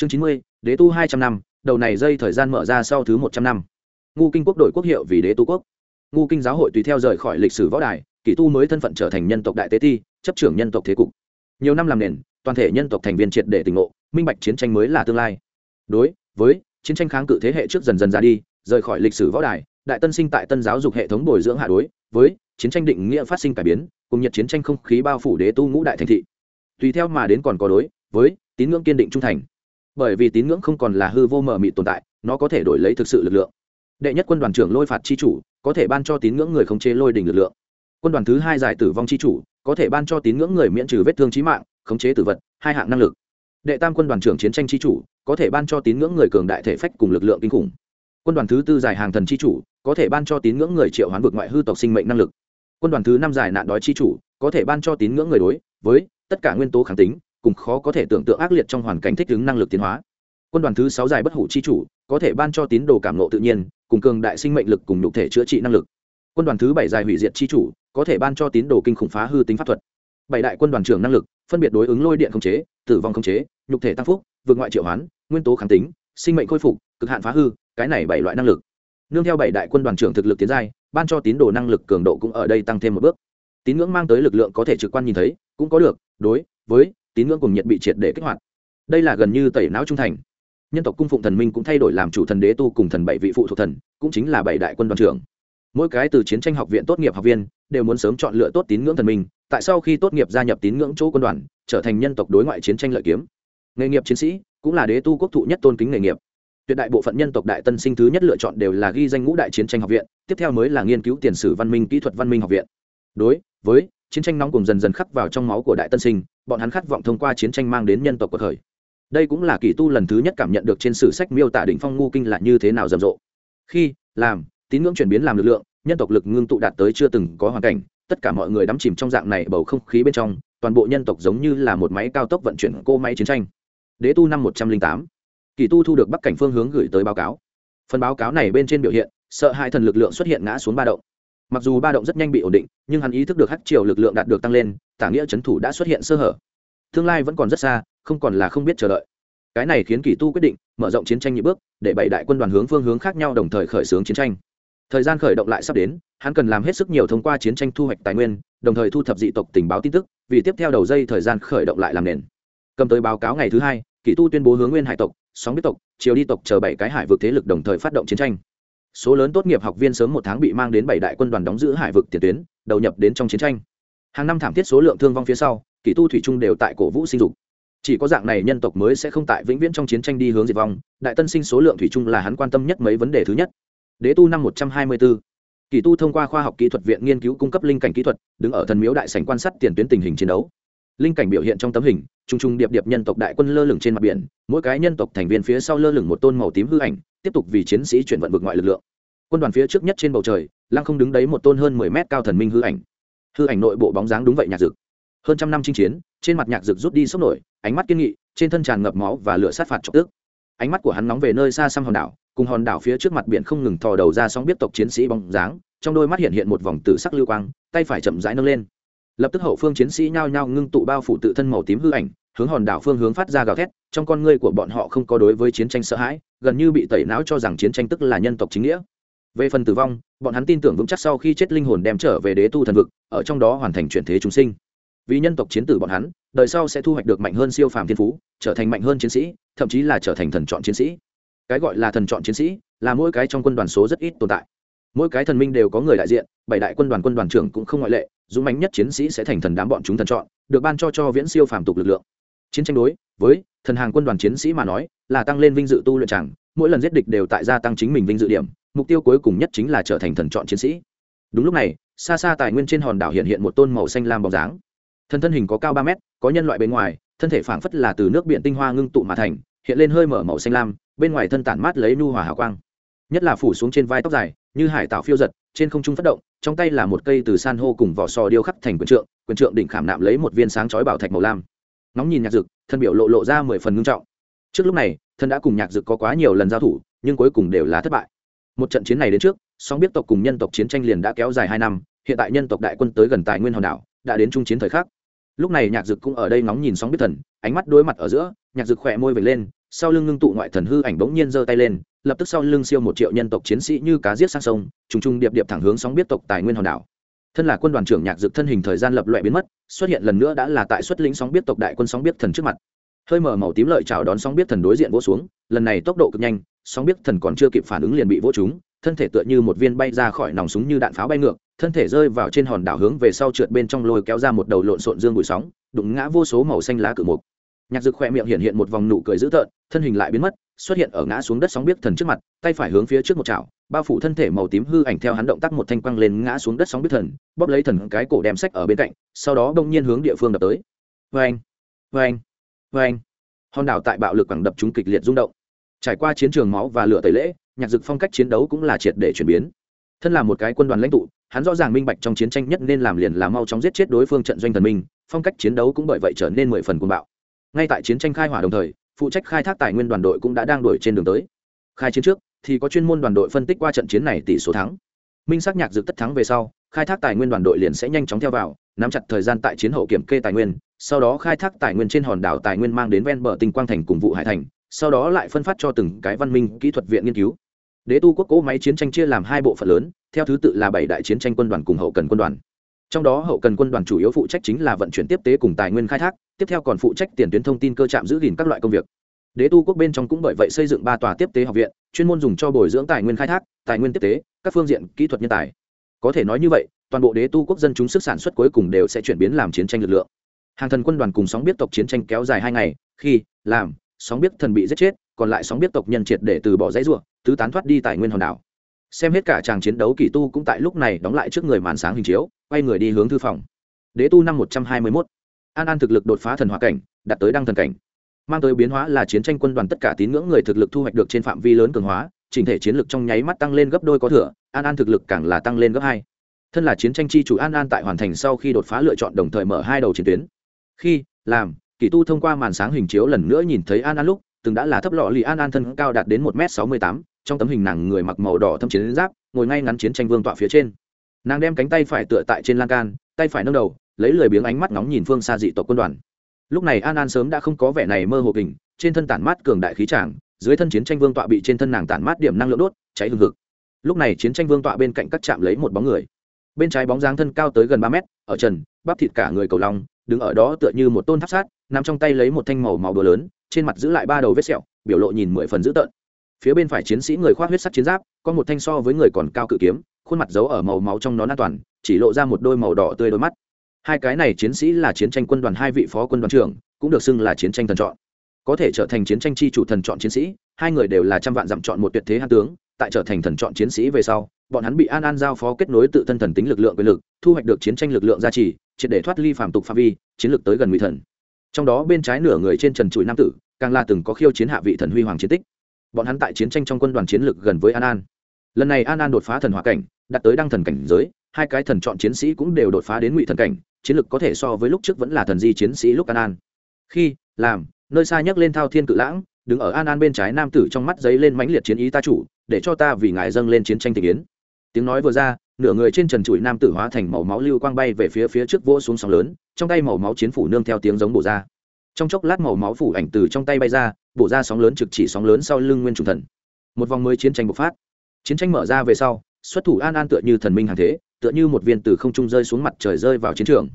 chương chín mươi, đế tu hai trăm năm, đầu này dây thời gian mở ra sau thứ một trăm năm. Ngu kinh quốc đổi quốc hiệu vì đế tu quốc. Ngu kinh giáo hội tùy theo rời khỏi lịch sử võ đài, kỷ tu mới thân phận trở thành nhân tộc đại tế ti, chấp trưởng nhân tộc thế cục. Nhiều năm làm nền, toàn thể nhân tộc thành viên triệt để tỉnh ngộ, minh bạch chiến tranh mới là tương lai. Đối với chiến tranh kháng cự thế hệ trước dần dần ra đi, rời khỏi lịch sử võ đài, đại tân sinh tại tân giáo dục hệ thống bồi dưỡng hạ đối, với chiến tranh định nghĩa phát sinh cải biến, cùng nhật chiến tranh không khí bao phủ đế tu ngũ đại thành thị. Tùy theo mà đến còn có đối, với tín ngưỡng kiên định trung thành bởi vì tín ngưỡng không còn là hư vô mờ mịt tồn tại, nó có thể đổi lấy thực sự lực lượng. Đệ nhất quân đoàn trưởng lôi phạt chi chủ, có thể ban cho tín ngưỡng người khống chế lôi đỉnh lực lượng. Quân đoàn thứ hai giải tử vong chi chủ, có thể ban cho tín ngưỡng người miễn trừ vết thương trí mạng, khống chế tử vật, hai hạng năng lực. Đệ tam quân đoàn trưởng chiến tranh chi chủ, có thể ban cho tín ngưỡng người cường đại thể phách cùng lực lượng kinh khủng. Quân đoàn thứ tư giải hàng thần chi chủ, có thể ban cho tín ngưỡng người triệu hoán vực ngoại hư tộc sinh mệnh năng lực. Quân đoàn thứ năm giải nạn đói chi chủ, có thể ban cho tín ngưỡng người đối với tất cả nguyên tố kháng tính cùng khó có thể tưởng tượng ác liệt trong hoàn cảnh thích ứng năng lực tiến hóa. Quân đoàn thứ sáu giải bất hủ chi chủ, có thể ban cho tín đồ cảm nộ tự nhiên, cùng cường đại sinh mệnh lực cùng nhục thể chữa trị năng lực. Quân đoàn thứ bảy giải hủy diệt chi chủ, có thể ban cho tín đồ kinh khủng phá hư tính pháp thuật. Bảy đại quân đoàn trưởng năng lực, phân biệt đối ứng lôi điện khống chế, tử vong khống chế, nhục thể tăng phúc, vượt ngoại triệu hoán, nguyên tố kháng tính, sinh mệnh khôi phục, cực hạn phá hư, cái này bảy loại năng lực. Nương theo bảy đại quân đoàn trưởng thực lực tiến giai, ban cho tín đồ năng lực cường độ cũng ở đây tăng thêm một bước. Tín ngưỡng mang tới lực lượng có thể trực quan nhìn thấy, cũng có được, đối, với tín ngưỡng cùng nhiệt bị triệt để kích hoạt. Đây là gần như tẩy não trung thành. Nhân tộc cung phụng thần minh cũng thay đổi làm chủ thần đế tu cùng thần bảy vị phụ thuộc thần, cũng chính là bảy đại quân đoàn trưởng. Mỗi cái từ chiến tranh học viện tốt nghiệp học viên đều muốn sớm chọn lựa tốt tín ngưỡng thần minh, tại sau khi tốt nghiệp gia nhập tín ngưỡng chỗ quân đoàn, trở thành nhân tộc đối ngoại chiến tranh lợi kiếm. Nghề nghiệp chiến sĩ cũng là đế tu quốc thụ nhất tôn kính nghề nghiệp. Tuyệt đại bộ phận nhân tộc đại tân sinh thứ nhất lựa chọn đều là ghi danh ngũ đại chiến tranh học viện, tiếp theo mới là nghiên cứu tiền sử văn minh kỹ thuật văn minh học viện. Đối với chiến tranh nóng cùng dần dần khắc vào trong máu của đại tân sinh, bọn hắn khát vọng thông qua chiến tranh mang đến nhân tộc cuộc khởi đây cũng là kỳ tu lần thứ nhất cảm nhận được trên sử sách miêu tả đỉnh phong ngu kinh là như thế nào rầm rộ. Khi, làm, tín ngưỡng chuyển biến làm lực lượng, nhân tộc lực ngưng tụ đạt tới chưa từng có hoàn cảnh, tất cả mọi người đắm chìm trong dạng này bầu không khí bên trong, toàn bộ nhân tộc giống như là một máy cao tốc vận chuyển cô máy chiến tranh. Đế tu năm một trăm linh tám, kỳ tu thu được bắc cảnh phương hướng gửi tới báo cáo. Phần báo cáo này bên trên biểu hiện, sợ hai thần lực lượng xuất hiện ngã xuống ba động mặc dù ba động rất nhanh bị ổn định, nhưng hắn ý thức được hắc triều lực lượng đạt được tăng lên, tả nghĩa c thủ đã xuất hiện sơ hở. Tương lai vẫn còn rất xa, không còn là không biết chờ đợi. Cái này khiến kỳ tu quyết định mở rộng chiến tranh nhị bước, để bảy đại quân đoàn hướng phương hướng khác nhau đồng thời khởi xướng chiến tranh. Thời gian khởi động lại sắp đến, hắn cần làm hết sức nhiều thông qua chiến tranh thu hoạch tài nguyên, đồng thời thu thập dị tộc tình báo tin tức, vì tiếp theo đầu dây thời gian khởi động lại làm nền. Cầm tới báo cáo ngày thứ hai, kỳ tu tuyên bố hướng nguyên hải tộc, sóng biết tộc, triều đi tộc chờ bảy cái hải vực thế lực đồng thời phát động chiến tranh số lớn tốt nghiệp học viên sớm một tháng bị mang đến bảy đại quân đoàn đóng giữ hải vực tiền tuyến, đầu nhập đến trong chiến tranh. Hàng năm thảm thiết số lượng thương vong phía sau, kỳ tu thủy trung đều tại cổ vũ sinh dục. Chỉ có dạng này nhân tộc mới sẽ không tại vĩnh viễn trong chiến tranh đi hướng diệt vong, đại tân sinh số lượng thủy trung là hắn quan tâm nhất mấy vấn đề thứ nhất. Đế tu năm một trăm hai mươi bốn kỳ tu thông qua khoa học kỹ thuật viện nghiên cứu cung cấp linh cảnh kỹ thuật, đứng ở thần miếu đại sành quan sát tiền tuyến tình hình chiến đấu linh cảnh biểu hiện trong tấm hình t r u n g t r u n g điệp điệp nhân tộc đại quân lơ lửng trên mặt biển, mỗi cái nhân tộc thành viên phía sau lơ lửng một tôn màu tím hư ảnh, tiếp tục vì chiến sĩ chuyển vận vực ngoại lực lượng. Quân đoàn phía trước nhất trên bầu trời, lăng không đứng đấy một tôn hơn mười mét cao thần minh hư ảnh. Hư ảnh nội bộ bóng dáng đúng vậy nhạc dực hơn trăm năm chinh chiến, trên mặt nhạc dực rút đi sốc nổi, ánh mắt kiên nghị, trên thân tràn ngập máu và lửa sát phạt trọng tước ánh mắt của hắn nóng về nơi xa xăm hòn đảo, cùng hòn đảo phía trước mặt biển không ngừng thò đầu ra sóng biết tộc chiến sĩ bóng dáng, trong đôi mắt hiện hiện một vòng tử sắc lưu quang, tay phải chậm rãi nâng lên lập tức hậu phương chiến sĩ nhao nhao ngưng tụ bao phủ tự thân màu tím hư ảnh, hướng hòn đảo phương hướng phát ra gào thét, trong con ngươi của bọn họ không có đối với chiến tranh sợ hãi, gần như bị tẩy não cho rằng chiến tranh tức là nhân tộc chính nghĩa. Về phần tử vong, bọn hắn tin tưởng vững chắc sau khi chết linh hồn đem trở về đế tu thần vực, ở trong đó hoàn thành chuyển thế chúng sinh. Vì nhân tộc chiến tử bọn hắn, đời sau sẽ thu hoạch được mạnh hơn siêu phàm thiên phú, trở thành mạnh hơn chiến sĩ, thậm chí là trở thành thần chọn chiến sĩ. Cái gọi là thần chọn chiến sĩ, là mỗi cái trong quân đoàn số rất ít tồn tại. Mỗi cái thần minh đều có người đại diện, bảy đại quân đoàn quân đoàn trưởng cũng không ngoại lệ dũng mãnh nhất chiến sĩ sẽ thành thần đám bọn chúng thần chọn, được ban cho cho viễn siêu phàm tục lực lượng. Chiến tranh đối với thần hàng quân đoàn chiến sĩ mà nói, là tăng lên vinh dự tu luyện chẳng, mỗi lần giết địch đều tại gia tăng chính mình vinh dự điểm, mục tiêu cuối cùng nhất chính là trở thành thần chọn chiến sĩ. Đúng lúc này, xa xa tài nguyên trên hòn đảo hiện hiện một tôn màu xanh lam bóng dáng. Thân thân hình có cao ba mét, có nhân loại bên ngoài, thân thể phảng phất là từ nước biển tinh hoa ngưng tụ mà thành, hiện lên hơi mở màu xanh lam, bên ngoài thân tản mát lấy nu hòa hào quang nhất là phủ xuống trên vai tóc dài, như hải tạo phiêu giật, trên không trung phát động, trong tay là một cây từ san hô cùng vỏ sò điêu khắc thành quyền trượng quyền trượng đỉnh khảm nạm lấy một viên sáng chói bảo thạch màu lam. Nóng nhìn nhạc dực, thân biểu lộ lộ ra mười phần ngưng trọng. Trước lúc này, thân đã cùng nhạc dực có quá nhiều lần giao thủ, nhưng cuối cùng đều là thất bại. Một trận chiến này đến trước, song biết tộc cùng nhân tộc chiến tranh liền đã kéo dài hai năm, hiện tại nhân tộc đại quân tới gần tài nguyên hòn đảo, đã đến trung chiến thời khắc. Lúc này nhạc dực cũng ở đây ngóng nhìn sóng biết thần, ánh mắt đối mặt ở giữa, nhạc dực khỏe môi vệt lên sau lưng ngưng tụ ngoại thần hư ảnh bỗng nhiên giơ tay lên, lập tức sau lưng siêu một triệu nhân tộc chiến sĩ như cá giết sang sông, trùng trùng điệp điệp thẳng hướng sóng biết tộc tài nguyên hòn đảo. Thân là quân đoàn trưởng nhạc dực thân hình thời gian lập loại biến mất, xuất hiện lần nữa đã là tại xuất lĩnh sóng biết tộc đại quân sóng biết thần trước mặt. Hơi mở màu tím lợi chào đón sóng biết thần đối diện vỗ xuống, lần này tốc độ cực nhanh, sóng biết thần còn chưa kịp phản ứng liền bị vỗ trúng, thân thể tựa như một viên bay ra khỏi nòng súng như đạn pháo bay ngược, thân thể rơi vào trên hòn đảo hướng về sau trượt bên trong lôi kéo ra một đầu lộn xộn dương bụi sóng, đụng ngã vô số màu xanh lá cự mục nhạc dực khoe miệng hiện hiện một vòng nụ cười dữ tợn, thân hình lại biến mất, xuất hiện ở ngã xuống đất sóng biết thần trước mặt, tay phải hướng phía trước một chảo, bao phủ thân thể màu tím hư ảnh theo hắn động tác một thanh quăng lên ngã xuống đất sóng biết thần, bóp lấy thần cái cổ đem sách ở bên cạnh, sau đó đông nhiên hướng địa phương đập tới. Vê anh vê anh vê anh hòn đảo tại bạo lực quảng đập chúng kịch liệt rung động. Trải qua chiến trường máu và lửa tẩy lễ, nhạc dực phong cách chiến đấu cũng là triệt để chuyển biến. Thân là một cái quân đoàn lãnh tụ, hắn rõ ràng minh bạch trong chiến tranh nhất nên làm liền là mau chóng giết chết đối phương trận doanh thần minh, phong cách chiến đấu cũng bởi vậy trở nên mười phần cuồng bạo ngay tại chiến tranh khai hỏa đồng thời, phụ trách khai thác tài nguyên đoàn đội cũng đã đang đổi trên đường tới. Khai chiến trước, thì có chuyên môn đoàn đội phân tích qua trận chiến này tỷ số thắng. Minh xác nhạc dược tất thắng về sau, khai thác tài nguyên đoàn đội liền sẽ nhanh chóng theo vào, nắm chặt thời gian tại chiến hậu kiểm kê tài nguyên, sau đó khai thác tài nguyên trên hòn đảo tài nguyên mang đến ven bờ tinh quang thành cùng vụ hải thành, sau đó lại phân phát cho từng cái văn minh kỹ thuật viện nghiên cứu. Đế tu quốc cố máy chiến tranh chia làm hai bộ phận lớn, theo thứ tự là bảy đại chiến tranh quân đoàn cùng hậu cần quân đoàn trong đó hậu cần quân đoàn chủ yếu phụ trách chính là vận chuyển tiếp tế cùng tài nguyên khai thác, tiếp theo còn phụ trách tiền tuyến thông tin cơ trạm giữ gìn các loại công việc. Đế tu quốc bên trong cũng bởi vậy xây dựng ba tòa tiếp tế học viện, chuyên môn dùng cho bồi dưỡng tài nguyên khai thác, tài nguyên tiếp tế, các phương diện kỹ thuật nhân tài. Có thể nói như vậy, toàn bộ đế tu quốc dân chúng sức sản xuất cuối cùng đều sẽ chuyển biến làm chiến tranh lực lượng. Hàng thần quân đoàn cùng sóng biết tộc chiến tranh kéo dài hai ngày, khi, làm, sóng biết thần bị giết chết, còn lại sóng biết tộc nhân triệt để từ bỏ dãy ruộng tứ tán thoát đi tài nguyên hòn đảo xem hết cả tràng chiến đấu kỳ tu cũng tại lúc này đóng lại trước người màn sáng hình chiếu, quay người đi hướng thư phòng. Đế tu năm một trăm hai mươi mốt. An an thực lực đột phá thần hóa cảnh, đạt tới đăng thần cảnh. Mang tới biến hóa là chiến tranh quân đoàn tất cả tín ngưỡng người thực lực thu hoạch được trên phạm vi lớn cường hóa, chỉnh thể chiến lực trong nháy mắt tăng lên gấp đôi có thừa, an an thực lực càng là tăng lên gấp hai. Thân là chiến tranh chi chủ an an tại hoàn thành sau khi đột phá lựa chọn đồng thời mở hai đầu chiến tuyến. Khi, làm, kỳ tu thông qua màn sáng hình chiếu lần nữa nhìn thấy an an lúc, từng đã là thấp lọ lì an an thân cao đạt đến một m sáu mươi tám trong tấm hình nàng người mặc màu đỏ thâm chiến giáp, ngồi ngay ngắn chiến tranh vương tọa phía trên. Nàng đem cánh tay phải tựa tại trên lan can, tay phải nâng đầu, lấy lười biếng ánh mắt nóng nhìn phương xa dị tộc quân đoàn. Lúc này an an sớm đã không có vẻ này mơ hồ kình, trên thân tản mát cường đại khí tràng, dưới thân chiến tranh vương tọa bị trên thân nàng tản mát điểm năng lượng đốt, cháy hừng hực. Lúc này chiến tranh vương tọa bên cạnh các trạm lấy một bóng người. Bên trái bóng dáng thân cao tới gần ba mét, ở trần, bắp thịt cả người cầu long, đứng ở đó tựa như một tôn tháp sát, nằm trong tay lấy một thanh màu màu bừa lớn, trên mặt giữ lại ba đầu vết sẹo, biểu lộ nhìn mười phần dữ tợn phía bên phải chiến sĩ người khoác huyết sắt chiến giáp, có một thanh so với người còn cao cự kiếm, khuôn mặt giấu ở màu máu trong nón an toàn, chỉ lộ ra một đôi màu đỏ tươi đôi mắt. Hai cái này chiến sĩ là chiến tranh quân đoàn hai vị phó quân đoàn trưởng, cũng được xưng là chiến tranh thần chọn. Có thể trở thành chiến tranh chi chủ thần chọn chiến sĩ, hai người đều là trăm vạn dặm chọn một tuyệt thế hạ tướng, tại trở thành thần chọn chiến sĩ về sau, bọn hắn bị an an giao phó kết nối tự thân thần tính lực lượng quyền lực, thu hoạch được chiến tranh lực lượng gia trì, triệt để thoát ly phàm tục phạm vi, chiến lược tới gần ngụy thần. Trong đó bên trái nửa người trên trần trụi nam tử, càng là từng có khiêu chiến hạ vị thần huy hoàng chiến tích bọn hắn tại chiến tranh trong quân đoàn chiến lực gần với an an. Lần này an an đột phá thần hòa cảnh, đạt tới đăng thần cảnh giới, hai cái thần chọn chiến sĩ cũng đều đột phá đến ngụy thần cảnh, chiến lực có thể so với lúc trước vẫn là thần di chiến sĩ lúc an an. Khi, làm, nơi xa nhấc lên thao thiên cự lãng, đứng ở an an bên trái nam tử trong mắt giấy lên mãnh liệt chiến ý ta chủ, để cho ta vì ngài dâng lên chiến tranh tình yến tiếng nói vừa ra, nửa người trên trần trụi nam tử hóa thành màu máu lưu quang bay về phía phía trước vỗ xuống sóng lớn, trong tay màu máu chiến phủ nương theo tiếng giống bổ ra trong chốc lát màu máu phủ ảnh từ trong tay bay ra, bổ ra sóng lớn trực chỉ sóng lớn sau lưng nguyên trùng thần. Một vòng mới chiến tranh bộc phát. Chiến tranh mở ra về sau, xuất thủ an an tựa như thần minh hàng thế, tựa như một viên từ không trung rơi xuống mặt trời rơi vào chiến trường.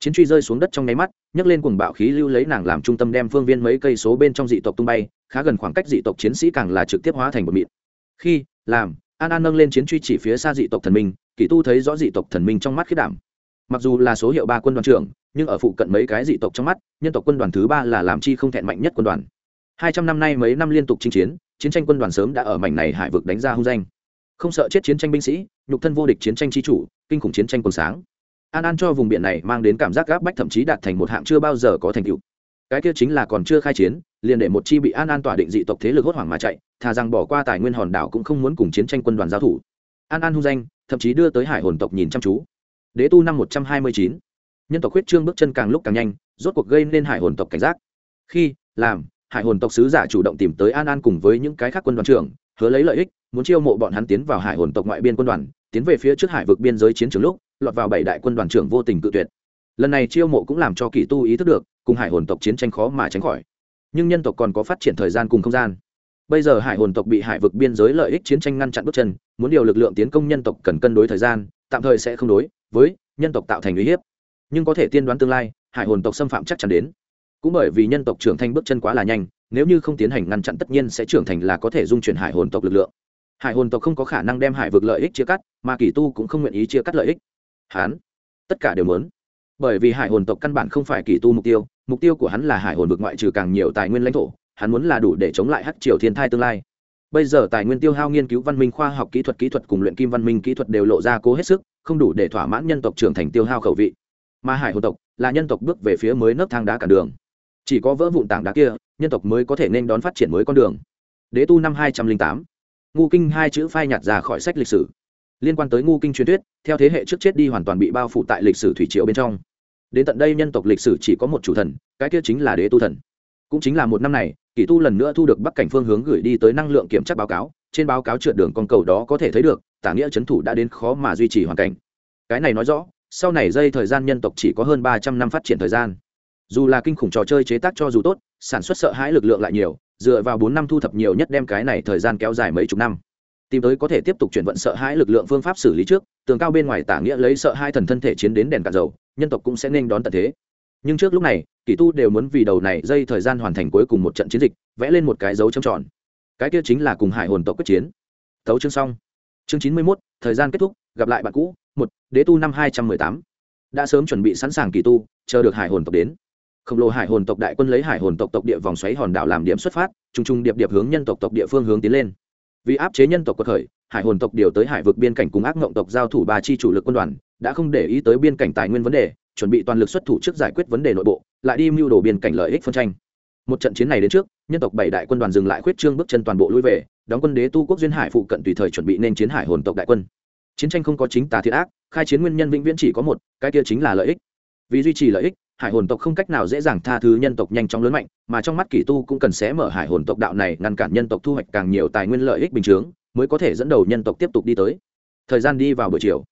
Chiến truy rơi xuống đất trong nháy mắt, nhấc lên cuồng bạo khí lưu lấy nàng làm trung tâm đem phương viên mấy cây số bên trong dị tộc tung bay, khá gần khoảng cách dị tộc chiến sĩ càng là trực tiếp hóa thành một mịn. Khi, làm, an an nâng lên chiến truy chỉ phía xa dị tộc thần minh, kỳ tu thấy rõ dị tộc thần minh trong mắt khiết đảm mặc dù là số hiệu ba quân đoàn trưởng, nhưng ở phụ cận mấy cái dị tộc trong mắt, nhân tộc quân đoàn thứ ba là làm chi không thẹn mạnh nhất quân đoàn. Hai trăm năm nay mấy năm liên tục chinh chiến chiến tranh quân đoàn sớm đã ở mảnh này hải vực đánh ra hung danh. Không sợ chết chiến tranh binh sĩ, nhục thân vô địch chiến tranh chi chủ, kinh khủng chiến tranh quân sáng. An an cho vùng biển này mang đến cảm giác gáp bách thậm chí đạt thành một hạng chưa bao giờ có thành tựu. Cái kia chính là còn chưa khai chiến, liền để một chi bị an an tỏa định dị tộc thế lực hốt hoảng mà chạy, thà rằng bỏ qua tài nguyên hòn đảo cũng không muốn cùng chiến tranh quân đoàn giao thủ. An an hung danh, thậm chí đưa tới hải hồn tộc nhìn chăm chú đế tu năm một trăm hai mươi chín. Nhân tộc huyết trương bước chân càng lúc càng nhanh, rốt cuộc gây nên hải hồn tộc cảnh giác. Khi, làm, hải hồn tộc sứ giả chủ động tìm tới an an cùng với những cái khác quân đoàn trưởng, hứa lấy lợi ích, muốn chiêu mộ bọn hắn tiến vào hải hồn tộc ngoại biên quân đoàn, tiến về phía trước hải vực biên giới chiến trường lúc, lọt vào bảy đại quân đoàn trưởng vô tình cự tuyệt. Lần này chiêu mộ cũng làm cho kỳ tu ý thức được, cùng hải hồn tộc chiến tranh khó mà tránh khỏi. Nhưng nhân tộc còn có phát triển thời gian cùng không gian. Bây giờ hải hồn tộc bị hải vực biên giới lợi ích chiến tranh ngăn chặn bước chân, muốn điều lực lượng tiến công nhân tộc cần cân đối thời gian, tạm thời sẽ không đối với nhân tộc tạo thành uy hiếp. Nhưng có thể tiên đoán tương lai, hải hồn tộc xâm phạm chắc chắn đến. Cũng bởi vì nhân tộc trưởng thành bước chân quá là nhanh, nếu như không tiến hành ngăn chặn tất nhiên sẽ trưởng thành là có thể dung chuyển hải hồn tộc lực lượng. Hải hồn tộc không có khả năng đem hải vực lợi ích chia cắt, mà kỳ tu cũng không nguyện ý chia cắt lợi ích. Hán tất cả đều muốn. Bởi vì hải hồn tộc căn bản không phải kỳ tu mục tiêu mục tiêu của hắn là hải hồn vực ngoại trừ càng nhiều tài nguyên lãnh thổ, hắn muốn là đủ để chống lại hắc triều thiên thai tương lai. Bây giờ tài nguyên tiêu hao nghiên cứu văn minh khoa học kỹ thuật kỹ thuật cùng luyện kim văn minh kỹ thuật đều lộ ra cố hết sức không đủ để thỏa mãn nhân tộc trưởng thành tiêu hao khẩu vị. Mà hải hồn tộc là nhân tộc bước về phía mới nấc thang đá cả đường. Chỉ có vỡ vụn tảng đá kia, nhân tộc mới có thể nên đón phát triển mới con đường. Đế tu năm hai trăm linh tám. Ngu kinh hai chữ phai nhạt ra khỏi sách lịch sử. Liên quan tới ngu kinh truyền thuyết, theo thế hệ trước chết đi hoàn toàn bị bao phủ tại lịch sử thủy triều bên trong. Đến tận đây nhân tộc lịch sử chỉ có một chủ thần, cái kia chính là đế tu thần. Cũng chính là một năm này kỷ tu lần nữa thu được bắc cảnh phương hướng gửi đi tới năng lượng kiểm tra báo cáo, trên báo cáo trượt đường con cầu đó có thể thấy được tả nghĩa c thủ đã đến khó mà duy trì hoàn cảnh. Cái này nói rõ, sau này dây thời gian nhân tộc chỉ có hơn ba trăm năm phát triển thời gian. Dù là kinh khủng trò chơi chế tác cho dù tốt, sản xuất sợ hãi lực lượng lại nhiều, dựa vào bốn năm thu thập nhiều nhất đem cái này thời gian kéo dài mấy chục năm. Tìm tới có thể tiếp tục chuyển vận sợ hãi lực lượng phương pháp xử lý trước, tường cao bên ngoài tả nghĩa lấy sợ hai thần thân thể chiến đến đèn cạn dầu, nhân tộc cũng sẽ nên đón tận thế. Nhưng trước lúc này, kỳ tu đều muốn vì đầu này dây thời gian hoàn thành cuối cùng một trận chiến dịch, vẽ lên một cái dấu trầm tròn. Cái kia chính là cùng hải hồn tộc quyết chiến. Thấu chương xong chương chín mươi mốt, thời gian kết thúc, gặp lại bạn cũ, một, đế tu năm hai trăm mười tám. Đã sớm chuẩn bị sẵn sàng kỳ tu, chờ được hải hồn tộc đến. Khổng lồ hải hồn tộc đại quân lấy hải hồn tộc tộc địa vòng xoáy hòn đảo làm điểm xuất phát t r u n g t r u n g điệp điệp hướng nhân tộc tộc địa phương hướng tiến lên. Vì áp chế nhân tộc quật khởi, hải hồn tộc điều tới hải vực biên cảnh cùng ác ngộng tộc giao thủ ba chi chủ lực quân đoàn, đã không để ý tới biên cảnh tài nguyên vấn đề, chuẩn bị toàn lực xuất thủ trước giải quyết vấn đề nội bộ, lại đi mưu đồ biên cảnh lợi ích phân tranh. Một trận chiến này đến trước, nhân tộc bảy đại quân đoàn dừng lại khuyết trương bước chân toàn bộ lui về đóng quân đế tu quốc duyên hải phụ cận tùy thời chuẩn bị nên chiến hải hồn tộc đại quân. Chiến tranh không có chính tà thiệt ác, khai chiến nguyên nhân vĩnh viễn chỉ có một, cái kia chính là lợi ích. Vì duy trì lợi ích, hải hồn tộc không cách nào dễ dàng tha thứ nhân tộc nhanh chóng lớn mạnh, mà trong mắt kỷ tu cũng cần xé mở hải hồn tộc đạo này ngăn cản nhân tộc thu hoạch càng nhiều tài nguyên lợi ích bình chướng mới có thể dẫn đầu nhân tộc tiếp tục đi tới. Thời gian đi vào buổi chiều,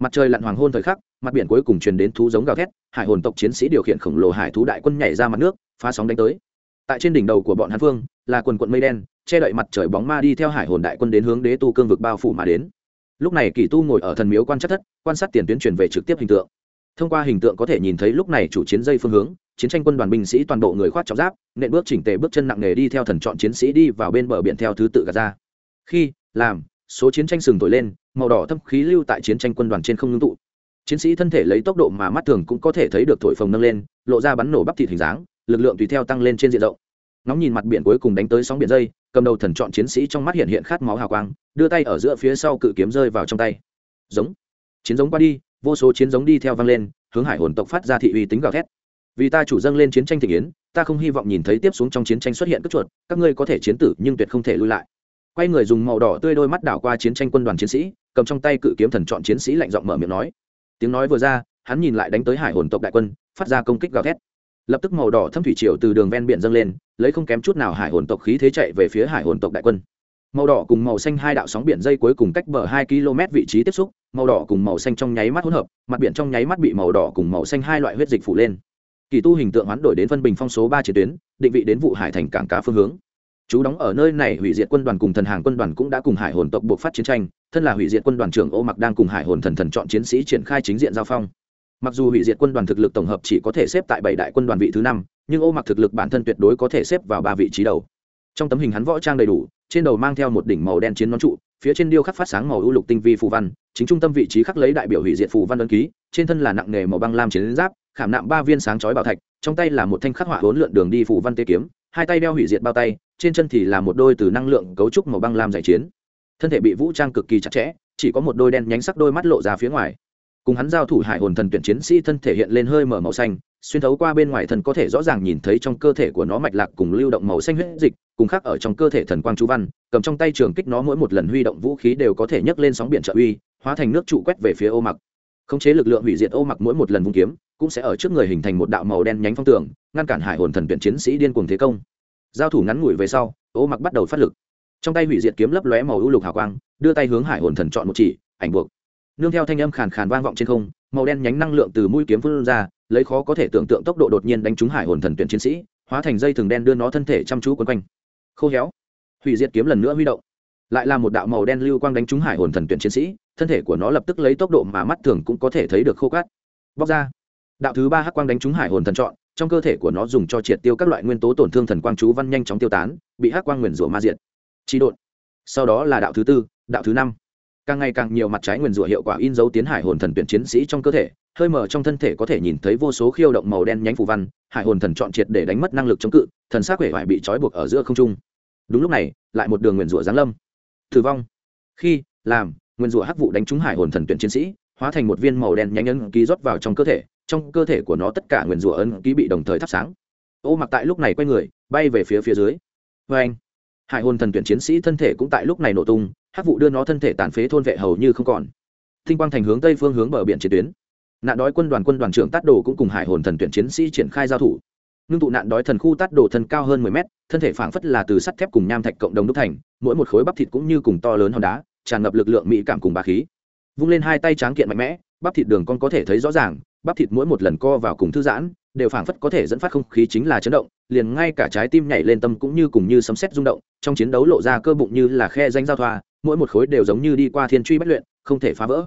mặt trời lặn hoàng hôn thời khắc, mặt biển cuối cùng truyền đến thú giống gào thét, hải hồn tộc chiến sĩ điều khiển khổng lồ hải thú đại quân nhảy ra mặt nước, phá sóng đánh tới. Tại trên đỉnh đầu của bọn hàn phương là quần quận mây đen che đậy mặt trời bóng ma đi theo hải hồn đại quân đến hướng đế tu cương vực bao phủ mà đến. Lúc này kỳ tu ngồi ở thần miếu quan chắc thất, quan sát tiền tuyến truyền về trực tiếp hình tượng. Thông qua hình tượng có thể nhìn thấy lúc này chủ chiến dây phương hướng, chiến tranh quân đoàn binh sĩ toàn bộ người khoác trọng giáp, nện bước chỉnh tề bước chân nặng nề đi theo thần chọn chiến sĩ đi vào bên bờ biển theo thứ tự gạt ra. Khi, làm, số chiến tranh sừng thổi lên, màu đỏ thâm khí lưu tại chiến tranh quân đoàn trên không ngưng tụ. Chiến sĩ thân thể lấy tốc độ mà mắt thường cũng có thể thấy được thổi phồng nâng lên, lộ ra bắn nổ bắp thịt hình dáng, lực lượng tùy theo tăng lên trên diện rộng ngóng nhìn mặt biển cuối cùng đánh tới sóng biển dây, cầm đầu thần chọn chiến sĩ trong mắt hiện hiện khát máu hào quang, đưa tay ở giữa phía sau cự kiếm rơi vào trong tay. Giống. Chiến giống qua đi, vô số chiến giống đi theo vang lên, hướng hải hồn tộc phát ra thị uy tính gào thét. Vì ta chủ dâng lên chiến tranh thị yến, ta không hy vọng nhìn thấy tiếp xuống trong chiến tranh xuất hiện cất chuột, các ngươi có thể chiến tử nhưng tuyệt không thể lui lại. Quay người dùng màu đỏ tươi đôi mắt đảo qua chiến tranh quân đoàn chiến sĩ, cầm trong tay cự kiếm thần chọn chiến sĩ lạnh giọng mở miệng nói. Tiếng nói vừa ra, hắn nhìn lại đánh tới hải hồn tộc đại quân, phát ra công kích gào thét lập tức màu đỏ thâm thủy triều từ đường ven biển dâng lên, lấy không kém chút nào hải hồn tộc khí thế chạy về phía hải hồn tộc đại quân. Màu đỏ cùng màu xanh hai đạo sóng biển dây cuối cùng cách bờ hai km vị trí tiếp xúc, màu đỏ cùng màu xanh trong nháy mắt hỗn hợp, mặt biển trong nháy mắt bị màu đỏ cùng màu xanh hai loại huyết dịch phủ lên. Kỳ tu hình tượng hoán đổi đến phân bình phong số ba chiến tuyến, định vị đến vụ hải thành cảng cá phương hướng. Chú đóng ở nơi này hủy diệt quân đoàn cùng thần hàng quân đoàn cũng đã cùng hải hồn tộc buộc phát chiến tranh, thân là hủy diệt quân đoàn trưởng ô mặc đang cùng hải hồn thần thần chọn chiến sĩ triển khai chính diện giao phong mặc dù hủy diệt quân đoàn thực lực tổng hợp chỉ có thể xếp tại bảy đại quân đoàn vị thứ năm, nhưng ô mặc thực lực bản thân tuyệt đối có thể xếp vào ba vị trí đầu. Trong tấm hình hắn võ trang đầy đủ, trên đầu mang theo một đỉnh màu đen chiến nón trụ, phía trên điêu khắc phát sáng màu ưu lục tinh vi phù văn, chính trung tâm vị trí khắc lấy đại biểu hủy diệt phù văn ấn ký, trên thân là nặng nghề màu băng lam chiến giáp, khảm nạm ba viên sáng chói bảo thạch, trong tay là một thanh khắc họa hỗn lượn đường đi phù văn tê kiếm, hai tay đeo hủy diệt bao tay, trên chân thì là một đôi từ năng lượng cấu trúc màu băng lam giải chiến. Thân thể bị vũ trang cực kỳ chặt chẽ, chỉ có một đôi đen nhánh sắc đôi mắt lộ ra phía ngoài cùng hắn giao thủ hải hồn thần tuyển chiến sĩ thân thể hiện lên hơi mở màu xanh, xuyên thấu qua bên ngoài thần có thể rõ ràng nhìn thấy trong cơ thể của nó mạch lạc cùng lưu động màu xanh huyết dịch, cùng khác ở trong cơ thể thần quang chú văn, cầm trong tay trường kích nó mỗi một lần huy động vũ khí đều có thể nhấc lên sóng biển trợ uy, hóa thành nước trụ quét về phía ô mặc. Khống chế lực lượng hủy diệt ô mặc mỗi một lần vung kiếm, cũng sẽ ở trước người hình thành một đạo màu đen nhánh phong tường, ngăn cản hải hồn thần tuyển chiến sĩ điên cuồng thế công. Giao thủ ngắn ngủi về sau, ô mặc bắt đầu phát lực. Trong tay hủy diệt kiếm lấp lóe màu ưu lục hào quang, đưa tay hướng hải hồn thần chọn một chỉ, ảnh buộc nương theo thanh âm khàn khàn vang vọng trên không màu đen nhánh năng lượng từ mũi kiếm phun ra lấy khó có thể tưởng tượng tốc độ đột nhiên đánh trúng hải hồn thần tuyển chiến sĩ hóa thành dây thừng đen đưa nó thân thể chăm chú quấn quanh. Khô héo. Hủy diệt kiếm lần nữa huy động. Lại là một đạo màu đen lưu quang đánh trúng hải hồn thần tuyển chiến sĩ thân thể của nó lập tức lấy tốc độ mà mắt thường cũng có thể thấy được khô cát. Bóc ra. Đạo thứ ba hắc quang đánh trúng hải hồn thần chọn, trong cơ thể của nó dùng cho triệt tiêu các loại nguyên tố tổn thương thần quang chú văn nhanh chóng tiêu tán bị hắc quang nguyền rủa ma diệt, chi đột sau đó là đạo thứ tư đạo thứ năm càng ngày càng nhiều mặt trái nguyền rủa hiệu quả in dấu tiến hải hồn thần tuyển chiến sĩ trong cơ thể, hơi mở trong thân thể có thể nhìn thấy vô số khiêu động màu đen nhánh phù văn, hải hồn thần chọn triệt để đánh mất năng lực chống cự, thần xác huệ vải bị trói buộc ở giữa không trung. Đúng lúc này, lại một đường nguyền rủa giáng lâm. Tử vong. Khi, làm, nguyền rủa hắc vụ đánh trúng hải hồn thần tuyển chiến sĩ, hóa thành một viên màu đen nhánh ấn ký rót vào trong cơ thể, trong cơ thể của nó tất cả nguyền rủa ấn ký bị đồng thời thắp sáng. Ô mặc tại lúc này quay người, bay về phía phía dưới. Vê anh hải hồn thần tuyển chiến sĩ thân thể cũng tại lúc này nổ tung, hắc vụ đưa nó thân thể tàn phế thôn vệ hầu như không còn. Thinh quang thành hướng tây phương hướng bờ biển chiến tuyến. Nạn đói quân đoàn quân đoàn trưởng tát đồ cũng cùng hải hồn thần tuyển chiến sĩ triển khai giao thủ. Ngưng tụ nạn đói thần khu tát đồ thân cao hơn mười mét, thân thể phảng phất là từ sắt thép cùng nham thạch cộng đồng đúc thành, mỗi một khối bắp thịt cũng như cùng to lớn hòn đá, tràn ngập lực lượng mỹ cảm cùng bà khí. Vung lên hai tay tráng kiện mạnh mẽ, bắp thịt đường con có thể thấy rõ ràng, bắp thịt mỗi một lần co vào cùng thư giãn, đều phảng phất có thể dẫn phát không khí chính là chấn động liền ngay cả trái tim nhảy lên tâm cũng như cùng như sấm sét rung động, trong chiến đấu lộ ra cơ bụng như là khe danh giao thoa, mỗi một khối đều giống như đi qua thiên truy bất luyện, không thể phá vỡ.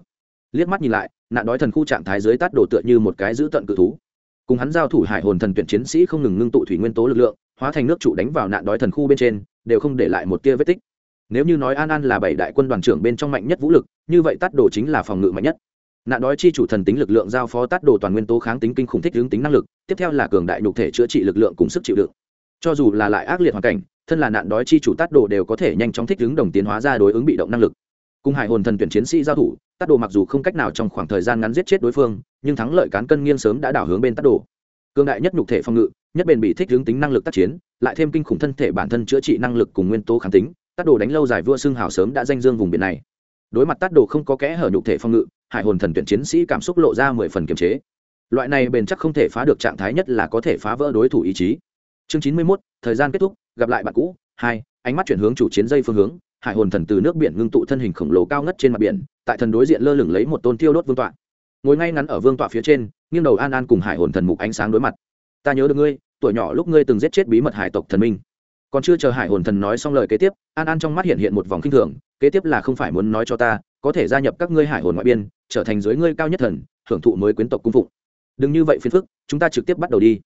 Liếc mắt nhìn lại, nạn đói thần khu trạng thái dưới tát đổ tựa như một cái giữ tận cự thú. Cùng hắn giao thủ hải hồn thần tuyển chiến sĩ không ngừng ngưng tụ thủy nguyên tố lực lượng, hóa thành nước trụ đánh vào nạn đói thần khu bên trên, đều không để lại một tia vết tích. Nếu như nói an an là bảy đại quân đoàn trưởng bên trong mạnh nhất vũ lực, như vậy tát đồ chính là phòng ngự mạnh nhất nạn đói chi chủ thần tính lực lượng giao phó tát đồ toàn nguyên tố kháng tính kinh khủng thích hướng tính năng lực, tiếp theo là cường đại nhục thể chữa trị lực lượng cùng sức chịu đựng. Cho dù là lại ác liệt hoàn cảnh, thân là nạn đói chi chủ tát đồ đều có thể nhanh chóng thích ứng đồng tiến hóa ra đối ứng bị động năng lực. Cùng hải hồn thần tuyển chiến sĩ giao thủ, tát đồ mặc dù không cách nào trong khoảng thời gian ngắn giết chết đối phương, nhưng thắng lợi cán cân nghiêng sớm đã đảo hướng bên tát đồ. Cường đại nhất nhục thể phòng ngự, nhất bền bị thích hướng tính năng lực tác chiến, lại thêm kinh khủng thân thể bản thân chữa trị năng lực cùng nguyên tố kháng tính, tát đồ đánh lâu dài vua xương hào sớm đã danh dương vùng biển này. Đối mặt tát đồ không có kẽ hở nhục thể phòng ngự hải hồn thần tuyển chiến sĩ cảm xúc lộ ra mười phần kiềm chế. Loại này bền chắc không thể phá được trạng thái nhất là có thể phá vỡ đối thủ ý chí. Chương chín mươi mốt, thời gian kết thúc, gặp lại bạn cũ. Hai, ánh mắt chuyển hướng chủ chiến dây phương hướng, hải hồn thần từ nước biển ngưng tụ thân hình khổng lồ cao ngất trên mặt biển, tại thần đối diện lơ lửng lấy một tôn tiêu đốt vương tọa. Ngồi ngay ngắn ở vương tọa phía trên, nghiêng đầu an an cùng hải hồn thần mục ánh sáng đối mặt. Ta nhớ được ngươi, tuổi nhỏ lúc ngươi từng giết chết bí mật hải tộc thần minh. Còn chưa chờ hải hồn thần nói xong lời kế tiếp, an an trong mắt hiện hiện một vòng kinh thường, kế tiếp là không phải muốn nói cho ta có thể gia nhập các ngươi hải hồn ngoại biên, trở thành dưới ngươi cao nhất thần, hưởng thụ mới quyến tộc cung phụng. Đừng như vậy phiền phức, chúng ta trực tiếp bắt đầu đi.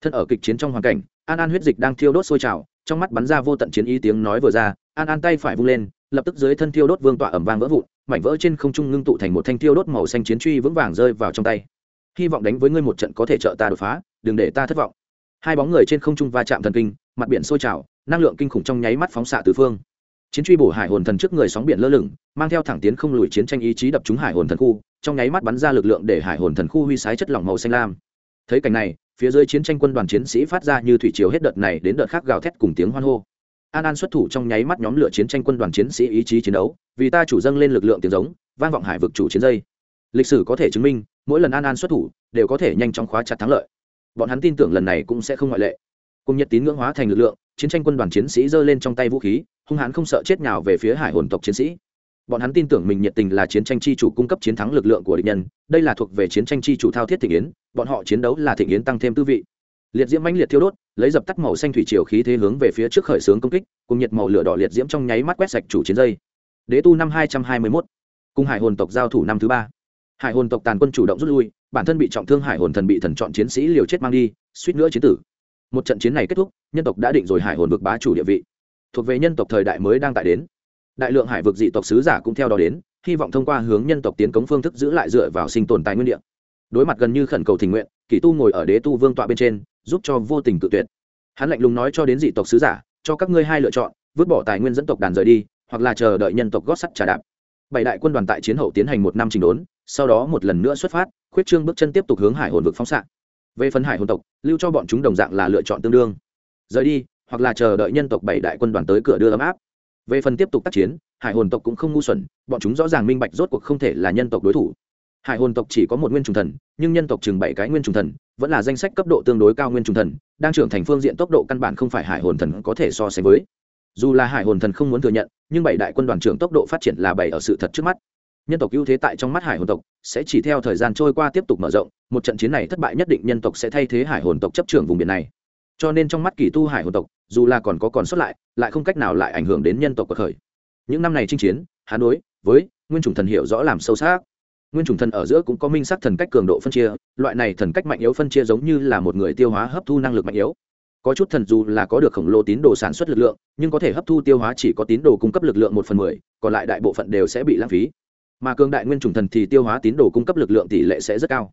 Thân ở kịch chiến trong hoàn cảnh, an an huyết dịch đang thiêu đốt sôi trào, trong mắt bắn ra vô tận chiến ý tiếng nói vừa ra, an an tay phải vung lên, lập tức dưới thân thiêu đốt vương tọa ẩm vang vỡ vụn, mảnh vỡ trên không trung ngưng tụ thành một thanh thiêu đốt màu xanh chiến truy vững vàng rơi vào trong tay. Hy vọng đánh với ngươi một trận có thể trợ ta đột phá, đừng để ta thất vọng. Hai bóng người trên không trung va chạm thần kinh, mặt biển sôi trào, năng lượng kinh khủng trong nháy mắt phóng xạ từ phương chiến truy bổ hải hồn thần trước người sóng biển lơ lửng, mang theo thẳng tiến không lùi chiến tranh ý chí đập trúng hải hồn thần khu, trong nháy mắt bắn ra lực lượng để hải hồn thần khu huy sái chất lỏng màu xanh lam. Thấy cảnh này, phía dưới chiến tranh quân đoàn chiến sĩ phát ra như thủy chiều hết đợt này đến đợt khác gào thét cùng tiếng hoan hô. An an xuất thủ trong nháy mắt nhóm lửa chiến tranh quân đoàn chiến sĩ ý chí chiến đấu, vì ta chủ dâng lên lực lượng tiếng giống, vang vọng hải vực chủ chiến dây. Lịch sử có thể chứng minh, mỗi lần an an xuất thủ, đều có thể nhanh chóng khóa chặt thắng lợi. Bọn hắn tin tưởng lần này cũng sẽ không ngoại lệ cùng nhật tín ngưỡng hóa thành lực lượng, chiến tranh quân đoàn chiến sĩ giơ lên trong tay vũ khí, hung hãn không sợ chết nào về phía hải hồn tộc chiến sĩ. Bọn hắn tin tưởng mình nhiệt tình là chiến tranh chi chủ cung cấp chiến thắng lực lượng của địch nhân, đây là thuộc về chiến tranh chi chủ thao thiết thị yến, bọn họ chiến đấu là thị yến tăng thêm tư vị. Liệt diễm mãnh liệt thiêu đốt, lấy dập tắt màu xanh thủy chiều khí thế hướng về phía trước khởi xướng công kích, cùng nhiệt màu lửa đỏ liệt diễm trong nháy mắt quét sạch chủ chiến dây. Đế tu năm hai trăm hai mươi mốt, cùng hải hồn tộc giao thủ năm thứ ba. Hải hồn tộc tàn quân chủ động rút lui, bản thân bị trọng thương hải hồn thần bị thần chọn chiến sĩ liều chết mang đi, suýt nữa chiến tử một trận chiến này kết thúc, nhân tộc đã định rồi hải hồn vực bá chủ địa vị. Thuộc về nhân tộc thời đại mới đang tại đến. Đại lượng hải vực dị tộc sứ giả cũng theo đó đến, hy vọng thông qua hướng nhân tộc tiến cống phương thức giữ lại dựa vào sinh tồn tài nguyên địa. Đối mặt gần như khẩn cầu tình nguyện, kỷ tu ngồi ở đế tu vương tọa bên trên, giúp cho vô tình cự tuyệt. Hắn lạnh lùng nói cho đến dị tộc sứ giả, cho các ngươi hai lựa chọn, vứt bỏ tài nguyên dẫn tộc đàn rời đi, hoặc là chờ đợi nhân tộc gót sắt trà đạp. Bảy đại quân đoàn tại chiến hậu tiến hành một năm trình đốn, sau đó một lần nữa xuất phát, khuyết trương bước chân tiếp tục hướng hải hồn vực phóng xạ về phần hải hồn tộc, lưu cho bọn chúng đồng dạng là lựa chọn tương đương. Rời đi, hoặc là chờ đợi nhân tộc bảy đại quân đoàn tới cửa đưa ấm áp. Về phần tiếp tục tác chiến, hải hồn tộc cũng không ngu xuẩn, bọn chúng rõ ràng minh bạch rốt cuộc không thể là nhân tộc đối thủ. Hải hồn tộc chỉ có một nguyên trùng thần, nhưng nhân tộc chừng bảy cái nguyên trùng thần, vẫn là danh sách cấp độ tương đối cao nguyên trùng thần, đang trưởng thành phương diện tốc độ căn bản không phải hải hồn thần có thể so sánh với. Dù là hải hồn thần không muốn thừa nhận, nhưng bảy đại quân đoàn trưởng tốc độ phát triển là bảy ở sự thật trước mắt nhân tộc ưu thế tại trong mắt hải hồn tộc sẽ chỉ theo thời gian trôi qua tiếp tục mở rộng, một trận chiến này thất bại nhất định nhân tộc sẽ thay thế hải hồn tộc chấp trưởng vùng biển này. Cho nên trong mắt kỳ tu hải hồn tộc, dù là còn có còn sót lại lại không cách nào lại ảnh hưởng đến nhân tộc cuộc khởi. Những năm này chinh chiến hắn đối với nguyên chủng thần hiểu rõ làm sâu sắc. Nguyên chủng thần ở giữa cũng có minh sắc thần cách cường độ phân chia, loại này thần cách mạnh yếu phân chia giống như là một người tiêu hóa hấp thu năng lực mạnh yếu. Có chút thần dù là có được khổng lồ tín đồ sản xuất lực lượng, nhưng có thể hấp thu tiêu hóa chỉ có tín đồ cung cấp lực lượng một phần mười, còn lại đại bộ phận đều sẽ bị lãng phí mà cường đại nguyên chủng thần thì tiêu hóa tín đồ cung cấp lực lượng tỷ lệ sẽ rất cao.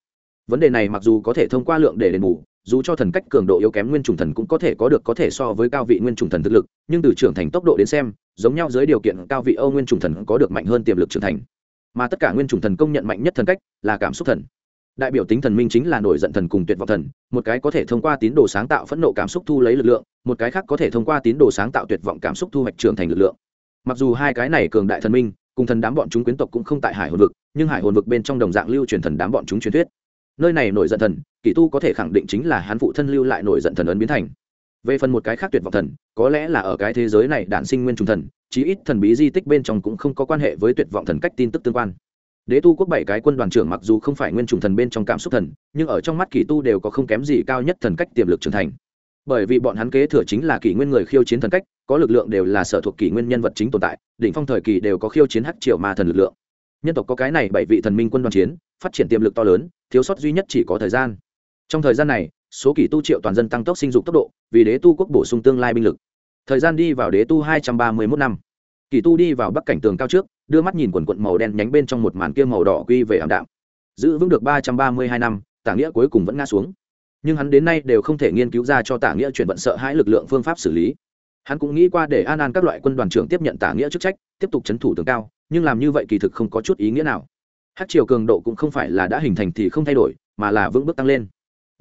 Vấn đề này mặc dù có thể thông qua lượng để đền bù, dù cho thần cách cường độ yếu kém nguyên chủng thần cũng có thể có được có thể so với cao vị nguyên chủng thần thực lực, nhưng từ trưởng thành tốc độ đến xem, giống nhau dưới điều kiện cao vị âu nguyên chủng thần có được mạnh hơn tiềm lực trưởng thành. Mà tất cả nguyên chủng thần công nhận mạnh nhất thần cách là cảm xúc thần. Đại biểu tính thần minh chính là nổi giận thần cùng tuyệt vọng thần, một cái có thể thông qua tín đồ sáng tạo phẫn nộ cảm xúc thu lấy lực lượng, một cái khác có thể thông qua tín đồ sáng tạo tuyệt vọng cảm xúc thu hoạch trưởng thành lực lượng. Mặc dù hai cái này cường đại thần minh cùng thần đám bọn chúng quyến tộc cũng không tại hải hồn vực, nhưng hải hồn vực bên trong đồng dạng lưu truyền thần đám bọn chúng truyền thuyết. Nơi này nổi giận thần kỷ tu có thể khẳng định chính là hắn phụ thân lưu lại nổi giận thần ấn biến thành. Về phần một cái khác tuyệt vọng thần, có lẽ là ở cái thế giới này đản sinh nguyên trùng thần, chí ít thần bí di tích bên trong cũng không có quan hệ với tuyệt vọng thần cách tin tức tương quan. Đế tu quốc bảy cái quân đoàn trưởng mặc dù không phải nguyên trùng thần bên trong cảm xúc thần, nhưng ở trong mắt kỳ tu đều có không kém gì cao nhất thần cách tiềm lực trưởng thành. Bởi vì bọn hắn kế thừa chính là kỷ nguyên người khiêu chiến thần cách có lực lượng đều là sở thuộc kỷ nguyên nhân vật chính tồn tại, đỉnh phong thời kỳ đều có khiêu chiến hắc triều ma thần lực lượng. Nhân tộc có cái này bảy vị thần minh quân đoàn chiến, phát triển tiềm lực to lớn, thiếu sót duy nhất chỉ có thời gian. Trong thời gian này, số kỷ tu triệu toàn dân tăng tốc sinh dục tốc độ, vì đế tu quốc bổ sung tương lai binh lực. Thời gian đi vào đế tu hai trăm ba mươi mốt năm. Kỷ tu đi vào bắc cảnh tường cao trước, đưa mắt nhìn quần quận màu đen nhánh bên trong một màn kia màu đỏ quy về ảm đạm. Giữ vững được ba trăm ba mươi hai năm, tả nghĩa cuối cùng vẫn ngã xuống. Nhưng hắn đến nay đều không thể nghiên cứu ra cho tả nghĩa chuyển vận sợ hãi lực lượng phương pháp xử lý hắn cũng nghĩ qua để an an các loại quân đoàn trưởng tiếp nhận tả nghĩa chức trách, tiếp tục c h ấ n thủ tường cao, nhưng làm như vậy kỳ thực không có chút ý nghĩa nào. Hát triều cường độ cũng không phải là đã hình thành thì không thay đổi, mà là vững bước tăng lên.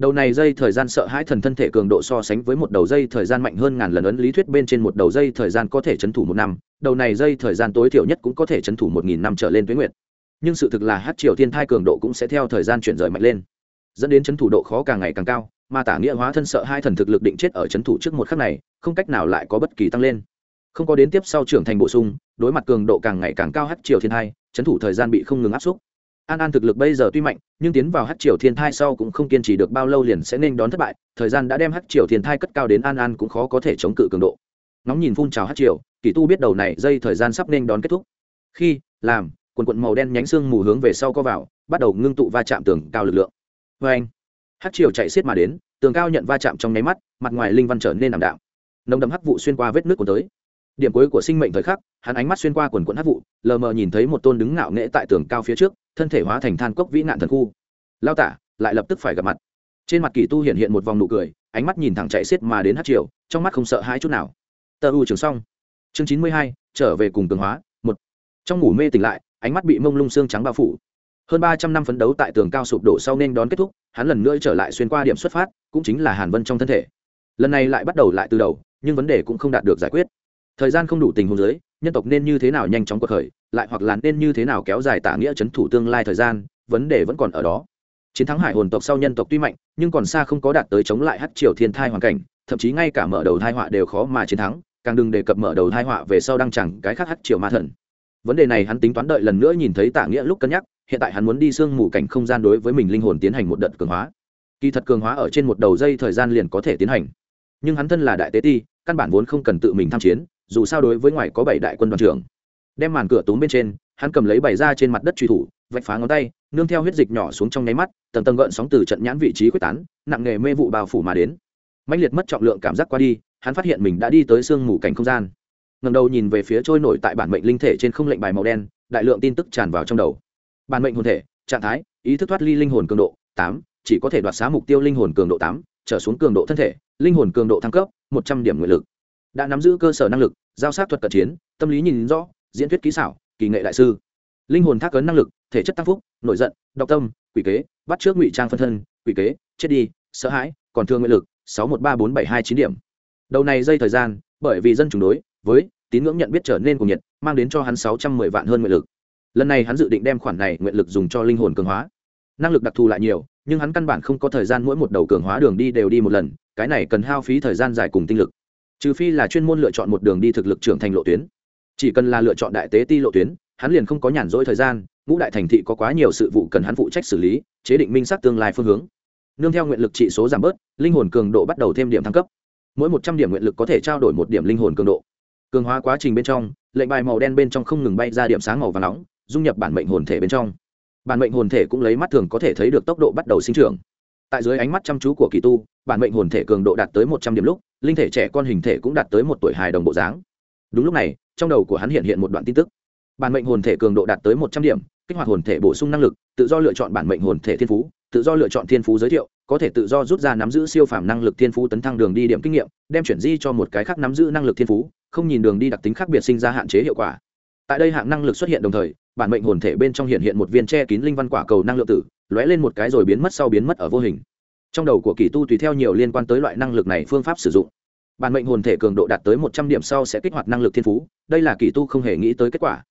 Đầu này dây thời gian sợ hãi thần thân thể cường độ so sánh với một đầu dây thời gian mạnh hơn ngàn lần ấn lý thuyết bên trên một đầu dây thời gian có thể chấn thủ một năm, đầu này dây thời gian tối thiểu nhất cũng có thể chấn thủ một nghìn năm trở lên tuyến nguyện nhưng sự thực là hát triều thiên thai cường độ cũng sẽ theo thời gian chuyển rời mạnh lên, dẫn đến chấn thủ độ khó càng ngày càng cao mà tả nghĩa hóa thân sợ hai thần thực lực định chết ở chấn thủ trước một khắc này, không cách nào lại có bất kỳ tăng lên. Không có đến tiếp sau trưởng thành bổ sung, đối mặt cường độ càng ngày càng cao hát triều thiên thai chấn thủ thời gian bị không ngừng áp xúc. An an thực lực bây giờ tuy mạnh, nhưng tiến vào hát triều thiên thai sau cũng không kiên trì được bao lâu liền sẽ nên đón thất bại, thời gian đã đem hát triều thiên thai cất cao đến an an cũng khó có thể chống cự cường độ. Nóng nhìn phun trào hát triều, kỳ tu biết đầu này dây thời gian sắp nên đón kết thúc. Khi, làm, quần quận màu đen nhánh xương mù hướng về sau co vào, bắt đầu ngưng tụ va chạm tường cao lực lượng. Vê anh hát chiều chạy xiết mà đến, tường cao nhận va chạm trong nháy mắt, mặt ngoài linh văn trở nên ảm đạm. Nồng đậm hắc vụ xuyên qua vết nước của tới. Điểm cuối của sinh mệnh thời khắc, hắn ánh mắt xuyên qua quần quận hắc vụ, lờ mờ nhìn thấy một tôn đứng ngạo nghễ tại tường cao phía trước, thân thể hóa thành than cốc vĩ nạn thần khu. Lao tả, lại lập tức phải gặp mặt. Trên mặt kỳ tu hiện hiện một vòng nụ cười, ánh mắt nhìn thẳng chạy xiết mà đến hát chiều trong mắt không sợ hãi chút nào. Tờ u trường xong. Chương chín mươi hai, trở về cùng tường hóa, một. Trong ngủ mê tỉnh lại, ánh mắt bị mông lung xương trắng bao phủ hơn ba trăm năm phấn đấu tại tường cao sụp đổ sau nên đón kết thúc, hắn lần nữa trở lại xuyên qua điểm xuất phát, cũng chính là hàn vân trong thân thể. Lần này lại bắt đầu lại từ đầu, nhưng vấn đề cũng không đạt được giải quyết. Thời gian không đủ tình huống giới nhân tộc nên như thế nào nhanh chóng cuộc khởi, lại hoặc là nên như thế nào kéo dài tả nghĩa chấn thủ tương lai thời gian, vấn đề vẫn còn ở đó. Chiến thắng hải hồn tộc sau nhân tộc tuy mạnh, nhưng còn xa không có đạt tới chống lại hát triều thiên thai hoàn cảnh, thậm chí ngay cả mở đầu thai họa đều khó mà chiến thắng, càng đừng đề cập mở đầu thai họa về sau đang chẳng cái khác hát triều ma thần. Vấn đề này hắn tính toán đợi lần nữa nhìn thấy tả nghĩa lúc cân nhắc hiện tại hắn muốn đi sương mù cảnh không gian đối với mình linh hồn tiến hành một đợt cường hóa. Kỳ thật cường hóa ở trên một đầu dây thời gian liền có thể tiến hành. Nhưng hắn thân là đại tế ti, căn bản vốn không cần tự mình tham chiến, dù sao đối với ngoài có bảy đại quân đoàn trưởng. Đem màn cửa túm bên trên, hắn cầm lấy bày ra trên mặt đất truy thủ, vạch phá ngón tay, nương theo huyết dịch nhỏ xuống trong nháy mắt, tầng tầng gợn sóng từ trận nhãn vị trí quyết tán, nặng nghề mê vụ bao phủ mà đến. Mạnh liệt mất trọng lượng cảm giác qua đi, hắn phát hiện mình đã đi tới sương mù cảnh không gian. Ngầm đầu nhìn về phía trôi nổi tại bản mệnh linh thể trên không lệnh bài màu đen, đại lượng tin tức tràn vào trong đầu bản mệnh hồn thể, trạng thái, ý thức thoát ly linh hồn cường độ, tám, chỉ có thể đoạt xá mục tiêu linh hồn cường độ tám, trở xuống cường độ thân thể, linh hồn cường độ thăng cấp, một trăm điểm nguyện lực. Đã nắm giữ cơ sở năng lực, giao sát thuật cận chiến, tâm lý nhìn rõ, diễn thuyết kỹ xảo, kỳ nghệ đại sư. Linh hồn thác ấn năng lực, thể chất tăng phúc, nội giận đọc tâm, quỷ kế, bắt trước ngụy trang phân thân, quỷ kế, chết đi, sợ hãi, còn thương nguyện lực, sáu một ba bốn bảy hai chín điểm. Đầu này dây thời gian, bởi vì dân chúng đối với tín ngưỡng nhận biết trở nên cuồng nhiệt, mang đến cho hắn sáu trăm mười vạn hơn nguyện lực lần này hắn dự định đem khoản này nguyện lực dùng cho linh hồn cường hóa. Năng lực đặc thù lại nhiều, nhưng hắn căn bản không có thời gian mỗi một đầu cường hóa đường đi đều đi một lần, cái này cần hao phí thời gian dài cùng tinh lực. Trừ phi là chuyên môn lựa chọn một đường đi thực lực trưởng thành lộ tuyến. Chỉ cần là lựa chọn đại tế ti lộ tuyến, hắn liền không có nhàn rỗi thời gian, ngũ đại thành thị có quá nhiều sự vụ cần hắn phụ trách xử lý, chế định minh xác tương lai phương hướng. Nương theo nguyện lực trị số giảm bớt, linh hồn cường độ bắt đầu thêm điểm thăng cấp. Mỗi một trăm điểm nguyện lực có thể trao đổi một điểm linh hồn cường độ. Cường hóa quá trình bên trong, lệnh bài màu đen bên trong không ngừng bay ra điểm sáng màu và nóng dung nhập bản mệnh hồn thể bên trong. Bản mệnh hồn thể cũng lấy mắt thường có thể thấy được tốc độ bắt đầu sinh trưởng. Tại dưới ánh mắt chăm chú của kỳ tu, bản mệnh hồn thể cường độ đạt tới một trăm điểm lúc, linh thể trẻ con hình thể cũng đạt tới một tuổi hài đồng bộ dáng. Đúng lúc này, trong đầu của hắn hiện hiện một đoạn tin tức. Bản mệnh hồn thể cường độ đạt tới một trăm điểm, kích hoạt hồn thể bổ sung năng lực, tự do lựa chọn bản mệnh hồn thể thiên phú, tự do lựa chọn thiên phú giới thiệu, có thể tự do rút ra nắm giữ siêu phàm năng lực thiên phú tấn thăng đường đi điểm kinh nghiệm, đem chuyển di cho một cái khác nắm giữ năng lực thiên phú, không nhìn đường đi đặc tính khác biệt sinh ra hạn chế hiệu quả. Tại đây hạng năng lực xuất hiện đồng thời bản mệnh hồn thể bên trong hiện hiện một viên che kín linh văn quả cầu năng lượng tử, lóe lên một cái rồi biến mất sau biến mất ở vô hình. Trong đầu của kỳ tu tùy theo nhiều liên quan tới loại năng lực này phương pháp sử dụng. Bản mệnh hồn thể cường độ đạt tới một trăm điểm sau sẽ kích hoạt năng lực thiên phú, đây là kỳ tu không hề nghĩ tới kết quả.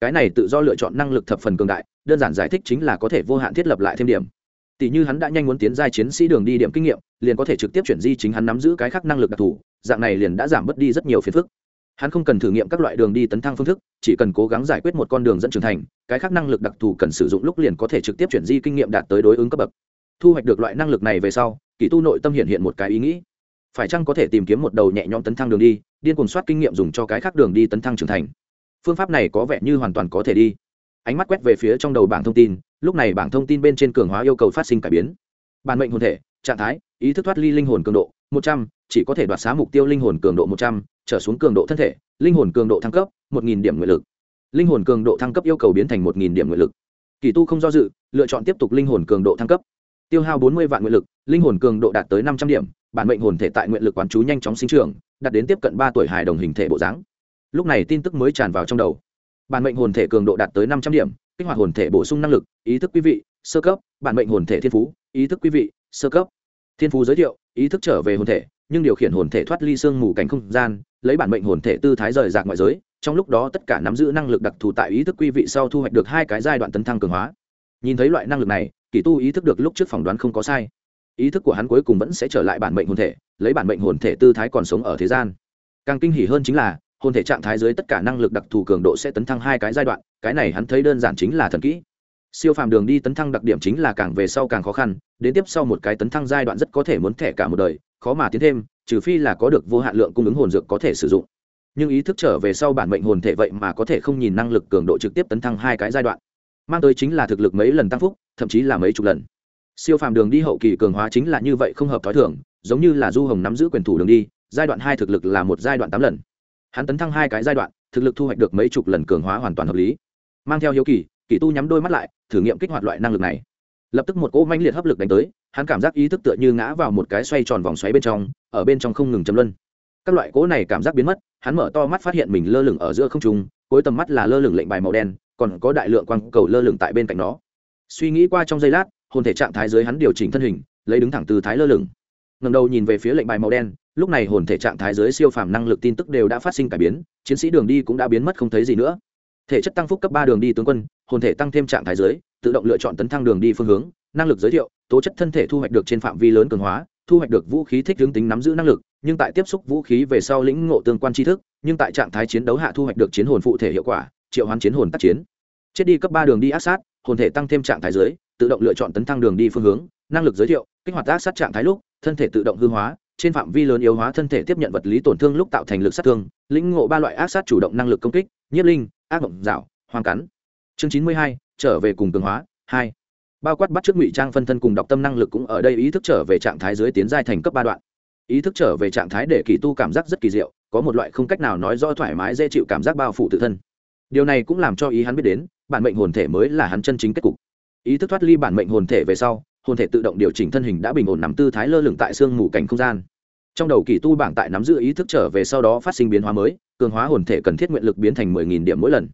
Cái này tự do lựa chọn năng lực thập phần cường đại, đơn giản giải thích chính là có thể vô hạn thiết lập lại thêm điểm. Tỷ như hắn đã nhanh muốn tiến giai chiến sĩ đường đi điểm kinh nghiệm, liền có thể trực tiếp chuyển di chính hắn nắm giữ cái khác năng lực đặc thù, dạng này liền đã giảm bớt đi rất nhiều phiền phức hắn không cần thử nghiệm các loại đường đi tấn thăng phương thức, chỉ cần cố gắng giải quyết một con đường dẫn trưởng thành, cái khác năng lực đặc thù cần sử dụng lúc liền có thể trực tiếp chuyển di kinh nghiệm đạt tới đối ứng cấp bậc. Thu hoạch được loại năng lực này về sau, kỳ tu nội tâm hiện hiện một cái ý nghĩ. Phải chăng có thể tìm kiếm một đầu nhẹ nhõm tấn thăng đường đi, điên cuồng soát kinh nghiệm dùng cho cái khác đường đi tấn thăng trưởng thành? Phương pháp này có vẻ như hoàn toàn có thể đi. Ánh mắt quét về phía trong đầu bảng thông tin, lúc này bảng thông tin bên trên cường hóa yêu cầu phát sinh cải biến. Bản mệnh hồn thể, trạng thái, ý thức thoát ly linh hồn cường độ, một trăm, chỉ có thể đoạt xá mục tiêu linh hồn cường độ một trăm trở xuống cường độ thân thể, linh hồn cường độ thăng cấp, một nghìn điểm nguyện lực. Linh hồn cường độ thăng cấp yêu cầu biến thành một nghìn điểm nguyện lực. Kỳ tu không do dự, lựa chọn tiếp tục linh hồn cường độ thăng cấp. Tiêu hao bốn mươi vạn nguyện lực, linh hồn cường độ đạt tới năm trăm điểm, bản mệnh hồn thể tại nguyện lực quán chú nhanh chóng sinh trưởng, đạt đến tiếp cận ba tuổi hài đồng hình thể bộ dáng. Lúc này tin tức mới tràn vào trong đầu. Bản mệnh hồn thể cường độ đạt tới năm trăm điểm, kích hoạt hồn thể bổ sung năng lực, ý thức quý vị, sơ cấp, bản mệnh hồn thể thiên phú, ý thức quý vị, sơ cấp. Thiên phú giới thiệu, ý thức trở về hồn thể nhưng điều khiển hồn thể thoát ly xương mù cảnh không gian, lấy bản mệnh hồn thể tư thái rời rạc ngoại giới, trong lúc đó tất cả nắm giữ năng lực đặc thù tại ý thức quý vị sau thu hoạch được hai cái giai đoạn tấn thăng cường hóa. Nhìn thấy loại năng lực này, kỳ tu ý thức được lúc trước phỏng đoán không có sai. Ý thức của hắn cuối cùng vẫn sẽ trở lại bản mệnh hồn thể, lấy bản mệnh hồn thể tư thái còn sống ở thế gian. Càng kinh hỉ hơn chính là, hồn thể trạng thái dưới tất cả năng lực đặc thù cường độ sẽ tấn thăng hai cái giai đoạn, cái này hắn thấy đơn giản chính là thần kỹ. Siêu phàm đường đi tấn thăng đặc điểm chính là càng về sau càng khó khăn, đến tiếp sau một cái tấn thăng giai đoạn rất có thể muốn thẻ cả một đời khó mà tiến thêm, trừ phi là có được vô hạn lượng cung ứng hồn dược có thể sử dụng. Nhưng ý thức trở về sau bản mệnh hồn thể vậy mà có thể không nhìn năng lực cường độ trực tiếp tấn thăng hai cái giai đoạn. Mang tới chính là thực lực mấy lần tăng phúc, thậm chí là mấy chục lần. Siêu phàm đường đi hậu kỳ cường hóa chính là như vậy không hợp t h ó i thưởng giống như là du hồng nắm giữ quyền thủ đường đi, giai đoạn hai thực lực là một giai đoạn tám lần. Hắn tấn thăng hai cái giai đoạn, thực lực thu hoạch được mấy chục lần cường hóa hoàn toàn hợp lý. Mang theo hiếu kỳ kỳ tu nhắm đôi mắt lại, thử nghiệm kích hoạt loại năng lực này lập tức một cỗ manh liệt hấp lực đánh tới, hắn cảm giác ý thức tựa như ngã vào một cái xoay tròn vòng xoáy bên trong, ở bên trong không ngừng châm luân. Các loại cỗ này cảm giác biến mất, hắn mở to mắt phát hiện mình lơ lửng ở giữa không trung, cuối tầm mắt là lơ lửng lệnh bài màu đen, còn có đại lượng quang cầu lơ lửng tại bên cạnh nó. Suy nghĩ qua trong giây lát, hồn thể trạng thái dưới hắn điều chỉnh thân hình, lấy đứng thẳng từ thái lơ lửng. Ngầm đầu nhìn về phía lệnh bài màu đen, lúc này hồn thể trạng thái dưới siêu phàm năng lực tin tức đều đã phát sinh cải biến, chiến sĩ đường đi cũng đã biến mất không thấy gì nữa. Thể chất tăng phúc cấp ba đường đi tướng quân, hồn thể tăng thêm trạng thái dưới tự động lựa chọn tấn thăng đường đi phương hướng, năng lực giới thiệu, tố chất thân thể thu hoạch được trên phạm vi lớn cường hóa, thu hoạch được vũ khí thích hướng tính nắm giữ năng lực, nhưng tại tiếp xúc vũ khí về sau lĩnh ngộ tương quan tri thức, nhưng tại trạng thái chiến đấu hạ thu hoạch được chiến hồn phụ thể hiệu quả, triệu hoán chiến hồn tác chiến. Chết đi cấp ba đường đi áp sát, hồn thể tăng thêm trạng thái dưới, tự động lựa chọn tấn thăng đường đi phương hướng, năng lực giới thiệu, kích hoạt áp sát trạng thái lúc, thân thể tự động hư hóa, trên phạm vi lớn yếu hóa thân thể tiếp nhận vật lý tổn thương lúc tạo thành lực sát thương, lĩnh ngộ ba loại áp sát chủ động năng lực công kích, nhiếp linh, ác mộng, dạo, hoang cắn. Chương chín mươi hai trở về cùng cường hóa. Hai, bao quát bắt trước ngụy trang phân thân cùng đọc tâm năng lực cũng ở đây ý thức trở về trạng thái dưới tiến giai thành cấp ba đoạn. Ý thức trở về trạng thái để kỳ tu cảm giác rất kỳ diệu, có một loại không cách nào nói do thoải mái dễ chịu cảm giác bao phủ tự thân. Điều này cũng làm cho ý hắn biết đến, bản mệnh hồn thể mới là hắn chân chính kết cục. Ý thức thoát ly bản mệnh hồn thể về sau, hồn thể tự động điều chỉnh thân hình đã bình ổn nằm tư thái lơ lửng tại sương mù cảnh không gian. Trong đầu kỳ tu bảng tại nắm giữ ý thức trở về sau đó phát sinh biến hóa mới, cường hóa hồn thể cần thiết nguyện lực biến thành mười nghìn điểm mỗi lần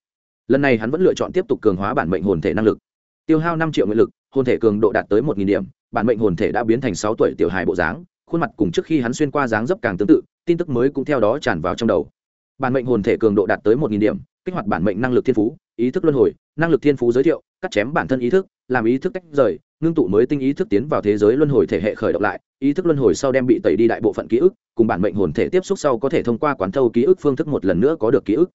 lần này hắn vẫn lựa chọn tiếp tục cường hóa bản mệnh hồn thể năng lực. Tiêu hao năm triệu nguyện lực, hồn thể cường độ đạt tới một nghìn điểm, bản mệnh hồn thể đã biến thành sáu tuổi tiểu hài bộ dáng, khuôn mặt cùng trước khi hắn xuyên qua dáng dấp càng tương tự, tin tức mới cũng theo đó tràn vào trong đầu. Bản mệnh hồn thể cường độ đạt tới một nghìn điểm, kích hoạt bản mệnh năng lực thiên phú, ý thức luân hồi, năng lực thiên phú giới thiệu, cắt chém bản thân ý thức, làm ý thức tách rời, ngưng tụ mới tinh ý thức tiến vào thế giới luân hồi thể hệ khởi động lại, ý thức luân hồi sau đem bị tẩy đi đại bộ phận ký ức, cùng bản mệnh hồn thể tiếp xúc sau có thể thông qua quán thâu ký ức phương thức một lần nữa có được ký ức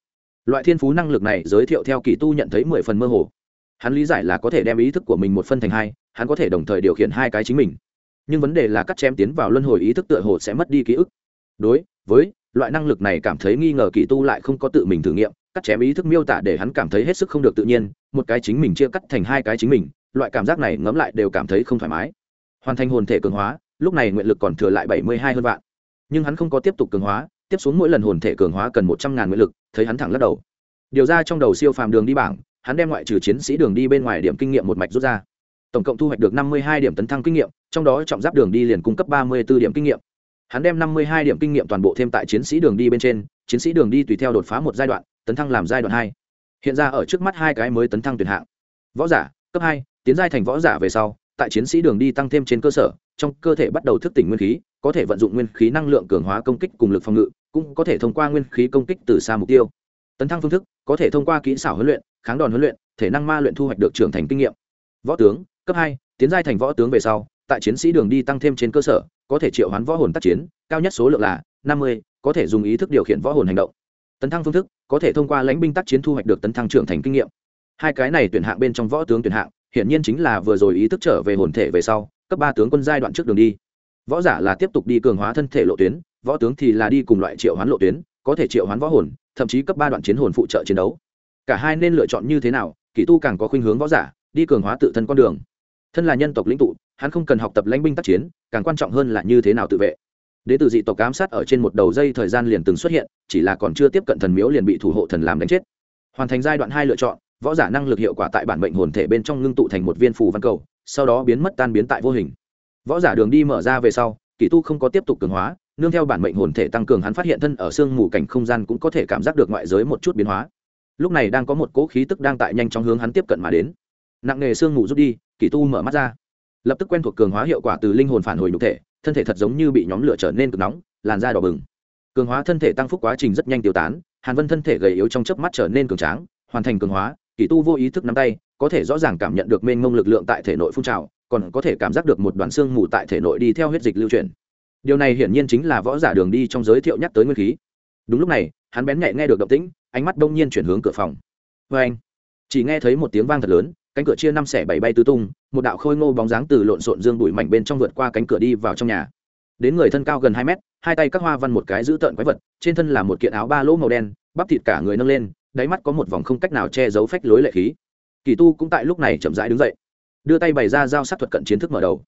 loại thiên phú năng lực này giới thiệu theo kỳ tu nhận thấy mười phần mơ hồ. Hắn lý giải là có thể đem ý thức của mình một phân thành hai, hắn có thể đồng thời điều khiển hai cái chính mình. Nhưng vấn đề là cắt chém tiến vào luân hồi ý thức tựa hồ sẽ mất đi ký ức. Đối với loại năng lực này cảm thấy nghi ngờ kỳ tu lại không có tự mình thử nghiệm, cắt chém ý thức miêu tả để hắn cảm thấy hết sức không được tự nhiên, một cái chính mình chia cắt thành hai cái chính mình, loại cảm giác này ngẫm lại đều cảm thấy không thoải mái. Hoàn thành hồn thể cường hóa, lúc này nguyện lực còn thừa lại bảy mươi hai hơn vạn. Nhưng hắn không có tiếp tục cường hóa tiếp xuống mỗi lần hồn thể cường hóa cần một trăm ngàn nguyện lực, thấy hắn thẳng lắc đầu. Điều ra trong đầu siêu phàm đường đi bảng, hắn đem ngoại trừ chiến sĩ đường đi bên ngoài điểm kinh nghiệm một mạch rút ra. Tổng cộng thu hoạch được năm mươi hai điểm tấn thăng kinh nghiệm, trong đó trọng giáp đường đi liền cung cấp ba mươi b ố điểm kinh nghiệm. Hắn đem năm mươi hai điểm kinh nghiệm toàn bộ thêm tại chiến sĩ đường đi bên trên, chiến sĩ đường đi tùy theo đột phá một giai đoạn, tấn thăng làm giai đoạn hai. Hiện ra ở trước mắt hai cái mới tấn thăng tuyển hạng. Võ giả, cấp hai, tiến giai thành võ giả về sau, tại chiến sĩ đường đi tăng thêm trên cơ sở, trong cơ thể bắt đầu thức tỉnh nguyên khí có thể vận dụng nguyên khí năng lượng cường hóa công kích cùng lực phòng ngự, cũng có thể thông qua nguyên khí công kích từ xa mục tiêu. Tấn thăng phương thức, có thể thông qua kỹ xảo huấn luyện, kháng đòn huấn luyện, thể năng ma luyện thu hoạch được trưởng thành kinh nghiệm. Võ tướng, cấp hai, tiến giai thành võ tướng về sau, tại chiến sĩ đường đi tăng thêm trên cơ sở, có thể triệu hoán võ hồn tác chiến, cao nhất số lượng là năm mươi, có thể dùng ý thức điều khiển võ hồn hành động. Tấn thăng phương thức, có thể thông qua lãnh binh tác chiến thu hoạch được tấn thăng trưởng thành kinh nghiệm. Hai cái này tuyển hạng bên trong võ tướng tuyển hạng, hiển nhiên chính là vừa rồi ý thức trở về hồn thể về sau, cấp ba tướng quân giai đoạn trước đường đi võ giả là tiếp tục đi cường hóa thân thể lộ tuyến, võ tướng thì là đi cùng loại triệu hoán lộ tuyến, có thể triệu hoán võ hồn, thậm chí cấp ba đoạn chiến hồn phụ trợ chiến đấu. Cả hai nên lựa chọn như thế nào kỹ tu càng có khuynh hướng võ giả, đi cường hóa tự thân con đường. Thân là nhân tộc lĩnh tụ, hắn không cần học tập lãnh binh tác chiến, càng quan trọng hơn là như thế nào tự vệ. Đ ế từ dị tộc ám sát ở trên một đầu dây thời gian liền từng xuất hiện, chỉ là còn chưa tiếp cận thần miếu liền bị thủ hộ thần làm đánh chết. Hoàn thành giai đoạn hai lựa chọn, võ giả năng lực hiệu quả tại bản bệnh hồn thể bên trong ngưng tụ thành một viên phù văn cầu, sau đó biến mất tan biến tại vô hình võ giả đường đi mở ra về sau kỷ tu không có tiếp tục cường hóa, nương theo bản mệnh hồn thể tăng cường hắn phát hiện thân ở sương mù cảnh không gian cũng có thể cảm giác được ngoại giới một chút biến hóa. Lúc này đang có một cỗ khí tức đang tại nhanh chóng hướng hắn tiếp cận mà đến. Nặng nề sương mù rút đi kỷ tu mở mắt ra. Lập tức quen thuộc cường hóa hiệu quả từ linh hồn phản hồi nhục thể, thân thể thật giống như bị nhóm lửa trở nên cực nóng, làn da đỏ bừng. Cường hóa thân thể tăng phúc quá trình rất nhanh tiêu tán, hàn vân thân thể gầy yếu trong chớp mắt trở nên cường tráng, hoàn thành cường hóa, kỳ tu vô ý thức nắm tay, có thể rõ ràng cảm nhận được mênh mông lực lượng tại thể nội phun trào còn có thể cảm giác được một đoàn xương mù tại thể nội đi theo huyết dịch lưu chuyển. Điều này hiển nhiên chính là võ giả đường đi trong giới thiệu nhắc tới nguyên khí. Đúng lúc này, hắn bén nhạy nghe được động tĩnh, ánh mắt đông nhiên chuyển hướng cửa phòng. Vê anh, chỉ nghe thấy một tiếng vang thật lớn, cánh cửa chia năm xẻ bảy bay tứ tung, một đạo khôi ngô bóng dáng từ lộn xộn dương bụi mảnh bên trong vượt qua cánh cửa đi vào trong nhà. Đến người thân cao gần hai mét, hai tay các hoa văn một cái giữ tợn quái vật, trên thân là một kiện áo ba lỗ màu đen, bắp thịt cả người nâng lên, đáy mắt có một vòng không cách nào che giấu phách lối lệ khí. Kỳ tu cũng tại lúc này chậm rãi đứng dậy đưa tay bày ra giao sát thuật cận chiến thức mở đầu.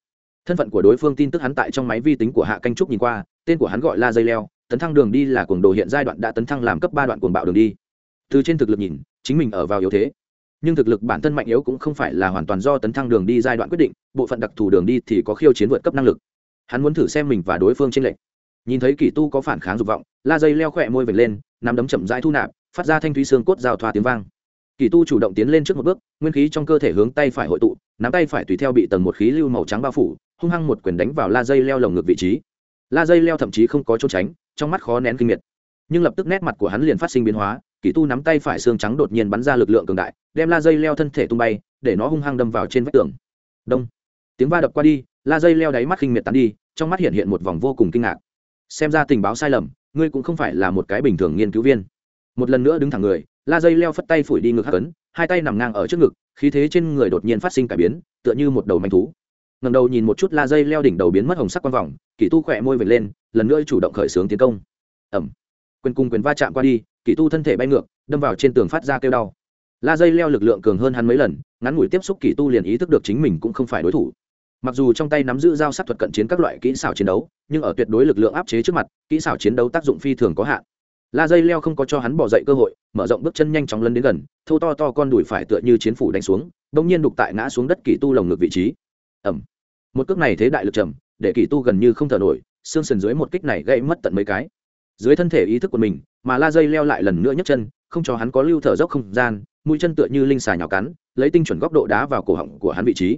Thân phận của đối phương tin tức hắn tại trong máy vi tính của hạ canh trúc nhìn qua, tên của hắn gọi là dây leo, tấn thăng đường đi là cuồng đồ hiện giai đoạn đã tấn thăng làm cấp ba đoạn cuồng bạo đường đi. Từ trên thực lực nhìn, chính mình ở vào yếu thế. Nhưng thực lực bản thân mạnh yếu cũng không phải là hoàn toàn do tấn thăng đường đi giai đoạn quyết định, bộ phận đặc thù đường đi thì có khiêu chiến vượt cấp năng lực. Hắn muốn thử xem mình và đối phương tranh lệch. Nhìn thấy kỳ tu có phản kháng dục vọng, la dây leo khỏe môi vệt lên, nắm đấm chậm rãi thu nạp, phát ra thanh thúy xương cốt giao thoa tiếng vang. Kỳ tu chủ động tiến lên trước một bước, nguyên khí trong cơ thể hướng tay phải hội tụ nắm tay phải tùy theo bị tầng một khí lưu màu trắng bao phủ, hung hăng một quyền đánh vào la dây leo lồng ngực vị trí. La dây leo thậm chí không có trốn tránh, trong mắt khó nén kinh miệt. Nhưng lập tức nét mặt của hắn liền phát sinh biến hóa, kỳ tu nắm tay phải xương trắng đột nhiên bắn ra lực lượng cường đại, đem la dây leo thân thể tung bay, để nó hung hăng đâm vào trên vách tường. Đông. Tiếng va đập qua đi, la dây leo đáy mắt kinh miệt tán đi, trong mắt hiện hiện một vòng vô cùng kinh ngạc. Xem ra tình báo sai lầm, ngươi cũng không phải là một cái bình thường nghiên cứu viên. Một lần nữa đứng thẳng người, la dây leo phất tay phủi đi ngực hắc ấn hai tay nằm ngang ở trước ngực khí thế trên người đột nhiên phát sinh cải biến, tựa như một đầu manh thú. Ngầm đầu nhìn một chút la dây leo đỉnh đầu biến mất hồng sắc quang vòng, kỷ tu khỏe môi vệt lên, lần nữa chủ động khởi xướng tiến công. Ẩm quyền cung quyền va chạm qua đi, kỷ tu thân thể bay ngược, đâm vào trên tường phát ra kêu đau. La dây leo lực lượng cường hơn hắn mấy lần, ngắn ngủi tiếp xúc kỷ tu liền ý thức được chính mình cũng không phải đối thủ. Mặc dù trong tay nắm giữ giao sát thuật cận chiến các loại kỹ xảo chiến đấu, nhưng ở tuyệt đối lực lượng áp chế trước mặt, kỹ xảo chiến đấu tác dụng phi thường có hạn la dây leo không có cho hắn bỏ dậy cơ hội, mở rộng bước chân nhanh chóng lân đến gần thâu to to con đùi phải tựa như chiến phủ đánh xuống bỗng nhiên đục tại ngã xuống đất kỳ tu lồng ngực vị trí. Ẩm một cước này thế đại lực trầm, để kỳ tu gần như không thở nổi, xương sườn dưới một kích này gây mất tận mấy cái. Dưới thân thể ý thức của mình, mà la dây leo lại lần nữa nhấc chân, không cho hắn có lưu thở dốc không gian, mũi chân tựa như linh xà nhào cắn, lấy tinh chuẩn góc độ đá vào cổ họng của hắn vị trí.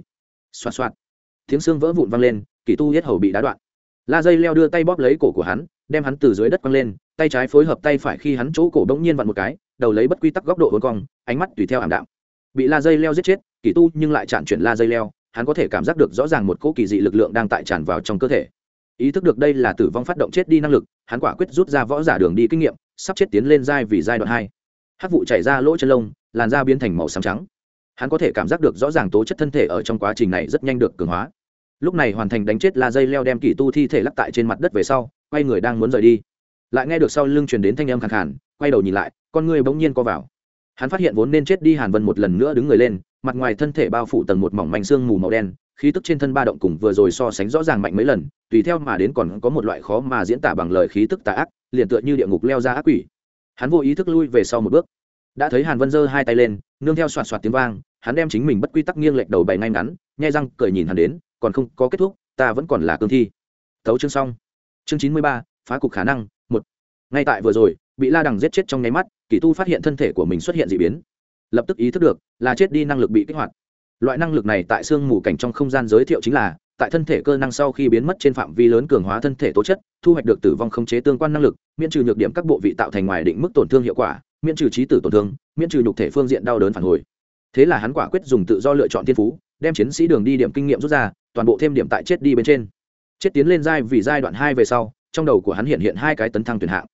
Xoạt xoạt. Tiếng xương vỡ vụn văng lên, kỳ tu hết hầu bị đá đoạn. La dây leo đưa tay bóp lấy cổ của hắn, đem hắn từ dưới đất quăng lên tay trái phối hợp tay phải khi hắn chỗ cổ bỗng nhiên vặn một cái, đầu lấy bất quy tắc góc độ hôn cong, ánh mắt tùy theo ảm đạm. Bị la dây leo giết chết, kỳ tu nhưng lại chặn chuyển la dây leo, hắn có thể cảm giác được rõ ràng một cỗ kỳ dị lực lượng đang tại tràn vào trong cơ thể. Ý thức được đây là tử vong phát động chết đi năng lực, hắn quả quyết rút ra võ giả đường đi kinh nghiệm, sắp chết tiến lên giai vì giai đoạn hai. Hát vụ chảy ra lỗ chân lông, làn da biến thành màu xám trắng. Hắn có thể cảm giác được rõ ràng tố chất thân thể ở trong quá trình này rất nhanh được cường hóa. Lúc này hoàn thành đánh chết la dây leo đem kỳ tu thi thể lắc tại trên mặt đất về sau, quay người đang muốn rời đi lại nghe được sau lưng truyền đến thanh âm khàn khàn, quay đầu nhìn lại, con người bỗng nhiên co vào. Hắn phát hiện vốn nên chết đi hàn vân một lần nữa đứng người lên, mặt ngoài thân thể bao phủ tầng một mỏng manh xương mù màu đen, khí tức trên thân ba động cùng vừa rồi so sánh rõ ràng mạnh mấy lần, tùy theo mà đến còn có một loại khó mà diễn tả bằng lời khí tức tà ác, liền tựa như địa ngục leo ra ác quỷ. Hắn vô ý thức lui về sau một bước. Đã thấy hàn vân giơ hai tay lên, nương theo soạt soạt tiếng vang, hắn đem chính mình bất quy tắc nghiêng lệch đầu bày ngay ngắn, nhai răng, cười nhìn hắn đến, còn không có kết thúc, ta vẫn còn là cương thi. Thấu chương xong. Chương chín mươi ba, phá cục khả năng ngay tại vừa rồi, bị la đằng giết chết trong nháy mắt, kỳ tu phát hiện thân thể của mình xuất hiện d ị biến. Lập tức ý thức được, là chết đi năng lực bị kích hoạt. Loại năng lực này tại sương mù cảnh trong không gian giới thiệu chính là, tại thân thể cơ năng sau khi biến mất trên phạm vi lớn cường hóa thân thể tố chất, thu hoạch được tử vong khống chế tương quan năng lực, miễn trừ nhược điểm các bộ vị tạo thành ngoài định mức tổn thương hiệu quả, miễn trừ trí tử tổn thương, miễn trừ nhục thể phương diện đau đớn phản hồi. Thế là hắn quả quyết dùng tự do lựa chọn thiên phú, đem chiến sĩ đường đi điểm kinh nghiệm rút ra, toàn bộ thêm điểm tại chết đi bên trên. Chết tiến lên giai vì giai đoạn hai về sau, trong đầu của hắn hiện hiện hai cái tấn thăng tuyển hạng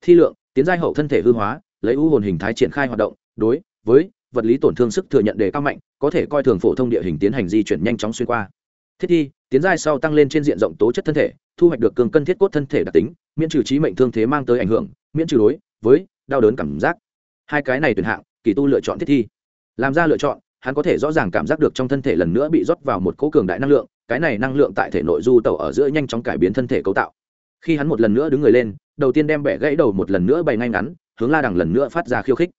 thi lượng, tiến giai hậu thân thể hư hóa, lấy u hồn hình thái triển khai hoạt động, đối với vật lý tổn thương sức thừa nhận đề cao mạnh, có thể coi thường phổ thông địa hình tiến hành di chuyển nhanh chóng xuyên qua. Thiết thi, tiến giai sau tăng lên trên diện rộng tố chất thân thể, thu hoạch được cường cân thiết cốt thân thể đặc tính, miễn trừ trí mệnh thương thế mang tới ảnh hưởng, miễn trừ đối với đau đớn cảm giác. Hai cái này tuyển hạng, kỳ tu lựa chọn thiết thi. Làm ra lựa chọn, hắn có thể rõ ràng cảm giác được trong thân thể lần nữa bị rót vào một cố cường đại năng lượng, cái này năng lượng tại thể nội du tẩu ở giữa nhanh chóng cải biến thân thể cấu tạo khi hắn một lần nữa đứng người lên, đầu tiên đem bẻ gãy đầu một lần nữa bày ngay ngắn, hướng la đằng lần nữa phát ra khiêu khích.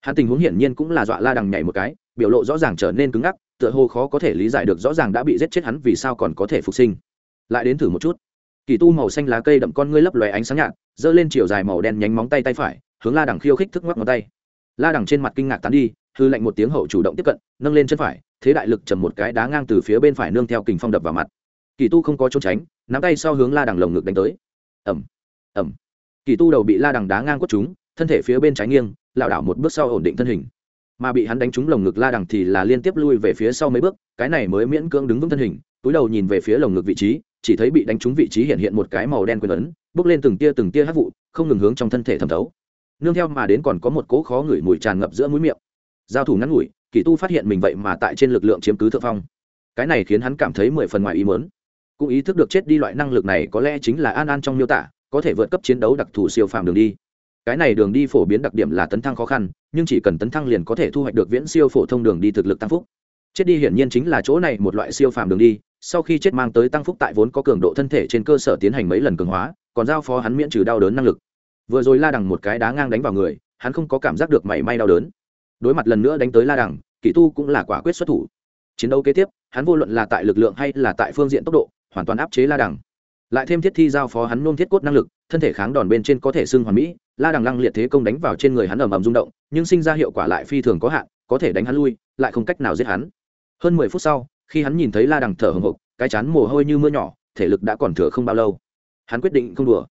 Hắn tình huống hiển nhiên cũng là dọa la đằng nhảy một cái, biểu lộ rõ ràng trở nên cứng ngắc, tựa hồ khó có thể lý giải được rõ ràng đã bị giết chết hắn vì sao còn có thể phục sinh. Lại đến thử một chút. Kỳ tu màu xanh lá cây đậm con ngươi lấp lòe ánh sáng nhạt, giơ lên chiều dài màu đen nhánh móng tay tay phải, hướng la đằng khiêu khích thức ngoắc ngón tay. La đằng trên mặt kinh ngạc tán đi, hư lạnh một tiếng hậu chủ động tiếp cận, nâng lên chân phải, thế đại lực chầm một cái đá ngang từ phía bên phải nương theo kình phong đập vào mặt. Kỳ tu không có trốn tránh, nắm tay sau hướng la đằng lồng ngực đánh tới ẩm. Ẩm. Kỳ tu đầu bị la đằng đá ngang quất chúng, thân thể phía bên trái nghiêng, lảo đảo một bước sau ổn định thân hình. Mà bị hắn đánh trúng lồng ngực la đằng thì là liên tiếp lui về phía sau mấy bước, cái này mới miễn cưỡng đứng vững thân hình, túi đầu nhìn về phía lồng ngực vị trí, chỉ thấy bị đánh trúng vị trí hiện hiện một cái màu đen quyền ấn, bước lên từng tia từng tia hát vụ, không ngừng hướng trong thân thể thẩm thấu. Nương theo mà đến còn có một cỗ khó ngửi mùi tràn ngập giữa mũi miệng. Giao thủ ngắn ngủi, kỳ tu phát hiện mình vậy mà tại trên lực lượng chiếm cứ thượng phong. Cái này khiến hắn cảm thấy mười phần ngoài ý mớn cũng ý thức được chết đi loại năng lực này có lẽ chính là an an trong miêu tả, có thể vượt cấp chiến đấu đặc thù siêu phàm đường đi. Cái này đường đi phổ biến đặc điểm là tấn thăng khó khăn, nhưng chỉ cần tấn thăng liền có thể thu hoạch được viễn siêu phổ thông đường đi thực lực tăng phúc. Chết đi hiển nhiên chính là chỗ này một loại siêu phàm đường đi, sau khi chết mang tới tăng phúc tại vốn có cường độ thân thể trên cơ sở tiến hành mấy lần cường hóa, còn giao phó hắn miễn trừ đau đớn năng lực. Vừa rồi la đằng một cái đá ngang đánh vào người, hắn không có cảm giác được mảy may đau đớn. Đối mặt lần nữa đánh tới la đằng, kỷ tu cũng là quả quyết xuất thủ. Chiến đấu kế tiếp, hắn vô luận là tại lực lượng hay là tại phương diện tốc độ hoàn toàn áp chế la đằng. Lại thêm thiết thi giao phó hắn nôm thiết cốt năng lực, thân thể kháng đòn bên trên có thể xưng hoàn mỹ, la đằng lăng liệt thế công đánh vào trên người hắn ầm ầm rung động, nhưng sinh ra hiệu quả lại phi thường có hạn, có thể đánh hắn lui, lại không cách nào giết hắn. Hơn mười phút sau, khi hắn nhìn thấy la đằng thở hồng hộc, cái chán mồ hôi như mưa nhỏ, thể lực đã còn thừa không bao lâu. Hắn quyết định không đùa.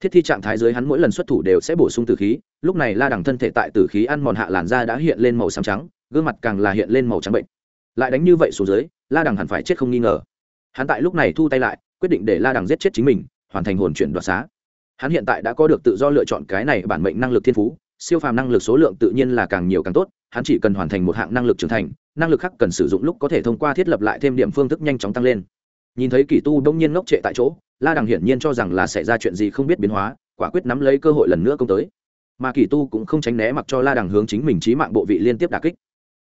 Thiết thi trạng thái dưới hắn mỗi lần xuất thủ đều sẽ bổ sung tử khí, lúc này la đằng thân thể tại tử khí ăn mòn hạ làn da đã hiện lên màu xám trắng, gương mặt càng là hiện lên màu trắng bệnh. Lại đánh như vậy xuống dưới, la đằng hẳn phải chết không nghi ngờ hắn tại lúc này thu tay lại, quyết định để la đằng giết chết chính mình, hoàn thành hồn chuyển đoạt xá. Hắn hiện tại đã có được tự do lựa chọn cái này bản mệnh năng lực thiên phú, siêu phàm năng lực số lượng tự nhiên là càng nhiều càng tốt, hắn chỉ cần hoàn thành một hạng năng lực trưởng thành, năng lực khác cần sử dụng lúc có thể thông qua thiết lập lại thêm điểm phương thức nhanh chóng tăng lên. Nhìn thấy kỳ tu đông nhiên ngốc trệ tại chỗ, la đằng hiển nhiên cho rằng là xảy ra chuyện gì không biết biến hóa, quả quyết nắm lấy cơ hội lần nữa công tới. Mà kỳ tu cũng không tránh né mặc cho la đằng hướng chính mình trí mạng bộ vị liên tiếp đà kích.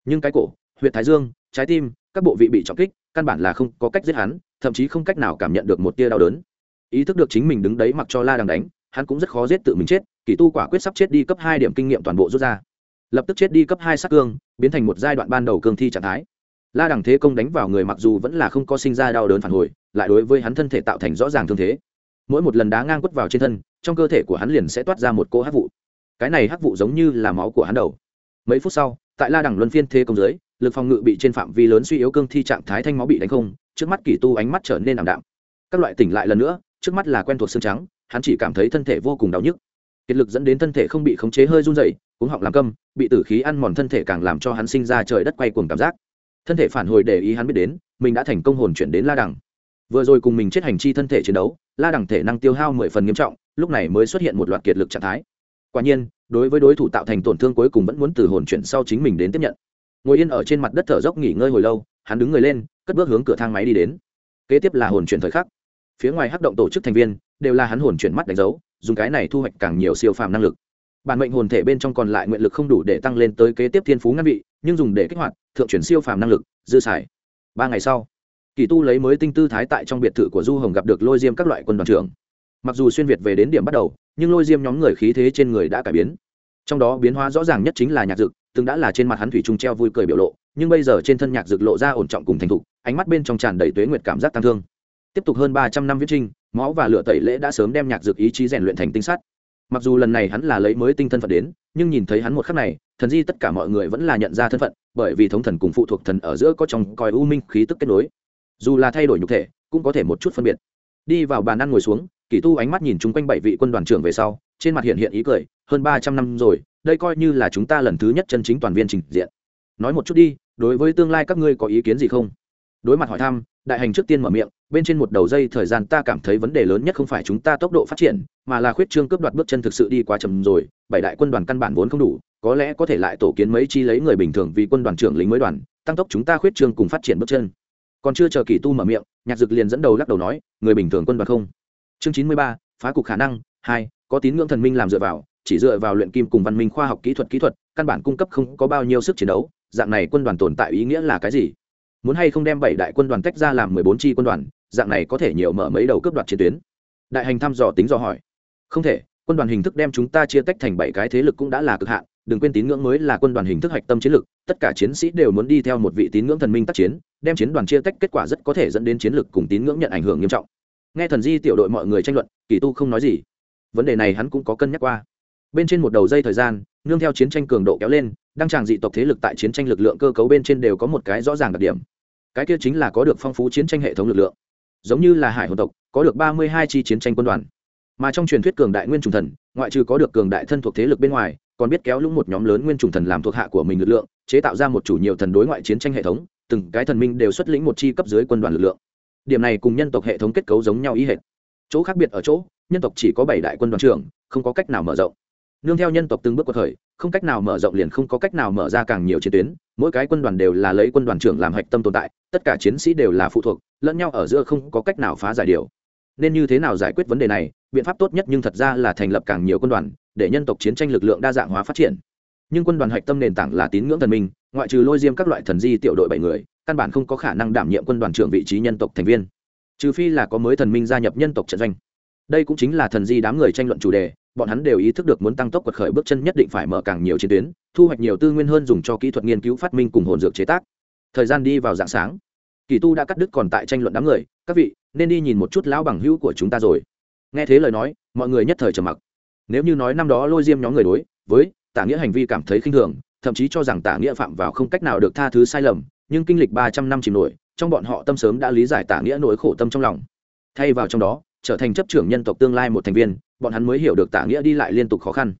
Nhưng cái cổ huyện thái dương, trái tim các bộ vị bị trọng kích, căn bản là không có cách giết hắn, thậm chí không cách nào cảm nhận được một tia đau đớn. Ý thức được chính mình đứng đấy mặc cho la đằng đánh, hắn cũng rất khó giết tự mình chết, kỳ tu quả quyết sắp chết đi cấp hai điểm kinh nghiệm toàn bộ rút ra. Lập tức chết đi cấp hai sát cương, biến thành một giai đoạn ban đầu cương thi trạng thái. La đằng thế công đánh vào người mặc dù vẫn là không có sinh ra đau đớn phản hồi, lại đối với hắn thân thể tạo thành rõ ràng thương thế. Mỗi một lần đá ngang quất vào trên thân, trong cơ thể của hắn liền sẽ toát ra một cỗ hắc vụ. Cái này hắc vụ giống như là máu của hắn đầu. Mấy phút sau, tại la đằng luân phiên thế công dưới lực phòng ngự bị trên phạm vi lớn suy yếu cương thi trạng thái thanh máu bị đánh không, trước mắt kỳ tu ánh mắt trở nên ảm đạm. Các loại tỉnh lại lần nữa, trước mắt là quen thuộc xương trắng, hắn chỉ cảm thấy thân thể vô cùng đau nhức. Kiệt lực dẫn đến thân thể không bị khống chế hơi run dày cuống họng làm câm, bị tử khí ăn mòn thân thể càng làm cho hắn sinh ra trời đất quay cuồng cảm giác. Thân thể phản hồi để ý hắn biết đến, mình đã thành công hồn chuyển đến la đằng. Vừa rồi cùng mình chết hành chi thân thể chiến đấu, la đằng thể năng tiêu hao mười phần nghiêm trọng, lúc này mới xuất hiện một loạt kiệt lực trạng thái. Quả nhiên, đối với đối thủ tạo thành tổn thương cuối cùng vẫn muốn từ hồn chuyển sau chính mình đến tiếp nhận ngồi yên ở trên mặt đất thở dốc nghỉ ngơi hồi lâu, hắn đứng người lên, cất bước hướng cửa thang máy đi đến. Kế tiếp là hồn chuyển thời khắc. Phía ngoài hắc động tổ chức thành viên, đều là hắn hồn chuyển mắt đánh dấu, dùng cái này thu hoạch càng nhiều siêu phàm năng lực. Bản mệnh hồn thể bên trong còn lại nguyện lực không đủ để tăng lên tới kế tiếp thiên phú ngăn vị, nhưng dùng để kích hoạt, thượng chuyển siêu phàm năng lực, dư xài. Ba ngày sau, kỳ tu lấy mới tinh tư thái tại trong biệt thự của du hồng gặp được lôi diêm các loại quân đoàn trưởng. Mặc dù xuyên việt về đến điểm bắt đầu, nhưng lôi diêm nhóm người khí thế trên người đã cải biến. Trong đó biến hóa rõ ràng nhất chính là nhạc dực từng đã là trên mặt hắn thủy trung treo vui cười biểu lộ, nhưng bây giờ trên thân nhạc dược lộ ra ổn trọng cùng thành thục, ánh mắt bên trong tràn đầy tuế nguyệt cảm giác tăng thương. Tiếp tục hơn ba trăm năm viết trinh, máu và lửa tẩy lễ đã sớm đem nhạc dược ý chí rèn luyện thành tinh sắt mặc dù lần này hắn là lấy mới tinh thân phận đến, nhưng nhìn thấy hắn một khắc này, thần di tất cả mọi người vẫn là nhận ra thân phận, bởi vì thống thần cùng phụ thuộc thần ở giữa có trong coi u minh khí tức kết nối. Dù là thay đổi nhục thể, cũng có thể một chút phân biệt. Đi vào bàn ăn ngồi xuống kỳ tu ánh mắt nhìn chung quanh bảy vị quân đoàn trưởng về sau trên mặt hiện hiện ý cười, hơn ba trăm năm rồi, đây coi như là chúng ta lần thứ nhất chân chính toàn viên trình diện. Nói một chút đi, đối với tương lai các ngươi có ý kiến gì không? Đối mặt hỏi thăm, đại hành trước tiên mở miệng, bên trên một đầu dây thời gian ta cảm thấy vấn đề lớn nhất không phải chúng ta tốc độ phát triển, mà là khuyết trương cướp đoạt bước chân thực sự đi quá chậm rồi, bảy đại quân đoàn căn bản vốn không đủ, có lẽ có thể lại tổ kiến mấy chi lấy người bình thường vì quân đoàn trưởng lính mới đoàn, tăng tốc chúng ta khuyết trương cùng phát triển bước chân. Còn chưa chờ kỳ tu mở miệng, nhạc dực liền dẫn đầu lắc đầu nói, người bình thường quân đoàn không? Chương chín mươi ba, phá cục khả năng, hai có tín ngưỡng thần minh làm dựa vào, chỉ dựa vào luyện kim cùng văn minh khoa học kỹ thuật kỹ thuật, căn bản cung cấp không có bao nhiêu sức chiến đấu, dạng này quân đoàn tồn tại ý nghĩa là cái gì? Muốn hay không đem bảy đại quân đoàn tách ra làm mười bốn chi quân đoàn, dạng này có thể nhiều mở mấy đầu cướp đoạt chiến tuyến? Đại hành thăm dò tính dò hỏi. Không thể, quân đoàn hình thức đem chúng ta chia tách thành bảy cái thế lực cũng đã là cực hạn, đừng quên tín ngưỡng mới là quân đoàn hình thức hạch tâm chiến lược, tất cả chiến sĩ đều muốn đi theo một vị tín ngưỡng thần minh tác chiến, đem chiến đoàn chia tách kết quả rất có thể dẫn đến chiến lược cùng tín ngưỡng nhận ảnh hưởng nghiêm trọng. Nghe thần di tiểu đội mọi người tranh luận, kỳ tu không nói gì vấn đề này hắn cũng có cân nhắc qua. Bên trên một đầu dây thời gian, nương theo chiến tranh cường độ kéo lên, đăng tràng dị tộc thế lực tại chiến tranh lực lượng cơ cấu bên trên đều có một cái rõ ràng đặc điểm. Cái kia chính là có được phong phú chiến tranh hệ thống lực lượng. Giống như là hải hồn tộc, có được ba mươi hai chi chiến tranh quân đoàn. Mà trong truyền thuyết cường đại nguyên trùng thần, ngoại trừ có được cường đại thân thuộc thế lực bên ngoài, còn biết kéo lũng một nhóm lớn nguyên trùng thần làm thuộc hạ của mình lực lượng, chế tạo ra một chủ nhiều thần đối ngoại chiến tranh hệ thống, từng cái thần minh đều xuất lĩnh một chi cấp dưới quân đoàn lực lượng. Điểm này cùng nhân tộc hệ thống kết cấu giống nhau ý hệ chỗ khác biệt ở chỗ nhân tộc chỉ có bảy đại quân đoàn trưởng, không có cách nào mở rộng. Nương theo nhân tộc từng bước cuộc khởi không cách nào mở rộng liền không có cách nào mở ra càng nhiều chiến tuyến, mỗi cái quân đoàn đều là lấy quân đoàn trưởng làm hạch tâm tồn tại, tất cả chiến sĩ đều là phụ thuộc, lẫn nhau ở giữa không có cách nào phá giải điều. Nên như thế nào giải quyết vấn đề này, biện pháp tốt nhất nhưng thật ra là thành lập càng nhiều quân đoàn, để nhân tộc chiến tranh lực lượng đa dạng hóa phát triển. Nhưng quân đoàn hạch tâm nền tảng là tín ngưỡng thần minh, ngoại trừ lôi diêm các loại thần di tiểu đội bảy người, căn bản không có khả năng đảm nhiệm quân đoàn trưởng vị trí nhân tộc thành viên. Trừ phi là có mới thần minh gia nhập nhân tộc trận doanh đây cũng chính là thần di đám người tranh luận chủ đề, bọn hắn đều ý thức được muốn tăng tốc quật khởi bước chân nhất định phải mở càng nhiều chiến tuyến, thu hoạch nhiều tư nguyên hơn dùng cho kỹ thuật nghiên cứu phát minh cùng hồn dược chế tác. Thời gian đi vào dạng sáng, kỳ tu đã cắt đứt còn tại tranh luận đám người, các vị, nên đi nhìn một chút lão bằng hữu của chúng ta rồi. Nghe thế lời nói, mọi người nhất thời trầm mặc. Nếu như nói năm đó lôi diêm nhóm người đối với tả nghĩa hành vi cảm thấy khinh thường, thậm chí cho rằng tả nghĩa phạm vào không cách nào được tha thứ sai lầm, nhưng kinh lịch ba trăm năm chìm nổi, trong bọn họ tâm sớm đã lý giải tả nghĩa nỗi khổ tâm trong lòng. Thay vào trong đó trở thành chấp trưởng nhân tộc tương lai một thành viên, bọn hắn mới hiểu được tả nghĩa đi lại liên tục khó khăn.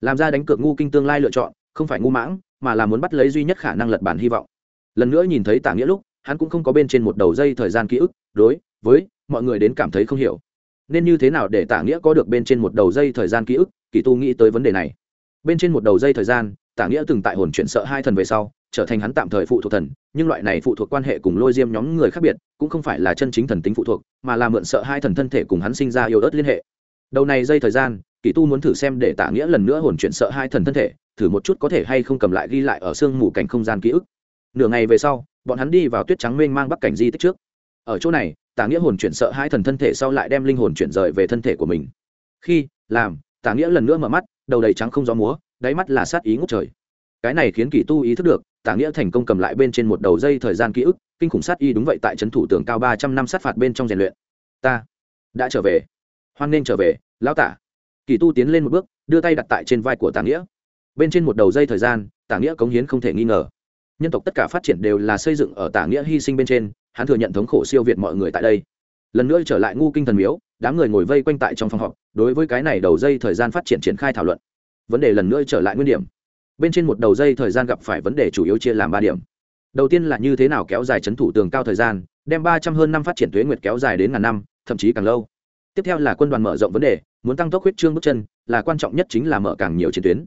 Làm ra đánh cược ngu kinh tương lai lựa chọn, không phải ngu mãng, mà là muốn bắt lấy duy nhất khả năng lật bản hy vọng. Lần nữa nhìn thấy tả nghĩa lúc, hắn cũng không có bên trên một đầu dây thời gian ký ức, đối với mọi người đến cảm thấy không hiểu. Nên như thế nào để tả nghĩa có được bên trên một đầu dây thời gian ký ức? Kỳ tu nghĩ tới vấn đề này. Bên trên một đầu dây thời gian, tả nghĩa từng tại hồn chuyển sợ hai thần về sau trở thành hắn tạm thời phụ thuộc thần, nhưng loại này phụ thuộc quan hệ cùng lôi diêm nhóm người khác biệt, cũng không phải là chân chính thần tính phụ thuộc, mà là mượn sợ hai thần thân thể cùng hắn sinh ra yêu ớt liên hệ. Đầu này dây thời gian, kỳ tu muốn thử xem để tạ nghĩa lần nữa hồn chuyển sợ hai thần thân thể, thử một chút có thể hay không cầm lại ghi lại ở sương mù cảnh không gian ký ức. Nửa ngày về sau, bọn hắn đi vào tuyết trắng mênh mang bắc cảnh di tích trước. Ở chỗ này tả nghĩa hồn chuyển sợ hai thần thân thể sau lại đem linh hồn chuyển rời về thân thể của mình. Khi, làm tả nghĩa lần nữa mở mắt, đầu đầy trắng không gió múa, đáy mắt là sát ý ngốc trời. Cái này khiến kỳ tu ý thức được tả nghĩa thành công cầm lại bên trên một đầu dây thời gian ký ức, kinh khủng sát y đúng vậy tại trấn thủ tường cao ba trăm năm sát phạt bên trong rèn luyện. Ta đã trở về. Hoan nên trở về, lão tả. Kỳ tu tiến lên một bước, đưa tay đặt tại trên vai của tả nghĩa. Bên trên một đầu dây thời gian, tả nghĩa cống hiến không thể nghi ngờ. Nhân tộc tất cả phát triển đều là xây dựng ở tả nghĩa hy sinh bên trên, hắn thừa nhận thống khổ siêu việt mọi người tại đây. Lần nữa trở lại ngu kinh thần miếu, đám người ngồi vây quanh tại trong phòng họp, đối với cái này đầu dây thời gian phát triển triển khai thảo luận. Vấn đề lần nữa trở lại nguyên điểm bên trên một đầu dây thời gian gặp phải vấn đề chủ yếu chia làm ba điểm. Đầu tiên là như thế nào kéo dài chấn thủ tường cao thời gian, đem ba trăm hơn năm phát triển thuế nguyệt kéo dài đến ngàn năm, thậm chí càng lâu. Tiếp theo là quân đoàn mở rộng vấn đề, muốn tăng tốc huyết trương bước chân, là quan trọng nhất chính là mở càng nhiều chiến tuyến.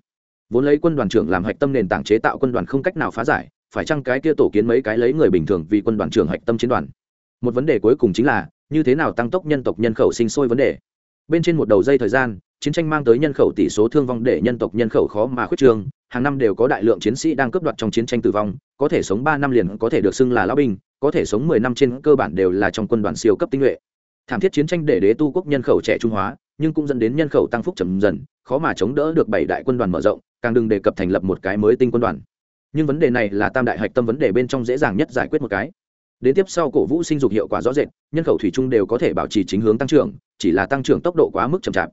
Vốn lấy quân đoàn trưởng làm hạch tâm nền tảng chế tạo quân đoàn không cách nào phá giải, phải chăng cái kia tổ kiến mấy cái lấy người bình thường vì quân đoàn trưởng hạch tâm chiến đoàn? Một vấn đề cuối cùng chính là, như thế nào tăng tốc nhân tộc nhân khẩu sinh sôi vấn đề? Bên trên một đầu dây thời gian chiến tranh mang tới nhân khẩu tỷ số thương vong để nhân tộc nhân khẩu khó mà khuyết trương. Hàng năm đều có đại lượng chiến sĩ đang cướp đoạt trong chiến tranh tử vong, có thể sống ba năm liền có thể được xưng là lão binh, có thể sống mười năm trên cơ bản đều là trong quân đoàn siêu cấp tinh nhuệ. Thảm thiết chiến tranh để đế tu quốc nhân khẩu trẻ trung hóa, nhưng cũng dẫn đến nhân khẩu tăng phúc chậm dần, khó mà chống đỡ được bảy đại quân đoàn mở rộng, càng đừng đề cập thành lập một cái mới tinh quân đoàn. Nhưng vấn đề này là tam đại hạch tâm vấn đề bên trong dễ dàng nhất giải quyết một cái. Đến tiếp sau cổ vũ sinh dục hiệu quả rõ rệt, nhân khẩu thủy chung đều có thể bảo trì chính hướng tăng trưởng, chỉ là tăng trưởng tốc độ quá mức chậm chạp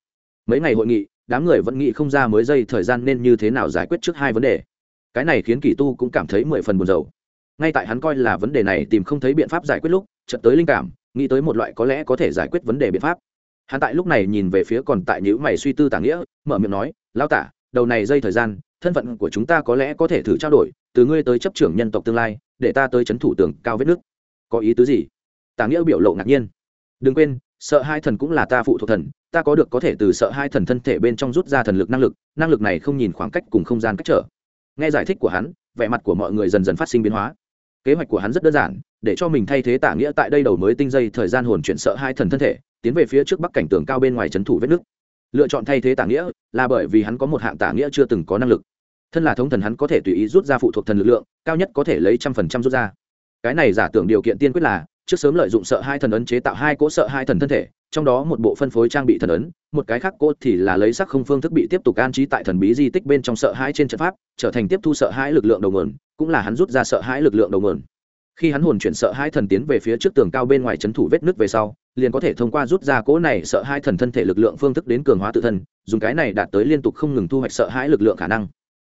mấy ngày hội nghị, đám người vẫn nghĩ không ra mới dây thời gian nên như thế nào giải quyết trước hai vấn đề. Cái này khiến kỳ tu cũng cảm thấy mười phần buồn rầu. Ngay tại hắn coi là vấn đề này tìm không thấy biện pháp giải quyết lúc, chợt tới linh cảm, nghĩ tới một loại có lẽ có thể giải quyết vấn đề biện pháp. Hắn tại lúc này nhìn về phía còn tại nhữ mày suy tư tả nghĩa, mở miệng nói lao tả, đầu này dây thời gian, thân phận của chúng ta có lẽ có thể thử trao đổi, từ ngươi tới chấp trưởng nhân tộc tương lai, để ta tới c h ấ n thủ tường cao vết nước. Có ý tứ gì? Tả nghĩa biểu lộ ngạc nhiên. Đừng quên, sợ hai thần cũng là ta phụ thuộc thần ta có được có thể từ sợ hai thần thân thể bên trong rút ra thần lực năng lực năng lực này không nhìn khoảng cách cùng không gian cách trở. Nghe giải thích của hắn, vẻ mặt của mọi người dần dần phát sinh biến hóa. Kế hoạch của hắn rất đơn giản, để cho mình thay thế tả nghĩa tại đây đầu mới tinh dây thời gian hồn chuyển sợ hai thần thân thể, tiến về phía trước bắc cảnh tường cao bên ngoài trấn thủ vết nước. Lựa chọn thay thế tả nghĩa là bởi vì hắn có một hạng tả nghĩa chưa từng có năng lực. Thân là thống thần hắn có thể tùy ý rút ra phụ thuộc thần lực lượng, cao nhất có thể lấy trăm phần trăm rút ra. Cái này giả tưởng điều kiện tiên quyết là, trước sớm lợi dụng sợ hai thần ấn chế tạo hai cỗ sợ hai thần thân thể trong đó một bộ phân phối trang bị thần ấn, một cái khác cô thì là lấy sắc không phương thức bị tiếp tục an trí tại thần bí di tích bên trong sợ hãi trên trận pháp, trở thành tiếp thu sợ hãi lực lượng đầu nguồn, cũng là hắn rút ra sợ hãi lực lượng đầu nguồn. Khi hắn hồn chuyển sợ hai thần tiến về phía trước tường cao bên ngoài c h ấ n thủ vết nước về sau, liền có thể thông qua rút ra cỗ này sợ hai thần thân thể lực lượng phương thức đến cường hóa tự thân, dùng cái này đạt tới liên tục không ngừng thu hoạch sợ hãi lực lượng khả năng.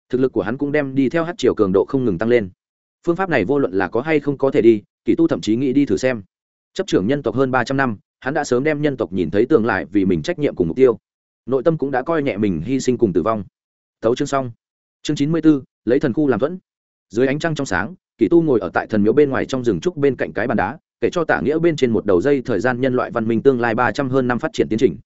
Thực lực của hắn cũng đem đi theo hát chiều cường độ không ngừng tăng lên. Phương pháp này vô luận là có hay không có thể đi kỷ tu thậm chí nghĩ đi thử xem. Chấp trưởng nhân tộc hơn ba trăm năm hắn đã sớm đem nhân tộc nhìn thấy tương lại vì mình trách nhiệm cùng mục tiêu. Nội tâm cũng đã coi nhẹ mình hy sinh cùng tử vong. Tấu chương xong. Chương chín mươi b ố lấy thần khu làm thuẫn. Dưới ánh trăng trong sáng, kỳ tu ngồi ở tại thần miếu bên ngoài trong rừng trúc bên cạnh cái bàn đá, kể cho tả nghĩa bên trên một đầu dây thời gian nhân loại văn minh tương lai ba trăm hơn năm phát triển tiến trình.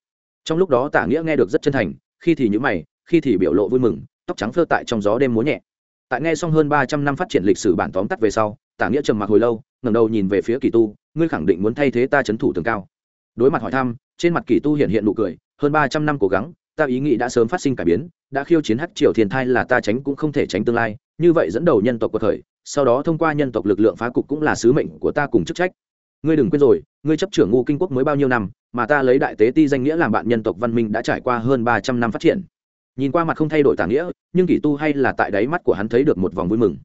Trong lúc đó tả nghĩa nghe được rất chân thành, khi thì nhữ mày, khi thì biểu lộ vui mừng, tóc trắng phơ tại trong gió đêm múa nhẹ. Tại nghe xong hơn ba trăm năm phát triển lịch sử bản tóm tắt về sau tả nghĩa trầm mặc hồi lâu, ngẩng đầu nhìn về phía kỳ tu, ngươi khẳng định muốn thay thế ta c thủ tường cao đối mặt hỏi thăm, trên mặt kỳ tu hiện hiện nụ cười, hơn ba trăm năm cố gắng, ta ý nghĩ đã sớm phát sinh cải biến, đã khiêu chiến hắc triều thiên thai là ta tránh cũng không thể tránh tương lai, như vậy dẫn đầu nhân tộc cuộc khởi sau đó thông qua nhân tộc lực lượng phá cục cũng là sứ mệnh của ta cùng chức trách. Ngươi đừng quên rồi, ngươi chấp trưởng ngu kinh quốc mới bao nhiêu năm, mà ta lấy đại tế ti danh nghĩa làm bạn nhân tộc văn minh đã trải qua hơn ba trăm năm phát triển. Nhìn qua mặt không thay đổi tả nghĩa, nhưng kỷ tu hay là tại đáy mắt của hắn thấy được một vòng vui mừng.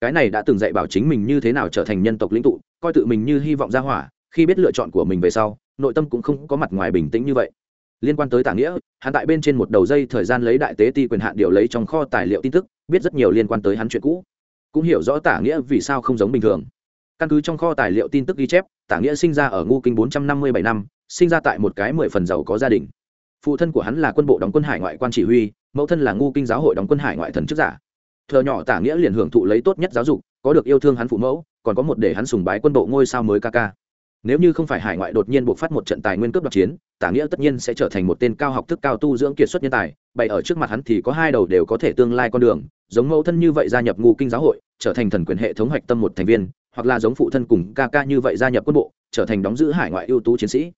Cái này đã từng dạy bảo chính mình như thế nào trở thành nhân tộc lĩnh tụ, coi tự mình như hy vọng ra hỏa, khi biết lựa chọn của mình về sau nội tâm cũng không có mặt ngoài bình tĩnh như vậy. Liên quan tới tả nghĩa, hắn tại bên trên một đầu dây thời gian lấy đại tế ti quyền hạn điều lấy trong kho tài liệu tin tức, biết rất nhiều liên quan tới hắn chuyện cũ. Cũng hiểu rõ tả nghĩa vì sao không giống bình thường. Căn cứ trong kho tài liệu tin tức ghi chép, tả nghĩa sinh ra ở ngu kinh bốn trăm năm mươi bảy năm, sinh ra tại một cái mười phần giàu có gia đình. Phụ thân của hắn là quân bộ đóng quân hải ngoại quan chỉ huy, mẫu thân là ngu kinh giáo hội đóng quân hải ngoại thần chức giả. Thợ nhỏ tả nghĩa liền hưởng thụ lấy tốt nhất giáo dục, có được yêu thương hắn phụ mẫu, còn có một để hắn sùng bái quân bộ ngôi sao mới ca ca nếu như không phải hải ngoại đột nhiên buộc phát một trận tài nguyên cướp đoạt chiến, tả nghĩa tất nhiên sẽ trở thành một tên cao học thức cao tu dưỡng kiệt xuất nhân tài, bày ở trước mặt hắn thì có hai đầu đều có thể tương lai con đường, giống mẫu thân như vậy gia nhập ngu kinh giáo hội, trở thành thần quyền hệ thống hoạch tâm một thành viên, hoặc là giống phụ thân cùng ca ca như vậy gia nhập quân bộ, trở thành đóng giữ hải ngoại ưu tú chiến sĩ.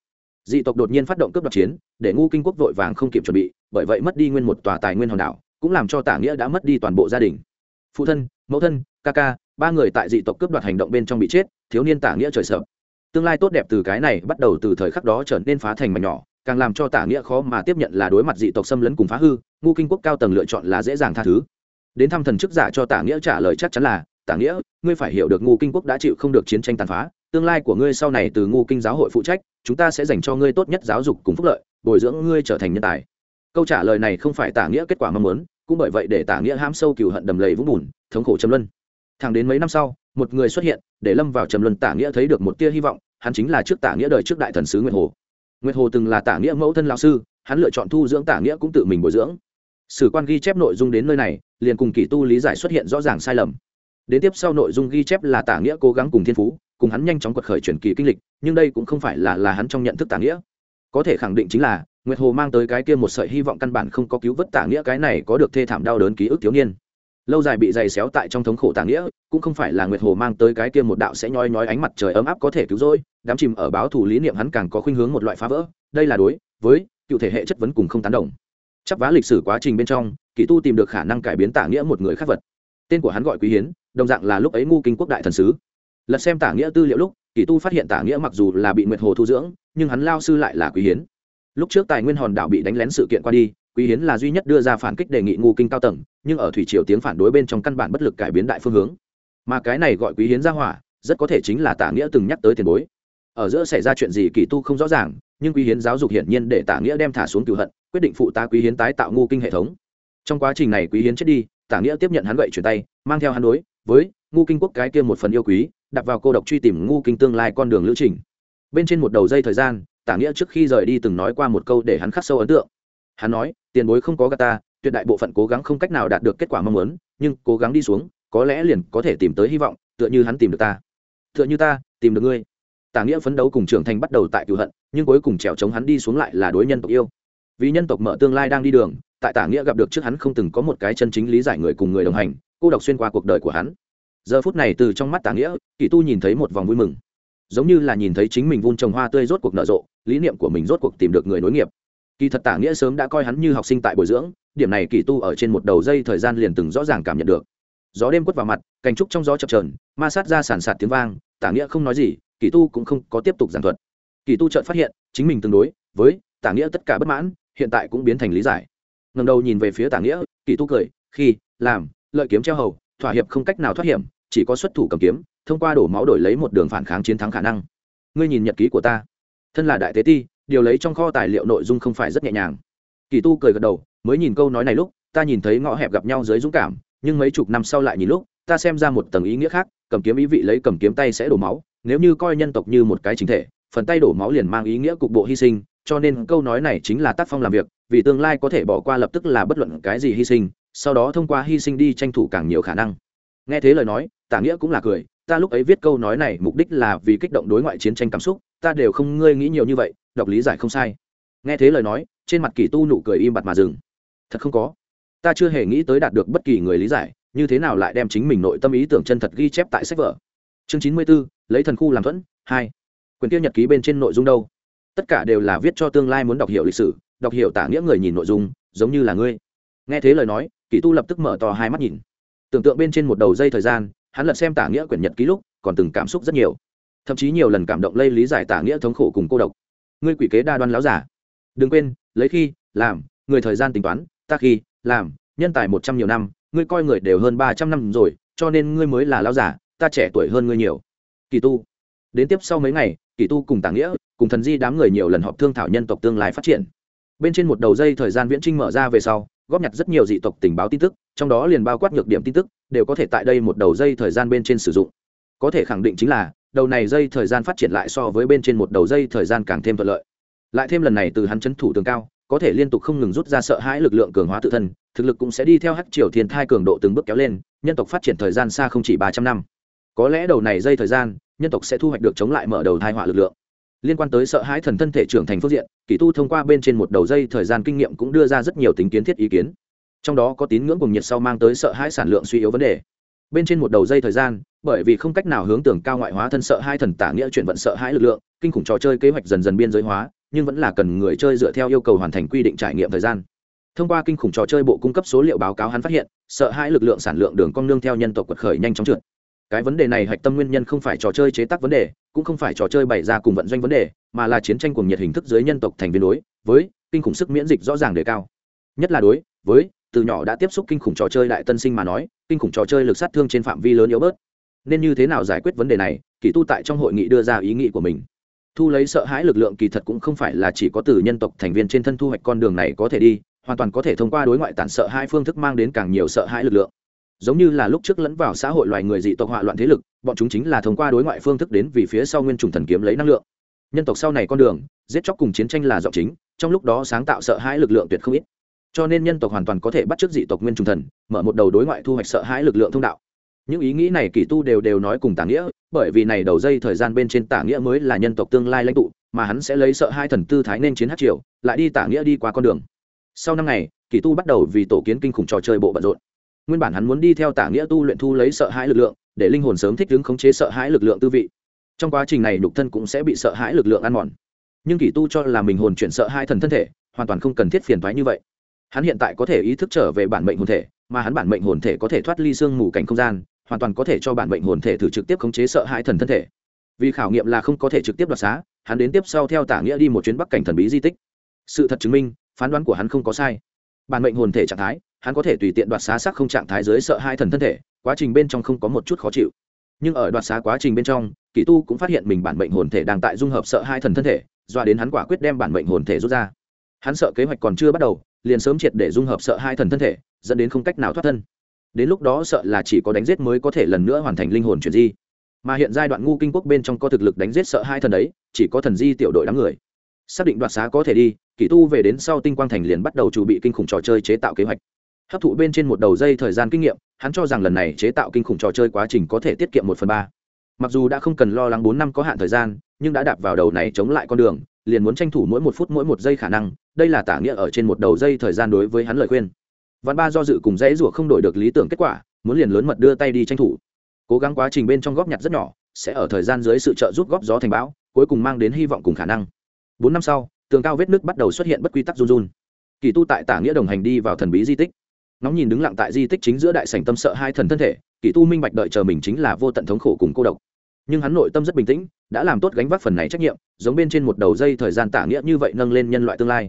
Dị tộc đột nhiên phát động cướp đoạt chiến, để ngu kinh quốc vội vàng không kịp chuẩn bị, bởi vậy mất đi nguyên một tòa tài nguyên hòn đảo, cũng làm cho tả nghĩa đã mất đi toàn bộ gia đình. Phụ thân, mẫu thân, ca ca, ba người tại dị tộc cướp đoạt hành động bên trong bị chết, thiếu niên tả nghĩa trời sợ tương lai tốt đẹp từ cái này bắt đầu từ thời khắc đó trở nên phá thành mảnh nhỏ, càng làm cho tả nghĩa khó mà tiếp nhận là đối mặt dị tộc xâm lấn cùng phá hư, ngu kinh quốc cao tầng lựa chọn là dễ dàng tha thứ. Đến thăm thần chức giả cho tả nghĩa trả lời chắc chắn là, tả nghĩa, ngươi phải hiểu được ngu kinh quốc đã chịu không được chiến tranh tàn phá, tương lai của ngươi sau này từ ngu kinh giáo hội phụ trách, chúng ta sẽ dành cho ngươi tốt nhất giáo dục cùng phúc lợi, bồi dưỡng ngươi trở thành nhân tài. Câu trả lời này không phải tả nghĩa kết quả mong muốn, cũng bởi vậy để tả nghĩa ham sâu cừu hận đầm lầy vũng bùn, thống khổ châm luân. Thẳng đến mấy năm sau một người xuất hiện, để lâm vào trầm luân tả nghĩa thấy được một tia hy vọng, hắn chính là trước tả nghĩa đời trước đại thần sứ nguyệt hồ. Nguyệt hồ từng là tả nghĩa mẫu thân lao sư, hắn lựa chọn thu dưỡng tả nghĩa cũng tự mình bồi dưỡng. Sử quan ghi chép nội dung đến nơi này, liền cùng kỳ tu lý giải xuất hiện rõ ràng sai lầm. Đến tiếp sau nội dung ghi chép là tả nghĩa cố gắng cùng thiên phú, cùng hắn nhanh chóng quật khởi chuyển kỳ kinh lịch, nhưng đây cũng không phải là là hắn trong nhận thức tả nghĩa. Có thể khẳng định chính là, nguyệt hồ mang tới cái kia một sợi hy vọng căn bản không có cứu vớt tả nghĩa cái này có được thê thảm đau đớn ký ức thiếu niên lâu dài bị dày xéo tại trong thống khổ tàng nghĩa, cũng không phải là nguyệt hồ mang tới cái kia một đạo sẽ nhói nhói ánh mặt trời ấm áp có thể cứu rỗi, đám chìm ở báo thủ lý niệm hắn càng có khuynh hướng một loại phá vỡ, đây là đối với cựu thể hệ chất vấn cùng không tán đồng. Chắc vá lịch sử quá trình bên trong, kỷ tu tìm được khả năng cải biến tả nghĩa một người khác vật. Tên của hắn gọi quý hiến, đồng dạng là lúc ấy ngu kinh quốc đại thần sứ. Lật xem tả nghĩa tư liệu lúc, kỷ tu phát hiện tả nghĩa mặc dù là bị nguyệt hồ thu dưỡng, nhưng hắn lao sư lại là quý hiến. Lúc trước tài nguyên hòn đảo bị đánh lén sự kiện qua đi quý hiến là duy nhất đưa ra phản kích đề nghị ngu kinh cao tầng, nhưng ở thủy triều tiếng phản đối bên trong căn bản bất lực cải biến đại phương hướng. Mà cái này gọi quý hiến ra hỏa, rất có thể chính là tả nghĩa từng nhắc tới tiền bối. Ở giữa xảy ra chuyện gì kỳ tu không rõ ràng, nhưng quý hiến giáo dục hiển nhiên để tả nghĩa đem thả xuống cựu hận, quyết định phụ tá quý hiến tái tạo ngu kinh hệ thống. Trong quá trình này quý hiến chết đi, tả nghĩa tiếp nhận hắn gậy chuyển tay, mang theo hắn đối với ngu kinh quốc cái kia một phần yêu quý, đặt vào cô độc truy tìm ngu kinh tương lai con đường lữ trình. Bên trên một đầu dây thời gian, tả nghĩa trước khi rời đi từng nói qua một câu để hắn khắc sâu ấn tượng hắn nói, tiền bối không có gà ta, tuyệt đại bộ phận cố gắng không cách nào đạt được kết quả mong muốn, nhưng cố gắng đi xuống, có lẽ liền có thể tìm tới hy vọng, tựa như hắn tìm được ta. Tựa như ta, tìm được ngươi. Tả nghĩa phấn đấu cùng trưởng thành bắt đầu tại cựu hận, nhưng cuối cùng trèo chống hắn đi xuống lại là đối nhân tộc yêu. Vì nhân tộc mở tương lai đang đi đường, tại tả nghĩa gặp được trước hắn không từng có một cái chân chính lý giải người cùng người đồng hành, cô độc xuyên qua cuộc đời của hắn. Giờ phút này từ trong mắt tả nghĩa, kỳ tu nhìn thấy một vòng vui mừng. Giống như là nhìn thấy chính mình vun trồng hoa tươi rốt cuộc nở rộ, lý niệm của mình rốt cuộc tìm được người nối nghiệp kỳ thật tả nghĩa sớm đã coi hắn như học sinh tại bồi dưỡng, điểm này kỳ tu ở trên một đầu dây thời gian liền từng rõ ràng cảm nhận được. Gió đêm quất vào mặt, cành trúc trong gió chập trờn ma sát ra sàn sạt tiếng vang, tả nghĩa không nói gì, kỳ tu cũng không có tiếp tục giảng thuật. Kỳ tu chợt phát hiện, chính mình tương đối với tả nghĩa tất cả bất mãn, hiện tại cũng biến thành lý giải. Ngầm đầu nhìn về phía tả nghĩa, kỳ tu cười, khi, làm, lợi kiếm treo hầu, thỏa hiệp không cách nào thoát hiểm, chỉ có xuất thủ cầm kiếm, thông qua đổ máu đổi lấy một đường phản kháng chiến thắng khả năng. Ngươi nhìn nhật ký của ta. Thân là đại tế ti điều lấy trong kho tài liệu nội dung không phải rất nhẹ nhàng. Kỳ tu cười gật đầu, mới nhìn câu nói này lúc, ta nhìn thấy ngõ hẹp gặp nhau dưới dũng cảm, nhưng mấy chục năm sau lại nhìn lúc, ta xem ra một tầng ý nghĩa khác, cầm kiếm ý vị lấy cầm kiếm tay sẽ đổ máu, nếu như coi nhân tộc như một cái chính thể, phần tay đổ máu liền mang ý nghĩa cục bộ hy sinh, cho nên câu nói này chính là tác phong làm việc, vì tương lai có thể bỏ qua lập tức là bất luận cái gì hy sinh, sau đó thông qua hy sinh đi tranh thủ càng nhiều khả năng. Nghe thế lời nói, tả nghĩa cũng là cười, ta lúc ấy viết câu nói này mục đích là vì kích động đối ngoại chiến tranh cảm xúc ta đều không ngươi nghĩ nhiều như vậy, đọc lý giải không sai. Nghe thế lời nói, trên mặt kỳ tu nụ cười im bặt mà dừng. Thật không có. Ta chưa hề nghĩ tới đạt được bất kỳ người lý giải, như thế nào lại đem chính mình nội tâm ý tưởng chân thật ghi chép tại sách vở. Chương chín mươi b ố lấy thần khu làm thuẫn, hai. Quyền tiêu nhật ký bên trên nội dung đâu? Tất cả đều là viết cho tương lai muốn đọc hiểu lịch sử, đọc hiểu tả nghĩa người nhìn nội dung, giống như là ngươi. Nghe thế lời nói, kỳ tu lập tức mở to hai mắt nhìn. Tưởng tượng bên trên một đầu dây thời gian, hắn lật xem tả nghĩa quyển nhật ký lúc, còn từng cảm xúc rất nhiều thậm chí nhiều lần cảm động lây lý giải tả nghĩa thống khổ cùng cô độc. Ngươi quỷ kế đa đoan láo giả. Đừng quên, lấy khi, làm, người thời gian tính toán, ta khi, làm, nhân tài một trăm nhiều năm, ngươi coi người đều hơn ba trăm năm rồi, cho nên ngươi mới là lao giả, ta trẻ tuổi hơn ngươi nhiều. Kỳ tu. Đến tiếp sau mấy ngày, kỳ tu cùng tả nghĩa, cùng thần di đám người nhiều lần họp thương thảo nhân tộc tương lai phát triển. Bên trên một đầu dây thời gian viễn trinh mở ra về sau, góp nhặt rất nhiều dị tộc tình báo tin tức, trong đó liền bao quát nhược điểm tin tức, đều có thể tại đây một đầu dây thời gian bên trên sử dụng. Có thể khẳng định chính là đầu này dây thời gian phát triển lại so với bên trên một đầu dây thời gian càng thêm thuận lợi. Lại thêm lần này từ hắn chấn thủ tường cao, có thể liên tục không ngừng rút ra sợ hãi lực lượng cường hóa tự thân, thực lực cũng sẽ đi theo hắc triều thiên thai cường độ từng bước kéo lên, nhân tộc phát triển thời gian xa không chỉ ba trăm năm. Có lẽ đầu này dây thời gian, nhân tộc sẽ thu hoạch được chống lại mở đầu thai họa lực lượng. Liên quan tới sợ hãi thần thân thể trưởng thành phương diện, kỳ tu thông qua bên trên một đầu dây thời gian kinh nghiệm cũng đưa ra rất nhiều tính kiến thiết ý kiến. Trong đó có tín ngưỡng cùng nhiệt sau mang tới sợ hãi sản lượng suy yếu vấn đề bên trên một đầu dây thời gian, bởi vì không cách nào hướng tưởng cao ngoại hóa thân sợ hai thần tả nghĩa chuyển vận sợ hãi lực lượng, kinh khủng trò chơi kế hoạch dần dần biên giới hóa, nhưng vẫn là cần người chơi dựa theo yêu cầu hoàn thành quy định trải nghiệm thời gian. Thông qua kinh khủng trò chơi bộ cung cấp số liệu báo cáo hắn phát hiện, sợ hãi lực lượng sản lượng đường cong nương theo nhân tộc quật khởi nhanh chóng trượt. Cái vấn đề này hạch tâm nguyên nhân không phải trò chơi chế tác vấn đề, cũng không phải trò chơi bày ra cùng vận doanh vấn đề, mà là chiến tranh cùng nhiệt hình thức dưới nhân tộc thành viên đối, với kinh khủng sức miễn dịch rõ ràng đề cao. Nhất là đối với từ nhỏ đã tiếp xúc kinh khủng trò chơi đại tân sinh mà nói, kinh khủng trò chơi lực sát thương trên phạm vi lớn yếu bớt. Nên như thế nào giải quyết vấn đề này, kỳ tu tại trong hội nghị đưa ra ý nghĩ của mình. Thu lấy sợ hãi lực lượng kỳ thật cũng không phải là chỉ có từ nhân tộc thành viên trên thân thu hoạch con đường này có thể đi, hoàn toàn có thể thông qua đối ngoại tản sợ hai phương thức mang đến càng nhiều sợ hãi lực lượng. Giống như là lúc trước lẫn vào xã hội loài người dị tộc họa loạn thế lực, bọn chúng chính là thông qua đối ngoại phương thức đến vì phía sau nguyên trùng thần kiếm lấy năng lượng. Nhân tộc sau này con đường, giết chóc cùng chiến tranh là giọng chính, trong lúc đó sáng tạo sợ hãi lực lượng tuyệt không ít cho nên nhân tộc hoàn toàn có thể bắt chước dị tộc nguyên trùng thần, mở một đầu đối ngoại thu hoạch sợ hãi lực lượng thông đạo. Những ý nghĩ này kỳ tu đều đều nói cùng tả nghĩa, bởi vì này đầu dây thời gian bên trên tả nghĩa mới là nhân tộc tương lai lãnh tụ, mà hắn sẽ lấy sợ hai thần tư thái nên chiến hát triều, lại đi tả nghĩa đi qua con đường. Sau năm ngày, kỳ tu bắt đầu vì tổ kiến kinh khủng trò chơi bộ bận rộn. Nguyên bản hắn muốn đi theo tả nghĩa tu luyện thu lấy sợ hãi lực lượng, để linh hồn sớm thích ứng khống chế sợ hãi lực lượng tư vị. Trong quá trình này nhục thân cũng sẽ bị sợ hãi lực lượng ăn mòn. Nhưng kỳ tu cho là mình hồn chuyển sợ hai thần thân thể, hoàn toàn không cần thiết phiền thoái như vậy hắn hiện tại có thể ý thức trở về bản mệnh hồn thể, mà hắn bản mệnh hồn thể có thể thoát ly xương mù cảnh không gian, hoàn toàn có thể cho bản mệnh hồn thể thử trực tiếp khống chế sợ hãi thần thân thể. Vì khảo nghiệm là không có thể trực tiếp đoạt xá, hắn đến tiếp sau theo tả nghĩa đi một chuyến bắc cảnh thần bí di tích. Sự thật chứng minh, phán đoán của hắn không có sai. Bản mệnh hồn thể trạng thái, hắn có thể tùy tiện đoạt xá sắc không trạng thái dưới sợ hai thần thân thể, quá trình bên trong không có một chút khó chịu. Nhưng ở đoạt xá quá trình bên trong kỳ tu cũng phát hiện mình bản mệnh hồn thể đang tại dung hợp sợ hai thần thân thể, doa đến hắn quả quyết đem bản mệnh hồn thể rút ra. Hắn sợ kế hoạch còn chưa bắt đầu liền sớm triệt để dung hợp sợ hai thần thân thể, dẫn đến không cách nào thoát thân. Đến lúc đó sợ là chỉ có đánh giết mới có thể lần nữa hoàn thành linh hồn chuyển di. Mà hiện giai đoạn ngu kinh quốc bên trong có thực lực đánh giết sợ hai thần ấy chỉ có thần di tiểu đội đám người. Xác định đoạt xá có thể đi, kỷ tu về đến sau tinh quang thành liền bắt đầu chuẩn bị kinh khủng trò chơi chế tạo kế hoạch. Hấp thụ bên trên một đầu dây thời gian kinh nghiệm, hắn cho rằng lần này chế tạo kinh khủng trò chơi quá trình có thể tiết kiệm một phần ba. Mặc dù đã không cần lo lắng bốn năm có hạn thời gian, nhưng đã đạp vào đầu này chống lại con đường, liền muốn tranh thủ mỗi một phút mỗi một giây khả năng đây là tả nghĩa ở trên một đầu dây thời gian đối với hắn lời khuyên. Văn ba do dự cùng dãy rủa không đổi được lý tưởng kết quả, muốn liền lớn mật đưa tay đi tranh thủ. Cố gắng quá trình bên trong góp nhặt rất nhỏ, sẽ ở thời gian dưới sự trợ giúp góp gió thành bão, cuối cùng mang đến hy vọng cùng khả năng. Bốn năm sau, tường cao vết nước bắt đầu xuất hiện bất quy tắc run run. Kỳ tu tại tả nghĩa đồng hành đi vào thần bí di tích. Nóng nhìn đứng lặng tại di tích chính giữa đại sảnh tâm sợ hai thần thân thể, kỳ tu minh bạch đợi chờ mình chính là vô tận thống khổ cùng cô độc. Nhưng hắn nội tâm rất bình tĩnh, đã làm tốt gánh vác phần này trách nhiệm, giống bên trên một đầu dây thời gian tả nghĩa như vậy nâng lên nhân loại tương lai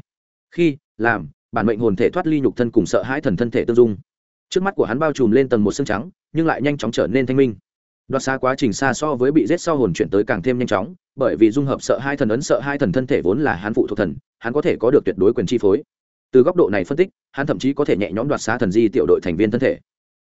khi, làm, bản mệnh hồn thể thoát ly nhục thân cùng sợ hãi thần thân thể tương dung. Trước mắt của hắn bao trùm lên tầng một xương trắng, nhưng lại nhanh chóng trở nên thanh minh. Đoạt xa quá trình xa so với bị giết sau hồn chuyển tới càng thêm nhanh chóng, bởi vì dung hợp sợ hai thần ấn, sợ hai thần thân thể vốn là hắn phụ thuộc thần, hắn có thể có được tuyệt đối quyền chi phối. Từ góc độ này phân tích, hắn thậm chí có thể nhẹ nhõm đoạt xá thần di tiểu đội thành viên thân thể.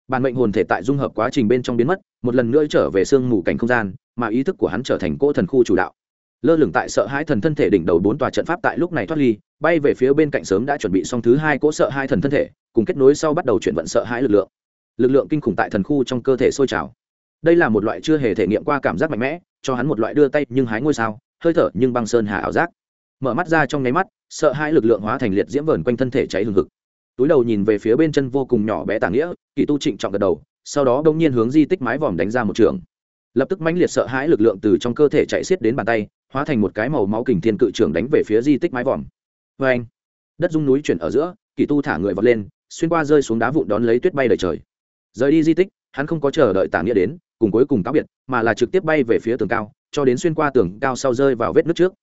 Bản mệnh hồn thể tại dung hợp quá trình bên trong biến mất, một lần nữa trở về sương mù cảnh không gian, mà ý thức của hắn trở thành cỗ thần khu chủ đạo. Lơ lửng tại sợ hai thần thân thể đỉnh đầu bốn tòa trận pháp tại lúc này thoát ly bay về phía bên cạnh sớm đã chuẩn bị xong thứ hai cỗ sợ hai thần thân thể, cùng kết nối sau bắt đầu chuyển vận sợ hãi lực lượng. Lực lượng kinh khủng tại thần khu trong cơ thể sôi trào. Đây là một loại chưa hề thể nghiệm qua cảm giác mạnh mẽ, cho hắn một loại đưa tay nhưng hái ngôi sao, hơi thở nhưng băng sơn hà ảo giác. Mở mắt ra trong nháy mắt, sợ hai lực lượng hóa thành liệt diễm vờn quanh thân thể cháy hừng hực. Túi đầu nhìn về phía bên chân vô cùng nhỏ bé tả nghĩa, kỳ tu trịnh trọng gật đầu, sau đó đông nhiên hướng di tích mái vòm đánh ra một trường. Lập tức mãnh liệt sợ hãi lực lượng từ trong cơ thể chạy xiết đến bàn tay, hóa thành một cái màu máu kình thiên cự trường đánh về phía di tích mái vòm vê anh, đất dung núi chuyển ở giữa, kỳ tu thả người vọt lên, xuyên qua rơi xuống đá vụn đón lấy tuyết bay đầy trời. Rời đi di tích, hắn không có chờ đợi tả nghĩa đến, cùng cuối cùng cáo biệt, mà là trực tiếp bay về phía tường cao, cho đến xuyên qua tường cao sau rơi vào vết nước trước.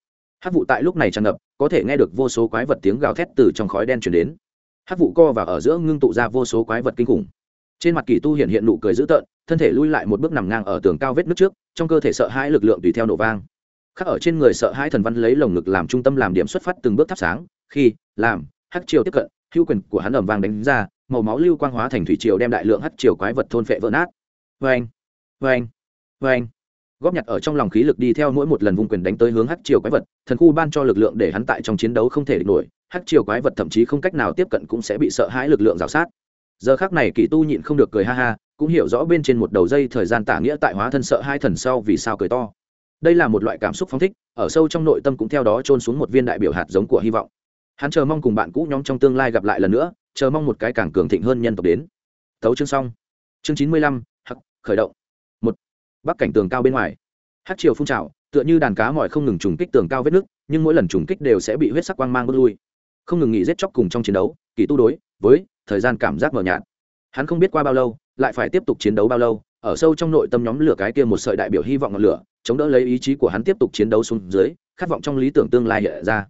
Hát vụ tại lúc này tràn ngập, có thể nghe được vô số quái vật tiếng gào thét từ trong khói đen chuyển đến. Hát vụ co và ở giữa ngưng tụ ra vô số quái vật kinh khủng. Trên mặt kỳ tu hiện hiện nụ cười dữ tợn, thân thể lui lại một bước nằm ngang ở tường cao vết nước trước, trong cơ thể sợ hãi lực lượng tùy theo nổ vang khắc ở trên người sợ hai thần văn lấy lồng ngực làm trung tâm làm điểm xuất phát từng bước thắp sáng, khi, làm, hắc triều tiếp cận, hữu quyền của hắn ẩm vang đánh ra, màu máu lưu quang hóa thành thủy triều đem đại lượng hắc triều quái vật thôn phệ vỡ nát. Vê anh vê anh vê anh góp nhặt ở trong lòng khí lực đi theo mỗi một lần vung quyền đánh tới hướng hắc triều quái vật, thần khu ban cho lực lượng để hắn tại trong chiến đấu không thể địch nổi, hắc triều quái vật thậm chí không cách nào tiếp cận cũng sẽ bị sợ hãi lực lượng rào sát. Giờ khác này kỳ tu nhịn không được cười ha ha, cũng hiểu rõ bên trên một đầu dây thời gian tả nghĩa tại hóa thân sợ hai thần sau vì sao cười to đây là một loại cảm xúc phóng thích, ở sâu trong nội tâm cũng theo đó trôn xuống một viên đại biểu hạt giống của hy vọng. Hắn chờ mong cùng bạn cũ nhóm trong tương lai gặp lại lần nữa, chờ mong một cái càng cường thịnh hơn nhân tộc đến. Tấu chương xong. Chương chín mươi lăm, hắc, khởi động. Một, bắc cảnh tường cao bên ngoài. Hát chiều phun trào, tựa như đàn cá mỏi không ngừng trùng kích tường cao vết nước nhưng mỗi lần trùng kích đều sẽ bị huyết sắc quang mang bước lui. Không ngừng nghỉ giết chóc cùng trong chiến đấu, kỳ tu đối, với thời gian cảm giác mờ nhạt. Hắn không biết qua bao lâu, lại phải tiếp tục chiến đấu bao lâu ở sâu trong nội tâm nhóm lửa cái kia một sợi đại biểu hy vọng ngọn lửa, chống đỡ lấy ý chí của hắn tiếp tục chiến đấu xuống dưới, khát vọng trong lý tưởng tương lai hiện ra.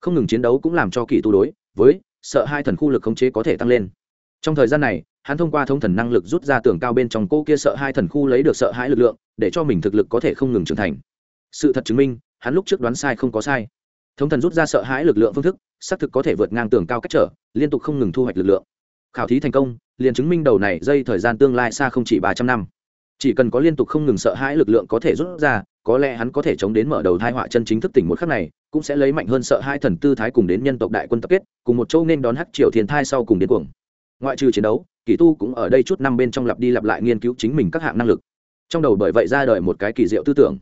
Không ngừng chiến đấu cũng làm cho kỳ tu đối với sợ hai thần khu lực khống chế có thể tăng lên. Trong thời gian này, hắn thông qua thông thần năng lực rút ra tường cao bên trong cô kia sợ hai thần khu lấy được sợ hãi lực lượng, để cho mình thực lực có thể không ngừng trưởng thành. Sự thật chứng minh, hắn lúc trước đoán sai không có sai. Thông thần rút ra sợ hãi lực lượng phương thức, xác thực có thể vượt ngang tường cao cách trở, liên tục không ngừng thu hoạch lực lượng. Khảo thí thành công, liền chứng minh đầu này dây thời gian tương lai xa không chỉ ba trăm năm chỉ cần có liên tục không ngừng sợ hãi lực lượng có thể rút ra, có lẽ hắn có thể chống đến mở đầu thai họa chân chính thức tỉnh một khắc này, cũng sẽ lấy mạnh hơn sợ hai thần tư thái cùng đến nhân tộc đại quân tập kết, cùng một châu nên đón hắc triều thiên thai sau cùng đến cuồng. Ngoại trừ chiến đấu, kỳ tu cũng ở đây chút năm bên trong lặp đi lặp lại nghiên cứu chính mình các hạng năng lực. Trong đầu bởi vậy ra đời một cái kỳ diệu tư tưởng.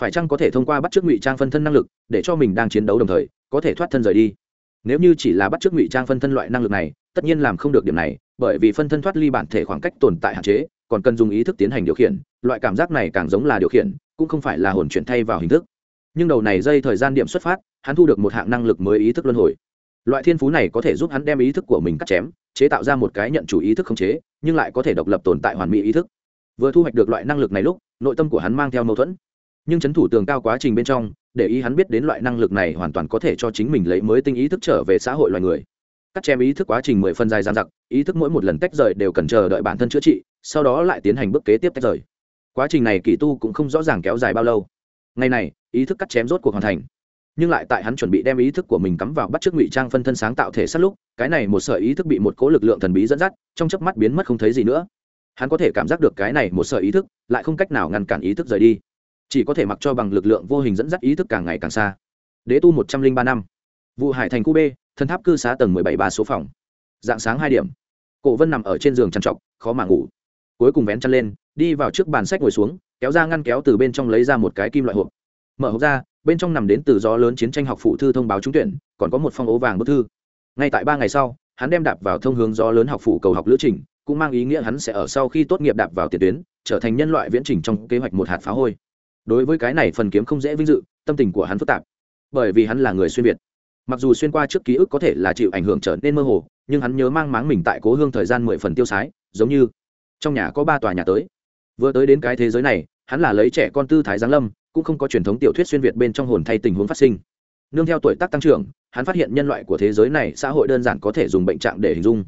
Phải chăng có thể thông qua bắt chước ngụy trang phân thân năng lực, để cho mình đang chiến đấu đồng thời, có thể thoát thân rời đi? Nếu như chỉ là bắt chước ngụy trang phân thân loại năng lực này, tất nhiên làm không được điểm này, bởi vì phân thân thoát ly bản thể khoảng cách tồn tại hạn chế còn cần dùng ý thức tiến hành điều khiển, loại cảm giác này càng giống là điều khiển, cũng không phải là hồn chuyển thay vào hình thức. Nhưng đầu này dây thời gian điểm xuất phát, hắn thu được một hạng năng lực mới ý thức luân hồi. Loại thiên phú này có thể giúp hắn đem ý thức của mình cắt chém, chế tạo ra một cái nhận chủ ý thức không chế, nhưng lại có thể độc lập tồn tại hoàn mỹ ý thức. Vừa thu hoạch được loại năng lực này lúc, nội tâm của hắn mang theo mâu thuẫn. Nhưng c h ấ n thủ tường cao quá trình bên trong, để ý hắn biết đến loại năng lực này hoàn toàn có thể cho chính mình lấy mới tinh ý thức trở về xã hội loài người. Cắt chém ý thức quá trình mười phân dài dàn giặc ý thức mỗi một lần tách rời đều cần chờ đợi bản thân chữa trị sau đó lại tiến hành bước kế tiếp tách rời. Quá trình này kỳ tu cũng không rõ ràng kéo dài bao lâu. Ngày này, ý thức cắt chém rốt cuộc hoàn thành. Nhưng lại tại hắn chuẩn bị đem ý thức của mình cắm vào bắt trước ngụy trang phân thân sáng tạo thể sát lúc, cái này một sợi ý thức bị một cố lực lượng thần bí dẫn dắt, trong chớp mắt biến mất không thấy gì nữa. Hắn có thể cảm giác được cái này một sợi ý thức, lại không cách nào ngăn cản ý thức rời đi. Chỉ có thể mặc cho bằng lực lượng vô hình dẫn dắt ý thức càng ngày càng xa. Đế tu một trăm linh ba năm. Vụ hải thành khu b thân tháp cư xá tầng mười bảy ba số phòng. Dạng sáng hai điểm. Cổ vân nằm ở trên giường trằn trọc, khó mà ngủ cuối cùng vén chăn lên, đi vào trước bàn sách ngồi xuống, kéo ra ngăn kéo từ bên trong lấy ra một cái kim loại hộp. Mở hộp ra, bên trong nằm đến từ gió lớn chiến tranh học phụ thư thông báo trúng tuyển, còn có một phong ố vàng bức thư. Ngay tại ba ngày sau, hắn đem đạp vào thông hướng gió lớn học phụ cầu học lữ trình, cũng mang ý nghĩa hắn sẽ ở sau khi tốt nghiệp đạp vào tiền tuyến, trở thành nhân loại viễn trình trong kế hoạch một hạt phá hôi. Đối với cái này phần kiếm không dễ vinh dự, tâm tình của hắn phức tạp. Bởi vì hắn là người xuyên việt. Mặc dù xuyên qua trước ký ức có thể là chịu ảnh hưởng trở nên mơ hồ, nhưng hắn nhớ mang máng mình tại cố hương thời gian mười phần tiêu sái, giống như trong nhà có ba tòa nhà tới. Vừa tới đến cái thế giới này, hắn là lấy trẻ con tư thái giáng lâm, cũng không có truyền thống tiểu thuyết xuyên việt bên trong hồn thay tình huống phát sinh. Nương theo tuổi tác tăng trưởng, hắn phát hiện nhân loại của thế giới này xã hội đơn giản có thể dùng bệnh trạng để hình dung.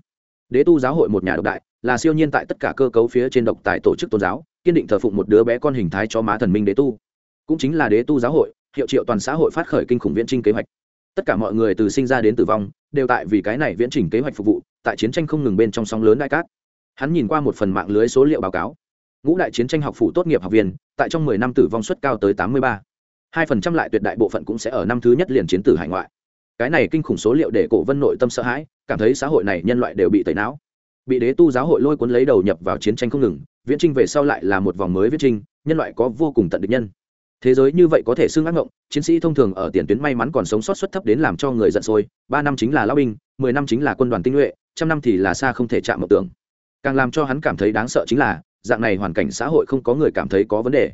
Đế tu giáo hội một nhà độc đại, là siêu nhiên tại tất cả cơ cấu phía trên độc tại tổ chức tôn giáo, kiên định thờ phụng một đứa bé con hình thái cho má thần minh đế tu. Cũng chính là đế tu giáo hội, hiệu triệu toàn xã hội phát khởi kinh khủng viễn trinh kế hoạch. Tất cả mọi người từ sinh ra đến tử vong, đều tại vì cái này viễn trình kế hoạch phục vụ, tại chiến tranh không ngừng bên trong sóng lớn đại cát hắn nhìn qua một phần mạng lưới số liệu báo cáo. Ngũ đại chiến tranh học phủ tốt nghiệp học viên, tại trong mười năm tử vong suất cao tới tám mươi ba. hai phần trăm lại tuyệt đại bộ phận cũng sẽ ở năm thứ nhất liền chiến tử hải ngoại. Cái này kinh khủng số liệu để cổ vân nội tâm sợ hãi, cảm thấy xã hội này nhân loại đều bị tẩy não. Bị đế tu giáo hội lôi cuốn lấy đầu nhập vào chiến tranh không ngừng, viễn trinh về sau lại là một vòng mới viễn trinh, nhân loại có vô cùng tận địch nhân. Thế giới như vậy có thể xưng ác ngộng, chiến sĩ thông thường ở tiền tuyến may mắn còn sống sót suất thấp đến làm cho người giận sôi, ba năm chính là lao binh, mười năm chính là quân đoàn tinh nhuệ, trăm năm thì là xa không thể chạm một tưởng càng làm cho hắn cảm thấy đáng sợ chính là, dạng này hoàn cảnh xã hội không có người cảm thấy có vấn đề.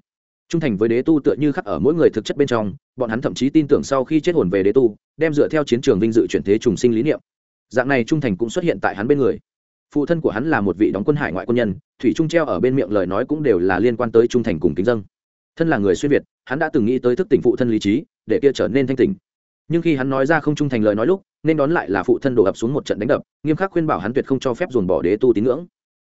Trung thành với đế tu tựa như khắc ở mỗi người thực chất bên trong, bọn hắn thậm chí tin tưởng sau khi chết hồn về đế tu, đem dựa theo chiến trường vinh dự chuyển thế trùng sinh lý niệm. Dạng này trung thành cũng xuất hiện tại hắn bên người. Phụ thân của hắn là một vị đóng quân hải ngoại quân nhân, thủy trung treo ở bên miệng lời nói cũng đều là liên quan tới trung thành cùng kính dân. Thân là người xuyên việt, hắn đã từng nghĩ tới thức tỉnh phụ thân lý trí, để kia trở nên thanh tỉnh. Nhưng khi hắn nói ra không trung thành lời nói lúc, nên đón lại là phụ thân đổ ập xuống một trận đánh đập, nghiêm khắc khuyên bảo hắn tuyệt không cho phép dồn bỏ đế tu tín ngưỡng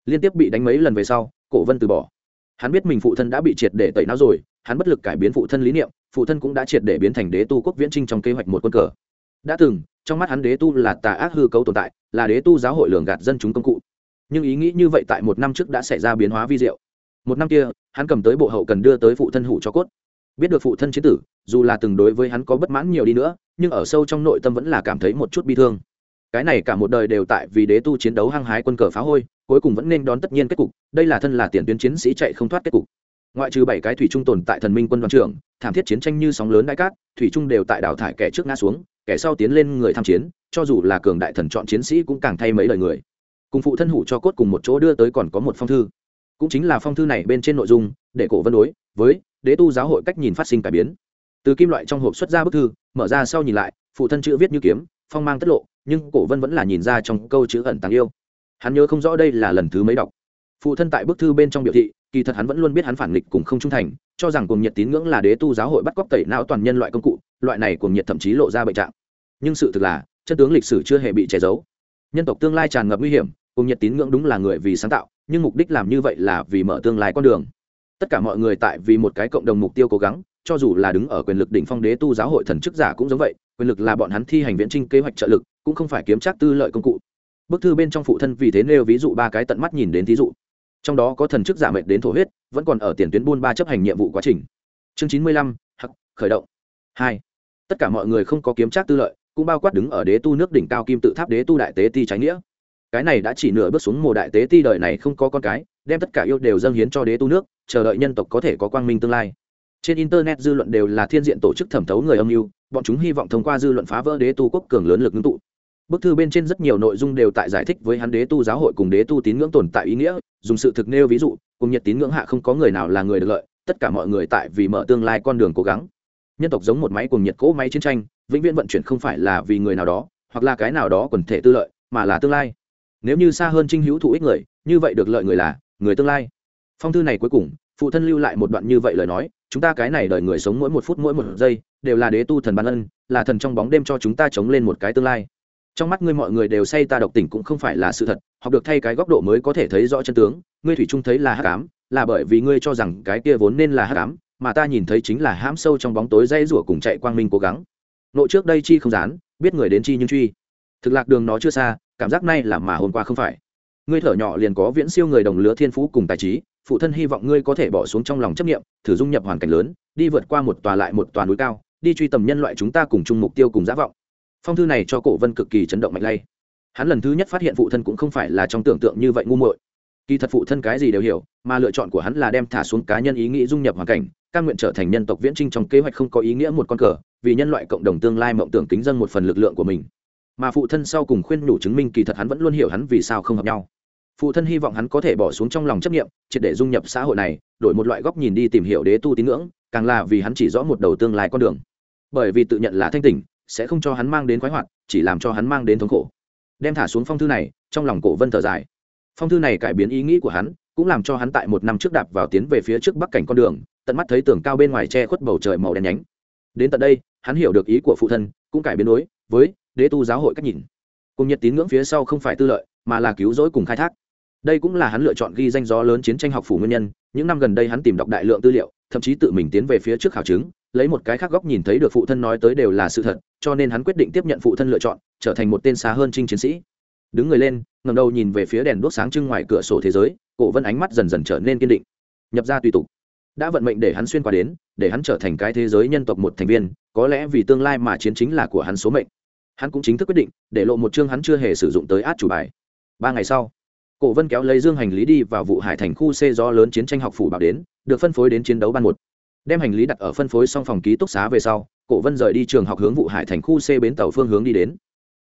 liên tiếp bị đánh mấy lần về sau, cổ vân từ bỏ. Hắn biết mình phụ thân đã bị triệt để tẩy não rồi, hắn bất lực cải biến phụ thân lý niệm, phụ thân cũng đã triệt để biến thành đế tu quốc viễn trinh trong kế hoạch một quân cờ. Đã từng, trong mắt hắn đế tu là tà ác hư cấu tồn tại, là đế tu giáo hội lường gạt dân chúng công cụ. Nhưng ý nghĩ như vậy tại một năm trước đã xảy ra biến hóa vi diệu. Một năm kia, hắn cầm tới bộ hậu cần đưa tới phụ thân hủ cho cốt. Biết được phụ thân chế tử, dù là từng đối với hắn có bất mãn nhiều đi nữa, nhưng ở sâu trong nội tâm vẫn là cảm thấy một chút bi thương cái này cả một đời đều tại vì đế tu chiến đấu hăng hái quân cờ phá hôi, cuối cùng vẫn nên đón tất nhiên kết cục, đây là thân là tiền tuyến chiến sĩ chạy không thoát kết cục. Ngoại trừ bảy cái thủy trung tồn tại thần minh quân đoàn trưởng, thảm thiết chiến tranh như sóng lớn đại cát, thủy trung đều tại đào thải kẻ trước ngã xuống, kẻ sau tiến lên người tham chiến, cho dù là cường đại thần chọn chiến sĩ cũng càng thay mấy lời người. Cùng phụ thân hủ cho cốt cùng một chỗ đưa tới còn có một phong thư. Cũng chính là phong thư này bên trên nội dung, để cổ vân đối với đế tu giáo hội cách nhìn phát sinh cải biến. Từ kim loại trong hộp xuất ra bức thư, mở ra sau nhìn lại, phụ thân chữ viết như kiếm, phong mang tất lộ nhưng cổ vân vẫn là nhìn ra trong câu chữ ẩn tàng yêu. Hắn nhớ không rõ đây là lần thứ mấy đọc. Phụ thân tại bức thư bên trong biểu thị, kỳ thật hắn vẫn luôn biết hắn phản nghịch cùng không trung thành, cho rằng cuồng nhiệt tín ngưỡng là đế tu giáo hội bắt cóc tẩy não toàn nhân loại công cụ, loại này cuồng nhiệt thậm chí lộ ra bệnh trạng. Nhưng sự thực là, chân tướng lịch sử chưa hề bị che giấu. Nhân tộc tương lai tràn ngập nguy hiểm, cuồng nhiệt tín ngưỡng đúng là người vì sáng tạo, nhưng mục đích làm như vậy là vì mở tương lai con đường. Tất cả mọi người tại vì một cái cộng đồng mục tiêu cố gắng, cho dù là đứng ở quyền lực đỉnh phong đế tu giáo hội thần chức giả cũng giống vậy, quyền lực là bọn hắn thi hành viễn trinh kế hoạch trợ lực cũng không phải kiếm trác tư lợi công cụ. Bức thư bên trong phụ thân vì thế nêu ví dụ ba cái tận mắt nhìn đến thí dụ. Trong đó có thần chức giả mệnh đến thổ huyết, vẫn còn ở tiền tuyến buôn ba chấp hành nhiệm vụ quá trình. Chương chín mươi lăm, hắc, khởi động. Hai, tất cả mọi người không có kiếm trác tư lợi, cũng bao quát đứng ở đế tu nước đỉnh cao kim tự tháp đế tu đại tế ti trái nghĩa. Cái này đã chỉ nửa bước xuống mùa đại tế ti đời này không có con cái, đem tất cả yêu đều dâng hiến cho đế tu nước, chờ đợi nhân tộc có thể có quang minh tương lai. Trên internet dư luận đều là thiên diện tổ chức thẩm thấu người âm mưu, bọn chúng hy vọng thông qua dư luận phá vỡ đế tu quốc cường lớn lực ngưng tụ bức thư bên trên rất nhiều nội dung đều tại giải thích với hắn đế tu giáo hội cùng đế tu tín ngưỡng tồn tại ý nghĩa, dùng sự thực nêu ví dụ, cùng nhiệt tín ngưỡng hạ không có người nào là người được lợi, tất cả mọi người tại vì mở tương lai con đường cố gắng. Nhân tộc giống một máy cùng nhiệt cỗ máy chiến tranh, vĩnh viễn vận chuyển không phải là vì người nào đó, hoặc là cái nào đó quần thể tư lợi, mà là tương lai. Nếu như xa hơn trinh hữu thụ ích người, như vậy được lợi người là người tương lai. Phong thư này cuối cùng, phụ thân lưu lại một đoạn như vậy lời nói, chúng ta cái này đời người sống mỗi một phút mỗi một giây, đều là đế tu thần ban ân, là thần trong bóng đêm cho chúng ta chống lên một cái tương lai trong mắt ngươi mọi người đều say ta độc tỉnh cũng không phải là sự thật, học được thay cái góc độ mới có thể thấy rõ chân tướng, ngươi thủy trung thấy là hát cám là bởi vì ngươi cho rằng cái kia vốn nên là hát cám mà ta nhìn thấy chính là hãm sâu trong bóng tối dây rủa cùng chạy quang minh cố gắng. Nội trước đây chi không dán, biết người đến chi nhưng truy. Thực lạc đường nó chưa xa, cảm giác nay là mà hôm qua không phải. Ngươi thở nhỏ liền có viễn siêu người đồng lứa thiên phú cùng tài trí, phụ thân hy vọng ngươi có thể bỏ xuống trong lòng chấp nghiệm thử dung nhập hoàn cảnh lớn, đi vượt qua một tòa lại một tòa núi cao, đi truy tầm nhân loại chúng ta cùng chung mục tiêu cùng giả vọng phong thư này cho cổ vân cực kỳ chấn động mạnh lay. Hắn lần thứ nhất phát hiện phụ thân cũng không phải là trong tưởng tượng như vậy ngu muội. Kỳ thật phụ thân cái gì đều hiểu, mà lựa chọn của hắn là đem thả xuống cá nhân ý nghĩ dung nhập hoàn cảnh căn nguyện trở thành nhân tộc viễn trinh trong kế hoạch không có ý nghĩa một con cờ, vì nhân loại cộng đồng tương lai mộng tưởng kính dân một phần lực lượng của mình. Mà phụ thân sau cùng khuyên nhủ chứng minh kỳ thật hắn vẫn luôn hiểu hắn vì sao không hợp nhau. Phụ thân hy vọng hắn có thể bỏ xuống trong lòng chấp nghiệm triệt để dung nhập xã hội này, đổi một loại góc nhìn đi tìm hiểu đế tu tín ngưỡng, càng là vì hắn chỉ rõ một đầu tương lai con đường. Bởi vì tự nhận là thanh tỉnh sẽ không cho hắn mang đến khoái hoạt, chỉ làm cho hắn mang đến thống khổ. Đem thả xuống phong thư này, trong lòng cổ vân thở dài. Phong thư này cải biến ý nghĩ của hắn, cũng làm cho hắn tại một năm trước đạp vào tiến về phía trước bắc cảnh con đường, tận mắt thấy tường cao bên ngoài che khuất bầu trời màu đen nhánh. Đến tận đây, hắn hiểu được ý của phụ thân, cũng cải biến đối với đế tu giáo hội cách nhìn. Cùng nhiệt tín ngưỡng phía sau không phải tư lợi, mà là cứu rỗi cùng khai thác đây cũng là hắn lựa chọn ghi danh gió lớn chiến tranh học phủ nguyên nhân, những năm gần đây hắn tìm đọc đại lượng tư liệu, thậm chí tự mình tiến về phía trước khảo chứng, lấy một cái khác góc nhìn thấy được phụ thân nói tới đều là sự thật, cho nên hắn quyết định tiếp nhận phụ thân lựa chọn, trở thành một tên xa hơn trinh chiến sĩ. Đứng người lên ngầm đầu nhìn về phía đèn đuốc sáng trưng ngoài cửa sổ thế giới, cổ vân ánh mắt dần dần trở nên kiên định. Nhập ra tùy tục. Đã vận mệnh để hắn xuyên qua đến, để hắn trở thành cái thế giới nhân tộc một thành viên, có lẽ vì tương lai mà chiến chính là của hắn số mệnh. Hắn cũng chính thức quyết định, để lộ một chương hắn chưa hề sử dụng tới át chủ bài. Ba ngày sau cổ vân kéo lấy dương hành lý đi vào vụ hải thành khu c do lớn chiến tranh học phủ bảo đến, được phân phối đến chiến đấu ban một. Đem hành lý đặt ở phân phối xong phòng ký túc xá về sau, cổ vân rời đi trường học hướng vụ hải thành khu c bến tàu phương hướng đi đến.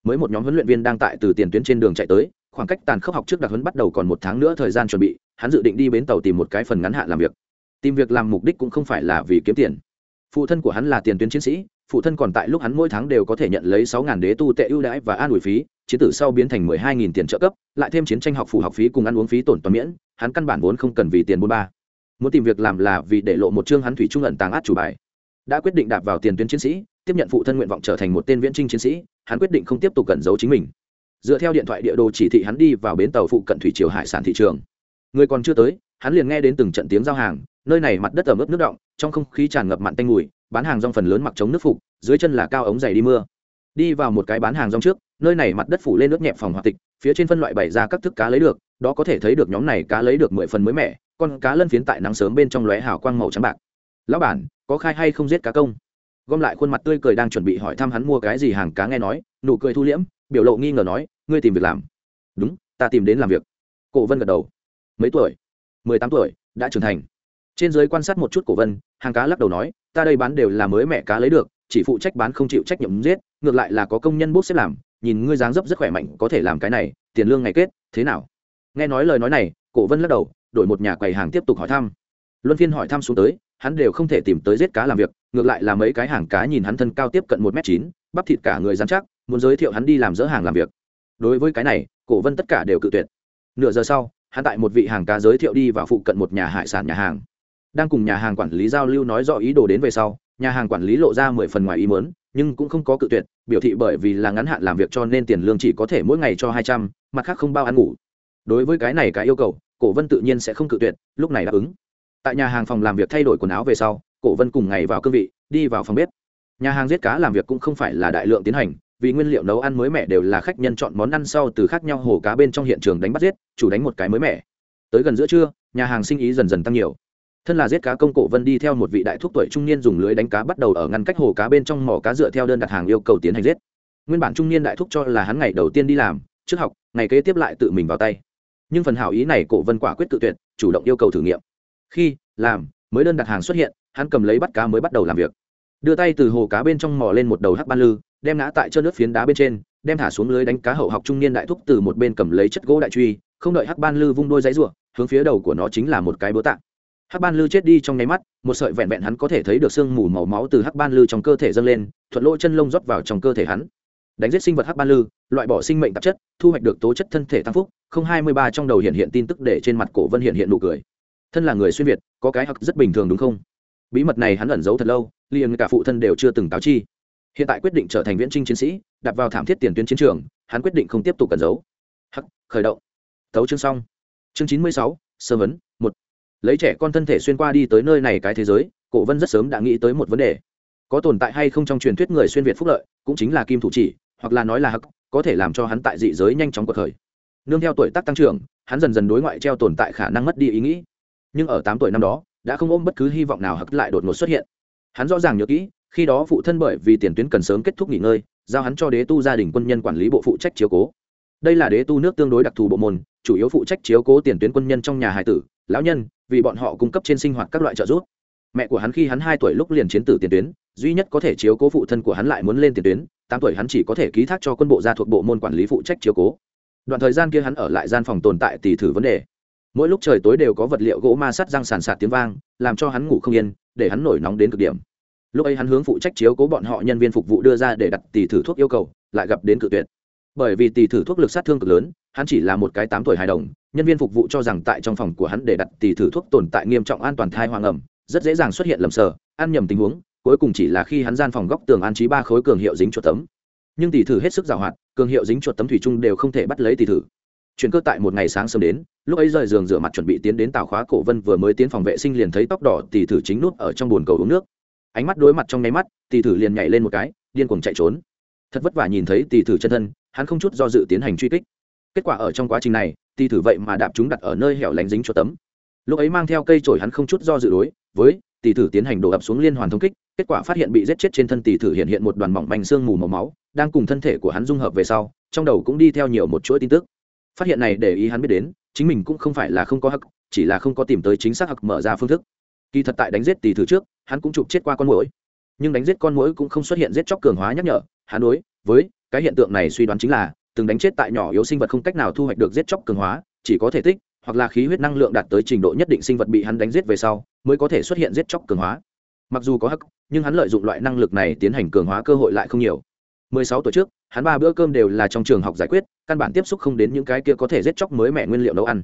Mới một nhóm huấn luyện viên đang tại từ tiền tuyến trên đường chạy tới, khoảng cách tàn khốc học trước đặc huấn bắt đầu còn một tháng nữa thời gian chuẩn bị, hắn dự định đi bến tàu tìm một cái phần ngắn hạn làm việc. Tìm việc làm mục đích cũng không phải là vì kiếm tiền. Phụ thân của hắn là tiền tuyến chiến sĩ, phụ thân còn tại lúc hắn mỗi tháng đều có thể nhận lấy sáu ngàn đế tu tệ ưu đãi và an ủi phí chiến tử sau biến thành mười hai nghìn tiền trợ cấp, lại thêm chiến tranh học phủ học phí cùng ăn uống phí tổn toàn miễn, hắn căn bản vốn không cần vì tiền bốn ba. Muốn tìm việc làm là vì để lộ một chương hắn thủy trung ẩn tàng át chủ bài. Đã quyết định đạp vào tiền tuyến chiến sĩ, tiếp nhận phụ thân nguyện vọng trở thành một tên viễn trinh chiến sĩ, hắn quyết định không tiếp tục cẩn giấu chính mình. Dựa theo điện thoại địa đồ chỉ thị hắn đi vào bến tàu phụ cận thủy triều hải sản thị trường. Người còn chưa tới, hắn liền nghe đến từng trận tiếng giao hàng, nơi này mặt đất ẩm ướt nước động trong không khí tràn ngập mặn tanh mùi, bán hàng rong phần lớn mặc chống nước phục, dưới chân là cao ống dày đi mưa. Đi vào một cái bán hàng rong trước nơi này mặt đất phủ lên nước nhẹp phòng hoạt tịch, phía trên phân loại bày ra các thức cá lấy được, đó có thể thấy được nhóm này cá lấy được mười phần mới mẻ, con cá lân phiến tại nắng sớm bên trong lóe hào quang màu trắng bạc. Lão bản, có khai hay không giết cá công? Gom lại khuôn mặt tươi cười đang chuẩn bị hỏi thăm hắn mua cái gì hàng cá nghe nói, nụ cười thu liễm, biểu lộ nghi ngờ nói, ngươi tìm việc làm. Đúng, ta tìm đến làm việc. Cổ vân gật đầu. Mấy tuổi? Mười tám tuổi, đã trưởng thành. Trên giới quan sát một chút cổ vân, hàng cá lắc đầu nói, ta đây bán đều là mới mẹ cá lấy được, chỉ phụ trách bán không chịu trách nhiệm giết, ngược lại là có công nhân bốc xếp làm nhìn ngươi dáng dấp rất khỏe mạnh, có thể làm cái này, tiền lương ngày kết, thế nào? Nghe nói lời nói này, cổ vân lắc đầu, đổi một nhà quầy hàng tiếp tục hỏi thăm. Luân phiên hỏi thăm xuống tới, hắn đều không thể tìm tới giết cá làm việc, ngược lại là mấy cái hàng cá nhìn hắn thân cao tiếp cận một m chín, bắp thịt cả người dán chắc, muốn giới thiệu hắn đi làm dỡ hàng làm việc. Đối với cái này, cổ vân tất cả đều cự tuyệt. Nửa giờ sau, hắn tại một vị hàng cá giới thiệu đi vào phụ cận một nhà hải sản nhà hàng. Đang cùng nhà hàng quản lý giao lưu nói rõ ý đồ đến về sau, nhà hàng quản lý lộ ra mười phần ngoài ý mớn nhưng cũng không có cự tuyệt, biểu thị bởi vì là ngắn hạn làm việc cho nên tiền lương chỉ có thể mỗi ngày cho hai trăm, mặt khác không bao ăn ngủ. Đối với cái này cái yêu cầu, cổ vân tự nhiên sẽ không cự tuyệt, lúc này đáp ứng. Tại nhà hàng phòng làm việc thay đổi quần áo về sau, cổ vân cùng ngày vào cương vị, đi vào phòng bếp. Nhà hàng giết cá làm việc cũng không phải là đại lượng tiến hành, vì nguyên liệu nấu ăn mới mẻ đều là khách nhân chọn món ăn sau từ khác nhau hồ cá bên trong hiện trường đánh bắt giết, chủ đánh một cái mới mẻ. Tới gần giữa trưa, nhà hàng sinh ý dần dần tăng nhiều thân là giết cá công cổ vân đi theo một vị đại thúc tuổi trung niên dùng lưới đánh cá bắt đầu ở ngăn cách hồ cá bên trong mỏ cá dựa theo đơn đặt hàng yêu cầu tiến hành giết. Nguyên bản trung niên đại thúc cho là hắn ngày đầu tiên đi làm, trước học, ngày kế tiếp lại tự mình vào tay. Nhưng phần hảo ý này cổ vân quả quyết tự tuyệt, chủ động yêu cầu thử nghiệm. Khi, làm, mới đơn đặt hàng xuất hiện, hắn cầm lấy bắt cá mới bắt đầu làm việc. Đưa tay từ hồ cá bên trong mò lên một đầu hắc ban lư, đem ngã tại chân nước phiến đá bên trên, đem thả xuống lưới đánh cá hậu học trung niên đại thúc từ một bên cầm lấy chất gỗ đại truy, không đợi hắc ban lư vung đôi giấy ruộng hướng phía đầu của nó chính là một cái búa tạng hắc ban lư chết đi trong nháy mắt, một sợi vẹn vẹn hắn có thể thấy được sương mù màu máu từ hắc ban lư trong cơ thể dâng lên, thuận lỗ chân lông rót vào trong cơ thể hắn. Đánh giết sinh vật hắc ban lư, loại bỏ sinh mệnh tạp chất, thu hoạch được tố chất thân thể tăng phúc, không hai mươi ba trong đầu hiện hiện tin tức để trên mặt cổ vân hiện hiện nụ cười. Thân là người xuyên việt, có cái hắc rất bình thường đúng không? Bí mật này hắn ẩn giấu thật lâu, liền cả phụ thân đều chưa từng cáo chi. Hiện tại quyết định trở thành viễn trinh chiến sĩ, đặt vào thảm thiết tiền tuyến chiến trường, hắn quyết định không tiếp tục cẩn giấu. Hắc, khởi động. Tấu chương xong. Chương chín mươi sáu, sơ vấn, một lấy trẻ con thân thể xuyên qua đi tới nơi này cái thế giới, cổ vân rất sớm đã nghĩ tới một vấn đề. Có tồn tại hay không trong truyền thuyết người xuyên việt phúc lợi, cũng chính là kim thủ chỉ, hoặc là nói là hắc, có thể làm cho hắn tại dị giới nhanh chóng cuộc khởi. Nương theo tuổi tác tăng trưởng, hắn dần dần đối ngoại treo tồn tại khả năng mất đi ý nghĩ. Nhưng ở tám tuổi năm đó, đã không ôm bất cứ hy vọng nào hắc lại đột ngột xuất hiện. Hắn rõ ràng nhớ kỹ, khi đó phụ thân bởi vì tiền tuyến cần sớm kết thúc nghỉ ngơi, giao hắn cho đế tu gia đình quân nhân quản lý bộ phụ trách chiếu cố đây là đế tu nước tương đối đặc thù bộ môn, chủ yếu phụ trách chiếu cố tiền tuyến quân nhân trong nhà hải tử, lão nhân, vì bọn họ cung cấp trên sinh hoạt các loại trợ giúp. Mẹ của hắn khi hắn hai tuổi lúc liền chiến tử tiền tuyến, duy nhất có thể chiếu cố phụ thân của hắn lại muốn lên tiền tuyến, tám tuổi hắn chỉ có thể ký thác cho quân bộ ra thuộc bộ môn quản lý phụ trách chiếu cố. Đoạn thời gian kia hắn ở lại gian phòng tồn tại tỉ thử vấn đề. Mỗi lúc trời tối đều có vật liệu gỗ ma sắt răng sàn sạt tiếng vang, làm cho hắn ngủ không yên, để hắn nổi nóng đến cực điểm. Lúc ấy hắn hướng phụ trách chiếu cố bọn họ nhân viên phục vụ đưa ra để đặt tỷ thử thuốc yêu cầu, lại gặp đến cự tuyệt bởi vì tỷ thử thuốc lực sát thương cực lớn, hắn chỉ là một cái tám tuổi hài đồng, nhân viên phục vụ cho rằng tại trong phòng của hắn để đặt tỷ thử thuốc tồn tại nghiêm trọng an toàn thai hoàng ẩm, rất dễ dàng xuất hiện lầm sờ, ăn nhầm tình huống, cuối cùng chỉ là khi hắn gian phòng góc tường an trí ba khối cường hiệu dính chuột tấm. Nhưng tỷ thử hết sức giàu hoạt, cường hiệu dính chuột tấm thủy chung đều không thể bắt lấy tỷ thử. Chuyển cơ tại một ngày sáng sớm đến, lúc ấy rời giường rửa mặt chuẩn bị tiến đến tàu khóa cổ vân vừa mới tiến phòng vệ sinh liền thấy tóc đỏ tỷ thử chính nút ở trong bồn cầu uống nước. Ánh mắt đối mặt trong nháy mắt, tỷ thử liền nhảy lên một cái, điên cuồng chạy trốn. Thật vất vả nhìn thấy tỷ thử chân thân hắn không chút do dự tiến hành truy kích. Kết quả ở trong quá trình này tỷ thử vậy mà đạp chúng đặt ở nơi hẻo lánh dính cho tấm. Lúc ấy mang theo cây chổi hắn không chút do dự đối với tỷ thử tiến hành đổ ập xuống liên hoàn thống kích, kết quả phát hiện bị giết chết trên thân tỷ thử hiện hiện một đoàn mỏng manh xương mù màu máu, đang cùng thân thể của hắn dung hợp về sau, trong đầu cũng đi theo nhiều một chuỗi tin tức. Phát hiện này để ý hắn biết đến, chính mình cũng không phải là không có hắc, chỉ là không có tìm tới chính xác hắc mở ra phương thức. Kỳ thật tại đánh giết tỷ thử trước, hắn cũng chụp chết qua con mũi nhưng đánh giết con mũi cũng không xuất hiện giết chóc cường hóa nhắc nhở, hắn đối với cái hiện tượng này suy đoán chính là, từng đánh chết tại nhỏ yếu sinh vật không cách nào thu hoạch được giết chóc cường hóa, chỉ có thể tích, hoặc là khí huyết năng lượng đạt tới trình độ nhất định sinh vật bị hắn đánh giết về sau, mới có thể xuất hiện giết chóc cường hóa. Mặc dù có hắc, nhưng hắn lợi dụng loại năng lực này tiến hành cường hóa cơ hội lại không nhiều. 16 tuổi trước, hắn ba bữa cơm đều là trong trường học giải quyết, căn bản tiếp xúc không đến những cái kia có thể giết chóc mới mẹ nguyên liệu nấu ăn.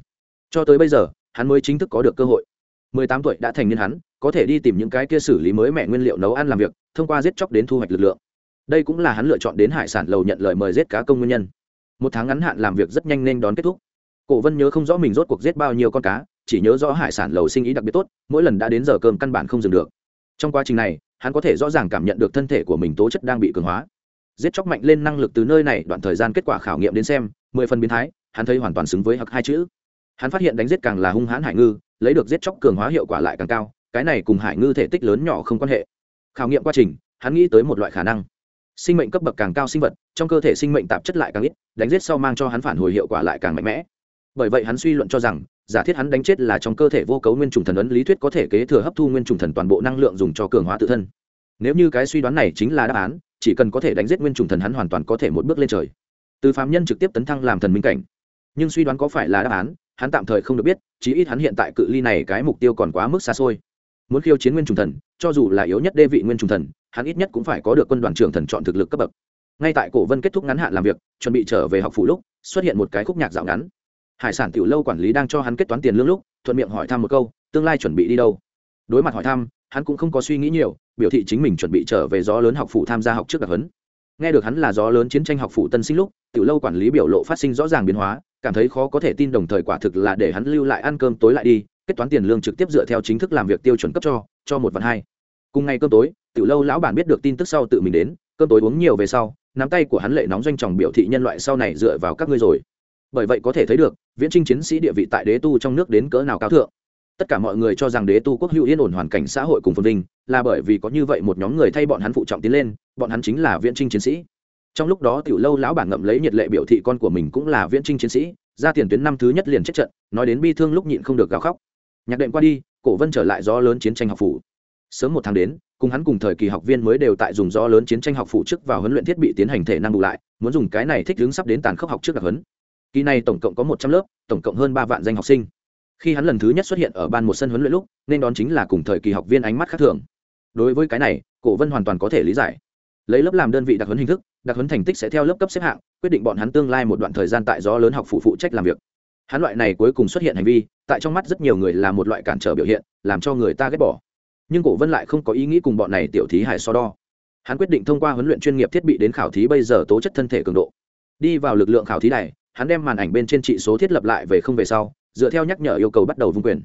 Cho tới bây giờ, hắn mới chính thức có được cơ hội. 18 tuổi đã thành niên hắn, có thể đi tìm những cái kia xử lý mới mẹ nguyên liệu nấu ăn làm việc, thông qua giết chóc đến thu hoạch lực lượng đây cũng là hắn lựa chọn đến hải sản lầu nhận lời mời giết cá công nguyên nhân. Một tháng ngắn hạn làm việc rất nhanh nên đón kết thúc. Cổ vân nhớ không rõ mình rốt cuộc giết bao nhiêu con cá, chỉ nhớ rõ hải sản lầu sinh ý đặc biệt tốt, mỗi lần đã đến giờ cơm căn bản không dừng được. Trong quá trình này, hắn có thể rõ ràng cảm nhận được thân thể của mình tố chất đang bị cường hóa. Giết chóc mạnh lên năng lực từ nơi này, đoạn thời gian kết quả khảo nghiệm đến xem, mười phần biến thái, hắn thấy hoàn toàn xứng với hặc hai chữ. Hắn phát hiện đánh giết càng là hung hãn hải ngư, lấy được giết chóc cường hóa hiệu quả lại càng cao, cái này cùng hải ngư thể tích lớn nhỏ không quan hệ. Khảo nghiệm quá trình, hắn nghĩ tới một loại khả năng sinh mệnh cấp bậc càng cao sinh vật, trong cơ thể sinh mệnh tạp chất lại càng ít, đánh giết sau mang cho hắn phản hồi hiệu quả lại càng mạnh mẽ. Bởi vậy hắn suy luận cho rằng, giả thiết hắn đánh chết là trong cơ thể vô cấu nguyên trùng thần ấn lý thuyết có thể kế thừa hấp thu nguyên trùng thần toàn bộ năng lượng dùng cho cường hóa tự thân. Nếu như cái suy đoán này chính là đáp án, chỉ cần có thể đánh giết nguyên trùng thần hắn hoàn toàn có thể một bước lên trời. Từ phạm nhân trực tiếp tấn thăng làm thần minh cảnh. Nhưng suy đoán có phải là đáp án, hắn tạm thời không được biết, chí ít hắn hiện tại cự ly này cái mục tiêu còn quá mức xa xôi. Muốn khiêu chiến nguyên trùng thần, cho dù là yếu nhất đê vị nguyên trùng thần hắn ít nhất cũng phải có được quân đoàn trưởng thần chọn thực lực cấp bậc. Ngay tại cổ vân kết thúc ngắn hạn làm việc, chuẩn bị trở về học phủ lúc, xuất hiện một cái khúc nhạc dạo ngắn. Hải sản tiểu lâu quản lý đang cho hắn kết toán tiền lương lúc, thuận miệng hỏi thăm một câu, tương lai chuẩn bị đi đâu? Đối mặt hỏi thăm, hắn cũng không có suy nghĩ nhiều, biểu thị chính mình chuẩn bị trở về gió lớn học phủ tham gia học trước đặc hấn nghe được hắn là gió lớn chiến tranh học phủ tân sinh lúc, tiểu lâu quản lý biểu lộ phát sinh rõ ràng biến hóa, cảm thấy khó có thể tin đồng thời quả thực là để hắn lưu lại ăn cơm tối lại đi, kết toán tiền lương trực tiếp dựa theo chính thức làm việc tiêu chuẩn cấp cho cho một vạn hai. Cùng ngày cơm tối tiểu lâu lão bản biết được tin tức sau tự mình đến, cơm tối uống nhiều về sau, nắm tay của hắn lệ nóng doanh tròng biểu thị nhân loại sau này dựa vào các ngươi rồi. Bởi vậy có thể thấy được, viễn trinh chiến sĩ địa vị tại đế tu trong nước đến cỡ nào cao thượng. Tất cả mọi người cho rằng đế tu quốc hữu yên ổn hoàn cảnh xã hội cùng phồn vinh, là bởi vì có như vậy một nhóm người thay bọn hắn phụ trọng tiến lên, bọn hắn chính là viễn trinh chiến sĩ. Trong lúc đó tiểu lâu lão bản ngậm lấy nhiệt lệ biểu thị con của mình cũng là viễn trinh chiến sĩ, ra tiền tuyến năm thứ nhất liền chết trận, nói đến bi thương lúc nhịn không được gào khóc. Nhạc đệm qua đi, cổ vân trở lại do lớn chiến tranh học phủ sớm một tháng đến, cùng hắn cùng thời kỳ học viên mới đều tại dùng do lớn chiến tranh học phụ chức vào huấn luyện thiết bị tiến hành thể năng bù lại, muốn dùng cái này thích hướng sắp đến tàn khốc học trước đặc huấn. Kỳ này tổng cộng có một trăm lớp, tổng cộng hơn ba vạn danh học sinh. Khi hắn lần thứ nhất xuất hiện ở ban một sân huấn luyện lúc, nên đón chính là cùng thời kỳ học viên ánh mắt khác thường. Đối với cái này, cổ vân hoàn toàn có thể lý giải. Lấy lớp làm đơn vị đặc huấn hình thức, đặc huấn thành tích sẽ theo lớp cấp xếp hạng, quyết định bọn hắn tương lai một đoạn thời gian tại do lớn học phụ phụ trách làm việc. Hắn loại này cuối cùng xuất hiện hành vi, tại trong mắt rất nhiều người là một loại cản trở biểu hiện, làm cho người ta ghét bỏ nhưng cổ vân lại không có ý nghĩ cùng bọn này tiểu thí hải so đo. Hắn quyết định thông qua huấn luyện chuyên nghiệp thiết bị đến khảo thí bây giờ tố chất thân thể cường độ. Đi vào lực lượng khảo thí này, hắn đem màn ảnh bên trên trị số thiết lập lại về không về sau, dựa theo nhắc nhở yêu cầu bắt đầu vung quyền.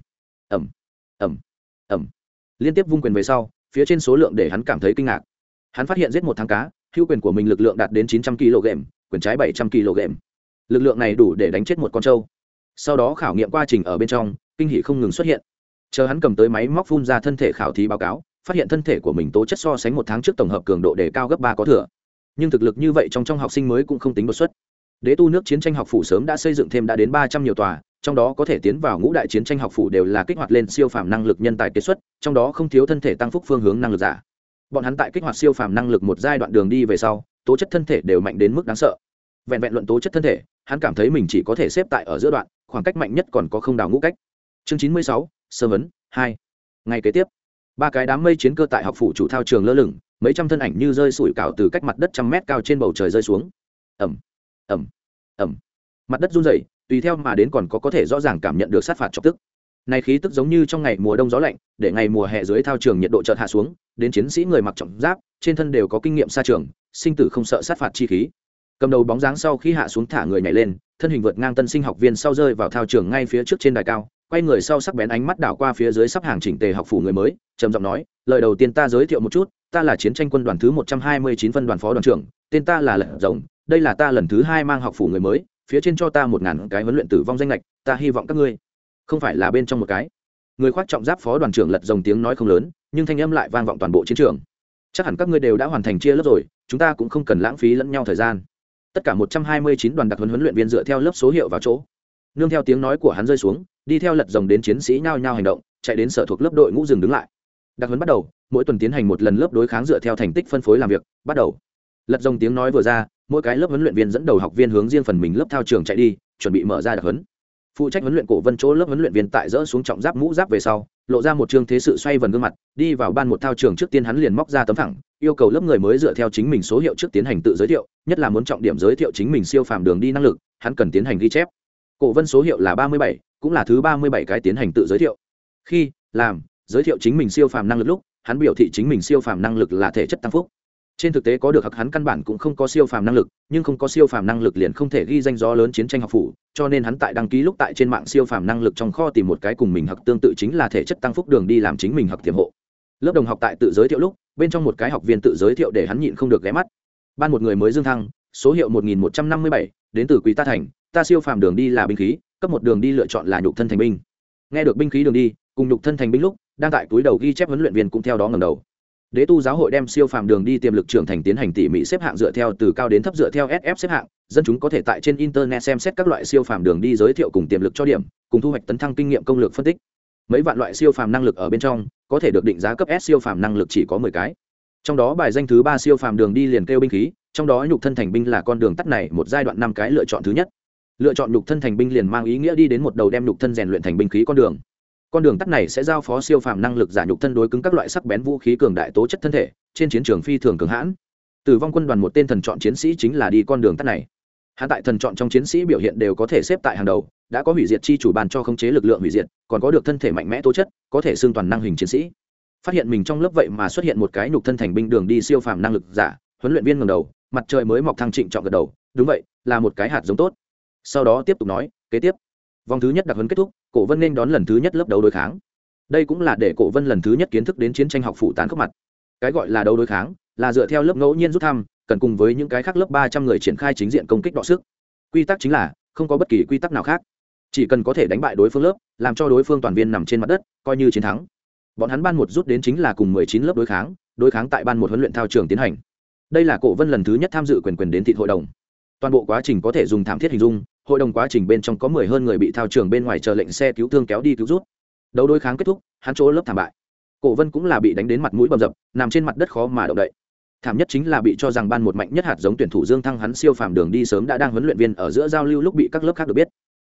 Ẩm ẩm ẩm liên tiếp vung quyền về sau, phía trên số lượng để hắn cảm thấy kinh ngạc. Hắn phát hiện giết một tháng cá, hữu quyền của mình lực lượng đạt đến chín trăm kg, quyền trái bảy trăm kg. Lực lượng này đủ để đánh chết một con trâu. Sau đó khảo nghiệm quá trình ở bên trong, kinh hỷ không ngừng xuất hiện chờ hắn cầm tới máy móc phun ra thân thể khảo thí báo cáo, phát hiện thân thể của mình tố chất so sánh một tháng trước tổng hợp cường độ đề cao gấp ba có thừa. Nhưng thực lực như vậy trong trong học sinh mới cũng không tính đột xuất. Đế tu nước chiến tranh học phủ sớm đã xây dựng thêm đã đến ba trăm nhiều tòa, trong đó có thể tiến vào ngũ đại chiến tranh học phủ đều là kích hoạt lên siêu phàm năng lực nhân tài kết xuất, trong đó không thiếu thân thể tăng phúc phương hướng năng lực giả. Bọn hắn tại kích hoạt siêu phàm năng lực một giai đoạn đường đi về sau, tố chất thân thể đều mạnh đến mức đáng sợ. Vẹn vẹn luận tố chất thân thể, hắn cảm thấy mình chỉ có thể xếp tại ở giữa đoạn, khoảng cách mạnh nhất còn có không đào ngũ cách. Chương chín mươi sáu sơ vấn, hai. Ngày kế tiếp, ba cái đám mây chiến cơ tại học phủ chủ thao trường lơ lửng, mấy trăm thân ảnh như rơi sủi cảo từ cách mặt đất trăm mét cao trên bầu trời rơi xuống. Ẩm ẩm ẩm mặt đất run rẩy, tùy theo mà đến còn có có thể rõ ràng cảm nhận được sát phạt chọc tức. Này khí tức giống như trong ngày mùa đông gió lạnh, để ngày mùa hè dưới thao trường nhiệt độ chợt hạ xuống, đến chiến sĩ người mặc trọng giáp, trên thân đều có kinh nghiệm xa trường, sinh tử không sợ sát phạt chi khí. Cầm đầu bóng dáng sau khi hạ xuống thả người nhảy lên, thân hình vượt ngang tân sinh học viên sau rơi vào thao trường ngay phía trước trên đài cao quay người sau sắc bén ánh mắt đảo qua phía dưới sắp hàng chỉnh tề học phủ người mới, trầm giọng nói, lời đầu tiên ta giới thiệu một chút, ta là chiến tranh quân đoàn thứ một trăm hai mươi chín phân đoàn phó đoàn trưởng, tên ta là lật rồng, đây là ta lần thứ hai mang học phủ người mới, phía trên cho ta một ngàn cái huấn luyện tử vong danh lệch, ta hy vọng các ngươi không phải là bên trong một cái. Người khoác trọng giáp phó đoàn trưởng lật rồng tiếng nói không lớn, nhưng thanh âm lại vang vọng toàn bộ chiến trường. Chắc hẳn các ngươi đều đã hoàn thành chia lớp rồi, chúng ta cũng không cần lãng phí lẫn nhau thời gian. Tất cả một trăm hai mươi chín đoàn đặc huấn huấn luyện viên dựa theo lớp số hiệu vào chỗ nương theo tiếng nói của hắn rơi xuống, đi theo lật rồng đến chiến sĩ nhao nhao hành động, chạy đến sở thuộc lớp đội ngũ dừng đứng lại. Đặc huấn bắt đầu, mỗi tuần tiến hành một lần lớp đối kháng dựa theo thành tích phân phối làm việc, bắt đầu. Lật rồng tiếng nói vừa ra, mỗi cái lớp huấn luyện viên dẫn đầu học viên hướng riêng phần mình lớp thao trường chạy đi, chuẩn bị mở ra đặc huấn. Phụ trách huấn luyện cổ vân chỗ lớp huấn luyện viên tại dỡ xuống trọng giáp mũ giáp về sau, lộ ra một chương thế sự xoay vần gương mặt, đi vào ban một thao trường trước tiên hắn liền móc ra tấm thẳng, yêu cầu lớp người mới dựa theo chính mình số hiệu trước tiến hành tự giới thiệu, nhất là muốn trọng điểm giới thiệu chính mình siêu phàm đường đi năng lực, hắn cần tiến hành ghi chép cổ vân số hiệu là ba mươi bảy, cũng là thứ ba mươi bảy cái tiến hành tự giới thiệu. Khi, làm, giới thiệu chính mình siêu phàm năng lực lúc, hắn biểu thị chính mình siêu phàm năng lực là thể chất tăng phúc. Trên thực tế có được hặc hắn căn bản cũng không có siêu phàm năng lực, nhưng không có siêu phàm năng lực liền không thể ghi danh do lớn chiến tranh học phủ, cho nên hắn tại đăng ký lúc tại trên mạng siêu phàm năng lực trong kho tìm một cái cùng mình hặc tương tự chính là thể chất tăng phúc đường đi làm chính mình hặc tiềm hộ. Lớp đồng học tại tự giới thiệu lúc, bên trong một cái học viên tự giới thiệu để hắn nhịn không được ghé mắt. Ban một người mới dương thăng, số hiệu một nghìn một trăm năm mươi bảy, đến từ quý ta thành ta siêu phàm đường đi là binh khí, cấp một đường đi lựa chọn là nhục thân thành binh. Nghe được binh khí đường đi, cùng nhục thân thành binh lúc, đang tại túi đầu ghi chép huấn luyện viên cũng theo đó ngầm đầu. Đế tu giáo hội đem siêu phàm đường đi tiềm lực trưởng thành tiến hành tỉ mỉ xếp hạng dựa theo từ cao đến thấp dựa theo sf xếp hạng. Dân chúng có thể tại trên internet xem xét các loại siêu phàm đường đi giới thiệu cùng tiềm lực cho điểm, cùng thu hoạch tấn thăng kinh nghiệm công lược phân tích. Mấy vạn loại siêu phàm năng lực ở bên trong, có thể được định giá cấp s siêu phàm năng lực chỉ có mười cái. Trong đó bài danh thứ ba siêu phàm đường đi liền kêu binh khí, trong đó nhục thân thành binh là con đường tắt này một giai đoạn năm cái lựa chọn thứ nhất lựa chọn nhục thân thành binh liền mang ý nghĩa đi đến một đầu đem nhục thân rèn luyện thành binh khí con đường. Con đường tắt này sẽ giao phó siêu phàm năng lực giả nhục thân đối cứng các loại sắc bén vũ khí cường đại tố chất thân thể, trên chiến trường phi thường cường hãn. Tử vong quân đoàn một tên thần chọn chiến sĩ chính là đi con đường tắt này. Hạ tại thần chọn trong chiến sĩ biểu hiện đều có thể xếp tại hàng đầu, đã có hủy diệt chi chủ bàn cho khống chế lực lượng hủy diệt, còn có được thân thể mạnh mẽ tố chất, có thể xương toàn năng hình chiến sĩ. Phát hiện mình trong lớp vậy mà xuất hiện một cái nhục thân thành binh đường đi siêu phàm năng lực giả, huấn luyện viên ngầm đầu, mặt trời mới mọc thăng trịnh chọn gật đầu, đúng vậy, là một cái hạt giống tốt sau đó tiếp tục nói, kế tiếp. Vòng thứ nhất đặc huấn kết thúc, cổ vân nên đón lần thứ nhất lớp đấu đối kháng. Đây cũng là để cổ vân lần thứ nhất kiến thức đến chiến tranh học phụ tán khốc mặt. Cái gọi là đấu đối kháng, là dựa theo lớp ngẫu nhiên rút thăm, cần cùng với những cái khác lớp ba trăm người triển khai chính diện công kích đọ sức. Quy tắc chính là, không có bất kỳ quy tắc nào khác. Chỉ cần có thể đánh bại đối phương lớp, làm cho đối phương toàn viên nằm trên mặt đất, coi như chiến thắng. Bọn hắn ban một rút đến chính là cùng mười chín lớp đối kháng đối kháng tại ban một huấn luyện thao trường tiến hành. Đây là cổ vân lần thứ nhất tham dự quyền quyền đến thị hội đồng. Toàn bộ quá trình có thể dùng thảm thiết hình dung hội đồng quá trình bên trong có mười hơn người bị thao trường bên ngoài chờ lệnh xe cứu thương kéo đi cứu rút. Đấu đối kháng kết thúc, hắn chỗ lớp thảm bại. Cổ vân cũng là bị đánh đến mặt mũi bầm dập, nằm trên mặt đất khó mà động đậy. Thảm nhất chính là bị cho rằng ban một mạnh nhất hạt giống tuyển thủ dương thăng hắn siêu phàm đường đi sớm đã đang huấn luyện viên ở giữa giao lưu lúc bị các lớp khác được biết.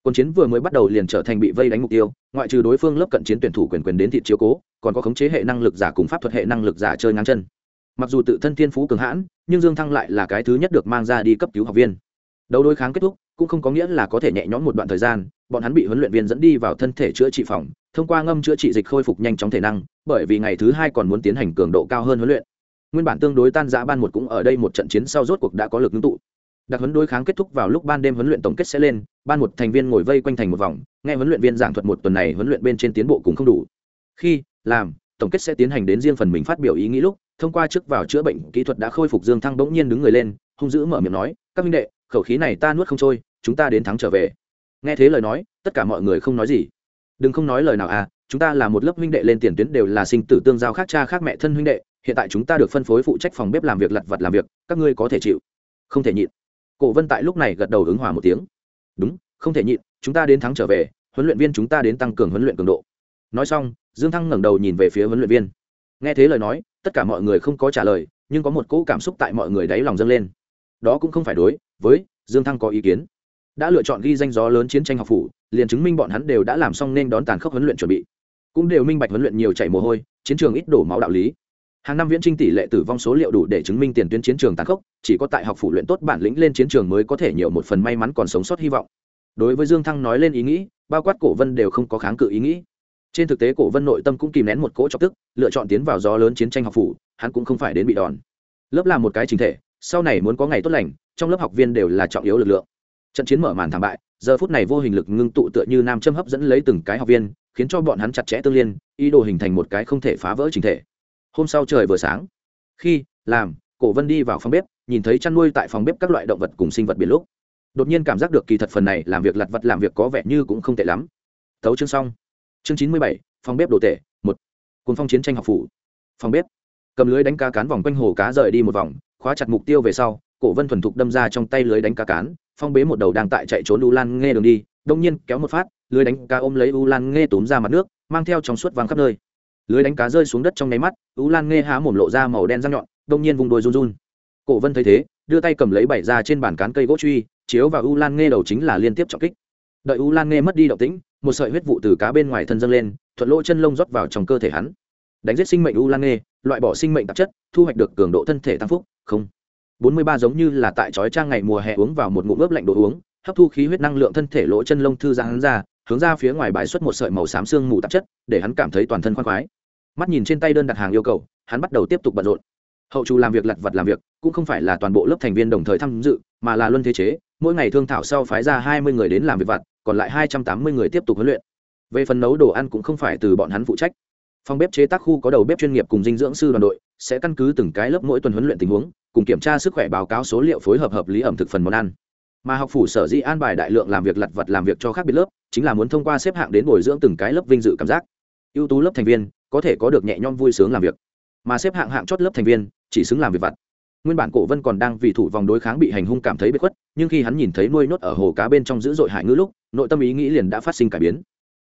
Quân chiến vừa mới bắt đầu liền trở thành bị vây đánh mục tiêu, ngoại trừ đối phương lớp cận chiến tuyển thủ quyền quyền đến thị chiếu cố, còn có khống chế hệ năng lực giả cùng pháp thuật hệ năng lực giả chơi ngang chân. Mặc dù tự thân thiên phú cường hãn, nhưng dương thăng lại là cái thứ nhất được mang ra đi cấp cứu học viên đấu đối kháng kết thúc, cũng không có nghĩa là có thể nhẹ nhõm một đoạn thời gian, bọn hắn bị huấn luyện viên dẫn đi vào thân thể chữa trị phòng, thông qua ngâm chữa trị dịch khôi phục nhanh chóng thể năng, bởi vì ngày thứ hai còn muốn tiến hành cường độ cao hơn huấn luyện. Nguyên bản tương đối tan giã ban một cũng ở đây một trận chiến sau rốt cuộc đã có lực ngưng tụ. Đặc huấn đối kháng kết thúc vào lúc ban đêm huấn luyện tổng kết sẽ lên, ban một thành viên ngồi vây quanh thành một vòng, nghe huấn luyện viên giảng thuật một tuần này huấn luyện bên trên tiến bộ cũng không đủ. Khi, làm, tổng kết sẽ tiến hành đến riêng phần mình phát biểu ý nghĩ lúc, thông qua trước vào chữa bệnh kỹ thuật đã khôi phục dương thăng bỗng nhiên đứng người lên, hung dữ mở miệng nói, các minh đệ khẩu khí này ta nuốt không trôi, chúng ta đến thắng trở về. Nghe thế lời nói, tất cả mọi người không nói gì. Đừng không nói lời nào à chúng ta là một lớp huynh đệ lên tiền tuyến đều là sinh tử tương giao khác cha khác mẹ thân huynh đệ, hiện tại chúng ta được phân phối phụ trách phòng bếp làm việc, lặt vặt làm việc, các ngươi có thể chịu. Không thể nhịn. Cổ vân tại lúc này gật đầu ứng hòa một tiếng. Đúng, không thể nhịn, chúng ta đến thắng trở về, huấn luyện viên chúng ta đến tăng cường huấn luyện cường độ. Nói xong, dương thăng ngẩng đầu nhìn về phía huấn luyện viên. Nghe thế lời nói, tất cả mọi người không có trả lời, nhưng có một cỗ cảm xúc tại mọi người đáy lòng dâng lên. Đó cũng không phải đối với, dương thăng có ý kiến. Đã lựa chọn ghi danh gió lớn chiến tranh học phủ, liền chứng minh bọn hắn đều đã làm xong nên đón tàn khốc huấn luyện chuẩn bị. Cũng đều minh bạch huấn luyện nhiều chảy mồ hôi, chiến trường ít đổ máu đạo lý. Hàng năm viễn trinh tỷ lệ tử vong số liệu đủ để chứng minh tiền tuyến chiến trường tàn khốc, chỉ có tại học phủ luyện tốt bản lĩnh lên chiến trường mới có thể nhiều một phần may mắn còn sống sót hy vọng. Đối với dương thăng nói lên ý nghĩ, bao quát cổ vân đều không có kháng cự ý nghĩ. Trên thực tế cổ vân nội tâm cũng kìm nén một cỗ chọc tức, lựa chọn tiến vào gió lớn chiến tranh học phủ, hắn cũng không phải đến bị đòn. Lớp là một cái chính thể, sau này muốn có ngày tốt lành trong lớp học viên đều là trọng yếu lực lượng. Trận chiến mở màn thảm bại, giờ phút này vô hình lực ngưng tụ tựa như nam châm hấp dẫn lấy từng cái học viên, khiến cho bọn hắn chặt chẽ tương liên, ý đồ hình thành một cái không thể phá vỡ trình thể. Hôm sau trời vừa sáng, khi, làm, cổ vân đi vào phòng bếp, nhìn thấy chăn nuôi tại phòng bếp các loại động vật cùng sinh vật biển lúc. Đột nhiên cảm giác được kỳ thật phần này làm việc lặt vật làm việc có vẻ như cũng không tệ lắm. Tấu chương xong. Chương chín mươi bảy, phòng bếp đồ tệ một. Cuốn phong chiến tranh học phủ. Phòng bếp. Cầm lưới đánh cá cán vòng quanh hồ cá rời đi một vòng, khóa chặt mục tiêu về sau cổ vân thuần thục đâm ra trong tay lưới đánh cá cán, phong bế một đầu đang tại chạy trốn u lan nghe đường đi đông nhiên kéo một phát, lưới đánh cá ôm lấy u lan nghe túm ra mặt nước, mang theo trong suốt vàng khắp nơi. Lưới đánh cá rơi xuống đất trong nháy mắt u lan nghe há mồm lộ ra màu đen răng nhọn đông nhiên vùng đôi run run. Cổ vân thấy thế, đưa tay cầm lấy bảy ra trên bàn cán cây gỗ truy, chiếu và u lan nghe đầu chính là liên tiếp trọng kích. Đợi u lan nghe mất đi động tĩnh, một sợi huyết vụ từ cá bên ngoài thân dâng lên, thuận lỗ chân lông rót vào trong cơ thể hắn. Đánh giết sinh mệnh u lan nghe loại bỏ sinh mệnh tạp chất, thu hoạch được cường độ thân thể tăng phúc, không bốn mươi ba giống như là tại chói trang ngày mùa hè uống vào một ngụm ướp lạnh đồ uống, hấp thu khí huyết năng lượng thân thể lỗ chân lông thư giãn ra, hướng ra phía ngoài bài xuất một sợi màu xám xương mù tạp chất, để hắn cảm thấy toàn thân khoan khoái. Mắt nhìn trên tay đơn đặt hàng yêu cầu, hắn bắt đầu tiếp tục bận rộn. Hậu chu làm việc lặt vặt làm việc, cũng không phải là toàn bộ lớp thành viên đồng thời tham dự, mà là luân thế chế, mỗi ngày thương thảo sau phái ra hai mươi người đến làm việc vặt, còn lại hai trăm tám mươi người tiếp tục huấn luyện. Về phần nấu đồ ăn cũng không phải từ bọn hắn phụ trách. Phòng bếp chế tác khu có đầu bếp chuyên nghiệp cùng dinh dưỡng sư đoàn đội sẽ căn cứ từng cái lớp mỗi tuần huấn luyện tình huống, cùng kiểm tra sức khỏe báo cáo số liệu phối hợp hợp lý ẩm thực phần món ăn. Mà học phủ sở dĩ an bài đại lượng làm việc lặt vặt làm việc cho khác biệt lớp, chính là muốn thông qua xếp hạng đến bồi dưỡng từng cái lớp vinh dự cảm giác. Ưu tú lớp thành viên, có thể có được nhẹ nhõm vui sướng làm việc. Mà xếp hạng hạng chót lớp thành viên, chỉ xứng làm việc vặt. Nguyên bản cổ vân còn đang vì thủ vòng đối kháng bị hành hung cảm thấy bất khuất, nhưng khi hắn nhìn thấy nuôi nhốt ở hồ cá bên trong dữ dội hải ngữ lúc, nội tâm ý nghĩ liền đã phát sinh cải biến.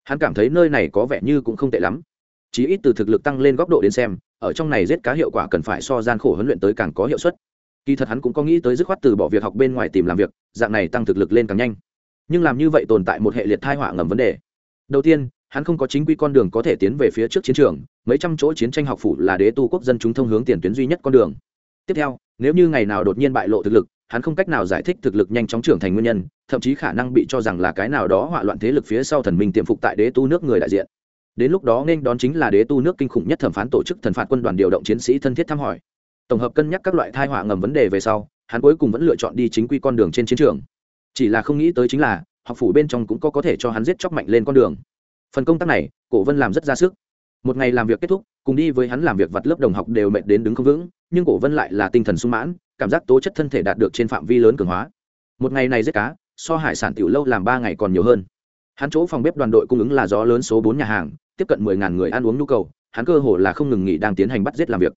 Hắn cảm thấy nơi này có vẻ như cũng không tệ lắm. Chí ít từ thực lực tăng lên góc độ đến xem ở trong này giết cá hiệu quả cần phải so gian khổ huấn luyện tới càng có hiệu suất. Kỳ thật hắn cũng có nghĩ tới dứt khoát từ bỏ việc học bên ngoài tìm làm việc, dạng này tăng thực lực lên càng nhanh. Nhưng làm như vậy tồn tại một hệ liệt thai họa ngầm vấn đề. Đầu tiên, hắn không có chính quy con đường có thể tiến về phía trước chiến trường, mấy trăm chỗ chiến tranh học phủ là đế tu quốc dân chúng thông hướng tiền tuyến duy nhất con đường. Tiếp theo, nếu như ngày nào đột nhiên bại lộ thực lực, hắn không cách nào giải thích thực lực nhanh chóng trưởng thành nguyên nhân, thậm chí khả năng bị cho rằng là cái nào đó hỏa loạn thế lực phía sau thần minh tiềm phục tại đế tu nước người đại diện đến lúc đó nên đón chính là đế tu nước kinh khủng nhất thẩm phán tổ chức thần phạt quân đoàn điều động chiến sĩ thân thiết thăm hỏi. Tổng hợp cân nhắc các loại thai họa ngầm vấn đề về sau, hắn cuối cùng vẫn lựa chọn đi chính quy con đường trên chiến trường. Chỉ là không nghĩ tới chính là, học phủ bên trong cũng có có thể cho hắn giết chóc mạnh lên con đường. Phần công tác này, cổ vân làm rất ra sức. Một ngày làm việc kết thúc, cùng đi với hắn làm việc vặt lớp đồng học đều mệt đến đứng không vững, nhưng cổ vân lại là tinh thần sung mãn, cảm giác tố chất thân thể đạt được trên phạm vi lớn cường hóa. Một ngày này giết cá, so hải sản tiểu lâu làm ba ngày còn nhiều hơn. Hắn chỗ phòng bếp đoàn đội cung ứng là gió lớn số bốn nhà hàng tiếp cận mười ngàn người ăn uống nhu cầu, hắn cơ hồ là không ngừng nghỉ đang tiến hành bắt giết làm việc.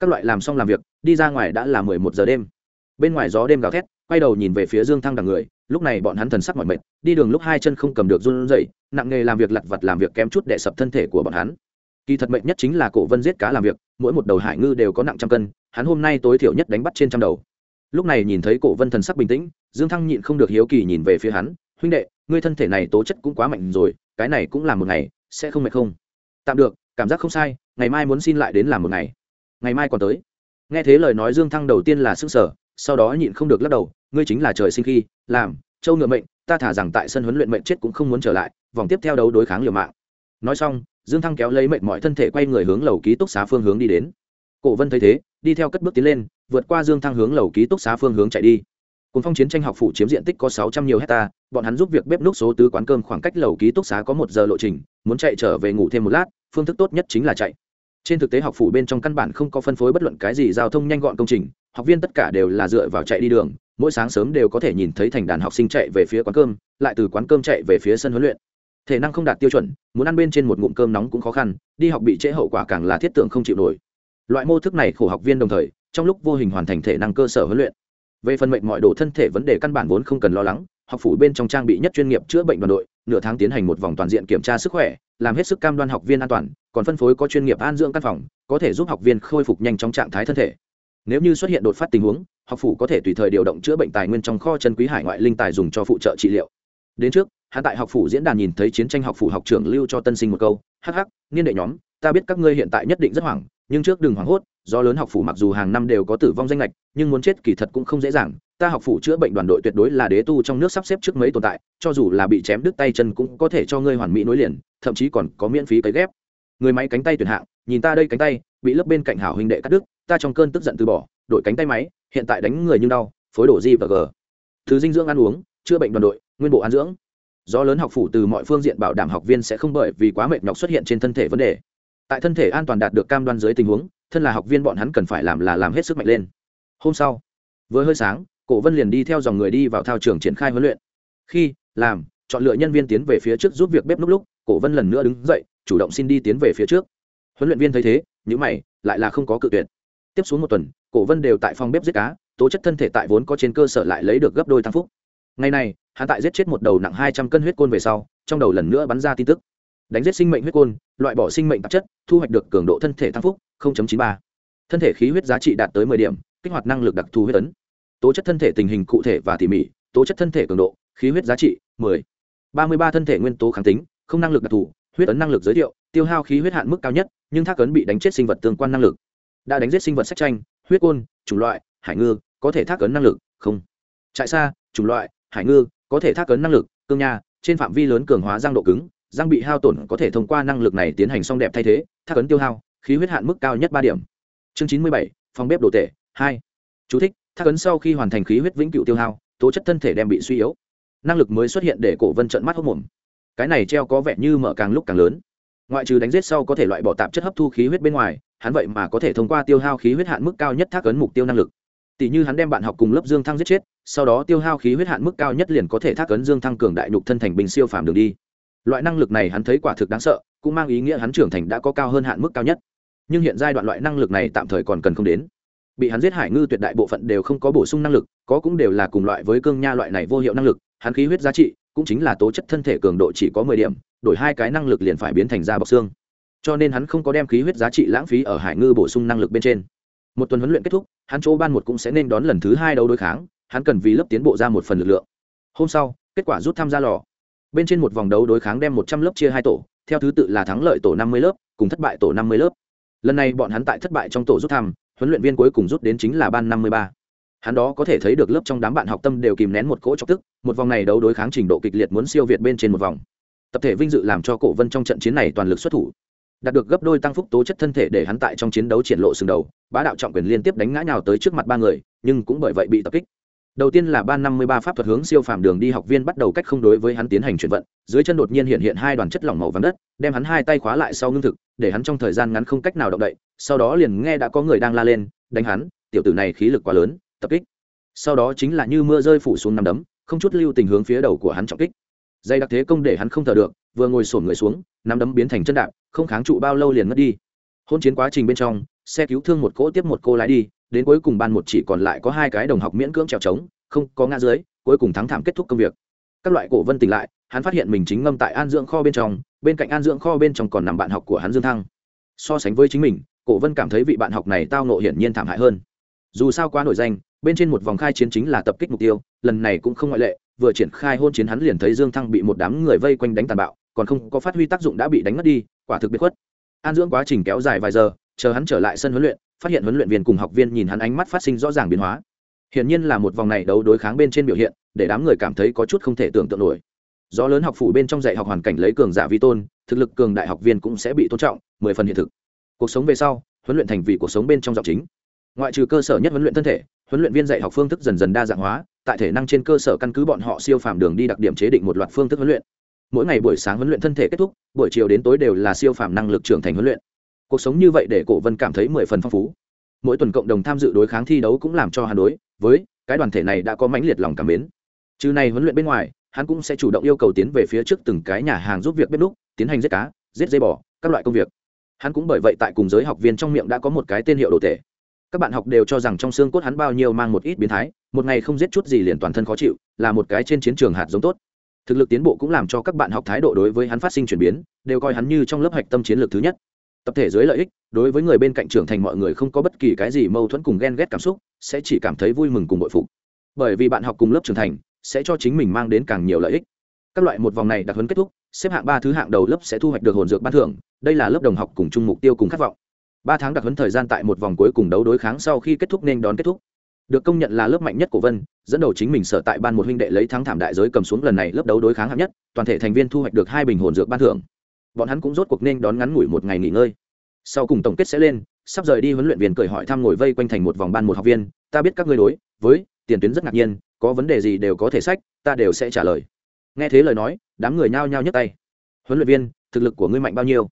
Các loại làm xong làm việc, đi ra ngoài đã là mười một giờ đêm. Bên ngoài gió đêm gào thét, quay đầu nhìn về phía dương thăng đằng người, lúc này bọn hắn thần sắc mỏi mệt, đi đường lúc hai chân không cầm được run rẩy, nặng nghề làm việc lặt vặt làm việc kém chút để sập thân thể của bọn hắn. Kỳ thật mệnh nhất chính là cổ vân giết cá làm việc, mỗi một đầu hải ngư đều có nặng trăm cân, hắn hôm nay tối thiểu nhất đánh bắt trên trăm đầu. Lúc này nhìn thấy cổ vân thần sắc bình tĩnh, dương thăng nhịn không được hiếu kỳ nhìn về phía hắn, huynh đệ, ngươi thân thể này tố chất cũng quá mạnh rồi, cái này cũng là một ngày sẽ không mệt không? Tạm được, cảm giác không sai, ngày mai muốn xin lại đến làm một ngày. Ngày mai còn tới. Nghe thế lời nói dương thăng đầu tiên là sức sở sau đó nhịn không được lắc đầu, ngươi chính là trời sinh khi, làm, châu ngựa mệnh, ta thả rằng tại sân huấn luyện mệnh chết cũng không muốn trở lại, vòng tiếp theo đấu đối kháng liều mạng. Nói xong, dương thăng kéo lấy mệnh mọi thân thể quay người hướng lầu ký túc xá phương hướng đi đến. Cổ vân thấy thế, đi theo cất bước tiến lên, vượt qua dương thăng hướng lầu ký túc xá phương hướng chạy đi cùng phong chiến tranh học phủ chiếm diện tích có sáu trăm nhiều hecta, bọn hắn giúp việc bếp núc số tứ quán cơm khoảng cách lầu ký túc xá có một giờ lộ trình, muốn chạy trở về ngủ thêm một lát, phương thức tốt nhất chính là chạy. Trên thực tế học phủ bên trong căn bản không có phân phối bất luận cái gì giao thông nhanh gọn công trình, học viên tất cả đều là dựa vào chạy đi đường, mỗi sáng sớm đều có thể nhìn thấy thành đàn học sinh chạy về phía quán cơm, lại từ quán cơm chạy về phía sân huấn luyện. Thể năng không đạt tiêu chuẩn, muốn ăn bên trên một ngụm cơm nóng cũng khó khăn, đi học bị trễ hậu quả càng là thiết tưởng không chịu nổi. Loại mô thức này khổ học viên đồng thời, trong lúc vô hình hoàn thành thể năng cơ sở huấn luyện về phần mệnh mọi đồ thân thể vấn đề căn bản vốn không cần lo lắng, học phủ bên trong trang bị nhất chuyên nghiệp chữa bệnh đoàn đội, nửa tháng tiến hành một vòng toàn diện kiểm tra sức khỏe, làm hết sức cam đoan học viên an toàn, còn phân phối có chuyên nghiệp an dưỡng căn phòng, có thể giúp học viên khôi phục nhanh trong trạng thái thân thể. Nếu như xuất hiện đột phát tình huống, học phủ có thể tùy thời điều động chữa bệnh tài nguyên trong kho chân quý hải ngoại linh tài dùng cho phụ trợ trị liệu. Đến trước, hắn tại học phủ diễn đàn nhìn thấy chiến tranh học phủ học trưởng lưu cho tân sinh một câu hh niên đệ nhóm, ta biết các ngươi hiện tại nhất định rất hoảng, nhưng trước đừng hoảng hốt do lớn học phủ mặc dù hàng năm đều có tử vong danh lệch, nhưng muốn chết kỳ thật cũng không dễ dàng. Ta học phủ chữa bệnh đoàn đội tuyệt đối là đế tu trong nước sắp xếp trước mấy tồn tại, cho dù là bị chém đứt tay chân cũng có thể cho ngươi hoàn mỹ nối liền, thậm chí còn có miễn phí cấy ghép. Người máy cánh tay tuyển hạng, nhìn ta đây cánh tay, bị lớp bên cạnh hảo huynh đệ cắt đứt, ta trong cơn tức giận từ bỏ, đổi cánh tay máy, hiện tại đánh người nhưng đau, phối đổ di và g. Thứ dinh dưỡng ăn uống, chữa bệnh đoàn đội, nguyên bộ ăn dưỡng. Do lớn học phủ từ mọi phương diện bảo đảm học viên sẽ không bởi vì quá mệt nhọc xuất hiện trên thân thể vấn đề tại thân thể an toàn đạt được cam đoan dưới tình huống, thân là học viên bọn hắn cần phải làm là làm hết sức mạnh lên. Hôm sau, vừa hơi sáng, cổ vân liền đi theo dòng người đi vào thao trường triển khai huấn luyện. Khi, làm, chọn lựa nhân viên tiến về phía trước giúp việc bếp lúc lúc, cổ vân lần nữa đứng dậy, chủ động xin đi tiến về phía trước. Huấn luyện viên thấy thế những mày, lại là không có cự tuyệt. Tiếp xuống một tuần, cổ vân đều tại phòng bếp giết cá, tố chất thân thể tại vốn có trên cơ sở lại lấy được gấp đôi tăng phúc. Ngày này, hắn tại giết chết một đầu nặng hai trăm cân huyết côn về sau, trong đầu lần nữa bắn ra tin tức đánh giết sinh mệnh huyết côn, loại bỏ sinh mệnh tạp chất, thu hoạch được cường độ thân thể tăng phúc 0.93. thân thể khí huyết giá trị đạt tới 10 điểm, kích hoạt năng lực đặc thù huyết ấn tố chất thân thể tình hình cụ thể và tỉ mỉ, tố chất thân thể cường độ, khí huyết giá trị 10. 33 thân thể nguyên tố kháng tính, không năng lực đặc thù, huyết ấn năng lực giới thiệu, tiêu hao khí huyết hạn mức cao nhất, nhưng thác ấn bị đánh chết sinh vật tương quan năng lực đã đánh giết sinh vật sách tranh, huyết côn, chủng loại, hải ngư, có thể thác ấn năng lực, không trại xa, chủng loại, hải ngư, có thể thác ấn năng lực, cương nha, trên phạm vi lớn cường hóa răng độ cứng răng bị hao tổn có thể thông qua năng lực này tiến hành xong đẹp thay thế thác ấn tiêu hao khí huyết hạn mức cao nhất ba điểm. Chương chín mươi bảy phòng bếp đồ tệ hai. Chú thích, thác ấn sau khi hoàn thành khí huyết vĩnh cửu tiêu hao tố chất thân thể đem bị suy yếu. Năng lực mới xuất hiện để cổ vân trận mắt hốc mồm. Cái này treo có vẻ như mở càng lúc càng lớn. Ngoại trừ đánh giết sau có thể loại bỏ tạp chất hấp thu khí huyết bên ngoài hắn vậy mà có thể thông qua tiêu hao khí huyết hạn mức cao nhất thác ấn mục tiêu năng lực. Tỷ như hắn đem bạn học cùng lớp dương thăng giết chết sau đó tiêu hao khí huyết hạn mức cao nhất liền có thể thác ấn dương thăng cường đại nhục thân thành bình siêu phàm đường đi loại năng lực này hắn thấy quả thực đáng sợ, cũng mang ý nghĩa hắn trưởng thành đã có cao hơn hạn mức cao nhất. Nhưng hiện giai đoạn loại năng lực này tạm thời còn cần không đến. Bị hắn giết hải ngư tuyệt đại bộ phận đều không có bổ sung năng lực, có cũng đều là cùng loại với cương nha loại này vô hiệu năng lực, hắn khí huyết giá trị cũng chính là tố chất thân thể cường độ chỉ có mười điểm, đổi hai cái năng lực liền phải biến thành da bọc xương. Cho nên hắn không có đem khí huyết giá trị lãng phí ở hải ngư bổ sung năng lực bên trên. Một tuần huấn luyện kết thúc, hắn chỗ ban một cũng sẽ nên đón lần thứ hai đấu đối kháng, hắn cần vì lớp tiến bộ ra một phần lực lượng. Hôm sau, kết quả rút tham gia lò bên trên một vòng đấu đối kháng đem một trăm lớp chia hai tổ, theo thứ tự là thắng lợi tổ năm mươi lớp, cùng thất bại tổ năm mươi lớp. Lần này bọn hắn tại thất bại trong tổ rút thăm, huấn luyện viên cuối cùng rút đến chính là ban năm mươi ba. Hắn đó có thể thấy được lớp trong đám bạn học tâm đều kìm nén một cỗ chọc tức, một vòng này đấu đối kháng trình độ kịch liệt muốn siêu việt bên trên một vòng. Tập thể vinh dự làm cho cổ vân trong trận chiến này toàn lực xuất thủ. Đạt được gấp đôi tăng phúc tố chất thân thể để hắn tại trong chiến đấu triển lộ sừng đầu, bá đạo trọng quyền liên tiếp đánh ngã nhào tới trước mặt ba người, nhưng cũng bởi vậy bị tập kích đầu tiên là ban năm mươi ba pháp thuật hướng siêu phàm đường đi, học viên bắt đầu cách không đối với hắn tiến hành chuyển vận. Dưới chân đột nhiên hiện hiện hai đoàn chất lỏng màu vàng đất, đem hắn hai tay khóa lại sau ngưng thực, để hắn trong thời gian ngắn không cách nào động đậy. Sau đó liền nghe đã có người đang la lên, đánh hắn, tiểu tử này khí lực quá lớn, tập kích. Sau đó chính là như mưa rơi phủ xuống nằm đấm, không chút lưu tình hướng phía đầu của hắn trọng kích. Dây đặc thế công để hắn không thở được, vừa ngồi sổn người xuống năm đấm biến thành chân đạp, không kháng trụ bao lâu liền mất đi. Hôn chiến quá trình bên trong, xe cứu thương một cỗ tiếp một cô lái đi đến cuối cùng ban một chỉ còn lại có hai cái đồng học miễn cưỡng trèo trống, không có ngã dưới, cuối cùng thắng thảm kết thúc công việc. Các loại cổ vân tỉnh lại, hắn phát hiện mình chính ngâm tại an dưỡng kho bên trong, bên cạnh an dưỡng kho bên trong còn nằm bạn học của hắn dương thăng. So sánh với chính mình, cổ vân cảm thấy vị bạn học này tao nộ hiển nhiên thảm hại hơn. Dù sao quá nổi danh, bên trên một vòng khai chiến chính là tập kích mục tiêu, lần này cũng không ngoại lệ, vừa triển khai hôn chiến hắn liền thấy dương thăng bị một đám người vây quanh đánh tàn bạo, còn không có phát huy tác dụng đã bị đánh mất đi, quả thực biệt khuất. An dưỡng quá trình kéo dài vài giờ, chờ hắn trở lại sân huấn luyện phát hiện huấn luyện viên cùng học viên nhìn hắn ánh mắt phát sinh rõ ràng biến hóa. Hiển nhiên là một vòng này đấu đối kháng bên trên biểu hiện, để đám người cảm thấy có chút không thể tưởng tượng nổi. Do lớn học phủ bên trong dạy học hoàn cảnh lấy cường giả vi tôn, thực lực cường đại học viên cũng sẽ bị tôn trọng, mười phần hiện thực. Cuộc sống về sau, huấn luyện thành vì cuộc sống bên trong giọng chính. Ngoại trừ cơ sở nhất huấn luyện thân thể, huấn luyện viên dạy học phương thức dần dần đa dạng hóa, tại thể năng trên cơ sở căn cứ bọn họ siêu phàm đường đi đặc điểm chế định một loạt phương thức huấn luyện. Mỗi ngày buổi sáng huấn luyện thân thể kết thúc, buổi chiều đến tối đều là siêu phàm năng lực trưởng thành huấn luyện cuộc sống như vậy để cổ vân cảm thấy mười phần phong phú. Mỗi tuần cộng đồng tham dự đối kháng thi đấu cũng làm cho hắn đối với cái đoàn thể này đã có mãnh liệt lòng cảm mến. Trừ này huấn luyện bên ngoài, hắn cũng sẽ chủ động yêu cầu tiến về phía trước từng cái nhà hàng giúp việc bếp đúc, tiến hành giết cá, giết dây bò, các loại công việc. Hắn cũng bởi vậy tại cùng giới học viên trong miệng đã có một cái tên hiệu đồ tể. Các bạn học đều cho rằng trong xương cốt hắn bao nhiêu mang một ít biến thái, một ngày không giết chút gì liền toàn thân khó chịu, là một cái trên chiến trường hạt giống tốt. Thực lực tiến bộ cũng làm cho các bạn học thái độ đối với hắn phát sinh chuyển biến, đều coi hắn như trong lớp hạch tâm chiến lược thứ nhất tập thể dưới lợi ích, đối với người bên cạnh trưởng thành mọi người không có bất kỳ cái gì mâu thuẫn cùng ghen ghét cảm xúc, sẽ chỉ cảm thấy vui mừng cùng bội phục. Bởi vì bạn học cùng lớp trưởng thành, sẽ cho chính mình mang đến càng nhiều lợi ích. Các loại một vòng này đặc huấn kết thúc, xếp hạng ba thứ hạng đầu lớp sẽ thu hoạch được hồn dược ban thưởng, đây là lớp đồng học cùng chung mục tiêu cùng khát vọng. Ba tháng đặc huấn thời gian tại một vòng cuối cùng đấu đối kháng sau khi kết thúc nên đón kết thúc. Được công nhận là lớp mạnh nhất của vân, dẫn đầu chính mình sở tại ban một huynh đệ lấy thắng thảm đại giới cầm xuống lần này lớp đấu đối kháng hạng nhất, toàn thể thành viên thu hoạch được hai bình hồn dược ban thưởng bọn hắn cũng rốt cuộc nên đón ngắn ngủi một ngày nghỉ ngơi. Sau cùng tổng kết sẽ lên, sắp rời đi huấn luyện viên cười hỏi thăm ngồi vây quanh thành một vòng ban một học viên, ta biết các ngươi đối với tiền tuyến rất ngạc nhiên, có vấn đề gì đều có thể sách, ta đều sẽ trả lời. Nghe thế lời nói, đám người nhao nhao nhấc tay. Huấn luyện viên, thực lực của ngươi mạnh bao nhiêu?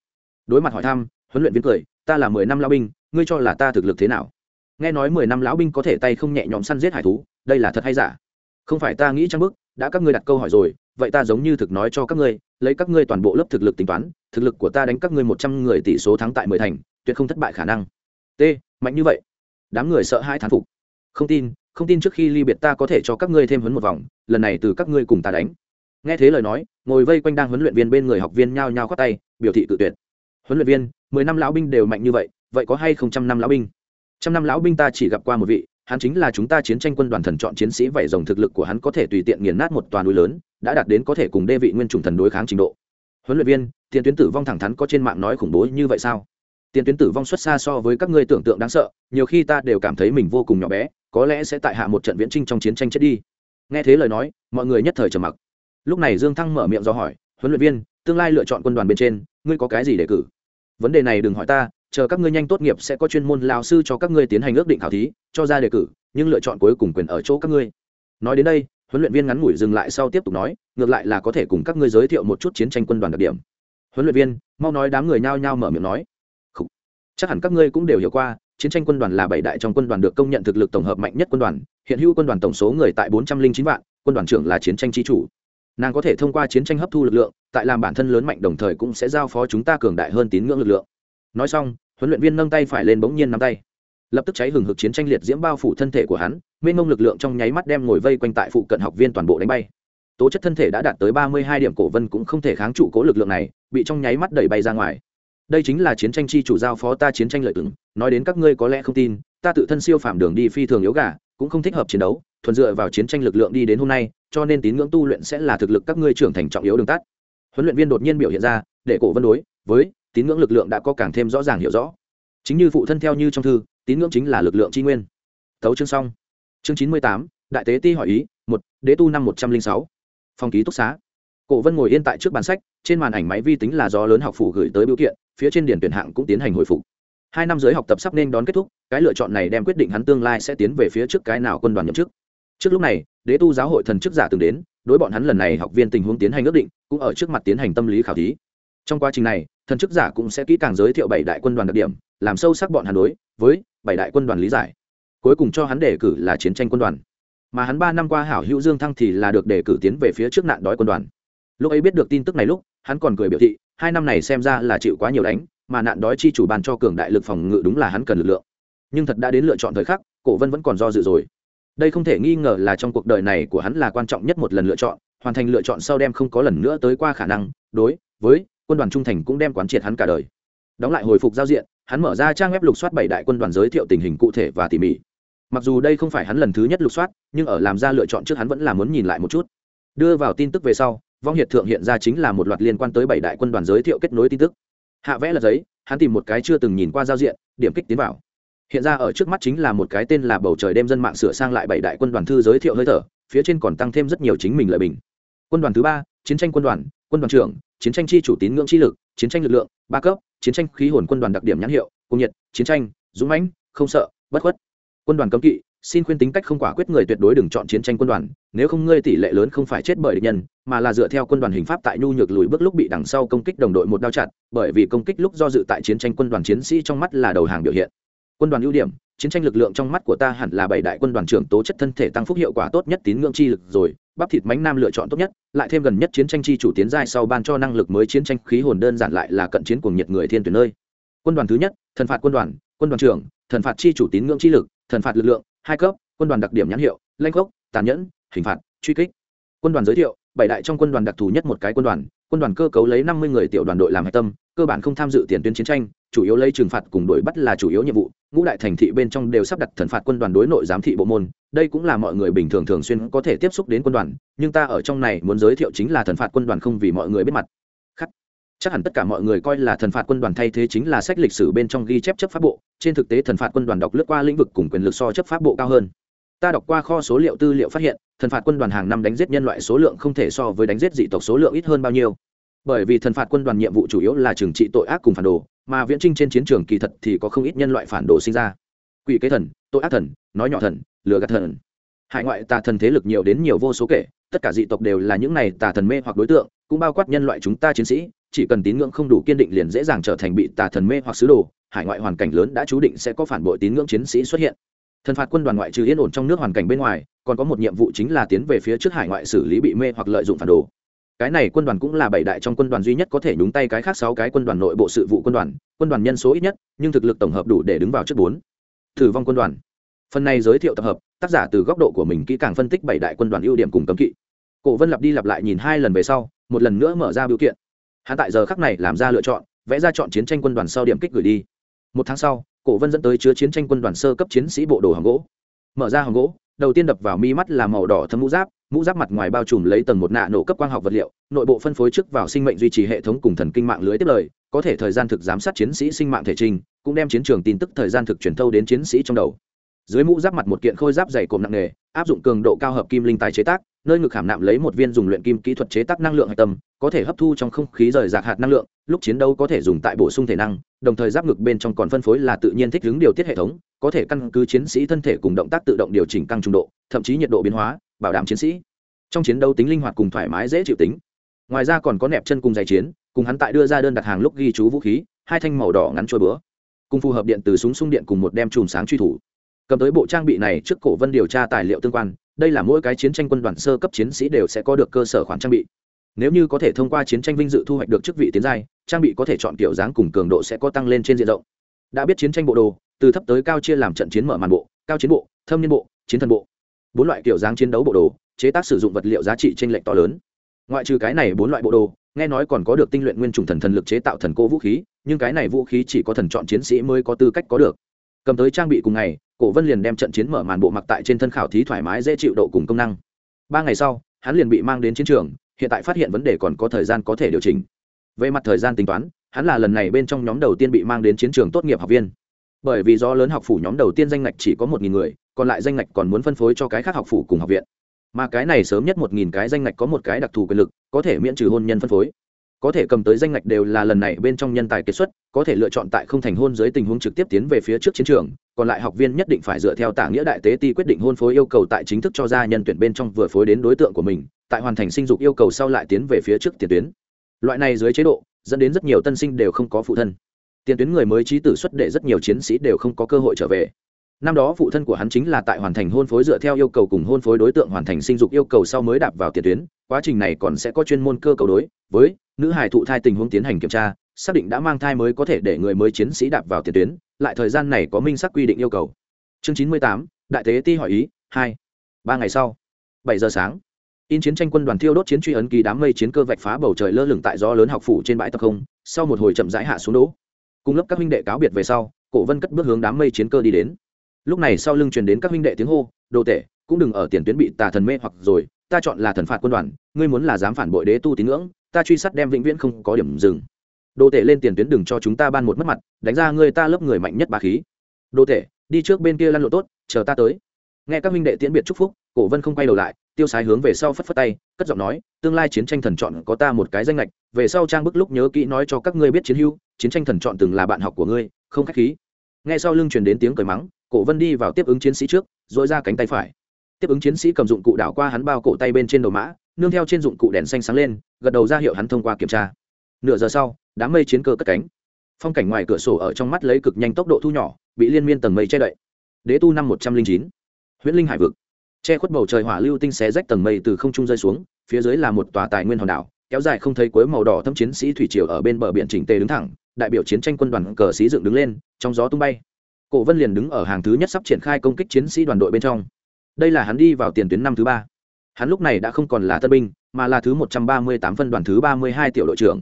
Đối mặt hỏi thăm, huấn luyện viên cười, ta là mười năm lão binh, ngươi cho là ta thực lực thế nào? Nghe nói mười năm lão binh có thể tay không nhẹ nhõm săn giết hải thú, đây là thật hay giả? Không phải ta nghĩ trang bức, đã các ngươi đặt câu hỏi rồi, vậy ta giống như thực nói cho các ngươi lấy các ngươi toàn bộ lớp thực lực tính toán, thực lực của ta đánh các ngươi một trăm người tỷ số thắng tại mười thành, tuyệt không thất bại khả năng. T, mạnh như vậy. Đám người sợ hai thán phục. Không tin không tin trước khi ly biệt ta có thể cho các ngươi thêm huấn một vòng, lần này từ các ngươi cùng ta đánh. Nghe thế lời nói, ngồi vây quanh đang huấn luyện viên bên người học viên nhao nhao khoát tay, biểu thị tự tuyệt. Huấn luyện viên, mười năm lão binh đều mạnh như vậy vậy có hay không trăm năm lão binh? Trăm năm lão binh ta chỉ gặp qua một vị hắn chính là chúng ta chiến tranh quân đoàn thần chọn chiến sĩ vảy rồng thực lực của hắn có thể tùy tiện nghiền nát một toàn núi lớn, đã đạt đến có thể cùng đê vị nguyên chủng thần đối kháng trình độ. Huấn luyện viên, tiền tuyến tử vong thẳng thắn có trên mạng nói khủng bố như vậy sao? Tiền tuyến tử vong xuất xa so với các ngươi tưởng tượng đáng sợ, nhiều khi ta đều cảm thấy mình vô cùng nhỏ bé, có lẽ sẽ tại hạ một trận viễn trinh trong chiến tranh chết đi. Nghe thế lời nói, mọi người nhất thời trầm mặc. Lúc này dương thăng mở miệng do hỏi, huấn luyện viên, tương lai lựa chọn quân đoàn bên trên, ngươi có cái gì để cử? Vấn đề này đừng hỏi ta chờ các ngươi nhanh tốt nghiệp sẽ có chuyên môn lao sư cho các ngươi tiến hành ước định khảo thí, cho ra đề cử, nhưng lựa chọn cuối cùng quyền ở chỗ các ngươi. Nói đến đây, huấn luyện viên ngắn ngủi dừng lại sau tiếp tục nói, ngược lại là có thể cùng các ngươi giới thiệu một chút chiến tranh quân đoàn đặc điểm. Huấn luyện viên, mau nói đám người nhao nhao mở miệng nói. Khủ. chắc hẳn các ngươi cũng đều hiểu qua, chiến tranh quân đoàn là bảy đại trong quân đoàn được công nhận thực lực tổng hợp mạnh nhất quân đoàn, hiện hữu quân đoàn tổng số người tại bốn trăm linh chín vạn, quân đoàn trưởng là chiến tranh tri chủ. Nàng có thể thông qua chiến tranh hấp thu lực lượng, tại làm bản thân lớn mạnh đồng thời cũng sẽ giao phó chúng ta cường đại hơn tín ngưỡng lực lượng. Nói xong huấn luyện viên nâng tay phải lên bỗng nhiên nắm tay. Lập tức cháy hừng hực chiến tranh liệt diễm bao phủ thân thể của hắn, mênh mông lực lượng trong nháy mắt đem ngồi vây quanh tại phụ cận học viên toàn bộ đánh bay. Tố chất thân thể đã đạt tới ba mươi hai điểm cổ vân cũng không thể kháng trụ cố lực lượng này, bị trong nháy mắt đẩy bay ra ngoài. Đây chính là chiến tranh chi chủ giao phó ta chiến tranh lợi ứng nói đến các ngươi có lẽ không tin, ta tự thân siêu phạm đường đi phi thường yếu gà, cũng không thích hợp chiến đấu, thuần dựa vào chiến tranh lực lượng đi đến hôm nay, cho nên tín ngưỡng tu luyện sẽ là thực lực các ngươi trưởng thành trọng yếu đường tắt huấn luyện viên đột nhiên biểu hiện ra để cổ vân đối với tín ngưỡng lực lượng đã có càng thêm rõ ràng hiểu rõ. Chính như phụ thân theo như trong thư, tín ngưỡng chính là lực lượng tri nguyên. Thấu chương xong. Chương chín mươi tám, đại tế ti hỏi ý, một, đế tu năm một trăm linh sáu. Phòng ký túc xá. Cổ vân ngồi yên tại trước bàn sách, trên màn ảnh máy vi tính là do lớn học phủ gửi tới biểu kiện, phía trên điển tuyển hạng cũng tiến hành hồi phục. Hai năm giới học tập sắp nên đón kết thúc, cái lựa chọn này đem quyết định hắn tương lai sẽ tiến về phía trước cái nào quân đoàn nhậm chức. Trước lúc này, đế tu giáo hội thần chức giả từng đến đối bọn hắn lần này học viên tình huống tiến hành ước định, cũng ở trước mặt tiến hành tâm lý khảo thí. Trong quá trình này, thần chức giả cũng sẽ kỹ càng giới thiệu bảy đại quân đoàn đặc điểm, làm sâu sắc bọn hắn đối với bảy đại quân đoàn lý giải. Cuối cùng cho hắn đề cử là chiến tranh quân đoàn. Mà hắn ba năm qua hảo hữu dương thăng thì là được đề cử tiến về phía trước nạn đói quân đoàn. Lúc ấy biết được tin tức này lúc, hắn còn cười biểu thị, hai năm này xem ra là chịu quá nhiều đánh, mà nạn đói chi chủ ban cho cường đại lực phòng ngự đúng là hắn cần lực lượng. Nhưng thật đã đến lựa chọn thời khắc, cổ vân vẫn còn do dự rồi đây không thể nghi ngờ là trong cuộc đời này của hắn là quan trọng nhất một lần lựa chọn, hoàn thành lựa chọn sau đem không có lần nữa tới qua khả năng, đối với quân đoàn trung thành cũng đem quán triệt hắn cả đời. Đóng lại hồi phục giao diện, hắn mở ra trang web lục soát bảy đại quân đoàn giới thiệu tình hình cụ thể và tỉ mỉ. Mặc dù đây không phải hắn lần thứ nhất lục soát, nhưng ở làm ra lựa chọn trước hắn vẫn là muốn nhìn lại một chút. Đưa vào tin tức về sau, vong hiệt thượng hiện ra chính là một loạt liên quan tới bảy đại quân đoàn giới thiệu kết nối tin tức. Hạ vẽ là giấy, hắn tìm một cái chưa từng nhìn qua giao diện, điểm kích tiến vào hiện ra ở trước mắt chính là một cái tên là bầu trời đêm dân mạng sửa sang lại bảy đại quân đoàn thư giới thiệu hơi thở, phía trên còn tăng thêm rất nhiều chính mình lợi bình. Quân đoàn thứ ba, chiến tranh quân đoàn quân đoàn trưởng, chiến tranh chi chủ tín ngưỡng chi lực, chiến tranh lực lượng, ba cấp, chiến tranh khí hồn quân đoàn đặc điểm nhãn hiệu cung nhiệt, chiến tranh, dũng mãnh, không sợ, bất khuất. Quân đoàn cấm kỵ, xin khuyên tính cách không quả quyết người tuyệt đối đừng chọn chiến tranh quân đoàn, nếu không ngươi tỷ lệ lớn không phải chết bởi địch nhân, mà là dựa theo quân đoàn hình pháp tại nhu nhược lùi bước lúc bị đằng sau công kích đồng đội một đao chặt, bởi vì công kích lúc do dự tại chiến tranh quân đoàn chiến sĩ trong mắt là đầu hàng biểu hiện quân đoàn ưu điểm, chiến tranh lực lượng trong mắt của ta hẳn là bảy đại quân đoàn trưởng tố chất thân thể tăng phúc hiệu quả tốt nhất tín ngưỡng chi lực rồi, bắp thịt mánh nam lựa chọn tốt nhất, lại thêm gần nhất chiến tranh chi chủ tiến giai sau ban cho năng lực mới chiến tranh khí hồn đơn giản lại là cận chiến cuồng nhiệt người thiên tuyển nơi. Quân đoàn thứ nhất, thần phạt quân đoàn quân đoàn trưởng, thần phạt chi chủ tín ngưỡng chi lực, thần phạt lực lượng, hai cấp, quân đoàn đặc điểm nhãn hiệu, lanh gốc tàn nhẫn, hình phạt, truy kích. Quân đoàn giới thiệu, bảy đại trong quân đoàn đặc thù nhất một cái quân đoàn quân đoàn cơ cấu lấy năm mươi người tiểu đoàn đội làm hạch tâm, cơ bản không tham dự tiền tuyến chiến tranh chủ yếu lấy trừng phạt cùng đuổi bắt là chủ yếu nhiệm vụ, ngũ đại thành thị bên trong đều sắp đặt thần phạt quân đoàn đối nội giám thị bộ môn, đây cũng là mọi người bình thường thường xuyên có thể tiếp xúc đến quân đoàn, nhưng ta ở trong này muốn giới thiệu chính là thần phạt quân đoàn không vì mọi người biết mặt. Khắc. Chắc hẳn tất cả mọi người coi là thần phạt quân đoàn thay thế chính là sách lịch sử bên trong ghi chép chấp pháp bộ, trên thực tế thần phạt quân đoàn đọc lướt qua lĩnh vực cùng quyền lực so chấp pháp bộ cao hơn. Ta đọc qua kho số liệu tư liệu phát hiện, thần phạt quân đoàn hàng năm đánh giết nhân loại số lượng không thể so với đánh giết dị tộc số lượng ít hơn bao nhiêu bởi vì thần phạt quân đoàn nhiệm vụ chủ yếu là trừng trị tội ác cùng phản đồ, mà viễn trinh trên chiến trường kỳ thật thì có không ít nhân loại phản đồ sinh ra. Quỷ kế thần, tội ác thần, nói nhỏ thần, lừa gạt thần. Hải ngoại tà thần thế lực nhiều đến nhiều vô số kể, tất cả dị tộc đều là những này tà thần mê hoặc đối tượng, cũng bao quát nhân loại chúng ta chiến sĩ, chỉ cần tín ngưỡng không đủ kiên định liền dễ dàng trở thành bị tà thần mê hoặc sứ đồ, hải ngoại hoàn cảnh lớn đã chú định sẽ có phản bội tín ngưỡng chiến sĩ xuất hiện. Thần phạt quân đoàn ngoại trừ yên ổn trong nước hoàn cảnh bên ngoài, còn có một nhiệm vụ chính là tiến về phía trước hải ngoại xử lý bị mê hoặc lợi dụng phản đồ cái này quân đoàn cũng là bảy đại trong quân đoàn duy nhất có thể nhúng tay cái khác sáu cái quân đoàn nội bộ sự vụ quân đoàn quân đoàn nhân số ít nhất, nhưng thực lực tổng hợp đủ để đứng vào trước bốn. Thử vong quân đoàn. Phần này giới thiệu tập hợp, tác giả từ góc độ của mình kỹ càng phân tích bảy đại quân đoàn ưu điểm cùng cấm kỵ. Cổ vân lặp đi lặp lại nhìn hai lần về sau, một lần nữa mở ra biểu kiện. Hắn tại giờ khắc này làm ra lựa chọn, vẽ ra chọn chiến tranh quân đoàn sau điểm kích gửi đi. Một tháng sau, cổ vân dẫn tới chứa chiến tranh quân đoàn sơ cấp chiến sĩ bộ đồ hàng gỗ. Mở ra hàng gỗ, đầu tiên đập vào mi mắt là màu đỏ thâm mũ giáp mũ giáp mặt ngoài bao trùm lấy tầng một nạ nổ cấp quang học vật liệu, nội bộ phân phối trước vào sinh mệnh duy trì hệ thống cùng thần kinh mạng lưới tiếp lời, có thể thời gian thực giám sát chiến sĩ sinh mạng thể trình, cũng đem chiến trường tin tức thời gian thực truyền thâu đến chiến sĩ trong đầu. Dưới mũ giáp mặt một kiện khôi giáp dày cộm nặng nề, áp dụng cường độ cao hợp kim linh tài chế tác, nơi ngực hàm nạm lấy một viên dùng luyện kim kỹ thuật chế tác năng lượng hạch tâm, có thể hấp thu trong không khí rời rạc hạt năng lượng, lúc chiến đấu có thể dùng tại bổ sung thể năng, đồng thời giáp ngực bên trong còn phân phối là tự nhiên thích ứng điều tiết hệ thống, có thể căn cứ chiến sĩ thân thể cùng động tác tự động điều chỉnh căng trung độ, thậm chí nhiệt độ biến hóa bảo đảm chiến sĩ. Trong chiến đấu tính linh hoạt cùng thoải mái dễ chịu tính. Ngoài ra còn có nẹp chân cùng giày chiến, cùng hắn tại đưa ra đơn đặt hàng lúc ghi chú vũ khí, hai thanh màu đỏ ngắn trôi bữa cùng phù hợp điện từ súng sung điện cùng một đem chùm sáng truy thủ. Cầm tới bộ trang bị này trước cổ vân điều tra tài liệu tương quan, đây là mỗi cái chiến tranh quân đoàn sơ cấp chiến sĩ đều sẽ có được cơ sở khoản trang bị. Nếu như có thể thông qua chiến tranh vinh dự thu hoạch được chức vị tiến giai, trang bị có thể chọn kiểu dáng cùng cường độ sẽ có tăng lên trên diện rộng. Đã biết chiến tranh bộ đồ, từ thấp tới cao chia làm trận chiến mở màn bộ, cao chiến bộ, thâm niên bộ, chiến thần bộ bốn loại kiểu dáng chiến đấu bộ đồ, chế tác sử dụng vật liệu giá trị t r ê n lệch to lớn. Ngoại trừ cái này bốn loại bộ đồ, nghe nói còn có được tinh luyện nguyên trùng thần thần lực chế tạo thần cô vũ khí, nhưng cái này vũ khí chỉ có thần chọn chiến sĩ mới có tư cách có được. Cầm tới trang bị cùng ngày, cổ vân liền đem trận chiến mở màn bộ mặc tại trên thân khảo thí thoải mái dễ chịu độ cùng công năng. Ba ngày sau, hắn liền bị mang đến chiến trường, hiện tại phát hiện vấn đề còn có thời gian có thể điều chỉnh. Về mặt thời gian tính toán, hắn là lần này bên trong nhóm đầu tiên bị mang đến chiến trường tốt nghiệp học viên. Bởi vì do lớn học phủ nhóm đầu tiên danh ngạch chỉ có một nghìn người còn lại danh ngạch còn muốn phân phối cho cái khác học phủ cùng học viện. Mà cái này sớm nhất một nghìn cái danh ngạch có một cái đặc thù quyền lực, có thể miễn trừ hôn nhân phân phối. Có thể cầm tới danh ngạch đều là lần này bên trong nhân tài kết xuất, có thể lựa chọn tại không thành hôn dưới tình huống trực tiếp tiến về phía trước chiến trường, còn lại học viên nhất định phải dựa theo tả nghĩa đại tế ti quyết định hôn phối yêu cầu tại chính thức cho ra nhân tuyển bên trong vừa phối đến đối tượng của mình, tại hoàn thành sinh dục yêu cầu sau lại tiến về phía trước tiền tuyến. Loại này dưới chế độ, dẫn đến rất nhiều tân sinh đều không có phụ thân. Tiền tuyến người mới trí tử xuất để rất nhiều chiến sĩ đều không có cơ hội trở về năm đó phụ thân của hắn chính là tại hoàn thành hôn phối dựa theo yêu cầu cùng hôn phối đối tượng hoàn thành sinh dục yêu cầu sau mới đạp vào tiền tuyến, quá trình này còn sẽ có chuyên môn cơ cầu đối với nữ hải thụ thai tình huống tiến hành kiểm tra, xác định đã mang thai mới có thể để người mới chiến sĩ đạp vào tiền tuyến, lại thời gian này có minh xác quy định yêu cầu. Chương chín mươi tám, đại tế ti hỏi ý, hai, ba ngày sau, bảy giờ sáng. In chiến tranh quân đoàn thiêu đốt chiến truy ấn ký đám mây chiến cơ vạch phá bầu trời lơ lửng tại gió lớn học phủ trên bãi tập không, sau một hồi chậm rãi hạ xuống đỗ. Cùng lớp các huynh đệ cáo biệt về sau, cổ vân cất bước hướng đám mây chiến cơ đi đến lúc này sau lưng truyền đến các huynh đệ tiếng hô, đồ tể, cũng đừng ở tiền tuyến bị tà thần mê hoặc rồi, ta chọn là thần phạt quân đoàn, ngươi muốn là dám phản bội đế tu tín ngưỡng, ta truy sát đem vĩnh viễn không có điểm dừng. Đồ tể, lên tiền tuyến đừng cho chúng ta ban một mất mặt, đánh ra ngươi ta lớp người mạnh nhất bà khí. Đồ tể, đi trước bên kia lăn lộ tốt, chờ ta tới. Nghe các huynh đệ tiễn biệt chúc phúc, cổ vân không quay đầu lại, tiêu sái hướng về sau phất phất tay, cất giọng nói, tương lai chiến tranh thần chọn có ta một cái danh lệch về sau trang bức lúc nhớ kỹ nói cho các ngươi biết chiến hưu chiến tranh thần chọn từng là bạn học của ngươi, không khách khí. Nghe sau lưng truyền đến tiếng cười mắng cổ vân đi vào tiếp ứng chiến sĩ trước dội ra cánh tay phải. Tiếp ứng chiến sĩ cầm dụng cụ đảo qua hắn bao cổ tay bên trên đầu mã, nương theo trên dụng cụ đèn xanh sáng lên, gật đầu ra hiệu hắn thông qua kiểm tra. Nửa giờ sau, đám mây chiến cơ cất cánh. Phong cảnh ngoài cửa sổ ở trong mắt lấy cực nhanh tốc độ thu nhỏ, bị liên miên tầng mây che đậy. Đế tu năm một trăm linh chín. Huyễn linh hải vực. Che khuất bầu trời hỏa lưu tinh xé rách tầng mây từ không trung rơi xuống, phía dưới là một tòa tài nguyên hòn đảo, kéo dài không thấy cuối màu đỏ thâm chiến sĩ thủy triều ở bên bờ biển chỉnh tề đứng thẳng, đại biểu chiến tranh quân đoàn cờ sĩ dựng đứng lên, trong gió tung bay cổ vân liền đứng ở hàng thứ nhất sắp triển khai công kích chiến sĩ đoàn đội bên trong. Đây là hắn đi vào tiền tuyến năm thứ ba. Hắn lúc này đã không còn là tân binh, mà là thứ một trăm ba mươi tám phân đoàn thứ ba mươi hai tiểu đội trưởng.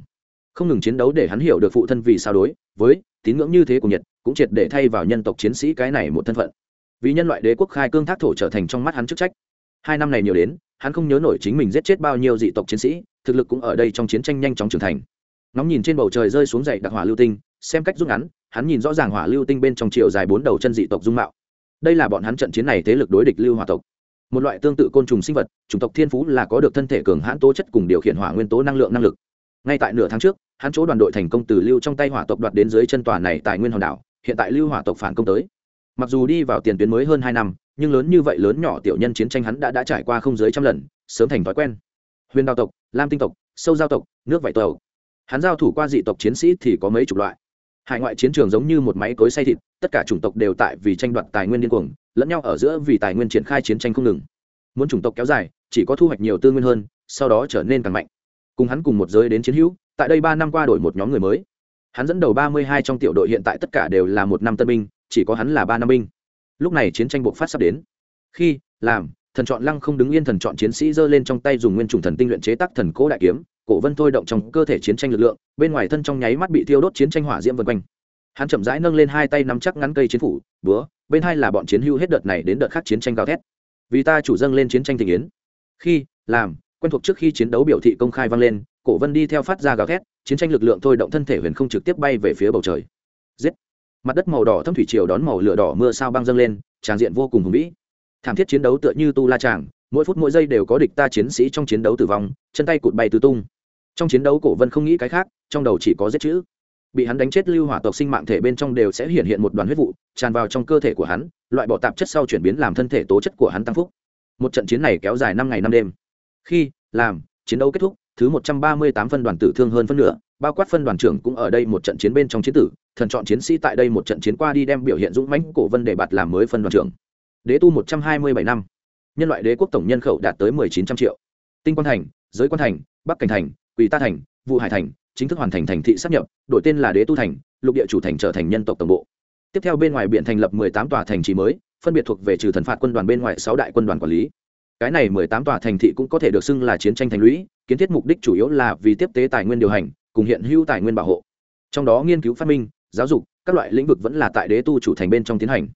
Không ngừng chiến đấu để hắn hiểu được phụ thân vì sao đối với tín ngưỡng như thế của nhật, cũng triệt để thay vào nhân tộc chiến sĩ cái này một thân phận. Vì nhân loại đế quốc khai cương thác thổ trở thành trong mắt hắn chức trách. Hai năm này nhiều đến, hắn không nhớ nổi chính mình giết chết bao nhiêu dị tộc chiến sĩ, thực lực cũng ở đây trong chiến tranh nhanh chóng trưởng thành. Nóng nhìn trên bầu trời rơi xuống dậy đặc hỏa lưu tinh xem cách rút ngắn, hắn nhìn rõ ràng hỏa lưu tinh bên trong chiều dài bốn đầu chân dị tộc dung mạo. Đây là bọn hắn trận chiến này thế lực đối địch lưu hỏa tộc. Một loại tương tự côn trùng sinh vật, chủng tộc thiên phú là có được thân thể cường hãn tố chất cùng điều khiển hỏa nguyên tố năng lượng năng lực. Ngay tại nửa tháng trước, hắn chỗ đoàn đội thành công từ lưu trong tay hỏa tộc đoạt đến dưới chân tòa này tại nguyên hòn đảo, hiện tại lưu hỏa tộc phản công tới. Mặc dù đi vào tiền tuyến mới hơn hai năm, nhưng lớn như vậy lớn nhỏ tiểu nhân chiến tranh hắn đã đã trải qua không dưới trăm lần, sớm thành thói quen. Huyền đào tộc, lam tinh tộc, sâu giao tộc, nước vải tàu hắn giao thủ qua dị tộc chiến sĩ thì có mấy chục loại hải ngoại chiến trường giống như một máy cối say thịt, tất cả chủng tộc đều tại vì tranh đoạt tài nguyên điên cuồng, lẫn nhau ở giữa vì tài nguyên triển khai chiến tranh không ngừng. Muốn chủng tộc kéo dài, chỉ có thu hoạch nhiều tư nguyên hơn, sau đó trở nên càng mạnh. Cùng hắn cùng một giới đến chiến hữu, tại đây ba năm qua đổi một nhóm người mới. Hắn dẫn đầu ba mươi hai trong tiểu đội hiện tại tất cả đều là một năm tân binh, chỉ có hắn là ba năm binh. Lúc này chiến tranh bộc phát sắp đến. Khi, làm, thần chọn lăng không đứng yên thần chọn chiến sĩ giơ lên trong tay dùng nguyên trùng thần tinh luyện chế tác thần cố đại kiếm cổ vân thôi động trong cơ thể chiến tranh lực lượng, bên ngoài thân trong nháy mắt bị thiêu đốt chiến tranh hỏa diễm vân quanh. Hắn chậm rãi nâng lên hai tay nắm chắc ngắn cây chiến phủ, búa, bên hai là bọn chiến hưu hết đợt này đến đợt khác chiến tranh gào thét. Vì ta chủ dâng lên chiến tranh tình yến. Khi, làm, quen thuộc trước khi chiến đấu biểu thị công khai vang lên, cổ vân đi theo phát ra gào thét, chiến tranh lực lượng thôi động thân thể huyền không trực tiếp bay về phía bầu trời. Giết! Mặt đất màu đỏ thâm thủy triều đón màu lửa đỏ mưa sao băng dâng lên tràng diện vô cùng hùng vĩ. Thảm thiết chiến đấu tựa như tu la tràng mỗi phút mỗi giây đều có địch ta chiến sĩ trong chiến đấu tử vong, chân tay cụt bay tứ tung trong chiến đấu cổ vân không nghĩ cái khác, trong đầu chỉ có giết chữ. Bị hắn đánh chết lưu hỏa tộc sinh mạng thể bên trong đều sẽ hiện hiện một đoàn huyết vụ, tràn vào trong cơ thể của hắn, loại bỏ tạp chất sau chuyển biến làm thân thể tố chất của hắn tăng phúc. Một trận chiến này kéo dài năm ngày năm đêm. Khi, làm, chiến đấu kết thúc, thứ một trăm ba mươi tám phân đoàn tử thương hơn phân nửa, bao quát phân đoàn trưởng cũng ở đây một trận chiến bên trong chiến tử, thần chọn chiến sĩ tại đây một trận chiến qua đi đem biểu hiện dũng mãnh cổ vân để bạt làm mới phân đoàn trưởng. Đế tu một trăm hai mươi bảy năm. Nhân loại đế quốc tổng nhân khẩu đạt tới mười chín trăm triệu. Tinh quan thành, giới quan thành, bắc cảnh thành quỳ ta thành vụ hải thành, chính thức hoàn thành thành thị sắp nhập, đổi tên là đế tu thành, lục địa chủ thành trở thành nhân tộc tổng bộ. Tiếp theo bên ngoài biển thành lập mười tám tòa thành trì mới, phân biệt thuộc về trừ thần phạt quân đoàn bên ngoài sáu đại quân đoàn quản lý. Cái này mười tám tòa thành thị cũng có thể được xưng là chiến tranh thành lũy, kiến thiết mục đích chủ yếu là vì tiếp tế tài nguyên điều hành, cùng hiện hữu tài nguyên bảo hộ. Trong đó nghiên cứu phát minh, giáo dục, các loại lĩnh vực vẫn là tại đế tu chủ thành bên trong tiến hành.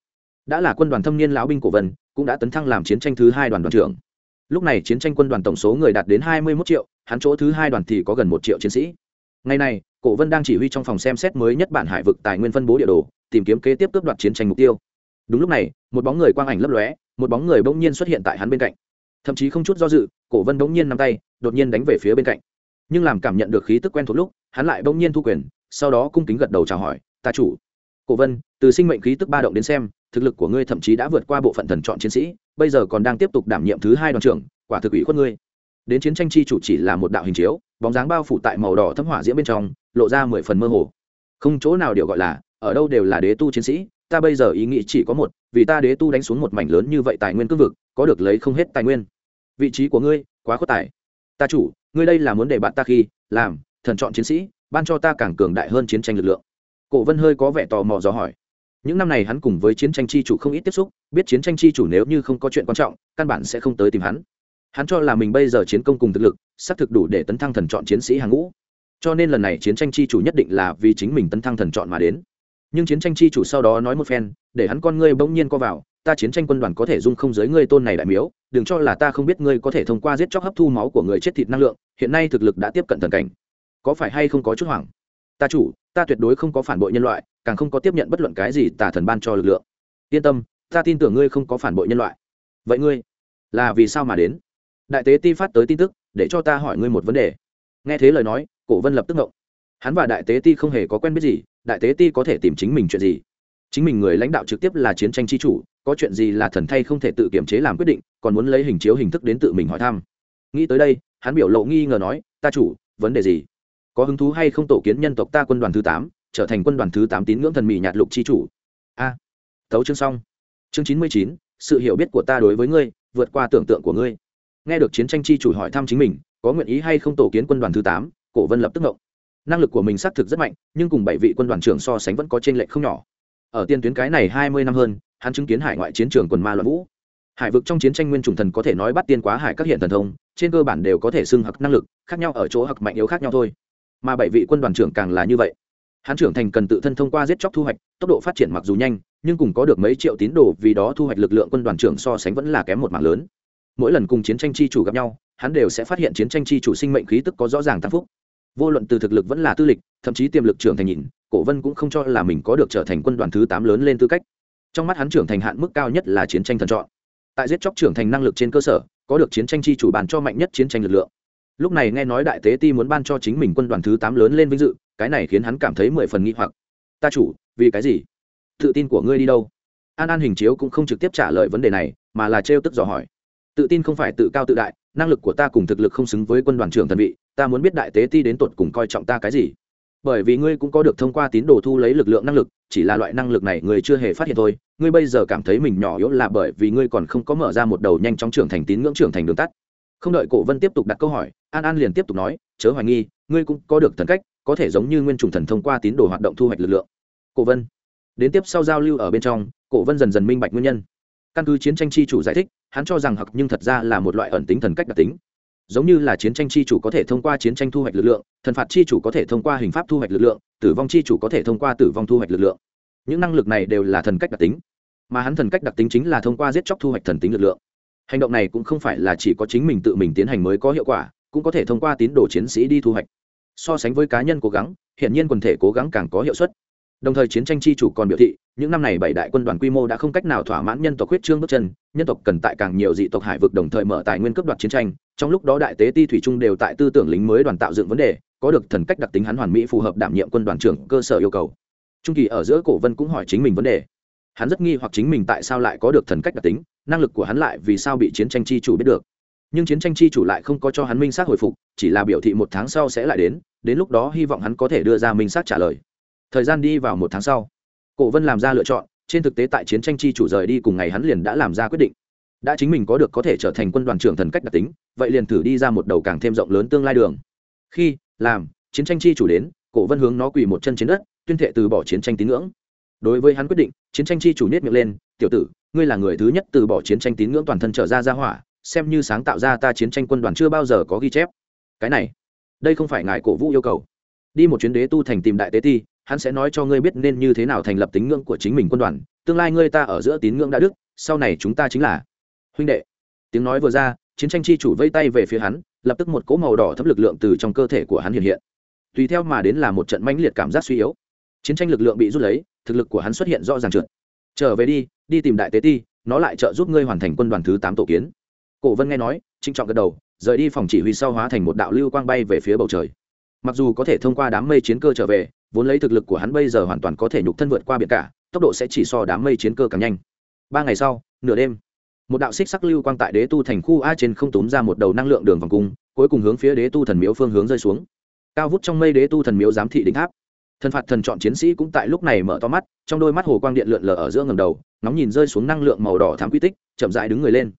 Đã là quân đoàn thâm niên lão binh cổ vân, cũng đã tấn thăng làm chiến tranh thứ hai đoàn đoàn trưởng. Lúc này chiến tranh quân đoàn tổng số người đạt đến hai mươi một triệu hắn chỗ thứ hai đoàn thì có gần một triệu chiến sĩ. Ngày nay, cổ vân đang chỉ huy trong phòng xem xét mới nhất bản hải vực tài nguyên phân bố địa đồ tìm kiếm kế tiếp cướp đoạt chiến tranh mục tiêu. Đúng lúc này một bóng người quang ảnh lấp lóe một bóng người bỗng nhiên xuất hiện tại hắn bên cạnh. Thậm chí không chút do dự cổ vân bỗng nhiên nắm tay đột nhiên đánh về phía bên cạnh. Nhưng làm cảm nhận được khí tức quen thuộc lúc hắn lại bỗng nhiên thu quyền sau đó cung kính gật đầu chào hỏi ta chủ. Cổ vân từ sinh mệnh khí tức ba động đến xem thực lực của ngươi thậm chí đã vượt qua bộ phận thần chọn chiến sĩ bây giờ còn đang tiếp tục đảm nhiệm thứ hai đoàn trưởng quả thực ủy khuất ngươi đến chiến tranh chi chủ chỉ là một đạo hình chiếu, bóng dáng bao phủ tại màu đỏ thấm hỏa diễm bên trong, lộ ra mười phần mơ hồ. Không chỗ nào điều gọi là, ở đâu đều là đế tu chiến sĩ, ta bây giờ ý nghĩ chỉ có một, vì ta đế tu đánh xuống một mảnh lớn như vậy tài nguyên cương vực, có được lấy không hết tài nguyên. Vị trí của ngươi, quá khuất tài. Ta chủ, ngươi đây là muốn để bạn ta khi, làm, thần chọn chiến sĩ, ban cho ta càng cường đại hơn chiến tranh lực lượng. Cổ vân hơi có vẻ tò mò dò hỏi. Những năm này hắn cùng với chiến tranh chi chủ không ít tiếp xúc, biết chiến tranh chi chủ nếu như không có chuyện quan trọng, căn bản sẽ không tới tìm hắn hắn cho là mình bây giờ chiến công cùng thực lực, xác thực đủ để tấn thăng thần chọn chiến sĩ hàng ngũ. Cho nên lần này chiến tranh chi chủ nhất định là vì chính mình tấn thăng thần chọn mà đến. Nhưng chiến tranh chi chủ sau đó nói một phen, để hắn con ngươi bỗng nhiên co vào, ta chiến tranh quân đoàn có thể dung không giới ngươi tôn này đại miếu, đừng cho là ta không biết ngươi có thể thông qua giết chóc hấp thu máu của người chết thịt năng lượng, hiện nay thực lực đã tiếp cận thần cảnh. Có phải hay không có chút hoảng? Ta chủ, ta tuyệt đối không có phản bội nhân loại, càng không có tiếp nhận bất luận cái gì tà thần ban cho lực lượng. Yên tâm, ta tin tưởng ngươi không có phản bội nhân loại. Vậy ngươi là vì sao mà đến? Đại tế ti phát tới tin tức để cho ta hỏi ngươi một vấn đề. Nghe thế lời nói cổ vân lập tức ngộng. Hắn và đại tế ti không hề có quen biết gì đại tế ti có thể tìm chính mình chuyện gì? Chính mình người lãnh đạo trực tiếp là chiến tranh chi chủ có chuyện gì là thần thay không thể tự kiểm chế làm quyết định còn muốn lấy hình chiếu hình thức đến tự mình hỏi thăm. Nghĩ tới đây hắn biểu lộ nghi ngờ nói ta chủ vấn đề gì? Có hứng thú hay không tổ kiến nhân tộc ta quân đoàn thứ tám trở thành quân đoàn thứ tám tín ngưỡng thần mỹ nhạt lục chi chủ? A. À, tấu chương xong. Chương chín mươi chín sự hiểu biết của ta đối với ngươi vượt qua tưởng tượng của ngươi nghe được chiến tranh chi chủ hỏi thăm chính mình, có nguyện ý hay không tổ kiến quân đoàn thứ tám, cổ vân lập tức ngộng. Năng lực của mình xác thực rất mạnh, nhưng cùng bảy vị quân đoàn trưởng so sánh vẫn có t r ê n lệch không nhỏ. Ở tiên tuyến cái này hai mươi năm hơn, hắn chứng kiến hải ngoại chiến trường quần ma loạn vũ. Hải vực trong chiến tranh nguyên trùng thần có thể nói bắt tiên quá hải các hiện thần thông, trên cơ bản đều có thể xưng hặc năng lực, khác nhau ở chỗ hặc mạnh yếu khác nhau thôi. Mà bảy vị quân đoàn trưởng càng là như vậy. Hắn trưởng thành cần tự thân thông qua giết chóc thu hoạch, tốc độ phát triển mặc dù nhanh, nhưng cùng có được mấy triệu tín đồ, vì đó thu hoạch lực lượng quân đoàn trưởng so sánh vẫn là kém một mạng lớn mỗi lần cùng chiến tranh chi chủ gặp nhau, hắn đều sẽ phát hiện chiến tranh chi chủ sinh mệnh khí tức có rõ ràng tăng phúc. Vô luận từ thực lực vẫn là tư lịch, thậm chí tiềm lực trưởng thành nhìn, cổ vân cũng không cho là mình có được trở thành quân đoàn thứ tám lớn lên tư cách. Trong mắt hắn trưởng thành hạn mức cao nhất là chiến tranh thần chọn. Tại giết chóc trưởng thành năng lực trên cơ sở, có được chiến tranh chi chủ bàn cho mạnh nhất chiến tranh lực lượng. Lúc này nghe nói đại tế ti muốn ban cho chính mình quân đoàn thứ tám lớn lên vinh dự, cái này khiến hắn cảm thấy mười phần nghi hoặc. Ta chủ, vì cái gì? Tự tin của ngươi đi đâu? An an hình chiếu cũng không trực tiếp trả lời vấn đề này, mà là trêu tức dò hỏi tự tin không phải tự cao tự đại, năng lực của ta cùng thực lực không xứng với quân đoàn trưởng thần vị, ta muốn biết đại tế ti đến tột cùng coi trọng ta cái gì. Bởi vì ngươi cũng có được thông qua tín đồ thu lấy lực lượng năng lực, chỉ là loại năng lực này ngươi chưa hề phát hiện thôi, ngươi bây giờ cảm thấy mình nhỏ yếu là bởi vì ngươi còn không có mở ra một đầu nhanh chóng trưởng thành tín ngưỡng trưởng thành đường tắt. Không đợi cổ vân tiếp tục đặt câu hỏi, an an liền tiếp tục nói, chớ hoài nghi, ngươi cũng có được thần cách, có thể giống như nguyên trùng thần thông qua tín đồ hoạt động thu hoạch lực lượng. Cổ vân, đến tiếp sau giao lưu ở bên trong, cổ vân dần dần minh bạch nguyên nhân căn cứ chiến tranh chi chủ giải thích, hắn cho rằng hặc nhưng thật ra là một loại ẩn tính thần cách đặc tính. Giống như là chiến tranh chi chủ có thể thông qua chiến tranh thu hoạch lực lượng, thần phạt chi chủ có thể thông qua hình pháp thu hoạch lực lượng, tử vong chi chủ có thể thông qua tử vong thu hoạch lực lượng. Những năng lực này đều là thần cách đặc tính, mà hắn thần cách đặc tính chính là thông qua giết chóc thu hoạch thần tính lực lượng. Hành động này cũng không phải là chỉ có chính mình tự mình tiến hành mới có hiệu quả, cũng có thể thông qua tín đồ chiến sĩ đi thu hoạch. So sánh với cá nhân cố gắng, hiển nhiên quần thể cố gắng càng có hiệu suất đồng thời chiến tranh chi chủ còn biểu thị, những năm này bảy đại quân đoàn quy mô đã không cách nào thỏa mãn nhân tộc huyết trương bước chân, nhân tộc cần tại càng nhiều dị tộc hải vực đồng thời mở tài nguyên cấp đoạt chiến tranh. Trong lúc đó đại tế ti thủy trung đều tại tư tưởng lính mới đoàn tạo dựng vấn đề, có được thần cách đặc tính hắn hoàn mỹ phù hợp đảm nhiệm quân đoàn trưởng cơ sở yêu cầu. Trung kỳ ở giữa cổ vân cũng hỏi chính mình vấn đề. Hắn rất nghi hoặc chính mình tại sao lại có được thần cách đặc tính, năng lực của hắn lại vì sao bị chiến tranh chi chủ biết được. Nhưng chiến tranh chi chủ lại không có cho hắn minh xác hồi phục, chỉ là biểu thị một tháng sau sẽ lại đến đến lúc đó hy vọng hắn có thể đưa ra minh xác trả lời thời gian đi vào một tháng sau, cổ vân làm ra lựa chọn, trên thực tế tại chiến tranh chi chủ rời đi cùng ngày hắn liền đã làm ra quyết định. Đã chính mình có được có thể trở thành quân đoàn trưởng thần cách đặc tính, vậy liền thử đi ra một đầu càng thêm rộng lớn tương lai đường. Khi, làm, chiến tranh chi chủ đến, cổ vân hướng nó quỳ một chân trên đất, tuyên thệ từ bỏ chiến tranh tín ngưỡng. Đối với hắn quyết định, chiến tranh chi chủ nết miệng lên, tiểu tử, ngươi là người thứ nhất từ bỏ chiến tranh tín ngưỡng toàn thân trở ra ra hỏa, xem như sáng tạo ra ta chiến tranh quân đoàn chưa bao giờ có ghi chép. Cái này, đây không phải ngài cổ vũ yêu cầu. Đi một chuyến đế tu thành tìm đại tế ti hắn sẽ nói cho ngươi biết nên như thế nào thành lập tín ngưỡng của chính mình quân đoàn, tương lai ngươi ta ở giữa tín ngưỡng đã đức, sau này chúng ta chính là huynh đệ. Tiếng nói vừa ra, chiến tranh chi chủ vây tay về phía hắn, lập tức một cỗ màu đỏ thấp lực lượng từ trong cơ thể của hắn hiện hiện. Tùy theo mà đến là một trận mãnh liệt cảm giác suy yếu. Chiến tranh lực lượng bị rút lấy, thực lực của hắn xuất hiện rõ ràng trượt. Trở về đi đi tìm đại tế ti, nó lại trợ giúp ngươi hoàn thành quân đoàn thứ tám tổ kiến. Cổ vân nghe nói trinh trọng gật đầu, rời đi phòng chỉ huy sau hóa thành một đạo lưu quang bay về phía bầu trời. Mặc dù có thể thông qua đám mây chiến cơ trở về vốn lấy thực lực của hắn bây giờ hoàn toàn có thể nhục thân vượt qua biển cả, tốc độ sẽ chỉ so đám mây chiến cơ càng nhanh. Ba ngày sau, nửa đêm, một đạo xích sắc lưu quang tại đế tu thành khu a trên không tốn ra một đầu năng lượng đường vòng cung, cuối cùng hướng phía đế tu thần miếu phương hướng rơi xuống. Cao vút trong mây đế tu thần miếu giám thị đỉnh tháp. Thần phạt thần chọn chiến sĩ cũng tại lúc này mở to mắt, trong đôi mắt hồ quang điện lượn lờ ở giữa ngầm đầu nóng nhìn rơi xuống năng lượng màu đỏ thám quy tích, chậm dại đứng người lên.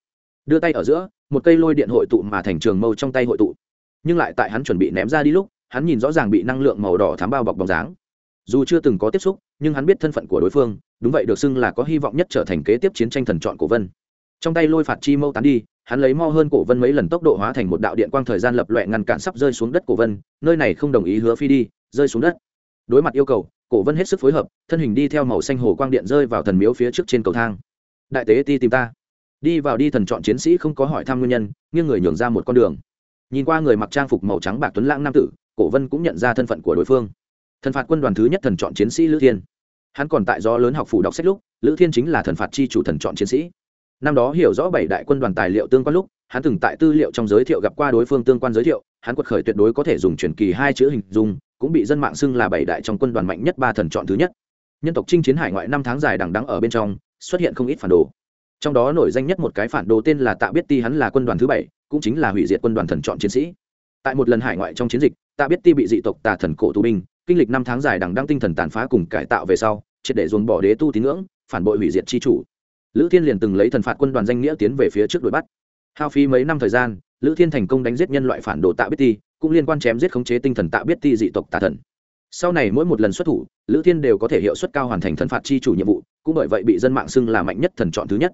Đưa tay ở giữa, một cây lôi điện hội tụ mà thành trường mâu trong tay hội tụ. Nhưng lại tại hắn chuẩn bị ném ra đi lúc hắn nhìn rõ ràng bị năng lượng màu đỏ thám bao bọc bóng dáng. Dù chưa từng có tiếp xúc, nhưng hắn biết thân phận của đối phương, đúng vậy được xưng là có hy vọng nhất trở thành kế tiếp chiến tranh thần chọn cổ vân. Trong tay lôi phạt chi mâu tán đi, hắn lấy mo hơn cổ vân mấy lần tốc độ hóa thành một đạo điện quang thời gian lập loẹ ngăn cản sắp rơi xuống đất cổ vân, nơi này không đồng ý hứa phi đi, rơi xuống đất. Đối mặt yêu cầu, cổ vân hết sức phối hợp, thân hình đi theo màu xanh hồ quang điện rơi vào thần miếu phía trước trên cầu thang. Đại tế ti tìm ta. Đi vào đi thần chọn chiến sĩ không có hỏi thăm nguyên nhân, nghiêng người nhường ra một con đường. Nhìn qua người mặc trang phục màu trắng bạc tuấn lãng nam tử cổ vân cũng nhận ra thân phận của đối phương. Thần phạt quân đoàn thứ nhất thần chọn chiến sĩ lữ thiên. Hắn còn tại do lớn học phủ đọc sách lúc, lữ thiên chính là thần phạt chi chủ thần chọn chiến sĩ. Năm đó hiểu rõ bảy đại quân đoàn tài liệu tương quan lúc, hắn từng tại tư liệu trong giới thiệu gặp qua đối phương tương quan giới thiệu, hắn quật khởi tuyệt đối có thể dùng truyền kỳ hai chữ hình dung, cũng bị dân mạng xưng là bảy đại trong quân đoàn mạnh nhất ba thần chọn thứ nhất. Nhân tộc chinh chiến hải ngoại năm tháng dài đằng đắng ở bên trong, xuất hiện không ít phản đồ. Trong đó nổi danh nhất một cái phản đồ tên là tạ biết ti, hắn là quân đoàn thứ bảy, cũng chính là hủy diệt quân đoàn thần chọn chiến sĩ tại một lần hải ngoại trong chiến dịch, tạ biết ti bị dị tộc tà thần cổ tù binh, kinh lịch năm tháng dài đằng đăng tinh thần tàn phá cùng cải tạo về sau, triệt để dồn bỏ đế tu tín ngưỡng, phản bội hủy diệt chi chủ. Lữ thiên liền từng lấy thần phạt quân đoàn danh nghĩa tiến về phía trước đuổi bắt. Hao phí mấy năm thời gian, lữ thiên thành công đánh giết nhân loại phản đồ tạ biết ti, cũng liên quan chém giết khống chế tinh thần tạ biết ti dị tộc tà thần. Sau này mỗi một lần xuất thủ, lữ thiên đều có thể hiệu suất cao hoàn thành thần phạt chi chủ nhiệm vụ, cũng bởi vậy bị dân mạng xưng là mạnh nhất thần chọn thứ nhất.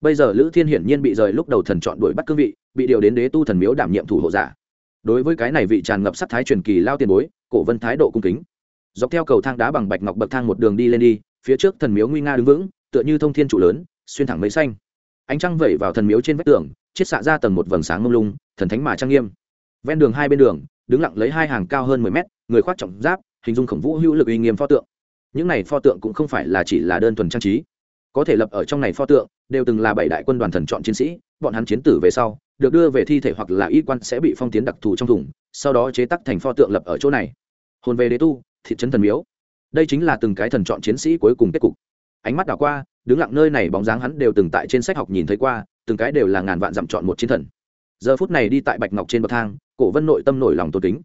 Bây giờ lữ thiên hiển nhiên bị rời lúc đầu thần chọn đuổi bắt cương vị, bị điều đến đế tu thần miếu đảm nhiệm thủ hộ giả đối với cái này vị tràn ngập sắc thái truyền kỳ lao tiền bối, cổ vân thái độ cung kính. Dọc theo cầu thang đá bằng bạch ngọc bậc thang một đường đi lên đi, phía trước thần miếu nguy nga đứng vững, tựa như thông thiên trụ lớn, xuyên thẳng mấy xanh. Ánh trăng vẩy vào thần miếu trên vách tường, chiết xạ ra tầng một vầng sáng mông lung, thần thánh mà trang nghiêm. Ven đường hai bên đường, đứng lặng lấy hai hàng cao hơn mười mét, người khoác trọng giáp, hình dung khổng vũ hữu lực uy nghiêm pho tượng. Những này pho tượng cũng không phải là chỉ là đơn thuần trang trí. Có thể lập ở trong này pho tượng, đều từng là bảy đại quân đoàn thần chọn chiến sĩ, bọn hắn chiến tử về sau được đưa về thi thể hoặc là y quan sẽ bị phong tiến đặc thù trong thùng, sau đó chế tắc thành pho tượng lập ở chỗ này. Hồn về đế tu, thị trấn thần miếu. Đây chính là từng cái thần chọn chiến sĩ cuối cùng kết cục. Ánh mắt đảo qua, đứng lặng nơi này bóng dáng hắn đều từng tại trên sách học nhìn thấy qua, từng cái đều là ngàn vạn dặm chọn một chiến thần. Giờ phút này đi tại bạch ngọc trên bậc thang, cổ vân nội tâm nổi lòng tôn kính.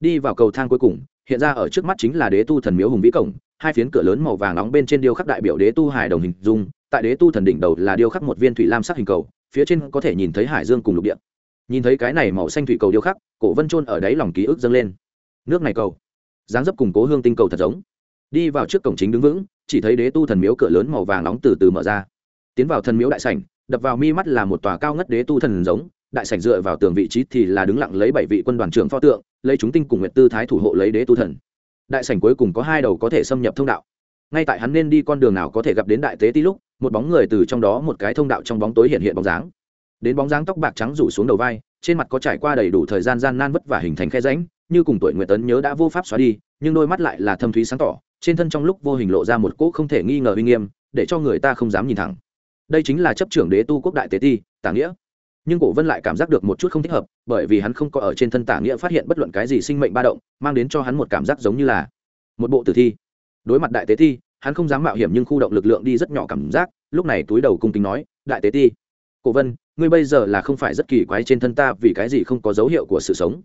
Đi vào cầu thang cuối cùng, hiện ra ở trước mắt chính là đế tu thần miếu hùng vĩ cổng, hai phiến cửa lớn màu vàng nóng bên trên điêu khắc đại biểu đế tu hài đồng hình dung, tại đế tu thần đỉnh đầu là điêu khắc một viên thủy lam sắc hình cầu phía trên có thể nhìn thấy hải dương cùng lục địa. Nhìn thấy cái này màu xanh thủy cầu điêu khắc, cổ vân trôn ở đáy lòng ký ức dâng lên. Nước này cầu, dáng dấp cùng cố hương tinh cầu thật giống. Đi vào trước cổng chính đứng vững, chỉ thấy đế tu thần miếu cửa lớn màu vàng nóng từ từ mở ra. Tiến vào thần miếu đại sảnh, đập vào mi mắt là một tòa cao ngất đế tu thần giống, đại sảnh dựa vào tường vị trí thì là đứng lặng lấy bảy vị quân đoàn trưởng pho tượng, lấy chúng tinh cùng nguyện tư thái thủ hộ lấy đế tu thần. Đại sảnh cuối cùng có hai đầu có thể xâm nhập thông đạo. Ngay tại hắn nên đi con đường nào có thể gặp đến đại tế ti lúc một bóng người từ trong đó một cái thông đạo trong bóng tối hiện hiện bóng dáng. Đến bóng dáng tóc bạc trắng rủ xuống đầu vai, trên mặt có trải qua đầy đủ thời gian gian nan vất vả hình thành khe ránh như cùng tuổi nguyệt tấn nhớ đã vô pháp xóa đi, nhưng đôi mắt lại là thâm thúy sáng tỏ, trên thân trong lúc vô hình lộ ra một cỗ không thể nghi ngờ uy nghiêm, để cho người ta không dám nhìn thẳng. Đây chính là chấp trưởng đế tu quốc đại tế ti, tả nghĩa. Nhưng cổ vân lại cảm giác được một chút không thích hợp, bởi vì hắn không có ở trên thân tả nghĩa phát hiện bất luận cái gì sinh mệnh ba động, mang đến cho hắn một cảm giác giống như là một bộ tử thi. Đối mặt đại tế thi hắn không dám mạo hiểm nhưng khu động lực lượng đi rất nhỏ cảm giác. Lúc này túi đầu cung kính nói, đại tế ti, cổ vân, ngươi bây giờ là không phải rất kỳ quái trên thân ta vì cái gì không có dấu hiệu của sự sống?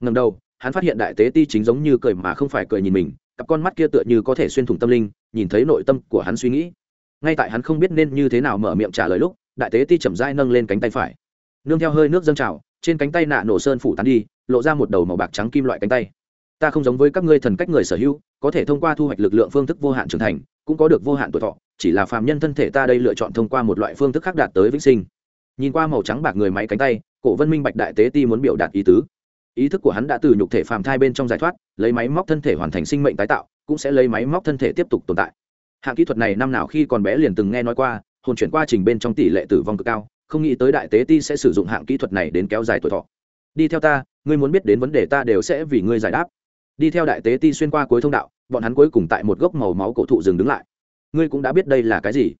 Ngầm đầu, hắn phát hiện đại tế ti chính giống như cười mà không phải cười nhìn mình, cặp con mắt kia tựa như có thể xuyên thủng tâm linh, nhìn thấy nội tâm của hắn suy nghĩ. Ngay tại hắn không biết nên như thế nào mở miệng trả lời lúc, đại tế ti chậm rãi nâng lên cánh tay phải. Nương theo hơi nước dâng trào, trên cánh tay nạ nổ sơn phủ tán đi, lộ ra một đầu màu bạc trắng kim loại cánh tay ta không giống với các ngươi thần cách người sở hữu, có thể thông qua thu hoạch lực lượng phương thức vô hạn trưởng thành, cũng có được vô hạn tuổi thọ, chỉ là phàm nhân thân thể ta đây lựa chọn thông qua một loại phương thức khác đạt tới vĩnh sinh. Nhìn qua màu trắng bạc người máy cánh tay, cổ vân minh bạch đại tế ti muốn biểu đạt ý tứ. Ý thức của hắn đã từ nhục thể phàm thai bên trong giải thoát, lấy máy móc thân thể hoàn thành sinh mệnh tái tạo, cũng sẽ lấy máy móc thân thể tiếp tục tồn tại. Hạng kỹ thuật này năm nào khi còn bé liền từng nghe nói qua, hồn chuyển qua trình bên trong tỷ lệ tử vong cực cao, không nghĩ tới đại tế ti sẽ sử dụng hạng kỹ thuật này đến kéo dài tuổi thọ. Đi theo ta, ngươi muốn biết đến vấn đề ta đều sẽ vì ngươi giải đáp đi theo đại tế ti xuyên qua cuối thông đạo, bọn hắn cuối cùng tại một gốc màu máu cổ thụ dừng đứng lại. Ngươi cũng đã biết đây là cái gì?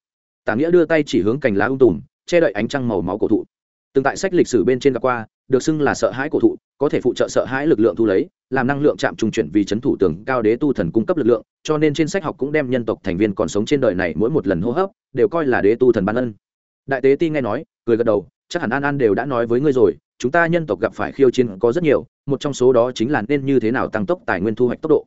Tả nghĩa đưa tay chỉ hướng cành lá ung tùm, che đậy ánh trăng màu máu cổ thụ. Từng tại sách lịch sử bên trên gặp qua, được xưng là sợ hãi cổ thụ, có thể phụ trợ sợ hãi lực lượng thu lấy, làm năng lượng chạm trung chuyển vì chấn thủ tường cao đế tu thần cung cấp lực lượng, cho nên trên sách học cũng đem nhân tộc thành viên còn sống trên đời này mỗi một lần hô hấp, đều coi là đế tu thần ban ân. Đại tế ti nghe nói, cười gật đầu, chắc hẳn an an đều đã nói với ngươi rồi chúng ta nhân tộc gặp phải khiêu chiến có rất nhiều, một trong số đó chính là nên như thế nào tăng tốc tài nguyên thu hoạch tốc độ.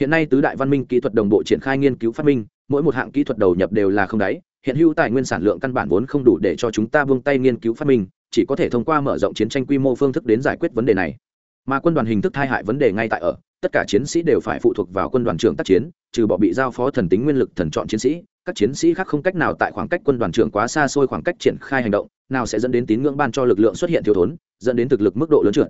Hiện nay tứ đại văn minh kỹ thuật đồng bộ triển khai nghiên cứu phát minh, mỗi một hạng kỹ thuật đầu nhập đều là không đáy, hiện hữu tài nguyên sản lượng căn bản vốn không đủ để cho chúng ta buông tay nghiên cứu phát minh, chỉ có thể thông qua mở rộng chiến tranh quy mô phương thức đến giải quyết vấn đề này. Mà quân đoàn hình thức thai hại vấn đề ngay tại ở, tất cả chiến sĩ đều phải phụ thuộc vào quân đoàn trưởng tác chiến, trừ bỏ bị giao phó thần tính nguyên lực thần chọn chiến sĩ các chiến sĩ khác không cách nào tại khoảng cách quân đoàn trưởng quá xa xôi khoảng cách triển khai hành động, nào sẽ dẫn đến tín ngưỡng ban cho lực lượng xuất hiện thiếu thốn, dẫn đến thực lực mức độ lớn trượt.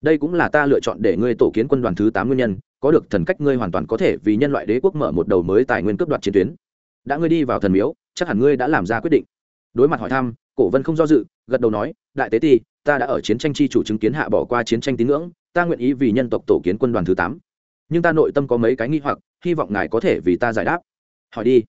Đây cũng là ta lựa chọn để ngươi tổ kiến quân đoàn thứ tám nguyên nhân, có được thần cách ngươi hoàn toàn có thể vì nhân loại đế quốc mở một đầu mới tài nguyên cấp đoạt chiến tuyến. Đã ngươi đi vào thần miếu, chắc hẳn ngươi đã làm ra quyết định. Đối mặt hỏi thăm, cổ vân không do dự, gật đầu nói, đại tế ti, ta đã ở chiến tranh chi chủ chứng kiến hạ bỏ qua chiến tranh tín ngưỡng, ta nguyện ý vì nhân tộc tổ kiến quân đoàn thứ tám. Nhưng ta nội tâm có mấy cái nghi hoặc, hy vọng ngài có thể vì ta giải đáp. Hỏi đi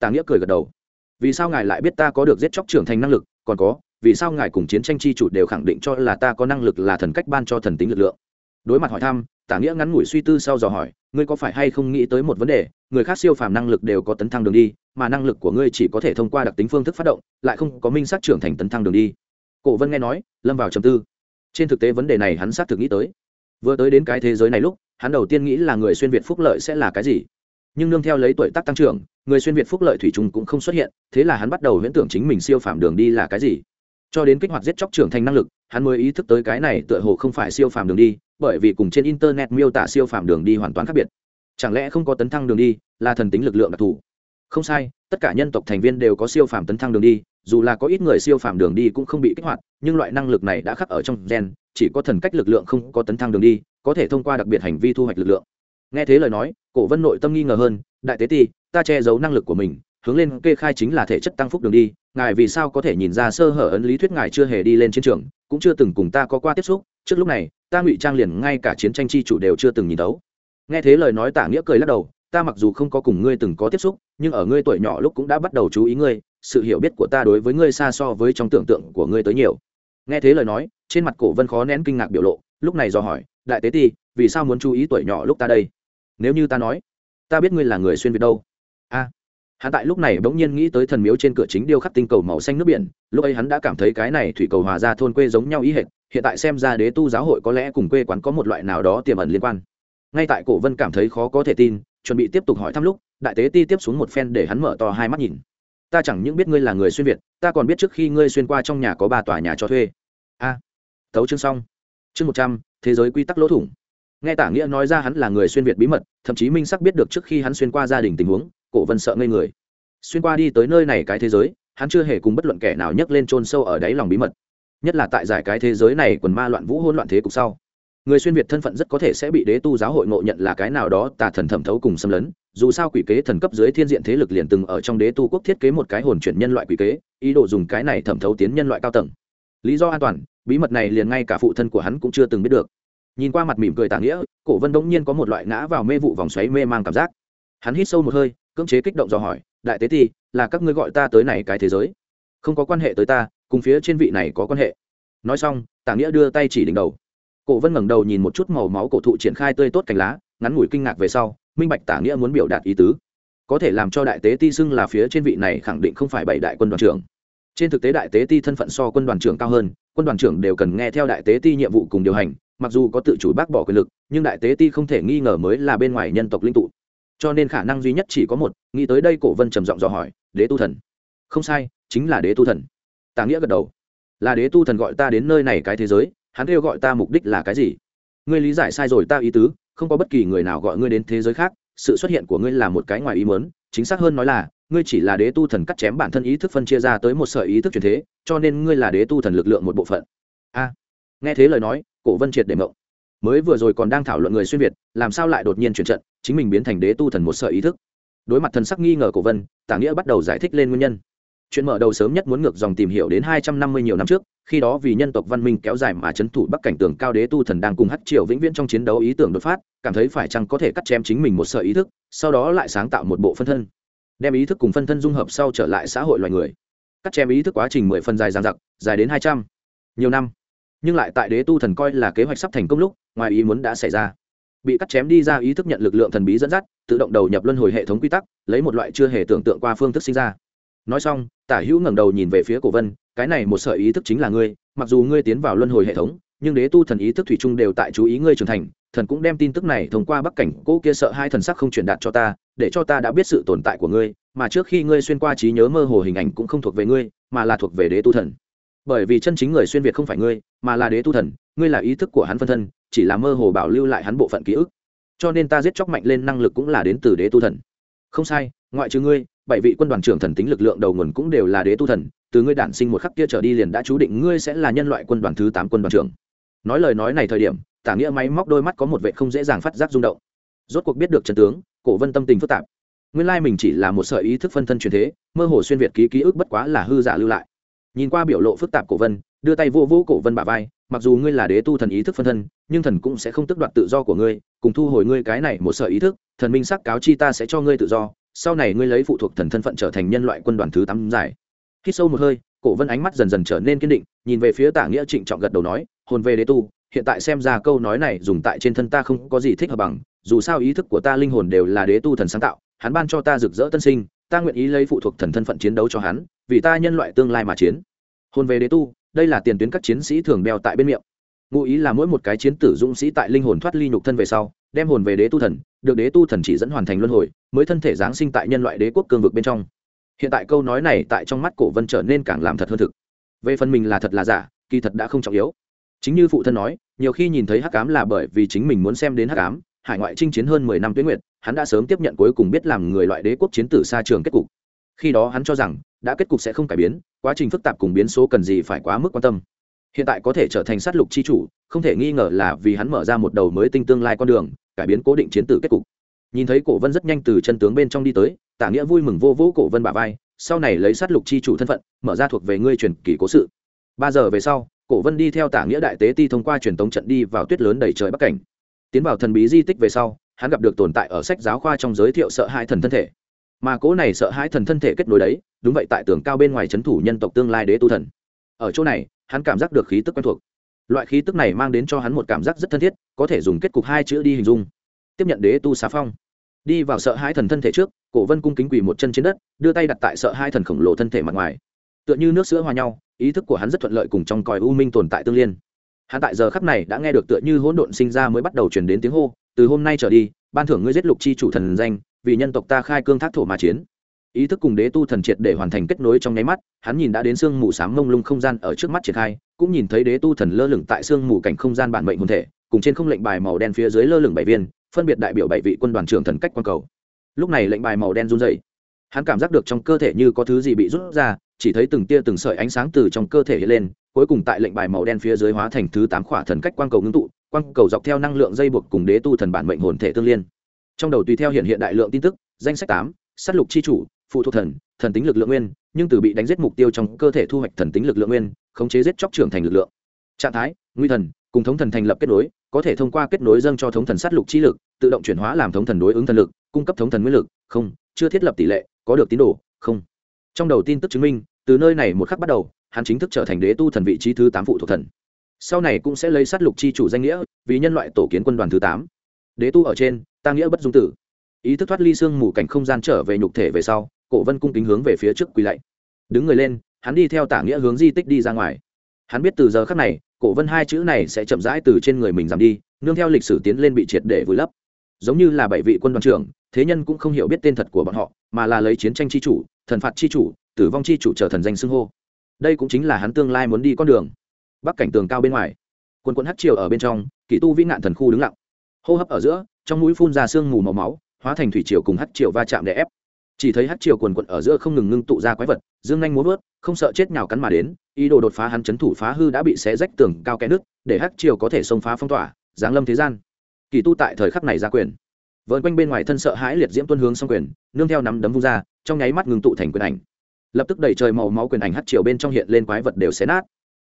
tà nghĩa cười gật đầu. Vì sao ngài lại biết ta có được giết chóc trưởng thành năng lực? Còn có, vì sao ngài cùng chiến tranh chi chủ đều khẳng định cho là ta có năng lực là thần cách ban cho thần tính lực lượng? Đối mặt hỏi thăm, tả nghĩa ngắn ngủi suy tư sau dò hỏi, ngươi có phải hay không nghĩ tới một vấn đề? Người khác siêu phàm năng lực đều có tấn thăng đường đi, mà năng lực của ngươi chỉ có thể thông qua đặc tính phương thức phát động, lại không có minh sát trưởng thành tấn thăng đường đi. Cổ vân nghe nói, lâm vào trầm tư. Trên thực tế vấn đề này hắn xác thực nghĩ tới. Vừa tới đến cái thế giới này lúc, hắn đầu tiên nghĩ là người xuyên việt phúc lợi sẽ là cái gì? Nhưng nương theo lấy tuổi tác tăng trưởng, người xuyên việt phúc lợi thủy trung cũng không xuất hiện, thế là hắn bắt đầu huyễn tưởng chính mình siêu phàm đường đi là cái gì. Cho đến kích hoạt giết chóc trưởng thành năng lực, hắn mới ý thức tới cái này tựa hồ không phải siêu phàm đường đi, bởi vì cùng trên internet miêu tả siêu phàm đường đi hoàn toàn khác biệt. Chẳng lẽ không có tấn thăng đường đi là thần tính lực lượng đặc thù? Không sai, tất cả nhân tộc thành viên đều có siêu phàm tấn thăng đường đi, dù là có ít người siêu phàm đường đi cũng không bị kích hoạt, nhưng loại năng lực này đã khắc ở trong gen, chỉ có thần cách lực lượng không có tấn thăng đường đi, có thể thông qua đặc biệt hành vi thu hoạch lực lượng nghe thế lời nói, cổ vân nội tâm nghi ngờ hơn, đại tế ti, ta che giấu năng lực của mình, hướng lên kê khai chính là thể chất tăng phúc đường đi, ngài vì sao có thể nhìn ra sơ hở ấn lý thuyết ngài chưa hề đi lên chiến trường, cũng chưa từng cùng ta có qua tiếp xúc, trước lúc này, ta ngụy trang liền ngay cả chiến tranh chi chủ đều chưa từng nhìn đấu nghe thế lời nói tả nghĩa cười lắc đầu, ta mặc dù không có cùng ngươi từng có tiếp xúc, nhưng ở ngươi tuổi nhỏ lúc cũng đã bắt đầu chú ý ngươi, sự hiểu biết của ta đối với ngươi xa so với trong tưởng tượng của ngươi tới nhiều. Nghe thế lời nói, trên mặt cổ vân khó nén kinh ngạc biểu lộ, lúc này do hỏi, đại tế ti, vì sao muốn chú ý tuổi nhỏ lúc ta đây? Nếu như ta nói ta biết ngươi là người xuyên việt đâu. A hắn tại lúc này bỗng nhiên nghĩ tới thần miếu trên cửa chính điêu khắc tinh cầu màu xanh nước biển lúc ấy hắn đã cảm thấy cái này thủy cầu hòa ra thôn quê giống nhau ý hệt hiện tại xem ra đế tu giáo hội có lẽ cùng quê quán có một loại nào đó tiềm ẩn liên quan. Ngay tại cổ vân cảm thấy khó có thể tin chuẩn bị tiếp tục hỏi thăm lúc đại tế ti tiếp xuống một phen để hắn mở to hai mắt nhìn. Ta chẳng những biết ngươi là người xuyên việt ta còn biết trước khi ngươi xuyên qua trong nhà có ba tòa nhà cho thuê. A à, thấu chương xong. Chương một trăm thế giới quy tắc lỗ thủng nghe tả nghĩa nói ra hắn là người xuyên việt bí mật, thậm chí minh sắc biết được trước khi hắn xuyên qua gia đình tình huống, cổ vân sợ ngây người. Xuyên qua đi tới nơi này cái thế giới, hắn chưa hề cùng bất luận kẻ nào nhấc lên trôn sâu ở đáy lòng bí mật. Nhất là tại giải cái thế giới này quần ma loạn vũ hôn loạn thế cục sau. Người xuyên việt thân phận rất có thể sẽ bị đế tu giáo hội ngộ nhận là cái nào đó tà thần thẩm thấu cùng xâm lấn, dù sao quỷ kế thần cấp dưới thiên diện thế lực liền từng ở trong đế tu quốc thiết kế một cái hồn chuyển nhân loại quỷ kế, ý đồ dùng cái này thẩm thấu tiến nhân loại cao tầng. Lý do an toàn, bí mật này liền ngay cả phụ thân của hắn cũng chưa từng biết được nhìn qua mặt mỉm cười tả nghĩa, cổ vân đống nhiên có một loại ngã vào mê vụ vòng xoáy mê mang cảm giác. Hắn hít sâu một hơi, cưỡng chế kích động dò hỏi, đại tế ti, là các ngươi gọi ta tới này cái thế giới? Không có quan hệ tới ta, cùng phía trên vị này có quan hệ. Nói xong, tả nghĩa đưa tay chỉ đỉnh đầu. Cổ vân ngẩng đầu nhìn một chút màu máu cổ thụ triển khai tươi tốt cành lá, ngắn ngủi kinh ngạc về sau, minh bạch tả nghĩa muốn biểu đạt ý tứ. Có thể làm cho đại tế ti xưng là phía trên vị này khẳng định không phải bảy đại quân đoàn trưởng. Trên thực tế đại tế ti thân phận so quân đoàn trưởng cao hơn, quân đoàn trưởng đều cần nghe theo đại tế ti nhiệm vụ cùng điều hành mặc dù có tự chủ bác bỏ quyền lực, nhưng đại tế ti không thể nghi ngờ mới là bên ngoài nhân tộc linh tụ. Cho nên khả năng duy nhất chỉ có một, nghĩ tới đây cổ vân trầm giọng dò hỏi, đế tu thần? Không sai, chính là đế tu thần. Tà nghĩa gật đầu. Là đế tu thần gọi ta đến nơi này cái thế giới, hắn kêu gọi ta mục đích là cái gì? Ngươi lý giải sai rồi ta ý tứ, không có bất kỳ người nào gọi ngươi đến thế giới khác, sự xuất hiện của ngươi là một cái ngoài ý mớn chính xác hơn nói là, ngươi chỉ là đế tu thần cắt chém bản thân ý thức phân chia ra tới một sợi ý thức truyền thế, cho nên ngươi là đế tu thần lực lượng một bộ phận. A. Nghe thế lời nói cổ vân triệt để mộng. Mới vừa rồi còn đang thảo luận người xuyên việt, làm sao lại đột nhiên chuyển trận, chính mình biến thành đế tu thần một sợ ý thức. Đối mặt thần sắc nghi ngờ cổ vân, tả nghĩa bắt đầu giải thích lên nguyên nhân. Chuyện mở đầu sớm nhất muốn ngược dòng tìm hiểu đến hai trăm năm mươi nhiều năm trước, khi đó vì nhân tộc văn minh kéo dài mà c h ấ n thủ bắc cảnh tường cao đế tu thần đang cùng hát triều vĩnh viễn trong chiến đấu ý tưởng đột phát, cảm thấy phải chăng có thể cắt chém chính mình một sợ ý thức, sau đó lại sáng tạo một bộ phân thân. Đem ý thức cùng phân thân dung hợp sau trở lại xã hội loài người. Cắt chém ý thức quá trình mười phần dài dằng dặc, dài đến hai trăm. Nhiều năm nhưng lại tại đế tu thần coi là kế hoạch sắp thành công lúc, ngoài ý muốn đã xảy ra. Bị cắt chém đi ra ý thức nhận lực lượng thần bí dẫn dắt, tự động đầu nhập luân hồi hệ thống quy tắc, lấy một loại chưa hề tưởng tượng qua phương thức sinh ra. Nói xong, tả hữu ngẩng đầu nhìn về phía cổ vân, cái này một sợi ý thức chính là ngươi, mặc dù ngươi tiến vào luân hồi hệ thống, nhưng đế tu thần ý thức thủy chung đều tại chú ý ngươi trưởng thành, thần cũng đem tin tức này thông qua bắc cảnh cỗ kia sợ hai thần sắc không truyền đạt cho ta, để cho ta đã biết sự tồn tại của ngươi, mà trước khi ngươi xuyên qua trí nhớ mơ hồ hình ảnh cũng không thuộc về ngươi, mà là thuộc về đế tu thần bởi vì chân chính người xuyên việt không phải ngươi, mà là đế tu thần, ngươi là ý thức của hắn phân thân, chỉ là mơ hồ bảo lưu lại hắn bộ phận ký ức. Cho nên ta giết chóc mạnh lên năng lực cũng là đến từ đế tu thần. Không sai, ngoại trừ ngươi, bảy vị quân đoàn trưởng thần tính lực lượng đầu nguồn cũng đều là đế tu thần, từ ngươi đản sinh một khắc kia trở đi liền đã chú định ngươi sẽ là nhân loại quân đoàn thứ tám quân đoàn trưởng. Nói lời nói này thời điểm, tả nghĩa máy móc đôi mắt có một vệ không dễ dàng phát giác rung động. Rốt cuộc biết được trần tướng, cổ vân tâm tình phức tạp. Nguyên lai mình chỉ là một sợi ý thức phân thân truyền thế, mơ hồ xuyên việt ký ký ức bất quá là hư giả lưu lại nhìn qua biểu lộ phức tạp cổ vân, đưa tay vô vô cổ vân bả vai, mặc dù ngươi là đế tu thần ý thức phân thân, nhưng thần cũng sẽ không tức đoạt tự do của ngươi, cùng thu hồi ngươi cái này một sợi ý thức, thần minh sắc cáo chi ta sẽ cho ngươi tự do, sau này ngươi lấy phụ thuộc thần thân phận trở thành nhân loại quân đoàn thứ tám giải. Khi sâu một hơi, cổ vân ánh mắt dần dần trở nên kiên định, nhìn về phía tả nghĩa trịnh trọng gật đầu nói, hồn về đế tu, hiện tại xem ra câu nói này dùng tại trên thân ta không có gì thích hợp bằng, dù sao ý thức của ta linh hồn đều là đế tu thần sáng tạo, hắn ban cho ta rực rỡ tân sinh, ta nguyện ý lấy phụ thuộc thần thân phận chiến đấu cho hắn vì ta nhân loại tương lai mà chiến. Hồn về đế tu, đây là tiền tuyến các chiến sĩ thường đeo tại bên miệng. Ngụ ý là mỗi một cái chiến tử dũng sĩ tại linh hồn thoát ly nhục thân về sau, đem hồn về đế tu thần, được đế tu thần chỉ dẫn hoàn thành luân hồi, mới thân thể giáng sinh tại nhân loại đế quốc cương vực bên trong. Hiện tại câu nói này tại trong mắt cổ vân trở nên càng làm thật hơn thực. Về phần mình là thật là giả, kỳ thật đã không trọng yếu. Chính như phụ thân nói, nhiều khi nhìn thấy hắc ám là bởi vì chính mình muốn xem đến hắc ám, hải ngoại chinh chiến hơn mười năm tuyến nguyện hắn đã sớm tiếp nhận cuối cùng biết làm người loại đế quốc chiến tử xa trường kết cục. Khi đó hắn cho rằng đã kết cục sẽ không cải biến, quá trình phức tạp cùng biến số cần gì phải quá mức quan tâm. Hiện tại có thể trở thành sát lục chi chủ, không thể nghi ngờ là vì hắn mở ra một đầu mới tinh tương lai con đường, cải biến cố định chiến tử kết cục. Nhìn thấy cổ vân rất nhanh từ chân tướng bên trong đi tới tả nghĩa vui mừng vô vũ cổ vân bà vai, sau này lấy sát lục chi chủ thân phận, mở ra thuộc về ngươi truyền kỳ cố sự. Ba giờ về sau, cổ vân đi theo tả nghĩa đại tế ti thông qua truyền tống trận đi vào tuyết lớn đầy trời bắc cảnh. Tiến vào thần bí di tích về sau, hắn gặp được tồn tại ở sách giáo khoa trong giới thiệu sợ hai thần thân thể mà cố này sợ hãi thần thân thể kết nối đấy, đúng vậy tại tường cao bên ngoài c h ấ n thủ nhân tộc tương lai đế tu thần. Ở chỗ này, hắn cảm giác được khí tức quen thuộc. Loại khí tức này mang đến cho hắn một cảm giác rất thân thiết, có thể dùng kết cục hai chữ đi hình dung. Tiếp nhận đế tu xá phong. Đi vào sợ hãi thần thân thể trước, cổ vân cung kính quỳ một chân trên đất, đưa tay đặt tại sợ hai thần khổng lồ thân thể mặt ngoài. Tựa như nước sữa hòa nhau, ý thức của hắn rất thuận lợi cùng trong còi u minh tồn tại tương liên. Hắn tại giờ khắp này đã nghe được tựa như hỗn độn sinh ra mới bắt đầu chuyển đến tiếng hô, từ hôm nay trở đi, ban thưởng ngươi giết lục chi chủ thần danh vì nhân tộc ta khai cương thác thổ mà chiến. Ý thức cùng đế tu thần triệt để hoàn thành kết nối trong nháy mắt, hắn nhìn đã đến sương mù s á m mông lung không gian ở trước mắt triển khai, cũng nhìn thấy đế tu thần lơ lửng tại sương mù cảnh không gian bản mệnh hồn thể, cùng trên không lệnh bài màu đen phía dưới lơ lửng bảy viên, phân biệt đại biểu bảy vị quân đoàn trưởng thần cách q cầu. Lúc này lệnh bài màu đen run dày hắn cảm giác được trong cơ thể như có thứ gì bị rút ra, chỉ thấy từng tia từng sợi ánh sáng từ trong cơ thể hiện lên, cuối cùng tại lệnh bài màu đen phía dưới hóa thành thứ tám khỏa thần cách quang cầu ngưng tụ quang cầu dọc theo năng lượng dây buộc cùng đế tu thần bản mệnh hồn thể tương liên trong đầu tùy theo hiện hiện đại lượng tin tức, danh sách tám s á t lục c h i chủ, phụ thuộc thần thần tính lực lượng nguyên, nhưng từ bị đánh giết mục tiêu trong cơ thể thu hoạch thần tính lực lượng nguyên, khống chế giết chóc trưởng thành lực lượng. Trạng thái, nguy thần, cùng thống thần thành lập kết nối, có thể thông qua kết nối dâng cho thống thần sát lục chi lực, tự động chuyển hóa làm thống thần đối ứng thần lực, cung cấp thống thần nguyên lực, không, chưa thiết lập tỷ lệ, có được tín đồ, không. Trong đầu tin tức chứng minh, từ nơi này một khắc bắt đầu, hắn chính thức trở thành đế tu thần vị trí thứ tám phụ thuộc thần. Sau này cũng sẽ lấy sát lục chi chủ danh nghĩa, vì nhân loại tổ kiến quân đoàn thứ tám đế tu ở trên, ta nghĩa bất dung tử. Ý thức thoát ly xương mù cảnh không gian trở về nhục thể về sau, cổ vân cung kính hướng về phía trước quỳ lạy. Đứng người lên, hắn đi theo tả nghĩa hướng di tích đi ra ngoài. Hắn biết từ giờ khắc này, cổ vân hai chữ này sẽ chậm rãi từ trên người mình giảm đi, nương theo lịch sử tiến lên bị triệt để vùi lấp. Giống như là bảy vị quân đoàn trưởng, thế nhân cũng không hiểu biết tên thật của bọn họ, mà là lấy chiến tranh chi chủ, thần phạt chi chủ, tử vong chi chủ trở thần danh xưng hô. Đây cũng chính là hắn tương lai muốn đi con đường. Bắc cảnh tường cao bên ngoài. Quân quân hát triều ở bên trong, kỷ tu vĩ nạn thần khu đứng lặng hô hấp ở giữa, trong mũi phun ra sương mù màu máu, hóa thành thủy triều cùng hát triều va chạm để ép. Chỉ thấy hát triều quần quận ở giữa không ngừng ngưng tụ ra quái vật, dương nhanh muốn vớt, không sợ chết nào cắn mà đến, ý đồ đột phá hắn chấn thủ phá hư đã bị xé rách tường cao kẽ nước để hát triều có thể xông phá phong tỏa, giáng lâm thế gian. Kỳ tu tại thời khắc này ra quyền. Vợn quanh bên ngoài thân sợ hãi liệt diễm tuân hướng xong quyền, nương theo nắm đấm vung ra, trong nháy mắt ngừng tụ thành quyền ảnh. Lập tức đẩy trời màu máu quyền ảnh hát triều bên trong hiện lên quái vật đều xé nát.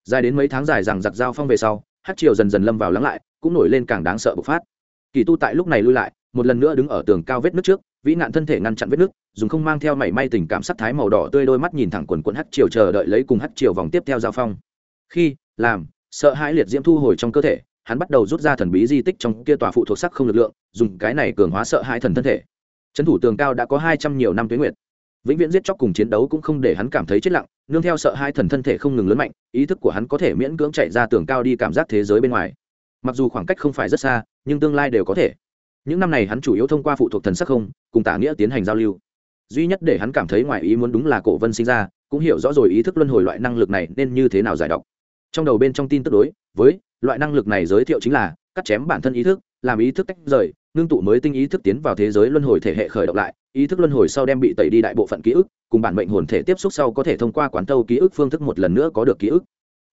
Dài đến mấy tháng dài rằng giặc dao phong về sau hát triều dần dần lâm vào lắng lại, cũng nổi lên càng đáng sợ bộc phát kỳ tu tại lúc này lui lại, một lần nữa đứng ở tường cao vết nước trước, vĩ nạn thân thể ngăn chặn vết nước, dùng không mang theo mảy may tình cảm sắc thái màu đỏ tươi đôi mắt nhìn thẳng quần quận hắt chiều chờ đợi lấy cùng hắt chiều vòng tiếp theo giao phong. Khi, làm, sợ hãi liệt diễm thu hồi trong cơ thể, hắn bắt đầu rút ra thần bí di tích trong kia tòa phụ thuộc sắc không lực lượng, dùng cái này cường hóa sợ hãi thần thân thể. Trấn thủ tường cao đã có hai trăm nhiều năm tuyến nguyệt. Vĩnh viễn giết chóc cùng chiến đấu cũng không để hắn cảm thấy chết lặng, nương theo sợ hai thần thân thể không ngừng lớn mạnh, ý thức của hắn có thể miễn cưỡng chạy ra tường cao đi cảm giác thế giới bên ngoài mặc dù khoảng cách không phải rất xa, nhưng tương lai đều có thể. Những năm này hắn chủ yếu thông qua phụ thuộc thần sắc không, cùng tả nghĩa tiến hành giao lưu. Duy nhất để hắn cảm thấy ngoài ý muốn đúng là cổ vân sinh ra, cũng hiểu rõ rồi ý thức luân hồi loại năng lực này nên như thế nào giải đọc trong đầu bên trong tin tức đối với loại năng lực này giới thiệu chính là cắt chém bản thân ý thức, làm ý thức tách rời, ngưng tụ mới tinh ý thức tiến vào thế giới luân hồi thể hệ khởi động lại, ý thức luân hồi sau đem bị tẩy đi đại bộ phận ký ức, cùng bản mệnh hồn thể tiếp xúc sau có thể thông qua quán tâu ký ức phương thức một lần nữa có được ký ức.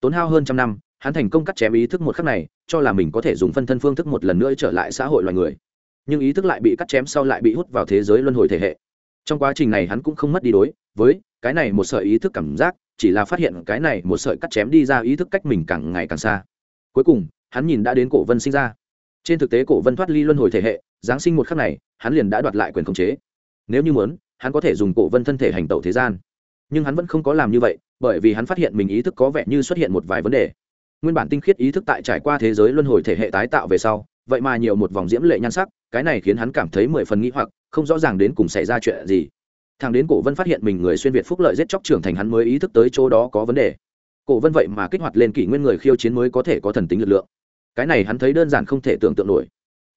Tốn hao hơn trăm năm hắn thành công cắt chém ý thức một khắc này, cho là mình có thể dùng phân thân phương thức một lần nữa trở lại xã hội loài người. Nhưng ý thức lại bị cắt chém sau lại bị hút vào thế giới luân hồi thể hệ. Trong quá trình này hắn cũng không mất đi đối với cái này một sợi ý thức cảm giác, chỉ là phát hiện cái này một sợi cắt chém đi ra ý thức cách mình càng ngày càng xa. Cuối cùng, hắn nhìn đã đến cổ vân sinh ra. Trên thực tế cổ vân thoát ly luân hồi thể hệ, giáng sinh một khắc này, hắn liền đã đoạt lại quyền khống chế. Nếu như muốn, hắn có thể dùng cổ vân thân thể hành tẩu thế gian. Nhưng hắn vẫn không có làm như vậy, bởi vì hắn phát hiện mình ý thức có vẻ như xuất hiện một vài vấn đề nguyên bản tinh khiết ý thức tại trải qua thế giới luân hồi thể hệ tái tạo về sau, vậy mà nhiều một vòng diễm lệ nhan sắc, cái này khiến hắn cảm thấy mười phần nghĩ hoặc, không rõ ràng đến cùng xảy ra chuyện gì. Thằng đến cổ vân phát hiện mình người xuyên việt phúc lợi giết chóc trưởng thành hắn mới ý thức tới chỗ đó có vấn đề. Cổ vân vậy mà kích hoạt lên kỷ nguyên người khiêu chiến mới có thể có thần tính lực lượng. Cái này hắn thấy đơn giản không thể tưởng tượng nổi.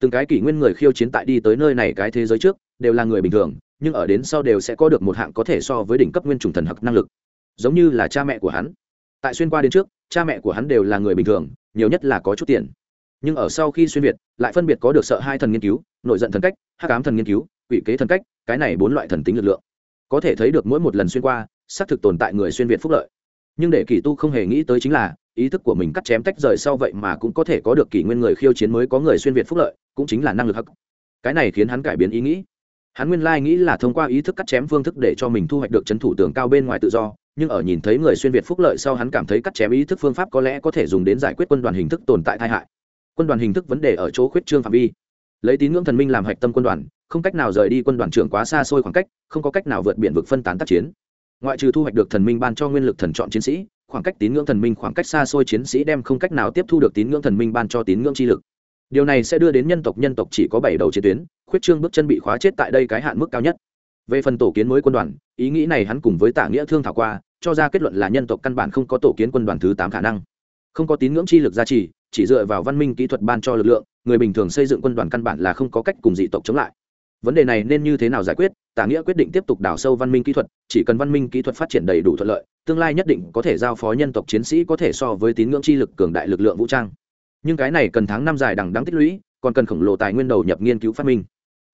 Từng cái kỷ nguyên người khiêu chiến tại đi tới nơi này cái thế giới trước, đều là người bình thường, nhưng ở đến sau đều sẽ có được một hạng có thể so với đỉnh cấp nguyên trùng thần hặc năng lực. Giống như là cha mẹ của hắn. Tại xuyên qua đến trước cha mẹ của hắn đều là người bình thường, nhiều nhất là có chút tiền. Nhưng ở sau khi xuyên việt, lại phân biệt có được sợ hai thần nghiên cứu, nội giận thần cách hát cám thần nghiên cứu, quỷ kế thần cách, cái này bốn loại thần tính lực lượng. Có thể thấy được mỗi một lần xuyên qua, xác thực tồn tại người xuyên việt phúc lợi. Nhưng để kỳ tu không hề nghĩ tới chính là, ý thức của mình cắt chém tách rời sau vậy mà cũng có thể có được kỷ nguyên người khiêu chiến mới có người xuyên việt phúc lợi, cũng chính là năng lực hắc. Cái này khiến hắn cải biến ý nghĩ. Hắn nguyên lai nghĩ là thông qua ý thức cắt chém phương thức để cho mình thu hoạch được c h ấ n thủ tường cao bên ngoài tự do nhưng ở nhìn thấy người xuyên việt phúc lợi sau hắn cảm thấy cắt chém ý thức phương pháp có lẽ có thể dùng đến giải quyết quân đoàn hình thức tồn tại tai hại. Quân đoàn hình thức vấn đề ở chỗ khuyết trương phạm vi. Lấy tín ngưỡng thần minh làm hạch tâm quân đoàn, không cách nào rời đi quân đoàn trưởng quá xa xôi khoảng cách, không có cách nào vượt biển vực phân tán tác chiến. Ngoại trừ thu hoạch được thần minh ban cho nguyên lực thần chọn chiến sĩ, khoảng cách tín ngưỡng thần minh khoảng cách xa xôi chiến sĩ đem không cách nào tiếp thu được tín ngưỡng thần minh ban cho tín ngưỡng chi lực. Điều này sẽ đưa đến nhân tộc nhân tộc chỉ có bảy đầu chiến tuyến, khuyết trương bước chân bị khóa chết tại đây cái hạn mức cao nhất về phần tổ kiến mới quân đoàn, ý nghĩ này hắn cùng với tả nghĩa thương thảo qua, cho ra kết luận là nhân tộc căn bản không có tổ kiến quân đoàn thứ tám khả năng. Không có tín ngưỡng chi lực gia trì, chỉ dựa vào văn minh kỹ thuật ban cho lực lượng, người bình thường xây dựng quân đoàn căn bản là không có cách cùng dị tộc chống lại. Vấn đề này nên như thế nào giải quyết? Tả nghĩa quyết định tiếp tục đào sâu văn minh kỹ thuật, chỉ cần văn minh kỹ thuật phát triển đầy đủ thuận lợi, tương lai nhất định có thể giao phó nhân tộc chiến sĩ có thể so với tín ngưỡng chi lực cường đại lực lượng vũ trang. Nhưng cái này cần tháng năm dài đằng đáng tích lũy, còn cần khổng lồ tài nguyên đầu nhập nghiên cứu phát minh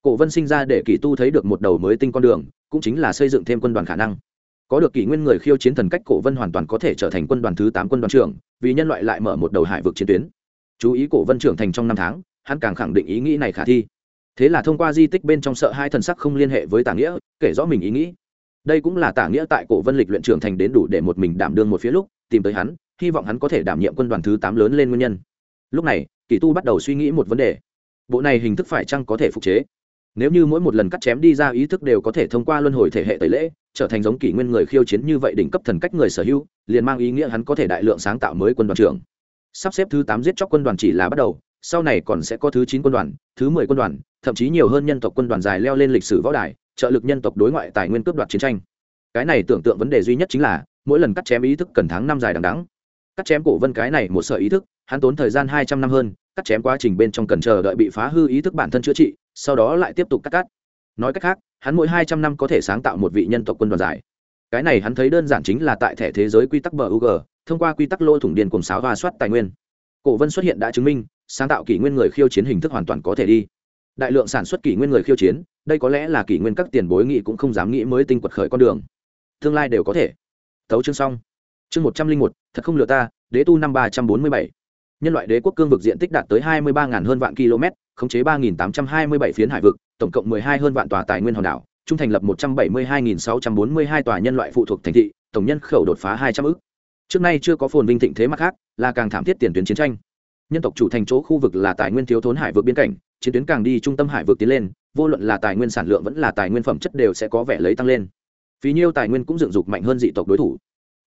cổ vân sinh ra để kỷ tu thấy được một đầu mới tinh con đường, cũng chính là xây dựng thêm quân đoàn khả năng. Có được kỷ nguyên người khiêu chiến thần cách cổ vân hoàn toàn có thể trở thành quân đoàn thứ tám quân đoàn trưởng, vì nhân loại lại mở một đầu hải vực chiến tuyến. Chú ý cổ vân trưởng thành trong năm tháng, hắn càng khẳng định ý nghĩ này khả thi. Thế là thông qua di tích bên trong sợ hai thần sắc không liên hệ với tả nghĩa, kể rõ mình ý nghĩ. Đây cũng là tả nghĩa tại cổ vân lịch luyện trưởng thành đến đủ để một mình đảm đương một phía lúc, tìm tới hắn, hy vọng hắn có thể đảm nhiệm quân đoàn thứ tám lớn lên nguyên nhân. Lúc này, kỳ tu bắt đầu suy nghĩ một vấn đề. Bộ này hình thức phải chăng có thể phục chế? Nếu như mỗi một lần cắt chém đi ra ý thức đều có thể thông qua luân hồi thể hệ tẩy lễ, trở thành giống kỷ nguyên người khiêu chiến như vậy đỉnh cấp thần cách người sở hữu, liền mang ý nghĩa hắn có thể đại lượng sáng tạo mới quân đoàn trưởng. Sắp xếp thứ tám giết chóc quân đoàn chỉ là bắt đầu, sau này còn sẽ có thứ chín quân đoàn, thứ mười quân đoàn, thậm chí nhiều hơn nhân tộc quân đoàn dài leo lên lịch sử võ đài, trợ lực nhân tộc đối ngoại tài nguyên cướp đoạt chiến tranh. Cái này tưởng tượng vấn đề duy nhất chính là, mỗi lần cắt chém ý thức cần tháng năm dài đằng đắng cắt chém cổ vân cái này một sợ ý thức, hắn tốn thời gian hai trăm năm hơn, cắt chém quá trình bên trong cần chờ đợi bị phá hư ý thức bản thân chữa trị sau đó lại tiếp tục cắt cắt. Nói cách khác, hắn mỗi hai trăm năm có thể sáng tạo một vị nhân tộc quân đoàn giải. Cái này hắn thấy đơn giản chính là tại thẻ thế giới quy tắc bug thông qua quy tắc lôi thủng điền cùng sáo và soát tài nguyên. Cổ vân xuất hiện đã chứng minh, sáng tạo kỷ nguyên người khiêu chiến hình thức hoàn toàn có thể đi. Đại lượng sản xuất kỷ nguyên người khiêu chiến, đây có lẽ là kỷ nguyên các tiền bối nghị cũng không dám nghĩ mới tinh quật khởi con đường. Tương lai đều có thể. Thấu chương xong. Chương một trăm linh một, thật không lừa ta, đế tu năm ba trăm bốn mươi bảy. Nhân loại đế quốc cương vực diện tích đạt tới hai mươi ba hơn vạn km khống chế ba tám trăm hai mươi bảy phiến hải vực, tổng cộng 12 hơn vạn tòa tài nguyên hòn đảo, trung thành lập một trăm bảy mươi hai sáu trăm bốn mươi hai tòa nhân loại phụ thuộc thành thị, tổng nhân khẩu đột phá 200 ức. trước nay chưa có phồn vinh thịnh thế mặt khác, là càng thảm thiết tiền tuyến chiến tranh. Nhân tộc chủ thành chỗ khu vực là tài nguyên thiếu thốn hải vực biên cảnh, chiến tuyến càng đi trung tâm hải vực tiến lên, vô luận là tài nguyên sản lượng vẫn là tài nguyên phẩm chất đều sẽ có vẻ lấy tăng lên. Phí nhiêu tài nguyên cũng dựng dục mạnh hơn dị tộc đối thủ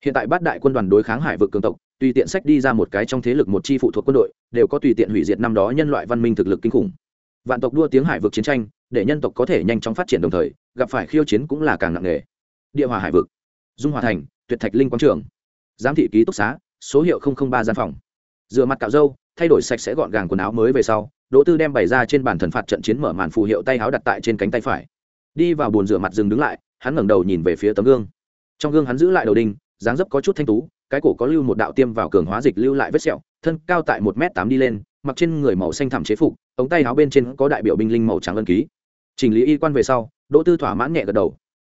hiện tại bát đại quân đoàn đối kháng hải vực cường tộc, tùy tiện sách đi ra một cái trong thế lực một chi phụ thuộc quân đội, đều có tùy tiện hủy diệt năm đó nhân loại văn minh thực lực kinh khủng. Vạn tộc đua tiếng hải vực chiến tranh, để nhân tộc có thể nhanh chóng phát triển đồng thời, gặp phải khiêu chiến cũng là càng nặng nề. Địa hòa hải vực. Dung hòa thành, tuyệt thạch linh quang trường. Giám thị ký túc xá, số hiệu ba gian phòng. Rửa mặt cạo râu, thay đổi sạch sẽ gọn gàng quần áo mới về sau, đỗ tư đem bày ra trên bàn thần phạt trận chiến mở màn phù hiệu tay áo đặt tại trên cánh tay phải. Đi vào bồn rửa mặt dừng đứng lại, hắn ngẩng đầu nhìn về phía tấm gương. Trong gương hắn giữ lại đầu đinh dáng dấp có chút thanh tú, cái cổ có lưu một đạo tiêm vào cường hóa dịch lưu lại vết sẹo, thân cao tại một m tám đi lên, mặc trên người màu xanh thảm chế phục, ống tay áo bên trên có đại biểu binh linh màu trắng ân ký. Chỉnh lý y quan về sau, đỗ tư thỏa mãn nhẹ gật đầu.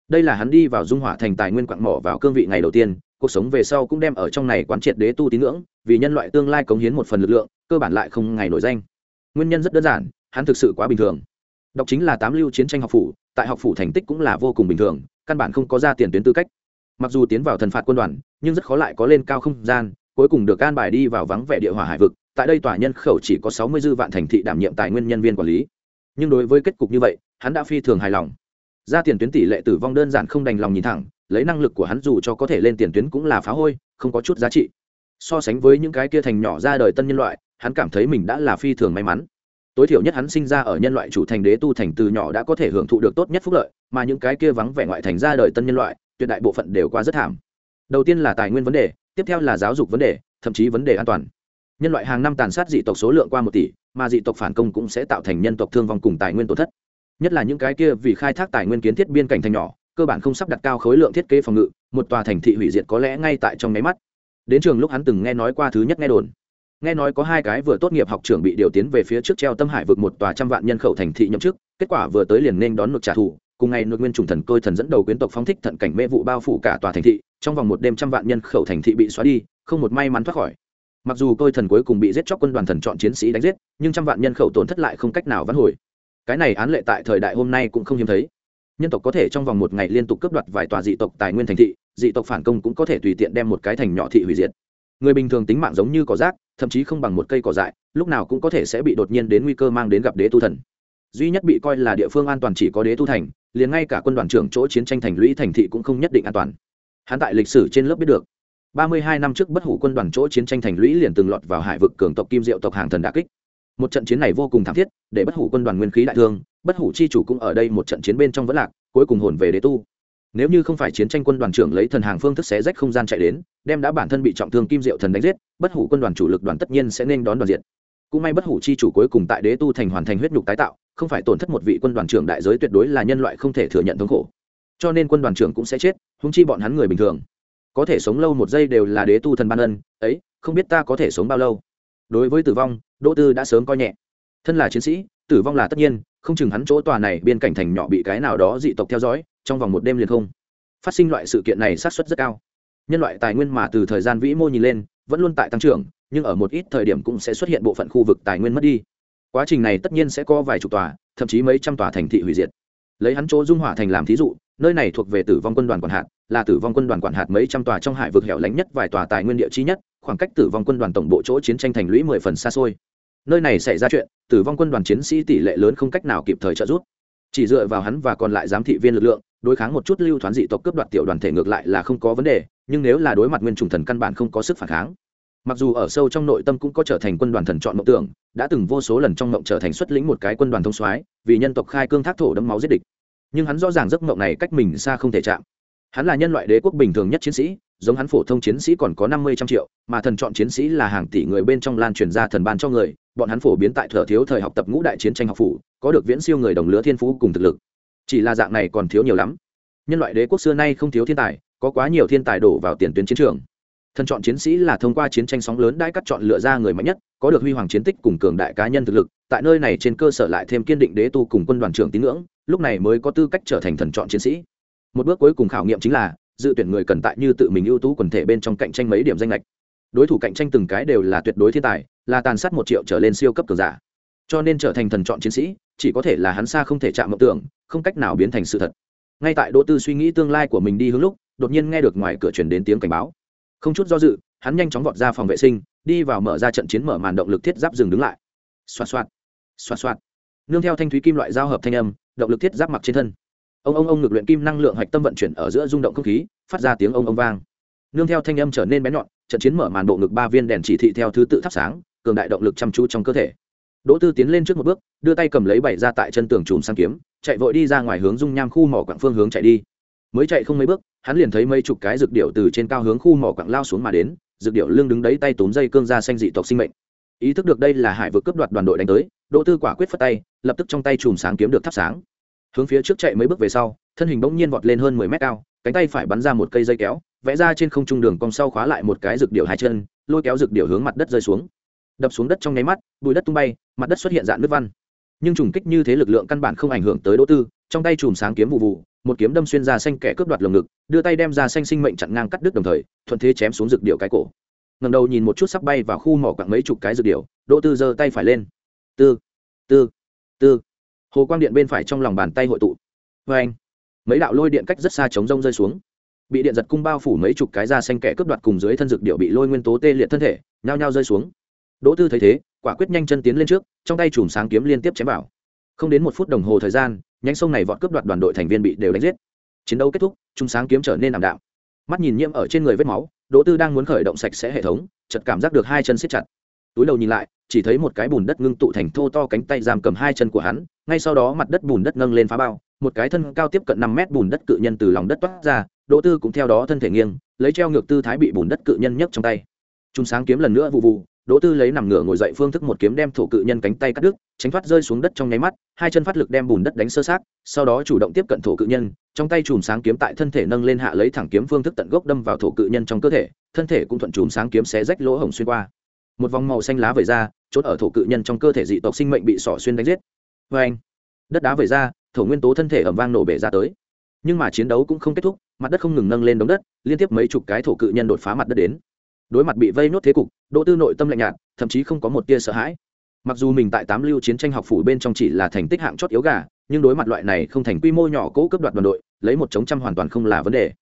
Đây là hắn đi vào dung hỏa thành tài nguyên quặng mỏ vào cương vị ngày đầu tiên, cuộc sống về sau cũng đem ở trong này quán triệt đế tu tín ngưỡng, vì nhân loại tương lai cống hiến một phần lực lượng, cơ bản lại không ngày nổi danh. Nguyên nhân rất đơn giản, hắn thực sự quá bình thường. Đọc chính là tám lưu chiến tranh học phủ, tại học phủ thành tích cũng là vô cùng bình thường, căn bản không có ra tiền tuyến tư cách mặc dù tiến vào thần phạt quân đoàn, nhưng rất khó lại có lên cao không gian, cuối cùng được can bài đi vào vắng vẻ địa hỏa hải vực. Tại đây tòa nhân khẩu chỉ có sáu mươi dư vạn thành thị đảm nhiệm tài nguyên nhân viên quản lý. Nhưng đối với kết cục như vậy, hắn đã phi thường hài lòng. Ra tiền tuyến tỷ lệ tử vong đơn giản không đành lòng nhìn thẳng, lấy năng lực của hắn dù cho có thể lên tiền tuyến cũng là phá hôi, không có chút giá trị. So sánh với những cái kia thành nhỏ ra đời tân nhân loại, hắn cảm thấy mình đã là phi thường may mắn. Tối thiểu nhất hắn sinh ra ở nhân loại chủ thành đế tu thành từ nhỏ đã có thể hưởng thụ được tốt nhất phúc lợi, mà những cái kia vắng vẻ ngoại thành ra đời tân nhân loại tuyệt đại bộ phận đều qua rất thảm. Đầu tiên là tài nguyên vấn đề, tiếp theo là giáo dục vấn đề, thậm chí vấn đề an toàn. Nhân loại hàng năm tàn sát dị tộc số lượng qua một tỷ, mà dị tộc phản công cũng sẽ tạo thành nhân tộc thương vong cùng tài nguyên tổn thất. Nhất là những cái kia vì khai thác tài nguyên kiến thiết biên cảnh thành nhỏ, cơ bản không sắp đặt cao khối lượng thiết kế phòng ngự, một tòa thành thị hủy diệt có lẽ ngay tại trong máy mắt. Đến trường lúc hắn từng nghe nói qua thứ nhất nghe đồn. Nghe nói có hai cái vừa tốt nghiệp học trưởng bị điều tiến về phía trước treo tâm hải vực một tòa trăm vạn nhân khẩu thành thị nhậm chức, kết quả vừa tới liền nên đón một trả thù cùng ngày nội nguyên trùng thần côi thần dẫn đầu quyến tộc phóng thích thận cảnh mê vụ bao phủ cả tòa thành thị, trong vòng một đêm trăm vạn nhân khẩu thành thị bị xóa đi, không một may mắn thoát khỏi. Mặc dù côi thần cuối cùng bị giết chóc quân đoàn thần chọn chiến sĩ đánh giết, nhưng trăm vạn nhân khẩu tổn thất lại không cách nào vãn hồi. Cái này án lệ tại thời đại hôm nay cũng không hiếm thấy. Nhân tộc có thể trong vòng một ngày liên tục cướp đoạt vài tòa dị tộc tài nguyên thành thị, dị tộc phản công cũng có thể tùy tiện đem một cái thành nhỏ thị hủy diệt. Người bình thường tính mạng giống như cỏ rác, thậm chí không bằng một cây cỏ dại, lúc nào cũng có thể sẽ bị đột nhiên đến nguy cơ mang đến gặp đế tu thần duy nhất bị coi là địa phương an toàn chỉ có đế tu thành, liền ngay cả quân đoàn trưởng chỗ chiến tranh thành lũy thành thị cũng không nhất định an toàn. Hắn tại lịch sử trên lớp biết được, ba mươi hai năm trước bất hủ quân đoàn chỗ chiến tranh thành lũy liền từng lọt vào hải vực cường tộc kim diệu tộc hàng thần đà kích. Một trận chiến này vô cùng thảm thiết, để bất hủ quân đoàn nguyên khí đại thương, bất hủ chi chủ cũng ở đây một trận chiến bên trong vẫn lạc, cuối cùng hồn về đế tu. Nếu như không phải chiến tranh quân đoàn trưởng lấy thần hàng phương thức xé rách không gian chạy đến, đem đã bản thân bị trọng thương kim diệu thần đánh giết, bất hủ quân đoàn chủ lực đoàn tất nhiên sẽ nên đón đoàn diện cũng may bất hủ chi chủ cuối cùng tại đế tu thành hoàn thành huyết nhục tái tạo, không phải tổn thất một vị quân đoàn trưởng đại giới tuyệt đối là nhân loại không thể thừa nhận thống khổ. Cho nên quân đoàn trưởng cũng sẽ chết húng chi bọn hắn người bình thường. Có thể sống lâu một giây đều là đế tu thần ban ân, ấy, không biết ta có thể sống bao lâu. Đối với tử vong, đỗ tư đã sớm coi nhẹ. Thân là chiến sĩ, tử vong là tất nhiên, không chừng hắn chỗ tòa này biên cảnh thành nhỏ bị cái nào đó dị tộc theo dõi, trong vòng một đêm liền không. Phát sinh loại sự kiện này sát xuất rất cao. Nhân loại tài nguyên mà từ thời gian vĩ mô nhìn lên vẫn luôn tại tăng trưởng, nhưng ở một ít thời điểm cũng sẽ xuất hiện bộ phận khu vực tài nguyên mất đi. Quá trình này tất nhiên sẽ có vài chục tòa, thậm chí mấy trăm tòa thành thị hủy diệt. Lấy hắn chỗ dung hỏa thành làm thí dụ, nơi này thuộc về tử vong quân đoàn quản hạt, là tử vong quân đoàn quản hạt mấy trăm tòa trong hải vực hẻo lánh nhất vài tòa tài nguyên địa chi nhất, khoảng cách tử vong quân đoàn tổng bộ chỗ chiến tranh thành lũy mười phần xa xôi. Nơi này xảy ra chuyện, tử vong quân đoàn chiến sĩ tỷ lệ lớn không cách nào kịp thời trợ giúp. Chỉ dựa vào hắn và còn lại giám thị viên lực lượng đối kháng một chút lưu thoán dị tộc cướp đoạt tiểu đoàn thể ngược lại là không có vấn đề, nhưng nếu là đối mặt nguyên trùng thần căn bản không có sức phản kháng. Mặc dù ở sâu trong nội tâm cũng có trở thành quân đoàn thần chọn mộng tưởng, đã từng vô số lần trong mộng trở thành xuất lĩnh một cái quân đoàn thông soái, vì nhân tộc khai cương thác thổ đấm máu giết địch. Nhưng hắn rõ ràng giấc mộng này cách mình xa không thể chạm. Hắn là nhân loại đế quốc bình thường nhất chiến sĩ, giống hắn phổ thông chiến sĩ còn có năm mươi trăm triệu, mà thần chọn chiến sĩ là hàng tỷ người bên trong lan truyền ra thần ban cho người, bọn hắn phổ biến tại thở thiếu thời học tập ngũ đại chiến tranh học phủ, có được viễn siêu người đồng lứa thiên phú cùng thực lực chỉ là dạng này còn thiếu nhiều lắm. Nhân loại đế quốc xưa nay không thiếu thiên tài, có quá nhiều thiên tài đổ vào tiền tuyến chiến trường. Thần chọn chiến sĩ là thông qua chiến tranh sóng lớn đãi cắt chọn lựa ra người mạnh nhất, có được huy hoàng chiến tích cùng cường đại cá nhân thực lực, tại nơi này trên cơ sở lại thêm kiên định đế tu cùng quân đoàn trưởng tín ngưỡng, lúc này mới có tư cách trở thành thần chọn chiến sĩ. Một bước cuối cùng khảo nghiệm chính là, dự tuyển người cần tại như tự mình ưu tú quần thể bên trong cạnh tranh mấy điểm danh lệch. Đối thủ cạnh tranh từng cái đều là tuyệt đối thiên tài, là tàn sát một triệu trở lên siêu cấp cường giả. Cho nên trở thành thần chọn chiến sĩ chỉ có thể là hắn xa không thể chạm mộng tưởng, không cách nào biến thành sự thật. Ngay tại đỗ tư suy nghĩ tương lai của mình đi hướng lúc, đột nhiên nghe được ngoài cửa truyền đến tiếng cảnh báo. Không chút do dự, hắn nhanh chóng vọt ra phòng vệ sinh, đi vào mở ra trận chiến mở màn động lực thiết giáp dừng đứng lại. Xoa xoa xoa xoa nương theo thanh thúy kim loại giao hợp thanh âm, động lực thiết giáp mặc trên thân. Ông ông ông ngực luyện kim năng lượng hạch tâm vận chuyển ở giữa rung động không khí, phát ra tiếng ông ông vang. Nương theo thanh âm trở nên bén nhọn, trận chiến mở màn bộ ngực ba viên đèn chỉ thị theo thứ tự thắp sáng, cường đại động lực chăm chú trong cơ thể đỗ tư tiến lên trước một bước, đưa tay cầm lấy bảy ra tại chân tường chùm sang kiếm, chạy vội đi ra ngoài hướng dung nham khu mỏ quặng phương hướng chạy đi. Mới chạy không mấy bước, hắn liền thấy mấy chục cái dược điệu từ trên cao hướng khu mỏ quặng lao xuống mà đến, dược điệu lưng đứng đấy tay túm dây cương ra xanh dị tộc sinh mệnh. Ý thức được đây là hải vực cướp đoạt đoàn đội đánh tới, đỗ tư quả quyết phất tay, lập tức trong tay chùm sáng kiếm được thắp sáng. Hướng phía trước chạy mấy bước về sau, thân hình bỗng nhiên vọt lên hơn mười mét cao, cánh tay phải bắn ra một cây dây kéo, vẽ ra trên không trung đường cong sau khóa lại một cái rực điệu hai chân, lôi kéo rực điệu hướng mặt đất rơi xuống đập xuống đất trong nháy mắt, bụi đất tung bay, mặt đất xuất hiện dạng nước văn. Nhưng trùng kích như thế lực lượng căn bản không ảnh hưởng tới đỗ tư, trong tay chùm sáng kiếm vụ vụ, một kiếm đâm xuyên ra xanh kẻ cướp đoạt lồng ngực, đưa tay đem ra xanh sinh mệnh chặn ngang cắt đứt đồng thời, thuận thế chém xuống rực điệu cái cổ. Ngầm đầu nhìn một chút sắp bay vào khu mỏ quặng mấy chục cái rực điệu đỗ tư giơ tay phải lên. Tư tư tư. Hồ quang điện bên phải trong lòng bàn tay hội tụ. Vê anh, mấy đạo lôi điện cách rất xa chống rông rơi xuống. Bị điện giật cung bao phủ mấy chục cái da xanh kẻ cướp đoạt cùng dưới thân dược điệu bị lôi nguyên tố tê liệt thân thể, nhao nhao rơi xuống đỗ tư thấy thế, quả quyết nhanh chân tiến lên trước, trong tay chùm sáng kiếm liên tiếp chém vào. Không đến một phút đồng hồ thời gian, nhánh sông này vọt cướp đoạt đoàn đội thành viên bị đều đánh giết. Chiến đấu kết thúc, chùm sáng kiếm trở nên ảm đạm. Mắt nhìn nhiễm ở trên người vết máu, đỗ tư đang muốn khởi động sạch sẽ hệ thống, chợt cảm giác được hai chân siết chặt. Túi đầu nhìn lại, chỉ thấy một cái bùn đất ngưng tụ thành thô to cánh tay giam cầm hai chân của hắn, ngay sau đó mặt đất bùn đất nâng lên phá bao, một cái thân cao tiếp cận năm mét bùn đất cự nhân từ lòng đất toát ra, đỗ tư cũng theo đó thân thể nghiêng, lấy treo ngược tư thái bị bùn đất cự nhân nhấc trong tay. Chúng sáng kiếm lần nữa vụ vụ đỗ tư lấy nằm ngửa ngồi dậy phương thức một kiếm đem thổ cự nhân cánh tay cắt đứt, tránh thoát rơi xuống đất trong nháy mắt, hai chân phát lực đem bùn đất đánh sơ sát sau đó chủ động tiếp cận thổ cự nhân, trong tay chùm sáng kiếm tại thân thể nâng lên hạ lấy thẳng kiếm phương thức tận gốc đâm vào thổ cự nhân trong cơ thể, thân thể cũng thuận chùm sáng kiếm xé rách lỗ hổng xuyên qua. Một vòng màu xanh lá vẩy ra, chốt ở thổ cự nhân trong cơ thể dị tộc sinh mệnh bị sỏ xuyên đánh giết. Vê anh đất đá vẩy ra, thổ nguyên tố thân thể ẩm vang nổ bể ra tới. Nhưng mà chiến đấu cũng không kết thúc, mặt đất không ngừng nâng lên đống đất, liên tiếp mấy chục cái thổ cự nhân đột phá mặt đất đến. Đối mặt bị vây nốt thế cục đỗ tư nội tâm lạnh nhạt, thậm chí không có một tia sợ hãi. Mặc dù mình tại tám lưu chiến tranh học phủ bên trong chỉ là thành tích hạng chót yếu gà, nhưng đối mặt loại này không thành quy mô nhỏ cố cấp đoạt đoàn đội, lấy một chống trăm hoàn toàn không là vấn đề.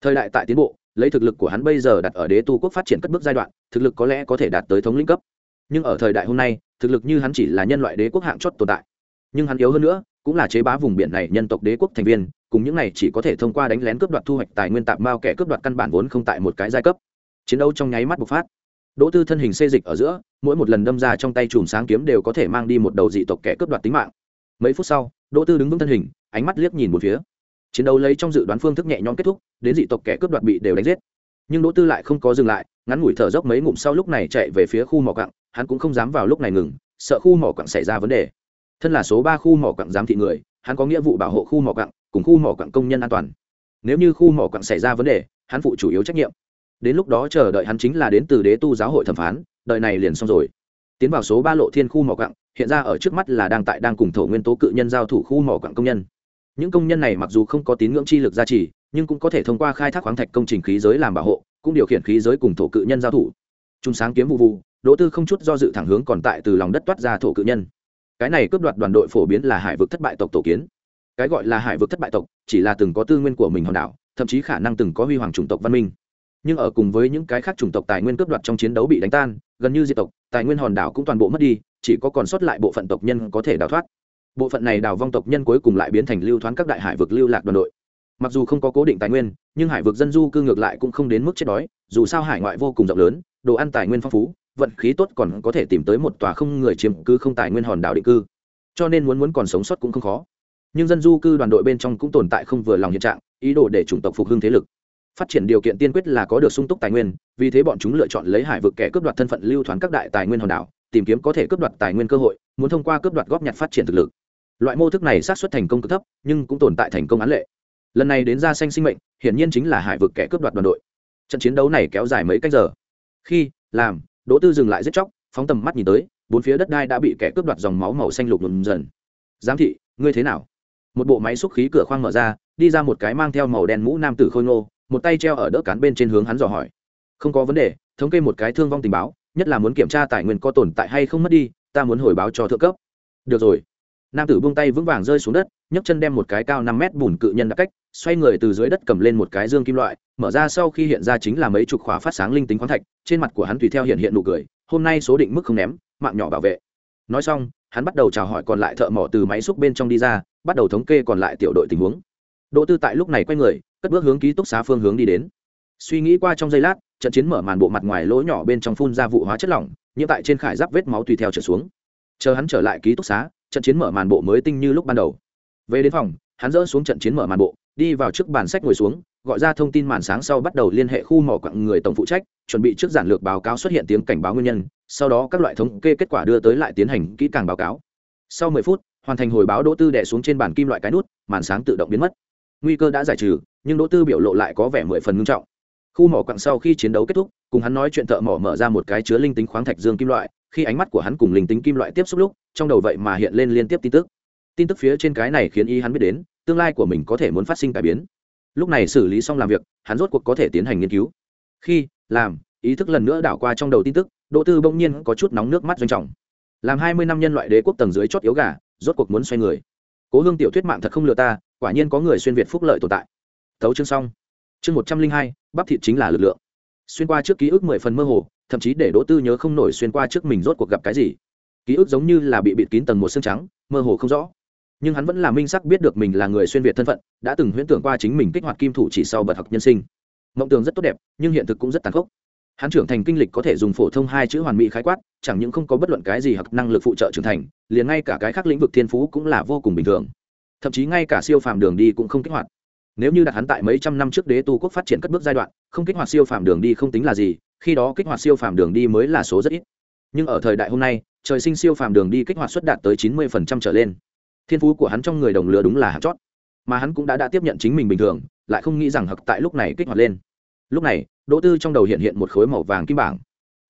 Thời đại tại tiến bộ, lấy thực lực của hắn bây giờ đặt ở đế tu quốc phát triển cất bước giai đoạn, thực lực có lẽ có thể đạt tới thống lĩnh cấp. Nhưng ở thời đại hôm nay, thực lực như hắn chỉ là nhân loại đế quốc hạng chót tồn tại. Nhưng hắn yếu hơn nữa, cũng là chế bá vùng biển này nhân tộc đế quốc thành viên, cùng những này chỉ có thể thông qua đánh lén cướp đoạt thu hoạch tài nguyên tạm bao kẻ cướp đoạt căn bản vốn không tại một cái giai cấp. Chiến đấu trong nháy mắt bộc phát đỗ tư thân hình xê dịch ở giữa, mỗi một lần đâm ra trong tay chùm sáng kiếm đều có thể mang đi một đầu dị tộc kẻ cướp đoạt tính mạng. Mấy phút sau, đỗ tư đứng vững thân hình, ánh mắt liếc nhìn một phía. Chiến đấu lấy trong dự đoán phương thức nhẹ nhõm kết thúc, đến dị tộc kẻ cướp đoạt bị đều đánh giết. Nhưng đỗ tư lại không có dừng lại, ngắn ngủi thở dốc mấy ngụm sau lúc này chạy về phía khu mỏ quặng, hắn cũng không dám vào lúc này ngừng, sợ khu mỏ quặng xảy ra vấn đề. Thân là số ba khu mỏ quặng giám thị người, hắn có nghĩa vụ bảo hộ khu mỏ quặng, cùng khu mỏ quặng công nhân an toàn. Nếu như khu mỏ quặng xảy ra vấn đề, hắn phụ chủ yếu trách nhiệm đến lúc đó chờ đợi hắn chính là đến từ đế tu giáo hội thẩm phán đợi này liền xong rồi. Tiến vào số ba lộ thiên khu mỏ quặng, hiện ra ở trước mắt là đang tại đang cùng thổ nguyên tố cự nhân giao thủ khu mỏ quặng công nhân. Những công nhân này mặc dù không có tín ngưỡng chi lực gia trì, nhưng cũng có thể thông qua khai thác khoáng thạch công trình khí giới làm bảo hộ, cũng điều khiển khí giới cùng thổ cự nhân giao thủ. Trung sáng kiếm vụ vụ, đỗ tư không chút do dự thẳng hướng còn tại từ lòng đất toát ra thổ cự nhân. Cái này cướp đoạt đoàn đội phổ biến là hải vực thất bại tộc tổ kiến. Cái gọi là hải vực thất bại tộc, chỉ là từng có tư nguyên của mình hòn đảo, thậm chí khả năng từng có huy hoàng chủng tộc văn minh nhưng ở cùng với những cái khác chủng tộc tài nguyên cướp đoạt trong chiến đấu bị đánh tan, gần như diệt tộc, tài nguyên hòn đảo cũng toàn bộ mất đi, chỉ có còn sót lại bộ phận tộc nhân có thể đào thoát. Bộ phận này đào vong tộc nhân cuối cùng lại biến thành lưu thoáng các đại hải vực lưu lạc đoàn đội. Mặc dù không có cố định tài nguyên, nhưng hải vực dân du cư ngược lại cũng không đến mức chết đói, dù sao hải ngoại vô cùng rộng lớn, đồ ăn tài nguyên phong phú, vận khí tốt còn có thể tìm tới một tòa không người chiếm cứ không tài nguyên hòn đảo định cư. Cho nên muốn muốn còn sống sót cũng không khó. Nhưng dân du cư đoàn đội bên trong cũng tồn tại không vừa lòng hiện trạng, ý đồ để chủng tộc phục hưng thế lực phát triển điều kiện tiên quyết là có được sung túc tài nguyên, vì thế bọn chúng lựa chọn lấy hải vực kẻ cướp đoạt thân phận lưu thoáng các đại tài nguyên hòn đảo, tìm kiếm có thể cướp đoạt tài nguyên cơ hội, muốn thông qua cướp đoạt góp nhặt phát triển thực lực. Loại mô thức này sát xuất thành công cực thấp, nhưng cũng tồn tại thành công án lệ. Lần này đến ra xanh sinh mệnh, hiển nhiên chính là hải vực kẻ cướp đoạt đoàn đội. Trận chiến đấu này kéo dài mấy cách giờ. Khi, làm, đỗ tư dừng lại giết chóc, phóng tầm mắt nhìn tới, bốn phía đất đai đã bị kẻ cướp đoạt dòng máu màu xanh lục lùm dần. Giám thị, ngươi thế nào? Một bộ máy xúc khí cửa khoang mở ra, đi ra một cái mang theo màu đen mũ nam tử khôi ngô một tay treo ở đỡ cán bên trên hướng hắn dò hỏi. Không có vấn đề, thống kê một cái thương vong tình báo, nhất là muốn kiểm tra tài nguyên có tồn tại hay không mất đi, ta muốn hồi báo cho thượng cấp. Được rồi. Nam tử buông tay vững vàng rơi xuống đất, nhấc chân đem một cái cao năm mét bùn cự nhân đã cách, xoay người từ dưới đất cầm lên một cái dương kim loại, mở ra sau khi hiện ra chính là mấy chục khóa phát sáng linh tính khoáng thạch, trên mặt của hắn tùy theo hiện hiện nụ cười, hôm nay số định mức không ném, mạng nhỏ bảo vệ. Nói xong, hắn bắt đầu chào hỏi còn lại thợ mỏ từ máy xúc bên trong đi ra, bắt đầu thống kê còn lại tiểu đội tình huống. Đỗ tư tại lúc này quay người cất bước hướng ký túc xá phương hướng đi đến. Suy nghĩ qua trong giây lát, trận chiến mở màn bộ mặt ngoài lỗ nhỏ bên trong phun ra vụ hóa chất lỏng như tại trên khải giáp vết máu tùy theo trở xuống. Chờ hắn trở lại ký túc xá, trận chiến mở màn bộ mới tinh như lúc ban đầu. Về đến phòng, hắn dỡ xuống trận chiến mở màn bộ, đi vào trước bàn sách ngồi xuống, gọi ra thông tin màn sáng sau bắt đầu liên hệ khu mỏ quặng người tổng phụ trách, chuẩn bị trước giản lược báo cáo xuất hiện tiếng cảnh báo nguyên nhân, sau đó các loại thống kê kết quả đưa tới lại tiến hành kỹ càng báo cáo. Sau mười phút, hoàn thành hồi báo đỗ tư đẻ xuống trên bàn kim loại cái nút, màn sáng tự động biến mất. Nguy cơ đã giải trừ nhưng đỗ tư biểu lộ lại có vẻ mười phần ngưng trọng. Khu mỏ quặng sau khi chiến đấu kết thúc, cùng hắn nói chuyện thợ mỏ mở ra một cái chứa linh tính khoáng thạch dương kim loại, khi ánh mắt của hắn cùng linh tính kim loại tiếp xúc lúc, trong đầu vậy mà hiện lên liên tiếp tin tức. Tin tức phía trên cái này khiến y hắn biết đến, tương lai của mình có thể muốn phát sinh cải biến. Lúc này xử lý xong làm việc, hắn rốt cuộc có thể tiến hành nghiên cứu. Khi, làm, ý thức lần nữa đảo qua trong đầu tin tức, đỗ tư bỗng nhiên có chút nóng nước mắt doanh trọng. Làm hai mươi năm nhân loại đế quốc tầng dưới chót yếu gà, rốt cuộc muốn xoay người. Cố hương tiểu thuyết mạng thật không lừa ta, quả nhiên có người xuyên việt phúc lợi tồn tại thấu chương xong. Chương một trăm linh hai, bắp thịt chính là lực lượng. Xuyên qua trước ký ức mười phần mơ hồ, thậm chí để đỗ tư nhớ không nổi xuyên qua trước mình rốt cuộc gặp cái gì. Ký ức giống như là bị bịt kín tầng một xương trắng, mơ hồ không rõ. Nhưng hắn vẫn là minh sắc biết được mình là người xuyên việt thân phận, đã từng huyễn tưởng qua chính mình kích hoạt kim thủ chỉ sau bật học nhân sinh. Mộng tường rất tốt đẹp, nhưng hiện thực cũng rất tàn khốc. Hắn trưởng thành kinh lịch có thể dùng phổ thông hai chữ hoàn mỹ khái quát, chẳng những không có bất luận cái gì hoặc năng lực phụ trợ trưởng thành, liền ngay cả cái khác lĩnh vực thiên phú cũng là vô cùng bình thường. Thậm chí ngay cả siêu phàm đường đi cũng không kích hoạt nếu như đặt hắn tại mấy trăm năm trước đế tu quốc phát triển cất bước giai đoạn, không kích hoạt siêu phàm đường đi không tính là gì, khi đó kích hoạt siêu phàm đường đi mới là số rất ít. Nhưng ở thời đại hôm nay, trời sinh siêu phàm đường đi kích hoạt suất đạt tới chín mươi phần trăm trở lên. Thiên phú của hắn trong người đồng lửa đúng là hạt chót. Mà hắn cũng đã đã tiếp nhận chính mình bình thường, lại không nghĩ rằng hặc tại lúc này kích hoạt lên. Lúc này, đỗ tư trong đầu hiện hiện một khối màu vàng kim bảng.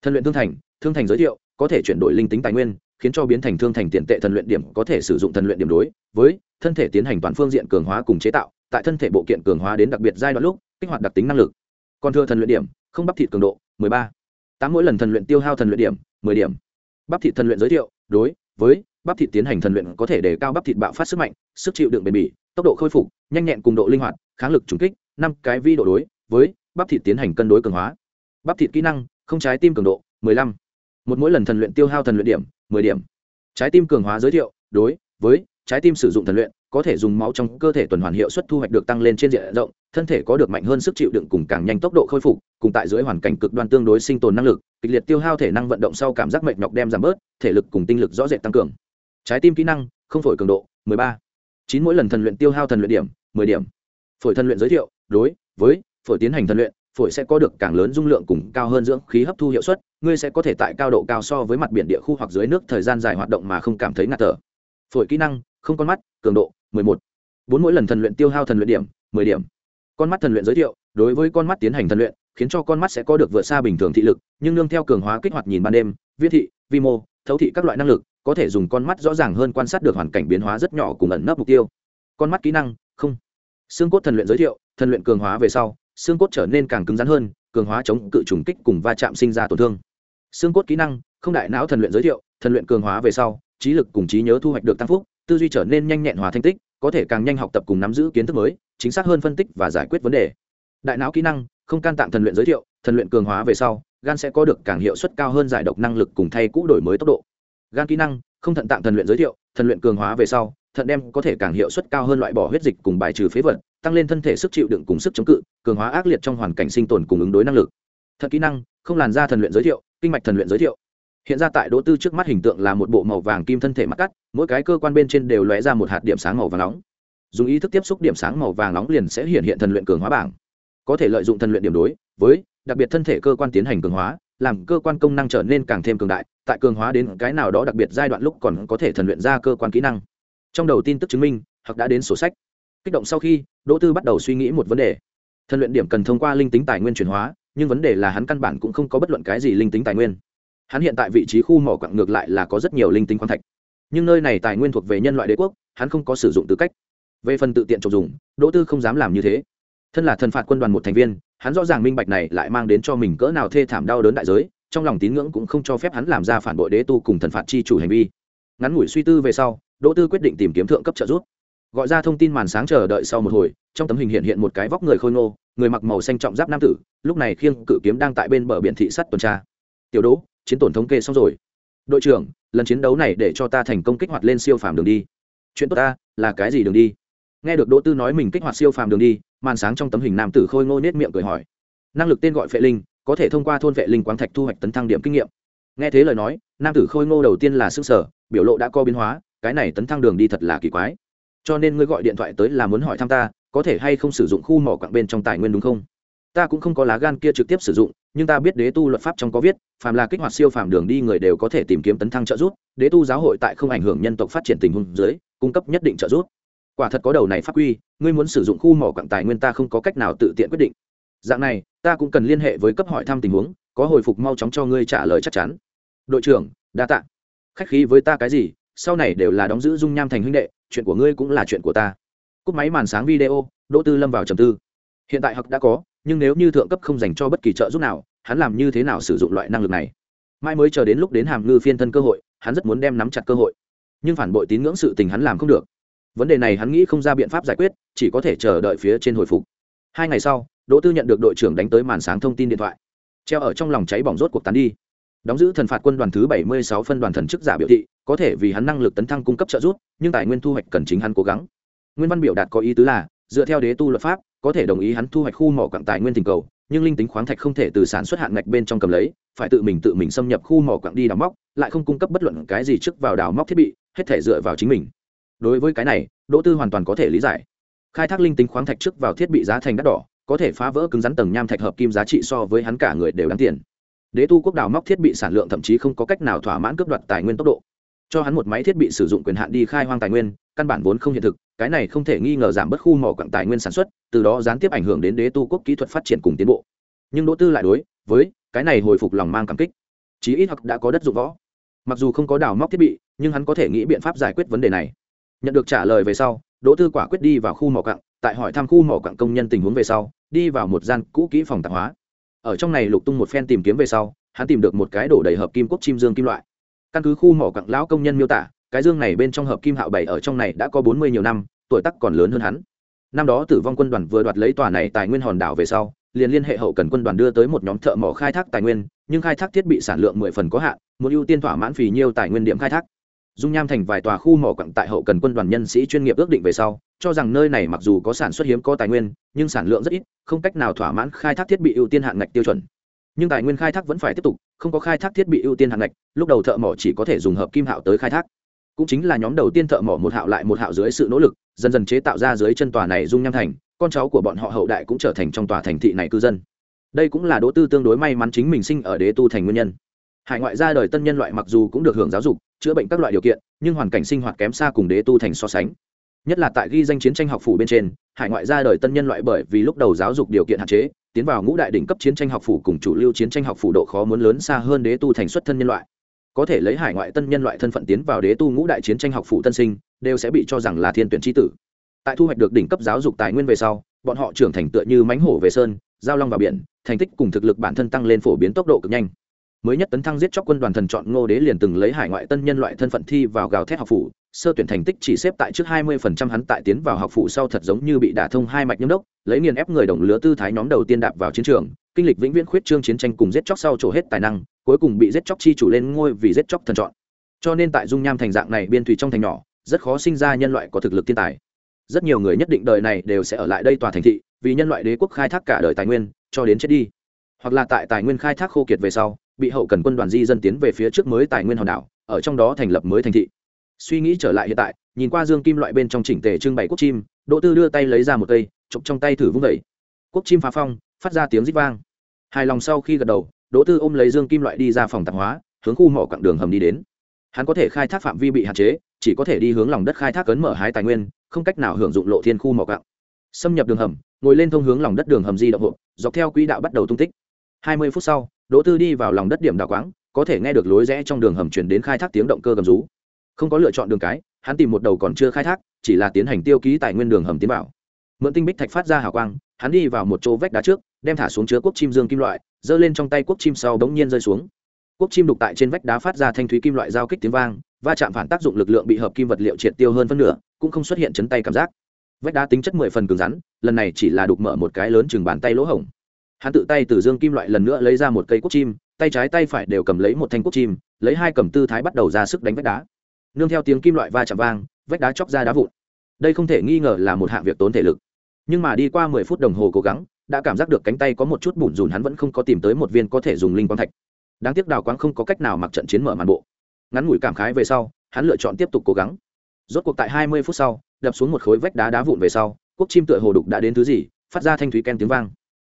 Thần luyện thương thành thương thành giới thiệu, có thể chuyển đổi linh tính tài nguyên, khiến cho biến thành thương thành tiền tệ thần luyện điểm có thể sử dụng thần luyện điểm đối với thân thể tiến hành toàn phương diện cường hóa cùng chế tạo tại thân thể bộ kiện cường hóa đến đặc biệt giai đoạn lúc, kích hoạt đặc tính năng lực còn thừa thần luyện điểm, không bắp thịt cường độ 13. tám mỗi lần thần luyện tiêu hao thần luyện điểm 10 điểm bắp thịt thần luyện giới thiệu, đối với bắp thịt tiến hành thần luyện có thể để cao bắp thịt bạo phát sức mạnh, sức chịu đựng bền bỉ, tốc độ khôi phục, nhanh nhẹn cùng độ linh hoạt, kháng lực trùng kích, năm cái vi độ đối với bắp thịt tiến hành cân đối cường hóa bắp thịt kỹ năng, không trái tim cường độ 15. một mỗi lần thần luyện tiêu hao thần luyện điểm 10 điểm trái tim cường hóa giới thiệu, đối với trái tim sử dụng thần luyện, có thể dùng máu trong cơ thể tuần hoàn hiệu suất thu hoạch được tăng lên trên diện rộng, thân thể có được mạnh hơn sức chịu đựng cùng càng nhanh tốc độ khôi phục, cùng tại dưới hoàn cảnh cực đoan tương đối sinh tồn năng lực, kịch liệt tiêu hao thể năng vận động sau cảm giác mệt nhọc đem giảm bớt, thể lực cùng tinh lực rõ rệt tăng cường. Trái tim kỹ năng, không phổi cường độ 13. chín mỗi lần thần luyện tiêu hao thần luyện điểm 10 điểm. Phổi thần luyện giới thiệu, đối với phổi tiến hành thần luyện, phổi sẽ có được càng lớn dung lượng cùng cao hơn dưỡng khí hấp thu hiệu suất, ngươi sẽ có thể tại cao độ cao so với mặt biển địa khu hoặc dưới nước thời gian dài hoạt động mà không cảm thấy ngạt thở. Phổi kỹ năng không con mắt, cường độ 11. bốn mỗi lần thần luyện tiêu hao thần luyện điểm 10 điểm. Con mắt thần luyện giới thiệu, đối với con mắt tiến hành thần luyện, khiến cho con mắt sẽ có được vượt xa bình thường thị lực, nhưng nương theo cường hóa kích hoạt nhìn ban đêm, viết thị, vi mô, thấu thị các loại năng lực, có thể dùng con mắt rõ ràng hơn quan sát được hoàn cảnh biến hóa rất nhỏ cùng ẩn nấp mục tiêu. Con mắt kỹ năng, không. Xương cốt thần luyện giới thiệu, thần luyện cường hóa về sau, xương cốt trở nên càng cứng rắn hơn, cường hóa chống cự trùng kích cùng va chạm sinh ra tổn thương. Xương cốt kỹ năng, không đại não thần luyện giới thiệu, thần luyện cường hóa về sau, trí lực cùng trí nhớ thu hoạch được tăng phúc tư duy trở nên nhanh nhẹn hòa thanh tích, có thể càng nhanh học tập cùng nắm giữ kiến thức mới, chính xác hơn phân tích và giải quyết vấn đề. Đại não kỹ năng, không can tạng thần luyện giới thiệu, thần luyện cường hóa về sau, gan sẽ có được càng hiệu suất cao hơn giải độc năng lực cùng thay cũ đổi mới tốc độ. Gan kỹ năng, không thận tạng thần luyện giới thiệu, thần luyện cường hóa về sau, thận đem có thể càng hiệu suất cao hơn loại bỏ huyết dịch cùng bài trừ phế vật, tăng lên thân thể sức chịu đựng cùng sức chống cự, cường hóa ác liệt trong hoàn cảnh sinh tồn cùng ứng đối năng lực. Thận kỹ năng, không làn da thần luyện giới thiệu, kinh mạch thần luyện giới thiệu hiện ra tại đỗ tư trước mắt hình tượng là một bộ màu vàng kim thân thể mặt cắt, mỗi cái cơ quan bên trên đều lóe ra một hạt điểm sáng màu vàng nóng. Dùng ý thức tiếp xúc điểm sáng màu vàng nóng liền sẽ hiện hiện thần luyện cường hóa bảng. Có thể lợi dụng thần luyện điểm đối với đặc biệt thân thể cơ quan tiến hành cường hóa, làm cơ quan công năng trở nên càng thêm cường đại, tại cường hóa đến cái nào đó đặc biệt giai đoạn lúc còn có thể thần luyện ra cơ quan kỹ năng. Trong đầu tin tức chứng minh hoặc đã đến sổ sách. Kích động sau khi, đỗ tư bắt đầu suy nghĩ một vấn đề. Thần luyện điểm cần thông qua linh tính tài nguyên chuyển hóa, nhưng vấn đề là hắn căn bản cũng không có bất luận cái gì linh tính tài nguyên hắn hiện tại vị trí khu mỏ quặng ngược lại là có rất nhiều linh tinh khoáng thạch. Nhưng nơi này tài nguyên thuộc về nhân loại đế quốc, hắn không có sử dụng tư cách. Về phần tự tiện trồng dùng, đỗ tư không dám làm như thế. Thân là thần phạt quân đoàn một thành viên, hắn rõ ràng minh bạch này lại mang đến cho mình cỡ nào thê thảm đau đớn đại giới, trong lòng tín ngưỡng cũng không cho phép hắn làm ra phản bội đế tu cùng thần phạt chi chủ hành vi. Ngắn ngủi suy tư về sau, đỗ tư quyết định tìm kiếm thượng cấp trợ giúp. Gọi ra thông tin màn sáng chờ đợi sau một hồi, trong tấm hình hiện hiện một cái vóc người khôi ngô, người mặc màu xanh trọng giáp nam tử, lúc này khiêng cự kiếm đang tại bên bờ biển thị sắt tuần tra. Tiểu đỗ chiến tổn thống kê xong rồi. Đội trưởng, lần chiến đấu này để cho ta thành công kích hoạt lên siêu phàm đường đi. Chuyện tốt ta, là cái gì đường đi? Nghe được đỗ tư nói mình kích hoạt siêu phàm đường đi, màn sáng trong tấm hình nam tử khôi ngô nết miệng cười hỏi. Năng lực tên gọi phệ linh, có thể thông qua thôn vệ linh quán thạch thu hoạch tấn thăng điểm kinh nghiệm. Nghe thế lời nói, nam tử khôi ngô đầu tiên là xương sở, biểu lộ đã co biến hóa, cái này tấn thăng đường đi thật là kỳ quái. Cho nên ngươi gọi điện thoại tới là muốn hỏi thăm ta, có thể hay không sử dụng khu mỏ quặng bên trong tài nguyên đúng không? Ta cũng không có lá gan kia trực tiếp sử dụng nhưng ta biết đế tu luật pháp trong có viết, phàm là kích hoạt siêu phàm đường đi người đều có thể tìm kiếm tấn thăng trợ giúp, đế tu giáo hội tại không ảnh hưởng nhân tộc phát triển tình huống dưới, cung cấp nhất định trợ giúp. Quả thật có đầu này pháp quy, ngươi muốn sử dụng khu mỏ quặng tài nguyên ta không có cách nào tự tiện quyết định. Dạng này, ta cũng cần liên hệ với cấp hỏi thăm tình huống, có hồi phục mau chóng cho ngươi trả lời chắc chắn. Đội trưởng, đa tạ. Khách khí với ta cái gì, sau này đều là đóng giữ dung nham thành huynh đệ, chuyện của ngươi cũng là chuyện của ta. Cúp máy màn sáng video, đỗ tư lâm vào trầm tư. Hiện tại học đã có nhưng nếu như thượng cấp không dành cho bất kỳ trợ giúp nào, hắn làm như thế nào sử dụng loại năng lực này? Mai mới chờ đến lúc đến hàm ngư phiên thân cơ hội, hắn rất muốn đem nắm chặt cơ hội. Nhưng phản bội tín ngưỡng sự tình hắn làm không được. Vấn đề này hắn nghĩ không ra biện pháp giải quyết, chỉ có thể chờ đợi phía trên hồi phục. Hai ngày sau, đỗ tư nhận được đội trưởng đánh tới màn sáng thông tin điện thoại. Treo ở trong lòng cháy bỏng rốt cuộc tán đi. Đóng giữ thần phạt quân đoàn thứ bảy mươi sáu phân đoàn thần chức giả biểu thị, có thể vì hắn năng lực tấn thăng cung cấp trợ giúp, nhưng tài nguyên thu hoạch cần chính hắn cố gắng. Nguyên văn biểu đạt có ý tứ là, dựa theo đế tu luật pháp có thể đồng ý hắn thu hoạch khu mỏ quặng tài nguyên tình cầu, nhưng linh tính khoáng thạch không thể từ sản xuất hạn ngạch bên trong cầm lấy, phải tự mình tự mình xâm nhập khu mỏ quặng đi đào móc, lại không cung cấp bất luận cái gì trước vào đào móc thiết bị, hết thể dựa vào chính mình. Đối với cái này, đỗ tư hoàn toàn có thể lý giải. Khai thác linh tính khoáng thạch trước vào thiết bị giá thành đắt đỏ, có thể phá vỡ cứng rắn tầng nham thạch hợp kim giá trị so với hắn cả người đều đáng tiền. Đế tu quốc đào móc thiết bị sản lượng thậm chí không có cách nào thỏa mãn cướp đoạt tài nguyên tốc độ. Cho hắn một máy thiết bị sử dụng quyền hạn đi khai hoang tài nguyên, căn bản vốn không hiện thực cái này không thể nghi ngờ giảm bớt khu mỏ quặng tài nguyên sản xuất, từ đó gián tiếp ảnh hưởng đến đế tu quốc kỹ thuật phát triển cùng tiến bộ. Nhưng đỗ tư lại đối với cái này hồi phục lòng mang cảm kích. Chí ít hoặc đã có đất dụng võ. Mặc dù không có đào móc thiết bị, nhưng hắn có thể nghĩ biện pháp giải quyết vấn đề này. Nhận được trả lời về sau, đỗ tư quả quyết đi vào khu mỏ quặng, tại hỏi thăm khu mỏ quặng công nhân tình huống về sau, đi vào một gian cũ kỹ phòng tạp hóa. Ở trong này lục tung một phen tìm kiếm về sau, hắn tìm được một cái đổ đầy hợp kim quốc chim dương kim loại. Căn cứ khu mỏ quặng lão công nhân miêu tả cái dương này bên trong hợp kim hạo bảy ở trong này đã có bốn mươi nhiều năm, tuổi tác còn lớn hơn hắn. Năm đó tử vong quân đoàn vừa đoạt lấy tòa này tài nguyên hòn đảo về sau, liền liên hệ hậu cần quân đoàn đưa tới một nhóm thợ mỏ khai thác tài nguyên, nhưng khai thác thiết bị sản lượng mười phần có hạn, muốn ưu tiên thỏa mãn phì nhiêu tài nguyên điểm khai thác. Dung nham thành vài tòa khu mỏ quặng tại hậu cần quân đoàn nhân sĩ chuyên nghiệp ước định về sau, cho rằng nơi này mặc dù có sản xuất hiếm có tài nguyên, nhưng sản lượng rất ít, không cách nào thỏa mãn khai thác thiết bị ưu tiên hạn ngạch tiêu chuẩn. Nhưng tài nguyên khai thác vẫn phải tiếp tục, không có khai thác thiết bị ưu tiên hạn ngạch, lúc đầu thợ mỏ chỉ có thể dùng hợp kim hạo tới khai thác cũng chính là nhóm đầu tiên thợ mỏ một hạo lại một hạo dưới sự nỗ lực, dần dần chế tạo ra dưới chân tòa này dung nham thành, con cháu của bọn họ hậu đại cũng trở thành trong tòa thành thị này cư dân. Đây cũng là đỗ tư tương đối may mắn chính mình sinh ở đế tu thành nguyên nhân. Hải ngoại ra đời tân nhân loại mặc dù cũng được hưởng giáo dục, chữa bệnh các loại điều kiện, nhưng hoàn cảnh sinh hoạt kém xa cùng đế tu thành so sánh. Nhất là tại ghi danh chiến tranh học phủ bên trên, hải ngoại ra đời tân nhân loại bởi vì lúc đầu giáo dục điều kiện hạn chế, tiến vào ngũ đại đỉnh cấp chiến tranh học phủ cùng chủ lưu chiến tranh học phủ độ khó muốn lớn xa hơn đế tu thành xuất thân nhân loại có thể lấy hải ngoại tân nhân loại thân phận tiến vào đế tu ngũ đại chiến tranh học phủ tân sinh, đều sẽ bị cho rằng là thiên tuyển tri tử. Tại thu hoạch được đỉnh cấp giáo dục tài nguyên về sau, bọn họ trưởng thành tựa như mánh hổ về sơn, giao long vào biển, thành tích cùng thực lực bản thân tăng lên phổ biến tốc độ cực nhanh. Mới nhất tấn thăng giết chóc quân đoàn thần chọn ngô đế liền từng lấy hải ngoại tân nhân loại thân phận thi vào gào thét học phủ, sơ tuyển thành tích chỉ xếp tại trước 20% hắn tại tiến vào học phủ sau thật giống như bị đả thông hai mạch nhâm đốc, lấy nghiền ép người đồng lứa tư thái nhóm đầu tiên đạp vào chiến trường kinh lịch vĩnh viễn khuyết trương chiến tranh cùng giết chóc sau trổ hết tài năng, cuối cùng bị giết chóc chi chủ lên ngôi vì giết chóc thần chọn. Cho nên tại dung nham thành dạng này biên thủy trong thành nhỏ, rất khó sinh ra nhân loại có thực lực thiên tài. Rất nhiều người nhất định đời này đều sẽ ở lại đây tòa thành thị, vì nhân loại đế quốc khai thác cả đời tài nguyên, cho đến chết đi. Hoặc là tại tài nguyên khai thác khô kiệt về sau, bị hậu cần quân đoàn di dân tiến về phía trước mới tài nguyên hòn đảo, ở trong đó thành lập mới thành thị. Suy nghĩ trở lại hiện tại, nhìn qua dương kim loại bên trong chỉnh tề trưng bày quốc chim, đỗ tư đưa tay lấy ra một cây, chụp trong tay thử vung vẩy quốc chim phá phong phát ra tiếng rít vang. Hài lòng sau khi gật đầu, đỗ tư ôm lấy dương kim loại đi ra phòng tạp hóa, hướng khu mỏ quặng đường hầm đi đến. Hắn có thể khai thác phạm vi bị hạn chế, chỉ có thể đi hướng lòng đất khai thác cấn mở hái tài nguyên, không cách nào hưởng dụng lộ thiên khu mỏ quặng. Xâm nhập đường hầm, ngồi lên thông hướng lòng đất đường hầm di động hộ dọc theo quỹ đạo bắt đầu tung tích. Hai mươi phút sau, đỗ tư đi vào lòng đất điểm đào quáng, có thể nghe được lối rẽ trong đường hầm chuyển đến khai thác tiếng động cơ gầm rú. Không có lựa chọn đường cái, hắn tìm một đầu còn chưa khai thác, chỉ là tiến hành tiêu ký tài nguyên đường hầm tiến vào. Mượn tinh bích thạch phát ra hào quang, hắn đi vào một chỗ vách đá trước đem thả xuống chứa quốc chim dương kim loại, giơ lên trong tay quốc chim sau bỗng nhiên rơi xuống. Quốc chim đục tại trên vách đá phát ra thanh thúy kim loại giao kích tiếng vang, va chạm phản tác dụng lực lượng bị hợp kim vật liệu triệt tiêu hơn phân nửa, cũng không xuất hiện chấn tay cảm giác. Vách đá tính chất mười phần cứng rắn, lần này chỉ là đục mở một cái lớn chừng bàn tay lỗ hổng. Hắn tự tay từ dương kim loại lần nữa lấy ra một cây quốc chim, tay trái tay phải đều cầm lấy một thanh quốc chim, lấy hai cầm tư thái bắt đầu ra sức đánh vách đá. Nương theo tiếng kim loại va chạm vang, vách đá chóc ra đá vụn. Đây không thể nghi ngờ là một hạng việc tốn thể lực. Nhưng mà đi qua mười phút đồng hồ cố gắng đã cảm giác được cánh tay có một chút bủn rùn, hắn vẫn không có tìm tới một viên có thể dùng linh quang thạch. Đáng tiếc đào quang không có cách nào mặc trận chiến mở màn bộ. Ngắn ngủi cảm khái về sau, hắn lựa chọn tiếp tục cố gắng. Rốt cuộc tại hai mươi phút sau, đập xuống một khối vách đá đá vụn về sau, quốc chim tựa hồ đục đã đến thứ gì, phát ra thanh thúy ken tiếng vang.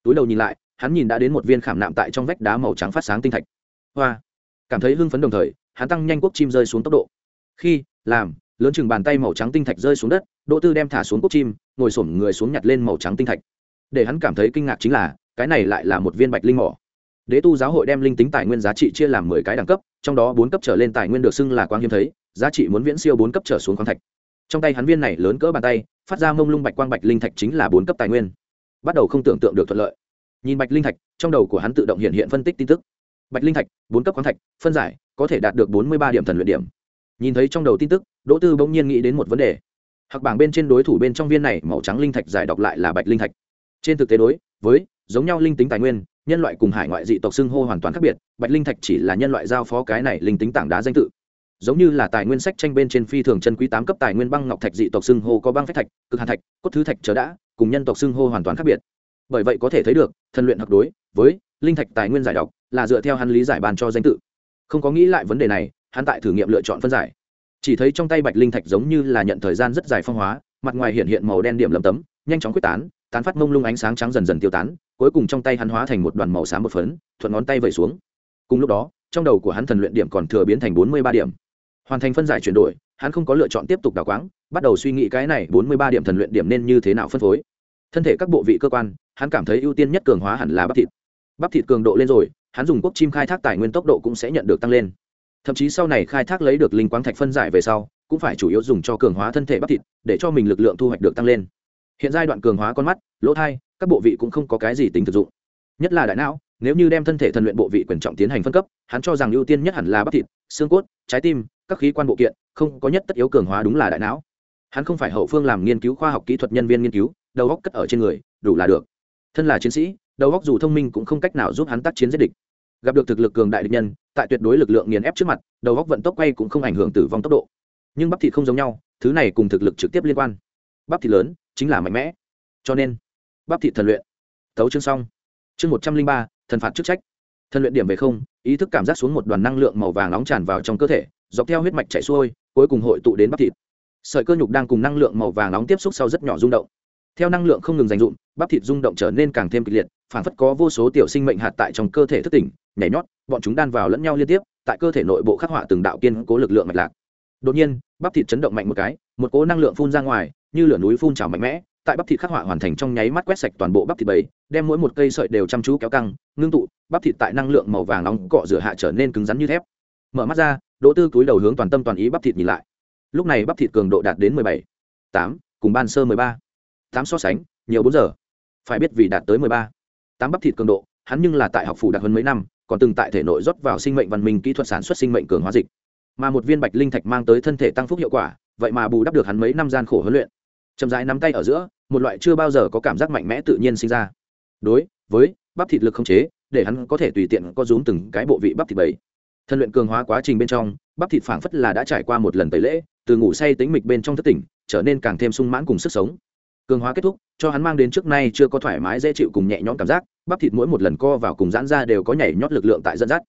Túi đầu nhìn lại, hắn nhìn đã đến một viên khảm nạm tại trong vách đá màu trắng phát sáng tinh thạch. Hoa! Cảm thấy hưng phấn đồng thời, hắn tăng nhanh quốc chim rơi xuống tốc độ. Khi, làm, lớn chừng bàn tay màu trắng tinh thạch rơi xuống đất, đỗ tư đem thả xuống quốc chim, ngồi sổm người xuống nhặt lên màu trắng tinh thạch để hắn cảm thấy kinh ngạc chính là, cái này lại là một viên bạch linh mỏ. Đế tu giáo hội đem linh tính tài nguyên giá trị chia làm mười cái đẳng cấp, trong đó bốn cấp trở lên tài nguyên được xưng là quang hiếm thấy, giá trị muốn viễn siêu bốn cấp trở xuống khoáng thạch. Trong tay hắn viên này lớn cỡ bàn tay, phát ra mông lung bạch quang bạch linh thạch chính là bốn cấp tài nguyên. Bắt đầu không tưởng tượng được thuận lợi. Nhìn bạch linh thạch, trong đầu của hắn tự động hiện hiện phân tích tin tức. Bạch linh thạch, bốn cấp khoáng thạch, phân giải, có thể đạt được bốn mươi ba điểm thần luyện điểm. Nhìn thấy trong đầu tin tức, đỗ tư bỗng nhiên nghĩ đến một vấn đề. Hoặc bảng bên trên đối thủ bên trong viên này màu trắng linh thạch giải đọc lại là bạch linh thạch trên thực tế đối với giống nhau linh tính tài nguyên, nhân loại cùng hải ngoại dị tộc xưng hô hoàn toàn khác biệt, bạch linh thạch chỉ là nhân loại giao phó cái này linh tính tảng đá danh tự. Giống như là tài nguyên sách tranh bên trên phi thường chân quý tám cấp tài nguyên băng ngọc thạch dị tộc xưng hô có băng phách thạch, cực hàn thạch, cốt thứ thạch chờ đã, cùng nhân tộc xưng hô hoàn toàn khác biệt. Bởi vậy có thể thấy được, thần luyện hợp đối với linh thạch tài nguyên giải độc là dựa theo hắn lý giải bàn cho danh tự. Không có nghĩ lại vấn đề này, hắn tại thử nghiệm lựa chọn phân giải. Chỉ thấy trong tay bạch linh thạch giống như là nhận thời gian rất dài phong hóa, mặt ngoài hiện hiện màu đen điểm lấm tấm, nhanh chóng quyết tán tán phát mông lung ánh sáng trắng dần dần tiêu tán, cuối cùng trong tay hắn hóa thành một đoàn màu xám một phấn, thuận ngón tay vẩy xuống. Cùng lúc đó, trong đầu của hắn thần luyện điểm còn thừa biến thành bốn mươi ba điểm. Hoàn thành phân giải chuyển đổi, hắn không có lựa chọn tiếp tục đào quáng, bắt đầu suy nghĩ cái này bốn mươi ba điểm thần luyện điểm nên như thế nào phân phối. Thân thể các bộ vị cơ quan, hắn cảm thấy ưu tiên nhất cường hóa hẳn là bắp thịt. Bắp thịt cường độ lên rồi, hắn dùng quốc chim khai thác tài nguyên tốc độ cũng sẽ nhận được tăng lên. Thậm chí sau này khai thác lấy được linh quáng thạch phân giải về sau, cũng phải chủ yếu dùng cho cường hóa thân thể bắp thịt, để cho mình lực lượng thu hoạch được tăng lên hiện giai đoạn cường hóa con mắt, lỗ thai, các bộ vị cũng không có cái gì tính thực dụng. Nhất là đại não, nếu như đem thân thể thần luyện bộ vị quyền trọng tiến hành phân cấp, hắn cho rằng ưu tiên nhất hẳn là bắp thịt, xương cốt, trái tim, các khí quan bộ kiện, không có nhất tất yếu cường hóa đúng là đại não. Hắn không phải hậu phương làm nghiên cứu khoa học kỹ thuật nhân viên nghiên cứu, đầu góc cất ở trên người, đủ là được. Thân là chiến sĩ, đầu góc dù thông minh cũng không cách nào giúp hắn tác chiến giết địch. Gặp được thực lực cường đại địch nhân, tại tuyệt đối lực lượng nghiền ép trước mặt, đầu góc vận tốc quay cũng không ảnh hưởng tử vong tốc độ. Nhưng bắp thịt không giống nhau, thứ này cùng thực lực trực tiếp liên quan. Bắp thịt lớn chính là mạnh mẽ. Cho nên, bắp thị thần luyện, tấu chương xong. Chương một trăm linh ba, thần phạt chức trách. Thần luyện điểm về không, ý thức cảm giác xuống một đoàn năng lượng màu vàng nóng tràn vào trong cơ thể, dọc theo huyết mạch chạy xuôi, cuối cùng hội tụ đến bắp thịt. Sợi cơ nhục đang cùng năng lượng màu vàng nóng tiếp xúc sau rất nhỏ rung động. Theo năng lượng không ngừng dành dụm, bắp thịt rung động trở nên càng thêm kịch liệt, phản phất có vô số tiểu sinh mệnh hạt tại trong cơ thể thức tỉnh, nhảy nhót, bọn chúng đan vào lẫn nhau liên tiếp, tại cơ thể nội bộ khắc họa từng đạo kiên cố lực lượng mạch lạc. Đột nhiên, bắp thịt chấn động mạnh một cái, một cố năng lượng phun ra ngoài như lửa núi phun trào mạnh mẽ, tại bắp thịt khắc họa hoàn thành trong nháy mắt quét sạch toàn bộ bắp thịt bầy, đem mỗi một cây sợi đều chăm chú kéo căng, ngưng tụ, bắp thịt tại năng lượng màu vàng nóng cọ rửa hạ trở nên cứng rắn như thép. Mở mắt ra, đỗ tư túi đầu hướng toàn tâm toàn ý bắp thịt nhìn lại. Lúc này bắp thịt cường độ đạt đến mười bảy, tám, cùng ban sơ mười ba. Tám so sánh, nhiều bốn giờ. Phải biết vì đạt tới mười ba. Tám bắp thịt cường độ, hắn nhưng là tại học phủ đạt hơn mấy năm, còn từng tại thể nội rót vào sinh mệnh văn minh kỹ thuật sản xuất sinh mệnh cường hóa dịch. Mà một viên bạch linh thạch mang tới thân thể tăng phúc hiệu quả, vậy mà bù đắp được hắn mấy năm gian khổ huấn luyện chậm rãi nắm tay ở giữa, một loại chưa bao giờ có cảm giác mạnh mẽ tự nhiên sinh ra. Đối với bắp thịt lực không chế, để hắn có thể tùy tiện có rúm từng cái bộ vị bắp thịt bảy thân luyện cường hóa quá trình bên trong, bắp thịt phảng phất là đã trải qua một lần tẩy lễ, từ ngủ say tính mịch bên trong thất tỉnh, trở nên càng thêm sung mãn cùng sức sống. Cường hóa kết thúc, cho hắn mang đến trước nay chưa có thoải mái, dễ chịu cùng nhẹ nhõm cảm giác, bắp thịt mỗi một lần co vào cùng giãn ra đều có nhảy nhót lực lượng tại dẫn dắt.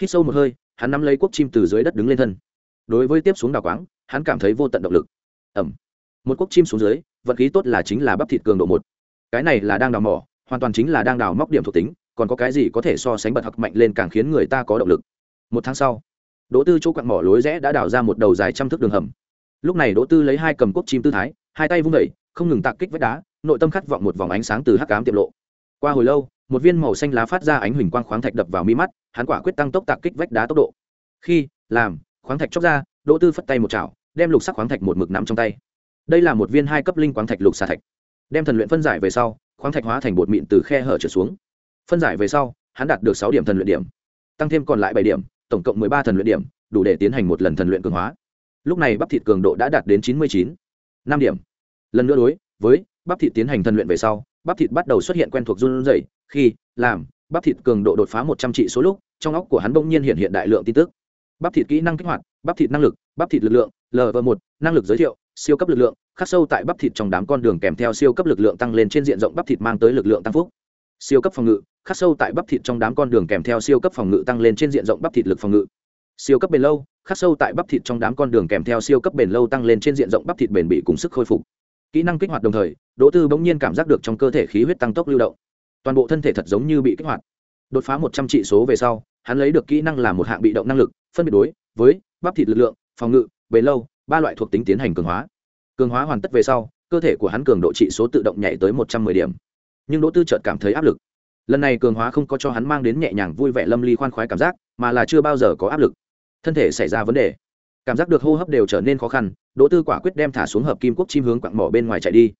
Hít sâu một hơi, hắn nắm lấy quốc chim từ dưới đất đứng lên thân. Đối với tiếp xuống đào quáng, hắn cảm thấy vô tận động lực. Ẩm một cốc chim xuống dưới, vận khí tốt là chính là bắp thịt cường độ một. Cái này là đang đào mỏ, hoàn toàn chính là đang đào móc điểm thuộc tính, còn có cái gì có thể so sánh bật học mạnh lên càng khiến người ta có động lực. Một tháng sau, đỗ tư chỗ quặn mỏ lối rẽ đã đào ra một đầu dài trăm thước đường hầm. Lúc này đỗ tư lấy hai cầm cốc chim tư thái, hai tay vung vẩy không ngừng tạc kích vách đá, nội tâm khát vọng một vòng ánh sáng từ hắc cám tiệm lộ. Qua hồi lâu, một viên màu xanh lá phát ra ánh huỳnh quang khoáng thạch đập vào mi mắt, hắn quả quyết tăng tốc tạc kích vách đá tốc độ. Khi, làm, khoáng thạch chóc ra, đỗ tư phất tay một chảo, đem lục sắc khoáng thạch một mực nắm trong tay đây là một viên hai cấp linh quáng thạch lục xà thạch. Đem thần luyện phân giải về sau, khoáng thạch hóa thành bột mịn từ khe hở trở xuống. Phân giải về sau, hắn đạt được sáu điểm thần luyện điểm, tăng thêm còn lại bảy điểm, tổng cộng mười ba thần luyện điểm, đủ để tiến hành một lần thần luyện cường hóa. Lúc này bắp thịt cường độ đã đạt đến chín mươi chín, năm điểm. Lần nữa đối với bắp thịt tiến hành thần luyện về sau, bắp thịt bắt đầu xuất hiện quen thuộc run rẩy, khi làm, bắp thịt cường độ đột phá một trăm trị số lúc, trong óc của hắn bỗng nhiên hiện hiện đại lượng tin tức. Bắp thịt kỹ năng kích hoạt, bắp thịt năng lực, bắp thịt lực lượng lv một, năng lực giới thiệu siêu cấp lực lượng, khắc sâu tại bắp thịt trong đám con đường kèm theo siêu cấp lực lượng tăng lên trên diện rộng bắp thịt mang tới lực lượng tăng phúc. Siêu cấp phòng ngự, khắc sâu tại bắp thịt trong đám con đường kèm theo siêu cấp phòng ngự tăng lên trên diện rộng bắp thịt lực phòng ngự. Siêu cấp bền lâu, khắc sâu tại bắp thịt trong đám con đường kèm theo siêu cấp bền lâu tăng lên trên diện rộng bắp thịt bền bị cùng sức khôi phục. Kỹ năng kích hoạt đồng thời, đỗ tư bỗng nhiên cảm giác được trong cơ thể khí huyết tăng tốc lưu động. Toàn bộ thân thể thật giống như bị kích hoạt. Đột phá một trăm trị số về sau, hắn lấy được kỹ năng là một hạng bị động năng lực, phân biệt đối với bắp thịt lực lượng, phòng ngự, bền lâu ba loại thuộc tính tiến hành cường hóa. Cường hóa hoàn tất về sau, cơ thể của hắn cường độ trị số tự động nhảy tới một trăm mười điểm. Nhưng đỗ tư chợt cảm thấy áp lực. Lần này cường hóa không có cho hắn mang đến nhẹ nhàng vui vẻ lâm ly khoan khoái cảm giác, mà là chưa bao giờ có áp lực. Thân thể xảy ra vấn đề. Cảm giác được hô hấp đều trở nên khó khăn, đỗ tư quả quyết đem thả xuống hợp kim quốc chim hướng quặng mỏ bên ngoài chạy đi.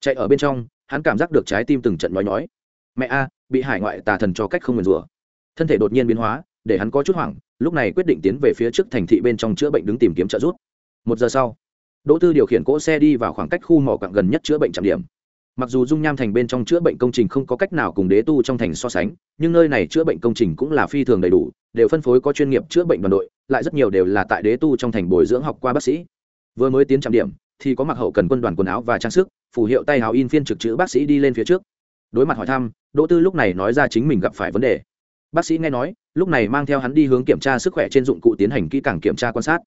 Chạy ở bên trong, hắn cảm giác được trái tim từng trận nói nói mẹ a, bị hải ngoại tà thần cho cách không nguyền rủa. Thân thể đột nhiên biến hóa, để hắn có chút hoảng, lúc này quyết định tiến về phía trước thành thị bên trong chữa bệnh đứng tìm kiếm trợ giúp một giờ sau, đỗ tư điều khiển cỗ xe đi vào khoảng cách khu mỏ quặng gần nhất chữa bệnh trạm điểm. Mặc dù dung nham thành bên trong chữa bệnh công trình không có cách nào cùng đế tu trong thành so sánh, nhưng nơi này chữa bệnh công trình cũng là phi thường đầy đủ, đều phân phối có chuyên nghiệp chữa bệnh đoàn đội, lại rất nhiều đều là tại đế tu trong thành bồi dưỡng học qua bác sĩ. Vừa mới tiến trạm điểm, thì có mặc hậu cần quân đoàn quần áo và trang sức, phù hiệu tay hào in phiên trực chữ bác sĩ đi lên phía trước. Đối mặt hỏi thăm, đỗ tư lúc này nói ra chính mình gặp phải vấn đề. Bác sĩ nghe nói, lúc này mang theo hắn đi hướng kiểm tra sức khỏe trên dụng cụ tiến hành kỹ càng kiểm tra quan sát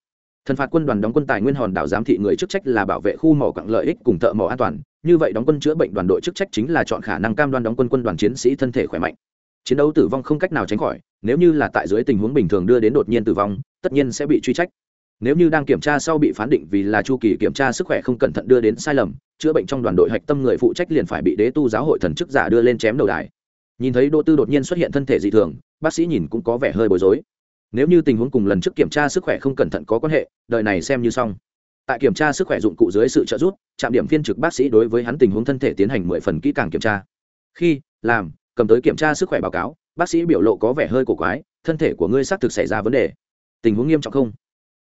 thần phạt quân đoàn đóng quân tài nguyên hòn đảo giám thị người chức trách là bảo vệ khu mỏ quặng lợi ích cùng thợ mỏ an toàn. Như vậy đóng quân chữa bệnh đoàn đội chức trách chính là chọn khả năng cam đoan đóng quân quân đoàn chiến sĩ thân thể khỏe mạnh. Chiến đấu tử vong không cách nào tránh khỏi, nếu như là tại dưới tình huống bình thường đưa đến đột nhiên tử vong, tất nhiên sẽ bị truy trách. Nếu như đang kiểm tra sau bị phán định vì là chu kỳ kiểm tra sức khỏe không cẩn thận đưa đến sai lầm, chữa bệnh trong đoàn đội hạch tâm người phụ trách liền phải bị đế tu giáo hội thần chức giả đưa lên chém đầu đài. Nhìn thấy đỗ tư đột nhiên xuất hiện thân thể dị thường, bác sĩ nhìn cũng có vẻ hơi bối rối nếu như tình huống cùng lần trước kiểm tra sức khỏe không cẩn thận có quan hệ đợi này xem như xong. Tại kiểm tra sức khỏe dụng cụ dưới sự trợ giúp, trạm điểm viên trực bác sĩ đối với hắn tình huống thân thể tiến hành mười phần kỹ càng kiểm tra. Khi, làm, cầm tới kiểm tra sức khỏe báo cáo, bác sĩ biểu lộ có vẻ hơi cổ quái, thân thể của ngươi xác thực xảy ra vấn đề. Tình huống nghiêm trọng không?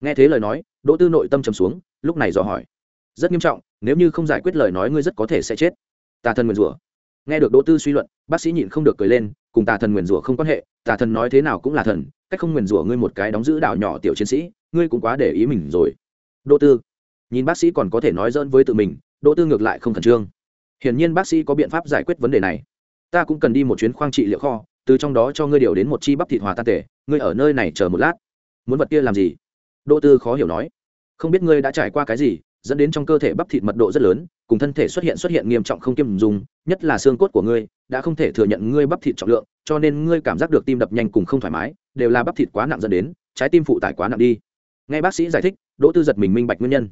Nghe thế lời nói, đỗ tư nội tâm trầm xuống, lúc này dò hỏi. Rất nghiêm trọng, nếu như không giải quyết lời nói ngươi rất có thể sẽ chết. Tà thần nguyền rủa. Nghe được đỗ tư suy luận, bác sĩ nhịn không được cười lên cùng tà thần nguyền rủa không quan hệ, tà thần nói thế nào cũng là thần, cách không nguyền rủa ngươi một cái đóng giữ đảo nhỏ tiểu chiến sĩ, ngươi cũng quá để ý mình rồi. Đỗ tư, nhìn bác sĩ còn có thể nói dỡn với tự mình, đỗ tư ngược lại không khẩn trương. Hiển nhiên bác sĩ có biện pháp giải quyết vấn đề này. Ta cũng cần đi một chuyến khoang trị liệu kho, từ trong đó cho ngươi điều đến một chi bắp thịt hòa tan tể, ngươi ở nơi này chờ một lát. Muốn vật kia làm gì? Đỗ tư khó hiểu nói. Không biết ngươi đã trải qua cái gì dẫn đến trong cơ thể bắp thịt mật độ rất lớn, cùng thân thể xuất hiện xuất hiện nghiêm trọng không kiêm dùng, nhất là xương cốt của ngươi, đã không thể thừa nhận ngươi bắp thịt trọng lượng, cho nên ngươi cảm giác được tim đập nhanh cùng không thoải mái, đều là bắp thịt quá nặng dẫn đến, trái tim phụ tải quá nặng đi. Nghe bác sĩ giải thích, đỗ tư giật mình minh bạch nguyên nhân.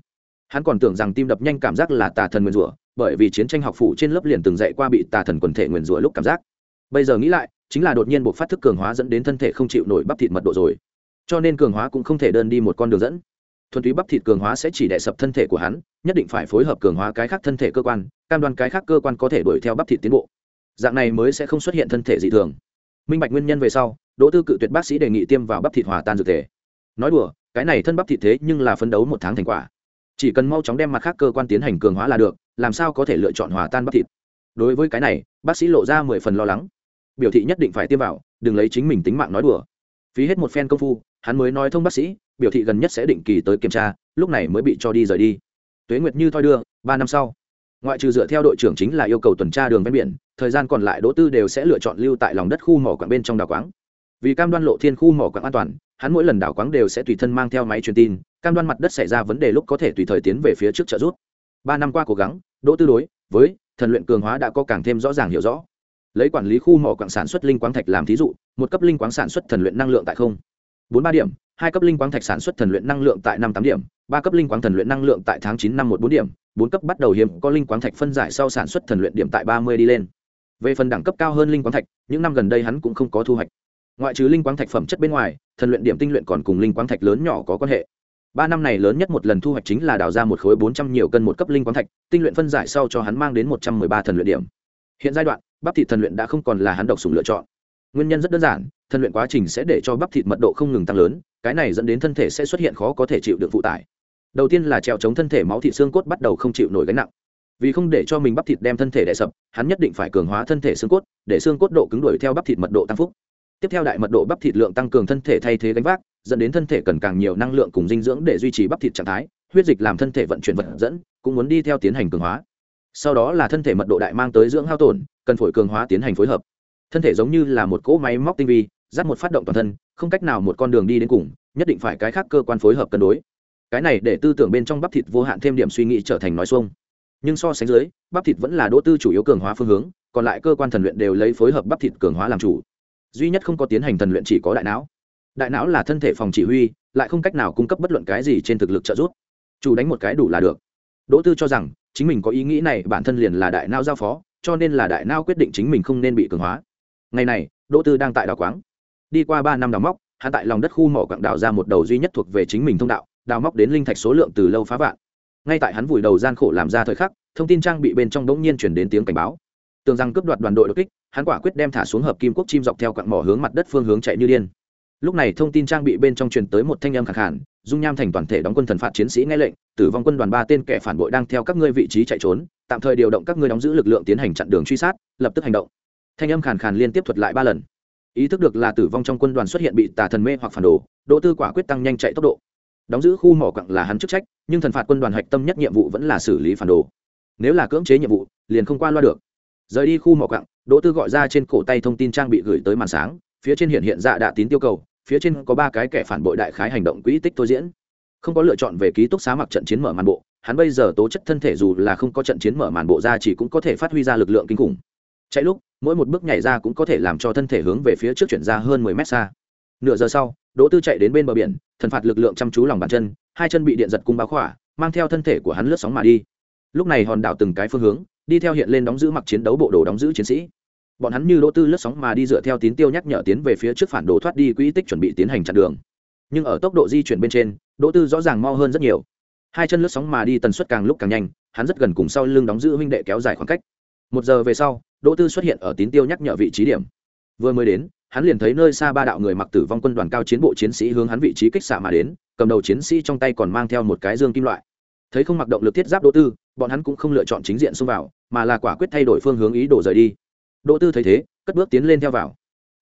Hắn còn tưởng rằng tim đập nhanh cảm giác là tà thần nguyền rủa, bởi vì chiến tranh học phủ trên lớp liền từng dạy qua bị tà thần quần thể nguyền rủa lúc cảm giác. Bây giờ nghĩ lại, chính là đột nhiên buộc phát thức cường hóa dẫn đến thân thể không chịu nổi bắp thịt mật độ rồi. Cho nên cường hóa cũng không thể đơn đi một con đường dẫn thuần túy bắp thịt cường hóa sẽ chỉ đè sập thân thể của hắn, nhất định phải phối hợp cường hóa cái khác thân thể cơ quan, cam đoan cái khác cơ quan có thể đuổi theo bắp thịt tiến bộ. Dạng này mới sẽ không xuất hiện thân thể dị thường. Minh bạch nguyên nhân về sau, đỗ tư cự tuyệt bác sĩ đề nghị tiêm vào bắp thịt hòa tan dược thể. Nói đùa, cái này thân bắp thịt thế nhưng là phấn đấu một tháng thành quả. Chỉ cần mau chóng đem mặt khác cơ quan tiến hành cường hóa là được, làm sao có thể lựa chọn hòa tan bắp thịt? Đối với cái này, bác sĩ lộ ra mười phần lo lắng. Biểu thị nhất định phải tiêm vào, đừng lấy chính mình tính mạng nói đùa phí hết một phen công phu, hắn mới nói thông bác sĩ, biểu thị gần nhất sẽ định kỳ tới kiểm tra, lúc này mới bị cho đi rời đi. Tuế nguyệt như thoi đưa, ba năm sau. Ngoại trừ dựa theo đội trưởng chính là yêu cầu tuần tra đường ven biển, thời gian còn lại đỗ tư đều sẽ lựa chọn lưu tại lòng đất khu mỏ quảng bên trong đảo quáng. Vì cam đoan lộ thiên khu mỏ quảng an toàn, hắn mỗi lần đảo quáng đều sẽ tùy thân mang theo máy truyền tin, cam đoan mặt đất xảy ra vấn đề lúc có thể tùy thời tiến về phía trước trợ rút ba năm qua cố gắng, đỗ tư đối với, thần luyện cường hóa đã có càng thêm rõ ràng hiểu rõ lấy quản lý khu mỏ quặng sản xuất linh quáng thạch làm thí dụ, một cấp linh quáng sản xuất thần luyện năng lượng tại không. Bốn ba điểm, hai cấp linh quáng thạch sản xuất thần luyện năng lượng tại năm tám điểm, ba cấp linh quáng thần luyện năng lượng tại tháng chín năm một bốn điểm, bốn cấp bắt đầu hiếm có linh quáng thạch phân giải sau sản xuất thần luyện điểm tại ba mươi đi lên. Về phần đẳng cấp cao hơn linh quáng thạch, những năm gần đây hắn cũng không có thu hoạch. Ngoại trừ linh quáng thạch phẩm chất bên ngoài, thần luyện điểm tinh luyện còn cùng linh quáng thạch lớn nhỏ có quan hệ. Ba năm này lớn nhất một lần thu hoạch chính là đào ra một khối bốn trăm nhiều cân một cấp linh quáng thạch, tinh luyện phân giải sau cho hắn mang đến một trăm mười ba thần luyện điểm. Hiện giai đoạn bắp thịt thần luyện đã không còn là hắn độc sùng lựa chọn. Nguyên nhân rất đơn giản, thần luyện quá trình sẽ để cho bắp thịt mật độ không ngừng tăng lớn, cái này dẫn đến thân thể sẽ xuất hiện khó có thể chịu được phụ tải. Đầu tiên là trèo chống thân thể máu thịt xương cốt bắt đầu không chịu nổi gánh nặng. Vì không để cho mình bắp thịt đem thân thể đè sập, hắn nhất định phải cường hóa thân thể xương cốt, để xương cốt độ cứng đuổi theo bắp thịt mật độ tăng phúc. Tiếp theo đại mật độ bắp thịt lượng tăng cường thân thể thay thế gánh vác, dẫn đến thân thể cần càng nhiều năng lượng cùng dinh dưỡng để duy trì bắp thịt trạng thái, huyết dịch làm thân thể vận chuyển vật dẫn, cũng muốn đi theo tiến hành cường hóa sau đó là thân thể mật độ đại mang tới dưỡng hao tổn, cần phổi cường hóa tiến hành phối hợp. Thân thể giống như là một cỗ máy móc tinh vi, dắt một phát động toàn thân, không cách nào một con đường đi đến cùng, nhất định phải cái khác cơ quan phối hợp cân đối. Cái này để tư tưởng bên trong bắp thịt vô hạn thêm điểm suy nghĩ trở thành nói xuông. Nhưng so sánh dưới, bắp thịt vẫn là đỗ tư chủ yếu cường hóa phương hướng, còn lại cơ quan thần luyện đều lấy phối hợp bắp thịt cường hóa làm chủ. Duy nhất không có tiến hành thần luyện chỉ có đại não. Đại não là thân thể phòng chỉ huy, lại không cách nào cung cấp bất luận cái gì trên thực lực trợ giúp. Chủ đánh một cái đủ là được. Đỗ tư cho rằng chính mình có ý nghĩ này bản thân liền là đại não giao phó, cho nên là đại não quyết định chính mình không nên bị cường hóa. Ngày này, đỗ tư đang tại đào quáng. Đi qua ba năm đào móc hạ tại lòng đất khu mỏ quặng đào ra một đầu duy nhất thuộc về chính mình thông đạo, đào móc đến linh thạch số lượng từ lâu phá vạn. Ngay tại hắn vùi đầu gian khổ làm ra thời khắc, thông tin trang bị bên trong đống nhiên chuyển đến tiếng cảnh báo. Tưởng rằng cướp đoạt đoàn đội đột kích, hắn quả quyết đem thả xuống hợp kim quốc chim dọc theo quặng mỏ hướng mặt đất phương hướng chạy như điên lúc này thông tin trang bị bên trong truyền tới một thanh âm khẳng khản dung nham thành toàn thể đóng quân thần phạt chiến sĩ nghe lệnh, tử vong quân đoàn ba tên kẻ phản bội đang theo các ngươi vị trí chạy trốn, tạm thời điều động các ngươi đóng giữ lực lượng tiến hành chặn đường truy sát, lập tức hành động. Thanh âm khàn khàn liên tiếp thuật lại ba lần. Ý thức được là tử vong trong quân đoàn xuất hiện bị tà thần mê hoặc phản đồ, đỗ tư quả quyết tăng nhanh chạy tốc độ. Đóng giữ khu mỏ quặng là hắn chức trách, nhưng thần phạt quân đoàn hạch tâm nhất nhiệm vụ vẫn là xử lý phản đồ. Nếu là cưỡng chế nhiệm vụ, liền không qua loa được. Rời đi khu mỏ quặng, đỗ tư gọi ra trên cổ tay thông tin trang bị gửi tới màn sáng, phía trên hiện hiện dạ đạ tín tiêu cầu phía trên có ba cái kẻ phản bội đại khái hành động quỹ tích tôi diễn. Không có lựa chọn về ký túc xá mặc trận chiến mở màn bộ, hắn bây giờ tố chất thân thể dù là không có trận chiến mở màn bộ ra chỉ cũng có thể phát huy ra lực lượng kinh khủng. Chạy lúc, mỗi một bước nhảy ra cũng có thể làm cho thân thể hướng về phía trước chuyển ra hơn mười mét xa. Nửa giờ sau, đỗ tư chạy đến bên bờ biển, thần phạt lực lượng chăm chú lòng bàn chân, hai chân bị điện giật cung báo khỏa, mang theo thân thể của hắn lướt sóng mà đi. Lúc này hòn đảo từng cái phương hướng, đi theo hiện lên đóng giữ mặc chiến đấu bộ đồ đóng giữ chiến sĩ bọn hắn như đỗ tư lướt sóng mà đi dựa theo tín tiêu nhắc nhở tiến về phía trước phản đồ thoát đi quỹ tích chuẩn bị tiến hành chặn đường. Nhưng ở tốc độ di chuyển bên trên, đỗ tư rõ ràng mau hơn rất nhiều. Hai chân lướt sóng mà đi tần suất càng lúc càng nhanh, hắn rất gần cùng sau lưng đóng giữ huynh đệ kéo dài khoảng cách. Một giờ về sau, đỗ tư xuất hiện ở tín tiêu nhắc nhở vị trí điểm. Vừa mới đến, hắn liền thấy nơi xa ba đạo người mặc tử vong quân đoàn cao chiến bộ chiến sĩ hướng hắn vị trí kích xạ mà đến, cầm đầu chiến sĩ trong tay còn mang theo một cái dương kim loại. Thấy không mặc động lực thiết giáp đỗ tư, bọn hắn cũng không lựa chọn chính diện xông vào, mà là quả quyết thay đổi phương hướng ý đồ rời đi đỗ tư thấy thế, cất bước tiến lên theo vào.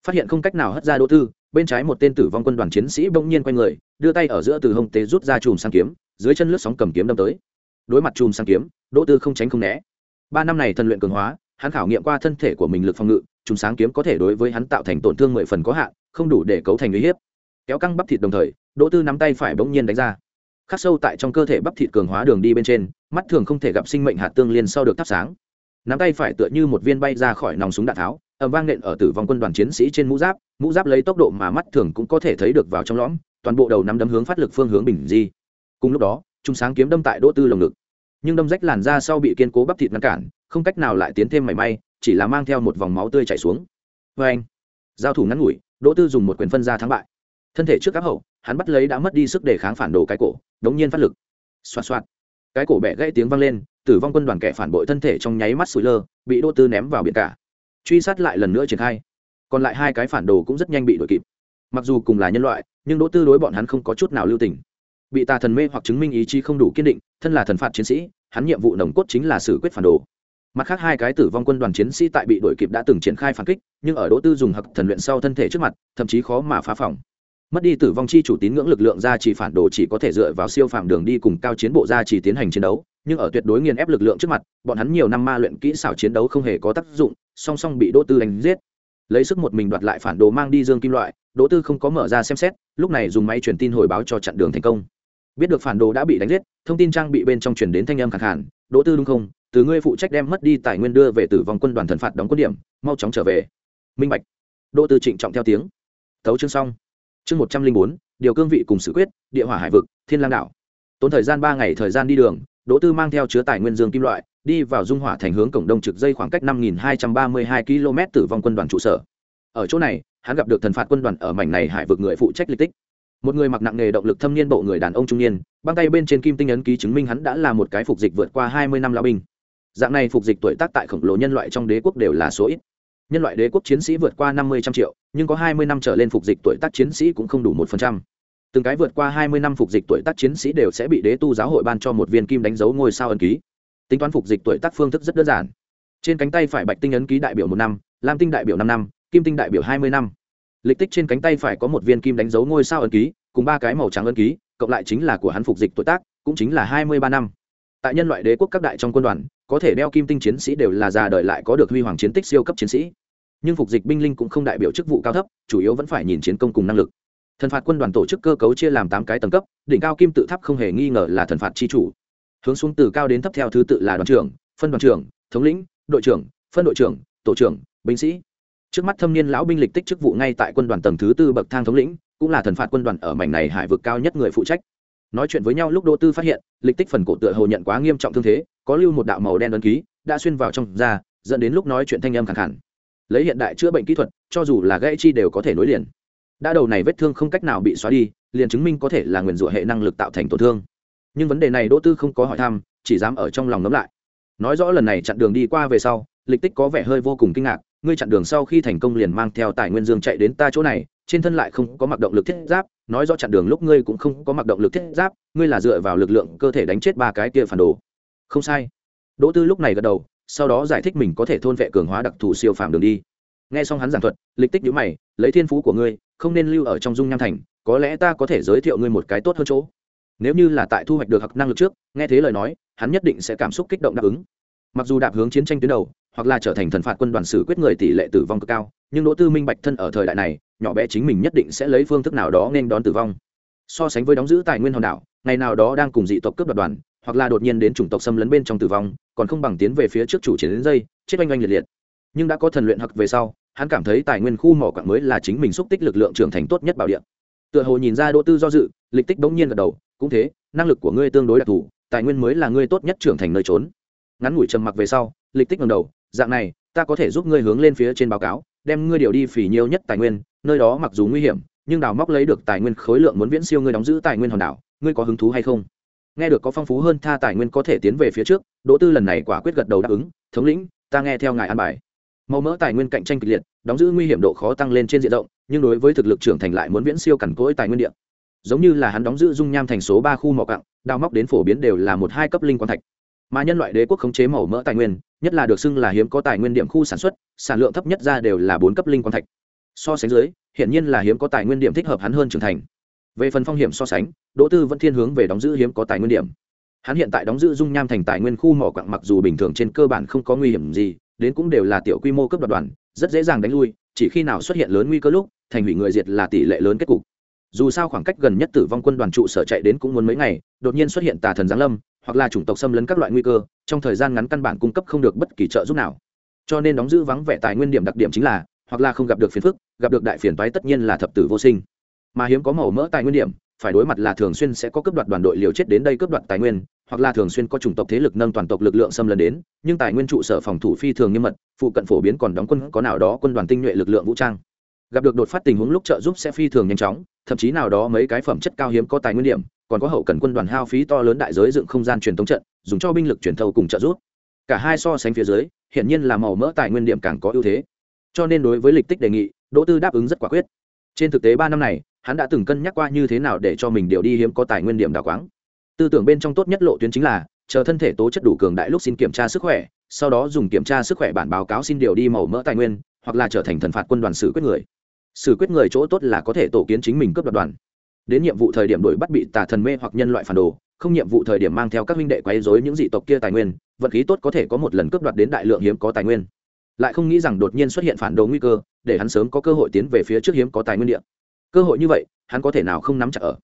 Phát hiện không cách nào hất ra đỗ tư, bên trái một tên tử vong quân đoàn chiến sĩ bỗng nhiên quay người, đưa tay ở giữa từ hông tế rút ra chùm sang kiếm, dưới chân lướt sóng cầm kiếm đâm tới. Đối mặt chùm sang kiếm, đỗ tư không tránh không né. Ba năm này thần luyện cường hóa, hắn khảo nghiệm qua thân thể của mình lực phòng ngự, chùm sáng kiếm có thể đối với hắn tạo thành tổn thương mười phần có hạn, không đủ để cấu thành uy hiếp. Kéo căng bắp thịt đồng thời, đỗ tư nắm tay phải bỗng nhiên đánh ra. Khắc sâu tại trong cơ thể bắp thịt cường hóa đường đi bên trên, mắt thường không thể gặp sinh mệnh hạt tương liên sau được thắp sáng nắm tay phải tựa như một viên bay ra khỏi nòng súng đạn tháo ẩm vang nện ở tử vong quân đoàn chiến sĩ trên mũ giáp mũ giáp lấy tốc độ mà mắt thường cũng có thể thấy được vào trong lõm, toàn bộ đầu nắm đấm hướng phát lực phương hướng bình di. Cùng lúc đó chúng sáng kiếm đâm tại đỗ tư lồng ngực. Nhưng đâm rách làn da sau bị kiên cố bắp thịt ngăn cản, không cách nào lại tiến thêm mảy may, chỉ là mang theo một vòng máu tươi chảy xuống. Vê anh, giao thủ ngắn ngủi, đỗ tư dùng một quyền phân ra thắng bại. Thân thể trước áp hậu, hắn bắt lấy đã mất đi sức đề kháng phản đồ cái cổ, đống nhiên phát lực. Xoạt xoạt. Cái cổ bẻ gãy tiếng vang lên tử vong quân đoàn kẻ phản bội thân thể trong nháy mắt sủi lơ, bị đỗ tư ném vào biển cả. Truy sát lại lần nữa triển khai. Còn lại hai cái phản đồ cũng rất nhanh bị đuổi kịp. Mặc dù cùng là nhân loại, nhưng đỗ tư đối bọn hắn không có chút nào lưu tình. Bị tà thần mê hoặc chứng minh ý chí không đủ kiên định, thân là thần phạt chiến sĩ, hắn nhiệm vụ nồng cốt chính là xử quyết phản đồ. Mặt khác hai cái tử vong quân đoàn chiến sĩ tại bị đuổi kịp đã từng triển khai phản kích, nhưng ở đỗ tư dùng hặc thần luyện sau thân thể trước mặt, thậm chí khó mà phá phòng. Mất đi tử vong chi chủ tín ngưỡng lực lượng ra chỉ phản đồ chỉ có thể dựa vào siêu phạm đường đi cùng cao chiến bộ ra chỉ tiến hành chiến đấu nhưng ở tuyệt đối nghiền ép lực lượng trước mặt, bọn hắn nhiều năm ma luyện kỹ xảo chiến đấu không hề có tác dụng, song song bị đỗ tư đánh giết. Lấy sức một mình đoạt lại phản đồ mang đi dương kim loại, đỗ tư không có mở ra xem xét, lúc này dùng máy truyền tin hồi báo cho chặn đường thành công. Biết được phản đồ đã bị đánh giết, thông tin trang bị bên trong truyền đến thanh âm khẳng hẳn đỗ tư đúng không? Từ ngươi phụ trách đem mất đi tài nguyên đưa về tử vong quân đoàn thần phạt đóng quân điểm, mau chóng trở về. Minh bạch. Đỗ tư trịnh trọng theo tiếng. Thấu chương xong. Chương một trăm linh bốn, điều cương vị cùng sự quyết, địa hỏa hải vực, thiên lang đảo. Tốn thời gian ba ngày thời gian đi đường đỗ tư mang theo chứa tài nguyên dương kim loại, đi vào dung hỏa thành hướng cổng đông trực dây khoảng cách năm nghìn hai trăm ba mươi hai km tử vong quân đoàn trụ sở. Ở chỗ này, hắn gặp được thần phạt quân đoàn ở mảnh này hải vực người phụ trách lịch tích. Một người mặc nặng nghề động lực thâm niên bộ người đàn ông trung niên, băng tay bên trên kim tinh ấn ký chứng minh hắn đã là một cái phục dịch vượt qua hai mươi năm lao binh. Dạng này phục dịch tuổi tác tại khổng lồ nhân loại trong đế quốc đều là số ít. Nhân loại đế quốc chiến sĩ vượt qua năm mươi trăm triệu, nhưng có hai mươi năm trở lên phục dịch tuổi tác chiến sĩ cũng không đủ một phần trăm từng cái vượt qua hai mươi năm phục dịch tuổi tác chiến sĩ đều sẽ bị đế tu giáo hội ban cho một viên kim đánh dấu ngôi sao ấn ký. Tính toán phục dịch tuổi tác phương thức rất đơn giản. Trên cánh tay phải bạch tinh ấn ký đại biểu một năm, lam tinh đại biểu năm năm, kim tinh đại biểu hai mươi năm. Lịch tích trên cánh tay phải có một viên kim đánh dấu ngôi sao ấn ký, cùng ba cái màu trắng ấn ký, cộng lại chính là của hắn phục dịch tuổi tác, cũng chính là hai mươi ba năm. Tại nhân loại đế quốc các đại trong quân đoàn, có thể đeo kim tinh chiến sĩ đều là già đời lại có được huy hoàng chiến tích siêu cấp chiến sĩ. Nhưng phục dịch binh linh cũng không đại biểu chức vụ cao thấp, chủ yếu vẫn phải nhìn chiến công cùng năng lực thần phạt quân đoàn tổ chức cơ cấu chia làm tám cái tầng cấp, đỉnh cao kim tự tháp không hề nghi ngờ là thần phạt c h i chủ. Hướng xuống từ cao đến thấp theo thứ tự là đoàn trưởng, phân đoàn trưởng, thống lĩnh, đội trưởng, phân đội trưởng, tổ trưởng, binh sĩ. Trước mắt thâm niên lão binh lịch tích chức vụ ngay tại quân đoàn tầng thứ tư bậc thang thống lĩnh, cũng là thần phạt quân đoàn ở mảnh này hải vực cao nhất người phụ trách. Nói chuyện với nhau lúc đô tư phát hiện, lịch tích phần cổ tựa hồ nhận quá nghiêm trọng thương thế, có lưu một đạo màu đen ấn ký, đã xuyên vào trong da, dẫn đến lúc nói chuyện thanh âm khẳng hẳn. lấy hiện đại chữa bệnh kỹ thuật, cho dù là gãy chi đều có thể nối liền đã đầu này vết thương không cách nào bị xóa đi, liền chứng minh có thể là nguyền rủa hệ năng lực tạo thành tổn thương. Nhưng vấn đề này đỗ tư không có hỏi thăm, chỉ dám ở trong lòng ngấm lại. Nói rõ lần này chặn đường đi qua về sau, lịch tích có vẻ hơi vô cùng kinh ngạc, ngươi chặn đường sau khi thành công liền mang theo tài nguyên dương chạy đến ta chỗ này, trên thân lại không có mặc động lực thiết giáp, nói rõ chặn đường lúc ngươi cũng không có mặc động lực thiết giáp, ngươi là dựa vào lực lượng cơ thể đánh chết ba cái kia phản đồ. Không sai. Đỗ tư lúc này gật đầu, sau đó giải thích mình có thể thôn vệ cường hóa đặc thù siêu phàm đường đi. Nghe xong hắn giảng thuật, lịch tích nhữ mày lấy thiên phú của ngươi, không nên lưu ở trong dung nham thành, có lẽ ta có thể giới thiệu ngươi một cái tốt hơn chỗ. Nếu như là tại thu hoạch được học năng lực trước, nghe thế lời nói, hắn nhất định sẽ cảm xúc kích động đáp ứng. Mặc dù đạp hướng chiến tranh tuyến đầu, hoặc là trở thành thần phạt quân đoàn xử quyết người tỷ lệ tử vong cực cao, nhưng đỗ tư minh bạch thân ở thời đại này, nhỏ bé chính mình nhất định sẽ lấy phương thức nào đó nên đón tử vong. So sánh với đóng giữ tài nguyên hòn đảo, ngày nào đó đang cùng dị tộc cướp đoạt đoàn, hoặc là đột nhiên đến chủng tộc xâm lấn bên trong tử vong, còn không bằng tiến về phía trước chủ chiến đến dây, chết oanh oanh liệt liệt. Nhưng đã có thần luyện hặc về sau hắn cảm thấy tài nguyên khu mỏ quặng mới là chính mình xúc tích lực lượng trưởng thành tốt nhất bảo địa. Tựa hồ nhìn ra đỗ tư do dự, lịch tích bỗng nhiên gật đầu, cũng thế, năng lực của ngươi tương đối đặc thù, tài nguyên mới là ngươi tốt nhất trưởng thành nơi trốn. Ngắn ngủi trầm mặc về sau, lịch tích ngầm đầu, dạng này, ta có thể giúp ngươi hướng lên phía trên báo cáo, đem ngươi điều đi phỉ nhiều nhất tài nguyên, nơi đó mặc dù nguy hiểm, nhưng đào móc lấy được tài nguyên khối lượng muốn viễn siêu ngươi đóng giữ tài nguyên hòn đảo, ngươi có hứng thú hay không? Nghe được có phong phú hơn tha tài nguyên có thể tiến về phía trước, đỗ tư lần này quả quyết gật đầu đáp ứng, thống lĩnh, ta nghe theo ngài an bài màu mỡ tài nguyên cạnh tranh kịch liệt, đóng giữ nguy hiểm độ khó tăng lên trên diện rộng, nhưng đối với thực lực trưởng thành lại muốn viễn siêu cằn cỗi tài nguyên điện giống như là hắn đóng giữ dung nham thành số ba khu mỏ cặng đào móc đến phổ biến đều là một hai cấp linh quang thạch. Mà nhân loại đế quốc khống chế màu mỡ tài nguyên, nhất là được xưng là hiếm có tài nguyên điểm khu sản xuất, sản lượng thấp nhất ra đều là bốn cấp linh quang thạch. So sánh dưới hiện nhiên là hiếm có tài nguyên điểm thích hợp hắn hơn trưởng thành. Về phần phong hiểm so sánh, đỗ tư vẫn thiên hướng về đóng giữ hiếm có tài nguyên điểm. Hắn hiện tại đóng giữ dung nham thành tài nguyên khu mỏ quặng mặc dù bình thường trên cơ bản không có nguy hiểm gì đến cũng đều là tiểu quy mô cấp đoạt đoàn, rất dễ dàng đánh lui, chỉ khi nào xuất hiện lớn nguy cơ lúc, thành hủy người diệt là tỷ lệ lớn kết cục. Dù sao khoảng cách gần nhất tử vong quân đoàn trụ sở chạy đến cũng muốn mấy ngày, đột nhiên xuất hiện tà thần giáng lâm, hoặc là chủng tộc xâm lấn các loại nguy cơ, trong thời gian ngắn căn bản cung cấp không được bất kỳ trợ giúp nào. Cho nên đóng giữ vắng vẻ tài nguyên điểm đặc điểm chính là, hoặc là không gặp được phiền phức, gặp được đại phiền toái tất nhiên là thập tử vô sinh. Mà hiếm có màu mỡ tài nguyên điểm phải đối mặt là thường xuyên sẽ có cấp đoạt đoàn đội liều chết đến đây cướp đoạt tài nguyên, hoặc là thường xuyên có chủng tộc thế lực nâng toàn tộc lực lượng xâm lấn đến, nhưng tài nguyên trụ sở phòng thủ phi thường nghiêm mật, phụ cận phổ biến còn đóng quân, có nào đó quân đoàn tinh nhuệ lực lượng vũ trang. Gặp được đột phát tình huống lúc trợ giúp sẽ phi thường nhanh chóng, thậm chí nào đó mấy cái phẩm chất cao hiếm có tài nguyên điểm, còn có hậu cần quân đoàn hao phí to lớn đại giới dựng không gian truyền thống trận, dùng cho binh lực truyền thâu cùng trợ giúp. Cả hai so sánh phía dưới, hiển nhiên là màu mỡ tài nguyên điểm càng có ưu thế. Cho nên đối với lịch tích đề nghị, đỗ tư đáp ứng rất quả quyết. Trên thực tế ba năm này hắn đã từng cân nhắc qua như thế nào để cho mình điều đi hiếm có tài nguyên điểm đào quáng. Tư tưởng bên trong tốt nhất lộ tuyến chính là, chờ thân thể tố chất đủ cường đại lúc xin kiểm tra sức khỏe, sau đó dùng kiểm tra sức khỏe bản báo cáo xin điều đi màu mỡ tài nguyên, hoặc là trở thành thần phạt quân đoàn xử quyết người. Xử quyết người chỗ tốt là có thể tổ kiến chính mình cướp đoạt đoàn. Đến nhiệm vụ thời điểm đổi bắt bị tà thần mê hoặc nhân loại phản đồ, không nhiệm vụ thời điểm mang theo các huynh đệ quấy rối những dị tộc kia tài nguyên, vận khí tốt có thể có một lần cướp đoạt đến đại lượng hiếm có tài nguyên. Lại không nghĩ rằng đột nhiên xuất hiện phản đồ nguy cơ, để hắn sớm có cơ hội tiến về phía trước hiếm có tài nguyên địa cơ hội như vậy, hắn có thể nào không nắm chặt ở?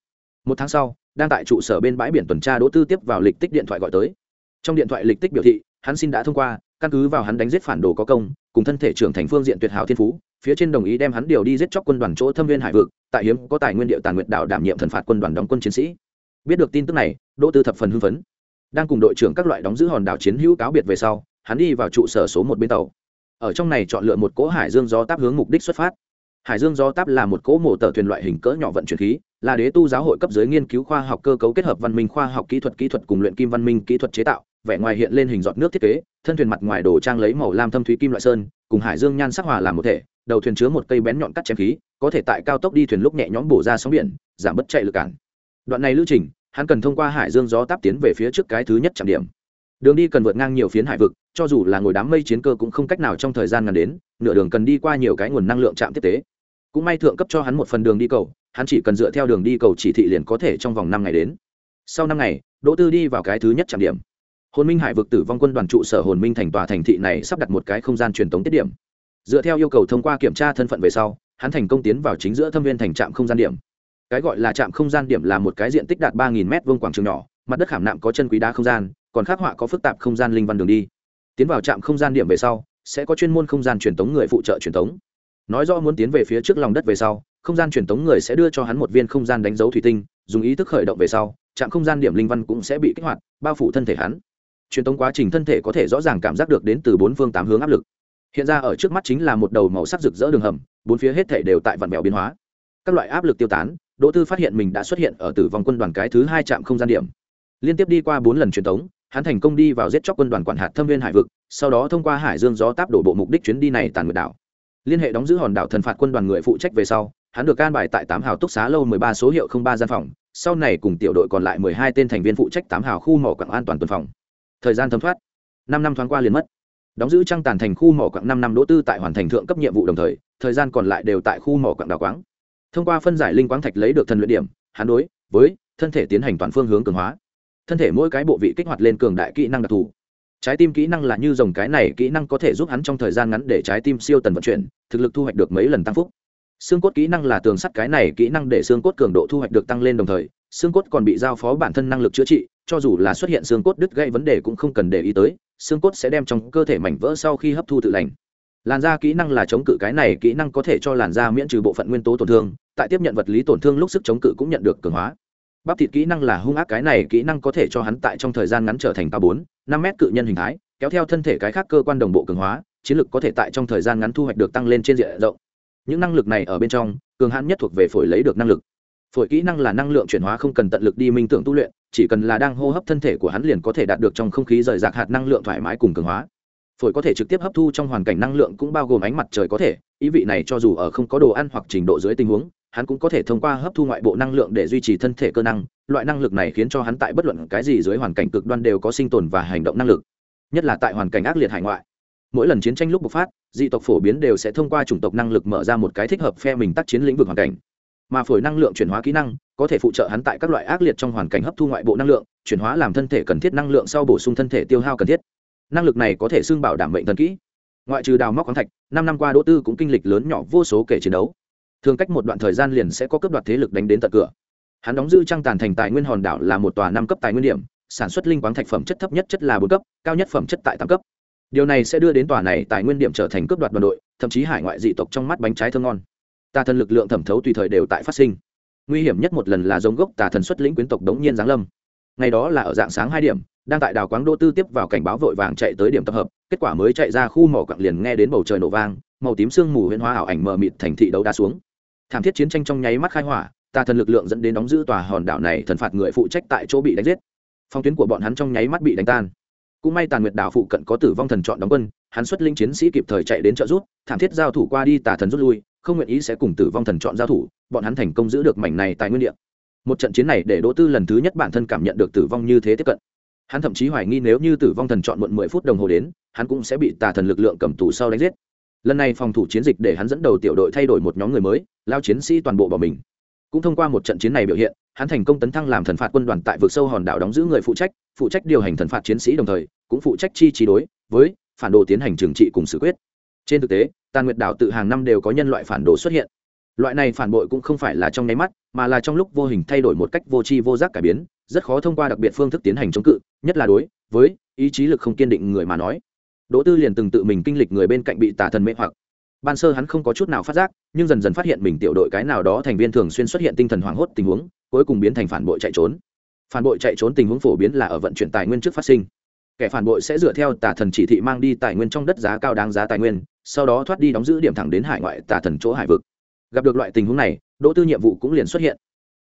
Một tháng sau, đang tại trụ sở bên bãi biển tuần tra đỗ tư tiếp vào lịch tích điện thoại gọi tới. Trong điện thoại lịch tích biểu thị, hắn xin đã thông qua, căn cứ vào hắn đánh giết phản đồ có công, cùng thân thể trưởng thành phương diện tuyệt hảo thiên phú, phía trên đồng ý đem hắn điều đi giết chóc quân đoàn chỗ thâm viên hải vực, tại hiếm có tài nguyên địa tàn nguyện đảo đảm nhiệm thần phạt quân đoàn đóng quân chiến sĩ. Biết được tin tức này, đỗ tư thập phần hưng phấn. Đang cùng đội trưởng các loại đóng giữ hòn đảo chiến hữu cáo biệt về sau, hắn đi vào trụ sở số một bên tàu. Ở trong này chọn lựa một cỗ hải dương gió táp hướng mục đích xuất phát hải dương gió táp là một cỗ mổ tờ thuyền loại hình cỡ nhỏ vận chuyển khí, là đế tu giáo hội cấp giới nghiên cứu khoa học cơ cấu kết hợp văn minh khoa học kỹ thuật kỹ thuật cùng luyện kim văn minh kỹ thuật chế tạo, vẻ ngoài hiện lên hình giọt nước thiết kế, thân thuyền mặt ngoài đồ trang lấy màu lam thâm thúy kim loại sơn, cùng hải dương nhan sắc hòa làm một thể, đầu thuyền chứa một cây bén nhọn cắt chém khí, có thể tại cao tốc đi thuyền lúc nhẹ nhõm bổ ra sóng biển, giảm bất chạy lực cản. Đoạn này lưu trình, hắn cần thông qua hải dương gió táp tiến về phía trước cái thứ nhất trạm điểm. Đường đi cần vượt ngang nhiều phiến hải vực, cho dù là ngồi đám mây chiến cơ cũng không cách nào trong thời gian ngắn đến, nửa đường cần đi qua nhiều cái nguồn năng lượng trạm tiếp tế cũng may thượng cấp cho hắn một phần đường đi cầu, hắn chỉ cần dựa theo đường đi cầu chỉ thị liền có thể trong vòng năm ngày đến. Sau năm ngày, đỗ tư đi vào cái thứ nhất trạm điểm. Hồn minh hải vực tử vong quân đoàn trụ sở hồn minh thành tòa thành thị này sắp đặt một cái không gian truyền thống tiết điểm. Dựa theo yêu cầu thông qua kiểm tra thân phận về sau, hắn thành công tiến vào chính giữa thâm viên thành trạm không gian điểm. Cái gọi là trạm không gian điểm là một cái diện tích đạt ba nghìn m vuông quảng trường nhỏ, mặt đất khảm nạm có chân quý đá không gian, còn khắc họa có phức tạp không gian linh văn đường đi. Tiến vào trạm không gian điểm về sau, sẽ có chuyên môn không gian truyền thống người phụ trợ truyền thống nói rõ muốn tiến về phía trước lòng đất về sau, không gian truyền tống người sẽ đưa cho hắn một viên không gian đánh dấu thủy tinh, dùng ý thức khởi động về sau, trạm không gian điểm linh văn cũng sẽ bị kích hoạt, bao phủ thân thể hắn. Truyền tống quá trình thân thể có thể rõ ràng cảm giác được đến từ bốn phương tám hướng áp lực. Hiện ra ở trước mắt chính là một đầu màu sắc rực rỡ đường hầm, bốn phía hết thể đều tại vạn mèo biến hóa. Các loại áp lực tiêu tán, đỗ tư phát hiện mình đã xuất hiện ở tử vong quân đoàn cái thứ hai trạm không gian điểm. Liên tiếp đi qua bốn lần truyền tống, hắn thành công đi vào giết chóc quân đoàn quản hạt thâm viên hải vực, sau đó thông qua hải dương gió táp đổ bộ mục đích chuyến đi này tàn nguyệt đảo liên hệ đóng giữ hòn đảo thần phạt quân đoàn người phụ trách về sau, hắn được can bài tại tám hào túc xá lâu mười ba số hiệu không ba gian phòng. Sau này cùng tiểu đội còn lại mười hai tên thành viên phụ trách tám hào khu mỏ quặng an toàn tuần phòng. Thời gian thấm thoát. Năm năm thoáng qua liền mất. Đóng giữ trăng tàn thành khu mỏ quặng năm năm đỗ tư tại hoàn thành thượng cấp nhiệm vụ đồng thời thời gian còn lại đều tại khu mỏ quặng đào quáng. Thông qua phân giải linh quáng thạch lấy được thần luyện điểm, hắn đối với thân thể tiến hành toàn phương hướng cường hóa. Thân thể mỗi cái bộ vị kích hoạt lên cường đại kỹ năng đặc thù trái tim kỹ năng là như dòng cái này kỹ năng có thể giúp hắn trong thời gian ngắn để trái tim siêu tần vận chuyển, thực lực thu hoạch được mấy lần tăng phúc. Xương cốt kỹ năng là tường sắt cái này kỹ năng để xương cốt cường độ thu hoạch được tăng lên đồng thời, xương cốt còn bị giao phó bản thân năng lực chữa trị, cho dù là xuất hiện xương cốt đứt gây vấn đề cũng không cần để ý tới, xương cốt sẽ đem trong cơ thể mảnh vỡ sau khi hấp thu tự lành. Làn da kỹ năng là chống cự cái này kỹ năng có thể cho làn da miễn trừ bộ phận nguyên tố tổn thương, tại tiếp nhận vật lý tổn thương lúc sức chống cự cũng nhận được cường hóa bắp thịt kỹ năng là hung ác, cái này kỹ năng có thể cho hắn tại trong thời gian ngắn trở thành cao bốn, năm mét cự nhân hình thái, kéo theo thân thể cái khác cơ quan đồng bộ cường hóa, chiến lược có thể tại trong thời gian ngắn thu hoạch được tăng lên trên diện rộng. Những năng lực này ở bên trong, cường hãn nhất thuộc về phổi lấy được năng lực. Phổi kỹ năng là năng lượng chuyển hóa không cần tận lực đi minh tưởng tu luyện, chỉ cần là đang hô hấp thân thể của hắn liền có thể đạt được trong không khí rời rạc hạt năng lượng thoải mái cùng cường hóa. Phổi có thể trực tiếp hấp thu trong hoàn cảnh năng lượng cũng bao gồm ánh mặt trời có thể, ý vị này cho dù ở không có đồ ăn hoặc trình độ dưới tình huống hắn cũng có thể thông qua hấp thu ngoại bộ năng lượng để duy trì thân thể cơ năng, loại năng lực này khiến cho hắn tại bất luận cái gì dưới hoàn cảnh cực đoan đều có sinh tồn và hành động năng lực, nhất là tại hoàn cảnh ác liệt hải ngoại. Mỗi lần chiến tranh lúc bộc phát, dị tộc phổ biến đều sẽ thông qua chủng tộc năng lực mở ra một cái thích hợp phe mình tác chiến lĩnh vực hoàn cảnh. Mà phổi năng lượng chuyển hóa kỹ năng có thể phụ trợ hắn tại các loại ác liệt trong hoàn cảnh hấp thu ngoại bộ năng lượng, chuyển hóa làm thân thể cần thiết năng lượng sau bổ sung thân thể tiêu hao cần thiết. Năng lực này có thể xưng bảo đảm mệnh thần kỹ. Ngoại trừ đào móc khoáng thạch, năm năm qua đỗ tư cũng kinh lịch lớn nhỏ vô số kể chiến đấu thường cách một đoạn thời gian liền sẽ có cấp đoạt thế lực đánh đến tận cửa. Hắn đóng giữ trang tàn thành tài nguyên hòn đảo là một tòa năm cấp tài nguyên điểm, sản xuất linh quáng thạch phẩm chất thấp nhất chất là bốn cấp, cao nhất phẩm chất tại tám cấp. Điều này sẽ đưa đến tòa này tài nguyên điểm trở thành cướp đoạt đoàn đội, thậm chí hải ngoại dị tộc trong mắt bánh trái thơ ngon. Tà thần lực lượng thẩm thấu tùy thời đều tại phát sinh. Nguy hiểm nhất một lần là giống gốc tà thần xuất lĩnh quyến tộc đống nhiên giáng lâm. Ngày đó là ở dạng sáng hai điểm, đang tại đảo quáng đô tư tiếp vào cảnh báo vội vàng chạy tới điểm tập hợp, kết quả mới chạy ra khu mỏ quặng liền nghe đến bầu trời nổ vang, màu tím sương mù huyền hóa ảo ảnh mờ mịt thành thị đấu đá xuống thảm thiết chiến tranh trong nháy mắt khai hỏa, tà thần lực lượng dẫn đến đóng giữ tòa hòn đảo này thần phạt người phụ trách tại chỗ bị đánh giết. Phong tuyến của bọn hắn trong nháy mắt bị đánh tan. Cũng may tàn nguyệt đảo phụ cận có tử vong thần chọn đóng quân, hắn xuất linh chiến sĩ kịp thời chạy đến trợ rút thảm thiết giao thủ qua đi tà thần rút lui, không nguyện ý sẽ cùng tử vong thần chọn giao thủ, bọn hắn thành công giữ được mảnh này tại nguyên địa. Một trận chiến này để đỗ tư lần thứ nhất bản thân cảm nhận được tử vong như thế tiếp cận. Hắn thậm chí hoài nghi nếu như tử vong thần chọn muộn mười phút đồng hồ đến, hắn cũng sẽ bị tà thần lực lượng cầm tù sau đánh giết lần này phòng thủ chiến dịch để hắn dẫn đầu tiểu đội thay đổi một nhóm người mới, lao chiến sĩ toàn bộ bỏ mình. Cũng thông qua một trận chiến này biểu hiện, hắn thành công tấn thăng làm thần phạt quân đoàn tại vực sâu hòn đảo đóng giữ người phụ trách phụ trách điều hành thần phạt chiến sĩ đồng thời, cũng phụ trách chi trí đối với phản đồ tiến hành trừng trị cùng xử quyết. Trên thực tế, tàn nguyệt đảo tự hàng năm đều có nhân loại phản đồ xuất hiện. Loại này phản bội cũng không phải là trong nháy mắt, mà là trong lúc vô hình thay đổi một cách vô tri vô giác cải biến, rất khó thông qua đặc biệt phương thức tiến hành chống cự, nhất là đối với ý chí lực không kiên định người mà nói đỗ tư liền từng tự mình kinh lịch người bên cạnh bị tà thần mê hoặc. Ban sơ hắn không có chút nào phát giác, nhưng dần dần phát hiện mình tiểu đội cái nào đó thành viên thường xuyên xuất hiện tinh thần hoảng hốt tình huống, cuối cùng biến thành phản bội chạy trốn. Phản bội chạy trốn tình huống phổ biến là ở vận chuyển tài nguyên trước phát sinh. Kẻ phản bội sẽ dựa theo tà thần chỉ thị mang đi tài nguyên trong đất giá cao đáng giá tài nguyên, sau đó thoát đi đóng giữ điểm thẳng đến hải ngoại tà thần chỗ hải vực. Gặp được loại tình huống này, đỗ tư nhiệm vụ cũng liền xuất hiện.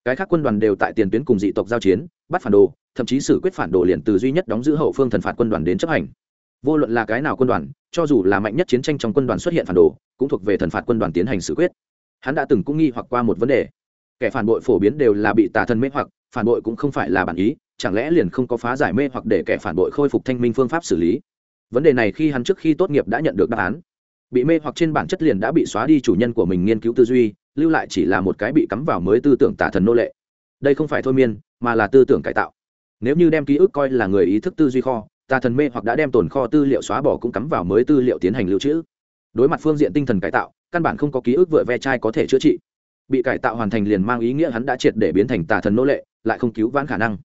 Cái khác quân đoàn đều tại tiền tuyến cùng dị tộc giao chiến, bắt phản đồ, thậm chí xử quyết phản đồ liền từ duy nhất đóng giữ hậu phương thần phạt quân đoàn đến chấp hành vô luận là cái nào quân đoàn, cho dù là mạnh nhất chiến tranh trong quân đoàn xuất hiện phản đồ, cũng thuộc về thần phạt quân đoàn tiến hành xử quyết. Hắn đã từng cũng nghi hoặc qua một vấn đề. Kẻ phản bội phổ biến đều là bị tà thần mê hoặc, phản bội cũng không phải là bản ý, chẳng lẽ liền không có phá giải mê hoặc để kẻ phản bội khôi phục thanh minh phương pháp xử lý? Vấn đề này khi hắn trước khi tốt nghiệp đã nhận được đáp án. Bị mê hoặc trên bản chất liền đã bị xóa đi chủ nhân của mình nghiên cứu tư duy, lưu lại chỉ là một cái bị cắm vào mới tư tưởng tà thần nô lệ. Đây không phải thôi miên, mà là tư tưởng cải tạo. Nếu như đem ký ức coi là người ý thức tư duy kho tà thần mê hoặc đã đem tồn kho tư liệu xóa bỏ cũng cắm vào mới tư liệu tiến hành lưu trữ. Đối mặt phương diện tinh thần cải tạo, căn bản không có ký ức vựa ve chai có thể chữa trị. Bị cải tạo hoàn thành liền mang ý nghĩa hắn đã triệt để biến thành tà thần nô lệ, lại không cứu vãn khả năng.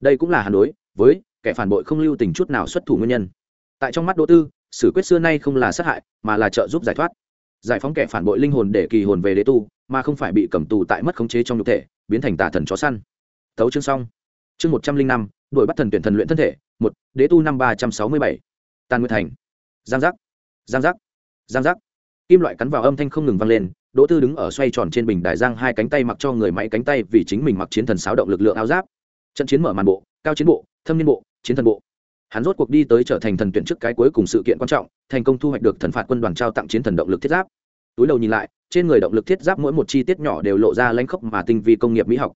Đây cũng là hắn đối với kẻ phản bội không lưu tình chút nào xuất thủ nguyên nhân. Tại trong mắt đỗ tư, xử quyết xưa nay không là sát hại, mà là trợ giúp giải thoát. Giải phóng kẻ phản bội linh hồn để kỳ hồn về đế tu, mà không phải bị cầm tù tại mất khống chế trong nhục thể, biến thành tà thần chó săn. Thấu chương xong chương một trăm linh năm, đuổi bắt thần tuyển thần luyện thân thể, một, đế tu năm ba trăm sáu mươi bảy. Tàn nguyệt thành. Giang giác. Giang giác. Giang giác. Kim loại cắn vào âm thanh không ngừng vang lên, đỗ tư đứng ở xoay tròn trên bình đài giang hai cánh tay mặc cho người máy cánh tay vì chính mình mặc chiến thần sáo động lực lượng áo giáp. Trận chiến mở màn bộ, cao chiến bộ, thâm niên bộ, chiến thần bộ. Hắn rốt cuộc đi tới trở thành thần tuyển trước cái cuối cùng sự kiện quan trọng, thành công thu hoạch được thần phạt quân đoàn trao tặng chiến thần động lực thiết giáp. Túi đầu nhìn lại, trên người động lực thiết giáp mỗi một chi tiết nhỏ đều lộ ra lãnh khốc mà tinh vi công nghiệp mỹ học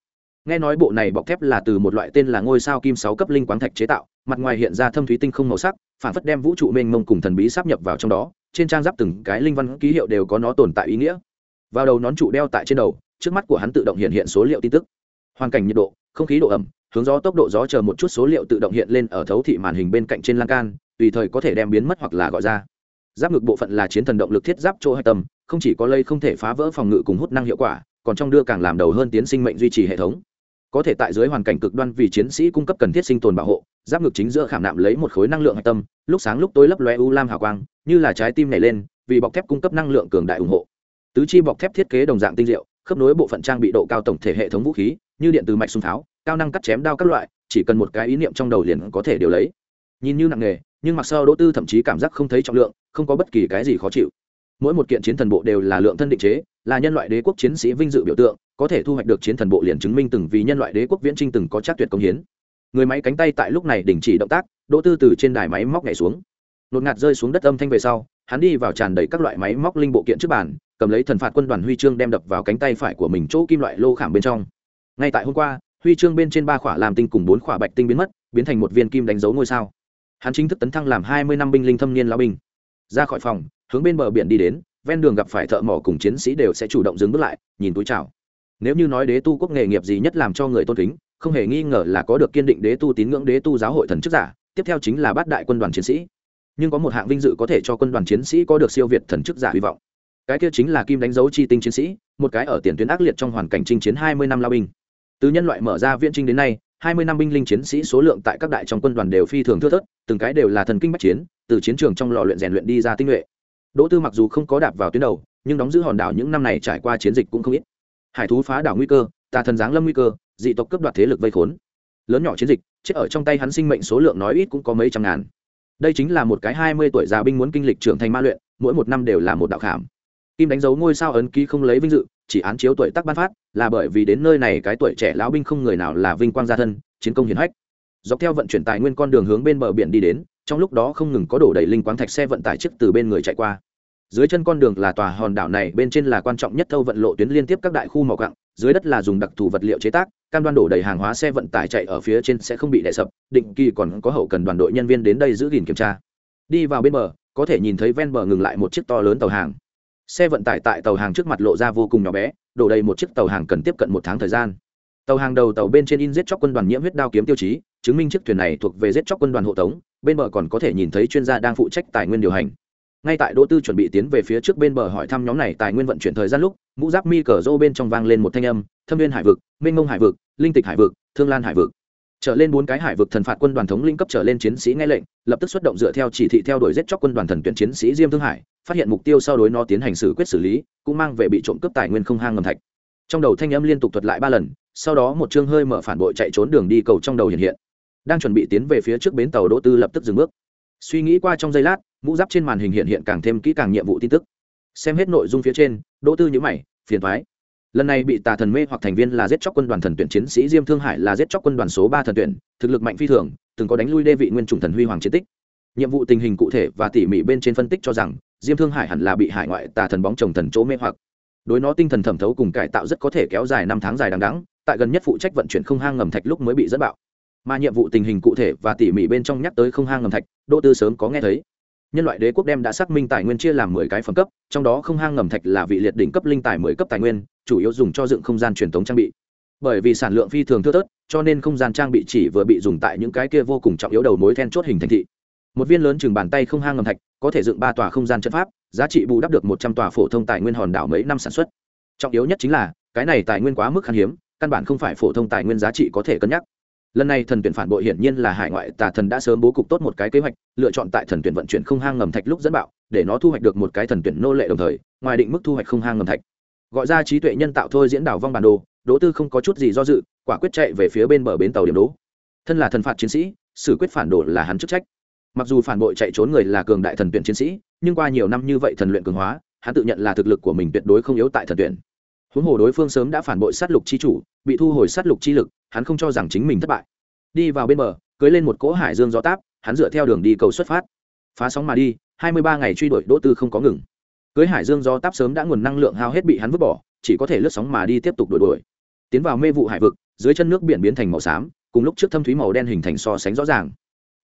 nghe nói bộ này bọc thép là từ một loại tên là ngôi sao kim sáu cấp linh quáng thạch chế tạo, mặt ngoài hiện ra thâm thúy tinh không màu sắc, phản phất đem vũ trụ mênh mông cùng thần bí sắp nhập vào trong đó, trên trang giáp từng cái linh văn ký hiệu đều có nó tồn tại ý nghĩa. Vào đầu nón trụ đeo tại trên đầu, trước mắt của hắn tự động hiện hiện số liệu tin tức. Hoàn cảnh nhiệt độ, không khí độ ẩm, hướng gió tốc độ gió chờ một chút số liệu tự động hiện lên ở thấu thị màn hình bên cạnh trên lan can, tùy thời có thể đem biến mất hoặc là gọi ra. Giáp ngực bộ phận là chiến thần động lực thiết giáp chỗ hạch tâm, không chỉ có lây không thể phá vỡ phòng ngự cùng hút năng hiệu quả, còn trong đưa càng làm đầu hơn tiến sinh mệnh duy trì hệ thống có thể tại dưới hoàn cảnh cực đoan vì chiến sĩ cung cấp cần thiết sinh tồn bảo hộ, giáp ngực chính giữa khảm nạm lấy một khối năng lượng hạch tâm, lúc sáng lúc tối lấp loe u lam hào quang, như là trái tim nảy lên, vì bọc thép cung cấp năng lượng cường đại ủng hộ. Tứ chi bọc thép thiết kế đồng dạng tinh diệu, khớp nối bộ phận trang bị độ cao tổng thể hệ thống vũ khí, như điện từ mạch súng tháo cao năng cắt chém đao các loại, chỉ cần một cái ý niệm trong đầu liền có thể điều lấy. Nhìn như nặng nghề nhưng mặc sau đỗ tư thậm chí cảm giác không thấy trọng lượng, không có bất kỳ cái gì khó chịu. Mỗi một kiện chiến thần bộ đều là lượng thân định chế là nhân loại đế quốc chiến sĩ vinh dự biểu tượng, có thể thu hoạch được chiến thần bộ liền chứng minh từng vì nhân loại đế quốc viễn trinh từng có chắc tuyệt công hiến. Người máy cánh tay tại lúc này đình chỉ động tác, đỗ tư từ trên đài máy móc nhảy xuống. Nột ngạt rơi xuống đất âm thanh về sau, hắn đi vào tràn đầy các loại máy móc linh bộ kiện trước bàn, cầm lấy thần phạt quân đoàn huy chương đem đập vào cánh tay phải của mình chỗ kim loại lô khảm bên trong. Ngay tại hôm qua, huy chương bên trên ba khỏa làm tinh cùng bốn khỏa bạch tinh biến mất, biến thành một viên kim đánh dấu ngôi sao. Hắn chính thức tấn thăng làm hai mươi năm binh linh thâm niên lao binh. Ra khỏi phòng, hướng bên bờ biển đi đến ven đường gặp phải thợ mỏ cùng chiến sĩ đều sẽ chủ động dừng bước lại, nhìn túi chào. Nếu như nói đế tu quốc nghề nghiệp gì nhất làm cho người tôn kính, không hề nghi ngờ là có được kiên định đế tu tín ngưỡng đế tu giáo hội thần chức giả, tiếp theo chính là bát đại quân đoàn chiến sĩ. Nhưng có một hạng vinh dự có thể cho quân đoàn chiến sĩ có được siêu việt thần chức giả hy vọng. Cái kia chính là kim đánh dấu chi tinh chiến sĩ, một cái ở tiền tuyến ác liệt trong hoàn cảnh chinh chiến hai mươi năm lao binh. Từ nhân loại mở ra viễn trinh đến nay, hai mươi năm binh linh chiến sĩ số lượng tại các đại trong quân đoàn đều phi thường thưa thớt, từng cái đều là thần kinh bách chiến, từ chiến trường trong lò luyện rèn luyện đi ra tinh nhuệ đỗ tư mặc dù không có đạp vào tuyến đầu, nhưng đóng giữ hòn đảo những năm này trải qua chiến dịch cũng không ít. Hải thú phá đảo nguy cơ, tà thần giáng lâm nguy cơ, dị tộc cướp đoạt thế lực vây khốn. Lớn nhỏ chiến dịch, chết ở trong tay hắn sinh mệnh số lượng nói ít cũng có mấy trăm ngàn. Đây chính là một cái hai mươi tuổi già binh muốn kinh lịch trưởng thành ma luyện, mỗi một năm đều là một đạo khảm. Kim đánh dấu ngôi sao ấn ký không lấy vinh dự, chỉ án chiếu tuổi tác ban phát, là bởi vì đến nơi này cái tuổi trẻ lão binh không người nào là vinh quang gia thân, chiến công hiển hách. Dọc theo vận chuyển tài nguyên con đường hướng bên bờ biển đi đến trong lúc đó không ngừng có đổ đầy linh quáng thạch xe vận tải trước từ bên người chạy qua. Dưới chân con đường là tòa hòn đảo này, bên trên là quan trọng nhất thâu vận lộ tuyến liên tiếp các đại khu mỏ quặng dưới đất là dùng đặc thù vật liệu chế tác, cam đoan đổ đầy hàng hóa xe vận tải chạy ở phía trên sẽ không bị đè sập, định kỳ còn có hậu cần đoàn đội nhân viên đến đây giữ gìn kiểm tra. Đi vào bên bờ, có thể nhìn thấy ven bờ ngừng lại một chiếc to lớn tàu hàng. Xe vận tải tại tàu hàng trước mặt lộ ra vô cùng nhỏ bé, đổ đầy một chiếc tàu hàng cần tiếp cận một tháng thời gian. Tàu hàng đầu tàu bên trên in giết chóc quân đoàn nhiễm huyết đao kiếm tiêu chí chứng minh chiếc thuyền này thuộc về giết chóc quân đoàn hộ tống, bên bờ còn có thể nhìn thấy chuyên gia đang phụ trách tài nguyên điều hành. Ngay tại đỗ tư chuẩn bị tiến về phía trước bên bờ hỏi thăm nhóm này tài nguyên vận chuyển thời gian lúc, mũ giáp mi cờ rô bên trong vang lên một thanh âm, thâm viên hải vực minh ngông hải vực, linh tịch hải vực, thương lan hải vực. Trở lên bốn cái hải vực thần phạt quân đoàn thống linh cấp trở lên chiến sĩ nghe lệnh, lập tức xuất động dựa theo chỉ thị theo đuổi giết chóc quân đoàn thần tuyển chiến sĩ diêm thương hải, phát hiện mục tiêu sau đối nó tiến hành xử quyết xử lý, cũng mang về bị trộm cướp tài nguyên không hang ngầm thạch. Trong đầu thanh âm liên tục thuật lại ba lần, sau đó một chương hơi mở phản bội chạy trốn đường đi cầu trong đầu hiện hiện đang chuẩn bị tiến về phía trước bến tàu đỗ tư lập tức dừng bước. Suy nghĩ qua trong giây lát, mũ giáp trên màn hình hiện hiện càng thêm kỹ càng nhiệm vụ tin tức. Xem hết nội dung phía trên, đỗ tư nhữ mày, phiền thoái lần này bị tà thần mê hoặc thành viên là giết chóc quân đoàn thần tuyển chiến sĩ diêm thương hải là giết chóc quân đoàn số ba thần tuyển, thực lực mạnh phi thường, từng có đánh lui đê vị nguyên chủng thần huy hoàng chiến tích. Nhiệm vụ tình hình cụ thể và tỉ mỉ bên trên phân tích cho rằng, diêm thương hải hẳn là bị hải ngoại tà thần bóng chồng thần chỗ mê hoặc. Đối nó tinh thần thẩm thấu cùng cải tạo rất có thể kéo dài năm tháng dài đằng đắng tại gần nhất phụ trách vận chuyển không hang ngầm thạch lúc mới bị dẫn bạo mà nhiệm vụ tình hình cụ thể và tỉ mỉ bên trong nhắc tới không hang ngầm thạch, đỗ tư sớm có nghe thấy. Nhân loại đế quốc đem đã xác minh tài nguyên chia làm mười cái phẩm cấp, trong đó không hang ngầm thạch là vị liệt đỉnh cấp linh tài mười cấp tài nguyên, chủ yếu dùng cho dựng không gian truyền thống trang bị. Bởi vì sản lượng phi thường thưa thớt, cho nên không gian trang bị chỉ vừa bị dùng tại những cái kia vô cùng trọng yếu đầu mối then chốt hình thành thị. Một viên lớn chừng bàn tay không hang ngầm thạch, có thể dựng ba tòa không gian chất pháp, giá trị bù đắp được một trăm tòa phổ thông tài nguyên hòn đảo mấy năm sản xuất. Trọng yếu nhất chính là, cái này tài nguyên quá mức khan hiếm, căn bản không phải phổ thông tài nguyên giá trị có thể cân nhắc lần này thần tuyển phản bội hiển nhiên là hải ngoại tà thần đã sớm bố cục tốt một cái kế hoạch, lựa chọn tại thần tuyển vận chuyển không hang ngầm thạch lúc dẫn bạo, để nó thu hoạch được một cái thần tuyển nô lệ đồng thời, ngoài định mức thu hoạch không hang ngầm thạch. Gọi ra trí tuệ nhân tạo thôi diễn đảo vong bản đồ, đỗ tư không có chút gì do dự, quả quyết chạy về phía bên bờ bến tàu điểm đố thân là thần phạt chiến sĩ, xử quyết phản đồ là hắn chức trách. Mặc dù phản bội chạy trốn người là cường đại thần tuyển chiến sĩ, nhưng qua nhiều năm như vậy thần luyện cường hóa, hắn tự nhận là thực lực của mình tuyệt đối không yếu tại thần tuyển. Huống hồ đối phương sớm đã phản bội sát lục chi chủ, bị thu hồi sát lục chi lực hắn không cho rằng chính mình thất bại. Đi vào bên bờ, cưới lên một cỗ hải dương gió táp, hắn dựa theo đường đi cầu xuất phát. Phá sóng mà đi, hai mươi ba ngày truy đuổi đỗ tư không có ngừng. Cưới hải dương gió táp sớm đã nguồn năng lượng hao hết bị hắn vứt bỏ, chỉ có thể lướt sóng mà đi tiếp tục đuổi đuổi. Tiến vào mê vụ hải vực, dưới chân nước biển biến thành màu xám, cùng lúc trước thâm thúy màu đen hình thành so sánh rõ ràng.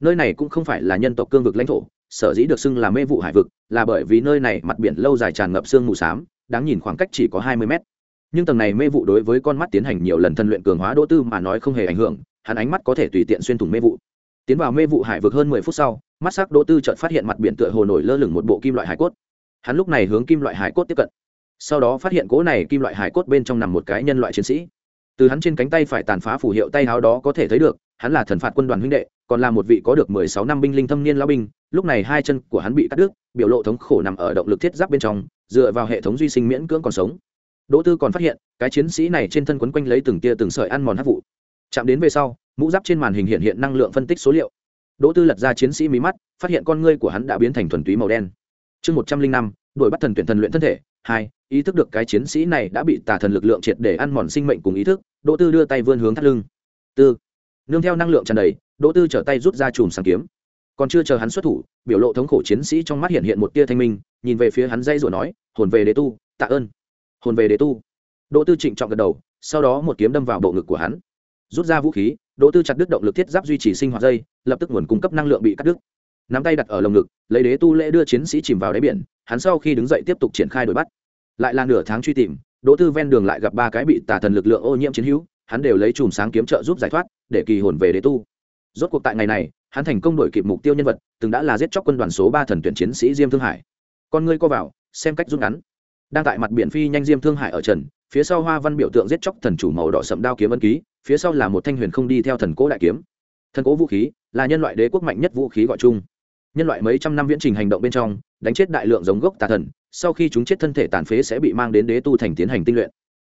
Nơi này cũng không phải là nhân tộc cương vực lãnh thổ, sở dĩ được xưng là mê vụ hải vực là bởi vì nơi này mặt biển lâu dài tràn ngập sương mù xám, đáng nhìn khoảng cách chỉ có hai mươi mét nhưng tầng này mê vụ đối với con mắt tiến hành nhiều lần thân luyện cường hóa đỗ tư mà nói không hề ảnh hưởng, hắn ánh mắt có thể tùy tiện xuyên thủng mê vụ. Tiến vào mê vụ hải vực hơn mười phút sau, mắt sắc đỗ tư chợt phát hiện mặt biển tựa hồ nổi lơ lửng một bộ kim loại hải cốt. Hắn lúc này hướng kim loại hải cốt tiếp cận. Sau đó phát hiện cố này kim loại hải cốt bên trong nằm một cái nhân loại chiến sĩ. Từ hắn trên cánh tay phải tàn phá phù hiệu tay áo đó có thể thấy được, hắn là thần phạt quân đoàn huynh đệ, còn là một vị có được mười sáu năm binh linh thâm niên lao binh. Lúc này hai chân của hắn bị cắt đứt, biểu lộ thống khổ nằm ở động lực thiết giáp bên trong, dựa vào hệ thống duy sinh miễn cưỡng còn sống đỗ tư còn phát hiện, cái chiến sĩ này trên thân quấn quanh lấy từng tia từng sợi ăn mòn hấp vụ. Chạm đến về sau, mũ giáp trên màn hình hiện hiện năng lượng phân tích số liệu. Đỗ tư lật ra chiến sĩ mí mắt, phát hiện con ngươi của hắn đã biến thành thuần túy màu đen. Chương một trăm linh năm, đuổi bắt thần tuyển thần luyện thân thể, hai, ý thức được cái chiến sĩ này đã bị tà thần lực lượng triệt để ăn mòn sinh mệnh cùng ý thức, đỗ tư đưa tay vươn hướng thắt lưng. Tư. Nương theo năng lượng tràn đầy, đỗ tư trở tay rút ra chùm sáng kiếm. Còn chưa chờ hắn xuất thủ, biểu lộ thống khổ chiến sĩ trong mắt hiện hiện một tia thanh minh, nhìn về phía hắn dây rồi nói, hồn về đế tu, tạ ơn hồn về đế tu. Đỗ tư trịnh trọng gật đầu, sau đó một kiếm đâm vào bộ ngực của hắn. Rút ra vũ khí, đỗ tư chặt đứt động lực thiết giáp duy trì sinh hoạt dây, lập tức nguồn cung cấp năng lượng bị cắt đứt. Nắm tay đặt ở lồng ngực, lấy đế tu lễ đưa chiến sĩ chìm vào đáy biển, hắn sau khi đứng dậy tiếp tục triển khai đuổi bắt. Lại là nửa tháng truy tìm, đỗ tư ven đường lại gặp ba cái bị tà thần lực lượng ô nhiễm chiến hữu, hắn đều lấy chùm sáng kiếm trợ giúp giải thoát, để kỳ hồn về đế tu. Rốt cuộc tại ngày này, hắn thành công đổi kịp mục tiêu nhân vật, từng đã là giết chóc quân đoàn số ba thần tuyển chiến sĩ diêm thương hải. Con ngươi co vào, xem cách rút ngắn đang tại mặt biển phi nhanh diêm thương hải ở trần, phía sau hoa văn biểu tượng giết chóc thần chủ màu đỏ sậm đao kiếm ân ký, phía sau là một thanh huyền không đi theo thần cố đại kiếm. Thần cố vũ khí là nhân loại đế quốc mạnh nhất vũ khí gọi chung. Nhân loại mấy trăm năm viễn trình hành động bên trong, đánh chết đại lượng giống gốc tà thần, sau khi chúng chết thân thể tàn phế sẽ bị mang đến đế tu thành tiến hành tinh luyện.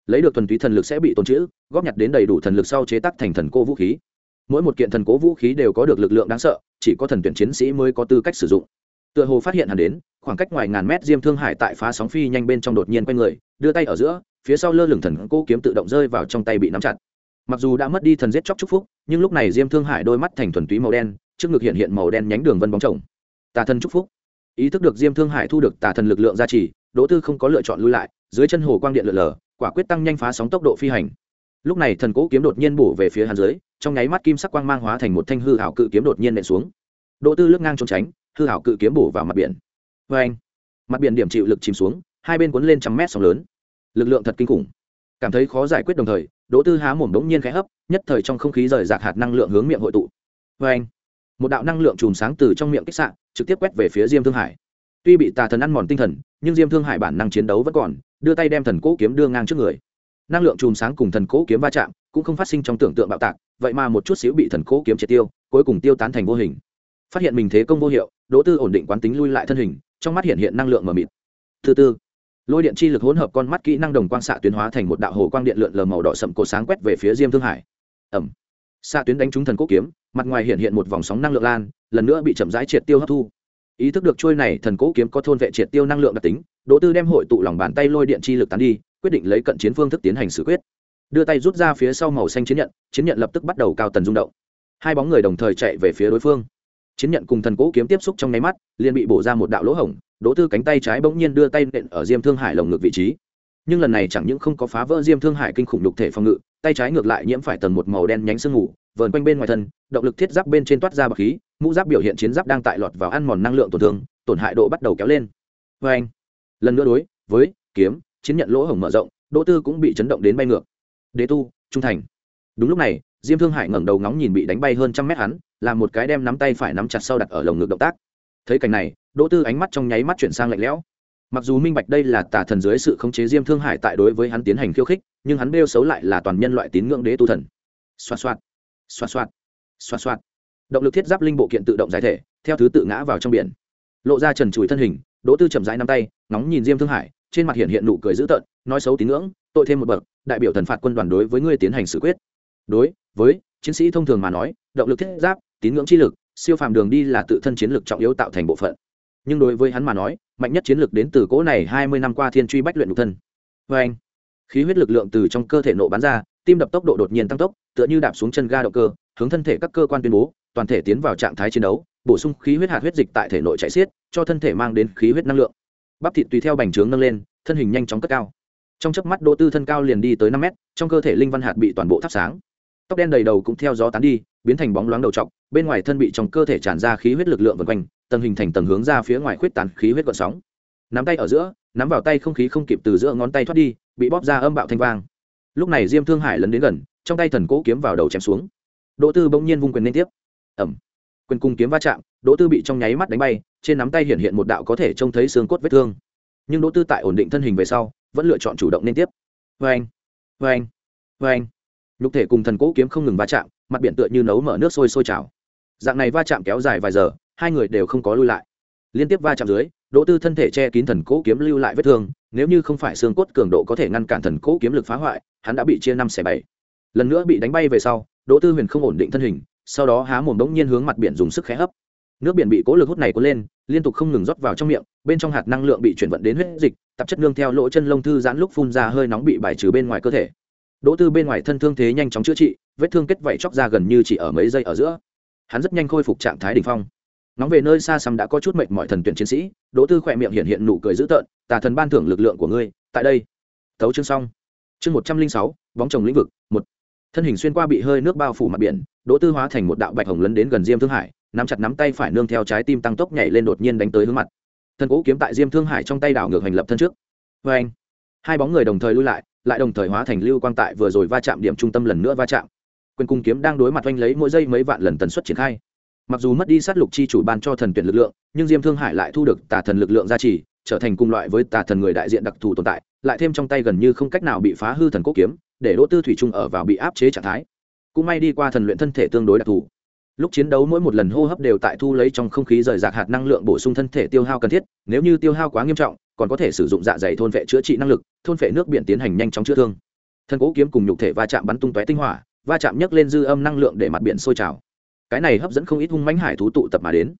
Lấy được thuần túy thần lực sẽ bị tồn trữ, góp nhặt đến đầy đủ thần lực sau chế tác thành thần cô vũ khí. Mỗi một kiện thần cố vũ khí đều có được lực lượng đáng sợ, chỉ có thần tuyển chiến sĩ mới có tư cách sử dụng tựa hồ phát hiện hắn đến, khoảng cách ngoài ngàn mét diêm thương hải tại phá sóng phi nhanh bên trong đột nhiên quay người, đưa tay ở giữa, phía sau lơ lửng thần cô kiếm tự động rơi vào trong tay bị nắm chặt. Mặc dù đã mất đi thần giết chóc chúc phúc, nhưng lúc này diêm thương hải đôi mắt thành thuần túy màu đen, trước ngực hiện hiện màu đen nhánh đường vân bóng chồng. Tà thần chúc phúc. Ý thức được diêm thương hải thu được tà thần lực lượng gia trì, đỗ tư không có lựa chọn lui lại, dưới chân hồ quang điện lượn lờ quả quyết tăng nhanh phá sóng tốc độ phi hành. Lúc này thần cố kiếm đột nhiên bổ về phía hàn dưới, trong nháy mắt kim sắc quang mang hóa thành một thanh hư hảo cự kiếm đột nhiên nện xuống. Đỗ tư lướt ngang trốn tránh hư hảo cự kiếm bổ vào mặt biển. Vê anh, mặt biển điểm chịu lực chìm xuống, hai bên cuốn lên trăm mét sóng lớn. Lực lượng thật kinh khủng. Cảm thấy khó giải quyết đồng thời, đỗ tư há mồm đống nhiên khẽ hấp, nhất thời trong không khí rời rạc hạt năng lượng hướng miệng hội tụ. Vê anh, một đạo năng lượng chùm sáng từ trong miệng kích sạn trực tiếp quét về phía diêm thương hải. Tuy bị tà thần ăn mòn tinh thần, nhưng diêm thương hải bản năng chiến đấu vẫn còn, đưa tay đem thần cỗ kiếm đưa ngang trước người. Năng lượng chùm sáng cùng thần cỗ kiếm va chạm cũng không phát sinh trong tưởng tượng bạo tạc, vậy mà một chút xíu bị thần cỗ kiếm triệt tiêu, cuối cùng tiêu tán thành vô hình. Phát hiện mình thế công vô hiệu đỗ tư ổn định quán tính lui lại thân hình, trong mắt hiện hiện năng lượng mờ mịt. Thứ tư lôi điện chi lực hỗn hợp con mắt kỹ năng đồng quang xạ tuyến hóa thành một đạo hồ quang điện lượn lờ màu đỏ sậm cổ sáng quét về phía diêm thương hải. Ẩm. Xạ tuyến đánh trúng thần cố kiếm, mặt ngoài hiện hiện một vòng sóng năng lượng lan, lần nữa bị chậm rãi triệt tiêu hấp thu. Ý thức được trôi này, thần cố kiếm có thôn vệ triệt tiêu năng lượng đặc tính, đỗ tư đem hội tụ lòng bàn tay lôi điện chi lực tán đi, quyết định lấy cận chiến phương thức tiến hành xử quyết. Đưa tay rút ra phía sau màu xanh chiến nhận chiến nhận lập tức bắt đầu cao tần rung động. Hai bóng người đồng thời chạy về phía đối phương chiến nhận cùng thần cố kiếm tiếp xúc trong nháy mắt, liền bị bổ ra một đạo lỗ hổng, đỗ tư cánh tay trái bỗng nhiên đưa tay nện ở diêm thương hải lồng ngực vị trí. Nhưng lần này chẳng những không có phá vỡ diêm thương hải kinh khủng đục thể phòng ngự, tay trái ngược lại nhiễm phải tầng một màu đen nhánh sương ngủ vờn quanh bên ngoài thân, động lực thiết giáp bên trên toát ra bọc khí, mũ giáp biểu hiện chiến giáp đang tại lọt vào ăn mòn năng lượng tổn thương, tổn hại độ bắt đầu kéo lên. Vê anh lần nữa đối với kiếm, chiến nhận lỗ hổng mở rộng, đỗ tư cũng bị chấn động đến bay ngược. Đế tu, trung thành. Đúng lúc này, diêm thương hải ngẩng đầu ngóng nhìn bị đánh bay hơn trăm mét hắn làm một cái đem nắm tay phải nắm chặt sau đặt ở lồng ngực động tác. Thấy cảnh này, đỗ tư ánh mắt trong nháy mắt chuyển sang lạnh lẽo. Mặc dù minh bạch đây là tà thần dưới sự khống chế diêm thương hải tại đối với hắn tiến hành khiêu khích, nhưng hắn bêu xấu lại là toàn nhân loại tín ngưỡng đế tu thần. Xoa xoa xoa xoa xoa xoa động lực thiết giáp linh bộ kiện tự động giải thể, theo thứ tự ngã vào trong biển. Lộ ra trần trụi thân hình, đỗ tư chậm rãi năm tay nóng nhìn diêm thương hải, trên mặt hiện hiện nụ cười dữ tợn, nói xấu tín ngưỡng, tội thêm một bậc, đại biểu thần phạt quân đoàn đối với ngươi tiến hành xử quyết. Đối với chiến sĩ thông thường mà nói, động lực thiết giáp tín ngưỡng chi lực, siêu phàm đường đi là tự thân chiến lực trọng yếu tạo thành bộ phận. Nhưng đối với hắn mà nói, mạnh nhất chiến lực đến từ cỗ này hai mươi năm qua thiên truy bách luyện nhục thân. Vê anh, khí huyết lực lượng từ trong cơ thể nổ bắn ra, tim đập tốc độ đột nhiên tăng tốc, tựa như đạp xuống chân ga động cơ, hướng thân thể các cơ quan tuyên bố, toàn thể tiến vào trạng thái chiến đấu, bổ sung khí huyết hạt huyết dịch tại thể nội chạy xiết, cho thân thể mang đến khí huyết năng lượng. Bắp thịt tùy theo bành trướng nâng lên, thân hình nhanh chóng cất cao. Trong chớp mắt, đỗ tư thân cao liền đi tới năm mét, trong cơ thể linh văn hạt bị toàn bộ thắp sáng tóc đen đầy đầu cũng theo gió tán đi, biến thành bóng loáng đầu trọc, bên ngoài thân bị trong cơ thể tràn ra khí huyết lực lượng vần quanh, tầng hình thành tầng hướng ra phía ngoài khuyết tán khí huyết gọn sóng. Nắm tay ở giữa, nắm vào tay không khí không kịp từ giữa ngón tay thoát đi, bị bóp ra âm bạo thanh vang. Lúc này diêm thương hải lấn đến gần, trong tay thần cỗ kiếm vào đầu chém xuống. Đỗ tư bỗng nhiên vung quyền liên tiếp. Ẩm quyền cung kiếm va chạm, đỗ tư bị trong nháy mắt đánh bay, trên nắm tay hiện hiện một đạo có thể trông thấy xương cốt vết thương. Nhưng đỗ tư tại ổn định thân hình về sau, vẫn lựa chọn chủ động liên tiếp. Vê anh vê anh vê anh nhục thể cùng thần cỗ kiếm không ngừng va chạm, mặt biển tựa như nấu mở nước sôi sôi trào. Dạng này va chạm kéo dài vài giờ, hai người đều không có lui lại. Liên tiếp va chạm dưới, đỗ tư thân thể che kín thần cỗ kiếm lưu lại vết thương, nếu như không phải xương cốt cường độ có thể ngăn cản thần cỗ kiếm lực phá hoại, hắn đã bị chia năm xẻ bảy. Lần nữa bị đánh bay về sau, đỗ tư huyền không ổn định thân hình, sau đó há mồm đống nhiên hướng mặt biển dùng sức khé hấp. Nước biển bị cố lực hút này cuốn lên, liên tục không ngừng rót vào trong miệng, bên trong hạt năng lượng bị chuyển vận đến huyết dịch, tạp chất nương theo lỗ chân lông thư giãn lúc phun ra hơi nóng bị bài trừ bên ngoài cơ thể đỗ tư bên ngoài thân thương thế nhanh chóng chữa trị, vết thương kết vảy chóc ra gần như chỉ ở mấy giây ở giữa. Hắn rất nhanh khôi phục trạng thái đ ỉ n h phong. Nóng về nơi xa xăm đã có chút mệnh mọi thần tuyển chiến sĩ, đỗ tư khỏe miệng hiện hiện nụ cười dữ tợn, tà thần ban thưởng lực lượng của ngươi, tại đây. Tấu chương xong. Chương một trăm linh sáu, bóng chồng lĩnh vực, một. Thân hình xuyên qua bị hơi nước bao phủ mặt biển, đỗ tư hóa thành một đạo bạch hồng lấn đến gần diêm thương hải, nắm chặt nắm tay phải nương theo trái tim tăng tốc nhảy lên đột nhiên đánh tới hướng mặt. Thân cố kiếm tại diêm thương hải trong tay đảo ngược hành lập thân trước. Vê anh hai bóng người đồng thời lui lại lại đồng thời hóa thành lưu quang tại vừa rồi va chạm điểm trung tâm lần nữa va chạm. Quyền cung kiếm đang đối mặt oanh lấy mỗi giây mấy vạn lần tần suất triển khai. Mặc dù mất đi sát lục chi chủ ban cho thần tuyển lực lượng, nhưng diêm thương hải lại thu được tà thần lực lượng gia trì, trở thành cùng loại với tà thần người đại diện đặc thù tồn tại, lại thêm trong tay gần như không cách nào bị phá hư thần cốt kiếm, để đỗ tư thủy trung ở vào bị áp chế trạng thái. Cũng may đi qua thần luyện thân thể tương đối đặc thù. Lúc chiến đấu mỗi một lần hô hấp đều tại thu lấy trong không khí rời rạc hạt năng lượng bổ sung thân thể tiêu hao cần thiết, nếu như tiêu hao quá nghiêm trọng còn có thể sử dụng dạ dày thôn vệ chữa trị năng lực thôn vệ nước biển tiến hành nhanh chóng chữa thương. Thân cố kiếm cùng nhục thể va chạm bắn tung tóe tinh hỏa va chạm nhấc lên dư âm năng lượng để mặt biển sôi trào. Cái này hấp dẫn không ít hung mãnh hải thú tụ tập mà đến.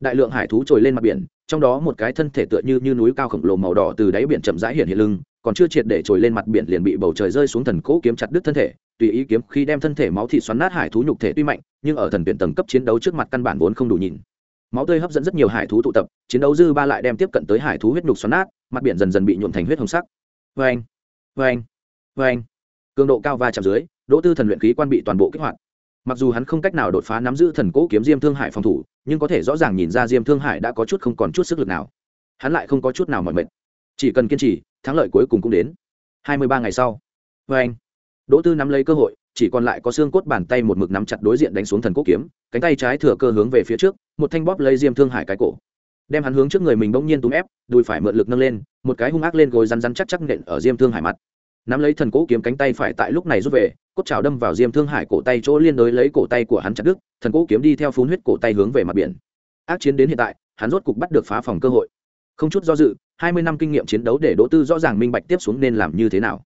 Đại lượng hải thú trồi lên mặt biển trong đó một cái thân thể tựa như, như núi cao khổng lồ màu đỏ từ đáy biển chậm rãi hiện hiện lưng còn chưa triệt để trồi lên mặt biển liền bị bầu trời rơi xuống thần cố kiếm chặt đứt thân thể. Tùy ý kiếm khi đem thân thể máu thịt xoắn nát hải thú nhục thể tuy mạnh nhưng ở thần tuyển tầng cấp chiến đấu trước mặt căn bản vốn không đủ nhìn máu tươi hấp dẫn rất nhiều hải thú tụ tập, chiến đấu dư ba lại đem tiếp cận tới hải thú huyết nhục xoắn nát, mặt biển dần dần bị nhuộm thành huyết hồng sắc. Vê anh vê anh vê anh cường độ cao va chạm dưới, đỗ tư thần luyện khí quan bị toàn bộ kích hoạt. Mặc dù hắn không cách nào đột phá nắm giữ thần cỗ kiếm diêm thương hải phòng thủ, nhưng có thể rõ ràng nhìn ra diêm thương hải đã có chút không còn chút sức lực nào. Hắn lại không có chút nào mọi mệt. Chỉ cần kiên trì, thắng lợi cuối cùng cũng đến. Hai mươi ba ngày sau. Vê anh đỗ tư nắm lấy cơ hội chỉ còn lại có xương cốt bàn tay một mực nắm chặt đối diện đánh xuống thần cốt kiếm, cánh tay trái thừa cơ hướng về phía trước, một thanh bóp lấy diêm thương hải cái cổ. Đem hắn hướng trước người mình bỗng nhiên túm ép, đùi phải mượn lực nâng lên, một cái hung ác lên gối rắn rắn chắc chắc nện ở diêm thương hải mặt. Nắm lấy thần cố kiếm cánh tay phải tại lúc này rút về, cốt trào đâm vào diêm thương hải cổ tay chỗ liên đối lấy cổ tay của hắn chặt đứt, thần cố kiếm đi theo phun huyết cổ tay hướng về mặt biển. Ác chiến đến hiện tại, hắn rốt cục bắt được phá phòng cơ hội. Không chút do dự, hai mươi năm kinh nghiệm chiến đấu để đỗ tư rõ ràng minh bạch tiếp xuống nên làm như thế nào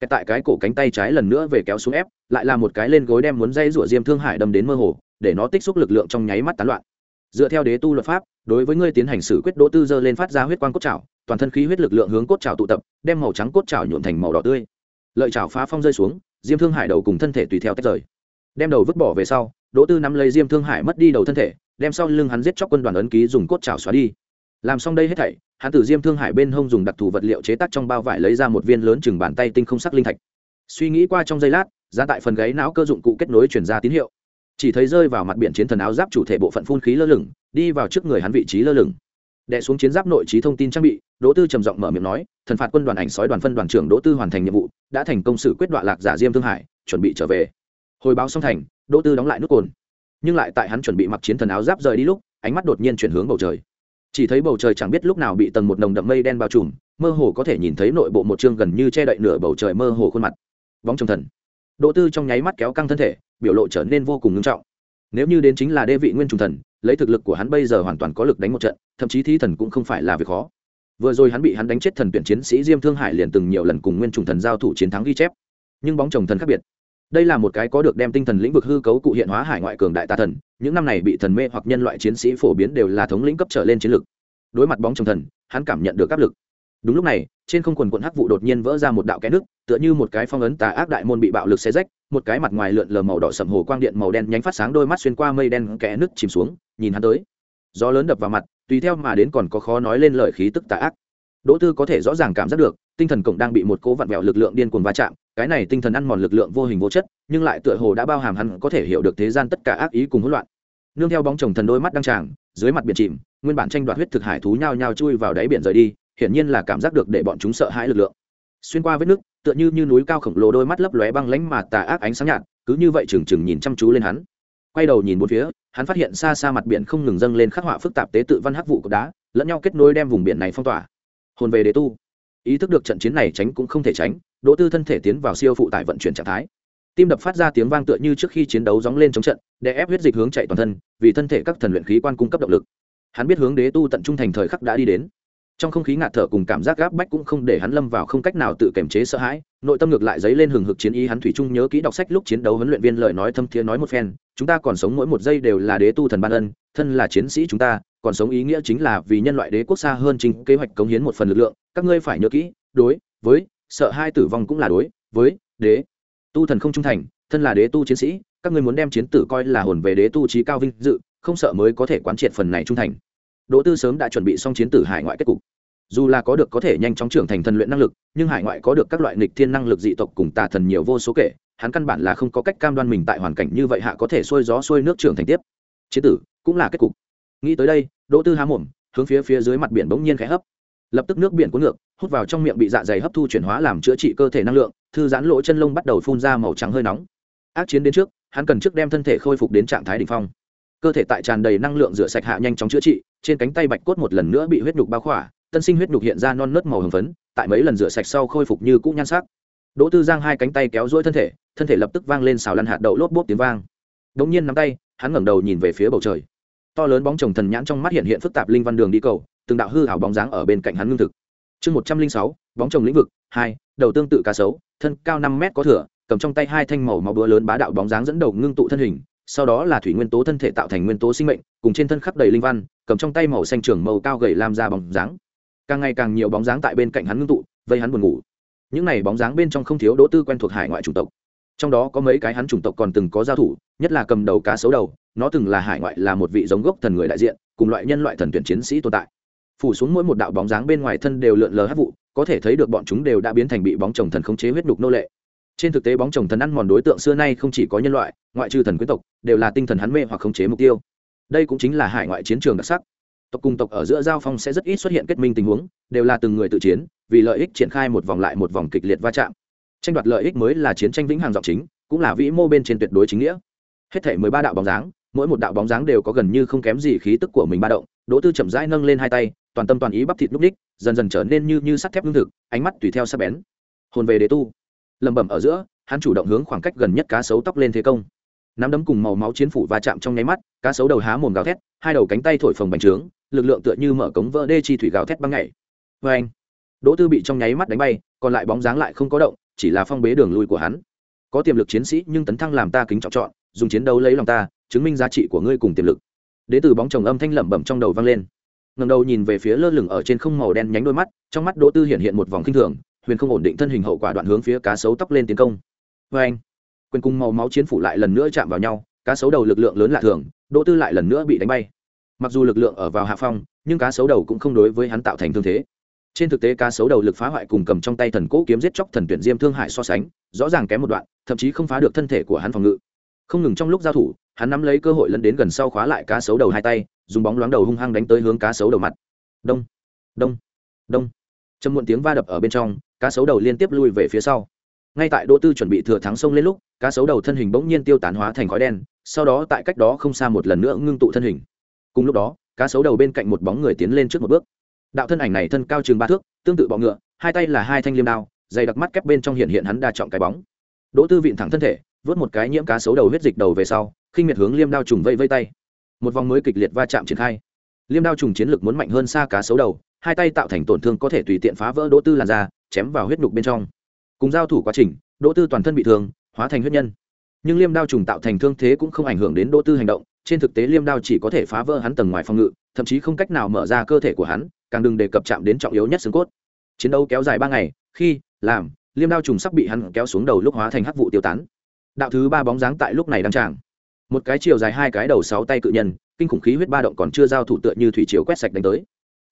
kẹt tại cái cổ cánh tay trái lần nữa về kéo xuống ép, lại là một cái lên gối đem muốn dây rủa diêm thương hải đâm đến mơ hồ, để nó tích xúc lực lượng trong nháy mắt tán loạn. Dựa theo đế tu luật pháp, đối với ngươi tiến hành xử quyết đỗ tư dơ lên phát ra huyết quang cốt trào toàn thân khí huyết lực lượng hướng cốt trào tụ tập, đem màu trắng cốt trào nhuộn thành màu đỏ tươi. Lợi trào phá phong rơi xuống, diêm thương hải đầu cùng thân thể tùy theo tách rời. Đem đầu vứt bỏ về sau, đỗ tư nắm lấy diêm thương hải mất đi đầu thân thể, đem sau lưng hắn giết chóc quân đoàn ấn ký dùng cốt trào xóa đi. Làm xong đây hết thảy hắn từ diêm thương hải bên hông dùng đặc thù vật liệu chế tác trong bao vải lấy ra một viên lớn chừng bàn tay tinh không sắc linh thạch. Suy nghĩ qua trong giây lát ra tại phần gáy não cơ dụng cụ kết nối chuyển ra tín hiệu. Chỉ thấy rơi vào mặt biển chiến thần áo giáp chủ thể bộ phận phun khí lơ lửng, đi vào trước người hắn vị trí lơ lửng. Đẻ xuống chiến giáp nội trí thông tin trang bị, đỗ tư trầm giọng mở miệng nói, thần phạt quân đoàn ảnh sói đoàn phân đoàn trưởng đỗ tư hoàn thành nhiệm vụ, đã thành công sự quyết đoạn lạc giả diêm thương hải, chuẩn bị trở về. Hồi báo xong thành, đỗ tư đóng lại nút cồn. Nhưng lại tại hắn chuẩn bị mặc chiến thần áo giáp rời đi lúc, ánh mắt đột nhiên chuyển hướng bầu trời chỉ thấy bầu trời chẳng biết lúc nào bị tầng một nồng đậm mây đen bao trùm, mơ hồ có thể nhìn thấy nội bộ một chương gần như che đậy nửa bầu trời mơ hồ khuôn mặt. Bóng trồng thần. Đỗ tư trong nháy mắt kéo căng thân thể, biểu lộ trở nên vô cùng nghiêm trọng. Nếu như đến chính là đê vị nguyên trùng thần, lấy thực lực của hắn bây giờ hoàn toàn có lực đánh một trận, thậm chí thi thần cũng không phải là việc khó. Vừa rồi hắn bị hắn đánh chết thần tuyển chiến sĩ diêm thương hải liền từng nhiều lần cùng nguyên trùng thần giao thủ chiến thắng ghi chép. Nhưng bóng chồng thần khác biệt đây là một cái có được đem tinh thần lĩnh vực hư cấu cụ hiện hóa hải ngoại cường đại tà thần, những năm này bị thần mê hoặc nhân loại chiến sĩ phổ biến đều là thống lĩnh cấp trở lên chiến lực. Đối mặt bóng trồng thần, hắn cảm nhận được áp lực. Đúng lúc này, trên không quần quận hắc vụ đột nhiên vỡ ra một đạo kẽ nước tựa như một cái phong ấn tà ác đại môn bị bạo lực xé rách, một cái mặt ngoài lượn lờ màu đỏ sầm hồ quang điện màu đen nhánh phát sáng đôi mắt xuyên qua mây đen kẽ nước chìm xuống, nhìn hắn tới. Gió lớn đập vào mặt, tùy theo mà đến còn có khó nói lên lời khí tức tà ác. Đỗ tư có thể rõ ràng cảm giác được tinh thần cộng đang bị một cố vặn vẹo lực lượng điên cuồng va chạm, cái này tinh thần ăn mòn lực lượng vô hình vô chất, nhưng lại tựa hồ đã bao hàm hắn có thể hiểu được thế gian tất cả ác ý cùng hỗn loạn. Nương theo bóng chồng thần đôi mắt đăng tràng, dưới mặt biển chìm, nguyên bản tranh đoạt huyết thực hải thú nhao nhao chui vào đáy biển rời đi, hiển nhiên là cảm giác được để bọn chúng sợ hãi lực lượng. Xuyên qua vết nước, tựa như như núi cao khổng lồ đôi mắt lấp lóe băng lánh mà tà ác ánh sáng nhạt, cứ như vậy trừng trừng nhìn chăm chú lên hắn. Quay đầu nhìn bốn phía, hắn phát hiện xa xa mặt biển không ngừng dâng lên khắc họa phức tạp tế tự văn hắc vụ của đá, lẫn nhau kết nối đem vùng biển này phong tỏa. Hồn về đế tu ý thức được trận chiến này tránh cũng không thể tránh, đỗ tư thân thể tiến vào siêu phụ tải vận chuyển trạng thái. Tim đập phát ra tiếng vang tựa như trước khi chiến đấu dóng lên chống trận, để ép huyết dịch hướng chạy toàn thân, vì thân thể các thần luyện khí quan cung cấp động lực. Hắn biết hướng đế tu tận trung thành thời khắc đã đi đến. Trong không khí ngạt thở cùng cảm giác gáp bách cũng không để hắn lâm vào không cách nào tự kiềm chế sợ hãi, nội tâm ngược lại dấy lên hừng hực chiến ý hắn thủy chung nhớ kỹ đọc sách lúc chiến đấu huấn luyện viên lời nói thâm thiế nói một phen, chúng ta còn sống mỗi một giây đều là đế tu thần ban ân, thân là chiến sĩ chúng ta còn sống ý nghĩa chính là vì nhân loại đế quốc xa hơn chính kế hoạch cống hiến một phần lực lượng. Các ngươi phải nhớ kỹ, đối, với, sợ hai tử vong cũng là đối, với, đế. Tu thần không trung thành, thân là đế tu chiến sĩ, các ngươi muốn đem chiến tử coi là hồn về đế tu trí cao vinh dự, không sợ mới có thể quán triệt phần này trung thành. Đỗ tư sớm đã chuẩn bị xong chiến tử hải ngoại kết cục. Dù là có được có thể nhanh chóng trưởng thành thần luyện năng lực, nhưng hải ngoại có được các loại nghịch thiên năng lực dị tộc cùng tà thần nhiều vô số kể, hắn căn bản là không có cách cam đoan mình tại hoàn cảnh như vậy hạ có thể xuôi gió xuôi nước trưởng thành tiếp. Chiến tử cũng là kết cục. Nghĩ tới đây đỗ tư há mồm, hướng phía phía dưới mặt biển bỗng nhiên khẽ hấp. Lập tức nước biển cuốn ngược, hút vào trong miệng bị dạ dày hấp thu chuyển hóa làm chữa trị cơ thể năng lượng, thư giãn lỗ chân lông bắt đầu phun ra màu trắng hơi nóng. Ác chiến đến trước, hắn cần trước đem thân thể khôi phục đến trạng thái đ ỉ n h phong. Cơ thể tại tràn đầy năng lượng rửa sạch hạ nhanh chóng chữa trị, trên cánh tay bạch cốt một lần nữa bị huyết nhục bao khỏa, tân sinh huyết nhục hiện ra non nớt màu hồng phấn, tại mấy lần rửa sạch sau khôi phục như cũ nhan sắc. Đỗ tư giang hai cánh tay kéo rỗi thân thể thân thể lập tức vang lên xào lăn hạt đậu lốp bốp tiếng vang. Đ ỗ n g nhiên nắm tay, hắn ngẩng đầu nhìn về phía bầu trời to lớn bóng chồng thần nhãn trong mắt hiện hiện phức tạp linh văn đường đi cầu, từng đạo hư hảo bóng dáng ở bên cạnh hắn ngưng thực. Chương một trăm linh sáu, bóng chồng lĩnh vực, hai, đầu tương tự cá sấu, thân cao năm mét có thửa cầm trong tay hai thanh màu máu búa lớn bá đạo bóng dáng dẫn đầu ngưng tụ thân hình, sau đó là thủy nguyên tố thân thể tạo thành nguyên tố sinh mệnh, cùng trên thân khắp đầy linh văn, cầm trong tay màu xanh trường màu cao gầy làm ra bóng dáng. Càng ngày càng nhiều bóng dáng tại bên cạnh hắn ngưng tụ, vây hắn buồn ngủ. Những này bóng dáng bên trong không thiếu đỗ tư quen thuộc hải ngoại chủng tộc. Trong đó có mấy cái hắn chủng tộc còn từng có giao thủ, nhất là cầm đầu cá sấu đầu nó từng là hải ngoại là một vị giống gốc thần người đại diện, cùng loại nhân loại thần tuyển chiến sĩ tồn tại. Phủ xuống mỗi một đạo bóng dáng bên ngoài thân đều lượn lờ hát vụ, có thể thấy được bọn chúng đều đã biến thành bị bóng chồng thần khống chế huyết đục nô lệ. Trên thực tế bóng chồng thần ăn mòn đối tượng xưa nay không chỉ có nhân loại, ngoại trừ thần quyến tộc, đều là tinh thần hắn mê hoặc khống chế mục tiêu. Đây cũng chính là hải ngoại chiến trường đặc sắc. Tộc cùng tộc ở giữa giao phong sẽ rất ít xuất hiện kết minh tình huống, đều là từng người tự chiến, vì lợi ích triển khai một vòng lại một vòng kịch liệt va chạm. Tranh đoạt lợi ích mới là chiến tranh vĩnh hằng dọc chính, cũng là vĩ mô bên trên tuyệt đối chính nghĩa. Hết thể mười ba đạo bóng dáng mỗi một đạo bóng dáng đều có gần như không kém gì khí tức của mình ba động. Đỗ tư chậm rãi nâng lên hai tay, toàn tâm toàn ý bắp thịt núc ních, dần dần trở nên như như sắt thép lương thực, ánh mắt tùy theo sắp bén. Hồn về đế tu. Lầm bẩm ở giữa, hắn chủ động hướng khoảng cách gần nhất cá sấu tóc lên thế công. Nắm đấm cùng màu máu chiến phủ va chạm trong nháy mắt, cá sấu đầu há mồm gào thét, hai đầu cánh tay thổi phồng bành trướng, lực lượng tựa như mở cống vỡ đê chi thủy gào thét băng ngày vê anh đỗ tư bị trong nháy mắt đánh bay, còn lại bóng dáng lại không có động, chỉ là phong bế đường lui của hắn. Có tiềm lực chiến sĩ, nhưng tấn thăng làm ta kính trọng chọn, dùng chiến đấu lấy lòng ta chứng minh giá trị của ngươi cùng tiềm lực. Đế từ bóng chồng âm thanh lẩm bẩm trong đầu vang lên. Ngầm đầu nhìn về phía lơ lửng ở trên không màu đen nhánh đôi mắt, trong mắt đỗ tư hiện hiện một vòng kinh thường, huyền không ổn định thân hình hậu quả đoạn hướng phía cá sấu tóc lên tiến công. Vê anh, quyền cung màu máu chiến phủ lại lần nữa chạm vào nhau, cá sấu đầu lực lượng lớn lạ thường, đỗ tư lại lần nữa bị đánh bay. Mặc dù lực lượng ở vào hạ phong, nhưng cá sấu đầu cũng không đối với hắn tạo thành thương thế. Trên thực tế, cá sấu đầu lực phá hoại cùng cầm trong tay thần cỗ kiếm giết chóc thần tuyển diêm thương hại so sánh, rõ ràng kém một đoạn, thậm chí không phá được thân thể của hắn phòng ngự. Không ngừng trong lúc giao thủ hắn nắm lấy cơ hội lấn đến gần sau khóa lại cá sấu đầu hai tay, dùng bóng loáng đầu hung hăng đánh tới hướng cá sấu đầu mặt. Đông đông đông. Châm muộn tiếng va đập ở bên trong, cá sấu đầu liên tiếp lui về phía sau. Ngay tại đỗ tư chuẩn bị thừa thắng sông lên lúc, cá sấu đầu thân hình bỗng nhiên tiêu tán hóa thành khói đen, sau đó tại cách đó không xa một lần nữa ngưng tụ thân hình. Cùng lúc đó, cá sấu đầu bên cạnh một bóng người tiến lên trước một bước. Đạo thân ảnh này thân cao chừng ba thước, tương tự bọ ngựa, hai tay là hai thanh liêm đao, dày đặc mắt kép bên trong hiện hiện hắn đa trọng cái bóng. Đỗ tư vịn thẳng thân thể, vớt một cái nhiễm cá sấu đầu huyết dịch đầu về sau khinh miệt hướng liêm đao trùng vây vây tay. Một vòng mới kịch liệt va chạm triển khai. Liêm đao trùng chiến lược muốn mạnh hơn xa cá sấu đầu, hai tay tạo thành tổn thương có thể tùy tiện phá vỡ đỗ tư làn da, chém vào huyết nhục bên trong. Cùng giao thủ quá trình, đỗ tư toàn thân bị thương, hóa thành huyết nhân. Nhưng liêm đao trùng tạo thành thương thế cũng không ảnh hưởng đến đỗ tư hành động, trên thực tế liêm đao chỉ có thể phá vỡ hắn tầng ngoài phòng ngự, thậm chí không cách nào mở ra cơ thể của hắn, càng đừng đề cập chạm đến trọng yếu nhất xương cốt. Chiến đấu kéo dài ba ngày, khi, làm, liêm đao trùng sắp bị hắn kéo xuống đầu lúc hóa thành hắc vụ tiêu tán. Đạo thứ ba bóng dáng tại lúc này đang tràng một cái chiều dài hai cái đầu sáu tay cự nhân, kinh khủng khí huyết ba động còn chưa giao thủ tựa như thủy chiều quét sạch đánh tới.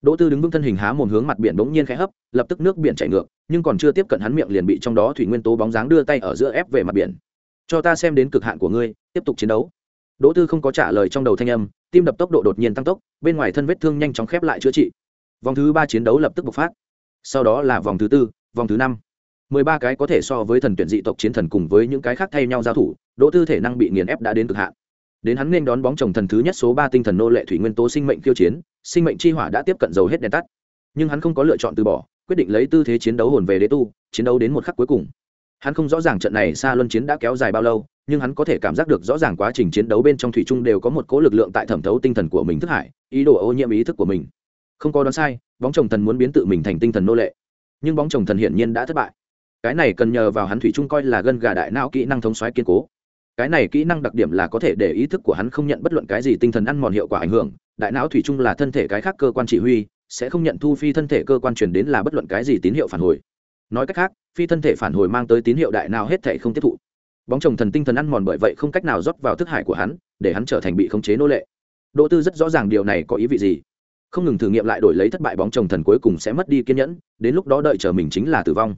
Đỗ tư đứng vững thân hình há một hướng mặt biển bỗng nhiên khẽ hấp, lập tức nước biển chảy ngược, nhưng còn chưa tiếp cận hắn miệng liền bị trong đó thủy nguyên tố bóng dáng đưa tay ở giữa ép về mặt biển. Cho ta xem đến cực hạn của ngươi, tiếp tục chiến đấu. Đỗ tư không có trả lời trong đầu thanh âm, tim đập tốc độ đột nhiên tăng tốc, bên ngoài thân vết thương nhanh chóng khép lại chữa trị. Vòng thứ ba chiến đấu lập tức bộc phát. Sau đó là vòng thứ tư, vòng thứ năm. Mười ba cái có thể so với thần tuyển dị tộc chiến thần cùng với những cái khác thay nhau giao thủ đỗ tư thể năng bị nghiền ép đã đến cực hạn. Đến hắn nên đón bóng chồng thần thứ nhất số ba tinh thần nô lệ thủy nguyên tố sinh mệnh khiêu chiến, sinh mệnh chi hỏa đã tiếp cận dầu hết đèn tắt. Nhưng hắn không có lựa chọn từ bỏ, quyết định lấy tư thế chiến đấu hồn về đế tu, chiến đấu đến một khắc cuối cùng. Hắn không rõ ràng trận này xa luân chiến đã kéo dài bao lâu, nhưng hắn có thể cảm giác được rõ ràng quá trình chiến đấu bên trong thủy trung đều có một cố lực lượng tại thẩm thấu tinh thần của mình thức hải, ý đồ ô nhiễm ý thức của mình. Không có đoán sai, bóng chồng thần muốn biến tự mình thành tinh thần nô lệ. Nhưng bóng chồng thần hiển nhiên đã thất bại. Cái này cần nhờ vào hắn thủy trung coi là gân gà đại não kỹ năng thống xoáy kiên cố cái này kỹ năng đặc điểm là có thể để ý thức của hắn không nhận bất luận cái gì tinh thần ăn mòn hiệu quả ảnh hưởng, đại não thủy chung là thân thể cái khác cơ quan chỉ huy, sẽ không nhận thu phi thân thể cơ quan truyền đến là bất luận cái gì tín hiệu phản hồi. Nói cách khác, phi thân thể phản hồi mang tới tín hiệu đại não hết thể không tiếp thụ. Bóng chồng thần tinh thần ăn mòn bởi vậy không cách nào rót vào thức hải của hắn, để hắn trở thành bị khống chế nô lệ. Đỗ tư rất rõ ràng điều này có ý vị gì. Không ngừng thử nghiệm lại đổi lấy thất bại bóng chồng thần cuối cùng sẽ mất đi kiên nhẫn, đến lúc đó đợi chờ mình chính là tử vong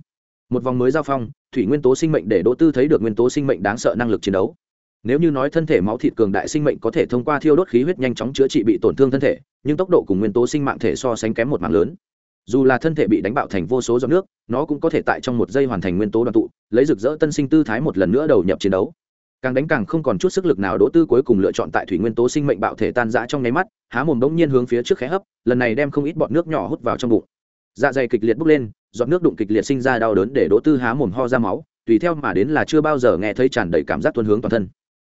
một vòng mới giao phong, thủy nguyên tố sinh mệnh để đỗ tư thấy được nguyên tố sinh mệnh đáng sợ năng lực chiến đấu. Nếu như nói thân thể máu thịt cường đại sinh mệnh có thể thông qua thiêu đốt khí huyết nhanh chóng chữa trị bị tổn thương thân thể, nhưng tốc độ cùng nguyên tố sinh mạng thể so sánh kém một mạng lớn. Dù là thân thể bị đánh bạo thành vô số giọt nước, nó cũng có thể tại trong một giây hoàn thành nguyên tố đoàn tụ, lấy rực rỡ tân sinh tư thái một lần nữa đầu nhập chiến đấu. Càng đánh càng không còn chút sức lực nào đỗ tư cuối cùng lựa chọn tại thủy nguyên tố sinh mệnh bạo thể tan rã trong nháy mắt, há mồm bỗng nhiên hướng phía trước khé hấp, lần này đem không ít bọt nước nhỏ hút vào trong bụng dạ dày kịch liệt bốc lên, giọt nước đụng kịch liệt sinh ra đau đớn để đỗ tư há mồm ho ra máu, tùy theo mà đến là chưa bao giờ nghe thấy tràn đầy cảm giác tuân hướng toàn thân.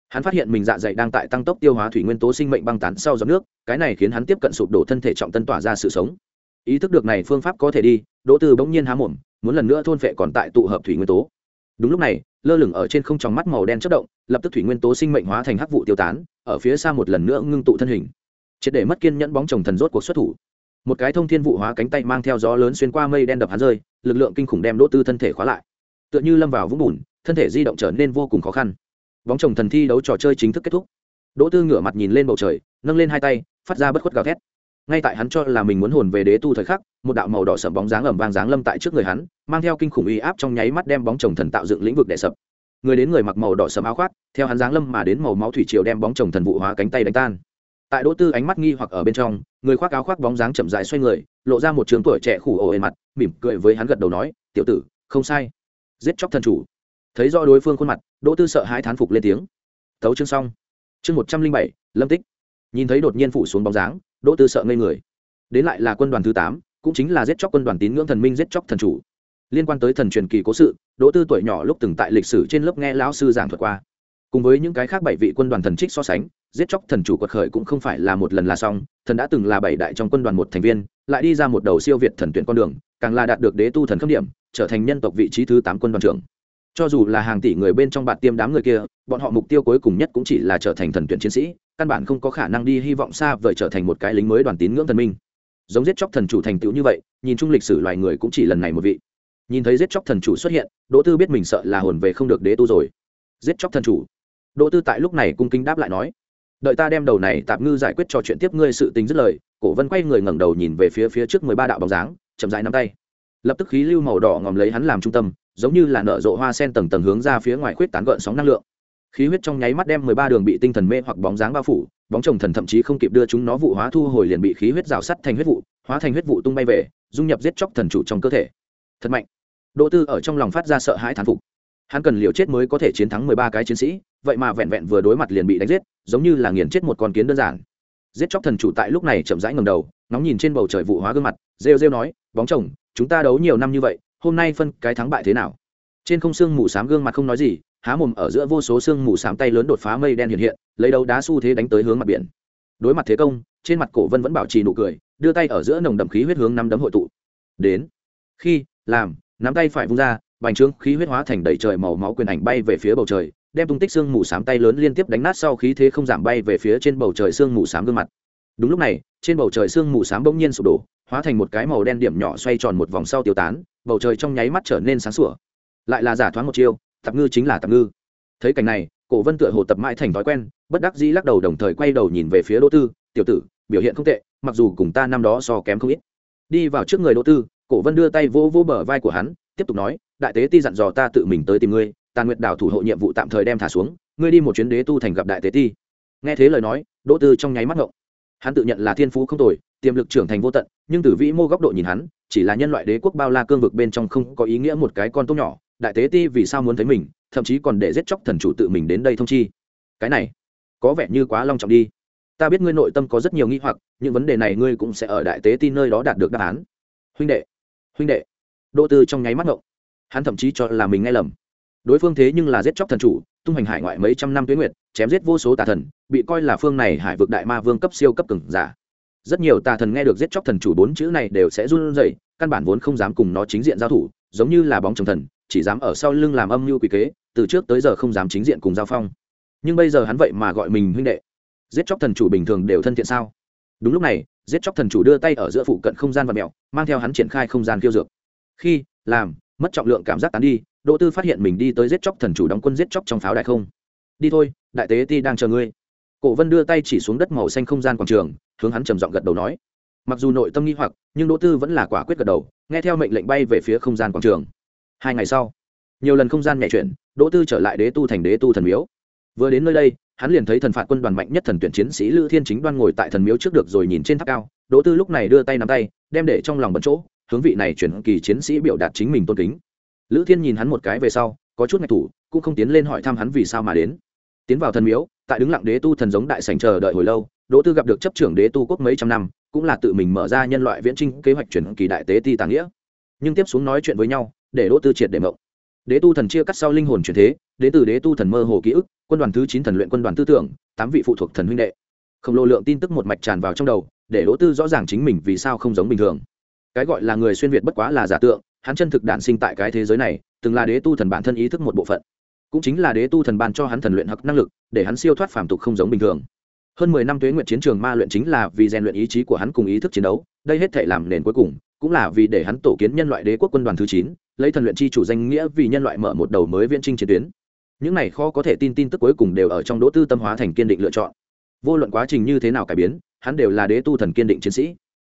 Hắn phát hiện mình dạ dày đang tại tăng tốc tiêu hóa thủy nguyên tố sinh mệnh băng tán sau giọt nước, cái này khiến hắn tiếp cận sụp đổ thân thể trọng tân tỏa ra sự sống. Ý thức được này phương pháp có thể đi, đỗ tư bỗng nhiên há mồm, muốn lần nữa thôn phệ còn tại tụ hợp thủy nguyên tố. Đúng lúc này, lơ lửng ở trên không tròng mắt màu đen chất động, lập tức thủy nguyên tố sinh mệnh hóa thành hắc vụ tiêu tán, ở phía xa một lần nữa ngưng tụ thân hình. Triệt để mất kiên nhẫn bóng chồng thần rốt cuộc xuất thủ một cái thông thiên vụ hóa cánh tay mang theo gió lớn xuyên qua mây đen đập hắn rơi, lực lượng kinh khủng đem đỗ tư thân thể khóa lại. Tựa như lâm vào vũng bùn, thân thể di động trở nên vô cùng khó khăn. Bóng chồng thần thi đấu trò chơi chính thức kết thúc. Đỗ tư ngửa mặt nhìn lên bầu trời, nâng lên hai tay, phát ra bất khuất gào thét. Ngay tại hắn cho là mình muốn hồn về đế tu thời khắc, một đạo màu đỏ sầm bóng dáng ẩm vang dáng lâm tại trước người hắn, mang theo kinh khủng uy áp trong nháy mắt đem bóng chồng thần tạo dựng lĩnh vực đè sập. Người đến người mặc màu đỏ sầm áo khoác, theo hắn dáng lâm mà đến màu máu thủy triều đem bóng chồng thần vụ hóa cánh tay đánh tan tại đỗ tư ánh mắt nghi hoặc ở bên trong, người khoác áo khoác bóng dáng chậm dài xoay người, lộ ra một trường tuổi trẻ khủ ổ ề mặt, mỉm cười với hắn gật đầu nói, tiểu tử, không sai. Giết chóc thần chủ. Thấy do đối phương khuôn mặt, đỗ tư sợ hãi thán phục lên tiếng. Thấu chương xong. Chương một trăm linh bảy, lâm tích. Nhìn thấy đột nhiên phủ xuống bóng dáng, đỗ tư sợ ngây người. Đến lại là quân đoàn thứ tám, cũng chính là giết chóc quân đoàn tín ngưỡng thần minh giết chóc thần chủ. Liên quan tới thần truyền kỳ cố sự, đỗ tư tuổi nhỏ lúc từng tại lịch sử trên lớp nghe lão sư giảng thuật qua cùng với những cái khác bảy vị quân đoàn thần trích so sánh, giết chóc thần chủ quật khởi cũng không phải là một lần là xong, thần đã từng là bảy đại trong quân đoàn một thành viên, lại đi ra một đầu siêu việt thần tuyển con đường, càng là đạt được đế tu thần khâm điểm, trở thành nhân tộc vị trí thứ tám quân đoàn trưởng. Cho dù là hàng tỷ người bên trong bạn tiêm đám người kia, bọn họ mục tiêu cuối cùng nhất cũng chỉ là trở thành thần tuyển chiến sĩ, căn bản không có khả năng đi hy vọng xa vời trở thành một cái lính mới đoàn tín ngưỡng thần minh. Giống giết chóc thần chủ thành tựu như vậy, nhìn chung lịch sử loài người cũng chỉ lần này một vị. Nhìn thấy giết chóc thần chủ xuất hiện, đỗ tư biết mình sợ là hồn về không được đế tu rồi. Giết chóc thần chủ đỗ tư tại lúc này cung kính đáp lại nói, đợi ta đem đầu này tạp ngư giải quyết cho chuyện tiếp ngươi sự tình dứt lời. Cổ vân quay người ngẩng đầu nhìn về phía phía trước mười ba đạo bóng dáng, chậm rãi nắm tay. Lập tức khí lưu màu đỏ ngòm lấy hắn làm trung tâm, giống như là nở rộ hoa sen tầng tầng hướng ra phía ngoài khuyết tán gợn sóng năng lượng. Khí huyết trong nháy mắt đem mười ba đường bị tinh thần mê hoặc bóng dáng bao phủ, bóng chồng thần thậm chí không kịp đưa chúng nó vụ hóa thu hồi liền bị khí huyết rào sắt thành huyết vụ, hóa thành huyết vụ tung bay về, dung nhập giết chóc thần chủ trong cơ thể. Thật mạnh. Đỗ tư ở trong lòng phát ra sợ hãi thán phục hắn cần liều chết mới có thể chiến thắng mười ba cái chiến sĩ, vậy mà vẹn vẹn vừa đối mặt liền bị đánh giết, giống như là nghiền chết một con kiến đơn giản. Giết chóc thần chủ tại lúc này chậm rãi ngầm đầu nóng nhìn trên bầu trời vụ hóa gương mặt, rêu rêu nói, bóng chồng, chúng ta đấu nhiều năm như vậy, hôm nay phân cái thắng bại thế nào? Trên không xương mù s á m gương mặt không nói gì, há mồm ở giữa vô số xương mù s á m tay lớn đột phá mây đen hiện hiện, lấy đầu đá xu thế đánh tới hướng mặt biển. Đối mặt thế công, trên mặt cổ vân vẫn bảo trì nụ cười, đưa tay ở giữa nồng đậm khí huyết hướng năm đấm hội tụ. Đến. Khi, làm, nắm tay phải vung ra bành trướng khí huyết hóa thành đầy trời màu máu quyền ảnh bay về phía bầu trời, đem tung tích xương mù s á m tay lớn liên tiếp đánh nát sau khí thế không giảm bay về phía trên bầu trời xương mù s á m gương mặt. Đúng lúc này, trên bầu trời xương mù s á m bỗng nhiên sụp đổ, hóa thành một cái màu đen điểm nhỏ xoay tròn một vòng sau tiêu tán, bầu trời trong nháy mắt trở nên sáng sủa. Lại là giả thoáng một chiêu, tạp ngư chính là tạp ngư. Thấy cảnh này, cổ vân tựa hồ tập mãi thành thói quen, bất đắc dĩ lắc đầu đồng thời quay đầu nhìn về phía đỗ tư, tiểu tử, biểu hiện không tệ, mặc dù cùng ta năm đó so kém không ít. Đi vào trước người đỗ tư, cổ vân đưa tay vỗ vỗ bờ vai của hắn, tiếp tục nói đại tế ti dặn dò ta tự mình tới tìm ngươi, tàn nguyệt đảo thủ hộ nhiệm vụ tạm thời đem thả xuống, ngươi đi một chuyến đế tu thành gặp đại tế ti. Nghe thế lời nói, đỗ tư trong nháy mắt ngộng. Hắn tự nhận là thiên phú không tồi, tiềm lực trưởng thành vô tận, nhưng từ vĩ mô góc độ nhìn hắn, chỉ là nhân loại đế quốc bao la cương vực bên trong không có ý nghĩa một cái con tốt nhỏ, đại tế ti vì sao muốn thấy mình, thậm chí còn để giết chóc thần chủ tự mình đến đây thông chi. Cái này, có vẻ như quá long trọng đi. Ta biết ngươi nội tâm có rất nhiều nghi hoặc những vấn đề này ngươi cũng sẽ ở đại tế ti nơi đó đạt được đáp án. Huynh đệ huynh đệ. Đỗ tư trong nháy mắt ngộng hắn thậm chí cho là mình nghe lầm. Đối phương thế nhưng là giết chóc thần chủ, tung hành hải ngoại mấy trăm năm tuyến nguyệt, chém giết vô số tà thần, bị coi là phương này hải vực đại ma vương cấp siêu cấp cường giả. Rất nhiều tà thần nghe được giết chóc thần chủ bốn chữ này đều sẽ run rẩy, căn bản vốn không dám cùng nó chính diện giao thủ, giống như là bóng trồng thần, chỉ dám ở sau lưng làm âm mưu quỷ kế, từ trước tới giờ không dám chính diện cùng giao phong. Nhưng bây giờ hắn vậy mà gọi mình huynh đệ. Giết chóc thần chủ bình thường đều thân thiện sao? Đúng lúc này, giết chóc thần chủ đưa tay ở giữa phụ cận không gian và mẹo, mang theo hắn triển khai không gian kiêu dược. Khi, làm mất trọng lượng cảm giác tán đi, đỗ tư phát hiện mình đi tới giết chóc thần chủ đóng quân giết chóc trong pháo đài không. Đi thôi, đại tế ti đang chờ ngươi. Cổ vân đưa tay chỉ xuống đất màu xanh không gian quảng trường, hướng hắn trầm giọng gật đầu nói. Mặc dù nội tâm nghi hoặc, nhưng đỗ tư vẫn là quả quyết gật đầu, nghe theo mệnh lệnh bay về phía không gian quảng trường. Hai ngày sau, nhiều lần không gian nhẹ chuyển, đỗ tư trở lại đế tu thành đế tu thần miếu. Vừa đến nơi đây, hắn liền thấy thần phạt quân đoàn mạnh nhất thần tuyển chiến sĩ lữ thiên chính đoan ngồi tại thần miếu trước được rồi nhìn trên tháp cao. Đỗ tư lúc này đưa tay nắm tay, đem để trong lòng bận chỗ hướng vị này chuyển kỳ chiến sĩ biểu đạt chính mình tôn kính. Lữ thiên nhìn hắn một cái về sau, có chút ngạch thủ, cũng không tiến lên hỏi thăm hắn vì sao mà đến. Tiến vào thần miếu, tại đứng lặng đế tu thần giống đại sành chờ đợi hồi lâu, đỗ tư gặp được chấp trưởng đế tu quốc mấy trăm năm, cũng là tự mình mở ra nhân loại viễn trinh kế hoạch chuyển kỳ đại tế ti tàng nghĩa. Nhưng tiếp xuống nói chuyện với nhau, để đỗ tư triệt để mộng. Đế tu thần chia cắt sau linh hồn chuyển thế đế từ đế tu thần mơ hồ ký ức, quân đoàn thứ chín thần luyện quân đoàn tư tưởng, tám vị phụ thuộc thần huynh đệ. Khổng lồ lượng tin tức một mạch tràn vào trong đầu, để đỗ tư rõ ràng chính mình vì sao không giống bình thường cái gọi là người xuyên việt bất quá là giả tượng, hắn chân thực đản sinh tại cái thế giới này, từng là đế tu thần bản thân ý thức một bộ phận. Cũng chính là đế tu thần ban cho hắn thần luyện hặc năng lực, để hắn siêu thoát phàm tục không giống bình thường. Hơn mười năm tuế nguyện chiến trường ma luyện chính là vì rèn luyện ý chí của hắn cùng ý thức chiến đấu, đây hết thể làm nền cuối cùng, cũng là vì để hắn tổ kiến nhân loại đế quốc quân đoàn thứ chín, lấy thần luyện chi chủ danh nghĩa vì nhân loại mở một đầu mới viễn trinh chiến tuyến. Những này khó có thể tin tin tức cuối cùng đều ở trong đỗ tư tâm hóa thành kiên định lựa chọn. Vô luận quá trình như thế nào cải biến, hắn đều là đế tu thần kiên định chiến sĩ.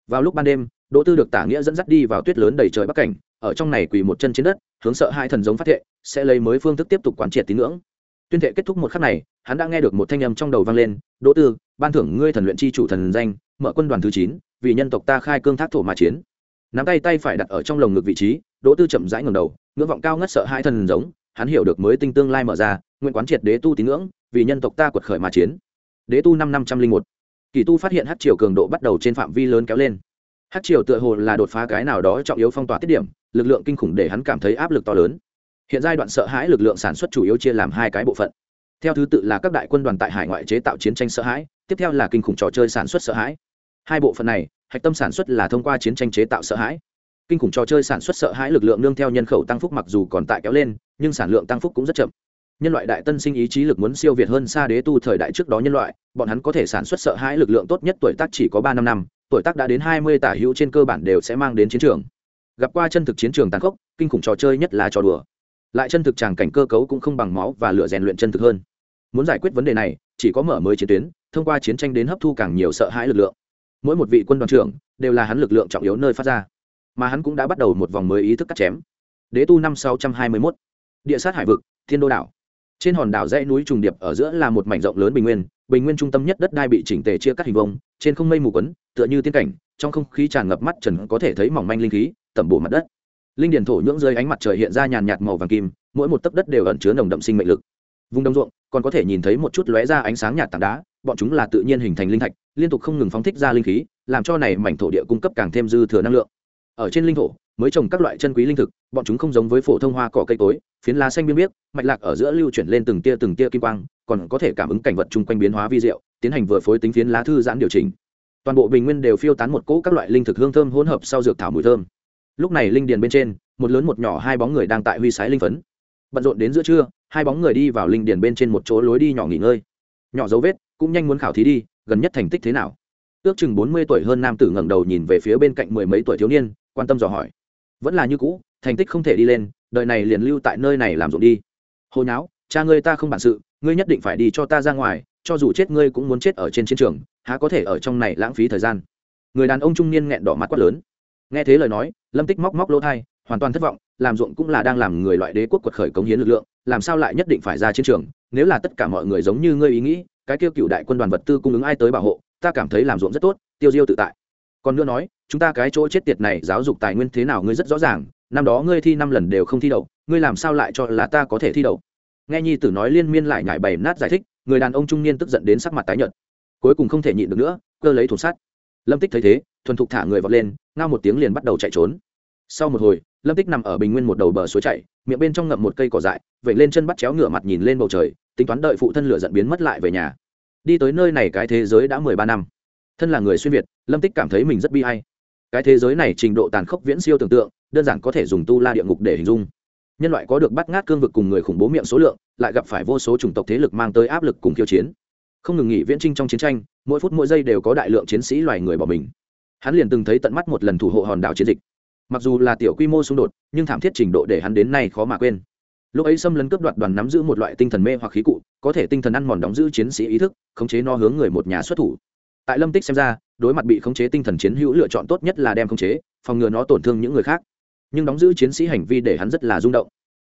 Vào lúc ban đêm đỗ tư được tả nghĩa dẫn dắt đi vào tuyết lớn đầy trời bắc cảnh, ở trong này quỳ một chân trên đất, hướng sợ hai thần giống phát thệ, sẽ lấy mới phương thức tiếp tục quán triệt tín ngưỡng. Tuyên thệ kết thúc một khắc này, hắn đã nghe được một thanh âm trong đầu vang lên, đỗ tư, ban thưởng ngươi thần luyện chi chủ thần danh, mở quân đoàn thứ chín, vì nhân tộc ta khai cương thác thổ mà chiến. Nắm tay tay phải đặt ở trong lồng ngực vị trí, đỗ tư chậm rãi ngầm đầu, ngưỡng vọng cao ngất sợ hai thần giống, hắn hiểu được mới tinh tương lai mở ra, nguyện quán triệt đế tu tín ngưỡng, vì nhân tộc ta quật khởi mà chiến. Đế tu năm năm trăm linh một. Kỳ tu phát hiện hát triều cường độ bắt đầu trên phạm vi lớn kéo lên hát triều tựa hồ là đột phá cái nào đó trọng yếu phong tỏa tiết điểm, lực lượng kinh khủng để hắn cảm thấy áp lực to lớn. Hiện giai đoạn sợ hãi lực lượng sản xuất chủ yếu chia làm hai cái bộ phận. Theo thứ tự là các đại quân đoàn tại hải ngoại chế tạo chiến tranh sợ hãi, tiếp theo là kinh khủng trò chơi sản xuất sợ hãi. Hai bộ phận này, hạch tâm sản xuất là thông qua chiến tranh chế tạo sợ hãi. Kinh khủng trò chơi sản xuất sợ hãi lực lượng nương theo nhân khẩu tăng phúc mặc dù còn tại kéo lên, nhưng sản lượng tăng phúc cũng rất chậm. Nhân loại đại tân sinh ý chí lực muốn siêu việt hơn xa đế tu thời đại trước đó nhân loại, bọn hắn có thể sản xuất sợ hãi lực lượng tốt nhất tuổi tác chỉ có ba năm năm tuổi tác đã đến hai mươi tả hữu trên cơ bản đều sẽ mang đến chiến trường. Gặp qua chân thực chiến trường tàn khốc, kinh khủng trò chơi nhất là trò đùa. Lại chân thực tràng cảnh cơ cấu cũng không bằng máu và lửa rèn luyện chân thực hơn. Muốn giải quyết vấn đề này, chỉ có mở mới chiến tuyến, thông qua chiến tranh đến hấp thu càng nhiều sợ hãi lực lượng. Mỗi một vị quân đoàn trưởng đều là hắn lực lượng trọng yếu nơi phát ra, mà hắn cũng đã bắt đầu một vòng mới ý thức cắt chém. Đế tu năm sáu trăm hai mươi mốt. Địa sát hải vực, thiên đô đảo trên hòn đảo dãy núi trùng điệp ở giữa là một mảnh rộng lớn bình nguyên bình nguyên trung tâm nhất đất đai bị chỉnh tề chia cắt hình vông trên không mây mù quấn, tựa như tiên cảnh, trong không khí tràn ngập mắt trần có thể thấy mỏng manh linh khí, tẩm bổ mặt đất. Linh điền thổ nhưỡng dưới ánh mặt trời hiện ra nhàn nhạt màu vàng kim, mỗi một tấc đất đều ẩn chứa nồng đậm sinh mệnh lực. Vùng đồng ruộng, còn có thể nhìn thấy một chút lóe ra ánh sáng nhạt tảng đá, bọn chúng là tự nhiên hình thành linh thạch, liên tục không ngừng phóng thích ra linh khí, làm cho này mảnh thổ địa cung cấp càng thêm dư thừa năng lượng. Ở trên linh thổ mới trồng các loại chân quý linh thực, bọn chúng không giống với phổ thông hoa cỏ cây cối, phiến lá xanh biên biếc, mạch lạc ở giữa lưu chuyển lên từng tia từng tia kim quang, còn có thể cảm ứng cảnh vật chung quanh biến hóa vi diệu, tiến hành vừa phối tính phiến lá thư giãn điều chỉnh. Toàn bộ bình nguyên đều phiêu tán một cỗ các loại linh thực hương thơm hỗn hợp sau dược thảo mùi thơm. Lúc này linh điền bên trên, một lớn một nhỏ hai bóng người đang tại huy sái linh phấn. Bận rộn đến giữa trưa, hai bóng người đi vào linh điền bên trên một chỗ lối đi nhỏ nghỉ ngơi. Nhỏ dấu vết, cũng nhanh muốn khảo thí đi, gần nhất thành tích thế nào? Ước chừng bốn mươi tuổi hơn nam tử ngẩng đầu nhìn về phía bên cạnh mười mấy tuổi thiếu niên, quan tâm dò hỏi vẫn là như cũ thành tích không thể đi lên đợi này liền lưu tại nơi này làm ruộng đi. Hồi nháo, cha ngươi ta không bản sự ngươi nhất định phải đi cho ta ra ngoài cho dù chết ngươi cũng muốn chết ở trên chiến trường há có thể ở trong này lãng phí thời gian. Người đàn ông trung niên nghẹn đỏ mặt quát lớn. Nghe thế lời nói lâm tích móc móc lỗ thai hoàn toàn thất vọng làm ruộng cũng là đang làm người loại đế quốc quật khởi cống hiến lực lượng làm sao lại nhất định phải ra chiến trường? Nếu là tất cả mọi người giống như ngươi ý nghĩ cái kêu cựu đại quân đoàn vật tư cung ứng ai tới bảo hộ ta cảm thấy làm ruộng rất tốt tiêu diêu tự tại. Còn nữa nói chúng ta cái chỗ chết tiệt này giáo dục tài nguyên thế nào ngươi rất rõ ràng, năm đó ngươi thi năm lần đều không thi đậu, ngươi làm sao lại cho là ta có thể thi đậu? Nghe nhi tử nói liên miên lại nhải bày nát giải thích, người đàn ông trung niên tức giận đến sắc mặt tái nhợt. Cuối cùng không thể nhịn được nữa, cơ lấy thùng sắt. Lâm tích thấy thế, thuần thục thả người vọt lên, ngao một tiếng liền bắt đầu chạy trốn. Sau một hồi, lâm tích nằm ở bình nguyên một đầu bờ suối chạy, miệng bên trong ngậm một cây cỏ dại vậy lên chân bắt chéo ngửa mặt nhìn lên bầu trời, tính toán đợi phụ thân lửa dẫn biến mất lại về nhà. Đi tới nơi này cái thế giới đã mười ba năm. Thân là người xuyên việt, lâm tích cảm thấy mình rất bi hay cái thế giới này trình độ tàn khốc viễn siêu tưởng tượng, đơn giản có thể dùng tu la địa ngục để hình dung. Nhân loại có được bắt ngát cương vực cùng người khủng bố miệng số lượng, lại gặp phải vô số chủng tộc thế lực mang tới áp lực cùng khiêu chiến. Không ngừng nghỉ viễn trinh trong chiến tranh, mỗi phút mỗi giây đều có đại lượng chiến sĩ loài người bỏ mình. Hắn liền từng thấy tận mắt một lần thủ hộ hòn đảo chiến dịch. Mặc dù là tiểu quy mô xung đột, nhưng thảm thiết trình độ để hắn đến nay khó mà quên. Lúc ấy xâm lấn cướp đoạt đoàn nắm giữ một loại tinh thần mê hoặc khí cụ, có thể tinh thần ăn mòn đóng giữ chiến sĩ ý thức, khống chế no hướng người một nhà xuất thủ. Tại lâm tích xem ra đối mặt bị khống chế tinh thần chiến hữu lựa chọn tốt nhất là đem khống chế, phòng ngừa nó tổn thương những người khác. Nhưng đóng giữ chiến sĩ hành vi để hắn rất là rung động.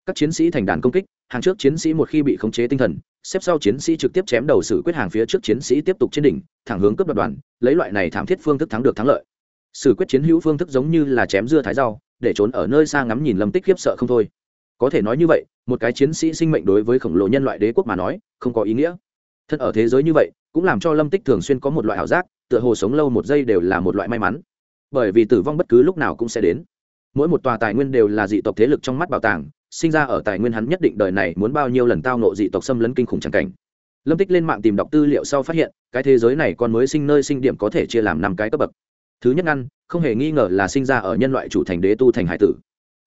Các chiến sĩ thành đàn công kích, hàng trước chiến sĩ một khi bị khống chế tinh thần, xếp sau chiến sĩ trực tiếp chém đầu xử quyết hàng phía trước chiến sĩ tiếp tục trên đỉnh, thẳng hướng cướp đoạt đoàn, lấy loại này thảm thiết phương thức thắng được thắng lợi. Xử quyết chiến hữu phương thức giống như là chém dưa thái rau, để trốn ở nơi xa ngắm nhìn lâm tích khiếp sợ không thôi. Có thể nói như vậy, một cái chiến sĩ sinh mệnh đối với khổng lồ nhân loại đế quốc mà nói, không có ý nghĩa. Thân ở thế giới như vậy, cũng làm cho lâm tích thường xuyên có một loại ảo giác tựa hồ sống lâu một giây đều là một loại may mắn. Bởi vì tử vong bất cứ lúc nào cũng sẽ đến. Mỗi một tòa tài nguyên đều là dị tộc thế lực trong mắt bảo tàng, sinh ra ở tài nguyên hắn nhất định đời này muốn bao nhiêu lần tao nộ dị tộc xâm lấn kinh khủng trắng cảnh. Lâm tích lên mạng tìm đọc tư liệu sau phát hiện, cái thế giới này còn mới sinh nơi sinh điểm có thể chia làm năm cái cấp bậc. Thứ nhất ngăn, không hề nghi ngờ là sinh ra ở nhân loại chủ thành đế tu thành hải tử.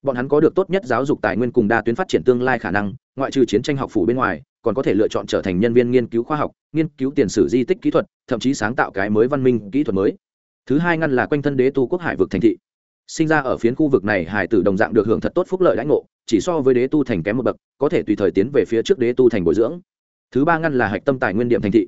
Bọn hắn có được tốt nhất giáo dục tài nguyên cùng đa tuyến phát triển tương lai khả năng, ngoại trừ chiến tranh học phủ bên ngoài còn có thể lựa chọn trở thành nhân viên nghiên cứu khoa học, nghiên cứu tiền sử di tích kỹ thuật, thậm chí sáng tạo cái mới văn minh kỹ thuật mới. Thứ hai ngăn là quanh thân đế tu quốc hải vực thành thị. Sinh ra ở phiến khu vực này, hải tử đồng dạng được hưởng thật tốt phúc lợi lãnh ngộ, chỉ so với đế tu thành kém một bậc, có thể tùy thời tiến về phía trước đế tu thành bồi dưỡng. Thứ ba ngăn là hạch tâm tài nguyên điểm thành thị.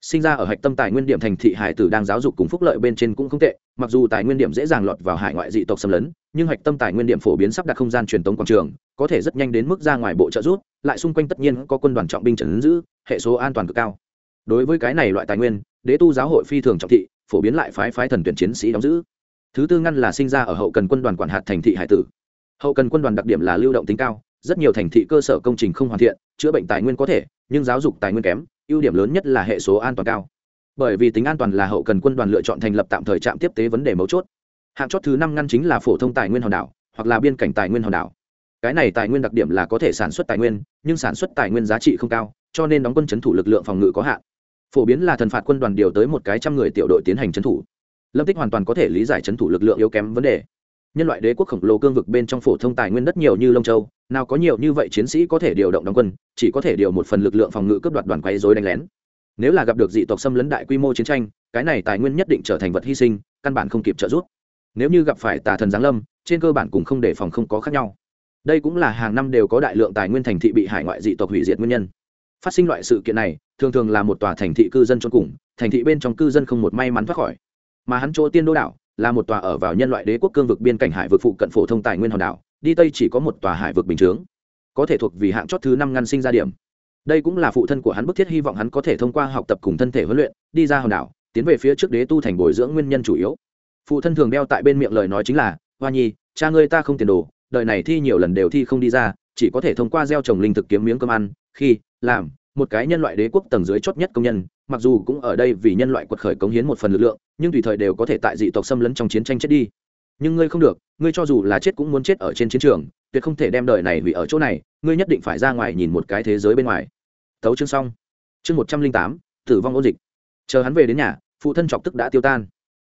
Sinh ra ở hạch tâm tài nguyên điểm thành thị, hải tử đang giáo dục cùng phúc lợi bên trên cũng không tệ, mặc dù tài nguyên điểm dễ dàng lọt vào hải ngoại dị tộc xâm lấn nhưng hạch tâm tài nguyên điểm phổ biến sắp đặt không gian truyền tống quảng trường, có thể rất nhanh đến mức ra ngoài bộ trợ rút lại xung quanh tất nhiên có quân đoàn trọng binh trần giữ, hệ số an toàn cực cao. Đối với cái này loại tài nguyên, đế tu giáo hội phi thường trọng thị, phổ biến lại phái phái thần tuyển chiến sĩ đóng giữ. Thứ tư ngăn là sinh ra ở hậu cần quân đoàn quản hạt thành thị hải tử. Hậu cần quân đoàn đặc điểm là lưu động tính cao, rất nhiều thành thị cơ sở công trình không hoàn thiện, chữa bệnh tài nguyên có thể, nhưng giáo dục tài nguyên kém, ưu điểm lớn nhất là hệ số an toàn cao. Bởi vì tính an toàn là hậu cần quân đoàn lựa chọn thành lập tạm thời trạm tiếp tế vấn đề mấu chốt hạng chót thứ năm ngăn chính là phổ thông tài nguyên hòn đảo, hoặc là biên cảnh tài nguyên hòn đảo. Cái này tài nguyên đặc điểm là có thể sản xuất tài nguyên, nhưng sản xuất tài nguyên giá trị không cao, cho nên đóng quân c h ấ n thủ lực lượng phòng ngự có hạn. Phổ biến là thần phạt quân đoàn điều tới một cái trăm người tiểu đội tiến hành c h ấ n thủ. Lâm tích hoàn toàn có thể lý giải c h ấ n thủ lực lượng yếu kém vấn đề. Nhân loại đế quốc khổng lồ cương vực bên trong phổ thông tài nguyên đất nhiều như lông châu, nào có nhiều như vậy chiến sĩ có thể điều động đóng quân, chỉ có thể điều một phần lực lượng phòng ngự cướp đoạt đoàn quay dối đánh lén. Nếu là gặp được dị tộc xâm lấn đại quy mô chiến tranh, cái này tài nguyên nhất định trở thành vật hy sinh, căn bản không kịp trợ giúp nếu như gặp phải tà thần giáng lâm, trên cơ bản cũng không đề phòng không có khác nhau. Đây cũng là hàng năm đều có đại lượng tài nguyên thành thị bị hải ngoại dị tộc hủy diệt nguyên nhân. Phát sinh loại sự kiện này, thường thường là một tòa thành thị cư dân trốn cùng, thành thị bên trong cư dân không một may mắn thoát khỏi. Mà hắn chỗ tiên đô đảo, là một tòa ở vào nhân loại đế quốc cương vực biên cảnh hải vực phụ cận phổ thông tài nguyên hòn đảo, đi tây chỉ có một tòa hải vực bình chướng. Có thể thuộc vì hạng chót thứ năm ngăn sinh ra điểm. Đây cũng là phụ thân của hắn bức thiết hy vọng hắn có thể thông qua học tập cùng thân thể huấn luyện, đi ra hòn đảo, tiến về phía trước đế tu thành bồi dưỡng nguyên nhân chủ yếu phụ thân thường đeo tại bên miệng lời nói chính là, hoa nhi, cha ngươi ta không tiền đồ, đời này thi nhiều lần đều thi không đi ra, chỉ có thể thông qua gieo trồng linh thực kiếm miếng cơm ăn, khi, làm, một cái nhân loại đế quốc tầng dưới chót nhất công nhân, mặc dù cũng ở đây vì nhân loại quật khởi cống hiến một phần lực lượng, nhưng tùy thời đều có thể tại dị tộc xâm lấn trong chiến tranh chết đi. Nhưng ngươi không được, ngươi cho dù là chết cũng muốn chết ở trên chiến trường, tuyệt không thể đem đời này hủy ở chỗ này, ngươi nhất định phải ra ngoài nhìn một cái thế giới bên ngoài. Tấu chương xong. Chương một trăm linh tám, tử vong ôn dịch. Chờ hắn về đến nhà, phụ thân chọc tức đã tiêu tan.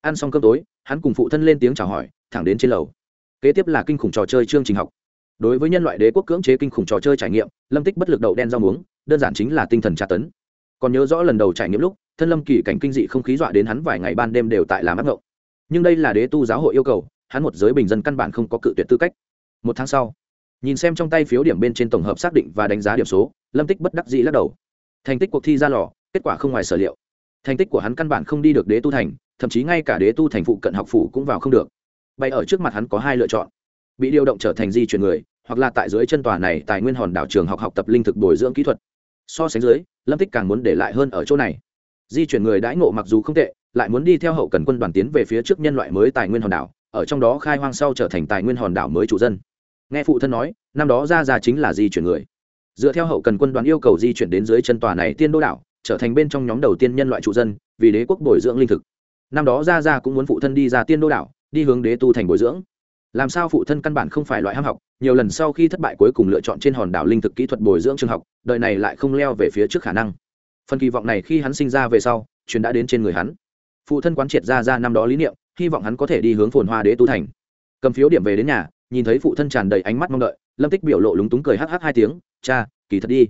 Ăn xong cơm tối hắn cùng phụ thân lên tiếng chào hỏi, thẳng đến trên lầu. Kế tiếp là kinh khủng trò chơi chương trình học. Đối với nhân loại đế quốc cưỡng chế kinh khủng trò chơi trải nghiệm, lâm tích bất lực đậu đen rau muống, đơn giản chính là tinh thần tra tấn. Còn nhớ rõ lần đầu trải nghiệm lúc, thân lâm kỳ cảnh kinh dị không khí dọa đến hắn vài ngày ban đêm đều tại làm ác ngộng. Nhưng đây là đế tu giáo hội yêu cầu, hắn một giới bình dân căn bản không có cự tuyệt tư cách. Một tháng sau, nhìn xem trong tay phiếu điểm bên trên tổng hợp xác định và đánh giá điểm số, lâm tích bất đắc dĩ lắc đầu. Thành tích cuộc thi ra lò, kết quả không ngoài sở liệu thành tích của hắn căn bản không đi được đế tu thành, thậm chí ngay cả đế tu thành phụ cận học phủ cũng vào không được. Bay ở trước mặt hắn có hai lựa chọn. Bị điều động trở thành di chuyển người, hoặc là tại dưới chân tòa này tài nguyên hòn đảo trường học học tập linh thực bồi dưỡng kỹ thuật. So sánh dưới, lâm tích càng muốn để lại hơn ở chỗ này. Di chuyển người đãi ngộ mặc dù không tệ, lại muốn đi theo hậu cần quân đoàn tiến về phía trước nhân loại mới tài nguyên hòn đảo, ở trong đó khai hoang sau trở thành tài nguyên hòn đảo mới chủ dân. Nghe phụ thân nói, năm đó ra ra chính là di chuyển người. Dựa theo hậu cần quân đoàn yêu cầu di chuyển đến dưới chân tòa này tiên đô đảo trở thành bên trong nhóm đầu tiên nhân loại chủ dân, vì đế quốc bồi dưỡng linh thực. Năm đó ra ra cũng muốn phụ thân đi ra tiên đô đảo, đi hướng đế tu thành bồi dưỡng. Làm sao phụ thân căn bản không phải loại ham học, nhiều lần sau khi thất bại cuối cùng lựa chọn trên hòn đảo linh thực kỹ thuật bồi dưỡng trường học, đời này lại không leo về phía trước khả năng. Phần kỳ vọng này khi hắn sinh ra về sau chuyến đã đến trên người hắn. Phụ thân quán triệt ra ra năm đó lý niệm, hy vọng hắn có thể đi hướng phồn hoa đế tu thành. Cầm phiếu điểm về đến nhà, nhìn thấy phụ thân tràn đầy ánh mắt mong đợi, lâm tích biểu lộ lúng túng cười hh hai tiếng, cha, kỳ thật đi.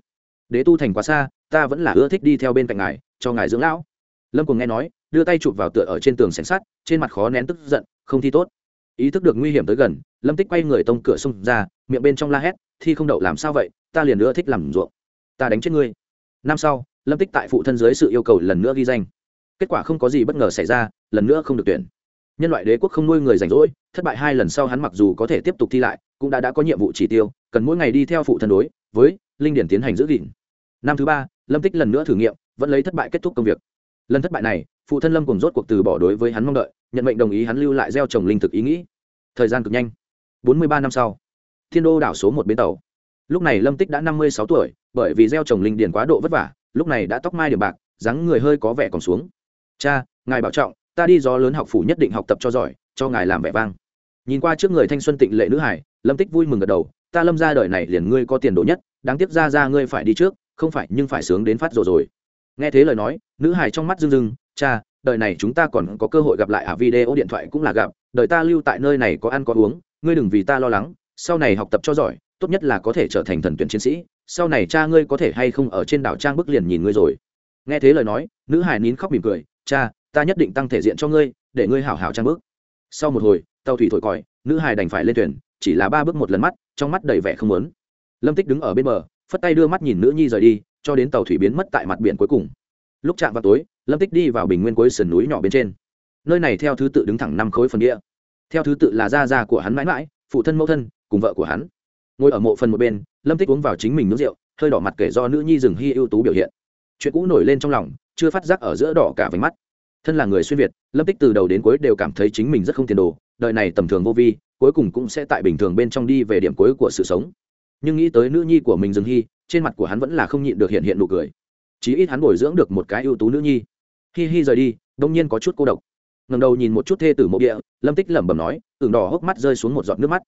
Đế tu thành quá xa ta vẫn là ưa thích đi theo bên cạnh ngài, cho ngài dưỡng lão. Lâm cùng nghe nói, đưa tay chụp vào tựa ở trên tường sảnh sắt, trên mặt khó nén tức giận, không thi tốt. Ý thức được nguy hiểm tới gần, lâm tích quay người tông cửa xông ra, miệng bên trong la hét, thi không đậu làm sao vậy? Ta liền nữa thích làm ruộng. Ta đánh chết ngươi. Năm sau, lâm tích tại phụ thân dưới sự yêu cầu lần nữa ghi danh. Kết quả không có gì bất ngờ xảy ra, lần nữa không được tuyển. Nhân loại đế quốc không nuôi người rảnh rỗi, thất bại hai lần sau hắn mặc dù có thể tiếp tục thi lại, cũng đã đã có nhiệm vụ chỉ tiêu, cần mỗi ngày đi theo phụ thân đối, với linh điển tiến hành giữ gìn. Năm thứ ba lâm tích lần nữa thử nghiệm, vẫn lấy thất bại kết thúc công việc. Lần thất bại này, phụ thân lâm cùng rốt cuộc từ bỏ đối với hắn mong đợi, nhận mệnh đồng ý hắn lưu lại gieo trồng linh thực ý nghĩ. Thời gian cực nhanh. Bốn mươi ba năm sau. Thiên đô đảo số một bến tàu. Lúc này lâm tích đã năm mươi sáu tuổi, bởi vì gieo trồng linh điền quá độ vất vả, lúc này đã tóc mai điểm bạc, dáng người hơi có vẻ còn xuống. Cha, ngài bảo trọng, ta đi gió lớn học phủ nhất định học tập cho giỏi, cho ngài làm vẻ vang. Nhìn qua trước người thanh xuân tịnh lệ nữ hải, lâm tích vui mừng gật đầu, ta lâm ra đời này liền ngươi có tiền đồ nhất, đáng tiếc ra ra ngươi phải đi trước không phải nhưng phải sướng đến phát rồi rồi. Nghe thế lời nói, nữ hải trong mắt rưng rưng, cha, đời này chúng ta còn có cơ hội gặp lại à video điện thoại cũng là gặp, đời ta lưu tại nơi này có ăn có uống, ngươi đừng vì ta lo lắng, sau này học tập cho giỏi, tốt nhất là có thể trở thành thần tuyển chiến sĩ, sau này cha ngươi có thể hay không ở trên đảo trang bức liền nhìn ngươi rồi. Nghe thế lời nói, nữ hải nín khóc mỉm cười, cha, ta nhất định tăng thể diện cho ngươi, để ngươi hảo hảo trang bức. Sau một hồi, tàu thủy thổi còi, nữ hải đành phải lên thuyền, chỉ là ba bước một lần mắt, trong mắt đầy vẻ không lớn lâm tích đứng ở bên bờ phất tay đưa mắt nhìn nữ nhi rời đi, cho đến tàu thủy biến mất tại mặt biển cuối cùng. Lúc chạm vào tối, lâm tích đi vào bình nguyên cuối sườn núi nhỏ bên trên. Nơi này theo thứ tự đứng thẳng năm khối phần địa. Theo thứ tự là gia gia của hắn mãi mãi, phụ thân mẫu thân, cùng vợ của hắn. Ngồi ở mộ phần một bên, lâm tích uống vào chính mình nước rượu, hơi đỏ mặt kể do nữ nhi rừng hy ưu tú biểu hiện. Chuyện cũ nổi lên trong lòng, chưa phát giác ở giữa đỏ cả váy mắt. Thân là người xuyên việt, lâm tích từ đầu đến cuối đều cảm thấy chính mình rất không tiền đồ, đời này tầm thường vô vi, cuối cùng cũng sẽ tại bình thường bên trong đi về điểm cuối của sự sống nhưng nghĩ tới nữ nhi của mình dừng hy, trên mặt của hắn vẫn là không nhịn được hiện hiện nụ cười. Chí ít hắn bồi dưỡng được một cái ưu tú nữ nhi. Hi hi rời đi, đông nhiên có chút cô độc. Ngầm đầu nhìn một chút thê tử mộ địa, lâm tích lẩm bẩm nói tưởng đỏ hốc mắt rơi xuống một giọt nước mắt.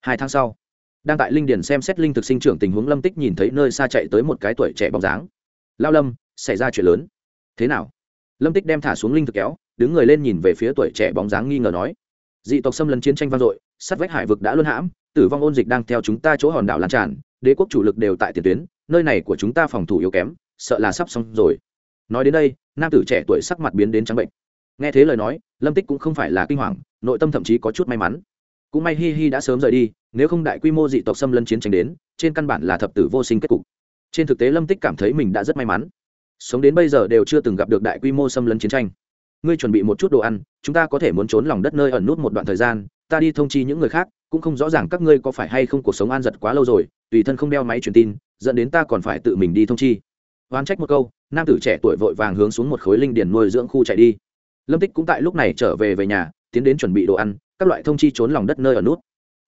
Hai tháng sau, đang tại linh điền xem xét linh thực sinh trưởng tình huống, lâm tích nhìn thấy nơi xa chạy tới một cái tuổi trẻ bóng dáng. Lao lâm, xảy ra chuyện lớn. Thế nào? Lâm tích đem thả xuống linh thực kéo, đứng người lên nhìn về phía tuổi trẻ bóng dáng nghi ngờ nói. Dị tộc xâm lấn chiến tranh vang dội sát vách hải vực đã luân hãm tử vong ôn dịch đang theo chúng ta chỗ hòn đảo lan tràn, đế quốc chủ lực đều tại tiền tuyến, nơi này của chúng ta phòng thủ yếu kém, sợ là sắp xong rồi. Nói đến đây, nam tử trẻ tuổi sắc mặt biến đến trắng bệnh. Nghe thế lời nói, lâm tích cũng không phải là kinh hoàng, nội tâm thậm chí có chút may mắn. Cũng may hi hi đã sớm rời đi, nếu không đại quy mô dị tộc xâm lấn chiến tranh đến, trên căn bản là thập tử vô sinh kết cục. Trên thực tế lâm tích cảm thấy mình đã rất may mắn. Sống đến bây giờ đều chưa từng gặp được đại quy mô xâm lấn chiến tranh. Ngươi chuẩn bị một chút đồ ăn, chúng ta có thể muốn trốn lòng đất nơi ẩn nút một đoạn thời gian, ta đi thông chi những người khác cũng không rõ ràng các ngươi có phải hay không cuộc sống an giật quá lâu rồi, tùy thân không đeo máy truyền tin, dẫn đến ta còn phải tự mình đi thông chi. Oán trách một câu, nam tử trẻ tuổi vội vàng hướng xuống một khối linh điển nuôi dưỡng khu chạy đi. Lâm tích cũng tại lúc này trở về về nhà, tiến đến chuẩn bị đồ ăn, các loại thông chi trốn lòng đất nơi ở nút.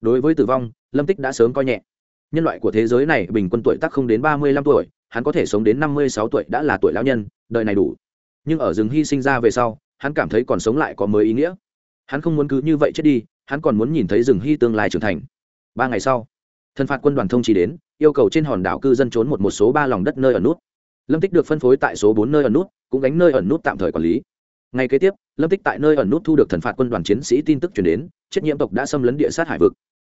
Đối với tử vong, lâm tích đã sớm coi nhẹ. Nhân loại của thế giới này bình quân tuổi tác không đến ba mươi lăm tuổi, hắn có thể sống đến năm mươi sáu tuổi đã là tuổi lão nhân, đời này đủ. Nhưng ở rừng hy sinh ra về sau, hắn cảm thấy còn sống lại có mới ý nghĩa. Hắn không muốn cứ như vậy chết đi hắn còn muốn nhìn thấy rừng hy tương lai trưởng thành. Ba ngày sau thần phạt quân đoàn thông chỉ đến, yêu cầu trên hòn đảo cư dân trốn một một số ba lòng đất nơi ở nút. Lâm tích được phân phối tại số bốn nơi ẩn nút, cũng đánh nơi ẩn nút tạm thời quản lý. Ngày kế tiếp, lâm tích tại nơi ẩn nút thu được thần phạt quân đoàn chiến sĩ tin tức chuyển đến, chết nhiễm tộc đã xâm lấn địa sát hải vực.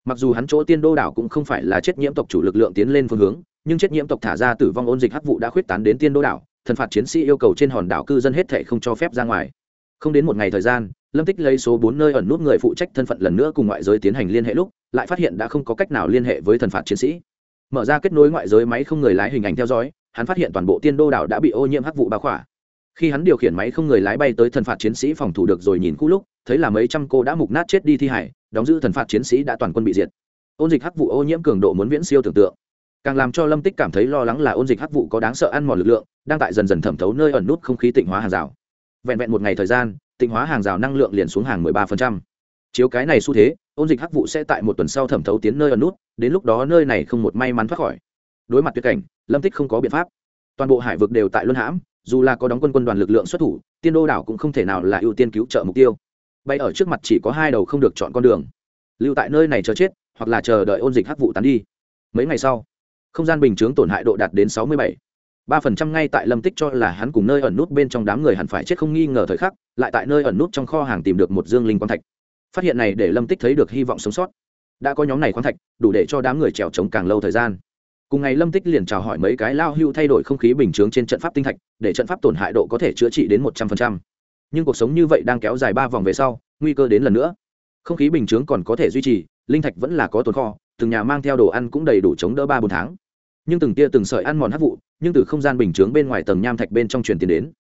Mặc dù hắn chỗ tiên đô đảo cũng không phải là chết nhiễm tộc chủ lực lượng tiến lên phương hướng, nhưng chết nhiễm tộc thả ra tử vong ôn dịch hắc vụ đã khuyết tán đến tiên đô đảo, thần phạt chiến sĩ yêu cầu trên hòn đảo cư dân hết thể không cho phép ra ngoài không đến một ngày thời gian, lâm tích lấy số bốn nơi ẩn nút người phụ trách thân phận lần nữa cùng ngoại giới tiến hành liên hệ lúc, lại phát hiện đã không có cách nào liên hệ với thần phạt chiến sĩ. Mở ra kết nối ngoại giới máy không người lái hình ảnh theo dõi, hắn phát hiện toàn bộ tiên đô đảo đã bị ô nhiễm hắc vụ bá khỏa. Khi hắn điều khiển máy không người lái bay tới thần phạt chiến sĩ phòng thủ được rồi nhìn cũ lúc, thấy là mấy trăm cô đã mục nát chết đi thi hải đóng giữ thần phạt chiến sĩ đã toàn quân bị diệt. Ôn dịch hắc vụ ô nhiễm cường độ muốn viễn siêu tưởng tượng. Càng làm cho lâm tích cảm thấy lo lắng là ôn dịch hắc vụ có đáng sợ ăn mòn lực lượng, đang tại dần dần thẩm thấu nơi ẩn nút không khí tịnh hóa hàng rào vẹn vẹn một ngày thời gian, tịnh hóa hàng rào năng lượng liền xuống hàng 13%. chiếu cái này xu thế, ôn dịch hắc vụ sẽ tại một tuần sau thẩm thấu tiến nơi ẩn nút, đến lúc đó nơi này không một may mắn thoát khỏi. Đối mặt tuyệt cảnh, lâm tích không có biện pháp. Toàn bộ hải vực đều tại luân hãm, dù là có đóng quân quân đoàn lực lượng xuất thủ, tiên đô đảo cũng không thể nào là ưu tiên cứu trợ mục tiêu. Bay ở trước mặt chỉ có hai đầu không được chọn con đường. Lưu tại nơi này chờ chết, hoặc là chờ đợi ôn dịch hắc vụ tán đi. Mấy ngày sau, không gian bình chướng tổn hại độ đạt đến sáu mươi bảy ba phần trăm ngay tại lâm tích cho là hắn cùng nơi ẩn nút bên trong đám người hẳn phải chết không nghi ngờ thời khắc, lại tại nơi ẩn nút trong kho hàng tìm được một dương linh quang thạch. Phát hiện này để lâm tích thấy được hy vọng sống sót. Đã có nhóm này khoáng thạch, đủ để cho đám người trèo trống càng lâu thời gian. Cùng ngày lâm tích liền chào hỏi mấy cái lao hưu thay đổi không khí bình chướng trên trận pháp tinh thạch, để trận pháp tổn hại độ có thể chữa trị đến một trăm phần trăm. Nhưng cuộc sống như vậy đang kéo dài ba vòng về sau, nguy cơ đến lần nữa. Không khí bình chướng còn có thể duy trì, linh thạch vẫn là có tồn kho, từng nhà mang theo đồ ăn cũng đầy đủ chống đỡ ba bốn tháng nhưng từng tia từng sợi ăn mòn hấp vụ, nhưng từ không gian bình chướng bên ngoài tầng nham thạch bên trong truyền tiền đến.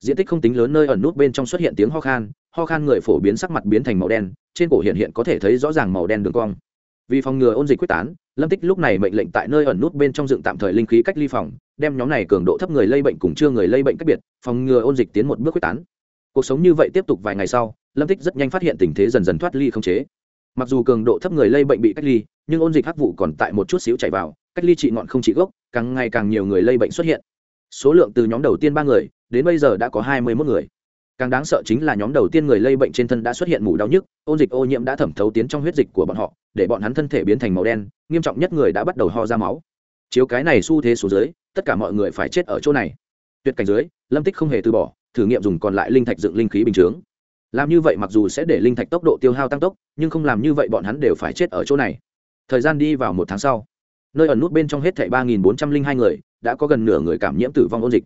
Diện tích không tính lớn nơi ẩn nút bên trong xuất hiện tiếng ho khan ho khan người phổ biến sắc mặt biến thành màu đen, trên cổ hiện hiện có thể thấy rõ ràng màu đen đường cong. Vì phòng ngừa ôn dịch quyết tán, lâm tích lúc này mệnh lệnh tại nơi ẩn nút bên trong dựng tạm thời linh khí cách ly phòng, đem nhóm này cường độ thấp người lây bệnh cùng chưa người lây bệnh cách biệt, phòng ngừa ôn dịch tiến một bước quyết tán. Cuộc sống như vậy tiếp tục vài ngày sau, lâm tích rất nhanh phát hiện tình thế dần dần thoát ly không chế. Mặc dù cường độ thấp người lây bệnh bị cách ly, nhưng ôn dịch hắc vụ còn tại một chút xíu chạy vào cách ly trị ngọn không trị gốc, càng ngày càng nhiều người lây bệnh xuất hiện. Số lượng từ nhóm đầu tiên ba người, đến bây giờ đã có hai mươi mốt người. Càng đáng sợ chính là nhóm đầu tiên người lây bệnh trên thân đã xuất hiện mù đau nhức, ôn dịch ô nhiễm đã thẩm thấu tiến trong huyết dịch của bọn họ, để bọn hắn thân thể biến thành màu đen, nghiêm trọng nhất người đã bắt đầu ho ra máu. Chiếu cái này xu thế số dưới, tất cả mọi người phải chết ở chỗ này. Tuyệt cảnh dưới, lâm tích không hề từ bỏ, thử nghiệm dùng còn lại linh thạch dựng linh khí bình chướng. Làm như vậy mặc dù sẽ để linh thạch tốc độ tiêu hao tăng tốc, nhưng không làm như vậy bọn hắn đều phải chết ở chỗ này. Thời gian đi vào một tháng sau nơi ẩn nút bên trong hết thảy ba nghìn bốn trăm linh hai người, đã có gần nửa người cảm nhiễm tử vong ôn dịch.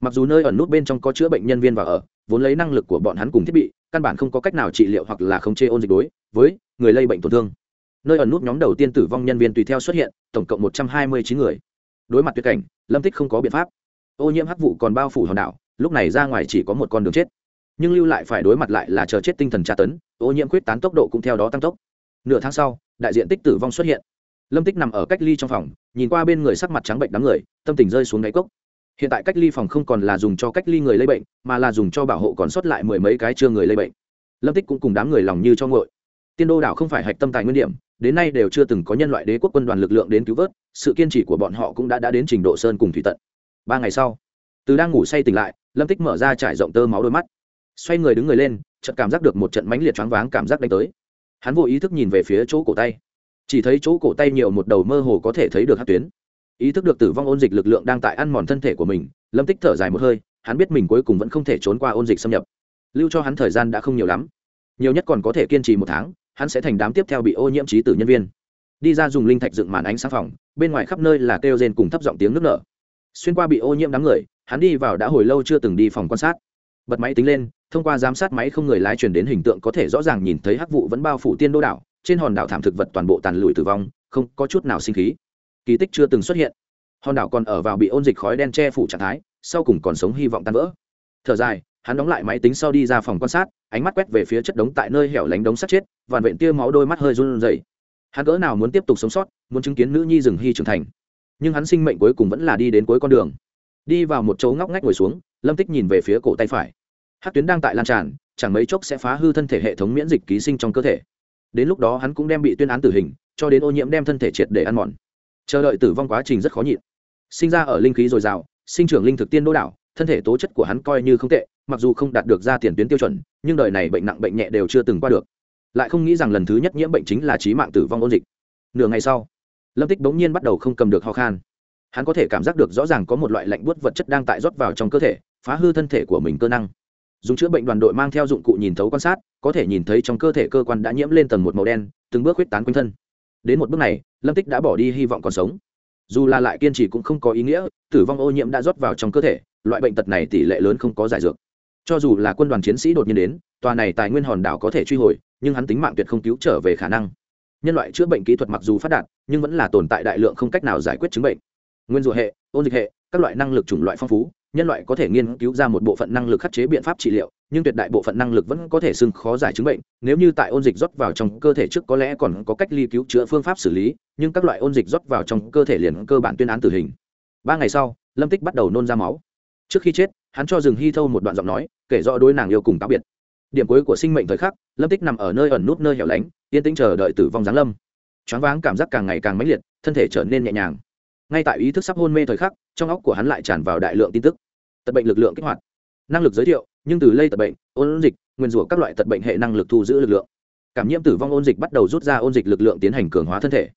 Mặc dù nơi ẩn nút bên trong có chữa bệnh nhân viên vào ở, vốn lấy năng lực của bọn hắn cùng thiết bị, căn bản không có cách nào trị liệu hoặc là không chế ôn dịch đối với người lây bệnh tổn thương. Nơi ẩn nút nhóm đầu tiên tử vong nhân viên tùy theo xuất hiện, tổng cộng một trăm hai mươi chín người. Đối mặt tuyệt cảnh, lâm tích không có biện pháp. Ô nhiễm hắc vụ còn bao phủ hòn đảo, lúc này ra ngoài chỉ có một con đường chết. Nhưng lưu lại phải đối mặt lại là chờ chết tinh thần tra tấn, ô nhiễm quyết tán tốc độ cũng theo đó tăng tốc. Nửa tháng sau, đại diện tích tử vong xuất hiện lâm tích nằm ở cách ly trong phòng, nhìn qua bên người sắc mặt trắng bệnh đám người, tâm tình rơi xuống đáy cốc. Hiện tại cách ly phòng không còn là dùng cho cách ly người lây bệnh, mà là dùng cho bảo hộ còn sót lại mười mấy cái chưa người lây bệnh. Lâm tích cũng cùng đám người lòng như cho ngội tiên đô đảo không phải hạch tâm tài nguyên điểm, đến nay đều chưa từng có nhân loại đế quốc quân đoàn lực lượng đến cứu vớt, sự kiên trì của bọn họ cũng đã đã đến trình độ sơn cùng thủy tận. Ba ngày sau, từ đang ngủ say tỉnh lại, lâm tích mở ra trải rộng tơ máu đôi mắt. Xoay người đứng người lên, chợt cảm giác được một trận mãnh liệt choáng váng cảm giác đánh tới. Hắn vô ý thức nhìn về phía chỗ cổ tay chỉ thấy chỗ cổ tay nhiều một đầu mơ hồ có thể thấy được hát tuyến. Ý thức được tử vong ôn dịch lực lượng đang tại ăn mòn thân thể của mình, lâm tích thở dài một hơi, hắn biết mình cuối cùng vẫn không thể trốn qua ôn dịch xâm nhập. Lưu cho hắn thời gian đã không nhiều lắm. Nhiều nhất còn có thể kiên trì một tháng, hắn sẽ thành đám tiếp theo bị ô nhiễm trí tử nhân viên. Đi ra dùng linh thạch dựng màn ánh sáng phòng, bên ngoài khắp nơi là kêu rên cùng thấp giọng tiếng nước nở. Xuyên qua bị ô nhiễm đám người, hắn đi vào đã hồi lâu chưa từng đi phòng quan sát. Bật máy tính lên, thông qua giám sát máy không người lái truyền đến hình tượng có thể rõ ràng nhìn thấy hắc vụ vẫn bao phủ tiên đô đảo trên hòn đảo thảm thực vật toàn bộ tàn lùi tử vong, không có chút nào sinh khí. Kỳ tích chưa từng xuất hiện. Hòn đảo còn ở vào bị ôn dịch khói đen che phủ trạng thái, sau cùng còn sống hy vọng tan vỡ. Thở dài, hắn đóng lại máy tính sau đi ra phòng quan sát, ánh mắt quét về phía chất đống tại nơi hẻo lánh đống sắt chết vằn vện tia máu đôi mắt hơi run rẩy. Hắn cỡ nào muốn tiếp tục sống sót, muốn chứng kiến nữ nhi rừng hy trưởng thành. Nhưng hắn sinh mệnh cuối cùng vẫn là đi đến cuối con đường. Đi vào một chỗ ngóc ngách ngồi xuống, lâm tích nhìn về phía cổ tay phải. Hát tuyến đang tại lan tràn, chẳng mấy chốc sẽ phá hư thân thể hệ thống miễn dịch ký sinh trong cơ thể đến lúc đó hắn cũng đem bị tuyên án tử hình, cho đến ô nhiễm đem thân thể triệt để ăn mòn. Chờ đợi tử vong quá trình rất khó nhịn. Sinh ra ở linh khí dồi dào, sinh trưởng linh thực tiên đô đảo, thân thể tố chất của hắn coi như không tệ, mặc dù không đạt được ra tiền tuyến tiêu chuẩn, nhưng đời này bệnh nặng bệnh nhẹ đều chưa từng qua được. Lại không nghĩ rằng lần thứ nhất nhiễm bệnh chính là trí mạng tử vong ôn dịch. Nửa ngày sau, lâm tích bỗng nhiên bắt đầu không cầm được ho khan. Hắn có thể cảm giác được rõ ràng có một loại lạnh buốt vật chất đang tại rót vào trong cơ thể, phá hư thân thể của mình cơ năng dùng chữa bệnh đoàn đội mang theo dụng cụ nhìn thấu quan sát, có thể nhìn thấy trong cơ thể cơ quan đã nhiễm lên tầng một màu đen, từng bước huyết tán quanh thân. Đến một bước này, lâm tích đã bỏ đi hy vọng còn sống. Dù là lại kiên trì cũng không có ý nghĩa, tử vong ô nhiễm đã rót vào trong cơ thể, loại bệnh tật này tỷ lệ lớn không có giải dược. Cho dù là quân đoàn chiến sĩ đột nhiên đến, tòa này tài nguyên hòn đảo có thể truy hồi, nhưng hắn tính mạng tuyệt không cứu trở về khả năng. Nhân loại chữa bệnh kỹ thuật mặc dù phát đạt, nhưng vẫn là tồn tại đại lượng không cách nào giải quyết chứng bệnh. Nguyên rùa hệ, ôn dịch hệ, các loại năng lực chủng loại phong phú nhân loại có thể nghiên cứu ra một bộ phận năng lực khắc chế biện pháp trị liệu, nhưng tuyệt đại bộ phận năng lực vẫn có thể xưng khó giải chứng bệnh. Nếu như tại ôn dịch rót vào trong cơ thể trước có lẽ còn có cách ly cứu chữa phương pháp xử lý, nhưng các loại ôn dịch rót vào trong cơ thể liền cơ bản tuyên án tử hình. Ba ngày sau, lâm tích bắt đầu nôn ra máu. Trước khi chết, hắn cho rừng hy thâu một đoạn giọng nói, kể rõ đôi nàng yêu cùng táo biệt. Điểm cuối của sinh mệnh thời khắc, lâm tích nằm ở nơi ẩn nút nơi hẻo lánh, yên tĩnh chờ đợi tử vong giáng lâm. Choáng váng cảm giác càng ngày càng mãnh liệt, thân thể trở nên nhẹ nhàng. Ngay tại ý thức sắp hôn mê thời khắc trong óc của hắn lại tràn vào đại lượng tin tức. Tật bệnh lực lượng kích hoạt. Năng lực giới thiệu, nhưng từ lây tật bệnh, ôn dịch, nguyên rủa các loại tật bệnh hệ năng lực thu giữ lực lượng. Cảm nhiễm tử vong ôn dịch bắt đầu rút ra ôn dịch lực lượng tiến hành cường hóa thân thể.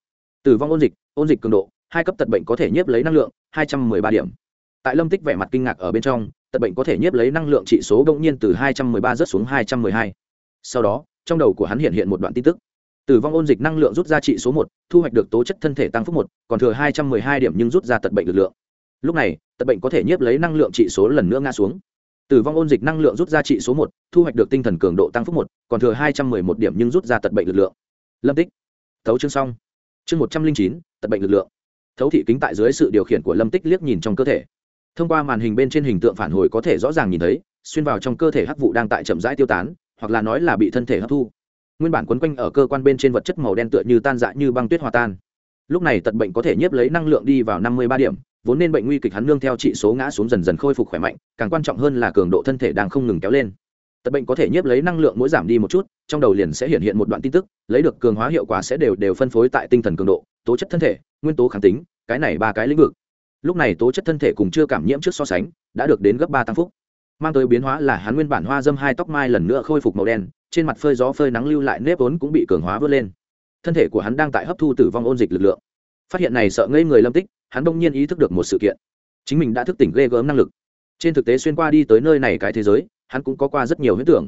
Tử vong ôn dịch ôn dịch cường độ, hai cấp tật bệnh có thể nhiếp lấy năng lượng, hai trăm m ư ơ i ba điểm. Tại lâm tích vẻ mặt kinh ngạc ở bên trong, tật bệnh có thể nhiếp lấy năng lượng trị số đ ỗ n g nhiên từ hai trăm m ư ơ i ba rớt xuống hai trăm m ư ơ i hai. Sau đó, trong đầu của hắn hiện hiện một đoạn tin tức. Tử vong ôn dịch năng lượng rút ra trị số một, thu hoạch được tố chất thân thể tăng phúc một, còn thừa hai trăm m ư ơ i hai điểm nhưng rút ra tật bệnh lực lượng lúc này, tật bệnh có thể nhiếp lấy năng lượng trị số lần nữa ngã xuống. Tử vong ôn dịch năng lượng rút ra trị số một, thu hoạch được tinh thần cường độ tăng phúc một, còn thừa hai trăm m ư ơ i một điểm nhưng rút ra tật bệnh lực lượng. Lâm tích. Thấu chương xong. Chương một trăm linh chín, tật bệnh lực lượng. Thấu thị kính tại dưới sự điều khiển của lâm tích liếc nhìn trong cơ thể. Thông qua màn hình bên trên hình tượng phản hồi có thể rõ ràng nhìn thấy, xuyên vào trong cơ thể hắc vụ đang tại chậm rãi tiêu tán, hoặc là nói là bị thân thể hấp thu. Nguyên bản quấn quanh ở cơ quan bên trên vật chất màu đen tựa như tan dã như băng tuyết hòa tan. Lúc này tật bệnh có thể nhiếp lấy năng lượng đi vào năm mươi ba điểm vốn nên bệnh nguy kịch hắn nương theo trị số ngã xuống dần dần khôi phục khỏe mạnh, càng quan trọng hơn là cường độ thân thể đang không ngừng kéo lên. Tật bệnh có thể nhiếp lấy năng lượng mỗi giảm đi một chút, trong đầu liền sẽ hiện hiện một đoạn tin tức, lấy được cường hóa hiệu quả sẽ đều đều phân phối tại tinh thần cường độ, tố chất thân thể, nguyên tố kháng tính, cái này ba cái lĩnh vực. Lúc này tố chất thân thể cùng chưa cảm nhiễm trước so sánh, đã được đến gấp ba tăng phúc. Mang tới biến hóa là hắn nguyên bản hoa dâm hai tóc mai lần nữa khôi phục màu đen, trên mặt phơi gió phơi nắng lưu lại nếp vốn cũng bị cường hóa vớt lên. Thân thể của hắn đang tại hấp thu tử vong ôn dịch lực lượng. Phát hiện này sợ ngây người lâm tích hắn bỗng nhiên ý thức được một sự kiện. Chính mình đã thức tỉnh ghê gớm năng lực. Trên thực tế xuyên qua đi tới nơi này cái thế giới, hắn cũng có qua rất nhiều huyết tưởng.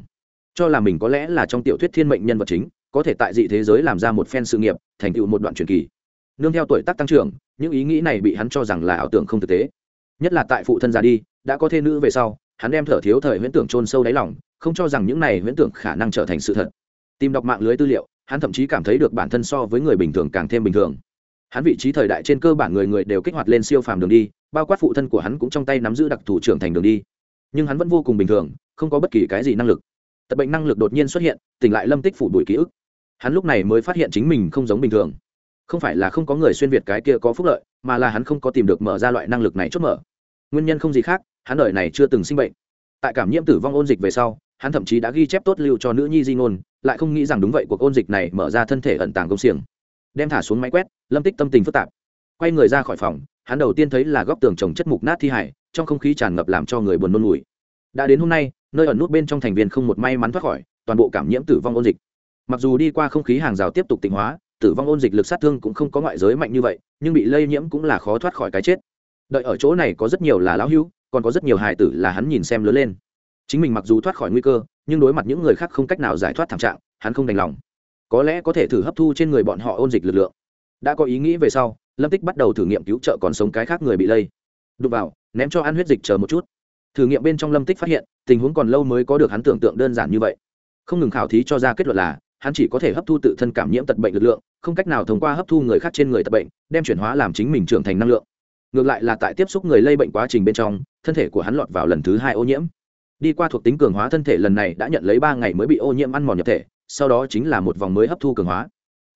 Cho là mình có lẽ là trong tiểu thuyết thiên mệnh nhân vật chính, có thể tại dị thế giới làm ra một phen sự nghiệp, thành tựu một đoạn truyền kỳ. Nương theo tuổi tác tăng trưởng, những ý nghĩ này bị hắn cho rằng là ảo tưởng không thực tế. Nhất là tại phụ thân già đi, đã có thê nữ về sau, hắn đem thở thiếu thời huyễn tưởng chôn sâu đáy lòng, không cho rằng những này huyễn tưởng khả năng trở thành sự thật. Tìm đọc mạng lưới tư liệu, hắn thậm chí cảm thấy được bản thân so với người bình thường càng thêm bình thường hắn vị trí thời đại trên cơ bản người người đều kích hoạt lên siêu phàm đường đi, bao quát phụ thân của hắn cũng trong tay nắm giữ đặc thủ trưởng thành đường đi. Nhưng hắn vẫn vô cùng bình thường, không có bất kỳ cái gì năng lực. Tật bệnh năng lực đột nhiên xuất hiện, tỉnh lại lâm tích phủ đuổi ký ức. Hắn lúc này mới phát hiện chính mình không giống bình thường. Không phải là không có người xuyên việt cái kia có phúc lợi, mà là hắn không có tìm được mở ra loại năng lực này chốt mở. Nguyên nhân không gì khác, hắn đời này chưa từng sinh bệnh. Tại cảm nhiễm tử vong ôn dịch về sau, hắn thậm chí đã ghi chép tốt lưu cho nữ nhi di ngôn, lại không nghĩ rằng đúng vậy cuộc ôn dịch này mở ra thân thể ẩn tàng công xiềng đem thả xuống máy quét, lâm tích tâm tình phức tạp. Quay người ra khỏi phòng, hắn đầu tiên thấy là góc tường trồng chất mục nát thi hải trong không khí tràn ngập làm cho người buồn nôn mùi. Đã đến hôm nay, nơi ẩn nút bên trong thành viên không một may mắn thoát khỏi, toàn bộ cảm nhiễm tử vong ôn dịch. Mặc dù đi qua không khí hàng rào tiếp tục tịnh hóa, tử vong ôn dịch lực sát thương cũng không có ngoại giới mạnh như vậy, nhưng bị lây nhiễm cũng là khó thoát khỏi cái chết. Đợi ở chỗ này có rất nhiều là lão hưu, còn có rất nhiều hài tử là hắn nhìn xem lớn lên. Chính mình mặc dù thoát khỏi nguy cơ, nhưng đối mặt những người khác không cách nào giải thoát thảm trạng, hắn không đành lòng có lẽ có thể thử hấp thu trên người bọn họ ôn dịch lực lượng. Đã có ý nghĩ về sau, lâm tích bắt đầu thử nghiệm cứu trợ còn sống cái khác người bị lây. Đụng vào, ném cho ăn huyết dịch chờ một chút. Thử nghiệm bên trong lâm tích phát hiện, tình huống còn lâu mới có được hắn tưởng tượng đơn giản như vậy. Không ngừng khảo thí cho ra kết luận là, hắn chỉ có thể hấp thu tự thân cảm nhiễm tật bệnh lực lượng, không cách nào thông qua hấp thu người khác trên người tật bệnh, đem chuyển hóa làm chính mình trưởng thành năng lượng. Ngược lại là tại tiếp xúc người lây bệnh quá trình bên trong, thân thể của hắn lọt vào lần thứ hai ô nhiễm. Đi qua thuộc tính cường hóa thân thể lần này đã nhận lấy ba ngày mới bị ô nhiễm ăn mòn nhập thể sau đó chính là một vòng mới hấp thu cường hóa.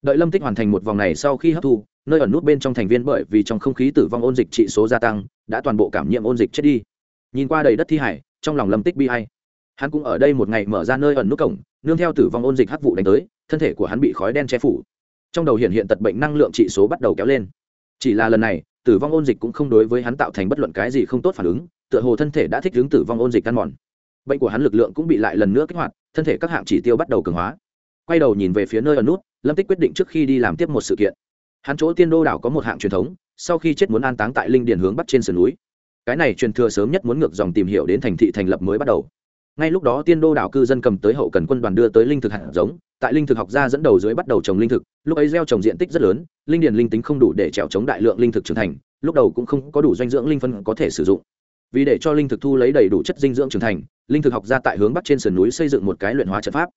Đợi lâm tích hoàn thành một vòng này sau khi hấp thu, nơi ẩn nút bên trong thành viên bởi vì trong không khí tử vong ôn dịch trị số gia tăng, đã toàn bộ cảm nhiễm ôn dịch chết đi. Nhìn qua đầy đất thi hải, trong lòng lâm tích bi hay hắn cũng ở đây một ngày mở ra nơi ẩn nút cổng, nương theo tử vong ôn dịch hắc vụ đánh tới, thân thể của hắn bị khói đen che phủ. Trong đầu hiện hiện tật bệnh năng lượng trị số bắt đầu kéo lên. Chỉ là lần này, tử vong ôn dịch cũng không đối với hắn tạo thành bất luận cái gì không tốt phản ứng, tựa hồ thân thể đã thích ứng tử vong ôn dịch ăn mòn bệnh của hắn lực lượng cũng bị lại lần nữa kích hoạt, thân thể các hạng chỉ tiêu bắt đầu cường hóa. Quay đầu nhìn về phía nơi ở nút, lâm tích quyết định trước khi đi làm tiếp một sự kiện. Hắn chỗ tiên đô đảo có một hạng truyền thống, sau khi chết muốn an táng tại linh điền hướng bắc trên sườn núi. Cái này truyền thừa sớm nhất muốn ngược dòng tìm hiểu đến thành thị thành lập mới bắt đầu. Ngay lúc đó tiên đô đảo cư dân cầm tới hậu cần quân đoàn đưa tới linh thực hạt giống, tại linh thực học gia dẫn đầu dưới bắt đầu trồng linh thực, lúc ấy gieo trồng diện tích rất lớn, linh điền linh tính không đủ để trèo chống đại lượng linh thực trưởng thành, lúc đầu cũng không có đủ dinh dưỡng linh phân có thể sử dụng vì để cho linh thực thu lấy đầy đủ chất dinh dưỡng trưởng thành, linh thực học ra tại hướng bắc trên sườn núi xây dựng một cái luyện hóa trận pháp.